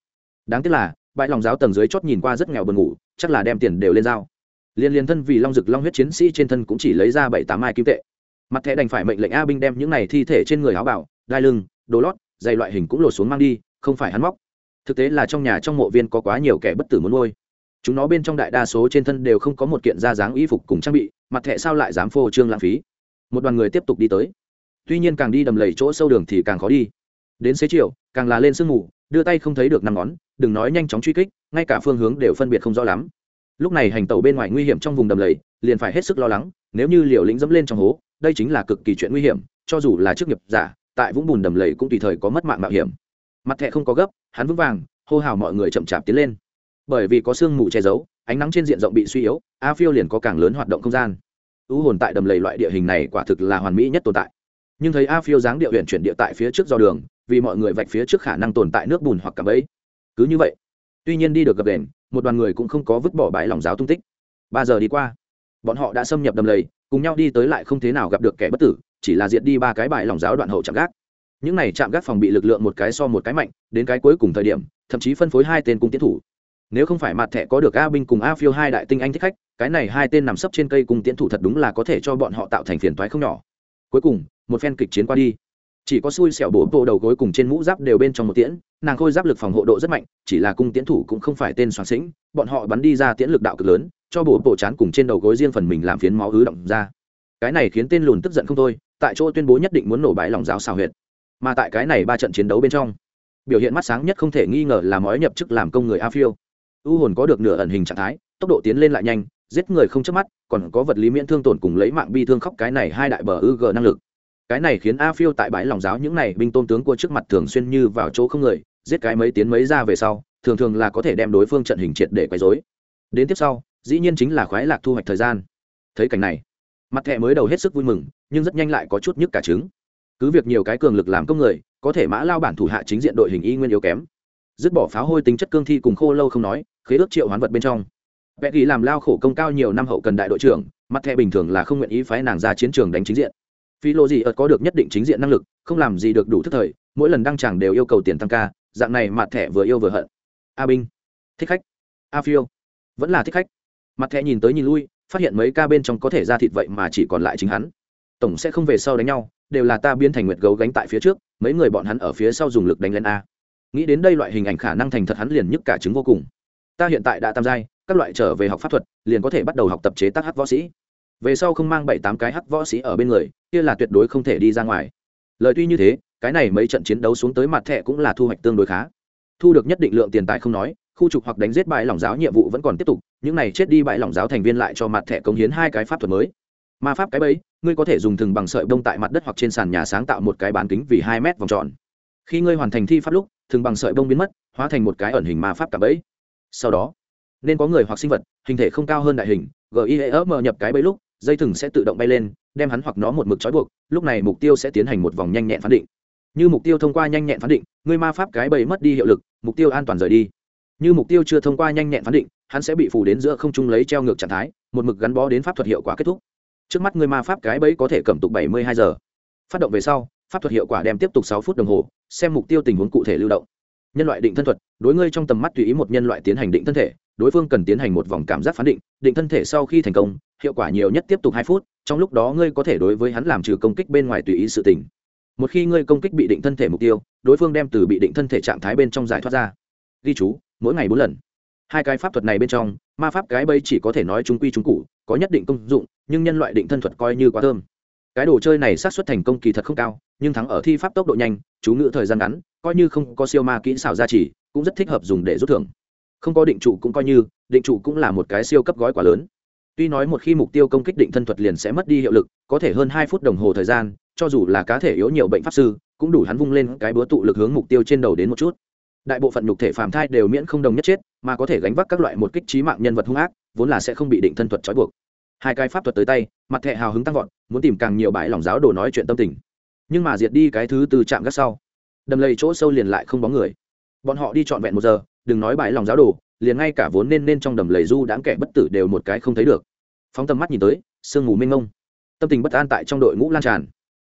Đáng tiếc là, bãi lòng giáo tầng dưới chót nhìn qua rất nghèo buồn ngủ, chắc là đem tiền đều lên dao liên liên thân vì long dực long huyết chiến sĩ trên thân cũng chỉ lấy ra bảy tám mai kim tệ. Mặt thẻ đành phải mệnh lệnh a binh đem những này thi thể trên người áo bảo đai lưng, đồ lót dày loại hình cũng lột xuống mang đi, không phải hắn móc. Thực tế là trong nhà trong mộ viên có quá nhiều kẻ bất tử muốn nuôi chúng nó bên trong đại đa số trên thân đều không có một kiện da dáng y phục cùng trang bị, mặt thẹ sao lại dám phô trương lãng phí? Một đoàn người tiếp tục đi tới. Tuy nhiên càng đi đầm lầy chỗ sâu đường thì càng khó đi. Đến xế chiều, càng là lên sương mù, đưa tay không thấy được năm ngón, đừng nói nhanh chóng truy kích, ngay cả phương hướng đều phân biệt không rõ lắm. Lúc này hành tàu bên ngoài nguy hiểm trong vùng đầm lầy, liền phải hết sức lo lắng, nếu như liều lĩnh dẫm lên trong hố, đây chính là cực kỳ chuyện nguy hiểm, cho dù là chức nghiệp giả, tại vũng bùn đầm lầy cũng tùy thời có mất mạng mạo hiểm. Mặt thẹ không có gấp, hắn vững vàng, hô hào mọi người chậm chạp tiến lên bởi vì có sương mù che giấu, ánh nắng trên diện rộng bị suy yếu, a phiêu liền có càng lớn hoạt động không gian. Ưu hồn tại đầm lầy loại địa hình này quả thực là hoàn mỹ nhất tồn tại. Nhưng thấy a phiêu dáng địa huyện chuyển địa tại phía trước do đường, vì mọi người vạch phía trước khả năng tồn tại nước bùn hoặc cảm ấy cứ như vậy, tuy nhiên đi được gập đền, một đoàn người cũng không có vứt bỏ bãi lòng giáo tung tích. Ba giờ đi qua, bọn họ đã xâm nhập đầm lầy, cùng nhau đi tới lại không thế nào gặp được kẻ bất tử, chỉ là diệt đi ba cái bãi lòng giáo đoạn hậu chạm gác. Những này chạm gác phòng bị lực lượng một cái so một cái mạnh, đến cái cuối cùng thời điểm, thậm chí phân phối hai tên cung tiến thủ nếu không phải mặt thẻ có được a binh cùng a phiêu hai đại tinh anh thích khách, cái này hai tên nằm sấp trên cây cùng tiến thủ thật đúng là có thể cho bọn họ tạo thành phiền toái không nhỏ. Cuối cùng, một phen kịch chiến qua đi. Chỉ có xui xẻo bổ bộ đầu gối cùng trên mũ giáp đều bên trong một tiễn, nàng khôi giáp lực phòng hộ độ rất mạnh, chỉ là cung tiễn thủ cũng không phải tên soạn sĩnh, bọn họ bắn đi ra tiễn lực đạo cực lớn, cho bổ bộ chán cùng trên đầu gối riêng phần mình làm phiến máu ứ động ra. Cái này khiến tên lùn tức giận không thôi, tại chỗ tuyên bố nhất định muốn nổ bãi lòng giáo xào huyệt. Mà tại cái này ba trận chiến đấu bên trong, biểu hiện mắt sáng nhất không thể nghi ngờ là mói nhập chức làm công người a phiêu u hồn có được nửa ẩn hình trạng thái, tốc độ tiến lên lại nhanh, giết người không chớp mắt, còn có vật lý miễn thương tổn cùng lấy mạng bi thương khóc cái này hai đại bờ ư g năng lực. Cái này khiến a phiêu tại bãi lòng giáo những này binh tôn tướng của trước mặt thường xuyên như vào chỗ không người, giết cái mấy tiến mấy ra về sau, thường thường là có thể đem đối phương trận hình triệt để quấy dối đến tiếp sau, dĩ nhiên chính là khoái lạc thu hoạch thời gian. Thấy cảnh này, mặt thẻ mới đầu hết sức vui mừng, nhưng rất nhanh lại có chút nhức cả trứng. Cứ việc nhiều cái cường lực làm công người, có thể mã lao bản thủ hạ chính diện đội hình y nguyên yếu kém. Dứt bỏ pháo hôi tính chất cương thi cùng khô lâu không nói khế ước triệu hoán vật bên trong. Vẽ ghi làm lao khổ công cao nhiều năm hậu cần đại đội trưởng, mặt thẻ bình thường là không nguyện ý phái nàng ra chiến trường đánh chính diện. Phi lô gì ợt có được nhất định chính diện năng lực, không làm gì được đủ thức thời, mỗi lần đăng chẳng đều yêu cầu tiền tăng ca, dạng này mặt thẻ vừa yêu vừa hận. A binh. Thích khách. A phiêu. Vẫn là thích khách. Mặt thẻ nhìn tới nhìn lui, phát hiện mấy ca bên trong có thể ra thịt vậy mà chỉ còn lại chính hắn. Tổng sẽ không về sau đánh nhau, đều là ta biến thành nguyệt gấu gánh tại phía trước, mấy người bọn hắn ở phía sau dùng lực đánh lên a. Nghĩ đến đây loại hình ảnh khả năng thành thật hắn liền nhức cả chứng vô cùng ta hiện tại đã tam giai, các loại trở về học pháp thuật, liền có thể bắt đầu học tập chế tác hắc võ sĩ. Về sau không mang bảy tám cái hắc võ sĩ ở bên người, kia là tuyệt đối không thể đi ra ngoài. Lời tuy như thế, cái này mấy trận chiến đấu xuống tới mặt thẻ cũng là thu hoạch tương đối khá. Thu được nhất định lượng tiền tài không nói, khu trục hoặc đánh giết bãi lỏng giáo nhiệm vụ vẫn còn tiếp tục, những này chết đi bãi lỏng giáo thành viên lại cho mặt thẻ cống hiến hai cái pháp thuật mới. Ma pháp cái bẫy, ngươi có thể dùng thừng bằng sợi bông tại mặt đất hoặc trên sàn nhà sáng tạo một cái bán kính vì hai mét vòng tròn. Khi ngươi hoàn thành thi pháp lúc, thừng bằng sợi bông biến mất, hóa thành một cái ẩn hình ma pháp cả bẫy sau đó, nên có người hoặc sinh vật, hình thể không cao hơn đại hình gim nhập cái bẫy lúc, dây thừng sẽ tự động bay lên, đem hắn hoặc nó một mực trói buộc, lúc này mục tiêu sẽ tiến hành một vòng nhanh nhẹn phán định. Như mục tiêu thông qua nhanh nhẹn phán định, người ma pháp cái bẫy mất đi hiệu lực, mục tiêu an toàn rời đi. Như mục tiêu chưa thông qua nhanh nhẹn phán định, hắn sẽ bị phủ đến giữa không trung lấy treo ngược trạng thái, một mực gắn bó đến pháp thuật hiệu quả kết thúc. Trước mắt người ma pháp cái bẫy có thể cầm tục bảy mươi hai giờ. Phát động về sau, pháp thuật hiệu quả đem tiếp tục sáu phút đồng hồ, xem mục tiêu tình huống cụ thể lưu động nhân loại định thân thuật, đối ngươi trong tầm mắt tùy ý một nhân loại tiến hành định thân thể, đối phương cần tiến hành một vòng cảm giác phán định định thân thể sau khi thành công, hiệu quả nhiều nhất tiếp tục hai phút, trong lúc đó ngươi có thể đối với hắn làm trừ công kích bên ngoài tùy ý sự tình. Một khi ngươi công kích bị định thân thể mục tiêu, đối phương đem từ bị định thân thể trạng thái bên trong giải thoát ra. Ghi chú, mỗi ngày bốn lần. Hai cái pháp thuật này bên trong, ma pháp cái bây chỉ có thể nói trung quy trung cụ có nhất định công dụng, nhưng nhân loại định thân thuật coi như quá thơm. Cái đồ chơi này xác suất thành công kỳ thật không cao, nhưng thắng ở thi pháp tốc độ nhanh, chú ngữ thời gian ngắn coi như không có siêu ma kỹ xảo gia trì, cũng rất thích hợp dùng để rút thưởng. Không có định trụ cũng coi như, định trụ cũng là một cái siêu cấp gói quá lớn. Tuy nói một khi mục tiêu công kích định thân thuật liền sẽ mất đi hiệu lực, có thể hơn hai phút đồng hồ thời gian, cho dù là cá thể yếu nhiều bệnh pháp sư, cũng đủ hắn vung lên cái búa tụ lực hướng mục tiêu trên đầu đến một chút. Đại bộ phận nhục thể phàm thai đều miễn không đồng nhất chết, mà có thể gánh vác các loại một kích trí mạng nhân vật hung ác, vốn là sẽ không bị định thân thuật trói buộc. Hai cái pháp thuật tới tay, mặt thẹ hào hứng tăng vọt, muốn tìm càng nhiều bãi lòng giáo đồ nói chuyện tâm tình. Nhưng mà diệt đi cái thứ từ chạm gác sau đầm lầy chỗ sâu liền lại không bóng người. Bọn họ đi trọn vẹn một giờ, đừng nói bãi lòng giáo đồ, liền ngay cả vốn nên nên trong đầm lầy du đãng kẻ bất tử đều một cái không thấy được. Phóng tầm mắt nhìn tới, sương mù mênh mông. Tâm tình bất an tại trong đội ngũ lan tràn.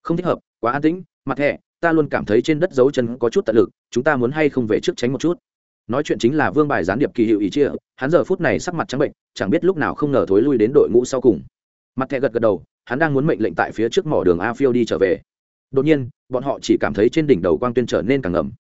Không thích hợp, quá an tĩnh, mặt thẻ ta luôn cảm thấy trên đất dấu chân có chút tận lực, chúng ta muốn hay không về trước tránh một chút. Nói chuyện chính là vương bài gián điệp kỳ hiệu ý chia, hắn giờ phút này sắc mặt trắng bệnh, chẳng biết lúc nào không ngờ thối lui đến đội ngũ sau cùng. Mặt thẻ gật gật đầu, hắn đang muốn mệnh lệnh tại phía trước mỏ đường a phiêu đi trở về đột nhiên, bọn họ chỉ cảm thấy trên đỉnh đầu quang tuyên trở nên càng ngầm.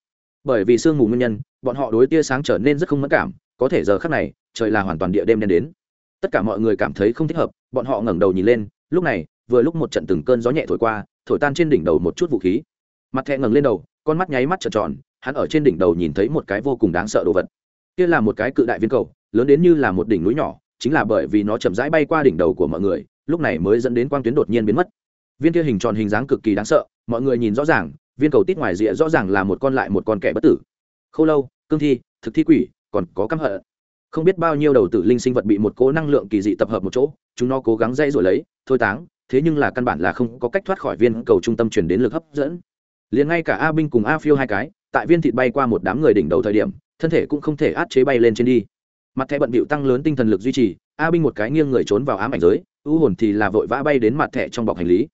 Bởi vì sương mù nguyên nhân, bọn họ đối tia sáng trở nên rất không mất cảm, có thể giờ khắc này, trời là hoàn toàn địa đêm đen đến. Tất cả mọi người cảm thấy không thích hợp, bọn họ ngẩng đầu nhìn lên, lúc này, vừa lúc một trận từng cơn gió nhẹ thổi qua, thổi tan trên đỉnh đầu một chút vũ khí. Mặt thẹ ngẩng lên đầu, con mắt nháy mắt trợn tròn, hắn ở trên đỉnh đầu nhìn thấy một cái vô cùng đáng sợ đồ vật. Kia là một cái cự đại viên cầu, lớn đến như là một đỉnh núi nhỏ, chính là bởi vì nó chậm rãi bay qua đỉnh đầu của mọi người, lúc này mới dẫn đến quang tuyến đột nhiên biến mất viên kia hình tròn hình dáng cực kỳ đáng sợ, mọi người nhìn rõ ràng, viên cầu tít ngoài rìa rõ ràng là một con lại một con kẻ bất tử. Khâu lâu, cương thi, thực thi quỷ, còn có căm hận. Không biết bao nhiêu đầu tử linh sinh vật bị một cố năng lượng kỳ dị tập hợp một chỗ, chúng nó cố gắng dây rồi lấy, thôi táng, thế nhưng là căn bản là không có cách thoát khỏi viên cầu trung tâm chuyển đến lực hấp dẫn. Liền ngay cả a binh cùng a phiêu hai cái, tại viên thịt bay qua một đám người đỉnh đầu thời điểm, thân thể cũng không thể át chế bay lên trên đi. Mặt thẻ bận bịu tăng lớn tinh thần lực duy trì, a binh một cái nghiêng người trốn vào ám ảnh giới ưu hồn thì là vội vã bay đến mặt thẻ trong bọc hành lý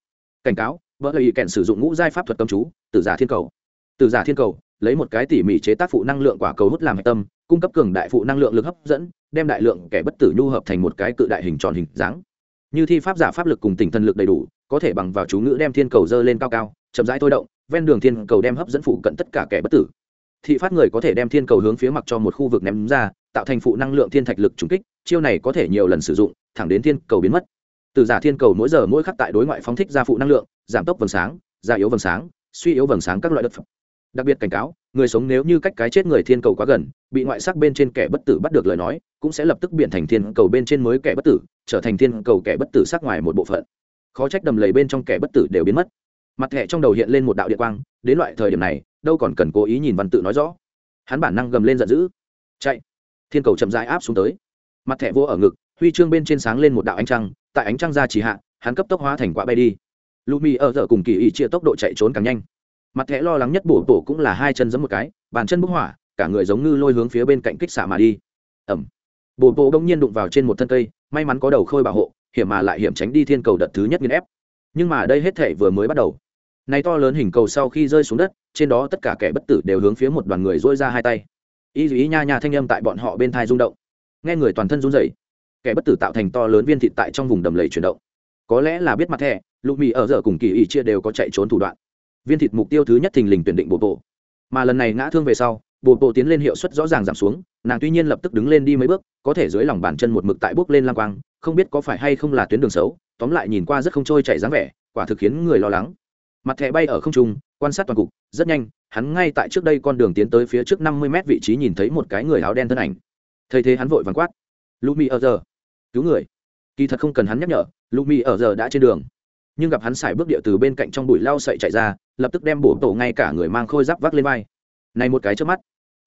cảnh cáo, vợ lợi kèn sử dụng ngũ giai pháp thuật cầm chú từ giả thiên cầu. Từ giả thiên cầu, lấy một cái tỉ mỉ chế tác phụ năng lượng quả cầu hút làm hạch tâm, cung cấp cường đại phụ năng lượng lực hấp dẫn, đem đại lượng kẻ bất tử nhu hợp thành một cái cự đại hình tròn hình dáng. Như thi pháp giả pháp lực cùng tỉnh thần lực đầy đủ, có thể bằng vào chú ngữ đem thiên cầu dơ lên cao cao, chậm rãi thôi động, ven đường thiên cầu đem hấp dẫn phụ cận tất cả kẻ bất tử. Thị phát người có thể đem thiên cầu hướng phía mặt cho một khu vực ném ra, tạo thành phụ năng lượng thiên thạch lực trùng kích, chiêu này có thể nhiều lần sử dụng, thẳng đến thiên cầu biến mất từ giả thiên cầu mỗi giờ mỗi khắc tại đối ngoại phóng thích ra phụ năng lượng, giảm tốc vầng sáng gia yếu vầng sáng, suy yếu vầng sáng các loại đất phẩm đặc biệt cảnh cáo, người sống nếu như cách cái chết người thiên cầu quá gần, bị ngoại sắc bên trên kẻ bất tử bắt được lời nói, cũng sẽ lập tức biến thành thiên cầu bên trên mới kẻ bất tử, trở thành thiên cầu kẻ bất tử sắc ngoài một bộ phận. Khó trách đầm lầy bên trong kẻ bất tử đều biến mất. Mặt thẻ trong đầu hiện lên một đạo địa quang, đến loại thời điểm này, đâu còn cần cố ý nhìn văn tự nói rõ. Hắn bản năng gầm lên giận dữ. Chạy. Thiên cầu chậm rãi áp xuống tới. Mặt thẻ vô ở ngực huy chương bên trên sáng lên một đạo ánh trăng, tại ánh trăng ra chỉ hạ, hắn cấp tốc hóa thành quả bay đi. Lụ mì ở giờ cùng kỳ ý chia tốc độ chạy trốn càng nhanh. Mặt thẻ lo lắng nhất bổ bổ cũng là hai chân giấm một cái, bàn chân bức hỏa, cả người giống ngư lôi hướng phía bên cạnh kích xả mà đi. Ẩm bổ bổ đông nhiên đụng vào trên một thân cây, may mắn có đầu khôi bảo hộ, hiểm mà lại hiểm tránh đi thiên cầu đợt thứ nhất nghiên ép. Nhưng mà đây hết thể vừa mới bắt đầu. Này to lớn hình cầu sau khi rơi xuống đất, trên đó tất cả kẻ bất tử đều hướng phía một đoàn người dỗi ra hai tay. Y dù ý nha nha thanh âm tại bọn họ bên thai rung động. Nghe người toàn thân run rẩy kẻ bất tử tạo thành to lớn viên thịt tại trong vùng đầm lầy chuyển động. Có lẽ là biết mặt thẻ lục mì ở giờ cùng kỳ ỉ chia đều có chạy trốn thủ đoạn. Viên thịt mục tiêu thứ nhất thình lình tuyển định bộ bộ. Mà lần này ngã thương về sau, bộ bộ tiến lên hiệu suất rõ ràng giảm xuống, nàng tuy nhiên lập tức đứng lên đi mấy bước, có thể dưới lòng bàn chân một mực tại bước lên lang quang, không biết có phải hay không là tuyến đường xấu, tóm lại nhìn qua rất không trôi chạy dáng vẻ, quả thực khiến người lo lắng. Mặt thẻ bay ở không trung, quan sát toàn cục, rất nhanh, hắn ngay tại trước đây con đường tiến tới phía trước năm mươi mét vị trí nhìn thấy một cái người áo đen thân ảnh. Thấy thế hắn vội vắng quát. Lumi ở giờ cứu người. Kỳ thật không cần hắn nhắc nhở, lumi ở giờ đã trên đường. Nhưng gặp hắn xài bước địa từ bên cạnh trong bụi lau sậy chạy ra, lập tức đem bổ tổ ngay cả người mang khôi giáp vác lên vai. Này một cái trước mắt,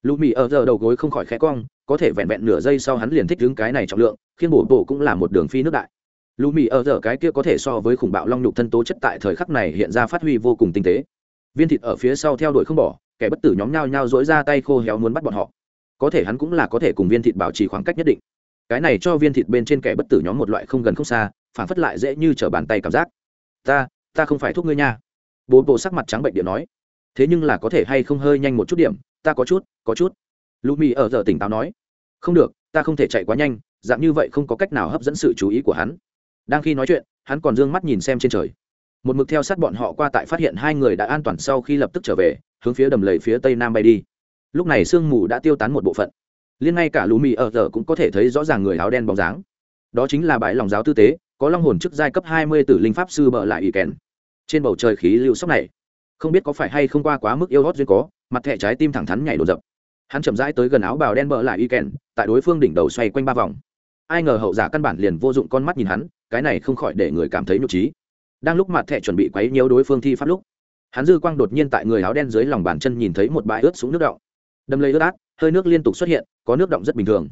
lumi ở giờ đầu gối không khỏi khẽ cong, có thể vẹn vẹn nửa giây sau hắn liền thích đứng cái này trọng lượng, khiến bổ tổ cũng là một đường phi nước đại. Lù mì ở giờ cái kia có thể so với khủng bạo long nhục thân tố chất tại thời khắc này hiện ra phát huy vô cùng tinh tế. Viên thịt ở phía sau theo đuổi không bỏ, kẻ bất tử nhóm nhau nhau dỗi ra tay khô héo muốn bắt bọn họ. Có thể hắn cũng là có thể cùng viên thịt bảo trì khoảng cách nhất định cái này cho viên thịt bên trên kẻ bất tử nhóm một loại không gần không xa, phản phất lại dễ như t bàn tay cảm giác. Ta ta không phải thuốc ngươi nha. Bố bộ sắc mặt trắng bệnh điện nói. Thế nhưng là có thể hay không hơi nhanh một chút điểm, ta có chút có chút. Lù mì ở giờ tỉnh táo nói. Không được, ta không thể chạy quá nhanh, dạng như vậy không có cách nào hấp dẫn sự chú ý của hắn. Đang khi nói chuyện, hắn còn d ư ơ n g mắt nhìn xem trên trời. Một mực theo sát bọn họ qua tại phát hiện hai người đã an toàn sau khi lập tức trở về, hướng phía đầm lầy phía tây nam bay đi. Lúc này sương mù đã tiêu tán một bộ phận liên ngay cả lù mì ở giờ cũng có thể thấy rõ ràng người áo đen bóng dáng. Đó chính là bãi lòng giáo tư tế, có long hồn chức giai cấp hai mươi tử linh pháp sư bợ lại ủy kèn. Trên bầu trời khí lưu sóc này, không biết có phải hay không qua quá mức yêu hót duyên có, mặt thẻ trái tim thẳng thắn nhảy đổ dập. Hắn chậm rãi tới gần áo bào đen bợ lại y kèn, tại đối phương đỉnh đầu xoay quanh ba vòng. Ai ngờ hậu giả căn bản liền vô dụng con mắt nhìn hắn, cái này không khỏi để người cảm thấy nhục trí. Đang lúc mặt thẻ chuẩn bị quấy nhiều đối phương thi pháp lúc, hắn dư quang đột nhiên tại người áo đen dưới lòng bàn chân nhìn thấy một bãi ướt xuống nước động đâm lấy ướt át hơi nước liên tục xuất hiện, có nước động rất bình thường.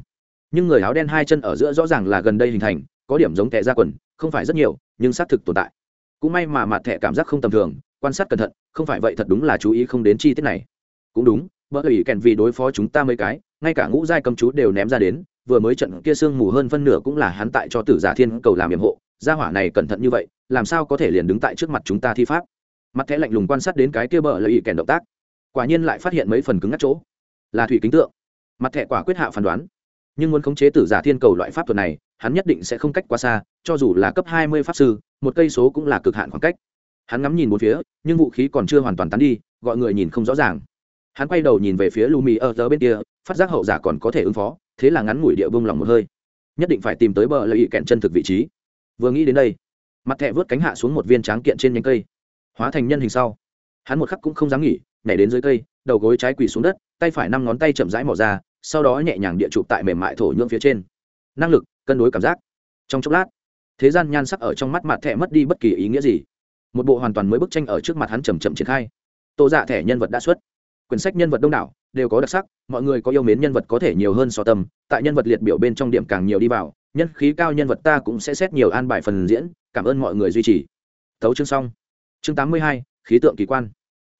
Nhưng người áo đen hai chân ở giữa rõ ràng là gần đây hình thành, có điểm giống thẻ ra quần, không phải rất nhiều, nhưng xác thực tồn tại. Cũng may mà mặt thẻ cảm giác không tầm thường, quan sát cẩn thận, không phải vậy thật đúng là chú ý không đến chi tiết này. Cũng đúng, bởi ủy kèn vì đối phó chúng ta mấy cái, ngay cả ngũ giai cầm chú đều ném ra đến, vừa mới trận kia sương mù hơn phân nửa cũng là hắn tại cho tử giả thiên cầu làm nhiệm hộ, gia hỏa này cẩn thận như vậy, làm sao có thể liền đứng tại trước mặt chúng ta thi pháp? Mặt thẻ lạnh lùng quan sát đến cái kia bờ là ủy kèn động tác. Quả nhiên lại phát hiện mấy phần cứng ngắt chỗ là thủy kính tượng. Mặt thẻ quả quyết hạ phán đoán. Nhưng muốn khống chế tử giả thiên cầu loại pháp thuật này, hắn nhất định sẽ không cách quá xa, cho dù là cấp hai mươi pháp sư, một cây số cũng là cực hạn khoảng cách. Hắn ngắm nhìn một phía, nhưng vũ khí còn chưa hoàn toàn tán đi, gọi người nhìn không rõ ràng. Hắn quay đầu nhìn về phía lù mì ở giờ bên kia, phát giác hậu giả còn có thể ứng phó, thế là ngắn ngủi địa bông lòng một hơi. Nhất định phải tìm tới bờ lợi ý kẹn chân thực vị trí. Vừa nghĩ đến đây, mặt thẹ vớt cánh hạ xuống một viên tráng kiện trên nhánh cây. Hóa thành nhân hình sau, hắn một khắc cũng không dám nghỉ, nhảy đến dưới cây, đầu gối trái quỳ xuống đất tay phải năm ngón tay chậm rãi mỏ ra, sau đó nhẹ nhàng địa chụp tại mềm mại thổ nhưỡng phía trên. Năng lực, cân đối cảm giác. Trong chốc lát, thế gian nhan sắc ở trong mắt mặt thẹ mất đi bất kỳ ý nghĩa gì. Một bộ hoàn toàn mới bức tranh ở trước mặt hắn chầm chậm triển khai. Tô dạ thẻ nhân vật đã xuất. Quyển sách nhân vật đông đảo đều có đặc sắc, mọi người có yêu mến nhân vật có thể nhiều hơn so tâm, tại nhân vật liệt biểu bên trong điểm càng nhiều đi vào, nhân khí cao nhân vật ta cũng sẽ xét nhiều an bài phần diễn, cảm ơn mọi người duy trì. Tấu chương xong. Chương tám mươi hai, khí tượng kỳ quan.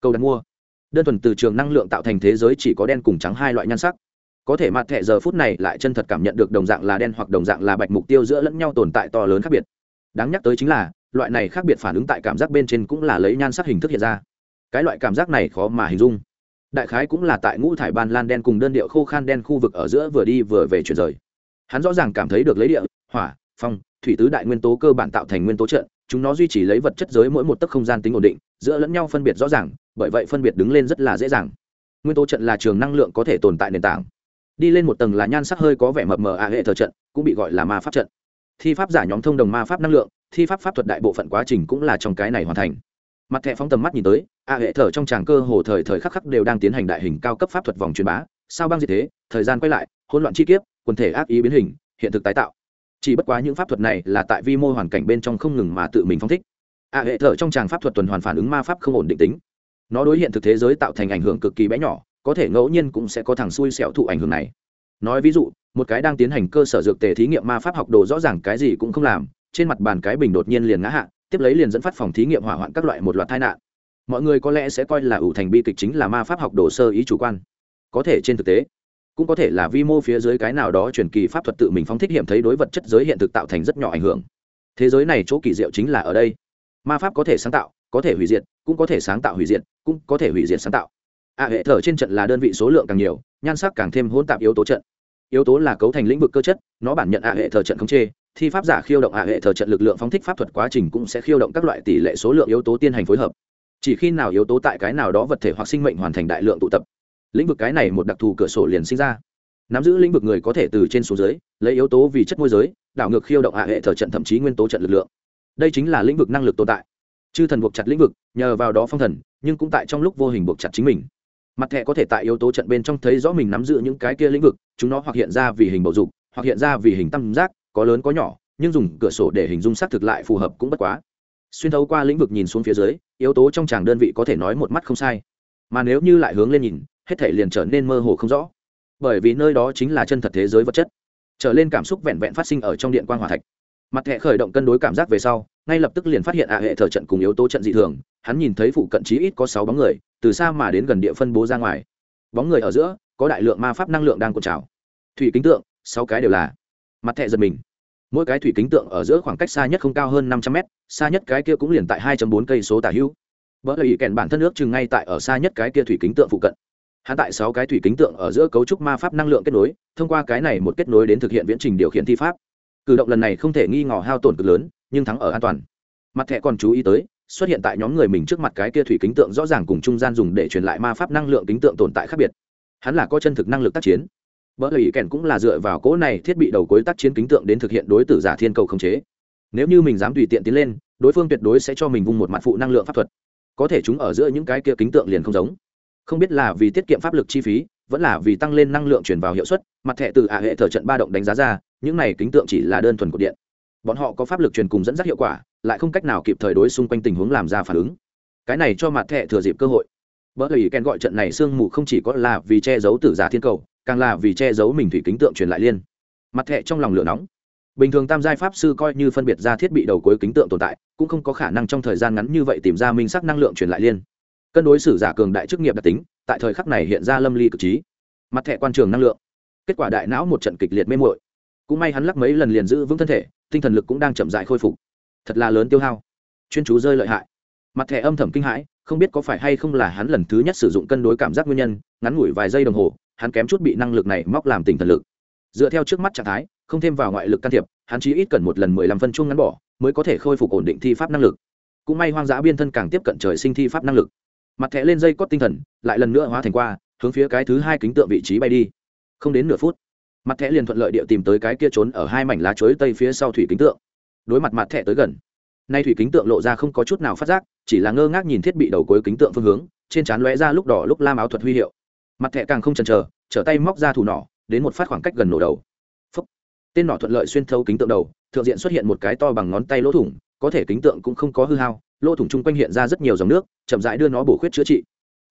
Câu đặt mua đơn thuần từ trường năng lượng tạo thành thế giới chỉ có đen cùng trắng hai loại nhan sắc. Có thể mặt thẻ giờ phút này lại chân thật cảm nhận được đồng dạng là đen hoặc đồng dạng là bạch mục tiêu giữa lẫn nhau tồn tại to lớn khác biệt. Đáng nhắc tới chính là, loại này khác biệt phản ứng tại cảm giác bên trên cũng là lấy nhan sắc hình thức hiện ra. Cái loại cảm giác này khó mà hình dung. Đại khái cũng là tại ngũ thải ban lan đen cùng đơn điệu khô khan đen khu vực ở giữa vừa đi vừa về chuyển rời. Hắn rõ ràng cảm thấy được lấy địa, hỏa, phong, thủy tứ đại nguyên tố cơ bản tạo thành nguyên tố trận chúng nó duy trì lấy vật chất giới mỗi một tấc không gian tính ổn định, giữa lẫn nhau phân biệt rõ ràng, bởi vậy phân biệt đứng lên rất là dễ dàng. Nguyên tố trận là trường năng lượng có thể tồn tại nền tảng. Đi lên một tầng là nhan sắc hơi có vẻ mập mờ a hệ thờ trận, cũng bị gọi là ma pháp trận. Thi pháp giả nhóm thông đồng ma pháp năng lượng, thi pháp pháp thuật đại bộ phận quá trình cũng là trong cái này hoàn thành. Mặt thẻ phóng tầm mắt nhìn tới a hệ thở trong tràng cơ hồ thời thời khắc khắc đều đang tiến hành đại hình cao cấp pháp thuật vòng truyền bá. Sao băng gì thế, thời gian quay lại, hỗn loạn chi kiếp, quần thể ác ý biến hình, hiện thực tái tạo chỉ bất quá những pháp thuật này là tại vi mô hoàn cảnh bên trong không ngừng mà tự mình phong thích. A hệ thở trong tràng pháp thuật tuần hoàn phản ứng ma pháp không ổn định tính. Nó đối hiện thực thế giới tạo thành ảnh hưởng cực kỳ bé nhỏ, có thể ngẫu nhiên cũng sẽ có thằng xui xẻo thụ ảnh hưởng này. Nói ví dụ, một cái đang tiến hành cơ sở dược tề thí nghiệm ma pháp học đồ rõ ràng cái gì cũng không làm, trên mặt bàn cái bình đột nhiên liền ngã hạ, tiếp lấy liền dẫn phát phòng thí nghiệm hỏa hoạn các loại một loạt tai nạn. Mọi người có lẽ sẽ coi là ủ thành bi kịch chính là ma pháp học đồ sơ ý chủ quan. Có thể trên thực tế cũng có thể là vi mô phía dưới cái nào đó truyền kỳ pháp thuật tự mình phóng thích hiểm thấy đối vật chất giới hiện thực tạo thành rất nhỏ ảnh hưởng. Thế giới này chỗ kỳ diệu chính là ở đây. Ma pháp có thể sáng tạo, có thể hủy diệt, cũng có thể sáng tạo hủy diệt, cũng có thể hủy diệt sáng tạo. A hệ thở trên trận là đơn vị số lượng càng nhiều, nhan sắc càng thêm hỗn tạp yếu tố trận. Yếu tố là cấu thành lĩnh vực cơ chất, nó bản nhận a hệ thờ trận không chê thi pháp giả khiêu động a hệ thờ trận lực lượng phóng thích pháp thuật quá trình cũng sẽ khiêu động các loại tỷ lệ số lượng yếu tố tiên hành phối hợp. Chỉ khi nào yếu tố tại cái nào đó vật thể hoặc sinh mệnh hoàn thành đại lượng tụ tập lĩnh vực cái này một đặc thù cửa sổ liền sinh ra. Nắm giữ lĩnh vực người có thể từ trên xuống dưới, lấy yếu tố vì chất môi giới, đảo ngược khiêu động a hệ thờ trận thậm chí nguyên tố trận lực lượng. Đây chính là lĩnh vực năng lực tồn tại. Chư thần buộc chặt lĩnh vực, nhờ vào đó phong thần, nhưng cũng tại trong lúc vô hình buộc chặt chính mình. Mặt thẻ có thể tại yếu tố trận bên trong thấy rõ mình nắm giữ những cái kia lĩnh vực, chúng nó hoặc hiện ra vì hình bầu dục, hoặc hiện ra vì hình tam giác, có lớn có nhỏ, nhưng dùng cửa sổ để hình dung xác thực lại phù hợp cũng bất quá. Xuyên thấu qua lĩnh vực nhìn xuống phía dưới, yếu tố trong tràng đơn vị có thể nói một mắt không sai. Mà nếu như lại hướng lên nhìn hết thể liền trở nên mơ hồ không rõ. Bởi vì nơi đó chính là chân thật thế giới vật chất. Trở lên cảm xúc vẹn vẹn phát sinh ở trong điện quan hòa thạch. Mặt thẻ khởi động cân đối cảm giác về sau, ngay lập tức liền phát hiện ạ hệ thờ trận cùng yếu tố trận dị thường, hắn nhìn thấy phụ cận chí ít có sáu bóng người, từ xa mà đến gần địa phân bố ra ngoài. Bóng người ở giữa, có đại lượng ma pháp năng lượng đang cột trào. Thủy kính tượng, sáu cái đều là. Mặt thẹ giật mình. Mỗi cái thủy kính tượng ở giữa khoảng cách xa nhất không cao hơn năm trăm mét, xa nhất cái kia cũng liền tại hai bốn cây số tả hữu. Vỡ lời kèn bản thân nước chừng ngay tại ở xa nhất cái kia thủy kính tượng phụ cận hắn tại sáu cái thủy kính tượng ở giữa cấu trúc ma pháp năng lượng kết nối, thông qua cái này một kết nối đến thực hiện viễn trình điều khiển thi pháp. Cử động lần này không thể nghi ngờ hao tổn cực lớn, nhưng thắng ở an toàn. Mặt thẻ còn chú ý tới, xuất hiện tại nhóm người mình trước mặt cái kia thủy kính tượng rõ ràng cùng trung gian dùng để truyền lại ma pháp năng lượng kính tượng tồn tại khác biệt. Hắn là có chân thực năng lực tác chiến. Bởi lì kèn cũng là dựa vào cỗ này thiết bị đầu cuối tác chiến kính tượng đến thực hiện đối tử giả thiên cầu khống chế. Nếu như mình dám tùy tiện tiến lên, đối phương tuyệt đối sẽ cho mình vung một mặt phụ năng lượng pháp thuật. Có thể chúng ở giữa những cái kia kính tượng liền không giống không biết là vì tiết kiệm pháp lực chi phí, vẫn là vì tăng lên năng lượng chuyển vào hiệu suất, mặt thẻ từ ả hệ thờ trận ba động đánh giá ra, những này kính tượng chỉ là đơn thuần của điện. Bọn họ có pháp lực truyền cùng dẫn dắt hiệu quả, lại không cách nào kịp thời đối xung quanh tình huống làm ra phản ứng. Cái này cho mặt thẻ thừa dịp cơ hội. Bởi vì ken gọi trận này sương mù không chỉ có là vì che giấu tử giả thiên cầu, càng là vì che giấu mình thủy kính tượng truyền lại liên. Mặt thẻ trong lòng lửa nóng. Bình thường tam giai pháp sư coi như phân biệt ra thiết bị đầu cuối kính tượng tồn tại, cũng không có khả năng trong thời gian ngắn như vậy tìm ra minh sắc năng lượng truyền lại liên cân đối xử giả cường đại chức nghiệp đặc tính, tại thời khắc này hiện ra lâm ly cực trí. Mặt thẻ quan trường năng lượng. Kết quả đại não một trận kịch liệt mê mội cũng may hắn lắc mấy lần liền giữ vững thân thể, tinh thần lực cũng đang chậm dại khôi phục. Thật là lớn tiêu hao. Chuyên chú rơi lợi hại. Mặt thẻ âm thầm kinh hãi, không biết có phải hay không là hắn lần thứ nhất sử dụng cân đối cảm giác nguyên nhân, ngắn ngủi vài giây đồng hồ, hắn kém chút bị năng lực này móc làm tinh thần lực. Dựa theo trước mắt trạng thái, không thêm vào ngoại lực can thiệp, hắn chỉ ít cần một lần mười lăm phân chung ngắn bỏ, mới có thể khôi phục ổn định thi pháp năng lực. Cũng may hoang dã biên thân càng tiếp cận trời sinh thi pháp năng lực mặt thẻ lên dây cót tinh thần, lại lần nữa hóa thành qua, hướng phía cái thứ hai kính tượng vị trí bay đi. Không đến nửa phút, mặt thẻ liền thuận lợi địa tìm tới cái kia trốn ở hai mảnh lá chuối tây phía sau thủy kính tượng. Đối mặt mặt thẻ tới gần, nay thủy kính tượng lộ ra không có chút nào phát giác, chỉ là ngơ ngác nhìn thiết bị đầu cuối kính tượng phương hướng, trên trán lóe ra lúc đỏ lúc lam áo thuật huy hiệu. Mặt thẻ càng không chần chờ, trở tay móc ra thủ nỏ, đến một phát khoảng cách gần nổ đầu. Phúc. tên nỏ thuận lợi xuyên thấu kính tượng đầu, thượng diện xuất hiện một cái to bằng ngón tay lỗ thủng, có thể kính tượng cũng không có hư hao lỗ thủng chung quanh hiện ra rất nhiều dòng nước, chậm rãi đưa nó bổ khuyết chữa trị.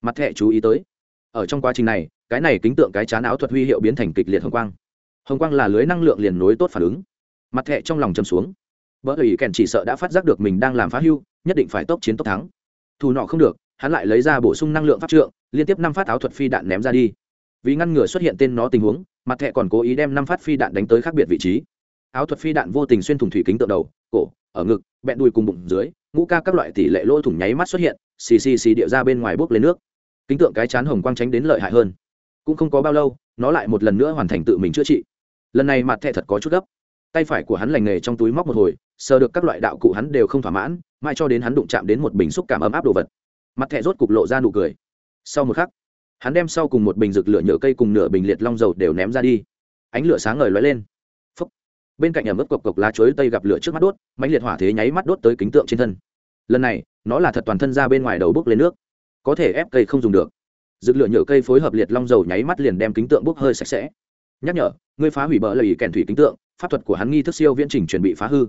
Mặt thẹ chú ý tới, ở trong quá trình này, cái này kính tượng cái chán áo thuật huy hiệu biến thành kịch liệt hồng quang. Hồng quang là lưới năng lượng liền nối tốt phản ứng. Mặt thẹ trong lòng châm xuống. Vợ ủy kèn chỉ sợ đã phát giác được mình đang làm phá hưu, nhất định phải tốc chiến tốc thắng. Thù nọ không được, hắn lại lấy ra bổ sung năng lượng pháp trượng, liên tiếp năm phát áo thuật phi đạn ném ra đi. Vì ngăn ngừa xuất hiện tên nó tình huống, mặt thẹ còn cố ý đem năm phát phi đạn đánh tới khác biệt vị trí. Áo thuật phi đạn vô tình xuyên thủng thủy kính tượng đầu, cổ ở ngực, bẹn đùi cùng bụng dưới, ngũ ca các loại tỷ lệ lỗ thủng nháy mắt xuất hiện, xì xì xì điệu ra bên ngoài bốc lên nước. Kính tượng cái chán hồng quang tránh đến lợi hại hơn. Cũng không có bao lâu, nó lại một lần nữa hoàn thành tự mình chữa trị. Lần này mặt thẹ thật có chút gấp. Tay phải của hắn lành nghề trong túi móc một hồi, sờ được các loại đạo cụ hắn đều không thỏa mãn mai cho đến hắn đụng chạm đến một bình xúc cảm ấm áp đồ vật. Mặt thẹ rốt cục lộ ra nụ cười. Sau một khắc, hắn đem sau cùng một bình rực lửa nhựa cây cùng nửa bình liệt long dầu đều ném ra đi. Ánh lửa sáng ngời lóe lên bên cạnh ẩm ướt cộc cộc lá chuối tây gặp lửa trước mắt đốt, mãnh liệt hỏa thế nháy mắt đốt tới kính tượng trên thân. Lần này, nó là thật toàn thân ra bên ngoài đầu bốc lên nước. Có thể ép cây không dùng được. Dựng lửa nhựa cây phối hợp liệt long dầu nháy mắt liền đem kính tượng bốc hơi sạch sẽ. Nhắc nhở, ngươi phá hủy bờ lầy kèn thủy kính tượng, pháp thuật của hắn nghi thức siêu viễn trình chuẩn bị phá hư.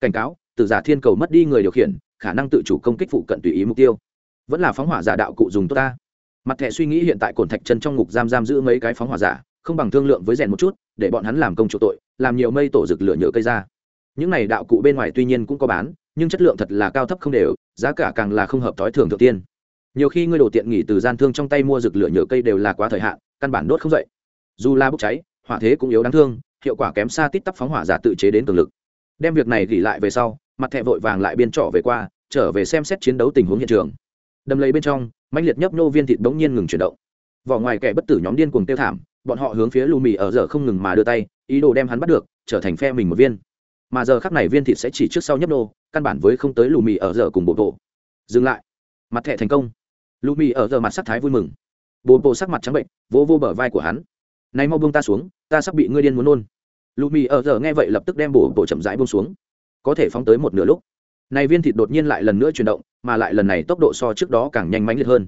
Cảnh cáo từ giả thiên cầu mất đi người điều khiển, khả năng tự chủ công kích phụ cận tùy ý mục tiêu. Vẫn là phóng hỏa giả đạo cụ dùng tốt ta. Mặt thẻ suy nghĩ hiện tại cổn thạch chân trong ngục giam giam giữ mấy cái phóng hỏa giả, không bằng thương lượng với rèn một chút để bọn hắn làm công chủ tội, làm nhiều mây tổ rực lửa nhựa cây ra. Những này đạo cụ bên ngoài tuy nhiên cũng có bán, nhưng chất lượng thật là cao thấp không đều, giá cả càng là không hợp thói thường thượng tiên. Nhiều khi ngươi đồ tiện nghỉ từ gian thương trong tay mua rực lửa nhựa cây đều là quá thời hạn, căn bản đốt không dậy. Dù la bốc cháy, hỏa thế cũng yếu đáng thương, hiệu quả kém xa tít tắp phóng hỏa giả tự chế đến cường lực. Đem việc này gỉ lại về sau, mặt thẹ vội vàng lại biên trọ về qua, trở về xem xét chiến đấu tình huống hiện trường. Đầm lấy bên trong, mãnh liệt nhấp nô viên thịt bỗng nhiên ngừng chuyển động. Vỏ ngoài kẻ bất tử nhóm điên cuồng tiêu thảm bọn họ hướng phía lù mì ở giờ không ngừng mà đưa tay, ý đồ đem hắn bắt được, trở thành phe mình một viên. Mà giờ khắc này viên thịt sẽ chỉ trước sau nhấp nô, căn bản với không tới lù mì ở giờ cùng bộ bộ dừng lại. Mặt thẻ thành công. Lù mì ở giờ mặt sắc thái vui mừng. Bộ bộ sắc mặt trắng bệnh, vỗ vô bờ vai của hắn. Nay mau buông ta xuống, ta sắp bị ngươi điên muốn nôn. Lù mì ở giờ nghe vậy lập tức đem bổ bộ chậm rãi buông xuống. Có thể phóng tới một nửa lúc. Này viên thịt đột nhiên lại lần nữa chuyển động, mà lại lần này tốc độ so trước đó càng nhanh mãnh liệt hơn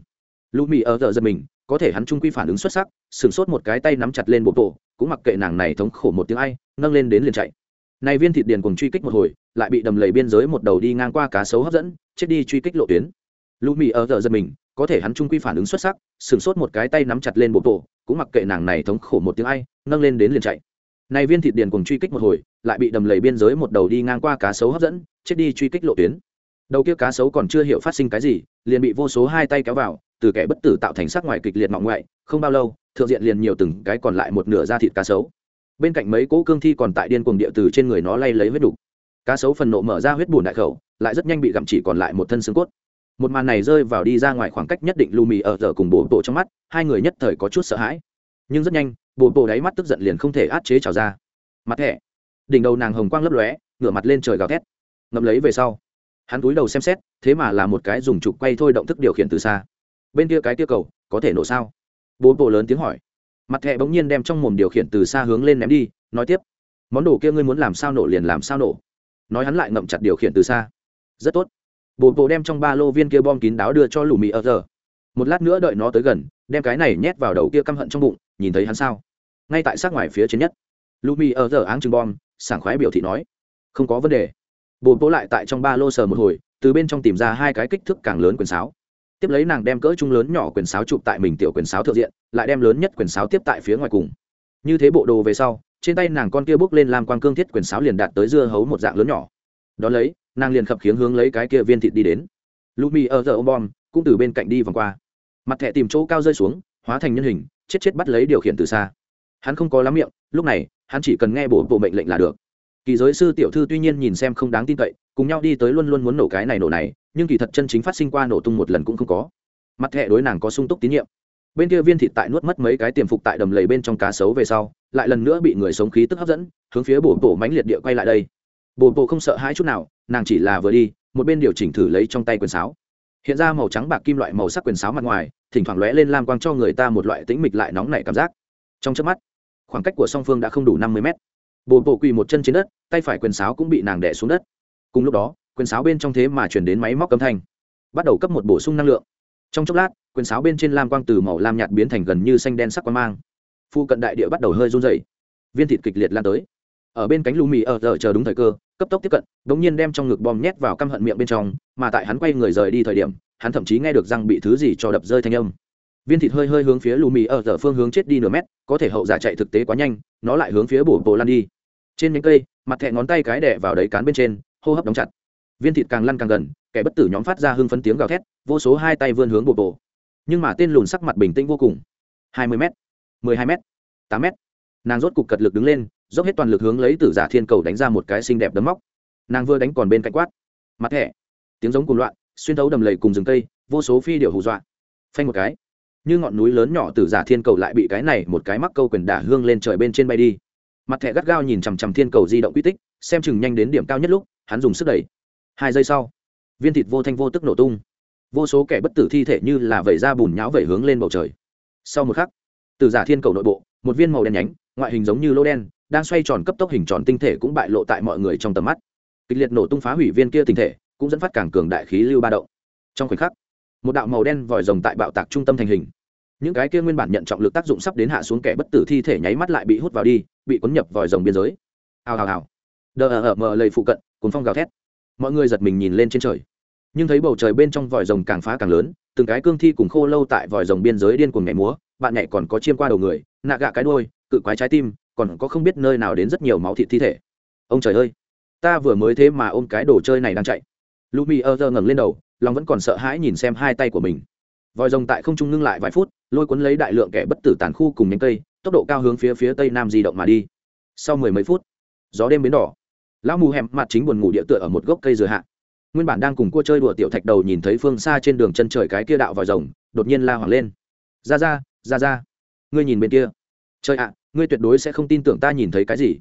lũ mì ở giờ giật mình, có thể hắn trung quy phản ứng xuất sắc, sửng sốt một cái tay nắm chặt lên bộ bộ cũng mặc kệ nàng này thống khổ một tiếng ai, nâng lên đến liền chạy. Này viên thịt điền cùng truy kích một hồi, lại bị đầm lầy biên giới một đầu đi ngang qua cá sấu hấp dẫn, chết đi truy kích lộ tuyến. Lũ mì ở giờ giật mình, có thể hắn trung quy phản ứng xuất sắc, sửng sốt một cái tay nắm chặt lên bộ bộ cũng mặc kệ nàng này thống khổ một tiếng ai, nâng lên đến liền chạy. Này viên thịt điền cùng truy kích một hồi, lại bị đầm lầy biên giới một đầu đi ngang qua cá sấu hấp dẫn, chết đi truy kích lộ tuyến. Đầu kia cá sấu còn chưa hiểu phát sinh cái gì, liền bị vô số hai tay kéo vào từ kẻ bất tử tạo thành sắc ngoài kịch liệt mọng ngoại, không bao lâu, thượng diện liền nhiều từng cái còn lại một nửa da thịt cá sấu. Bên cạnh mấy cỗ cương thi còn tại điên cuồng địa từ trên người nó lay lấy huyết đục. Cá sấu phần nộ mở ra huyết bùn đại khẩu, lại rất nhanh bị gặm chỉ còn lại một thân xương cốt. Một màn này rơi vào đi ra ngoài khoảng cách nhất định lù mì ở giờ cùng bồ bộ trong mắt, hai người nhất thời có chút sợ hãi. Nhưng rất nhanh bồ bộ đáy mắt tức giận liền không thể át chế trào ra. Mặt thẻ đỉnh đầu nàng hồng quang lấp lóe, ngửa mặt lên trời gào thét. Ngậm lấy về sau, hắn túi đầu xem xét, thế mà là một cái dùng trục quay thôi động thức điều khiển từ xa bên kia cái tiêu cầu, có thể nổ sao? Bố bộ lớn tiếng hỏi. Mặt thẹ bỗng nhiên đem trong mồm điều khiển từ xa hướng lên ném đi, nói tiếp. Món đồ kia ngươi muốn làm sao nổ liền làm sao nổ. Nói hắn lại ngậm chặt điều khiển từ xa. Rất tốt. Bố bộ đem trong ba lô viên kia bom kín đáo đưa cho lù mì ở giờ. Một lát nữa đợi nó tới gần, đem cái này nhét vào đầu kia căm hận trong bụng, nhìn thấy hắn sao? Ngay tại sát ngoài phía trên nhất. Lù mì ở giờ áng chừng bom, sảng khoái biểu thị nói. Không có vấn đề. Bố bộ lại tại trong ba lô sờ một hồi, từ bên trong tìm ra hai cái kích thước càng lớn quần sáo tiếp lấy nàng đem cỡ chung lớn nhỏ quyền sáo chụp tại mình tiểu quyền sáo thượng diện, lại đem lớn nhất quyền sáo tiếp tại phía ngoài cùng. Như thế bộ đồ về sau, trên tay nàng con kia bước lên làm quang cương thiết quyền sáo liền đạt tới dưa hấu một dạng lớn nhỏ. Đón lấy, nàng liền khập khiếng hướng lấy cái kia viên thịt đi đến. Lumi ở giờ bom, cũng từ bên cạnh đi vòng qua. Mặt thẻ tìm chỗ cao rơi xuống, hóa thành nhân hình, chết chết bắt lấy điều khiển từ xa. Hắn không có lắm miệng, lúc này, hắn chỉ cần nghe bổ bộ mệnh lệnh là được. Kỳ giới sư tiểu thư tuy nhiên nhìn xem không đáng tin cậy cùng nhau đi tới luôn luôn muốn nổ cái này nổ này, nhưng kỳ thật chân chính phát sinh qua nổ tung một lần cũng không có. Mặt thẹ đối nàng có sung túc tín nhiệm. Bên kia viên thịt tại nuốt mất mấy cái tiềm phục tại đầm lầy bên trong cá sấu về sau, lại lần nữa bị người sống khí tức hấp dẫn, hướng phía bổ mánh liệt địa quay lại đây. Bổ không sợ hãi chút nào, nàng chỉ là vừa đi, một bên điều chỉnh thử lấy trong tay quyền sáo. Hiện ra màu trắng bạc kim loại màu sắc quyền sáo mặt ngoài, thỉnh thoảng lóe lên lam quang cho người ta một loại tĩnh mịch lại nóng nảy cảm giác. Trong chớp mắt, khoảng cách của song phương đã không đủ năm mươi mét. Bồ bổ quỳ một chân trên đất, tay phải quyền sáo cũng bị nàng đẻ xuống đất cùng lúc đó, quyền sáo bên trong thế mà chuyển đến máy móc cấm thanh. Bắt đầu cấp một bổ sung năng lượng. Trong chốc lát, quyền sáo bên trên lam quang từ màu lam nhạt biến thành gần như xanh đen sắc quang mang. Phu cận đại địa bắt đầu hơi run dày viên thịt kịch liệt lan tới. Ở bên cánh lù mì ở giờ chờ đúng thời cơ, cấp tốc tiếp cận đ ỗ n g nhiên đem trong ngực bom nhét vào căm hận miệng bên trong, mà tại hắn quay người rời đi thời điểm, hắn thậm chí nghe được răng bị thứ gì cho đập rơi thanh âm. Viên thịt hơi hơi hướng phía lù mì ở giờ phương hướng chết đi nửa mét, có thể hậu giả chạy thực tế quá nhanh, nó lại hướng phía bổ bộ lan đi. Trên những cây, mặt thẹ ngón tay cái đẻ vào đấy cán bên trên hô hấp đóng chặt. Viên thịt càng lăn càng gần, kẻ bất tử nhóm phát ra hưng phấn tiếng gào thét, vô số hai tay vươn hướng bộ bộ. Nhưng mà tên lùn sắc mặt bình tĩnh vô cùng. Hai mươi m mười hai m tám m nàng rốt cục cật lực đứng lên, dốc hết toàn lực hướng lấy tử giả thiên cầu đánh ra một cái xinh đẹp đấm móc. Nàng vừa đánh còn bên cạnh quát. Mặt thẻ tiếng giống cùng loạn, xuyên thấu đầm lầy cùng rừng cây, vô số phi điệu hù dọa. Phanh một cái. Như ngọn núi lớn nhỏ tử giả thiên cầu lại bị cái này một cái mắc câu quyền đả hương lên trời bên trên bay đi. Mặt thẻ gắt gao nhìn chằm chằm thiên cầu di động quy tích, xem chừng nhanh đến điểm cao nhất lúc hắn dùng sức đẩy. Hai giây sau, viên thịt vô thanh vô tức nổ tung. Vô số kẻ bất tử thi thể như là vẩy ra bùn nhão vẩy hướng lên bầu trời. Sau một khắc, từ giả thiên cầu nội bộ, một viên màu đen nhánh, ngoại hình giống như lô đen, đang xoay tròn cấp tốc hình tròn tinh thể cũng bại lộ tại mọi người trong tầm mắt. Kịch liệt nổ tung phá hủy viên kia tinh thể, cũng dẫn phát càng cường đại khí lưu ba động. Trong khoảnh khắc, một đạo màu đen vòi rồng tại bạo tạc trung tâm thành hình. Những cái kia nguyên bản nhận trọng lực tác dụng sắp đến hạ xuống kẻ bất tử thi thể nháy mắt lại bị hút vào đi, bị cuốn nhập vòi rồng biên giới. Hào hào hào. Đờ ở mờ lầy phụ cận cùng phong gào thét. Mọi người giật mình nhìn lên trên trời. Nhưng thấy bầu trời bên trong vòi rồng càng phá càng lớn, từng cái cương thi cùng khô lâu tại vòi rồng biên giới điên cuồng nhảy múa, bạn nhảy còn có chiêm qua đầu người, nạ gạ cái đôi cự quái trái tim, còn có không biết nơi nào đến rất nhiều máu thịt thi thể. Ông trời ơi, ta vừa mới thế mà ôm cái đồ chơi này đang chạy. Lumi ơ giờ ngẩng lên đầu, lòng vẫn còn sợ hãi nhìn xem hai tay của mình. Vòi rồng tại không trung ngưng lại vài phút, lôi cuốn lấy đại lượng kẻ bất tử tàn khu cùng nhánh cây, tốc độ cao hướng phía phía tây nam di động mà đi. Sau mười mấy phút, gió đêm biến đỏ lão mù hẻm mặt chính buồn ngủ địa tựa ở một gốc cây dừa hạ. Nguyên bản đang cùng cua chơi đùa tiểu thạch đầu nhìn thấy phương xa trên đường chân trời cái kia đạo vòi rồng, đột nhiên la hoảng lên. Ra ra ra ra, ngươi nhìn bên kia. Trời ạ, ngươi tuyệt đối sẽ không tin tưởng ta nhìn thấy cái gì.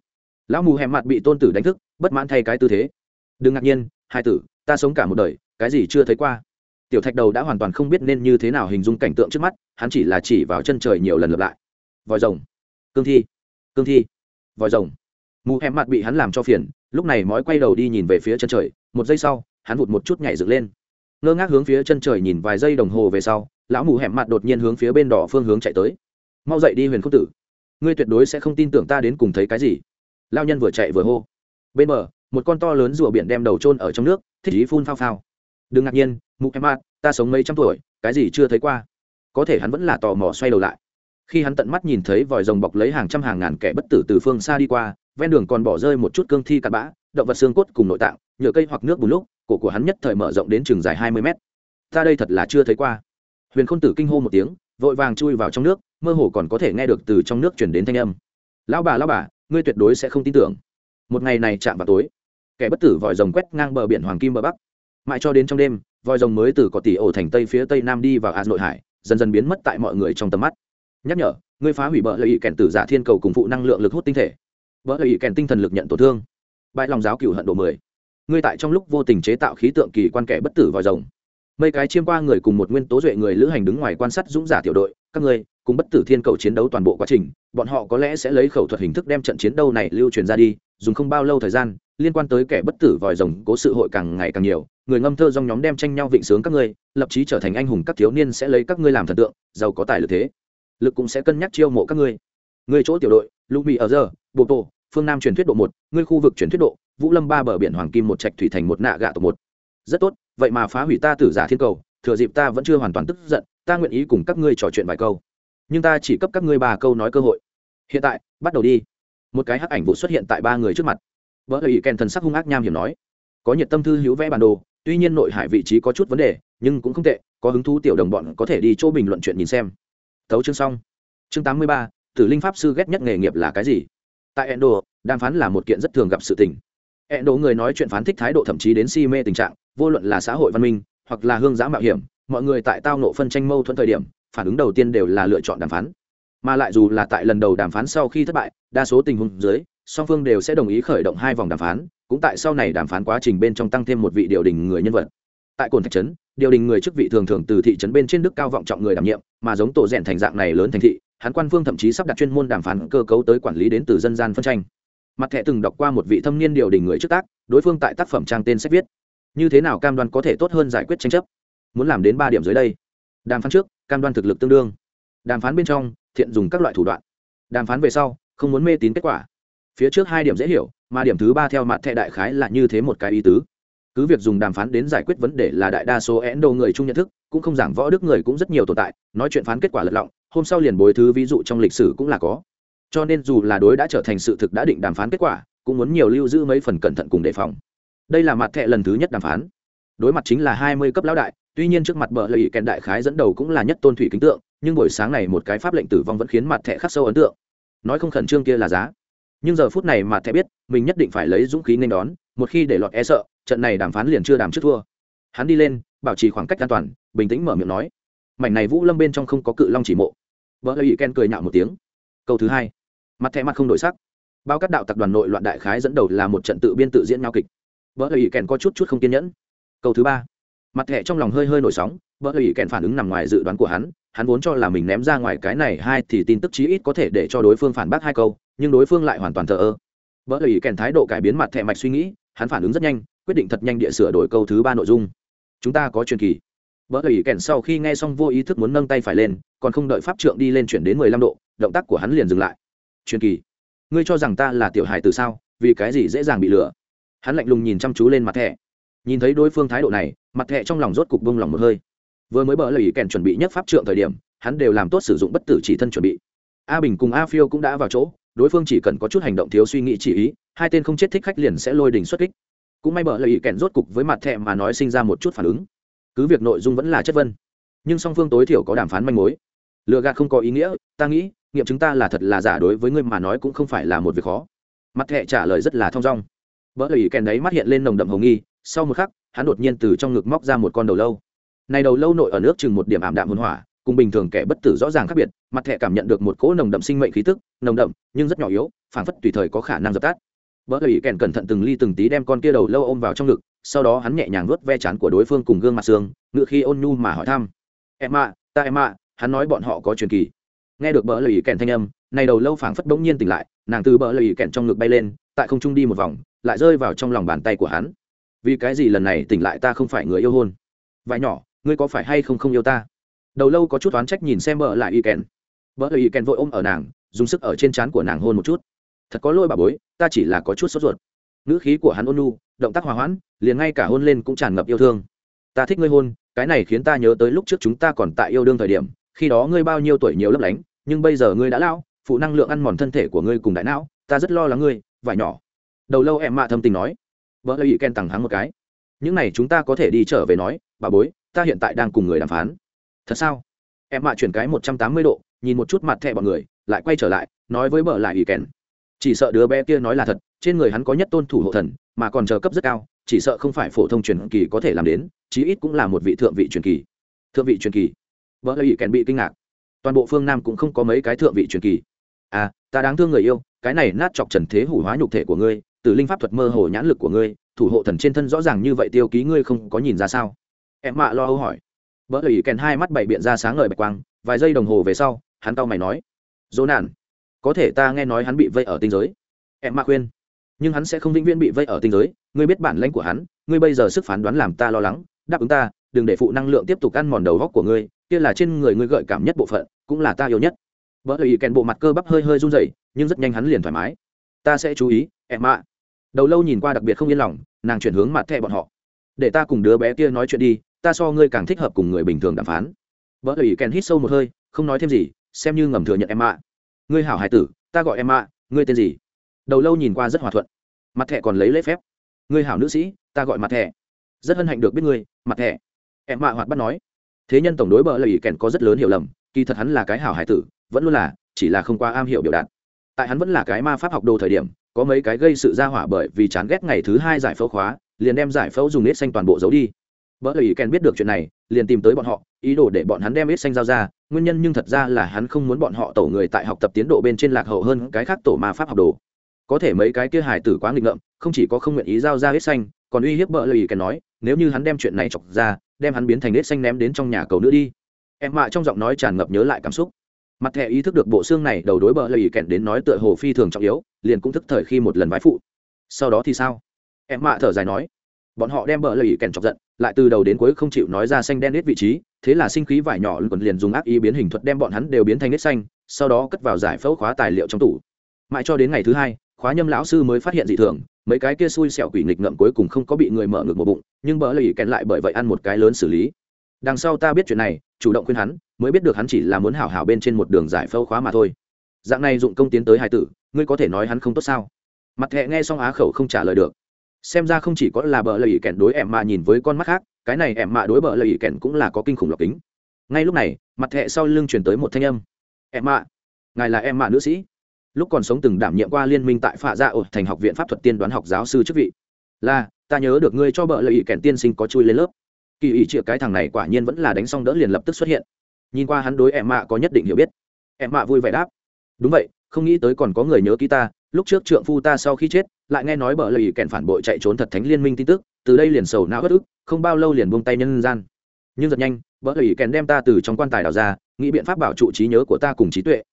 Lão mù hẻm mặt bị tôn tử đánh thức, bất mãn thay cái tư thế. Đừng ngạc nhiên, hai tử, ta sống cả một đời, cái gì chưa thấy qua. Tiểu thạch đầu đã hoàn toàn không biết nên như thế nào hình dung cảnh tượng trước mắt, hắn chỉ là chỉ vào chân trời nhiều lần lặp lại. Vòi rồng, cương thi cương thi, vòi rồng. Mù hẻm mặt bị hắn làm cho phiền lúc này mói quay đầu đi nhìn về phía chân trời, một giây sau, hắn vụt một chút nhảy dựng lên. Ngơ ngác hướng phía chân trời nhìn vài giây đồng hồ về sau, lão mù hẻm mặt đột nhiên hướng phía bên đỏ phương hướng chạy tới. Mau dậy đi huyền khúc tử. Ngươi tuyệt đối sẽ không tin tưởng ta đến cùng thấy cái gì. Lao nhân vừa chạy vừa hô. Bên bờ, một con to lớn rùa biển đem đầu trôn ở trong nước, thích ý phun phao phao. Đừng ngạc nhiên mụ em mặt, ta sống mấy trăm tuổi, cái gì chưa thấy qua. Có thể hắn vẫn là tò mò xoay đầu lại. Khi hắn tận mắt nhìn thấy vòi rồng bọc lấy hàng trăm hàng ngàn kẻ bất tử từ phương xa đi qua ven đường còn bỏ rơi một chút cương thi cặn bã, động vật xương cốt cùng nội tạng, nhựa cây hoặc nước bùn lúc, cổ của hắn nhất thời mở rộng đến chừng dài hai mươi mét. Ta đây thật là chưa thấy qua. Huyền khôn tử kinh hô một tiếng, vội vàng chui vào trong nước, mơ hồ còn có thể nghe được từ trong nước chuyển đến thanh âm. Lão bà lão bà, ngươi tuyệt đối sẽ không tin tưởng. Một ngày này chạm vào tối, kẻ bất tử vòi rồng quét ngang bờ biển hoàng kim bờ bắc. Mãi cho đến trong đêm, vòi rồng mới từ cỏ tỷ ổ thành tây phía tây nam đi vào hà nội hải, dần dần biến mất tại mọi người trong tầm mắt. Nhắc nhở, ngươi phá hủy bờ lợi ý kèn tử giả thiên cầu cùng phụ năng lượng lực hút tinh thể vỡ lợi ý kèn tinh thần lực nhận tổn thương. Bãi lòng giáo cựu hận độ mười. Ngươi tại trong lúc vô tình chế tạo khí tượng kỳ quan kẻ bất tử vòi rồng. Mấy cái chiêm qua người cùng một nguyên tố duệ người lữ hành đứng ngoài quan sát dũng giả tiểu đội, các ngươi cùng bất tử thiên cầu chiến đấu toàn bộ quá trình, bọn họ có lẽ sẽ lấy khẩu thuật hình thức đem trận chiến đấu này lưu truyền ra đi, dùng không bao lâu thời gian, liên quan tới kẻ bất tử vòi rồng cố sự hội càng ngày càng nhiều, người ngâm thơ dòng nhóm đem tranh nhau vịnh sướng các ngươi, lập chí trở thành anh hùng các thiếu niên sẽ lấy các ngươi làm thần tượng, giàu có tài lực thế. Lực cũng sẽ cân nhắc chiêu mộ các ngươi người chỗ tiểu đội lục bị ở giờ bộ tổ, phương nam truyền thuyết độ một người khu vực truyền thuyết độ vũ lâm ba bờ biển hoàng kim một trạch thủy thành một nạ gạ tổ một. Rất tốt vậy mà phá hủy ta tử giả thiên cầu thừa dịp ta vẫn chưa hoàn toàn tức giận ta nguyện ý cùng các ngươi trò chuyện vài câu. Nhưng ta chỉ cấp các ngươi ba câu nói cơ hội. Hiện tại bắt đầu đi. Một cái hắc ảnh vụ xuất hiện tại ba người trước mặt. Vợ ý kèn thần sắc hung ác nham hiểm nói. Có nhiệt tâm thư hữu vẽ bản đồ tuy nhiên nội hải vị trí có chút vấn đề nhưng cũng không tệ có hứng thú tiểu đồng bọn có thể đi chỗ bình luận chuyện nhìn xem. Thấu chương xong. Chương tám mươi ba tử linh pháp sư ghét nhất nghề nghiệp là cái gì? Tại endo, đàm phán là một kiện rất thường gặp sự tình. Endo người nói chuyện phán thích thái độ thậm chí đến si mê tình trạng, vô luận là xã hội văn minh, hoặc là hương giã mạo hiểm, mọi người tại tao nộ phân tranh mâu thuẫn thời điểm, phản ứng đầu tiên đều là lựa chọn đàm phán. Mà lại dù là tại lần đầu đàm phán sau khi thất bại, đa số tình huống dưới, song phương đều sẽ đồng ý khởi động hai vòng đàm phán, cũng tại sau này đàm phán quá trình bên trong tăng thêm một vị điều đình người nhân vật. Tại cồn thạch trấn, điều đình người chức vị thường thường từ thị trấn bên trên đức cao vọng trọng người đảm nhiệm, mà giống tổ rèn thành dạng này lớn thành thị hắn quan phương thậm chí sắp đặt chuyên môn đàm phán cơ cấu tới quản lý đến từ dân gian phân tranh. Mặt thẻ từng đọc qua một vị thâm niên điều đình người trước tác, đối phương tại tác phẩm trang tên sách viết. Như thế nào cam đoan có thể tốt hơn giải quyết tranh chấp? Muốn làm đến ba điểm dưới đây. Đàm phán trước, cam đoan thực lực tương đương. Đàm phán bên trong, thiện dùng các loại thủ đoạn. Đàm phán về sau, không muốn mê tín kết quả. Phía trước hai điểm dễ hiểu, mà điểm thứ ba theo mặt thẻ đại khái là như thế một cái ý tứ. Cứ việc dùng đàm phán đến giải quyết vấn đề là đại đa số én đồ người chung nhận thức, cũng không giảng võ đức người cũng rất nhiều tồn tại, nói chuyện phán kết quả lật lọng hôm sau liền bồi thứ ví dụ trong lịch sử cũng là có. Cho nên dù là đối đã trở thành sự thực đã định đàm phán kết quả, cũng muốn nhiều lưu giữ mấy phần cẩn thận cùng đề phòng. Đây là mặt thẻ lần thứ nhất đàm phán. Đối mặt chính là hai mươi cấp lão đại, tuy nhiên trước mặt bờ lợi kèn đại khái dẫn đầu cũng là nhất tôn thủy kính tượng, nhưng buổi sáng này một cái pháp lệnh tử vong vẫn khiến mặt thẻ khắc sâu ấn tượng. Nói không khẩn trương kia là giá. Nhưng giờ phút này mặt thẻ biết, mình nhất định phải lấy dũng khí nên đón, một khi để lọt e sợ, trận này đàm phán liền chưa đàm trước thua. Hắn đi lên, bảo trì khoảng cách an toàn, bình tĩnh mở miệng nói mảnh này vũ lâm bên trong không có cự long chỉ mộ. Vợ lợi ken cười nhạo một tiếng. Câu thứ hai, mặt thẻ mặt không đổi sắc. Bao các đạo tập đoàn nội loạn đại khái dẫn đầu là một trận tự biên tự diễn nhau kịch. Vợ lợi ken có chút chút không kiên nhẫn. Câu thứ ba, mặt thẻ trong lòng hơi hơi nổi sóng. Vợ lợi ken phản ứng nằm ngoài dự đoán của hắn. Hắn vốn cho là mình ném ra ngoài cái này hai thì tin tức chí ít có thể để cho đối phương phản bác hai câu, nhưng đối phương lại hoàn toàn thờ ơ. Vợ lợi ken thái độ cải biến mặt thẻ mạch suy nghĩ, hắn phản ứng rất nhanh, quyết định thật nhanh địa sửa đổi câu thứ ba nội dung. Chúng ta có truyền kỳ. Bỡ lợi kèn sau khi nghe xong vô ý thức muốn nâng tay phải lên, còn không đợi pháp trượng đi lên chuyển đến mười lăm độ, động tác của hắn liền dừng lại. Truyền kỳ, ngươi cho rằng ta là tiểu hài từ sao? Vì cái gì dễ dàng bị lừa? Hắn lạnh lùng nhìn chăm chú lên mặt thẻ. Nhìn thấy đối phương thái độ này, mặt thẻ trong lòng rốt cục bông lòng một hơi. Vừa mới bờ lời kèn chuẩn bị nhất pháp trượng thời điểm, hắn đều làm tốt sử dụng bất tử chỉ thân chuẩn bị. A bình cùng a phiêu cũng đã vào chỗ, đối phương chỉ cần có chút hành động thiếu suy nghĩ chỉ ý, hai tên không chết thích khách liền sẽ lôi đình xuất kích. Cũng may bờ lời kèn rốt cục với mặt thẻ mà nói sinh ra một chút phản ứng cứ việc nội dung vẫn là chất vân, nhưng song phương tối thiểu có đàm phán manh mối. Lừa gạt không có ý nghĩa, ta nghĩ, nghiệm chúng ta là thật là giả đối với ngươi mà nói cũng không phải là một việc khó. Mặt thẹ trả lời rất là thong dong. Bỡ ủy kèn đấy mắt hiện lên nồng đậm hồng nghi, sau một khắc, hắn đột nhiên từ trong ngực móc ra một con đầu lâu. Này đầu lâu nội ở nước chừng một điểm ảm đạm hỗn hỏa, cùng bình thường kẻ bất tử rõ ràng khác biệt, mặt thẹ cảm nhận được một cỗ nồng đậm sinh mệnh khí tức, nồng đậm, nhưng rất nhỏ yếu, phảng phất tùy thời có khả năng dập tắt. Bỡ ủy kèn cẩn thận từng ly từng tí đem con kia đầu lâu ôm vào trong ngực sau đó hắn nhẹ nhàng vuốt ve chán của đối phương cùng gương mặt xương, ngựa khi ôn nhu mà hỏi thăm. Em ạ ta em ạ hắn nói bọn họ có truyền kỳ. Nghe được bỡ lời kèn thanh âm, này đầu lâu phảng phất bỗng nhiên tỉnh lại, nàng từ bỡ lời kèn trong ngực bay lên, tại không trung đi một vòng, lại rơi vào trong lòng bàn tay của hắn. Vì cái gì lần này tỉnh lại ta không phải người yêu hôn? Vải nhỏ, ngươi có phải hay không không yêu ta? Đầu lâu có chút oán trách nhìn xem bỡ lại y kèn bỡ lời y kèn vội ôm ở nàng, dùng sức ở trên trán của nàng hôn một chút. Thật có lỗi bà bối, ta chỉ là có chút sốt ruột. Ngữ khí của hắn ôn nu động tác hòa hoãn, liền ngay cả hôn lên cũng tràn ngập yêu thương. Ta thích ngươi hôn, cái này khiến ta nhớ tới lúc trước chúng ta còn tại yêu đương thời điểm, khi đó ngươi bao nhiêu tuổi nhiều lấp lánh, nhưng bây giờ ngươi đã lao phụ năng lượng ăn mòn thân thể của ngươi cùng đại não, ta rất lo lắng ngươi, vải nhỏ. Đầu lâu em mạ thâm tình nói. Vợ lợi ken tằng hắng một cái. Những này chúng ta có thể đi trở về nói, bà bối, ta hiện tại đang cùng người đàm phán. Thật sao? Em mạ chuyển cái một trăm tám mươi độ, nhìn một chút mặt thẹ bọn người, lại quay trở lại, nói với vợ lại ý kèn chỉ sợ đứa bé kia nói là thật, trên người hắn có nhất tôn thủ hộ thần mà còn chờ cấp rất cao, chỉ sợ không phải phổ thông truyền kỳ có thể làm đến, chí ít cũng là một vị thượng vị truyền kỳ. Thượng vị truyền kỳ. Vợ lợi kèn bị kinh ngạc. Toàn bộ phương nam cũng không có mấy cái thượng vị truyền kỳ. À ta đáng thương người yêu, cái này nát chọc trần thế hủ hóa nhục thể của ngươi từ linh pháp thuật mơ hồ nhãn lực của ngươi, thủ hộ thần trên thân rõ ràng như vậy tiêu ký ngươi không có nhìn ra sao? Em mạ lo âu hỏi. Vợ lợi kèn hai mắt bảy biện ra sáng ngời bạch quang, vài giây đồng hồ về sau, hắn tao mày nói. Dỗ nạn, có thể ta nghe nói hắn bị vây ở tinh giới. Em mạ khuyên nhưng hắn sẽ không vĩnh viễn bị vây ở tinh giới, ngươi biết bản lãnh của hắn, ngươi bây giờ sức phán đoán làm ta lo lắng, đáp ứng ta, đừng để phụ năng lượng tiếp tục ăn mòn đầu góc của ngươi, kia là trên người ngươi gợi cảm nhất bộ phận, cũng là ta yêu nhất. Vợ lời kèn bộ mặt cơ bắp hơi hơi run rẩy, nhưng rất nhanh hắn liền thoải mái. Ta sẽ chú ý, em ạ. Đầu lâu nhìn qua đặc biệt không yên lòng, nàng chuyển hướng mặt thẹ bọn họ. Để ta cùng đứa bé kia nói chuyện đi, ta so ngươi càng thích hợp cùng người bình thường đàm phán. Vợ lời kèn hít sâu một hơi, không nói thêm gì, xem như ngầm thừa nhận em ạ. Ngươi hảo hải tử, ta gọi em ạ, ngươi tên gì? Đầu lâu nhìn qua rất hòa thuận. Mặt thẻ còn lấy lễ phép. Ngươi hảo nữ sĩ ta gọi mặt thẻ, rất hân hạnh được biết ngươi mặt thẻ, em mạ hoạt bắt nói. Thế nhân tổng đối bờ lời kèn có rất lớn hiểu lầm kỳ thật hắn là cái hảo hải tử vẫn luôn là chỉ là không qua am hiểu biểu đạt. Tại hắn vẫn là cái ma pháp học đồ thời điểm có mấy cái gây sự ra hỏa bởi vì chán ghét ngày thứ hai giải phẫu khóa liền đem giải phẫu dùng ít xanh toàn bộ giấu đi. Bỡ lời kèn biết được chuyện này, liền tìm tới bọn họ, ý đồ để bọn hắn đem ít xanh giao ra, nguyên nhân nhưng thật ra là hắn không muốn bọn họ tổ người tại học tập tiến độ bên trên lạc hậu hơn cái khác tổ ma pháp học đồ. Có thể mấy cái kia hải tử quá nghịch ngợm, không chỉ có không nguyện ý giao ra ít xanh, còn uy hiếp bợ lời kèn nói, nếu như hắn đem chuyện này chọc ra, đem hắn biến thành hết xanh ném đến trong nhà cầu nữa đi. Em mạ trong giọng nói tràn ngập nhớ lại cảm xúc. Mặt thẻ ý thức được bộ xương này đầu đối bợ lời kèn đến nói tựa hồ phi thường trọng yếu, liền cũng thức thời khi một lần vái phụ. Sau đó thì sao? Em mạ thở dài nói, bọn họ đem bợ lời kèn chọc giận lại từ đầu đến cuối không chịu nói ra xanh đen hết vị trí thế là sinh khí vải nhỏ còn liền dùng ác ý biến hình thuật đem bọn hắn đều biến thành nết xanh sau đó cất vào giải phẫu khóa tài liệu trong tủ mãi cho đến ngày thứ hai khóa nhâm lão sư mới phát hiện dị thường, mấy cái kia xui xẹo quỷ nghịch ngậm cuối cùng không có bị người mở ngược một bụng, nhưng bỡ lì kèn lại bởi vậy ăn một cái lớn xử lý. Đằng sau ta biết chuyện này, chủ động khuyên hắn, mới biết được hắn chỉ là muốn hảo hảo bên trên một đường giải phâu khóa mà thôi. Dạng này dụng công tiến tới hai tử, ngươi có thể nói hắn không tốt sao? Mặt thẹ nghe xong á khẩu không trả lời được. Xem ra không chỉ có là bờ lầy kèn đối em mạ nhìn với con mắt khác, cái này em mạ đối bờ lầy kèn cũng là có kinh khủng lọc kính. Ngay lúc này, mặt thẹ sau lưng chuyển tới một thanh âm. Em mạ, ngài là em mạ nữ sĩ lúc còn sống từng đảm nhiệm qua liên minh tại phạ dạ gia ột thành học viện pháp thuật tiên đoán học giáo sư chức vị. Là, ta nhớ được ngươi cho bợ lợi kèn tiên sinh có chui lên lớp. Kỳ ý chĩa cái thằng này quả nhiên vẫn là đánh xong đỡ liền lập tức xuất hiện. Nhìn qua hắn đối em mạ có nhất định hiểu biết. Em mạ vui vẻ đáp. Đúng vậy, không nghĩ tới còn có người nhớ ký ta, lúc trước trượng phu ta sau khi chết, lại nghe nói bợ lợi ý kèn phản bội chạy trốn thật thánh liên minh tin tức, từ đây liền sầu não bất ức, không bao lâu liền buông tay nhân gian. Nhưng rất nhanh, bợ lợi ý kèn đem ta từ trong quan tài đào ra, nghĩ biện pháp bảo trụ trí nhớ của ta cùng trí tuệ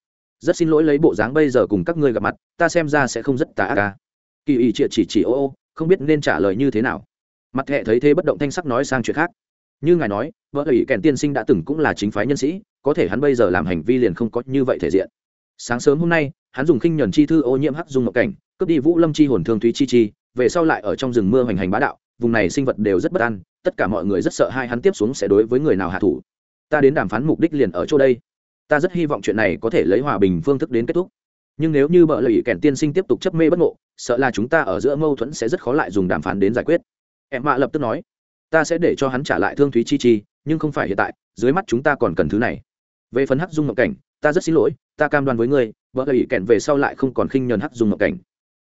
rất xin lỗi lấy bộ dáng bây giờ cùng các ngươi gặp mặt, ta xem ra sẽ không rất tà ác ca kỳ ý triệt chỉ chỉ ô ô, không biết nên trả lời như thế nào. Mặt hệ thấy thế bất động thanh sắc nói sang chuyện khác. Như ngài nói, vợ ủy kèn tiên sinh đã từng cũng là chính phái nhân sĩ, có thể hắn bây giờ làm hành vi liền không có như vậy thể diện. Sáng sớm hôm nay, hắn dùng khinh nhuần chi thư ô nhiễm hắc dung ngọc cảnh, cướp đi vũ lâm chi hồn thương thúy chi chi, về sau lại ở trong rừng mưa hoành hành bá đạo, vùng này sinh vật đều rất bất an, tất cả mọi người rất sợ hai hắn tiếp xuống sẽ đối với người nào hạ thủ. Ta đến đàm phán mục đích liền ở chỗ đây ta rất hy vọng chuyện này có thể lấy hòa bình phương thức đến kết thúc. Nhưng nếu như bợ lợi kèn tiên sinh tiếp tục chấp mê bất ngộ, sợ là chúng ta ở giữa mâu thuẫn sẽ rất khó lại dùng đàm phán đến giải quyết. Em mạ lập tức nói, ta sẽ để cho hắn trả lại thương thúy chi chi, nhưng không phải hiện tại, dưới mắt chúng ta còn cần thứ này. Về phần hắc dung ngọc cảnh, ta rất xin lỗi, ta cam đoan với ngươi vợ lợi kèn về sau lại không còn khinh nhờn hắc dung ngọc cảnh.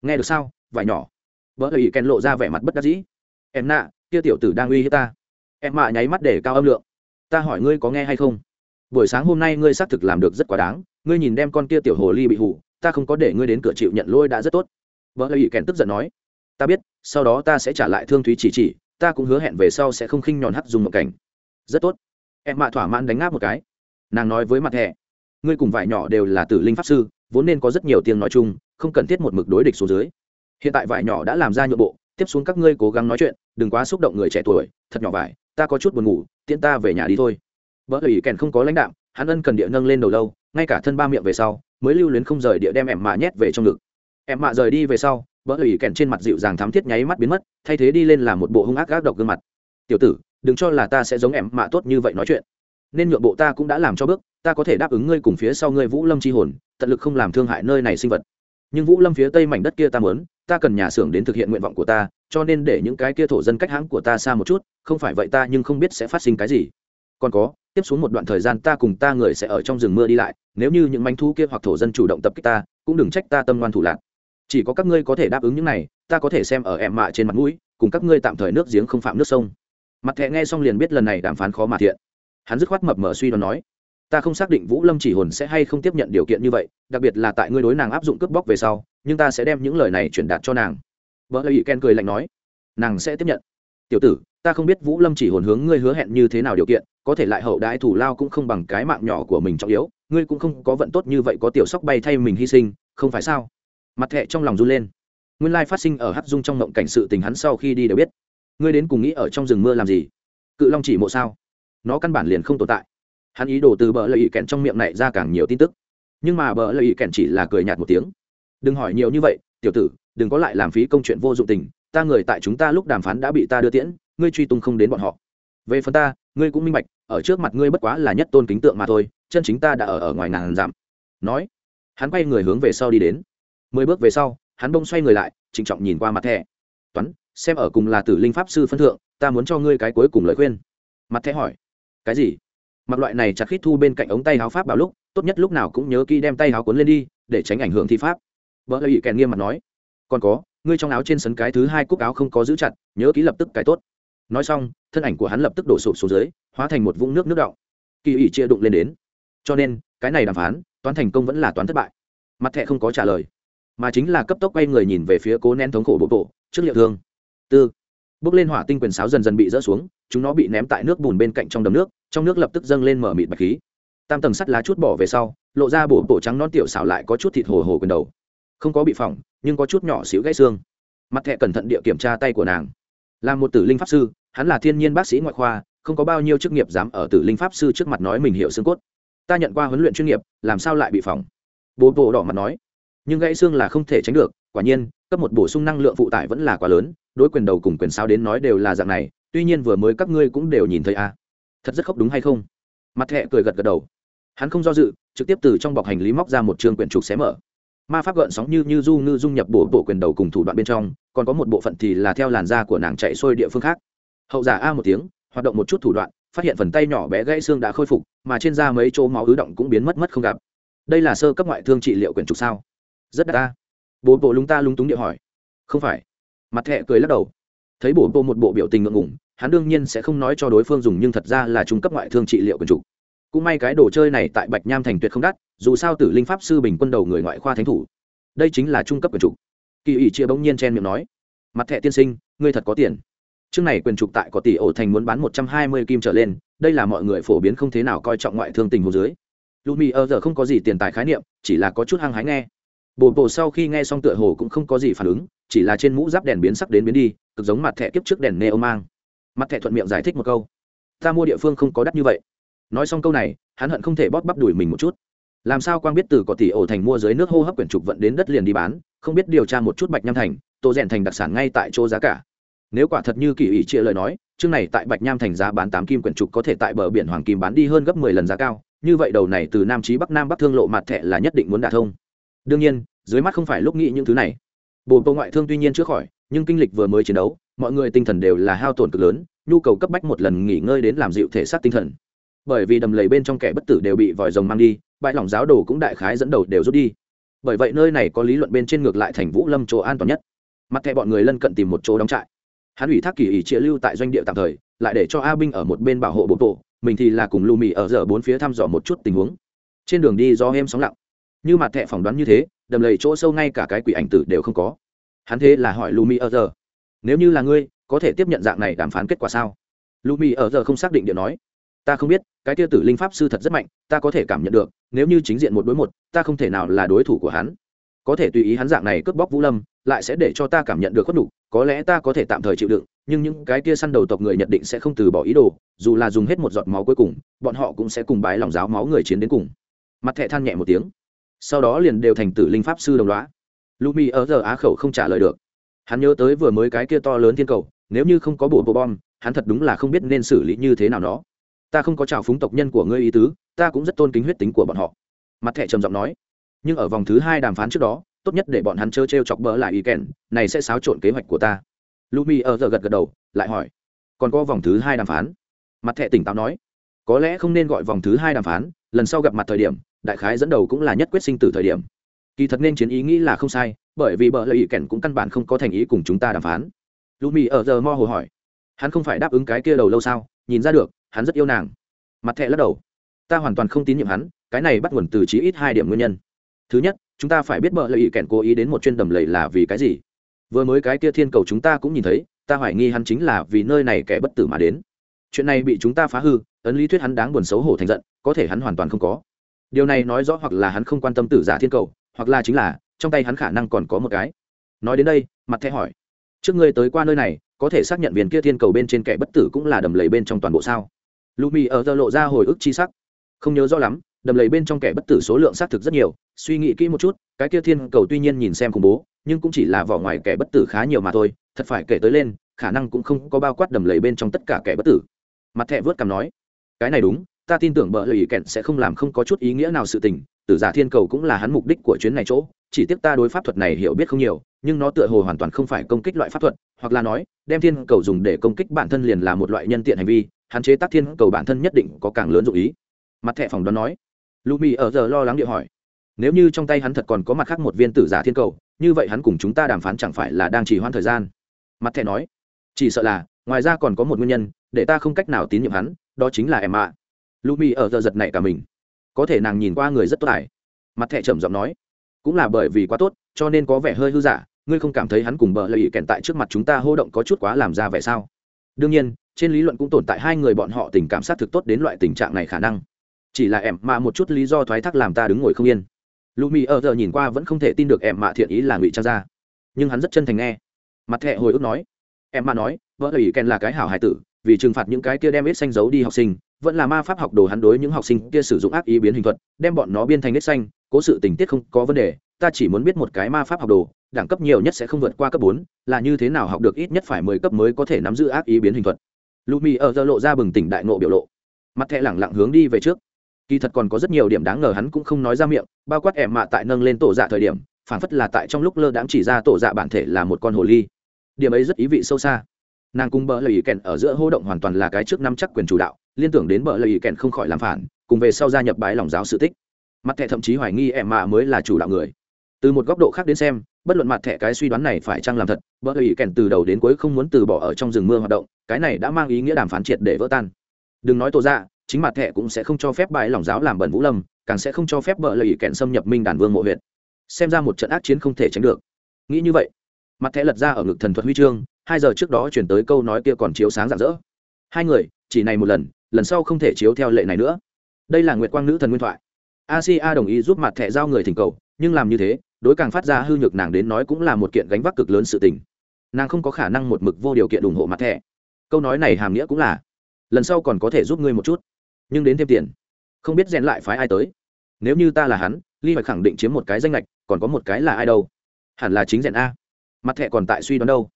Nghe được sao? Vải nhỏ. Vợ lợi kèn lộ ra vẻ mặt bất đắc dĩ. Em nạ, kia tiểu tử đang uy hiếp ta. Em mạ nháy mắt để cao âm lượng. Ta hỏi ngươi có nghe hay không? Buổi sáng hôm nay ngươi xác thực làm được rất quá đáng, ngươi nhìn đem con kia tiểu hồ ly bị hủ, ta không có để ngươi đến cửa chịu nhận lôi đã rất tốt. Vợ lợi kèn tức giận nói, ta biết, sau đó ta sẽ trả lại thương thúy chỉ chỉ, ta cũng hứa hẹn về sau sẽ không khinh nhòn hắt dùng một cảnh. Rất tốt. Em mạ thỏa mãn đánh ngáp một cái. Nàng nói với mặt thẻ ngươi cùng vải nhỏ đều là tử linh pháp sư, vốn nên có rất nhiều tiếng nói chung, không cần thiết một mực đối địch xuống dưới. Hiện tại vải nhỏ đã làm ra nhượng bộ, tiếp xuống các ngươi cố gắng nói chuyện, đừng quá xúc động người trẻ tuổi, thật nhỏ vải, ta có chút buồn ngủ tiễn ta về nhà đi thôi vợ ủy kèn không có lãnh đạm, hắn ân cần địa nâng lên đầu lâu, ngay cả thân ba miệng về sau, mới lưu luyến không rời địa đem em mạ nhét về trong ngực. Em mạ rời đi về sau vợ ủy kèn trên mặt dịu dàng thắm thiết nháy mắt biến mất, thay thế đi lên là một bộ hung ác gác độc gương mặt. Tiểu tử, đừng cho là ta sẽ giống em mạ tốt như vậy nói chuyện. Nên nhượng bộ ta cũng đã làm cho bước, ta có thể đáp ứng ngươi cùng phía sau ngươi vũ lâm c h i hồn, tận lực không làm thương hại nơi này sinh vật. Nhưng vũ lâm phía tây mảnh đất kia ta mớn ta cần nhà xưởng đến thực hiện nguyện vọng của ta, cho nên để những cái kia thổ dân cách hãng của ta xa một chút, không phải vậy ta nhưng không biết sẽ phát sinh cái gì còn có, tiếp xuống một đoạn thời gian ta cùng ta người sẽ ở trong rừng mưa đi lại, nếu như những manh thú kia hoặc thổ dân chủ động tập kích ta, cũng đừng trách ta tâm ngoan thủ lạc. Chỉ có các ngươi có thể đáp ứng những này, ta có thể xem ở em mạ trên mặt mũi, cùng các ngươi tạm thời nước giếng không phạm nước sông. Mặt thẹ nghe xong liền biết lần này đàm phán khó mà thiện. Hắn dứt khoát mập mờ suy đoán nói, ta không xác định vũ lâm chỉ hồn sẽ hay không tiếp nhận điều kiện như vậy, đặc biệt là tại ngươi đối nàng áp dụng cướp bóc về sau, nhưng ta sẽ đem những lời này truyền đạt cho nàng. Vợ lợi ken cười lạnh nói, nàng sẽ tiếp nhận. Tiểu tử, ta không biết vũ lâm chỉ hồn hướng ngươi hứa hẹn như thế nào điều kiện có thể lại hậu đãi thủ lao cũng không bằng cái mạng nhỏ của mình trọng yếu, ngươi cũng không có vận tốt như vậy có tiểu sóc bay thay mình hy sinh, không phải sao? Mặt thẹ trong lòng run lên. Nguyên lai phát sinh ở hát dung trong ngộng cảnh sự tình hắn sau khi đi đều biết. Ngươi đến cùng nghĩ ở trong rừng mưa làm gì? Cự long chỉ mộ sao? Nó căn bản liền không tồn tại. Hắn ý đồ từ bờ lợi ý kèn trong miệng này ra càng nhiều tin tức. Nhưng mà bờ lợi ý kèn chỉ là cười nhạt một tiếng. Đừng hỏi nhiều như vậy, tiểu tử, đừng có lại làm phí công chuyện vô dụng tình. Ta người tại chúng ta lúc đàm phán đã bị ta đưa tiễn, ngươi truy tung không đến bọn họ. Về phần ta, ngươi cũng minh bạch ở trước mặt ngươi bất quá là nhất tôn kính tượng mà thôi, chân chính ta đã ở ở ngoài ngàn dặm. Nói, hắn quay người hướng về sau đi đến. Mười bước về sau, hắn bông xoay người lại, trịnh trọng nhìn qua mặt thẻ. Toán, xem ở cùng là tử linh pháp sư phân thượng, ta muốn cho ngươi cái cuối cùng lời khuyên. Mặt thẻ hỏi, cái gì? Mặc loại này chặt khít thu bên cạnh ống tay áo pháp bảo lúc, tốt nhất lúc nào cũng nhớ kỹ đem tay áo cuốn lên đi, để tránh ảnh hưởng thi pháp. Vợ lợi ý kèn nghiêm mặt nói, còn có, ngươi trong áo trên sấn cái thứ hai cúc áo không có giữ chặt, nhớ kỹ lập tức cái tốt. Nói xong thân ảnh của hắn lập tức đổ sụp xuống dưới, hóa thành một vũng nước nước động kỳ ủy chia đụng lên đến. Cho nên, cái này đàm phán, toán thành công vẫn là toán thất bại. Mặt thẹ không có trả lời, mà chính là cấp tốc quay người nhìn về phía cố nén thống khổ bộ bộ, trước liệu thương. Tư. Bước lên hỏa tinh quyền sáo dần dần bị rỡ xuống, chúng nó bị ném tại nước bùn bên cạnh trong đầm nước, trong nước lập tức dâng lên mở mịt bạch khí. Tam tầng sắt lá chút bỏ về sau, lộ ra bộ bộ trắng non tiểu xảo lại có chút thịt hồ hồ quyền đầu. Không có bị phỏng, nhưng có chút nhỏ xíu gãy xương. Mặt thẹ cẩn thận địa kiểm tra tay của nàng. Là một tử linh pháp sư hắn là thiên nhiên bác sĩ ngoại khoa, không có bao nhiêu chức nghiệp dám ở tử linh pháp sư trước mặt nói mình hiểu xương cốt. Ta nhận qua huấn luyện chuyên nghiệp, làm sao lại bị phỏng? Bố bộ đỏ mặt nói. Nhưng gãy xương là không thể tránh được, quả nhiên, cấp một bổ sung năng lượng phụ tải vẫn là quá lớn, đối quyền đầu cùng quyền sao đến nói đều là dạng này, tuy nhiên vừa mới các ngươi cũng đều nhìn thấy a à. thật rất khóc đúng hay không? Mặt thẹ cười gật gật đầu. Hắn không do dự, trực tiếp từ trong bọc hành lý móc ra một trường quyển trục xé mở. Ma pháp gợn sóng như như du ngư dung nhập bổ bộ quyền đầu cùng thủ đoạn bên trong, còn có một bộ phận thì là theo làn da của nàng chạy xuôi địa phương khác hậu giả a một tiếng, hoạt động một chút thủ đoạn, phát hiện phần tay nhỏ bé gãy xương đã khôi phục, mà trên da mấy chỗ máu ứ động cũng biến mất mất không gặp. Đây là sơ cấp ngoại thương trị liệu quyển trục sao? Rất đắt ta. Bố bộ lúng ta lúng túng địa hỏi. Không phải. Mặt thẹ cười lắc đầu. Thấy bổ bộ một bộ biểu tình ngượng ngủng hắn đương nhiên sẽ không nói cho đối phương dùng nhưng thật ra là trung cấp ngoại thương trị liệu quyển trục. Cũng may cái đồ chơi này tại bạch nham thành tuyệt không đắt, dù sao tử linh pháp sư bình quân đầu người ngoại khoa thánh thủ. Đây chính là trung cấp quyền trục. Kỳ ủy chia bỗng nhiên chen miệng nói. Mặt thẹ tiên sinh, ngươi thật có tiền trước này quyền trục tại có tỷ ổ thành muốn bán một trăm hai mươi kim trở lên, đây là mọi người phổ biến không thế nào coi trọng ngoại thương tình hồ dưới. Lumi giờ không có gì tiền tài khái niệm, chỉ là có chút hăng hái nghe. Bồ bồ sau khi nghe xong tựa hồ cũng không có gì phản ứng, chỉ là trên mũ giáp đèn biến sắc đến biến đi, cực giống mặt thẻ kiếp trước đèn neo mang. Mặt thẻ thuận miệng giải thích một câu. Ta mua địa phương không có đắt như vậy. Nói xong câu này, hắn hận không thể bóp bắp đuổi mình một chút. Làm sao quang biết từ có tỷ ổ thành mua dưới nước hô hấp quyển trục vận đến đất liền đi bán, không biết điều tra một chút bạch nham thành, tô rèn thành đặc sản ngay tại chỗ giá cả nếu quả thật như kỳ ủy chia lời nói, chương này tại bạch nham thành giá bán tám kim quyển trục có thể tại bờ biển hoàng kim bán đi hơn gấp mười lần giá cao, như vậy đầu này từ nam chí bắc nam bắc thương lộ mặt thẻ là nhất định muốn đả thông. Đương nhiên, dưới mắt không phải lúc nghĩ những thứ này. Bồn bộ ngoại thương tuy nhiên chưa khỏi, nhưng kinh lịch vừa mới chiến đấu, mọi người tinh thần đều là hao tổn cực lớn, nhu cầu cấp bách một lần nghỉ ngơi đến làm dịu thể xác tinh thần. Bởi vì đầm lầy bên trong kẻ bất tử đều bị vòi rồng mang đi, bãi lỏng giáo đồ cũng đại khái dẫn đầu đều rút đi. Bởi vậy nơi này có lý luận bên trên ngược lại thành vũ lâm chỗ an toàn nhất. Mặt thẻ bọn người lân cận tìm một chỗ đóng trại hắn ủy thác kỳ ý chia lưu tại doanh địa tạm thời, lại để cho a binh ở một bên bảo hộ bộ bộ mình thì là cùng lù mì ở giờ bốn phía thăm dò một chút tình huống. Trên đường đi do êm sóng lặng. Như mặt thẹ phỏng đoán như thế, đầm lầy chỗ sâu ngay cả cái quỷ ảnh tử đều không có. Hắn thế là hỏi lù mì ở giờ, nếu như là ngươi, có thể tiếp nhận dạng này đàm phán kết quả sao? Lù mì ở giờ không xác định điện nói, ta không biết, cái tia tử linh pháp sư thật rất mạnh, ta có thể cảm nhận được, nếu như chính diện một đối một, ta không thể nào là đối thủ của hắn. Có thể tùy ý hắn dạng này cướp bóc vũ lâm lại sẽ để cho ta cảm nhận được khuất đủ. có lẽ ta có thể tạm thời chịu đựng, nhưng những cái kia săn đầu tộc người nhận định sẽ không từ bỏ ý đồ, dù là dùng hết một giọt máu cuối cùng, bọn họ cũng sẽ cùng bái lòng giáo máu người chiến đến cùng. Mặt thẹ than nhẹ một tiếng. Sau đó liền đều thành tử linh pháp sư đồng loá. Lumi ở giờ á khẩu không trả lời được. Hắn nhớ tới vừa mới cái kia to lớn thiên cầu, nếu như không có bộ bộ bom, hắn thật đúng là không biết nên xử lý như thế nào nó. Ta không có trào phúng tộc nhân của ngươi ý tứ, ta cũng rất tôn kính huyết tính của bọn họ. Mặt thẻ trầm giọng nói. Nhưng ở vòng thứ hai đàm phán trước đó tốt nhất để bọn hắn chơi t r e o chọc bỡ lại ý kèn, này sẽ xáo trộn kế hoạch của ta. Lumi ở giờ gật gật đầu, lại hỏi, còn có vòng thứ hai đàm phán? Mặt thẹ tỉnh táo nói, có lẽ không nên gọi vòng thứ hai đàm phán, lần sau gặp mặt thời điểm, đại khái dẫn đầu cũng là nhất quyết sinh từ thời điểm. Kỳ thật nên chiến ý nghĩ là không sai, bởi vì bỡ lợi ý kèn cũng căn bản không có thành ý cùng chúng ta đàm phán. Lumi ở giờ mo hồ hỏi, hắn không phải đáp ứng cái kia đầu lâu sao? Nhìn ra được, hắn rất yêu nàng. Mặt thẹ lắc đầu, ta hoàn toàn không tín nhiệm hắn, cái này bắt nguồn từ chí ít hai điểm nguyên nhân. Thứ nhất chúng ta phải biết bợ lợi ý kèn cố ý đến một chuyên đầm lầy là vì cái gì. Vừa mới cái kia thiên cầu chúng ta cũng nhìn thấy, ta hoài nghi hắn chính là vì nơi này kẻ bất tử mà đến. Chuyện này bị chúng ta phá hư, ấn lý thuyết hắn đáng buồn xấu hổ thành giận, có thể hắn hoàn toàn không có. Điều này nói rõ hoặc là hắn không quan tâm tử giả thiên cầu, hoặc là chính là, trong tay hắn khả năng còn có một cái. Nói đến đây, mặt thẻ hỏi, trước ngươi tới qua nơi này, có thể xác nhận viên kia thiên cầu bên trên kẻ bất tử cũng là đầm lầy bên trong toàn bộ sao? Lù ở giờ lộ ra hồi ức chi sắc. Không nhớ rõ lắm đầm lầy bên trong kẻ bất tử số lượng xác thực rất nhiều, suy nghĩ kỹ một chút, cái kia thiên cầu tuy nhiên nhìn xem khủng bố, nhưng cũng chỉ là vỏ ngoài kẻ bất tử khá nhiều mà thôi, thật phải kể tới lên, khả năng cũng không có bao quát đầm lầy bên trong tất cả kẻ bất tử. Mặt thẹ vớt cằm nói, cái này đúng, ta tin tưởng bợ lầy kẹn sẽ không làm không có chút ý nghĩa nào sự tình, tử giả thiên cầu cũng là hắn mục đích của chuyến này chỗ, chỉ tiếc ta đối pháp thuật này hiểu biết không nhiều, nhưng nó tựa hồ hoàn toàn không phải công kích loại pháp thuật, hoặc là nói, đem thiên cầu dùng để công kích bản thân liền là một loại nhân tiện hành vi, hạn chế tác thiên cầu bản thân nhất định có càng lớn dụng ý. Mặt thẻ phòng đoán nói lù mì ở giờ lo lắng địa hỏi. Nếu như trong tay hắn thật còn có mặt khác một viên tử giả thiên cầu, như vậy hắn cùng chúng ta đàm phán chẳng phải là đang chỉ hoãn thời gian? Mặt thẻ nói. Chỉ sợ là, ngoài ra còn có một nguyên nhân, để ta không cách nào tín nhiệm hắn, đó chính là em ạ lù mì ở giờ giật này cả mình. Có thể nàng nhìn qua người rất tốt tài mặt thẻ trầm giọng nói. Cũng là bởi vì quá tốt, cho nên có vẻ hơi hư giả, ngươi không cảm thấy hắn cùng bờ lợi ý kèn tại trước mặt chúng ta hô động có chút quá làm ra vẻ sao? Đương nhiên, trên lý luận cũng tồn tại hai người bọn họ tình cảm sát thực tốt đến loại tình trạng này khả năng chỉ là em mà một chút lý do thoái thác làm ta đứng ngồi không yên. Lù mì ở giờ nhìn qua vẫn không thể tin được em mạ thiện ý là ngụy trang ra. Nhưng hắn rất chân thành nghe. Mặt thẹ hồi ức nói. Em mạ nói, vợ ủy ken là cái hảo hải tử, vì trừng phạt những cái kia đem ít xanh giấu đi học sinh, vẫn là ma pháp học đồ hắn đối những học sinh kia sử dụng ác ý biến hình thuật, đem bọn nó biên thành ít xanh, cố sự tình tiết không có vấn đề, ta chỉ muốn biết một cái ma pháp học đồ, đẳng cấp nhiều nhất sẽ không vượt qua cấp bốn, là như thế nào học được ít nhất phải mười cấp mới có thể nắm giữ ác ý biến hình thuật? Lù mì ở giờ lộ ra bừng tỉnh đại ngộ biểu lộ. Mặt thẹ lẳng lặng hướng đi về trước kỳ thật còn có rất nhiều điểm đáng ngờ hắn cũng không nói ra miệng, bao quát ẻm mạ tại nâng lên tổ dạ thời điểm phản phất là tại trong lúc lơ đãng chỉ ra tổ dạ bản thể là một con hồ ly. Điểm ấy rất ý vị sâu xa. Nàng cùng bờ lời kèn ở giữa hô động hoàn toàn là cái trước năm chắc quyền chủ đạo, liên tưởng đến bờ lời kèn không khỏi làm phản, cùng về sau gia nhập bái lòng giáo sự tích. Mặt thẻ thậm chí hoài nghi ẻm mạ mới là chủ đạo người. Từ một góc độ khác đến xem, bất luận mặt thẻ cái suy đoán này phải chăng làm thật, bờ lời kèn từ đầu đến cuối không muốn từ bỏ ở trong rừng mưa hoạt động, cái này đã mang ý nghĩa đàm phán triệt để vỡ tan. Đừng nói tổ dạ chính mặt thẻ cũng sẽ không cho phép bãi lòng giáo làm bẩn vũ lâm, càng sẽ không cho phép bợ lời kèn xâm nhập minh đàn vương mộ huyện xem ra một trận ác chiến không thể tránh được. Nghĩ như vậy, mặt thẻ lật ra ở ngực thần thuật huy chương, hai giờ trước đó chuyển tới câu nói kia còn chiếu sáng rạng rỡ. Hai người, chỉ này một lần lần sau không thể chiếu theo lệ này nữa. Đây là nguyệt quang nữ thần nguyên thoại. Asia đồng ý giúp mặt thẻ giao người thỉnh cầu, nhưng làm như thế, đối càng phát ra hư nhược nàng đến nói cũng là một kiện gánh vác cực lớn sự tình. Nàng không có khả năng một mực vô điều kiện ủng hộ mặt thẻ. Câu nói này hàm nghĩa cũng là, lần sau còn có thể giúp ngươi một chút nhưng đến thêm tiền. Không biết rèn lại phái ai tới. Nếu như ta là hắn, ly hoạch khẳng định chiếm một cái danh lệch còn có một cái là ai đâu? Hẳn là chính rèn a. Mặt thẻ còn tại suy đoán đâu.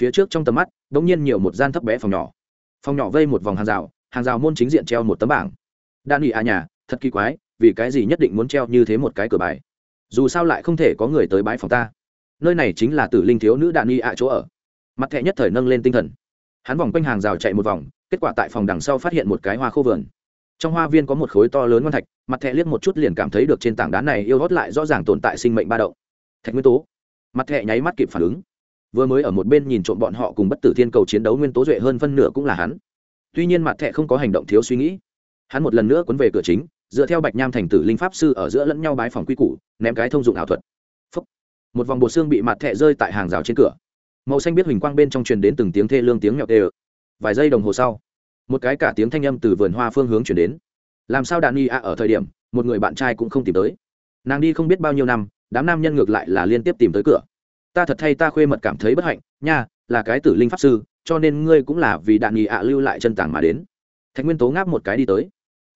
Phía trước trong tầm mắt đ ỗ n g nhiên nhiều một gian thấp bé phòng nhỏ. Phòng nhỏ vây một vòng hàng rào hàng rào môn chính diện treo một tấm bảng. Đan ủy a à nhà, thật kỳ quái, vì cái gì nhất định muốn treo như thế một cái cửa bài? Dù sao lại không thể có người tới bãi phòng ta. Nơi này chính là tử linh thiếu nữ đạn y ạ à chỗ ở. Mặt thẹ nhất thời nâng lên tinh thần. Hắn vòng quanh hàng rào chạy một vòng, kết quả tại phòng đằng sau phát hiện một cái hoa khô vườn trong hoa viên có một khối to lớn ngon thạch, mặt thẹ liếc một chút liền cảm thấy được trên tảng đá này yêu hót lại rõ ràng tồn tại sinh mệnh ba động. Thạch nguyên tố. Mặt thẹ nháy mắt kịp phản ứng. Vừa mới ở một bên nhìn trộm bọn họ cùng bất tử thiên cầu chiến đấu, nguyên tố duệ hơn phân nửa cũng là hắn. Tuy nhiên mặt thẹ không có hành động thiếu suy nghĩ. Hắn một lần nữa quấn về cửa chính, dựa theo bạch nham thành tử linh pháp sư ở giữa lẫn nhau bái phòng quy củ, ném cái thông dụng ảo thuật. Phúc. một vòng bột xương bị mặt thẹ rơi tại hàng rào trên cửa. Màu xanh biết huỳnh quang bên trong truyền đến từng tiếng thê lương tiếng nhọc đều. vài giây đồng hồ sau một cái cả tiếng thanh âm từ vườn hoa phương hướng chuyển đến. Làm sao đàn y a ở thời điểm, một người bạn trai cũng không tìm tới. Nàng đi không biết bao nhiêu năm, đám nam nhân ngược lại là liên tiếp tìm tới cửa. Ta thật thay ta khuê mật cảm thấy bất hạnh, nha, là cái tử linh pháp sư, cho nên ngươi cũng là vì đạn nghị ạ lưu lại chân tảng mà đến. Thạch nguyên tố ngáp một cái đi tới.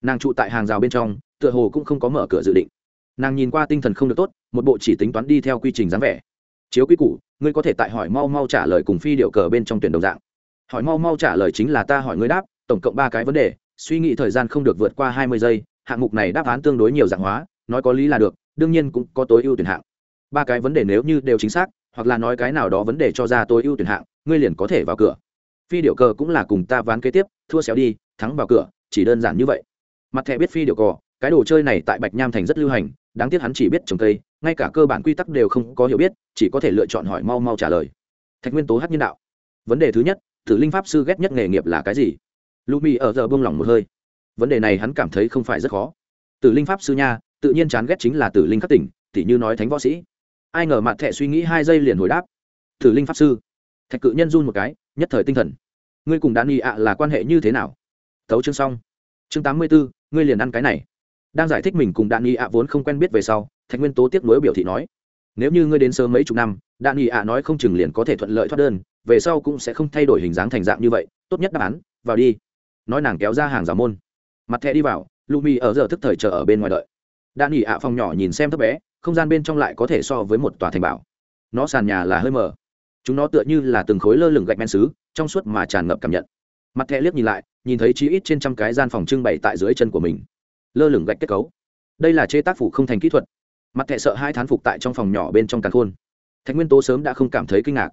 Nàng trụ tại hàng rào bên trong, tựa hồ cũng không có mở cửa dự định. Nàng nhìn qua tinh thần không được tốt, một bộ chỉ tính toán đi theo quy trình dáng vẻ. Chiếu quy củ, ngươi có thể tại hỏi mau mau trả lời cùng phi điệu cờ bên trong tuyển đồng dạng. Hỏi mau mau trả lời chính là ta hỏi ngươi đáp tổng cộng ba cái vấn đề, suy nghĩ thời gian không được vượt qua hai mươi giây, hạng mục này đáp án tương đối nhiều dạng hóa, nói có lý là được, đương nhiên cũng có tối ưu tuyển hạng. Ba cái vấn đề nếu như đều chính xác, hoặc là nói cái nào đó vấn đề cho ra tối ưu tuyển hạng, ngươi liền có thể vào cửa. Phi điệu cờ cũng là cùng ta ván kế tiếp, thua xéo đi, thắng vào cửa, chỉ đơn giản như vậy. Mặt thẻ biết phi điệu cờ, cái đồ chơi này tại bạch nham thành rất lưu hành, đáng tiếc hắn chỉ biết trồng cây, ngay cả cơ bản quy tắc đều không có hiểu biết, chỉ có thể lựa chọn hỏi mau mau trả lời. Thạch nguyên tố hát nhân đạo. Vấn đề thứ nhất, tử linh pháp sư ghét nhất nghề nghiệp là cái gì? Lumi ở giờ buông lỏng một hơi. Vấn đề này hắn cảm thấy không phải rất khó. Tử linh pháp sư nha, tự nhiên chán ghét chính là tử linh các tỉnh, tỉ như nói thánh võ sĩ. Ai ngờ mặt thẹ suy nghĩ hai giây liền hồi đáp. Thử linh pháp sư. Thạch cự nhân run một cái, nhất thời tinh thần. Ngươi cùng đan y ạ là quan hệ như thế nào? Thấu chương xong. Chương tám mươi bốn, ngươi liền ăn cái này. Đang giải thích mình cùng đan y ạ vốn không quen biết về sau, thạch nguyên tố tiếc nuối biểu thị nói. Nếu như ngươi đến sớm mấy chục năm, đan y ạ nói không chừng liền có thể thuận lợi thoát đơn, về sau cũng sẽ không thay đổi hình dáng thành dạng như vậy, tốt nhất đáp án, vào đi nói nàng kéo ra hàng rào môn. Mặt thẻ đi vào lumi ở giờ thức thời chờ ở bên ngoài đợi. Đạn nghỉ ạ phòng nhỏ nhìn xem thấp bé, không gian bên trong lại có thể so với một tòa thành bảo. Nó sàn nhà là hơi mờ. Chúng nó tựa như là từng khối lơ lửng gạch men xứ, trong suốt mà tràn ngập cảm nhận. Mặt thẻ liếc nhìn lại, nhìn thấy chí ít trên trăm cái gian phòng trưng bày tại dưới chân của mình. Lơ lửng gạch kết cấu. Đây là chế tác phủ không thành kỹ thuật. Mặt thẻ sợ hai thán phục tại trong phòng nhỏ bên trong càn khôn. Thạch nguyên tố sớm đã không cảm thấy kinh ngạc.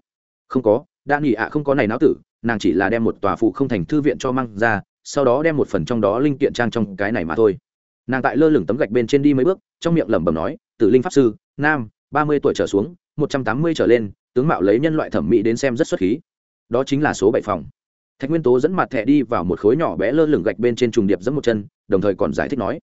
Không có đã nghỉ ạ, không có này não tử, nàng chỉ là đem một tòa phụ không thành thư viện cho mang ra, sau đó đem một phần trong đó linh kiện trang trong cái này mà thôi. Nàng tại lơ lửng tấm gạch bên trên đi mấy bước, trong miệng lẩm bẩm nói, tử linh pháp sư, nam, ba mươi tuổi trở xuống, một trăm tám mươi trở lên, tướng mạo lấy nhân loại thẩm mỹ đến xem rất xuất khí. Đó chính là số bảy phòng. Thạch nguyên tố dẫn mặt thẻ đi vào một khối nhỏ bé lơ lửng gạch bên trên trùng điệp dẫn một chân, đồng thời còn giải thích nói,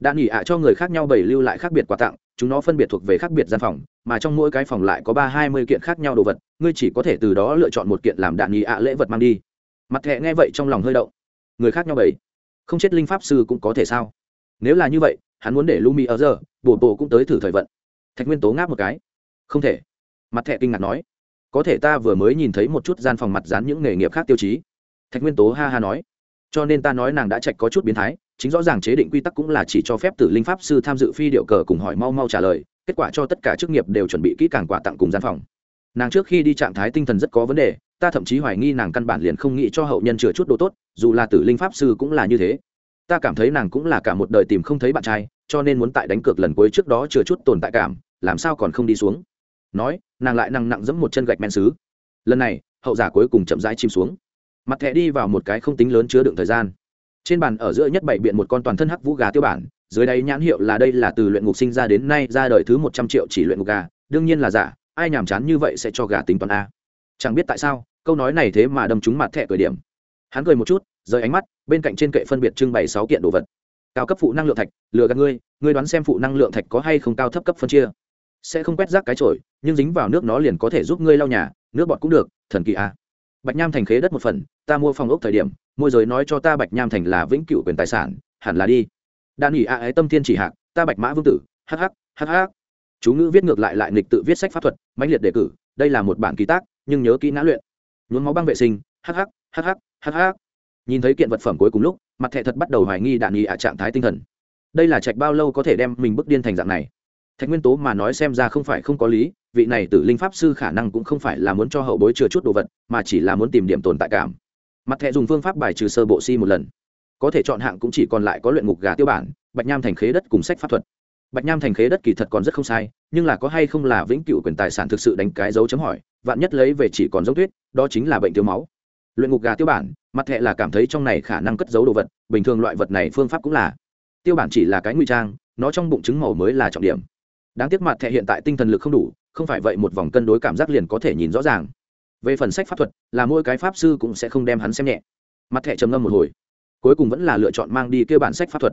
đã nghỉ ạ, cho người khác nhau bảy lưu lại khác biệt quà tặng chúng nó phân biệt thuộc về khác biệt gian phòng, mà trong mỗi cái phòng lại có ba hai mươi kiện khác nhau đồ vật, ngươi chỉ có thể từ đó lựa chọn một kiện làm đạn nghỉ ạ lễ vật mang đi. Mặt thẹ nghe vậy trong lòng hơi động. Người khác nhau bảy không chết linh pháp sư cũng có thể sao? Nếu là như vậy, hắn muốn để lumi ở giờ, bổ bồ cũng tới thử thời vận. Thạch nguyên tố ngáp một cái. Không thể. Mặt thẹ kinh ngạc nói. Có thể ta vừa mới nhìn thấy một chút gian phòng mặt dán những nghề nghiệp khác tiêu chí. Thạch nguyên tố ha ha nói. Cho nên ta nói nàng đã chạch có chút biến thái chính rõ ràng chế định quy tắc cũng là chỉ cho phép tử linh pháp sư tham dự phi điệu cờ cùng hỏi mau mau trả lời, kết quả cho tất cả chức nghiệp đều chuẩn bị kỹ càng quà tặng cùng gian phòng. Nàng trước khi đi trạng thái tinh thần rất có vấn đề, ta thậm chí hoài nghi nàng căn bản liền không nghĩ cho hậu nhân chừa chút đồ tốt, dù là tử linh pháp sư cũng là như thế. Ta cảm thấy nàng cũng là cả một đời tìm không thấy bạn trai, cho nên muốn tại đánh cược lần cuối trước đó chừa chút tồn tại cảm, làm sao còn không đi xuống. Nói, nàng lại nặng nặng giẫm một chân gạch men xứ. Lần này, hậu giả cuối cùng chậm rãi chìm xuống. Mặt thẻ đi vào một cái không tính lớn chứa đựng thời gian trên bàn ở giữa nhất bảy biện một con toàn thân hắc vũ gà tiêu bản, dưới đây nhãn hiệu là đây là từ luyện ngục sinh ra đến nay ra đời thứ một trăm triệu chỉ luyện ngục gà, đương nhiên là giả, ai nhàm chán như vậy sẽ cho gà tính toán a. Chẳng biết tại sao, câu nói này thế mà đâm trúng mặt thẻ cười điểm. Hắn cười một chút, rời ánh mắt, bên cạnh trên kệ phân biệt trưng bày sáu kiện đồ vật. Cao cấp phụ năng lượng thạch, lừa gạt ngươi ngươi đoán xem phụ năng lượng thạch có hay không cao thấp cấp phân chia. Sẽ không quét rác cái trội nhưng dính vào nước nó liền có thể giúp ngươi lau nhà, nước bọt cũng được, thần kỳ a. Bạch nham thành khế đất một phần, ta mua phòng ốc thời điểm môi giới nói cho ta bạch nham thành là vĩnh cửu quyền tài sản, hẳn là đi. Đan nghỉ a ấy tâm thiên chỉ hạc, ta bạch mã vương tử hh hh chú ngữ viết ngược lại lại nghịch tự viết sách pháp thuật, mãnh liệt đề cử, đây là một bản ký tác, nhưng nhớ kỹ nã luyện. Nhuốm máu băng vệ sinh hh hh hh nhìn thấy kiện vật phẩm cuối cùng lúc, mặt thẹ thật bắt đầu hoài nghi đạn nghị ạ trạng thái tinh thần. Đây là trạch bao lâu có thể đem mình bước điên thành dạng này? Thạch nguyên tố mà nói xem ra không phải không có lý, vị này tử linh pháp sư khả năng cũng không phải là muốn cho hậu bối chừa chút đồ vật, mà chỉ là muốn tìm điểm tồn tại cảm mặt thẻ dùng phương pháp bài trừ sơ bộ si một lần. Có thể chọn hạng cũng chỉ còn lại có luyện ngục gà tiêu bản, bạch nham thành khế đất cùng sách pháp thuật. Bạch nham thành khế đất kỳ thật còn rất không sai, nhưng là có hay không là vĩnh cửu quyền tài sản thực sự đánh cái dấu chấm hỏi, vạn nhất lấy về chỉ còn dấu tuyết, đó chính là bệnh thiếu máu. Luyện ngục gà tiêu bản, mặt thẹ là cảm thấy trong này khả năng cất giấu đồ vật, bình thường loại vật này phương pháp cũng là. Tiêu bản chỉ là cái nguy trang, nó trong bụng trứng màu mới là trọng điểm. Đáng tiếc mặt thẹ hiện tại tinh thần lực không đủ, không phải vậy một vòng cân đối cảm giác liền có thể nhìn rõ ràng về phần sách pháp thuật, là mỗi cái pháp sư cũng sẽ không đem hắn xem nhẹ. Mặt thẻ trầm ngâm một hồi. Cuối cùng vẫn là lựa chọn mang đi kêu bản sách pháp thuật.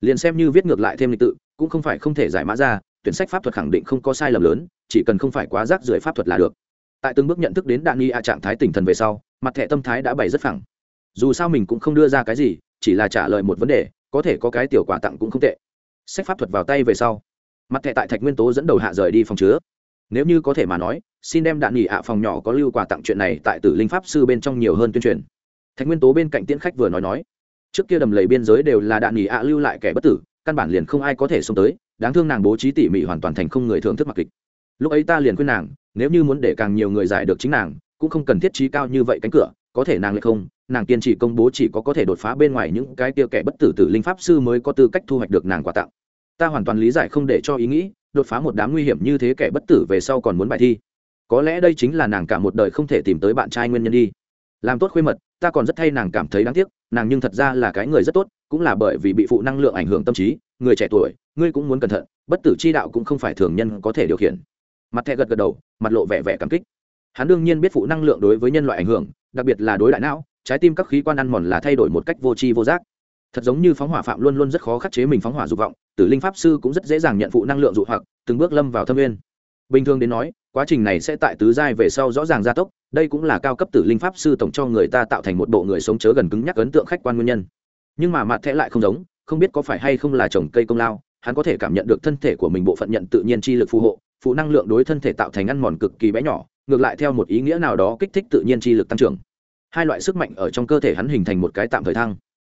Liền xem như viết ngược lại thêm lịch tự, cũng không phải không thể giải mã ra, tuyển sách pháp thuật khẳng định không có sai lầm lớn, chỉ cần không phải quá rác rưởi pháp thuật là được. Tại từng bước nhận thức đến đạn nghi a trạng thái tỉnh thần về sau, mặt thẻ tâm thái đã bày rất phẳng. Dù sao mình cũng không đưa ra cái gì, chỉ là trả lời một vấn đề, có thể có cái tiểu quà tặng cũng không tệ. Sách pháp thuật vào tay về sau, mặt thẻ tại thạch nguyên tố dẫn đầu hạ rời đi phòng chứa nếu như có thể mà nói, xin đem đạn nghỉ ạ phòng nhỏ có lưu quà tặng chuyện này tại tử linh pháp sư bên trong nhiều hơn tuyên truyền. Thạch nguyên tố bên cạnh tiễn khách vừa nói nói, trước kia đầm lầy biên giới đều là đạn nghỉ ạ lưu lại kẻ bất tử, căn bản liền không ai có thể xông tới, đáng thương nàng bố trí tỉ mỉ hoàn toàn thành không người thưởng thức mặc kịch. Lúc ấy ta liền khuyên nàng, nếu như muốn để càng nhiều người giải được chính nàng, cũng không cần thiết trí cao như vậy cánh cửa, có thể nàng lại không, nàng kiên trì công bố chỉ có có thể đột phá bên ngoài những cái kia kẻ bất tử tử linh pháp sư mới có tư cách thu hoạch được nàng quà tặng. Ta hoàn toàn lý giải không để cho ý nghĩ đột phá một đám nguy hiểm như thế kẻ bất tử về sau còn muốn bài thi. Có lẽ đây chính là nàng cả một đời không thể tìm tới bạn trai nguyên nhân đi. Làm tốt khuê mật, ta còn rất thay nàng cảm thấy đáng tiếc, nàng nhưng thật ra là cái người rất tốt, cũng là bởi vì bị phụ năng lượng ảnh hưởng tâm trí, người trẻ tuổi, ngươi cũng muốn cẩn thận, bất tử chi đạo cũng không phải thường nhân có thể điều khiển. Mặt thẹ gật gật đầu, mặt lộ vẻ vẻ cảm kích. Hắn đương nhiên biết phụ năng lượng đối với nhân loại ảnh hưởng, đặc biệt là đối đại não, trái tim các khí quan ăn mòn là thay đổi một cách vô tri vô giác thật giống như phóng hỏa phạm luôn luôn rất khó khắc chế mình phóng hỏa dục vọng, tử linh pháp sư cũng rất dễ dàng nhận phụ năng lượng dụ hoặc, từng bước lâm vào thâm nguyên. Bình thường đến nói, quá trình này sẽ tại tứ giai về sau rõ ràng gia tốc, đây cũng là cao cấp tử linh pháp sư tổng cho người ta tạo thành một bộ người sống chớ gần cứng nhắc ấn tượng khách quan nguyên nhân. Nhưng mà mặt thẻ lại không giống, không biết có phải hay không là trồng cây công lao, hắn có thể cảm nhận được thân thể của mình bộ phận nhận tự nhiên chi lực phù hộ, phụ năng lượng đối thân thể tạo thành ăn mòn cực kỳ bé nhỏ, ngược lại theo một ý nghĩa nào đó kích thích tự nhiên chi lực tăng trưởng. Hai loại sức mạnh ở trong cơ thể hắn hình thành một cái tạm thời thăng.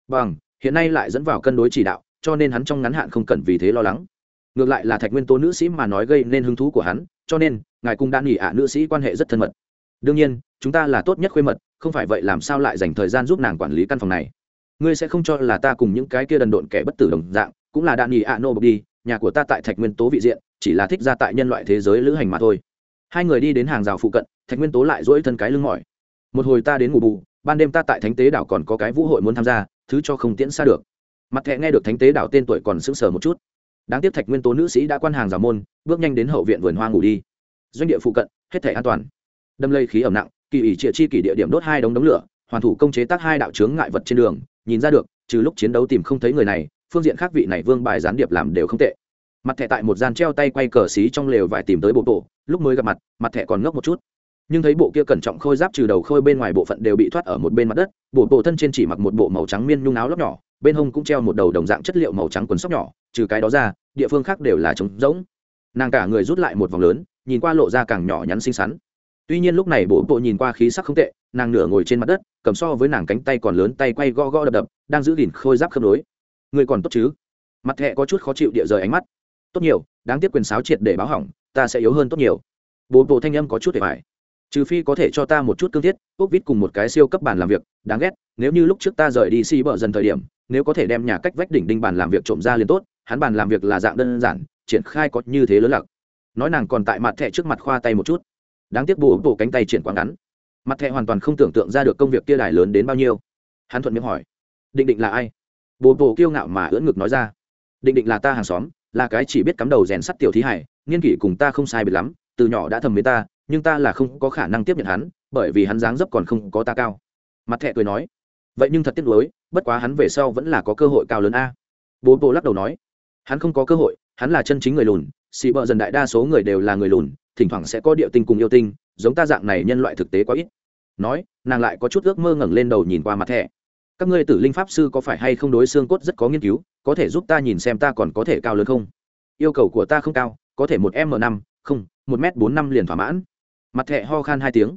Bằng hiện nay lại dẫn vào cân đối chỉ đạo, cho nên hắn trong ngắn hạn không cần vì thế lo lắng. Ngược lại là thạch nguyên tố nữ sĩ mà nói gây nên hứng thú của hắn, cho nên, ngài cũng đã nghỉ ạ nữ sĩ quan hệ rất thân mật. Đương nhiên, chúng ta là tốt nhất khuê mật, không phải vậy làm sao lại dành thời gian giúp nàng quản lý căn phòng này? Ngươi sẽ không cho là ta cùng những cái kia đần độn kẻ bất tử đồng dạng, cũng là đạn nghỉ ạ nô bộc đi, nhà của ta tại thạch nguyên tố vị diện, chỉ là thích ra tại nhân loại thế giới lữ hành mà thôi. Hai người đi đến hàng rào phụ cận, thạch nguyên tố lại dỗi thân cái lưng mỏi. Một hồi ta đến ngủ bù, ban đêm ta tại thánh tế đảo còn có cái vũ hội muốn tham gia thứ cho không tiễn xa được. Mặt thẹ nghe được thánh tế đảo tên tuổi còn sững sờ một chút. Đáng tiếc thạch nguyên tố nữ sĩ đã quan hàng rào môn, bước nhanh đến hậu viện vườn hoa ngủ đi. Doanh địa phụ cận, hết thể an toàn. Đâm lây khí ẩm nặng, kỳ ỉ trịa chi kỷ địa điểm đốt hai đống đống lửa, hoàn thủ công chế tác hai đạo chướng ngại vật trên đường, nhìn ra được, trừ lúc chiến đấu tìm không thấy người này, phương diện khác vị này vương bài gián điệp làm đều không tệ. Mặt thẻ tại một gian treo tay quay cờ xí trong lều vải tìm tới bộ tổ, lúc mới gặp mặt mặt thẻ còn ngốc một chút nhưng thấy bộ kia cẩn trọng khôi giáp trừ đầu khôi bên ngoài bộ phận đều bị thoát ở một bên mặt đất, bộ bộ thân trên chỉ mặc một bộ màu trắng miên nhung áo lóc nhỏ, bên hông cũng treo một đầu đồng dạng chất liệu màu trắng quần sóc nhỏ, trừ cái đó ra, địa phương khác đều là trống rỗng. Nàng cả người rút lại một vòng lớn, nhìn qua lộ ra càng nhỏ nhắn xinh xắn. Tuy nhiên lúc này bộ bộ nhìn qua khí sắc không tệ, nàng nửa ngồi trên mặt đất, cầm so với nàng cánh tay còn lớn tay quay go go đập đập, đang giữ gìn khôi giáp khớp nối. Người còn tốt chứ? Mặt thẹ có chút khó chịu địa rời ánh mắt. Tốt nhiều, đáng tiếc quyền sáo triệt để báo hỏng, ta sẽ yếu hơn tốt nhiều. Bố bộ thanh âm có chút để phải trừ phi có thể cho ta một chút cương thiết, ốc vít cùng một cái siêu cấp bàn làm việc, đáng ghét, nếu như lúc trước ta rời đi xi bở dần thời điểm, nếu có thể đem nhà cách vách đỉnh đinh bàn làm việc trộm ra liền tốt, hắn bàn làm việc là dạng đơn giản, triển khai có như thế lớn lặc. Nói nàng còn tại mặt thẹ trước mặt khoa tay một chút. Đáng tiếc bù bộ cánh tay triển quảng ngắn. Mặt thẹ hoàn toàn không tưởng tượng ra được công việc kia đài lớn đến bao nhiêu. Hắn thuận miệng hỏi, định định là ai? Bồ bộ kiêu ngạo mà ưỡn ngực nói ra, định định là ta hàng xóm, là cái chỉ biết cắm đầu rèn sắt tiểu thí hải nghiên kỷ cùng ta không sai biệt lắm, từ nhỏ đã thầm với ta nhưng ta là không có khả năng tiếp nhận hắn, bởi vì hắn dáng dấp còn không có ta cao. Mặt thẹ cười nói. Vậy nhưng thật tiếc nuối, bất quá hắn về sau vẫn là có cơ hội cao lớn a. Bố bố lắc đầu nói. Hắn không có cơ hội, hắn là chân chính người lùn, xì bợ dần đại đa số người đều là người lùn, thỉnh thoảng sẽ có địa tinh cùng yêu tinh, giống ta dạng này nhân loại thực tế quá ít. Nói, nàng lại có chút ước mơ ngẩng lên đầu nhìn qua mặt thẻ. Các ngươi tử linh pháp sư có phải hay không đối xương cốt rất có nghiên cứu, có thể giúp ta nhìn xem ta còn có thể cao lớn không? Yêu cầu của ta không cao, có thể một m năm, không, một m bốn năm liền thỏa mãn mặt thẹ ho khan hai tiếng.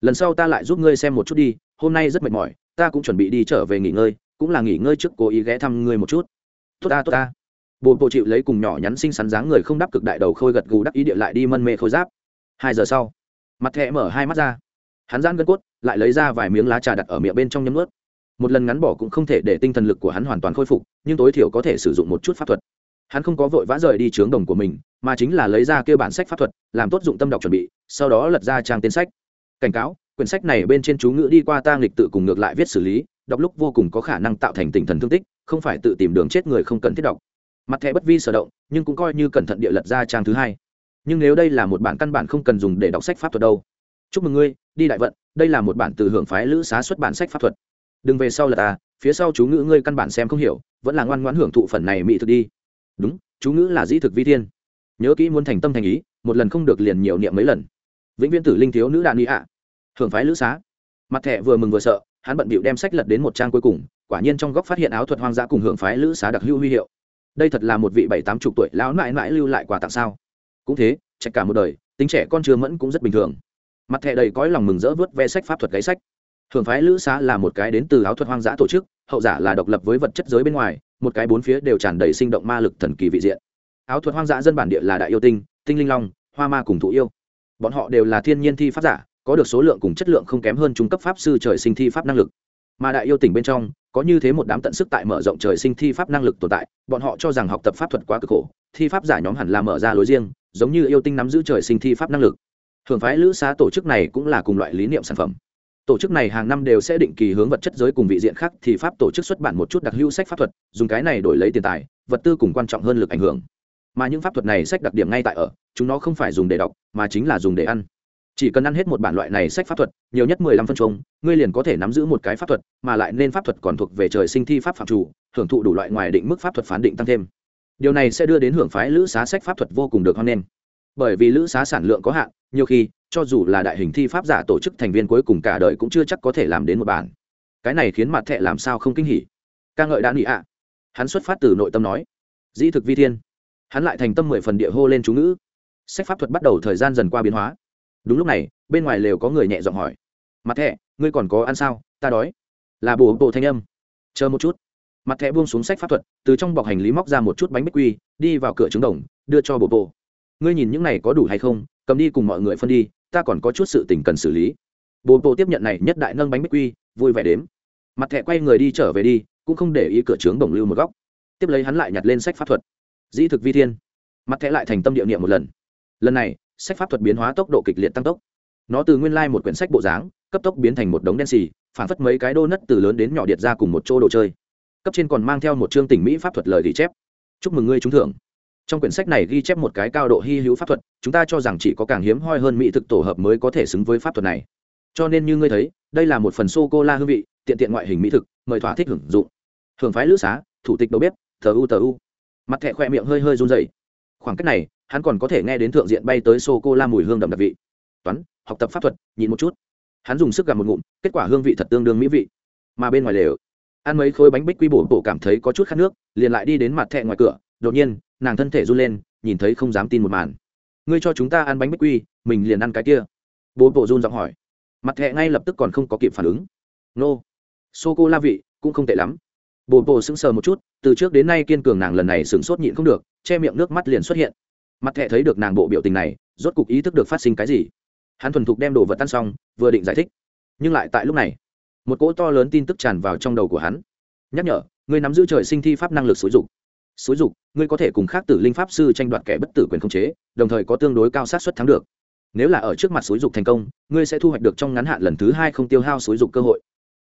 Lần sau ta lại giúp ngươi xem một chút đi, hôm nay rất mệt mỏi, ta cũng chuẩn bị đi trở về nghỉ ngơi, cũng là nghỉ ngơi trước cố ý ghé thăm ngươi một chút. Tốt ta tốt ta. Bộ bộ chịu lấy cùng nhỏ nhắn xinh xắn dáng người không đáp cực đại đầu khôi gật gù đắc ý địa lại đi mân mê khôi giáp. Hai giờ sau, mặt thẹ mở hai mắt ra. Hắn giãn gân cốt, lại lấy ra vài miếng lá trà đặt ở miệng bên trong nhấm ướt một lần ngắn bỏ cũng không thể để tinh thần lực của hắn hoàn toàn khôi phục, nhưng tối thiểu có thể sử dụng một chút pháp thuật hắn không có vội vã rời đi trướng đồng của mình, mà chính là lấy ra kêu bản sách pháp thuật, làm tốt dụng tâm đọc chuẩn bị, sau đó lật ra trang tên sách. Cảnh cáo, quyển sách này bên trên chú ngữ đi qua tang lịch tự cùng ngược lại viết xử lý, đọc lúc vô cùng có khả năng tạo thành tinh thần thương tích, không phải tự tìm đường chết người không cần thiết đọc. Mặt thẻ bất vi sở động, nhưng cũng coi như cẩn thận địa lật ra trang thứ hai. Nhưng nếu đây là một bản căn bản không cần dùng để đọc sách pháp thuật đâu. Chúc mừng ngươi, đi đại vận, đây là một bản từ hưởng phái lữ xá xuất bản sách pháp thuật. Đừng về sau lật à phía sau chú ngữ ngươi căn bản xem không hiểu, vẫn là ngoan ngoãn hưởng thụ phần này mỹ thực đi đúng, chú ngữ là dĩ thực vi thiên. Nhớ kỹ muốn thành tâm thành ý, một lần không được liền nhiều niệm mấy lần. Vĩnh viễn tử linh thiếu nữ đạn ý ạ. Hưởng phái lữ xá. Mặt thẹ vừa mừng vừa sợ, hắn bận bịu đem sách lật đến một trang cuối cùng, quả nhiên trong góc phát hiện áo thuật hoang dã cùng hưởng phái lữ xá đặc hữu huy hiệu. Đây thật là một vị bảy tám chục tuổi lão mãi mãi lưu lại quà tặng sao? Cũng thế trạch cả một đời, tính trẻ con chưa mẫn cũng rất bình thường. Mặt thẹ đầy cõi lòng mừng rỡ vớt ve sách pháp thuật gáy sách. Thường phái lữ xá là một cái đến từ áo thuật hoang dã tổ chức, hậu giả là độc lập với vật chất giới bên ngoài một cái bốn phía đều tràn đầy sinh động ma lực thần kỳ vị diện. Áo thuật hoang dã dân bản địa là đại yêu tinh tinh linh long, hoa ma cùng thụ yêu. Bọn họ đều là thiên nhiên thi pháp giả, có được số lượng cùng chất lượng không kém hơn trung cấp pháp sư trời sinh thi pháp năng lực. Mà đại yêu tỉnh bên trong, có như thế một đám tận sức tại mở rộng trời sinh thi pháp năng lực tồn tại, bọn họ cho rằng học tập pháp thuật quá cực khổ, thi pháp giả nhóm hẳn là mở ra lối riêng, giống như yêu tinh nắm giữ trời sinh thi pháp năng lực. Thường phái lữ xá tổ chức này cũng là cùng loại lý niệm sản phẩm tổ chức này hàng năm đều sẽ định kỳ hướng vật chất giới cùng vị diện khác thì pháp tổ chức xuất bản một chút đặc hữu sách pháp thuật, dùng cái này đổi lấy tiền tài, vật tư cùng quan trọng hơn lực ảnh hưởng. Mà những pháp thuật này sách đặc điểm ngay tại ở, chúng nó không phải dùng để đọc, mà chính là dùng để ăn. Chỉ cần ăn hết một bản loại này sách pháp thuật, nhiều nhất mười lăm phân chung ngươi liền có thể nắm giữ một cái pháp thuật, mà lại nên pháp thuật còn thuộc về trời sinh thi pháp phạm chủ, hưởng thụ đủ loại ngoài định mức pháp thuật phán định tăng thêm. Điều này sẽ đưa đến hưởng phái lữ xá sách pháp thuật vô cùng được hoan nghênh. Bởi vì lữ xá sản lượng có hạn, nhiều khi cho dù là đại hình thi pháp giả tổ chức thành viên cuối cùng cả đời cũng chưa chắc có thể làm đến một bản. Cái này khiến mặt thẹ làm sao không kinh hỉ? Ca ngợi đã nghĩ ạ. Hắn xuất phát từ nội tâm nói, dĩ thực vi thiên. Hắn lại thành tâm mười phần địa hô lên chú ngữ. Sách pháp thuật bắt đầu thời gian dần qua biến hóa. Đúng lúc này, bên ngoài lều có người nhẹ giọng hỏi, mặt thẹ ngươi còn có ăn sao? Ta đói. Là bồ bộ thanh âm. Chờ một chút. Mặt thẹ buông xuống sách pháp thuật, từ trong bọc hành lý móc ra một chút bánh bích quy, đi vào cửa trứng đồng, đưa cho bồ bộ ngươi nhìn những này có đủ hay không? Cầm đi cùng mọi người phân đi, ta còn có chút sự tình cần xử lý. Bồ bộ tiếp nhận này nhất đại nâng bánh bích quy, vui vẻ đếm. Mặt thẻ quay người đi trở về đi, cũng không để ý cửa trướng đồng lưu một góc. Tiếp lấy hắn lại nhặt lên sách pháp thuật. Dĩ thực vi thiên. Mặt thẻ lại thành tâm địa niệm một lần. Lần này, sách pháp thuật biến hóa tốc độ kịch liệt tăng tốc. Nó từ nguyên lai một quyển sách bộ dáng, cấp tốc biến thành một đống đen xì, phản phất mấy cái đô nất từ lớn đến nhỏ điện ra cùng một chỗ đồ chơi. Cấp trên còn mang theo một chương tỉnh mỹ pháp thuật lời ghi chép. Chúc mừng ngươi trúng thưởng trong quyển sách này ghi chép một cái cao độ hy hữu pháp thuật, chúng ta cho rằng chỉ có càng hiếm hoi hơn mỹ thực tổ hợp mới có thể xứng với pháp thuật này. Cho nên như ngươi thấy, đây là một phần sô cô la hương vị, tiện tiện ngoại hình mỹ thực, mời thỏa thích hưởng dụng. Hưởng phái lữ xá, thủ tịch đầu bếp thờ u tờ u. Mặt thẹ khoe miệng hơi hơi run dày khoảng cách này, hắn còn có thể nghe đến thượng diện bay tới sô cô la mùi hương đậm đặc vị. Toán, học tập pháp thuật, nhìn một chút. Hắn dùng sức gặm một ngụm, kết quả hương vị thật tương đương mỹ vị. Mà bên ngoài lều, ăn mấy khối bánh bích quy bổ bổ cảm thấy có chút khát nước, liền lại đi đến mặt thẹ ngoài cửa. Đột nhiên nàng thân thể run lên, nhìn thấy không dám tin một màn. Ngươi cho chúng ta ăn bánh bích quy, mình liền ăn cái kia. Bố bộ run giọng hỏi. Mặt thẹ ngay lập tức còn không có kịp phản ứng. Nô sô cô la vị, cũng không tệ lắm. Bồ bồ sững sờ một chút, từ trước đến nay kiên cường nàng lần này sửng sốt nhịn không được, che miệng nước mắt liền xuất hiện. Mặt thẹ thấy được nàng bộ biểu tình này, rốt cục ý thức được phát sinh cái gì. Hắn thuần thục đem đồ vật tan xong, vừa định giải thích. Nhưng lại tại lúc này, một cỗ to lớn tin tức tràn vào trong đầu của hắn. Nhắc nhở người nắm giữ trời sinh thi pháp năng lực sử dụng xúi dục, ngươi có thể cùng khác tử linh pháp sư tranh đoạt kẻ bất tử quyền khống chế, đồng thời có tương đối cao sát xuất thắng được. Nếu là ở trước mặt xúi dục thành công, ngươi sẽ thu hoạch được trong ngắn hạn lần thứ hai không tiêu hao xúi dục cơ hội.